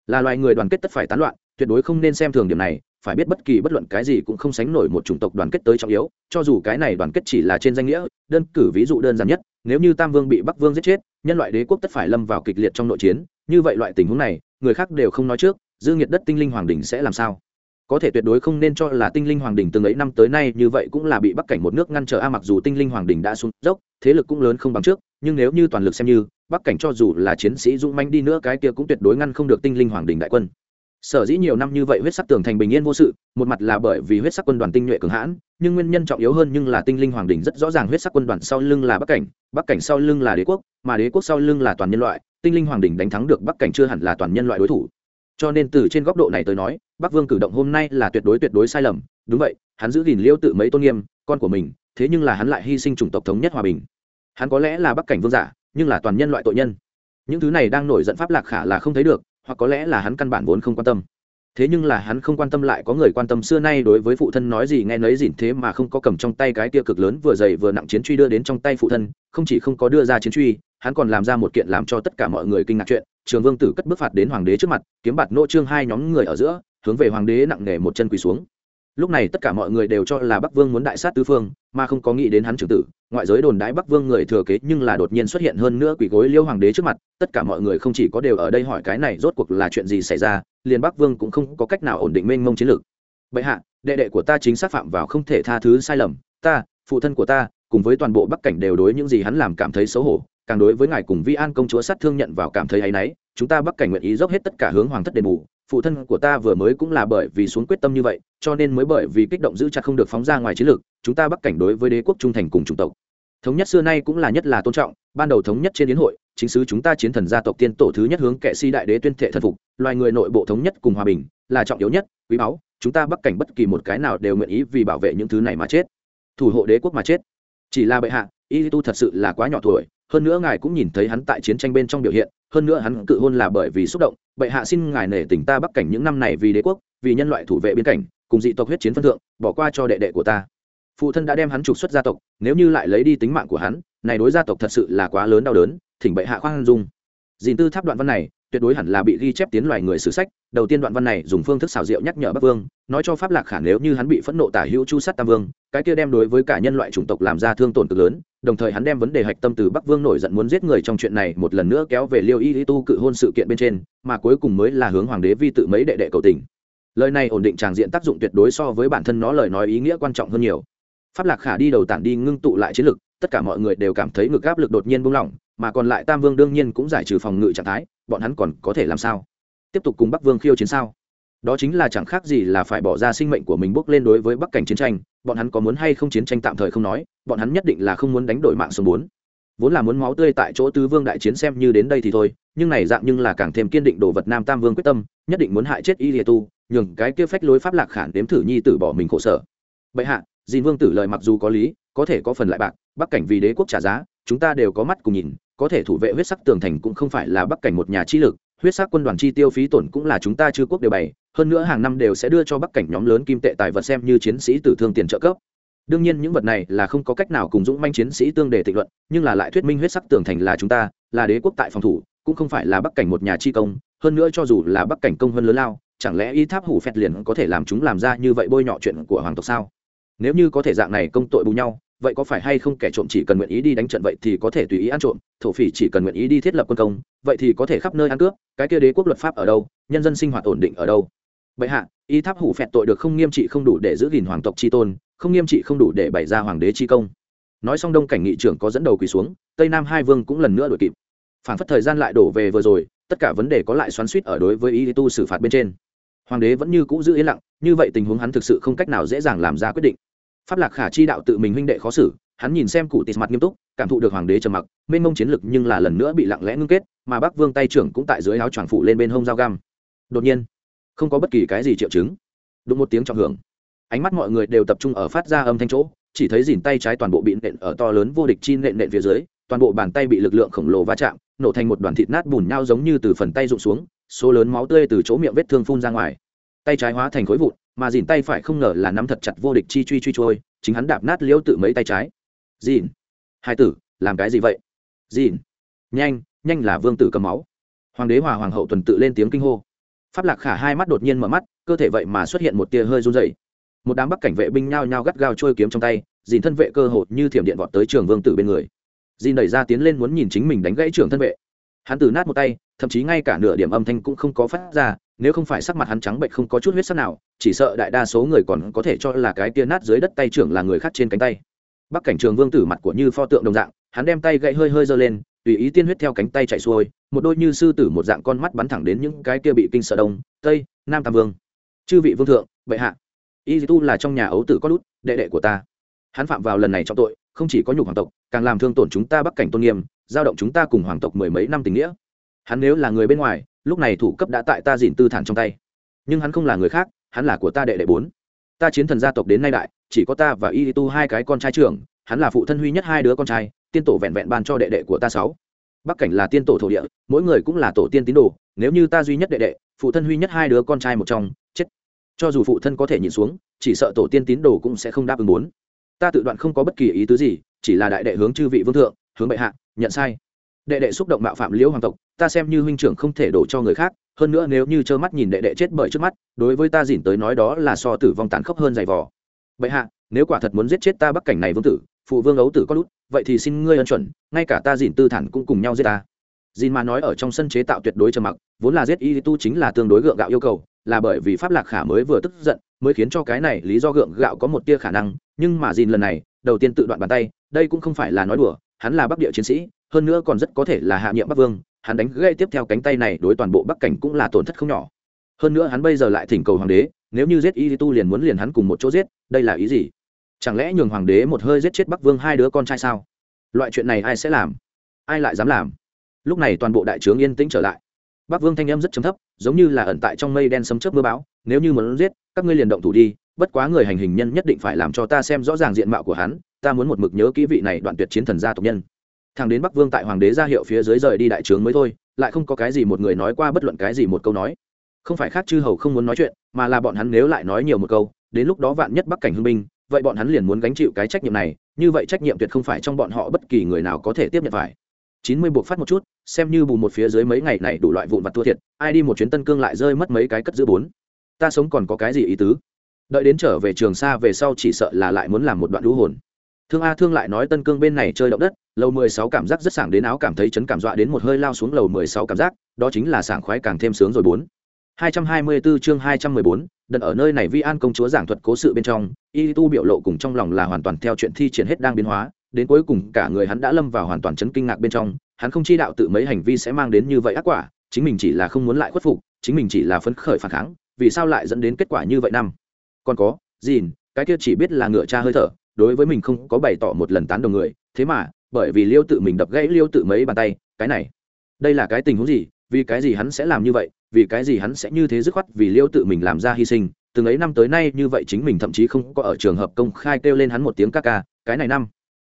Speaker 1: Là loài người đoàn kết tất phải tán loạn, tuyệt đối không nên xem thường điểm này phải biết bất kỳ bất luận cái gì cũng không sánh nổi một chủng tộc đoàn kết tới trọng yếu, cho dù cái này đoàn kết chỉ là trên danh nghĩa, đơn cử ví dụ đơn giản nhất, nếu như tam vương bị bắc vương giết chết, nhân loại đế quốc tất phải lâm vào kịch liệt trong nội chiến, như vậy loại tình huống này, người khác đều không nói trước, dư nghiệt đất tinh linh hoàng đình sẽ làm sao? Có thể tuyệt đối không nên cho là tinh linh hoàng đình từng ấy năm tới nay như vậy cũng là bị bắc cảnh một nước ngăn trở a, mặc dù tinh linh hoàng đình đã xuống dốc, thế lực cũng lớn không bằng trước, nhưng nếu như toàn lực xem như, bắc cảnh cho dù là chiến sĩ dũng manh đi nữa cái kia cũng tuyệt đối ngăn không được tinh linh hoàng đình đại quân sở dĩ nhiều năm như vậy huyết sắc tường thành bình yên vô sự, một mặt là bởi vì huyết sắc quân đoàn tinh nhuệ cường hãn, nhưng nguyên nhân trọng yếu hơn nhưng là tinh linh hoàng đình rất rõ ràng huyết sắc quân đoàn sau lưng là bắc cảnh bắc cảnh sau lưng là đế quốc, mà đế quốc sau lưng là toàn nhân loại, tinh linh hoàng đình đánh thắng được bắc cảnh chưa hẳn là toàn nhân loại đối thủ. Cho nên từ trên góc độ này tới nói, bắc vương cử động hôm nay là tuyệt đối tuyệt đối sai lầm, đúng vậy, hắn giữ gìn liêu tự mấy tôn nghiêm, con của mình, thế nhưng là hắn lại hy sinh chủng tộc thống nhất hòa bình. Hắn có lẽ là bắc cảnh vương giả, nhưng là toàn nhân loại tội nhân. Những thứ này đang nổi giận pháp lạc khả là không thấy được hoặc có lẽ là hắn căn bản vốn không quan tâm. Thế nhưng là hắn không quan tâm lại có người quan tâm xưa nay đối với phụ thân nói gì nghe nấy dỉn thế mà không có cầm trong tay cái tia cực lớn vừa dày vừa nặng chiến truy đưa đến trong tay phụ thân, không chỉ không có đưa ra chiến truy, hắn còn làm ra một kiện làm cho tất cả mọi người kinh ngạc chuyện. Trường vương tử cất bước phạt đến hoàng đế trước mặt, kiếm bạt nô trương hai nhóm người ở giữa, hướng về hoàng đế nặng nề một chân quỳ xuống lúc này tất cả mọi người đều cho là bắc vương muốn đại sát tứ phương, mà không có nghĩ đến hắn trưởng tử, ngoại giới đồn đái bắc vương người thừa kế nhưng là đột nhiên xuất hiện hơn nữa quỷ gối liêu hoàng đế trước mặt, tất cả mọi người không chỉ có đều ở đây hỏi cái này rốt cuộc là chuyện gì xảy ra, liền bắc vương cũng không có cách nào ổn định mênh mông chiến lược. Bệ hạ, đệ đệ của ta chính xác phạm vào không thể tha thứ sai lầm, ta, phụ thân của ta, cùng với toàn bộ bắc cảnh đều đối những gì hắn làm cảm thấy xấu hổ, càng đối với ngài cùng vi an công chúa sát thương nhận vào cảm thấy áy náy, chúng ta bắc cảnh nguyện ý dốc hết tất cả hướng hoàng thất đền bù, phụ thân của ta vừa mới cũng là bởi vì xuống quyết tâm như vậy cho nên mới bởi vì kích động giữ chặt không được phóng ra ngoài chiến lược, chúng ta bắc cảnh đối với đế quốc trung thành cùng chủng tộc. Thống nhất xưa nay cũng là nhất là tôn trọng, ban đầu thống nhất trên yến hội, chính sứ chúng ta chiến thần gia tộc tiên tổ thứ nhất hướng kệ si đại đế tuyên thệ thần phục, loài người nội bộ thống nhất cùng hòa bình là trọng yếu nhất, quý báu, chúng ta bắc cảnh bất kỳ một cái nào đều nguyện ý vì bảo vệ những thứ này mà chết, thủ hộ đế quốc mà chết. Chỉ là bệ hạ, y tu thật sự là quá nhỏ tuổi, hơn nữa ngài cũng nhìn thấy hắn tại chiến tranh bên trong biểu hiện, hơn nữa hắn cự hôn là bởi vì xúc động, bệ hạ xin ngài nể tình ta bắc cảnh những năm này vì đế quốc, vì nhân loại thủ vệ biên cảnh cùng dị tộc huyết chiến phân thượng, bỏ qua cho đệ đệ của ta. Phụ thân đã đem hắn trục xuất gia tộc, nếu như lại lấy đi tính mạng của hắn, này đối gia tộc thật sự là quá lớn đau đớn, thỉnh bệ hạ khoan dung. Dìn tư tháp đoạn văn này, tuyệt đối hẳn là bị ghi chép tiến loài người sử sách. Đầu tiên đoạn văn này dùng phương thức xảo diệu nhắc nhở bắc vương, nói cho pháp lạc khả nếu như hắn bị phẫn nộ tả hữu chu sát tam vương, cái kia đem đối với cả nhân loại chủng tộc làm ra thương tổn cực lớn, đồng thời hắn đem vấn đề hạch tâm từ bắc vương nổi giận muốn giết người trong chuyện này một lần nữa kéo về liêu y tu cự hôn sự kiện bên trên, mà cuối cùng mới là hướng hoàng đế vi tự mấy đệ đệ cầu tình lời này ổn định tràng diện tác dụng tuyệt đối so với bản thân nó lời nói ý nghĩa quan trọng hơn nhiều. Pháp lạc khả đi đầu tản đi ngưng tụ lại chiến lực, tất cả mọi người đều cảm thấy ngực áp lực đột nhiên buông lỏng, mà còn lại tam vương đương nhiên cũng giải trừ phòng ngự trạng thái, bọn hắn còn có thể làm sao? Tiếp tục cùng bắc vương khiêu chiến sao? Đó chính là chẳng khác gì là phải bỏ ra sinh mệnh của mình bước lên đối với bắc cảnh chiến tranh, bọn hắn có muốn hay không chiến tranh tạm thời không nói, bọn hắn nhất định là không muốn đánh đổi mạng sống bốn. Vốn là muốn máu tươi tại chỗ tứ vương đại chiến xem như đến đây thì thôi, nhưng này dạng nhưng là càng thêm kiên định đồ vật nam tam vương quyết tâm, nhất định muốn hại chết y tu nhường cái kia phách lối pháp lạc khản đếm thử nhi tử bỏ mình khổ sở. Bệ hạ, dìn vương tử lời mặc dù có lý, có thể có phần lại bạc, bắc cảnh vì đế quốc trả giá, chúng ta đều có mắt cùng nhìn, có thể thủ vệ huyết sắc tường thành cũng không phải là bắc cảnh một nhà chi lực, huyết sắc quân đoàn chi tiêu phí tổn cũng là chúng ta chư quốc đều bày, hơn nữa hàng năm đều sẽ đưa cho bắc cảnh nhóm lớn kim tệ tài vật xem như chiến sĩ tử thương tiền trợ cấp. Đương nhiên những vật này là không có cách nào cùng dũng manh chiến sĩ tương đề tịch luận, nhưng là lại thuyết minh huyết sắc tường thành là chúng ta, là đế quốc tại phòng thủ, cũng không phải là bắc cảnh một nhà chi công, hơn nữa cho dù là bắc cảnh công hơn lớn lao chẳng lẽ y tháp hủ phẹt liền có thể làm chúng làm ra như vậy bôi nhọ chuyện của hoàng tộc sao? Nếu như có thể dạng này công tội bù nhau, vậy có phải hay không kẻ trộm chỉ cần nguyện ý đi đánh trận vậy thì có thể tùy ý ăn trộm, thổ phỉ chỉ cần nguyện ý đi thiết lập quân công, vậy thì có thể khắp nơi ăn cướp, cái kia đế quốc luật pháp ở đâu, nhân dân sinh hoạt ổn định ở đâu? Bệ hạ, y tháp hủ phẹt tội được không nghiêm trị không đủ để giữ gìn hoàng tộc tri tôn, không nghiêm trị không đủ để bày ra hoàng đế tri công. Nói xong đông cảnh nghị trưởng có dẫn đầu quỳ xuống, tây nam hai vương cũng lần nữa đuổi kịp. Phản phất thời gian lại đổ về vừa rồi, tất cả vấn đề có lại xoắn suýt ở đối với ý tu xử phạt bên trên hoàng đế vẫn như cũ giữ yên lặng, như vậy tình huống hắn thực sự không cách nào dễ dàng làm ra quyết định. Pháp lạc khả chi đạo tự mình huynh đệ khó xử, hắn nhìn xem cụ tịt mặt nghiêm túc, cảm thụ được hoàng đế trầm mặc, mênh mông chiến lực nhưng là lần nữa bị lặng lẽ ngưng kết, mà bắc vương tay trưởng cũng tại dưới áo choàng phụ lên bên hông dao găm. Đột nhiên, không có bất kỳ cái gì triệu chứng. Đúng một tiếng trọng hưởng, ánh mắt mọi người đều tập trung ở phát ra âm thanh chỗ, chỉ thấy dìn tay trái toàn bộ bị nện ở to lớn vô địch chi nện nện phía dưới, toàn bộ bàn tay bị lực lượng khổng lồ va chạm, nổ thành một đoàn thịt nát bùn nhau giống như từ phần tay rụng xuống số lớn máu tươi từ chỗ miệng vết thương phun ra ngoài. Tay trái hóa thành khối vụn, mà dìn tay phải không ngờ là nắm thật chặt vô địch chi truy truy trôi, chính hắn đạp nát liễu tự mấy tay trái. Dìn. Hai tử, làm cái gì vậy? Dìn. Nhanh nhanh là vương tử cầm máu. Hoàng đế hòa hoàng hậu tuần tự lên tiếng kinh hô. Pháp lạc khả hai mắt đột nhiên mở mắt, cơ thể vậy mà xuất hiện một tia hơi run dày một đám bắc cảnh vệ binh nhao nhao gắt gao trôi kiếm trong tay, dìn thân vệ cơ hội như thiểm điện vọt tới trường vương tử bên người. Dìn đẩy ra tiến lên muốn nhìn chính mình đánh gãy trường thân vệ. Hắn tử nát một tay thậm chí ngay cả nửa điểm âm thanh cũng không có phát ra, nếu không phải sắc mặt hắn trắng bệnh không có chút huyết sắc nào, chỉ sợ đại đa số người còn có thể cho là cái tia nát dưới đất tay trưởng là người khác trên cánh tay. Bắc cảnh trường vương tử mặt của như pho tượng đồng dạng, hắn đem tay gậy hơi hơi giơ lên, tùy ý tiên huyết theo cánh tay chạy xuôi, một đôi như sư tử một dạng con mắt bắn thẳng đến những cái kia bị kinh sợ đông, tây, nam tam vương. Chư vị vương thượng, bệ hạ. Y tu là trong nhà ấu tử có lút đệ đệ của ta. Hắn phạm vào lần này trong tội, không chỉ có nhục hoàng tộc, càng làm thương tổn chúng ta bắc cảnh tôn nghiêm, giao động chúng ta cùng hoàng tộc mười mấy năm tình nghĩa hắn nếu là người bên ngoài, lúc này thủ cấp đã tại ta dìn tư thản trong tay. Nhưng hắn không là người khác, hắn là của ta đệ đệ bốn. Ta chiến thần gia tộc đến nay đại, chỉ có ta và y tu hai cái con trai trưởng, hắn là phụ thân huy nhất hai đứa con trai, tiên tổ vẹn vẹn ban cho đệ đệ của ta sáu. Bắc cảnh là tiên tổ thổ địa, mỗi người cũng là tổ tiên tín đồ, nếu như ta duy nhất đệ đệ, phụ thân huy nhất hai đứa con trai một trong, chết. cho dù phụ thân có thể nhìn xuống, chỉ sợ tổ tiên tín đồ cũng sẽ không đáp ứng muốn ta tự đoạn không có bất kỳ ý tứ gì, chỉ là đại đệ hướng chư vị vương thượng, hướng bệ hạ, nhận sai đệ đệ xúc động mạo phạm liễu hoàng tộc, ta xem như huynh trưởng không thể đổ cho người khác, hơn nữa nếu như trơ mắt nhìn đệ đệ chết bởi trước mắt, đối với ta dỉn tới nói đó là so tử vong tàn khốc hơn dày vò. Bệ hạ, nếu quả thật muốn giết chết ta bắc cảnh này vương tử, phụ vương ấu tử có lút, vậy thì xin ngươi ân chuẩn, ngay cả ta dỉn tư thản cũng cùng nhau giết ta. Dìn mà nói ở trong sân chế tạo tuyệt đối trầm mặc, vốn là giết y tu chính là tương đối gượng gạo yêu cầu, là bởi vì pháp lạc khả mới vừa tức giận, mới khiến cho cái này lý do gượng gạo có một tia khả năng, nhưng mà dìn lần này, đầu tiên tự đoạn bàn tay, đây cũng không phải là nói đùa hắn là bắc địa chiến sĩ, hơn nữa còn rất có thể là hạ nhiệm bắc vương, hắn đánh gây tiếp theo cánh tay này đối toàn bộ bắc cảnh cũng là tổn thất không nhỏ. Hơn nữa hắn bây giờ lại thỉnh cầu hoàng đế, nếu như giết y tu liền muốn liền hắn cùng một chỗ giết, đây là ý gì? Chẳng lẽ nhường hoàng đế một hơi giết chết bắc vương hai đứa con trai sao? Loại chuyện này ai sẽ làm? Ai lại dám làm? Lúc này toàn bộ đại trướng yên tĩnh trở lại. Bắc vương thanh âm rất chấm thấp, giống như là ẩn tại trong mây đen sấm chớp mưa bão, nếu như muốn giết, các ngươi liền động thủ đi bất quá người hành hình nhân nhất định phải làm cho ta xem rõ ràng diện mạo của hắn, ta muốn một mực nhớ kỹ vị này đoạn tuyệt chiến thần gia tộc nhân. Thằng đến bắc vương tại hoàng đế ra hiệu phía dưới rời đi đại trướng mới thôi, lại không có cái gì một người nói qua bất luận cái gì một câu nói. Không phải khác chư hầu không muốn nói chuyện, mà là bọn hắn nếu lại nói nhiều một câu, đến lúc đó vạn nhất bắc cảnh hưng binh, vậy bọn hắn liền muốn gánh chịu cái trách nhiệm này, như vậy trách nhiệm tuyệt không phải trong bọn họ bất kỳ người nào có thể tiếp nhận phải. Chín mươi buộc phát một chút, xem như bù một phía dưới mấy ngày này đủ loại vụn vặt thua thiệt, ai đi một chuyến tân cương lại rơi mất mấy cái cất giữ bốn. Ta sống còn có cái gì ý tứ? Đợi đến trở về trường xa về sau chỉ sợ là lại muốn làm một đoạn lũ hồn. Thương a thương lại nói tân cương bên này chơi động đất, lầu mười sáu cảm giác rất sảng đến áo cảm thấy chấn cảm dọa đến một hơi lao xuống lầu mười sáu cảm giác, đó chính là sảng khoái càng thêm sướng rồi bốn. hai trăm hai mươi 224 chương hai trăm mười bốn đợt ở nơi này vi an công chúa giảng thuật cố sự bên trong, y tu biểu lộ cùng trong lòng là hoàn toàn theo chuyện thi triển hết đang biến hóa, đến cuối cùng cả người hắn đã lâm vào hoàn toàn chấn kinh ngạc bên trong, hắn không chi đạo tự mấy hành vi sẽ mang đến như vậy ác quả, chính mình chỉ là không muốn lại khuất phục, chính mình chỉ là phấn khởi phản kháng, vì sao lại dẫn đến kết quả như vậy năm? Còn có dìn cái kia chỉ biết là ngựa cha hơi thở, đối với mình không có bày tỏ một lần tán đồng người, thế mà, bởi vì liêu tự mình đập gãy liêu tự mấy bàn tay, cái này, đây là cái tình huống gì, vì cái gì hắn sẽ làm như vậy, vì cái gì hắn sẽ như thế dứt khoát vì liêu tự mình làm ra hy sinh, từng ấy năm tới nay như vậy chính mình thậm chí không có ở trường hợp công khai kêu lên hắn một tiếng ca ca, cái này năm.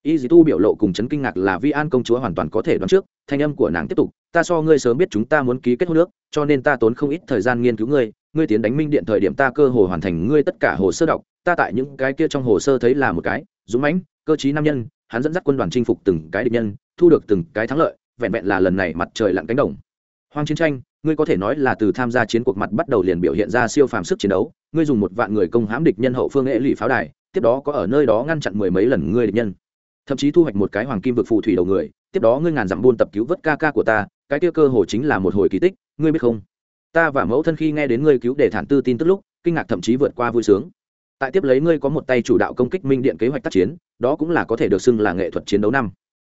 Speaker 1: Y dì tu biểu lộ cùng chấn kinh ngạc là vi an công chúa hoàn toàn có thể đoán trước, thanh âm của nàng tiếp tục ta so ngươi sớm biết chúng ta muốn ký kết hôn nước cho nên ta tốn không ít thời gian nghiên cứu ngươi ngươi tiến đánh minh điện thời điểm ta cơ hồ hoàn thành ngươi tất cả hồ sơ đọc, ta tại những cái kia trong hồ sơ thấy là một cái, dũng mãnh, cơ chí nam nhân, hắn dẫn dắt quân đoàn chinh phục từng cái địch nhân, thu được từng cái thắng lợi, vẹn vẹn là lần này mặt trời lặn cánh đồng. Hoang chiến tranh, ngươi có thể nói là từ tham gia chiến cuộc mặt bắt đầu liền biểu hiện ra siêu phàm sức chiến đấu, ngươi dùng một vạn người công hãm địch nhân hậu phương nghệ lụy pháo đài, tiếp đó có ở nơi đó ngăn chặn mười mấy lần ngươi địch nhân. Thậm chí thu hoạch một cái hoàng kim vực phù thủy đầu người, tiếp đó ngươi ngàn dặm buôn tập cứu vớt ca ca của ta cái kia cơ hồ chính là một hồi kỳ tích, ngươi biết không? Ta và mẫu thân khi nghe đến ngươi cứu để thản tư tin tức lúc, kinh ngạc thậm chí vượt qua vui sướng. Tại tiếp lấy ngươi có một tay chủ đạo công kích minh điện kế hoạch tác chiến, đó cũng là có thể được xưng là nghệ thuật chiến đấu năm.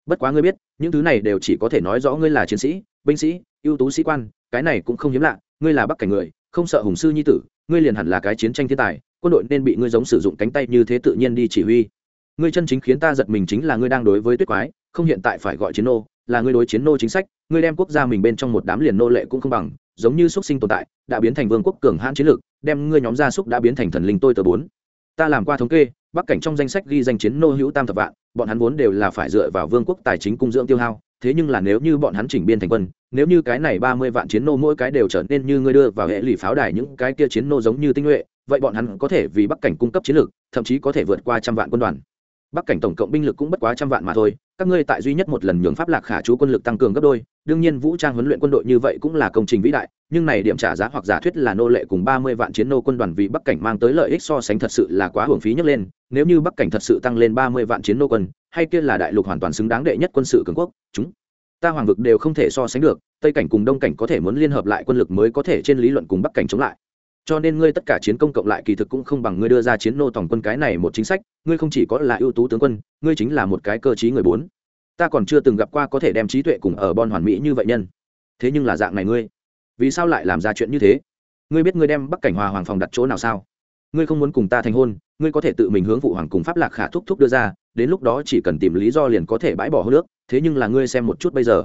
Speaker 1: Bất quá ngươi biết, những thứ này đều chỉ có thể nói rõ ngươi là chiến sĩ, binh sĩ, ưu tú sĩ quan, cái này cũng không hiếm lạ, ngươi là bắc cảnh người, không sợ hùng sư nhi tử, ngươi liền hẳn là cái chiến tranh thiên tài, quân đội nên bị ngươi giống sử dụng cánh tay như thế tự nhiên đi chỉ huy. Ngươi chân chính khiến ta giật mình chính là ngươi đang đối với tuyết quái, không hiện tại phải gọi chiến nô, là ngươi đối chiến nô chính sách ngươi đem quốc gia mình bên trong một đám liền nô lệ cũng không bằng, giống như xuất sinh tồn tại, đã biến thành vương quốc cường hãn chiến lược, đem ngươi nhóm gia súc đã biến thành thần linh tôi tờ bốn. Ta làm qua thống kê, bắc cảnh trong danh sách ghi danh chiến nô hữu tam thập vạn, bọn hắn vốn đều là phải dựa vào vương quốc tài chính cung dưỡng tiêu hao, thế nhưng là nếu như bọn hắn chỉnh biên thành quân, nếu như cái này ba mươi vạn chiến nô mỗi cái đều trở nên như ngươi đưa vào hệ lụy pháo đài những cái kia chiến nô giống như tinh nhuệ, vậy bọn hắn có thể vì bắc cảnh cung cấp chiến lược, thậm chí có thể vượt qua trăm vạn quân đoàn bắc cảnh tổng cộng binh lực cũng bất quá trăm vạn mà thôi, các ngươi tại duy nhất một lần nhường pháp lạc khả chú quân lực tăng cường gấp đôi, đương nhiên vũ trang huấn luyện quân đội như vậy cũng là công trình vĩ đại, nhưng này điểm trả giá hoặc giả thuyết là nô lệ cùng ba mươi vạn chiến nô quân đoàn vì bắc cảnh mang tới lợi ích so sánh thật sự là quá hưởng phí nhấc lên, nếu như bắc cảnh thật sự tăng lên ba mươi vạn chiến nô quân, hay kia là đại lục hoàn toàn xứng đáng đệ nhất quân sự cường quốc, chúng ta hoàng vực đều không thể so sánh được, tây cảnh cùng đông cảnh có thể muốn liên hợp lại quân lực mới có thể trên lý luận cùng bắc cảnh chống lại cho nên ngươi tất cả chiến công cộng lại kỳ thực cũng không bằng ngươi đưa ra chiến nô tổng quân cái này một chính sách, ngươi không chỉ có là ưu tú tướng quân, ngươi chính là một cái cơ chí người bốn. Ta còn chưa từng gặp qua có thể đem trí tuệ cùng ở bon hoàn mỹ như vậy nhân. Thế nhưng là dạng này ngươi, vì sao lại làm ra chuyện như thế? Ngươi biết ngươi đem bắc cảnh hòa hoàng phòng đặt chỗ nào sao? Ngươi không muốn cùng ta thành hôn, ngươi có thể tự mình hướng phụ hoàng cùng pháp lạc khả thúc thúc đưa ra, đến lúc đó chỉ cần tìm lý do liền có thể bãi bỏ hô nước, thế nhưng là ngươi xem một chút bây giờ.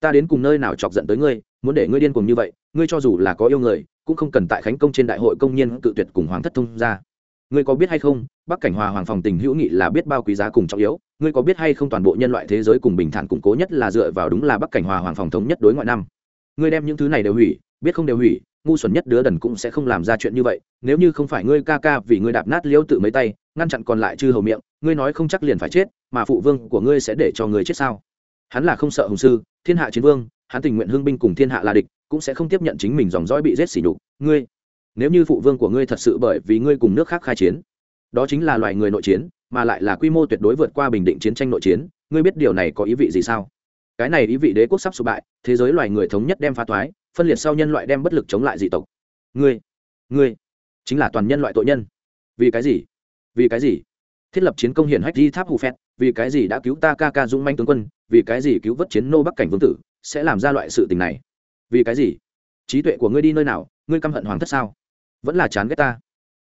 Speaker 1: Ta đến cùng nơi nào chọc giận tới ngươi, muốn để ngươi điên cùng như vậy, ngươi cho dù là có yêu người cũng không cần tại khánh công trên đại hội công nhân cự tuyệt cùng hoàng thất thông ra ngươi có biết hay không, bắc cảnh hòa hoàng phòng tình hữu nghị là biết bao quý giá cùng trọng yếu, ngươi có biết hay không toàn bộ nhân loại thế giới cùng bình thản củng cố nhất là dựa vào đúng là bắc cảnh hòa hoàng phòng thống nhất đối ngoại năm. Ngươi đem những thứ này đều hủy, biết không đều hủy, ngu xuẩn nhất đứa đần cũng sẽ không làm ra chuyện như vậy, nếu như không phải ngươi ca ca vì ngươi đạp nát liễu tự mấy tay, ngăn chặn còn lại chư hầu miệng, ngươi nói không chắc liền phải chết, mà phụ vương của ngươi sẽ để cho ngươi chết sao? Hắn là không sợ hùng sư, thiên hạ chiến vương hắn tình nguyện hưng binh cùng thiên hạ là địch, cũng sẽ không tiếp nhận chính mình dòng dõi bị giết xỉ nhục. Ngươi, nếu như phụ vương của ngươi thật sự bởi vì ngươi cùng nước khác khai chiến, đó chính là loài người nội chiến, mà lại là quy mô tuyệt đối vượt qua bình định chiến tranh nội chiến, ngươi biết điều này có ý vị gì sao? Cái này ý vị đế quốc sắp sụp bại, thế giới loài người thống nhất đem phá thoái, phân liệt sau nhân loại đem bất lực chống lại dị tộc. Ngươi ngươi chính là toàn nhân loại tội nhân. Vì cái gì? Vì cái gì? Thiết lập chiến công hiển hách di tháp hù phét vì cái gì đã cứu ta ca ca dũng manh tướng quân, vì cái gì cứu vớt chiến nô bắc cảnh vương tử sẽ làm ra loại sự tình này. Vì cái gì? Trí tuệ của ngươi đi nơi nào, ngươi căm hận hoàng thất sao? Vẫn là chán ghét ta.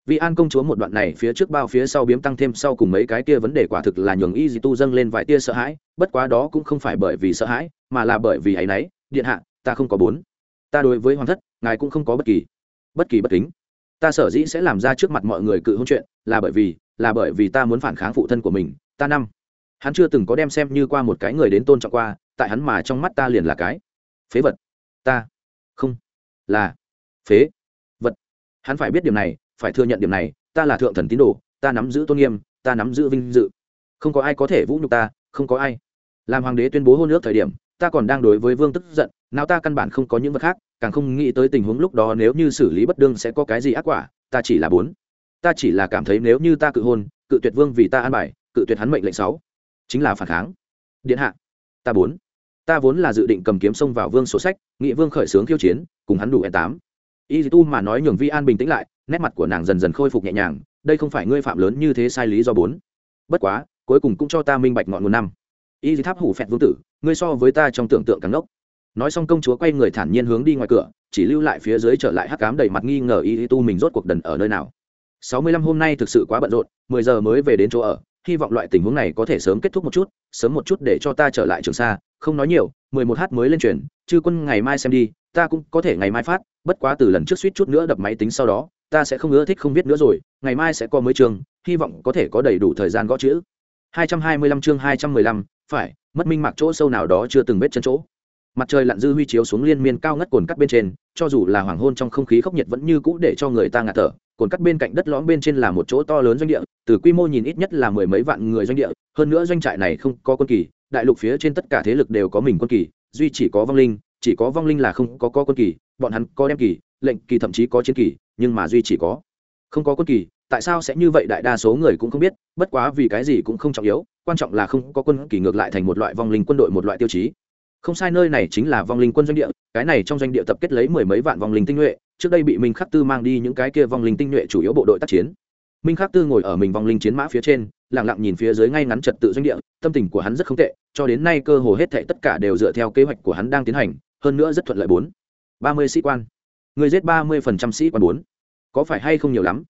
Speaker 1: Vì an công chúa một đoạn này phía trước bao phía sau biếm tăng thêm sau cùng mấy cái kia vấn đề quả thực là nhường y di tu dâng lên vài tia sợ hãi, bất quá đó cũng không phải bởi vì sợ hãi, mà là bởi vì ấ náy, điện hạ, ta không có bốn. Ta đối với hoàng thất, ngài cũng không có bất kỳ bất kỳ bất kính. Ta sở dĩ sẽ làm ra trước mặt mọi người cự hôn chuyện, là bởi vì, là bởi vì ta muốn phản kháng phụ thân của mình, ta năm. Hắn chưa từng có đem xem như qua một cái người đến tôn trọng qua tại hắn mà trong mắt ta liền là cái. Phế vật. Ta. Không. Là. Phế. Vật. Hắn phải biết điểm này, phải thừa nhận điểm này, ta là thượng thần tín đồ, ta nắm giữ tôn nghiêm, ta nắm giữ vinh dự. Không có ai có thể vũ nhục ta, không có ai. Làm hoàng đế tuyên bố hôn ước thời điểm, ta còn đang đối với vương tức giận, nào ta căn bản không có những vật khác, càng không nghĩ tới tình huống lúc đó nếu như xử lý bất đương sẽ có cái gì ác quả, ta chỉ là bốn. Ta chỉ là cảm thấy nếu như ta cự hôn, cự tuyệt vương vì ta an bài, cự tuyệt hắn mệnh lệnh sáu. Chính là phản kháng. Điện hạ. Ta bốn ta vốn là dự định cầm kiếm xông vào vương sổ sách, nghị vương khởi xướng khiêu chiến, cùng hắn đủ e tám. Y tu mà nói nhường vi an bình tĩnh lại, nét mặt của nàng dần dần khôi phục nhẹ nhàng, đây không phải ngươi phạm lớn như thế sai lý do bốn. Bất quá, cuối cùng cũng cho ta minh bạch ngọn nguồn năm. Y tháp hủ phẹt vương tử, ngươi so với ta trong tưởng tượng càng ngốc. Nói xong công chúa quay người thản nhiên hướng đi ngoài cửa, chỉ lưu lại phía dưới trở lại hắc cám đầy mặt nghi ngờ y tu mình rốt cuộc đần ở nơi nào. Sáu mươi lăm hôm nay thực sự quá bận rộn, mười giờ mới về đến chỗ ở, hy vọng loại tình huống này có thể sớm kết thúc một chút, sớm một chút để cho ta trở lại trường sa không nói nhiều mười một h mới lên truyền chư quân ngày mai xem đi ta cũng có thể ngày mai phát bất quá từ lần trước suýt chút nữa đập máy tính sau đó ta sẽ không ưa thích không viết nữa rồi ngày mai sẽ có mới trường hy vọng có thể có đầy đủ thời gian gõ chữ. 225 chương 215, phải mất minh mạc chỗ sâu nào đó chưa từng vết chân chỗ. Mặt trời lặn dư huy chiếu xuống liên miên cao ngất cồn cắt bên trên cho dù là hoàng hôn trong không khí khốc nhiệt vẫn như cũ để cho người ta ngạt thở cồn cắt bên cạnh đất lõm bên trên là một chỗ to lớn doanh địa từ quy mô nhìn ít nhất là mười mấy vạn người doanh địa hơn nữa doanh trại này không có quân kỳ đại lục phía trên tất cả thế lực đều có mình quân kỳ duy chỉ có vong linh chỉ có vong linh là không có, có quân kỳ bọn hắn có đem kỳ lệnh kỳ thậm chí có chiến kỳ nhưng mà duy chỉ có không có quân kỳ. Tại sao sẽ như vậy? Đại đa số người cũng không biết bất quá vì cái gì cũng không trọng yếu quan trọng là không có quân kỳ ngược lại thành một loại vong linh quân đội một loại tiêu chí. Không sai nơi này chính là vong linh quân doanh địa cái này trong doanh địa tập kết lấy mười mấy vạn vong linh tinh nhuệ trước đây bị minh khắc tư mang đi những cái kia vong linh tinh nhuệ chủ yếu bộ đội tác chiến minh khắc tư ngồi ở mình vong linh chiến mã phía trên lẳng lặng nhìn phía dưới ngay ngắn trật tự doanh địa, tâm tình của hắn rất không tệ, cho đến nay cơ hồ hết thệ tất cả đều dựa theo kế hoạch của hắn đang tiến hành, hơn nữa rất thuận lợi bốn. Ba mươi sĩ quan. Người giết ba mươi phần trăm sĩ quan bốn. Có phải hay không nhiều lắm?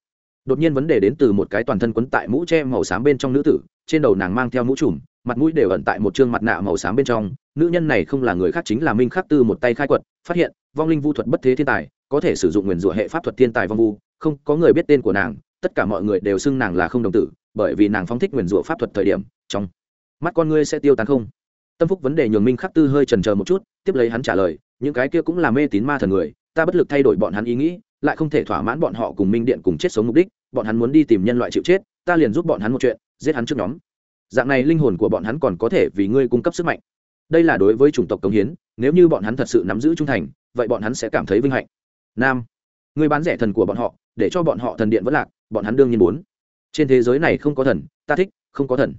Speaker 1: Đột nhiên vấn đề đến từ một cái toàn thân quấn tại mũ tre màu xám bên trong nữ tử, trên đầu nàng mang theo mũ trùm, mặt mũi đều ẩn tại một chương mặt nạ màu xám bên trong. Nữ nhân này không là người khác chính là minh khắc tư một tay khai quật, phát hiện vong linh vu thuật bất thế thiên tài, có thể sử dụng nguyền rủa hệ pháp thuật thiên tài vong vu, không có người biết tên của nàng tất cả mọi người đều xưng nàng là không đồng tử, bởi vì nàng phóng thích nguyền rủa pháp thuật thời điểm, trong mắt con ngươi sẽ tiêu tán không. Tâm phúc vấn đề nhường minh khắc tư hơi trần chờ một chút, tiếp lấy hắn trả lời, những cái kia cũng là mê tín ma thần người, ta bất lực thay đổi bọn hắn ý nghĩ, lại không thể thỏa mãn bọn họ cùng minh điện cùng chết sống mục đích, bọn hắn muốn đi tìm nhân loại chịu chết, ta liền giúp bọn hắn một chuyện, giết hắn trước nhóm. Dạng này linh hồn của bọn hắn còn có thể vì ngươi cung cấp sức mạnh. Đây là đối với chủng tộc công hiến, nếu như bọn hắn thật sự nắm giữ trung thành, vậy bọn hắn sẽ cảm thấy vinh hạnh. Nam ngươi bán rẻ thần của bọn họ, để cho bọn họ thần điện vẫn lạc, bọn hắn đương nhiên muốn. Trên thế giới này không có thần, ta thích, không có thần.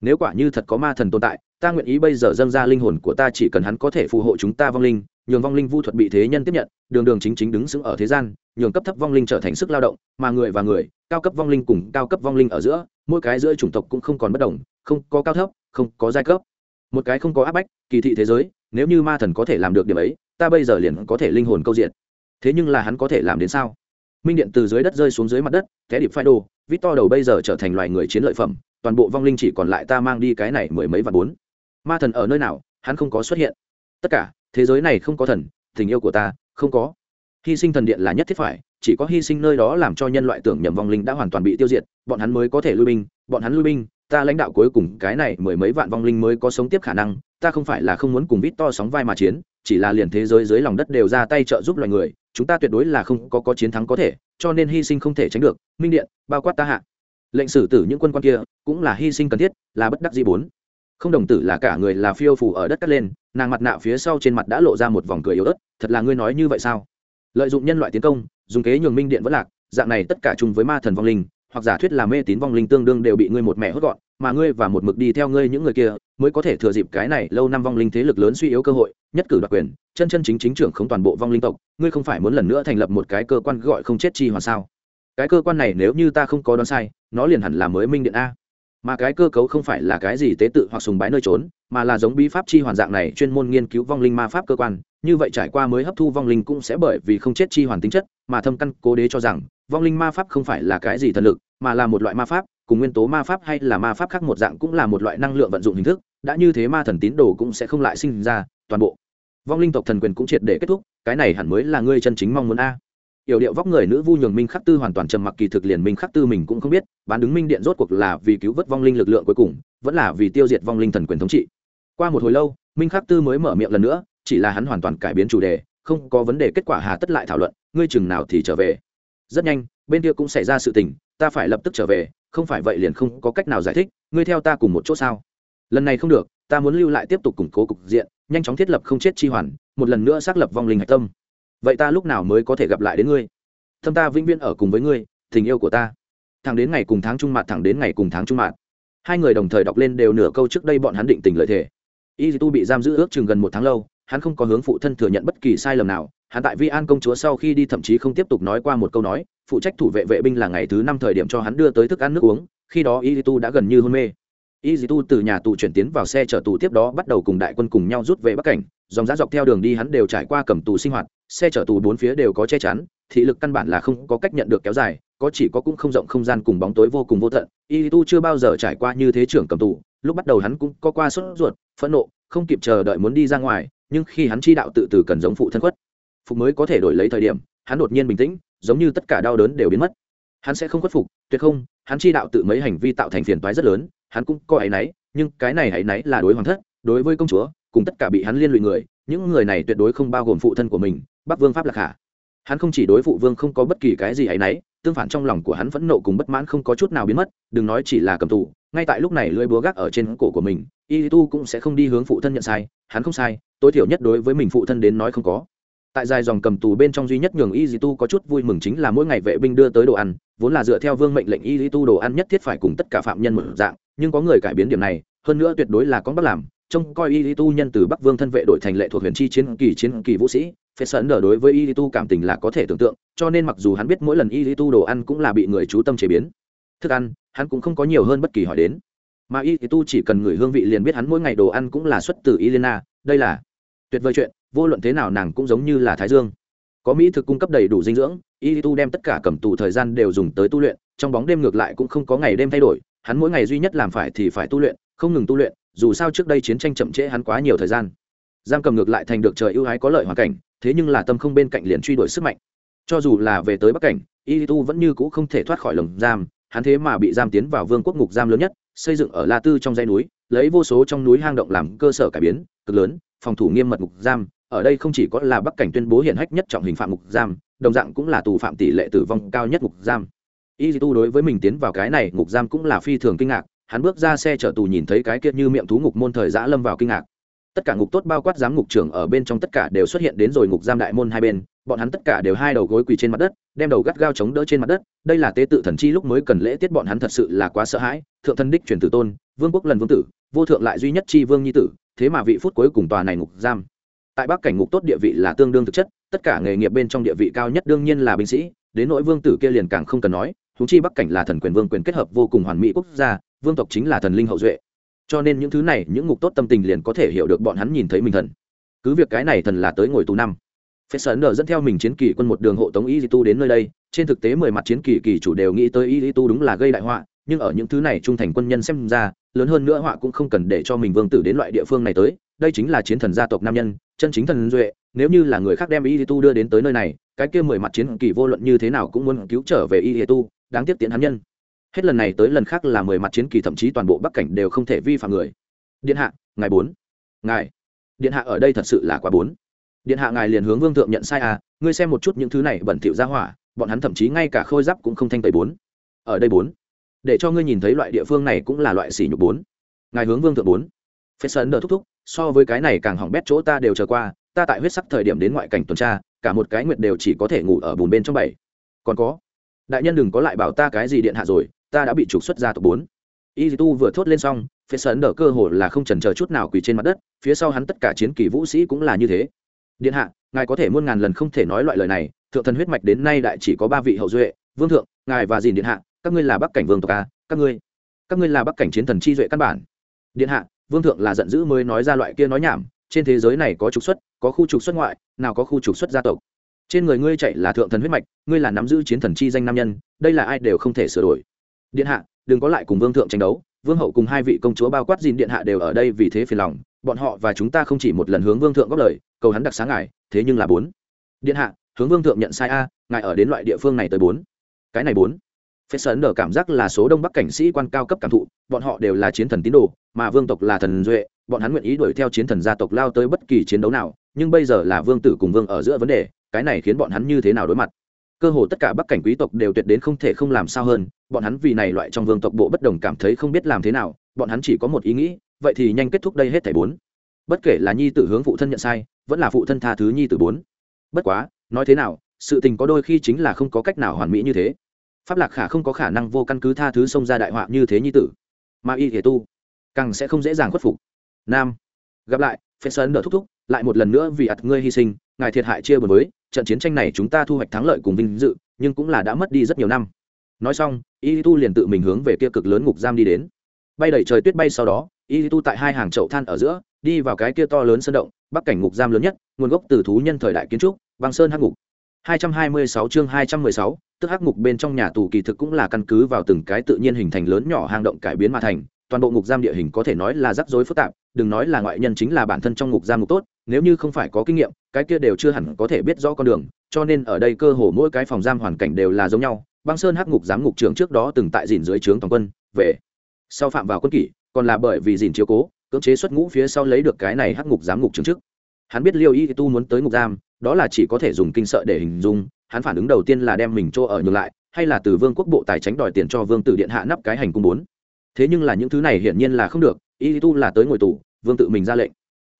Speaker 1: Nếu quả như thật có ma thần tồn tại, ta nguyện ý bây giờ dâng ra linh hồn của ta chỉ cần hắn có thể phù hộ chúng ta vong linh, nhường vong linh vu thuật bị thế nhân tiếp nhận, đường đường chính chính đứng sững ở thế gian, nhường cấp thấp vong linh trở thành sức lao động, mà người và người, cao cấp vong linh cùng cao cấp vong linh ở giữa, mỗi cái giữa chủng tộc cũng không còn bất đồng, không có cao thấp, không có giai cấp. Một cái không có áp bách, kỳ thị thế giới, nếu như ma thần có thể làm được điểm ấy, ta bây giờ liền có thể linh hồn câu diện thế nhưng là hắn có thể làm đến sao? Minh điện từ dưới đất rơi xuống dưới mặt đất, té điệp phai đồ, vít to đầu bây giờ trở thành loài người chiến lợi phẩm, toàn bộ vong linh chỉ còn lại ta mang đi cái này mười mấy và bốn. Ma thần ở nơi nào, hắn không có xuất hiện. Tất cả, thế giới này không có thần, tình yêu của ta, không có. Hy sinh thần điện là nhất thiết phải, chỉ có hy sinh nơi đó làm cho nhân loại tưởng nhầm vong linh đã hoàn toàn bị tiêu diệt, bọn hắn mới có thể lui binh, bọn hắn lui binh, ta lãnh đạo cuối cùng cái này mười mấy vạn vong linh mới có sống tiếp khả năng ta không phải là không muốn cùng vít to sóng vai mà chiến, chỉ là liền thế giới dưới lòng đất đều ra tay trợ giúp loài người, chúng ta tuyệt đối là không có có chiến thắng có thể, cho nên hy sinh không thể tránh được. Minh điện, bao quát ta hạ. Lệnh xử tử những quân quan kia, cũng là hy sinh cần thiết, là bất đắc dĩ bốn. Không đồng tử là cả người là phiêu phủ ở đất cắt lên, nàng mặt nạ phía sau trên mặt đã lộ ra một vòng cười yếu ớt, thật là ngươi nói như vậy sao? Lợi dụng nhân loại tiến công, dùng kế nhường minh điện vẫn lạc, dạng này tất cả chung với ma thần vong linh, hoặc giả thuyết là mê tín vong linh tương đương đều bị ngươi một mẹ hốt gọn mà ngươi và một mực đi theo ngươi những người kia mới có thể thừa dịp cái này lâu năm vong linh thế lực lớn suy yếu cơ hội, nhất cử đoạt quyền, chân chân chính chính trưởng không toàn bộ vong linh tộc, ngươi không phải muốn lần nữa thành lập một cái cơ quan gọi không chết chi hoàn sao? Cái cơ quan này nếu như ta không có đoán sai, nó liền hẳn là mới minh điện a. Mà cái cơ cấu không phải là cái gì tế tự hoặc sùng bái nơi trốn, mà là giống bí pháp chi hoàn dạng này chuyên môn nghiên cứu vong linh ma pháp cơ quan. Như vậy trải qua mới hấp thu vong linh cũng sẽ bởi vì không chết chi hoàn tính chất mà thâm căn cố đế cho rằng vong linh ma pháp không phải là cái gì thần lực, mà là một loại ma pháp cùng nguyên tố ma pháp hay là ma pháp khác một dạng cũng là một loại năng lượng vận dụng hình thức, đã như thế ma thần tín đồ cũng sẽ không lại sinh ra, toàn bộ. Vong linh tộc thần quyền cũng triệt để kết thúc, cái này hẳn mới là ngươi chân chính mong muốn a. Yểu điệu vóc người nữ vu nhường minh khắc tư hoàn toàn trầm mặc kỳ thực liền minh khắc tư mình cũng không biết, bán đứng minh điện rốt cuộc là vì cứu vớt vong linh lực lượng cuối cùng, vẫn là vì tiêu diệt vong linh thần quyền thống trị. Qua một hồi lâu, minh khắc tư mới mở miệng lần nữa, chỉ là hắn hoàn toàn cải biến chủ đề, không có vấn đề kết quả hà tất lại thảo luận, ngươi chừng nào thì trở về. Rất nhanh, bên kia cũng xảy ra sự tình, ta phải lập tức trở về không phải vậy liền không có cách nào giải thích, ngươi theo ta cùng một chỗ sao? Lần này không được, ta muốn lưu lại tiếp tục củng cố cục diện, nhanh chóng thiết lập không chết chi hoàn, một lần nữa xác lập vong linh hạch tâm. Vậy ta lúc nào mới có thể gặp lại đến ngươi? Thâm ta vĩnh viễn ở cùng với ngươi, tình yêu của ta. Thẳng đến ngày cùng tháng trung mạt, thẳng đến ngày cùng tháng trung mạt. Hai người đồng thời đọc lên đều nửa câu trước đây bọn hắn định tình lợi thể. Y tu bị giam giữ ước chừng gần một tháng lâu, hắn không có hướng phụ thân thừa nhận bất kỳ sai lầm nào hắn tại vi an công chúa sau khi đi thậm chí không tiếp tục nói qua một câu nói, phụ trách thủ vệ vệ binh là ngày thứ năm thời điểm cho hắn đưa tới thức ăn nước uống, khi đó y tu đã gần như hôn mê y tu từ nhà tù chuyển tiến vào xe chở tù tiếp đó bắt đầu cùng đại quân cùng nhau rút về bắc cảnh, dòng giá dọc theo đường đi hắn đều trải qua cầm tù sinh hoạt, xe chở tù bốn phía đều có che chắn, thị lực căn bản là không có cách nhận được kéo dài, có chỉ có cũng không rộng không gian cùng bóng tối vô cùng vô tận y tu chưa bao giờ trải qua như thế trưởng cầm tù, lúc bắt đầu hắn cũng có qua sốt ruột, phẫn nộ, không kịp chờ đợi muốn đi ra ngoài, nhưng khi hắn chi đạo tự tử cần giống phụ thân quất phục mới có thể đổi lấy thời điểm, hắn đột nhiên bình tĩnh, giống như tất cả đau đớn đều biến mất. Hắn sẽ không khuất phục, tuyệt không, hắn chi đạo tự mấy hành vi tạo thành phiền toái rất lớn, hắn cũng có áy náy, nhưng cái này áy náy là đối hoàng thất, đối với công chúa, cùng tất cả bị hắn liên lụy người, những người này tuyệt đối không bao gồm phụ thân của mình, bắc vương pháp lạc hạ hắn không chỉ đối phụ vương không có bất kỳ cái gì áy náy, tương phản trong lòng của hắn vẫn nộ cùng bất mãn không có chút nào biến mất, đừng nói chỉ là cầm tù, ngay tại lúc này lưỡi búa gác ở trên cổ của mình, y tu cũng sẽ không đi hướng phụ thân nhận sai, hắn không sai, tối thiểu nhất đối với mình phụ thân đến nói không có tại dài dòng cầm tù bên trong duy nhất nhường y tu có chút vui mừng chính là mỗi ngày vệ binh đưa tới đồ ăn vốn là dựa theo vương mệnh lệnh y tu đồ ăn nhất thiết phải cùng tất cả phạm nhân một dạng nhưng có người cải biến điểm này hơn nữa tuyệt đối là con bắt làm trông coi y tu nhân từ bắc vương thân vệ đổi thành lệ thuộc huyền chi chiến kỳ chiến kỳ vũ sĩ phê sẵn đờ đối với y tu cảm tình là có thể tưởng tượng cho nên mặc dù hắn biết mỗi lần y tu đồ ăn cũng là bị người chú tâm chế biến thức ăn hắn cũng không có nhiều hơn bất kỳ hỏi đến. Mà y tu chỉ cần người hương vị liền biết hắn mỗi ngày đồ ăn cũng là xuất từ Elena, đây là tuyệt vời chuyện, vô luận thế nào nàng cũng giống như là Thái Dương. Có mỹ thực cung cấp đầy đủ dinh dưỡng, y tu đem tất cả cầm tù thời gian đều dùng tới tu luyện, trong bóng đêm ngược lại cũng không có ngày đêm thay đổi, hắn mỗi ngày duy nhất làm phải thì phải tu luyện, không ngừng tu luyện, dù sao trước đây chiến tranh chậm trễ hắn quá nhiều thời gian. Giam cầm ngược lại thành được trời ưu ái có lợi hoàn cảnh, thế nhưng là tâm không bên cạnh liền truy đuổi sức mạnh. Cho dù là về tới Bắc cảnh, y tu vẫn như cũ không thể thoát khỏi lồng giam, hắn thế mà bị giam tiến vào vương quốc ngục giam lớn nhất xây dựng ở la tư trong dãy núi lấy vô số trong núi hang động làm cơ sở cải biến cực lớn phòng thủ nghiêm mật ngục giam ở đây không chỉ có là bắc cảnh tuyên bố hiện hách nhất trọng hình phạm ngục giam, đồng dạng cũng là tù phạm tỷ lệ tử vong cao nhất ngục giam. Y tu đối với mình tiến vào cái này, ngục giam cũng là phi thường kinh ngạc, hắn bước ra xe chở tù nhìn thấy cái kia như miệng thú ngục môn thời giã lâm vào kinh ngạc. Tất cả ngục tốt bao quát giám ngục trưởng ở bên trong tất cả đều xuất hiện đến rồi ngục giam đại môn hai bên, bọn hắn tất cả đều hai đầu gối quỳ trên mặt đất, đem đầu gắt gao chống đỡ trên mặt đất, đây là tế tự thần chi lúc mới cần lễ tiết bọn hắn thật sự là quá sợ hãi, thượng thân đích truyền tử tôn, vương quốc lần vương tử, vô thượng lại duy nhất chi vương nhi tử, thế mà vị phút cuối cùng tòa này ngục giam tại bắc cảnh ngục tốt địa vị là tương đương thực chất, tất cả nghề nghiệp bên trong địa vị cao nhất đương nhiên là binh sĩ, đến nỗi vương tử kia liền càng không cần nói thú chi bắc cảnh là thần quyền vương quyền kết hợp vô cùng hoàn mỹ quốc gia, vương tộc chính là thần linh hậu duệ. Cho nên những thứ này, những ngục tốt tâm tình liền có thể hiểu được bọn hắn nhìn thấy mình thần. Cứ việc cái này thần là tới ngồi tù năm. Phép sơn nở dẫn theo mình chiến kỳ quân một đường hộ tống y tu đến nơi đây, trên thực tế mười mặt chiến kỳ kỳ chủ đều nghĩ tới y tu đúng là gây đại họa, nhưng ở những thứ này trung thành quân nhân xem ra, lớn hơn nữa họa cũng không cần để cho mình vương tử đến loại địa phương này tới đây chính là chiến thần gia tộc nam nhân, chân chính thần duệ, nếu như là người khác đem y tu đưa đến tới nơi này, cái kia mười mặt chiến kỳ vô luận như thế nào cũng muốn cứu trở về y tu, đáng tiếc tiễn hắn nhân. Hết lần này tới lần khác là mười mặt chiến kỳ thậm chí toàn bộ bắc cảnh đều không thể vi phạm người. Điện hạ, ngài bốn. Ngài. Điện hạ ở đây thật sự là quá bốn. Điện hạ ngài liền hướng vương thượng nhận sai à ngươi xem một chút những thứ này bẩn thỉu ra hỏa, bọn hắn thậm chí ngay cả khôi giáp cũng không thanh tẩy bốn. Ở đây bốn. Để cho ngươi nhìn thấy loại địa phương này cũng là loại sỉ nhục bốn. Ngài hướng vương thượng bốn. Phết sơn đỡ thúc thúc so với cái này càng hỏng bét chỗ ta đều chờ qua, ta tại huyết sắc thời điểm đến ngoại cảnh tuần tra, cả một cái nguyệt đều chỉ có thể ngủ ở bùn bên trong bảy. Còn có, đại nhân đừng có lại bảo ta cái gì điện hạ rồi, ta đã bị trục xuất ra tộc bốn. Y tu vừa thốt lên xong, phía sơn đỡ cơ hồ là không chần chờ chút nào quỳ trên mặt đất, phía sau hắn tất cả chiến kỳ vũ sĩ cũng là như thế. Điện hạ, ngài có thể muôn ngàn lần không thể nói loại lời này, thượng thần huyết mạch đến nay đại chỉ có ba vị hậu duệ, vương thượng, ngài và dìn điện hạ, các ngươi là bắc cảnh vương tộc a các ngươi các ngươi là bắc cảnh chiến thần chi duệ căn bản. Điện hạ vương thượng là giận dữ mới nói ra loại kia nói nhảm, trên thế giới này có trục xuất, có khu trục xuất ngoại, nào có khu trục xuất gia tộc. Trên người ngươi chạy là thượng thần huyết mạch, ngươi là nắm giữ chiến thần chi danh nam nhân, đây là ai đều không thể sửa đổi. Điện hạ, đừng có lại cùng vương thượng tranh đấu, vương hậu cùng hai vị công chúa bao quát dìn điện hạ đều ở đây vì thế phiền lòng, bọn họ và chúng ta không chỉ một lần hướng vương thượng góp lời, cầu hắn đặc sáng ngài, thế nhưng là bốn. Điện hạ, hướng vương thượng nhận sai a, ngài ở đến loại địa phương này tới bốn. Cái này bốn phết sơn đờ cảm giác là số đông bắc cảnh sĩ quan cao cấp cảm thụ, bọn họ đều là chiến thần tín đồ, mà vương tộc là thần duệ, bọn hắn nguyện ý đuổi theo chiến thần gia tộc lao tới bất kỳ chiến đấu nào, nhưng bây giờ là vương tử cùng vương ở giữa vấn đề, cái này khiến bọn hắn như thế nào đối mặt? Cơ hồ tất cả bắc cảnh quý tộc đều tuyệt đến không thể không làm sao hơn, bọn hắn vì này loại trong vương tộc bộ bất đồng cảm thấy không biết làm thế nào, bọn hắn chỉ có một ý nghĩ, vậy thì nhanh kết thúc đây hết thảy bốn. Bất kể là nhi tử hướng phụ thân nhận sai, vẫn là phụ thân tha thứ nhi tử bốn. Bất quá, nói thế nào, sự tình có đôi khi chính là không có cách nào hoàn mỹ như thế pháp lạc khả không có khả năng vô căn cứ tha thứ xông ra đại họa như thế nhi tử. Mà y thể tu, càng sẽ không dễ dàng khuất phục. Nam, gặp lại phép sơn đỡ thúc thúc, lại một lần nữa vì ạt ngươi hy sinh, ngài thiệt hại chia buồn với, trận chiến tranh này chúng ta thu hoạch thắng lợi cùng vinh dự, nhưng cũng là đã mất đi rất nhiều năm. Nói xong, y tu liền tự mình hướng về kia cực lớn ngục giam đi đến. Bay đẩy trời tuyết bay sau đó, y tu tại hai hàng chậu than ở giữa, đi vào cái kia to lớn sơn động, bắc cảnh ngục giam lớn nhất, nguồn gốc từ thú nhân thời đại kiến trúc, băng sơn hắc ngục. 226 chương 216, tức hắc ngục bên trong nhà tù kỳ thực cũng là căn cứ vào từng cái tự nhiên hình thành lớn nhỏ hang động cải biến mà thành. Toàn bộ ngục giam địa hình có thể nói là rắc rối phức tạp đừng nói là ngoại nhân chính là bản thân trong ngục giam ngục tốt nếu như không phải có kinh nghiệm cái kia đều chưa hẳn có thể biết rõ con đường cho nên ở đây cơ hồ mỗi cái phòng giam hoàn cảnh đều là giống nhau. Băng sơn hắc ngục giám ngục trưởng trước đó từng tại dìn dưới trướng toàn quân về sau phạm vào quân kỷ còn là bởi vì dìn chiếu cố cưỡng chế xuất ngũ phía sau lấy được cái này hắc ngục giám ngục trưởng trước. Hắn biết liêu y tu muốn tới ngục giam đó là chỉ có thể dùng kinh sợ để hình dung, hắn phản ứng đầu tiên là đem mình chỗ ở nhường lại, hay là từ vương quốc bộ tài tránh đòi tiền cho vương tử điện hạ nắp cái hành cung bốn. Thế nhưng là những thứ này hiển nhiên là không được y tu là tới ngồi tù, vương tự mình ra lệnh.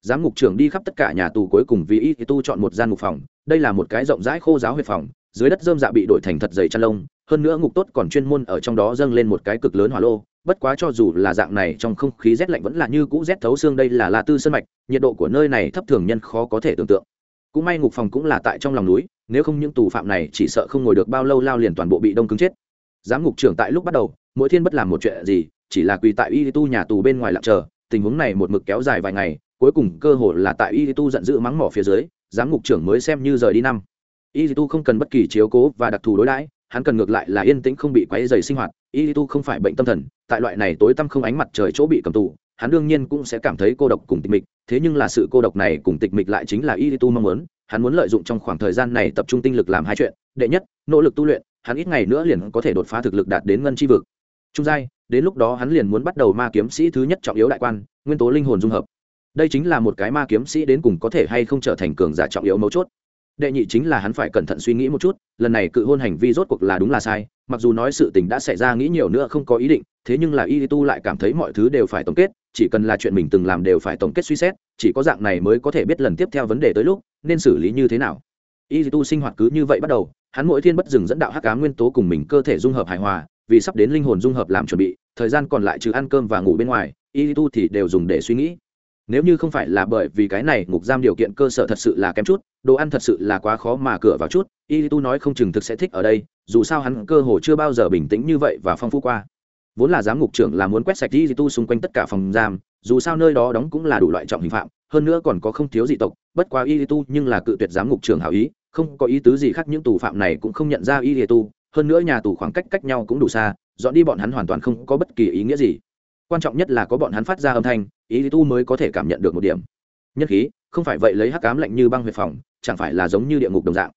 Speaker 1: Giám ngục trưởng đi khắp tất cả nhà tù cuối cùng vì y tu chọn một gian ngục phòng, đây là một cái rộng rãi khô giáo huyệt phòng, dưới đất dơm dạ bị đổi thành thật dày chăn lông, hơn nữa ngục tốt còn chuyên môn ở trong đó dâng lên một cái cực lớn hỏa lô, bất quá cho dù là dạng này trong không khí rét lạnh vẫn là như cũ rét thấu xương, đây là la tư sân mạch, nhiệt độ của nơi này thấp thường nhân khó có thể tưởng tượng cũng may ngục phòng cũng là tại trong lòng núi, nếu không những tù phạm này chỉ sợ không ngồi được bao lâu lao liền toàn bộ bị đông cứng chết. Giám ngục trưởng tại lúc bắt đầu, mỗi thiên bất làm một chuyện gì, chỉ là quỳ tại y tu nhà tù bên ngoài lặng chờ, tình huống này một mực kéo dài vài ngày, cuối cùng cơ hội là tại y tu giận dữ mắng mỏ phía dưới, giám ngục trưởng mới xem như rời đi năm. Y tu không cần bất kỳ chiếu cố và đặc thù đối đãi, hắn cần ngược lại là yên tĩnh không bị quấy dày sinh hoạt. Y tu không phải bệnh tâm thần, tại loại này tối tăm không ánh mặt trời chỗ bị cầm tù, hắn đương nhiên cũng sẽ cảm thấy cô độc cùng tịch mịch thế nhưng là sự cô độc này cùng tịch mịch lại chính là y tu mong muốn, hắn muốn lợi dụng trong khoảng thời gian này tập trung tinh lực làm hai chuyện, đệ nhất, nỗ lực tu luyện, hắn ít ngày nữa liền có thể đột phá thực lực đạt đến ngân chi vực. Trung giai, đến lúc đó hắn liền muốn bắt đầu ma kiếm sĩ thứ nhất trọng yếu đại quan, nguyên tố linh hồn dung hợp. Đây chính là một cái ma kiếm sĩ đến cùng có thể hay không trở thành cường giả trọng yếu mấu chốt. Đệ nhị chính là hắn phải cẩn thận suy nghĩ một chút, lần này cự hôn hành vi rốt cuộc là đúng là sai, mặc dù nói sự tình đã xảy ra nghĩ nhiều nữa không có ý định, thế nhưng là y tu lại cảm thấy mọi thứ đều phải tổng kết chỉ cần là chuyện mình từng làm đều phải tổng kết suy xét, chỉ có dạng này mới có thể biết lần tiếp theo vấn đề tới lúc nên xử lý như thế nào. Y tu sinh hoạt cứ như vậy bắt đầu, hắn mỗi thiên bất dừng dẫn đạo hắc cá nguyên tố cùng mình cơ thể dung hợp hài hòa, vì sắp đến linh hồn dung hợp làm chuẩn bị, thời gian còn lại trừ ăn cơm và ngủ bên ngoài, y tu thì đều dùng để suy nghĩ. Nếu như không phải là bởi vì cái này ngục giam điều kiện cơ sở thật sự là kém chút, đồ ăn thật sự là quá khó mà cửa vào chút, y tu nói không chừng thực sẽ thích ở đây, dù sao hắn cơ hồ chưa bao giờ bình tĩnh như vậy và phong phú qua vốn là giám ngục trưởng là muốn quét sạch di tu xung quanh tất cả phòng giam, dù sao nơi đó đóng cũng là đủ loại trọng hình phạm, hơn nữa còn có không thiếu dị tộc, bất quá y tu nhưng là cự tuyệt giám ngục trưởng hảo ý, không có ý tứ gì khác, những tù phạm này cũng không nhận ra y tu, hơn nữa nhà tù khoảng cách cách nhau cũng đủ xa, dọn đi bọn hắn hoàn toàn không có bất kỳ ý nghĩa gì. Quan trọng nhất là có bọn hắn phát ra âm thanh, y tu mới có thể cảm nhận được một điểm. Nhất khí, không phải vậy lấy hắc cám lạnh như băng huyệt phòng, chẳng phải là giống như địa ngục đồng dạng.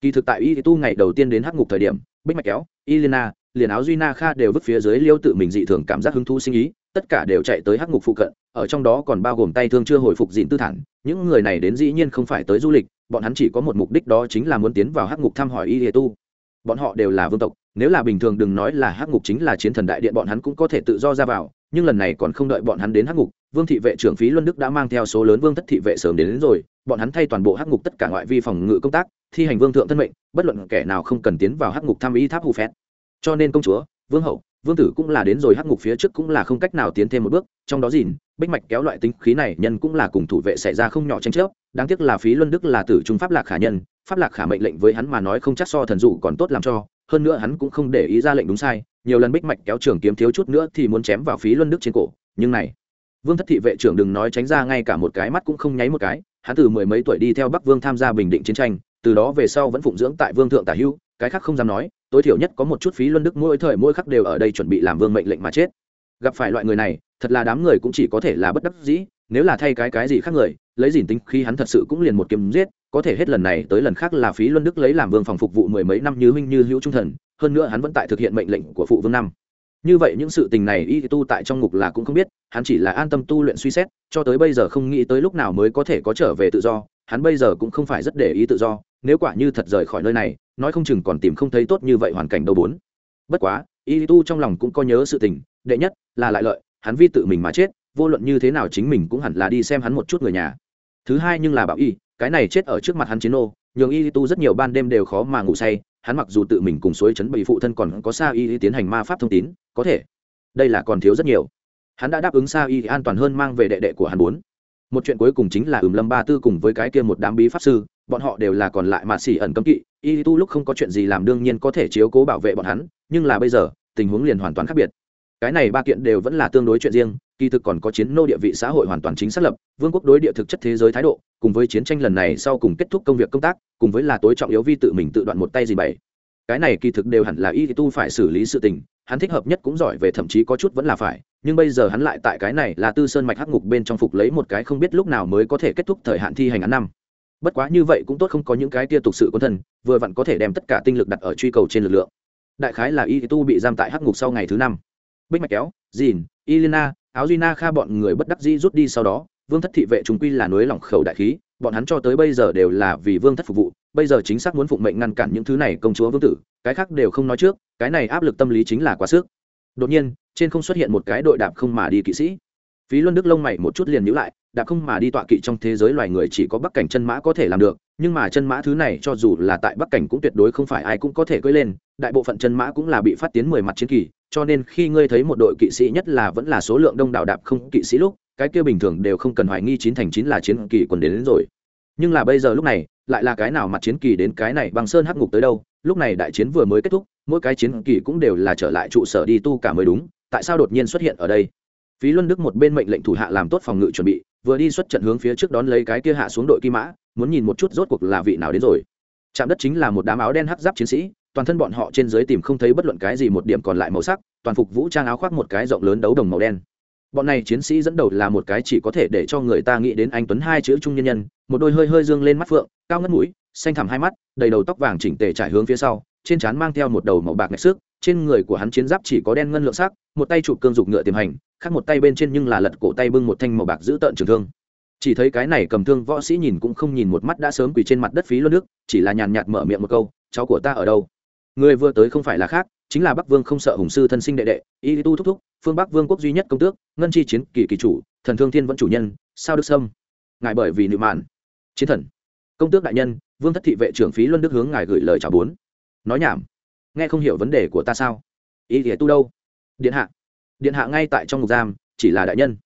Speaker 1: Kỳ thực tại y tu ngày đầu tiên đến hắc ngục thời điểm, bích mạch kéo y liền áo duy na kha đều vứt phía dưới liêu tự mình dị thường cảm giác hứng thú sinh ý tất cả đều chạy tới hắc ngục phụ cận ở trong đó còn bao gồm tay thương chưa hồi phục dịn tư thản. Những người này đến dĩ nhiên không phải tới du lịch bọn hắn chỉ có một mục đích đó chính là muốn tiến vào hắc ngục thăm hỏi y hệ tu. Bọn họ đều là vương tộc nếu là bình thường đừng nói là hắc ngục chính là chiến thần đại điện bọn hắn cũng có thể tự do ra vào nhưng lần này còn không đợi bọn hắn đến hắc ngục vương thị vệ trưởng phí luân đức đã mang theo số lớn vương thất thị vệ sớm đến, đến rồi bọn hắn thay toàn bộ hắc ngục tất cả ngoại vi phòng ngự công tác thi hành vương thượng thân mệnh bất luận kẻ nào không cần tiến vào hắc ngục tham ý tháp hù phét cho nên công chúa, vương hậu, vương tử cũng là đến rồi, hắc ngục phía trước cũng là không cách nào tiến thêm một bước. Trong đó dìn bích mạch kéo loại tính khí này, nhân cũng là cùng thủ vệ xảy ra không nhỏ tranh chấp. Đáng tiếc là phí luân đức là tử trung pháp lạc khả nhân, pháp lạc khả mệnh lệnh với hắn mà nói không chắc so thần dụ còn tốt làm cho. Hơn nữa hắn cũng không để ý ra lệnh đúng sai, nhiều lần bích mạch kéo trường kiếm thiếu chút nữa thì muốn chém vào phí luân đức trên cổ. Nhưng này, vương thất thị vệ trưởng đừng nói tránh ra ngay cả một cái mắt cũng không nháy một cái. Hắn từ mười mấy tuổi đi theo bắc vương tham gia bình định chiến tranh, từ đó về sau vẫn phụng dưỡng tại vương thượng tả hưu cái khác không dám nói, tối thiểu nhất có một chút phí luân đức mỗi thời mỗi khắc đều ở đây chuẩn bị làm vương mệnh lệnh mà chết. Gặp phải loại người này, thật là đám người cũng chỉ có thể là bất đắc dĩ, nếu là thay cái cái gì khác người, lấy dìn tính khi hắn thật sự cũng liền một kiếm giết, có thể hết lần này tới lần khác là phí luân đức lấy làm vương phòng phục vụ mười mấy năm như huynh như hữu trung thần, hơn nữa hắn vẫn tại thực hiện mệnh lệnh của phụ vương năm. Như vậy những sự tình này y tu tại trong ngục là cũng không biết, hắn chỉ là an tâm tu luyện suy xét, cho tới bây giờ không nghĩ tới lúc nào mới có thể có trở về tự do, hắn bây giờ cũng không phải rất để ý tự do, nếu quả như thật rời khỏi nơi này nói không chừng còn tìm không thấy tốt như vậy hoàn cảnh đâu bốn. Bất quá, y tu trong lòng cũng có nhớ sự tình, đệ nhất là lại lợi, hắn vi tự mình mà chết, vô luận như thế nào chính mình cũng hẳn là đi xem hắn một chút người nhà. Thứ hai nhưng là bảo y, cái này chết ở trước mặt hắn chiến ô nhường y tu rất nhiều ban đêm đều khó mà ngủ say, hắn mặc dù tự mình cùng suối chấn bị phụ thân còn có sa y tiến hành ma pháp thông tín, có thể, đây là còn thiếu rất nhiều. Hắn đã đáp ứng sa y an toàn hơn mang về đệ đệ của hắn bốn. Một chuyện cuối cùng chính là ừm lâm ba tư cùng với cái kia một đám bí pháp sư bọn họ đều là còn lại mà xỉ ẩn cấm kỵ, y tu lúc không có chuyện gì làm đương nhiên có thể chiếu cố bảo vệ bọn hắn, nhưng là bây giờ, tình huống liền hoàn toàn khác biệt. Cái này ba kiện đều vẫn là tương đối chuyện riêng, kỳ thực còn có chiến nô địa vị xã hội hoàn toàn chính xác lập, vương quốc đối địa thực chất thế giới thái độ, cùng với chiến tranh lần này sau cùng kết thúc công việc công tác, cùng với là tối trọng yếu vi tự mình tự đoạn một tay gì bảy cái này kỳ thực đều hẳn là y tu phải xử lý sự tình, hắn thích hợp nhất cũng giỏi về thậm chí có chút vẫn là phải, nhưng bây giờ hắn lại tại cái này là tư sơn mạch hắc ngục bên trong phục lấy một cái không biết lúc nào mới có thể kết thúc thời hạn thi hành án năm bất quá như vậy cũng tốt không có những cái tia tục sự quân thần vừa vặn có thể đem tất cả tinh lực đặt ở truy cầu trên lực lượng. Đại khái là y tu bị giam tại hắc ngục sau ngày thứ năm. Bích mạch kéo, dìn ilina áo duy na kha bọn người bất đắc dĩ rút đi sau đó, vương thất thị vệ chúng quy là nối lỏng khẩu đại khí, bọn hắn cho tới bây giờ đều là vì vương thất phục vụ, bây giờ chính xác muốn phụng mệnh ngăn cản những thứ này công chúa vương tử, cái khác đều không nói trước, cái này áp lực tâm lý chính là quá sức. Đột nhiên, trên không xuất hiện một cái đội đạp không mà đi kỵ sĩ. Phí luân đức lông mày một chút liền nhữ lại đã không mà đi tọa kỵ trong thế giới loài người chỉ có bắc cảnh chân mã có thể làm được nhưng mà chân mã thứ này cho dù là tại bắc cảnh cũng tuyệt đối không phải ai cũng có thể cưỡi lên đại bộ phận chân mã cũng là bị phát tiến mười mặt chiến kỳ cho nên khi ngươi thấy một đội kỵ sĩ nhất là vẫn là số lượng đông đảo đạp không kỵ sĩ lúc cái kia bình thường đều không cần hoài nghi chín thành chín là chiến kỳ quần đến, đến rồi. Nhưng là bây giờ lúc này lại là cái nào mặt chiến kỳ đến cái này bằng sơn hắc ngục tới đâu lúc này đại chiến vừa mới kết thúc mỗi cái chiến kỳ cũng đều là trở lại trụ sở đi tu cả mới đúng tại sao đột nhiên xuất hiện ở đây? Phí luân đức một bên mệnh lệnh thủ hạ làm tốt phòng ngự chuẩn bị, vừa đi xuất trận hướng phía trước đón lấy cái kia hạ xuống đội kim mã, muốn nhìn một chút rốt cuộc là vị nào đến rồi. Chạm đất chính là một đám áo đen hắc giáp chiến sĩ, toàn thân bọn họ trên dưới tìm không thấy bất luận cái gì một điểm còn lại màu sắc, toàn phục vũ trang áo khoác một cái rộng lớn đấu đồng màu đen. Bọn này chiến sĩ dẫn đầu là một cái chỉ có thể để cho người ta nghĩ đến anh tuấn hai chữ trung nhân nhân, một đôi hơi hơi dương lên mắt phượng, cao ngất mũi, xanh thẳm hai mắt, đầy đầu tóc vàng chỉnh tề trải hướng phía sau, trên trán mang theo một đầu màu bạc ngạch sức trên người của hắn chiến giáp chỉ có đen ngân lượng sắc, một tay chụp cương dục ngựa tiềm hành, khác một tay bên trên nhưng là lật cổ tay bưng một thanh màu bạc giữ tợn trường thương. Chỉ thấy cái này cầm thương võ sĩ nhìn cũng không nhìn một mắt đã sớm quỳ trên mặt đất phí luôn nước, chỉ là nhàn nhạt mở miệng một câu, cháu của ta ở đâu? Người vừa tới không phải là khác, chính là bắc vương không sợ hùng sư thân sinh đệ đệ, y tu thúc thúc, phương bắc vương quốc duy nhất công tước, ngân chi chiến, kỳ kỳ chủ, thần thương thiên vẫn chủ nhân, sao đức sâm? Ngài bởi vì nữ mạn. Chiến thần. Công tước đại nhân, vương thất thị vệ trưởng phí luân đức hướng ngài gửi lời chào bốn. Nói nhảm nghe không hiểu vấn đề của ta sao? Ý thì tu đâu? Điện hạ. Điện hạ ngay tại trong ngục giam, chỉ là đại nhân.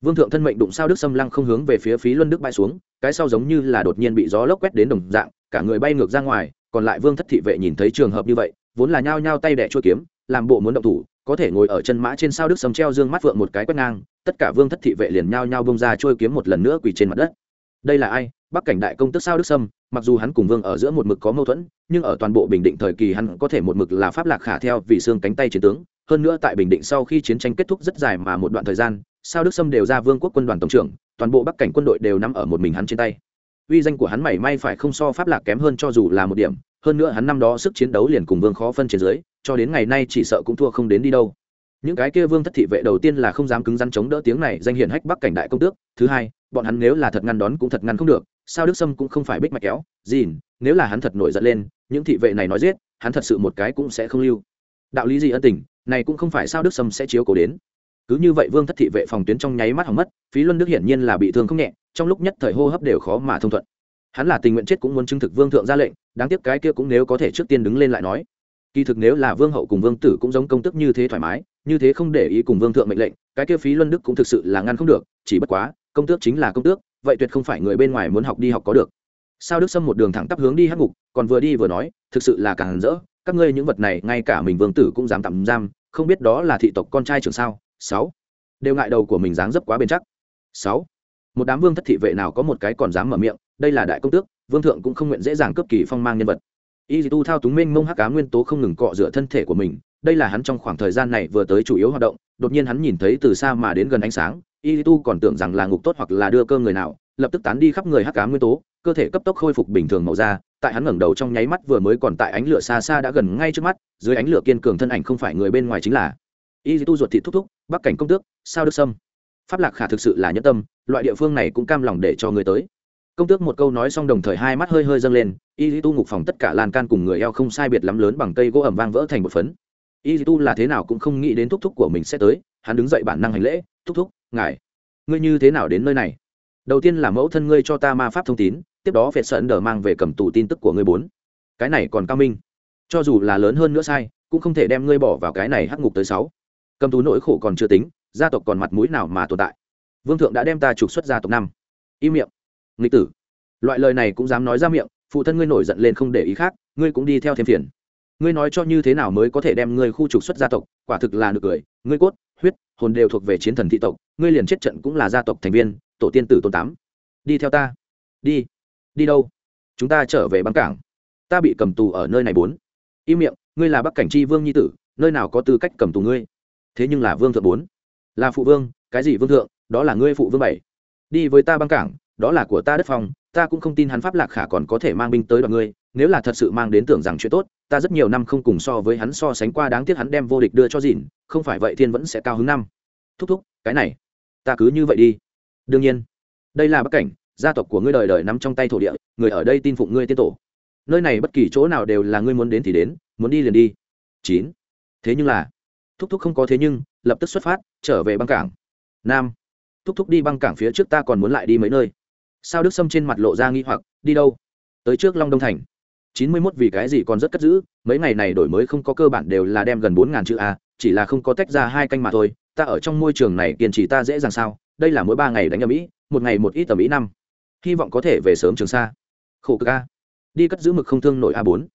Speaker 1: Vương thượng thân mệnh đụng sao đức xâm lăng không hướng về phía phí luân đức bay xuống, cái sau giống như là đột nhiên bị gió lốc quét đến đồng dạng, cả người bay ngược ra ngoài, còn lại vương thất thị vệ nhìn thấy trường hợp như vậy, vốn là nhao nhao tay đẻ chua kiếm, làm bộ muốn động thủ, có thể ngồi ở chân mã trên sao đức sầm treo dương mắt vượng một cái quét ngang, tất cả vương thất thị vệ liền nhao nhao bông ra trôi kiếm một lần nữa quỳ trên mặt đất. Đây là ai? Bắc cảnh đại công tức sao đức sâm mặc dù hắn cùng vương ở giữa một mực có mâu thuẫn, nhưng ở toàn bộ bình định thời kỳ hắn có thể một mực là pháp lạc khả theo vì xương cánh tay chiến tướng. Hơn nữa tại bình định sau khi chiến tranh kết thúc rất dài mà một đoạn thời gian, sao đức sâm đều ra vương quốc quân đoàn tổng trưởng, toàn bộ bắc cảnh quân đội đều nằm ở một mình hắn trên tay. Uy danh của hắn mảy may phải không so pháp lạc kém hơn cho dù là một điểm, hơn nữa hắn năm đó sức chiến đấu liền cùng vương khó phân trên dưới, cho đến ngày nay chỉ sợ cũng thua không đến đi đâu. Những cái kia vương thất thị vệ đầu tiên là không dám cứng rắn chống đỡ tiếng này danh hiển hách bắc cảnh đại công tước, thứ hai bọn hắn nếu là thật ngăn đón cũng thật ngăn không được, sao đức sâm cũng không phải bích mạch kéo? Dìn nếu là hắn thật nổi giận lên, những thị vệ này nói giết, hắn thật sự một cái cũng sẽ không lưu. Đạo lý gì ân tình, này cũng không phải sao đức sâm sẽ chiếu cố đến. Cứ như vậy vương thất thị vệ phòng tuyến trong nháy mắt hỏng mất, phí luân đức hiển nhiên là bị thương không nhẹ, trong lúc nhất thời hô hấp đều khó mà thông thuận. Hắn là tình nguyện chết cũng muốn chứng thực vương thượng ra lệnh, đáng tiếc cái kia cũng nếu có thể trước tiên đứng lên lại nói. Kỳ thực nếu là vương hậu cùng vương tử cũng giống công tức như thế thoải mái, như thế không để ý cùng vương thượng mệnh lệnh, cái kia phí luân đức cũng thực sự là ngăn không được, chỉ bất quá công tước chính là công tước, vậy tuyệt không phải người bên ngoài muốn học đi học có được. Sao đức Sâm một đường thẳng tắp hướng đi hắc ngục, còn vừa đi vừa nói, thực sự là càng rỡ, các ngươi những vật này, ngay cả mình vương tử cũng dám tạm giam, không biết đó là thị tộc con trai trưởng sao? Sáu. Đều ngại đầu của mình dáng dấp quá bền chắc. Sáu. Một đám vương thất thị vệ nào có một cái còn dám mở miệng, đây là đại công tước, vương thượng cũng không nguyện dễ dàng cấp kỳ phong mang nhân vật. Y tu thao túng minh mông hắc cá nguyên tố không ngừng cọ rửa thân thể của mình, đây là hắn trong khoảng thời gian này vừa tới chủ yếu hoạt động, đột nhiên hắn nhìn thấy từ xa mà đến gần ánh sáng y tu còn tưởng rằng là ngục tốt hoặc là đưa cơ người nào, lập tức tán đi khắp người hắc cá nguyên tố, cơ thể cấp tốc khôi phục bình thường màu da, tại hắn ngẩng đầu trong nháy mắt vừa mới còn tại ánh lửa xa xa đã gần ngay trước mắt, dưới ánh lửa kiên cường thân ảnh không phải người bên ngoài chính là y tu ruột thịt thúc thúc, bắc cảnh công tước, sao đức sâm. Pháp lạc khả thực sự là nhẫn tâm, loại địa phương này cũng cam lòng để cho người tới. Công tước một câu nói xong đồng thời hai mắt hơi hơi dâng lên y tu ngục phòng tất cả lan can cùng người eo không sai biệt lắm lớn bằng cây gỗ ẩm vang vỡ thành một phấn. Y tu là thế nào cũng không nghĩ đến thúc thúc của mình sẽ tới, hắn đứng dậy bản năng hành lễ, thúc thúc ngài, ngươi như thế nào đến nơi này? Đầu tiên là mẫu thân ngươi cho ta ma pháp thông tín, tiếp đó phệt sợ đờ mang về cầm tù tin tức của ngươi bốn. Cái này còn cao minh. Cho dù là lớn hơn nữa sai, cũng không thể đem ngươi bỏ vào cái này hắc ngục tới sáu. Cầm tù nỗi khổ còn chưa tính, gia tộc còn mặt mũi nào mà tồn tại? Vương thượng đã đem ta trục xuất gia tộc năm. Im miệng. Nghịch tử. Loại lời này cũng dám nói ra miệng, phụ thân ngươi nổi giận lên không để ý khác, ngươi cũng đi theo thêm phiền. Ngươi nói cho như thế nào mới có thể đem ngươi khu trục xuất gia tộc, quả thực là nực cười. Ngươi cốt huyết, hồn đều thuộc về chiến thần thị tộc, ngươi liền chết trận cũng là gia tộc thành viên, tổ tiên tử tôn tám. Đi theo ta. Đi. Đi đâu? Chúng ta trở về băng cảng. Ta bị cầm tù ở nơi này bốn. Im miệng, ngươi là bắc cảnh chi vương nhi tử, nơi nào có tư cách cầm tù ngươi? Thế nhưng là vương thượng bốn. Là phụ vương, cái gì vương thượng? Đó là ngươi phụ vương bảy. Đi với ta băng cảng, đó là của ta đất phòng ta cũng không tin hắn pháp lạc khả còn có thể mang binh tới đoàn ngươi, nếu là thật sự mang đến tưởng rằng chuyện tốt, ta rất nhiều năm không cùng so với hắn so sánh qua đáng tiếc hắn đem vô địch đưa cho dìn, không phải vậy thiên vẫn sẽ cao hứng năm. Thúc thúc, cái này, ta cứ như vậy đi. Đương nhiên, đây là bất cảnh, gia tộc của ngươi đời đời nắm trong tay thổ địa, người ở đây tin phụng ngươi tiên tổ. Nơi này bất kỳ chỗ nào đều là ngươi muốn đến thì đến, muốn đi liền đi. Chín. Thế nhưng là, thúc thúc không có thế nhưng, lập tức xuất phát, trở về băng cảng. Nam. Thúc thúc đi băng cảng phía trước ta còn muốn lại đi mấy nơi sao đức sâm trên mặt lộ ra nghi hoặc, đi đâu? Tới trước long đông thành. Chín mươi mốt vì cái gì còn rất cất giữ, mấy ngày này đổi mới không có cơ bản đều là đem gần bốn ngàn chữ a, chỉ là không có tách ra hai canh mà thôi. Ta ở trong môi trường này kiên trì ta dễ dàng sao? Đây là mỗi ba ngày đánh ở mỹ một ngày một ít tầm mỹ năm. Hy vọng có thể về sớm trường xa. Khổ cực a. Đi cất giữ mực không thương nổi a bốn.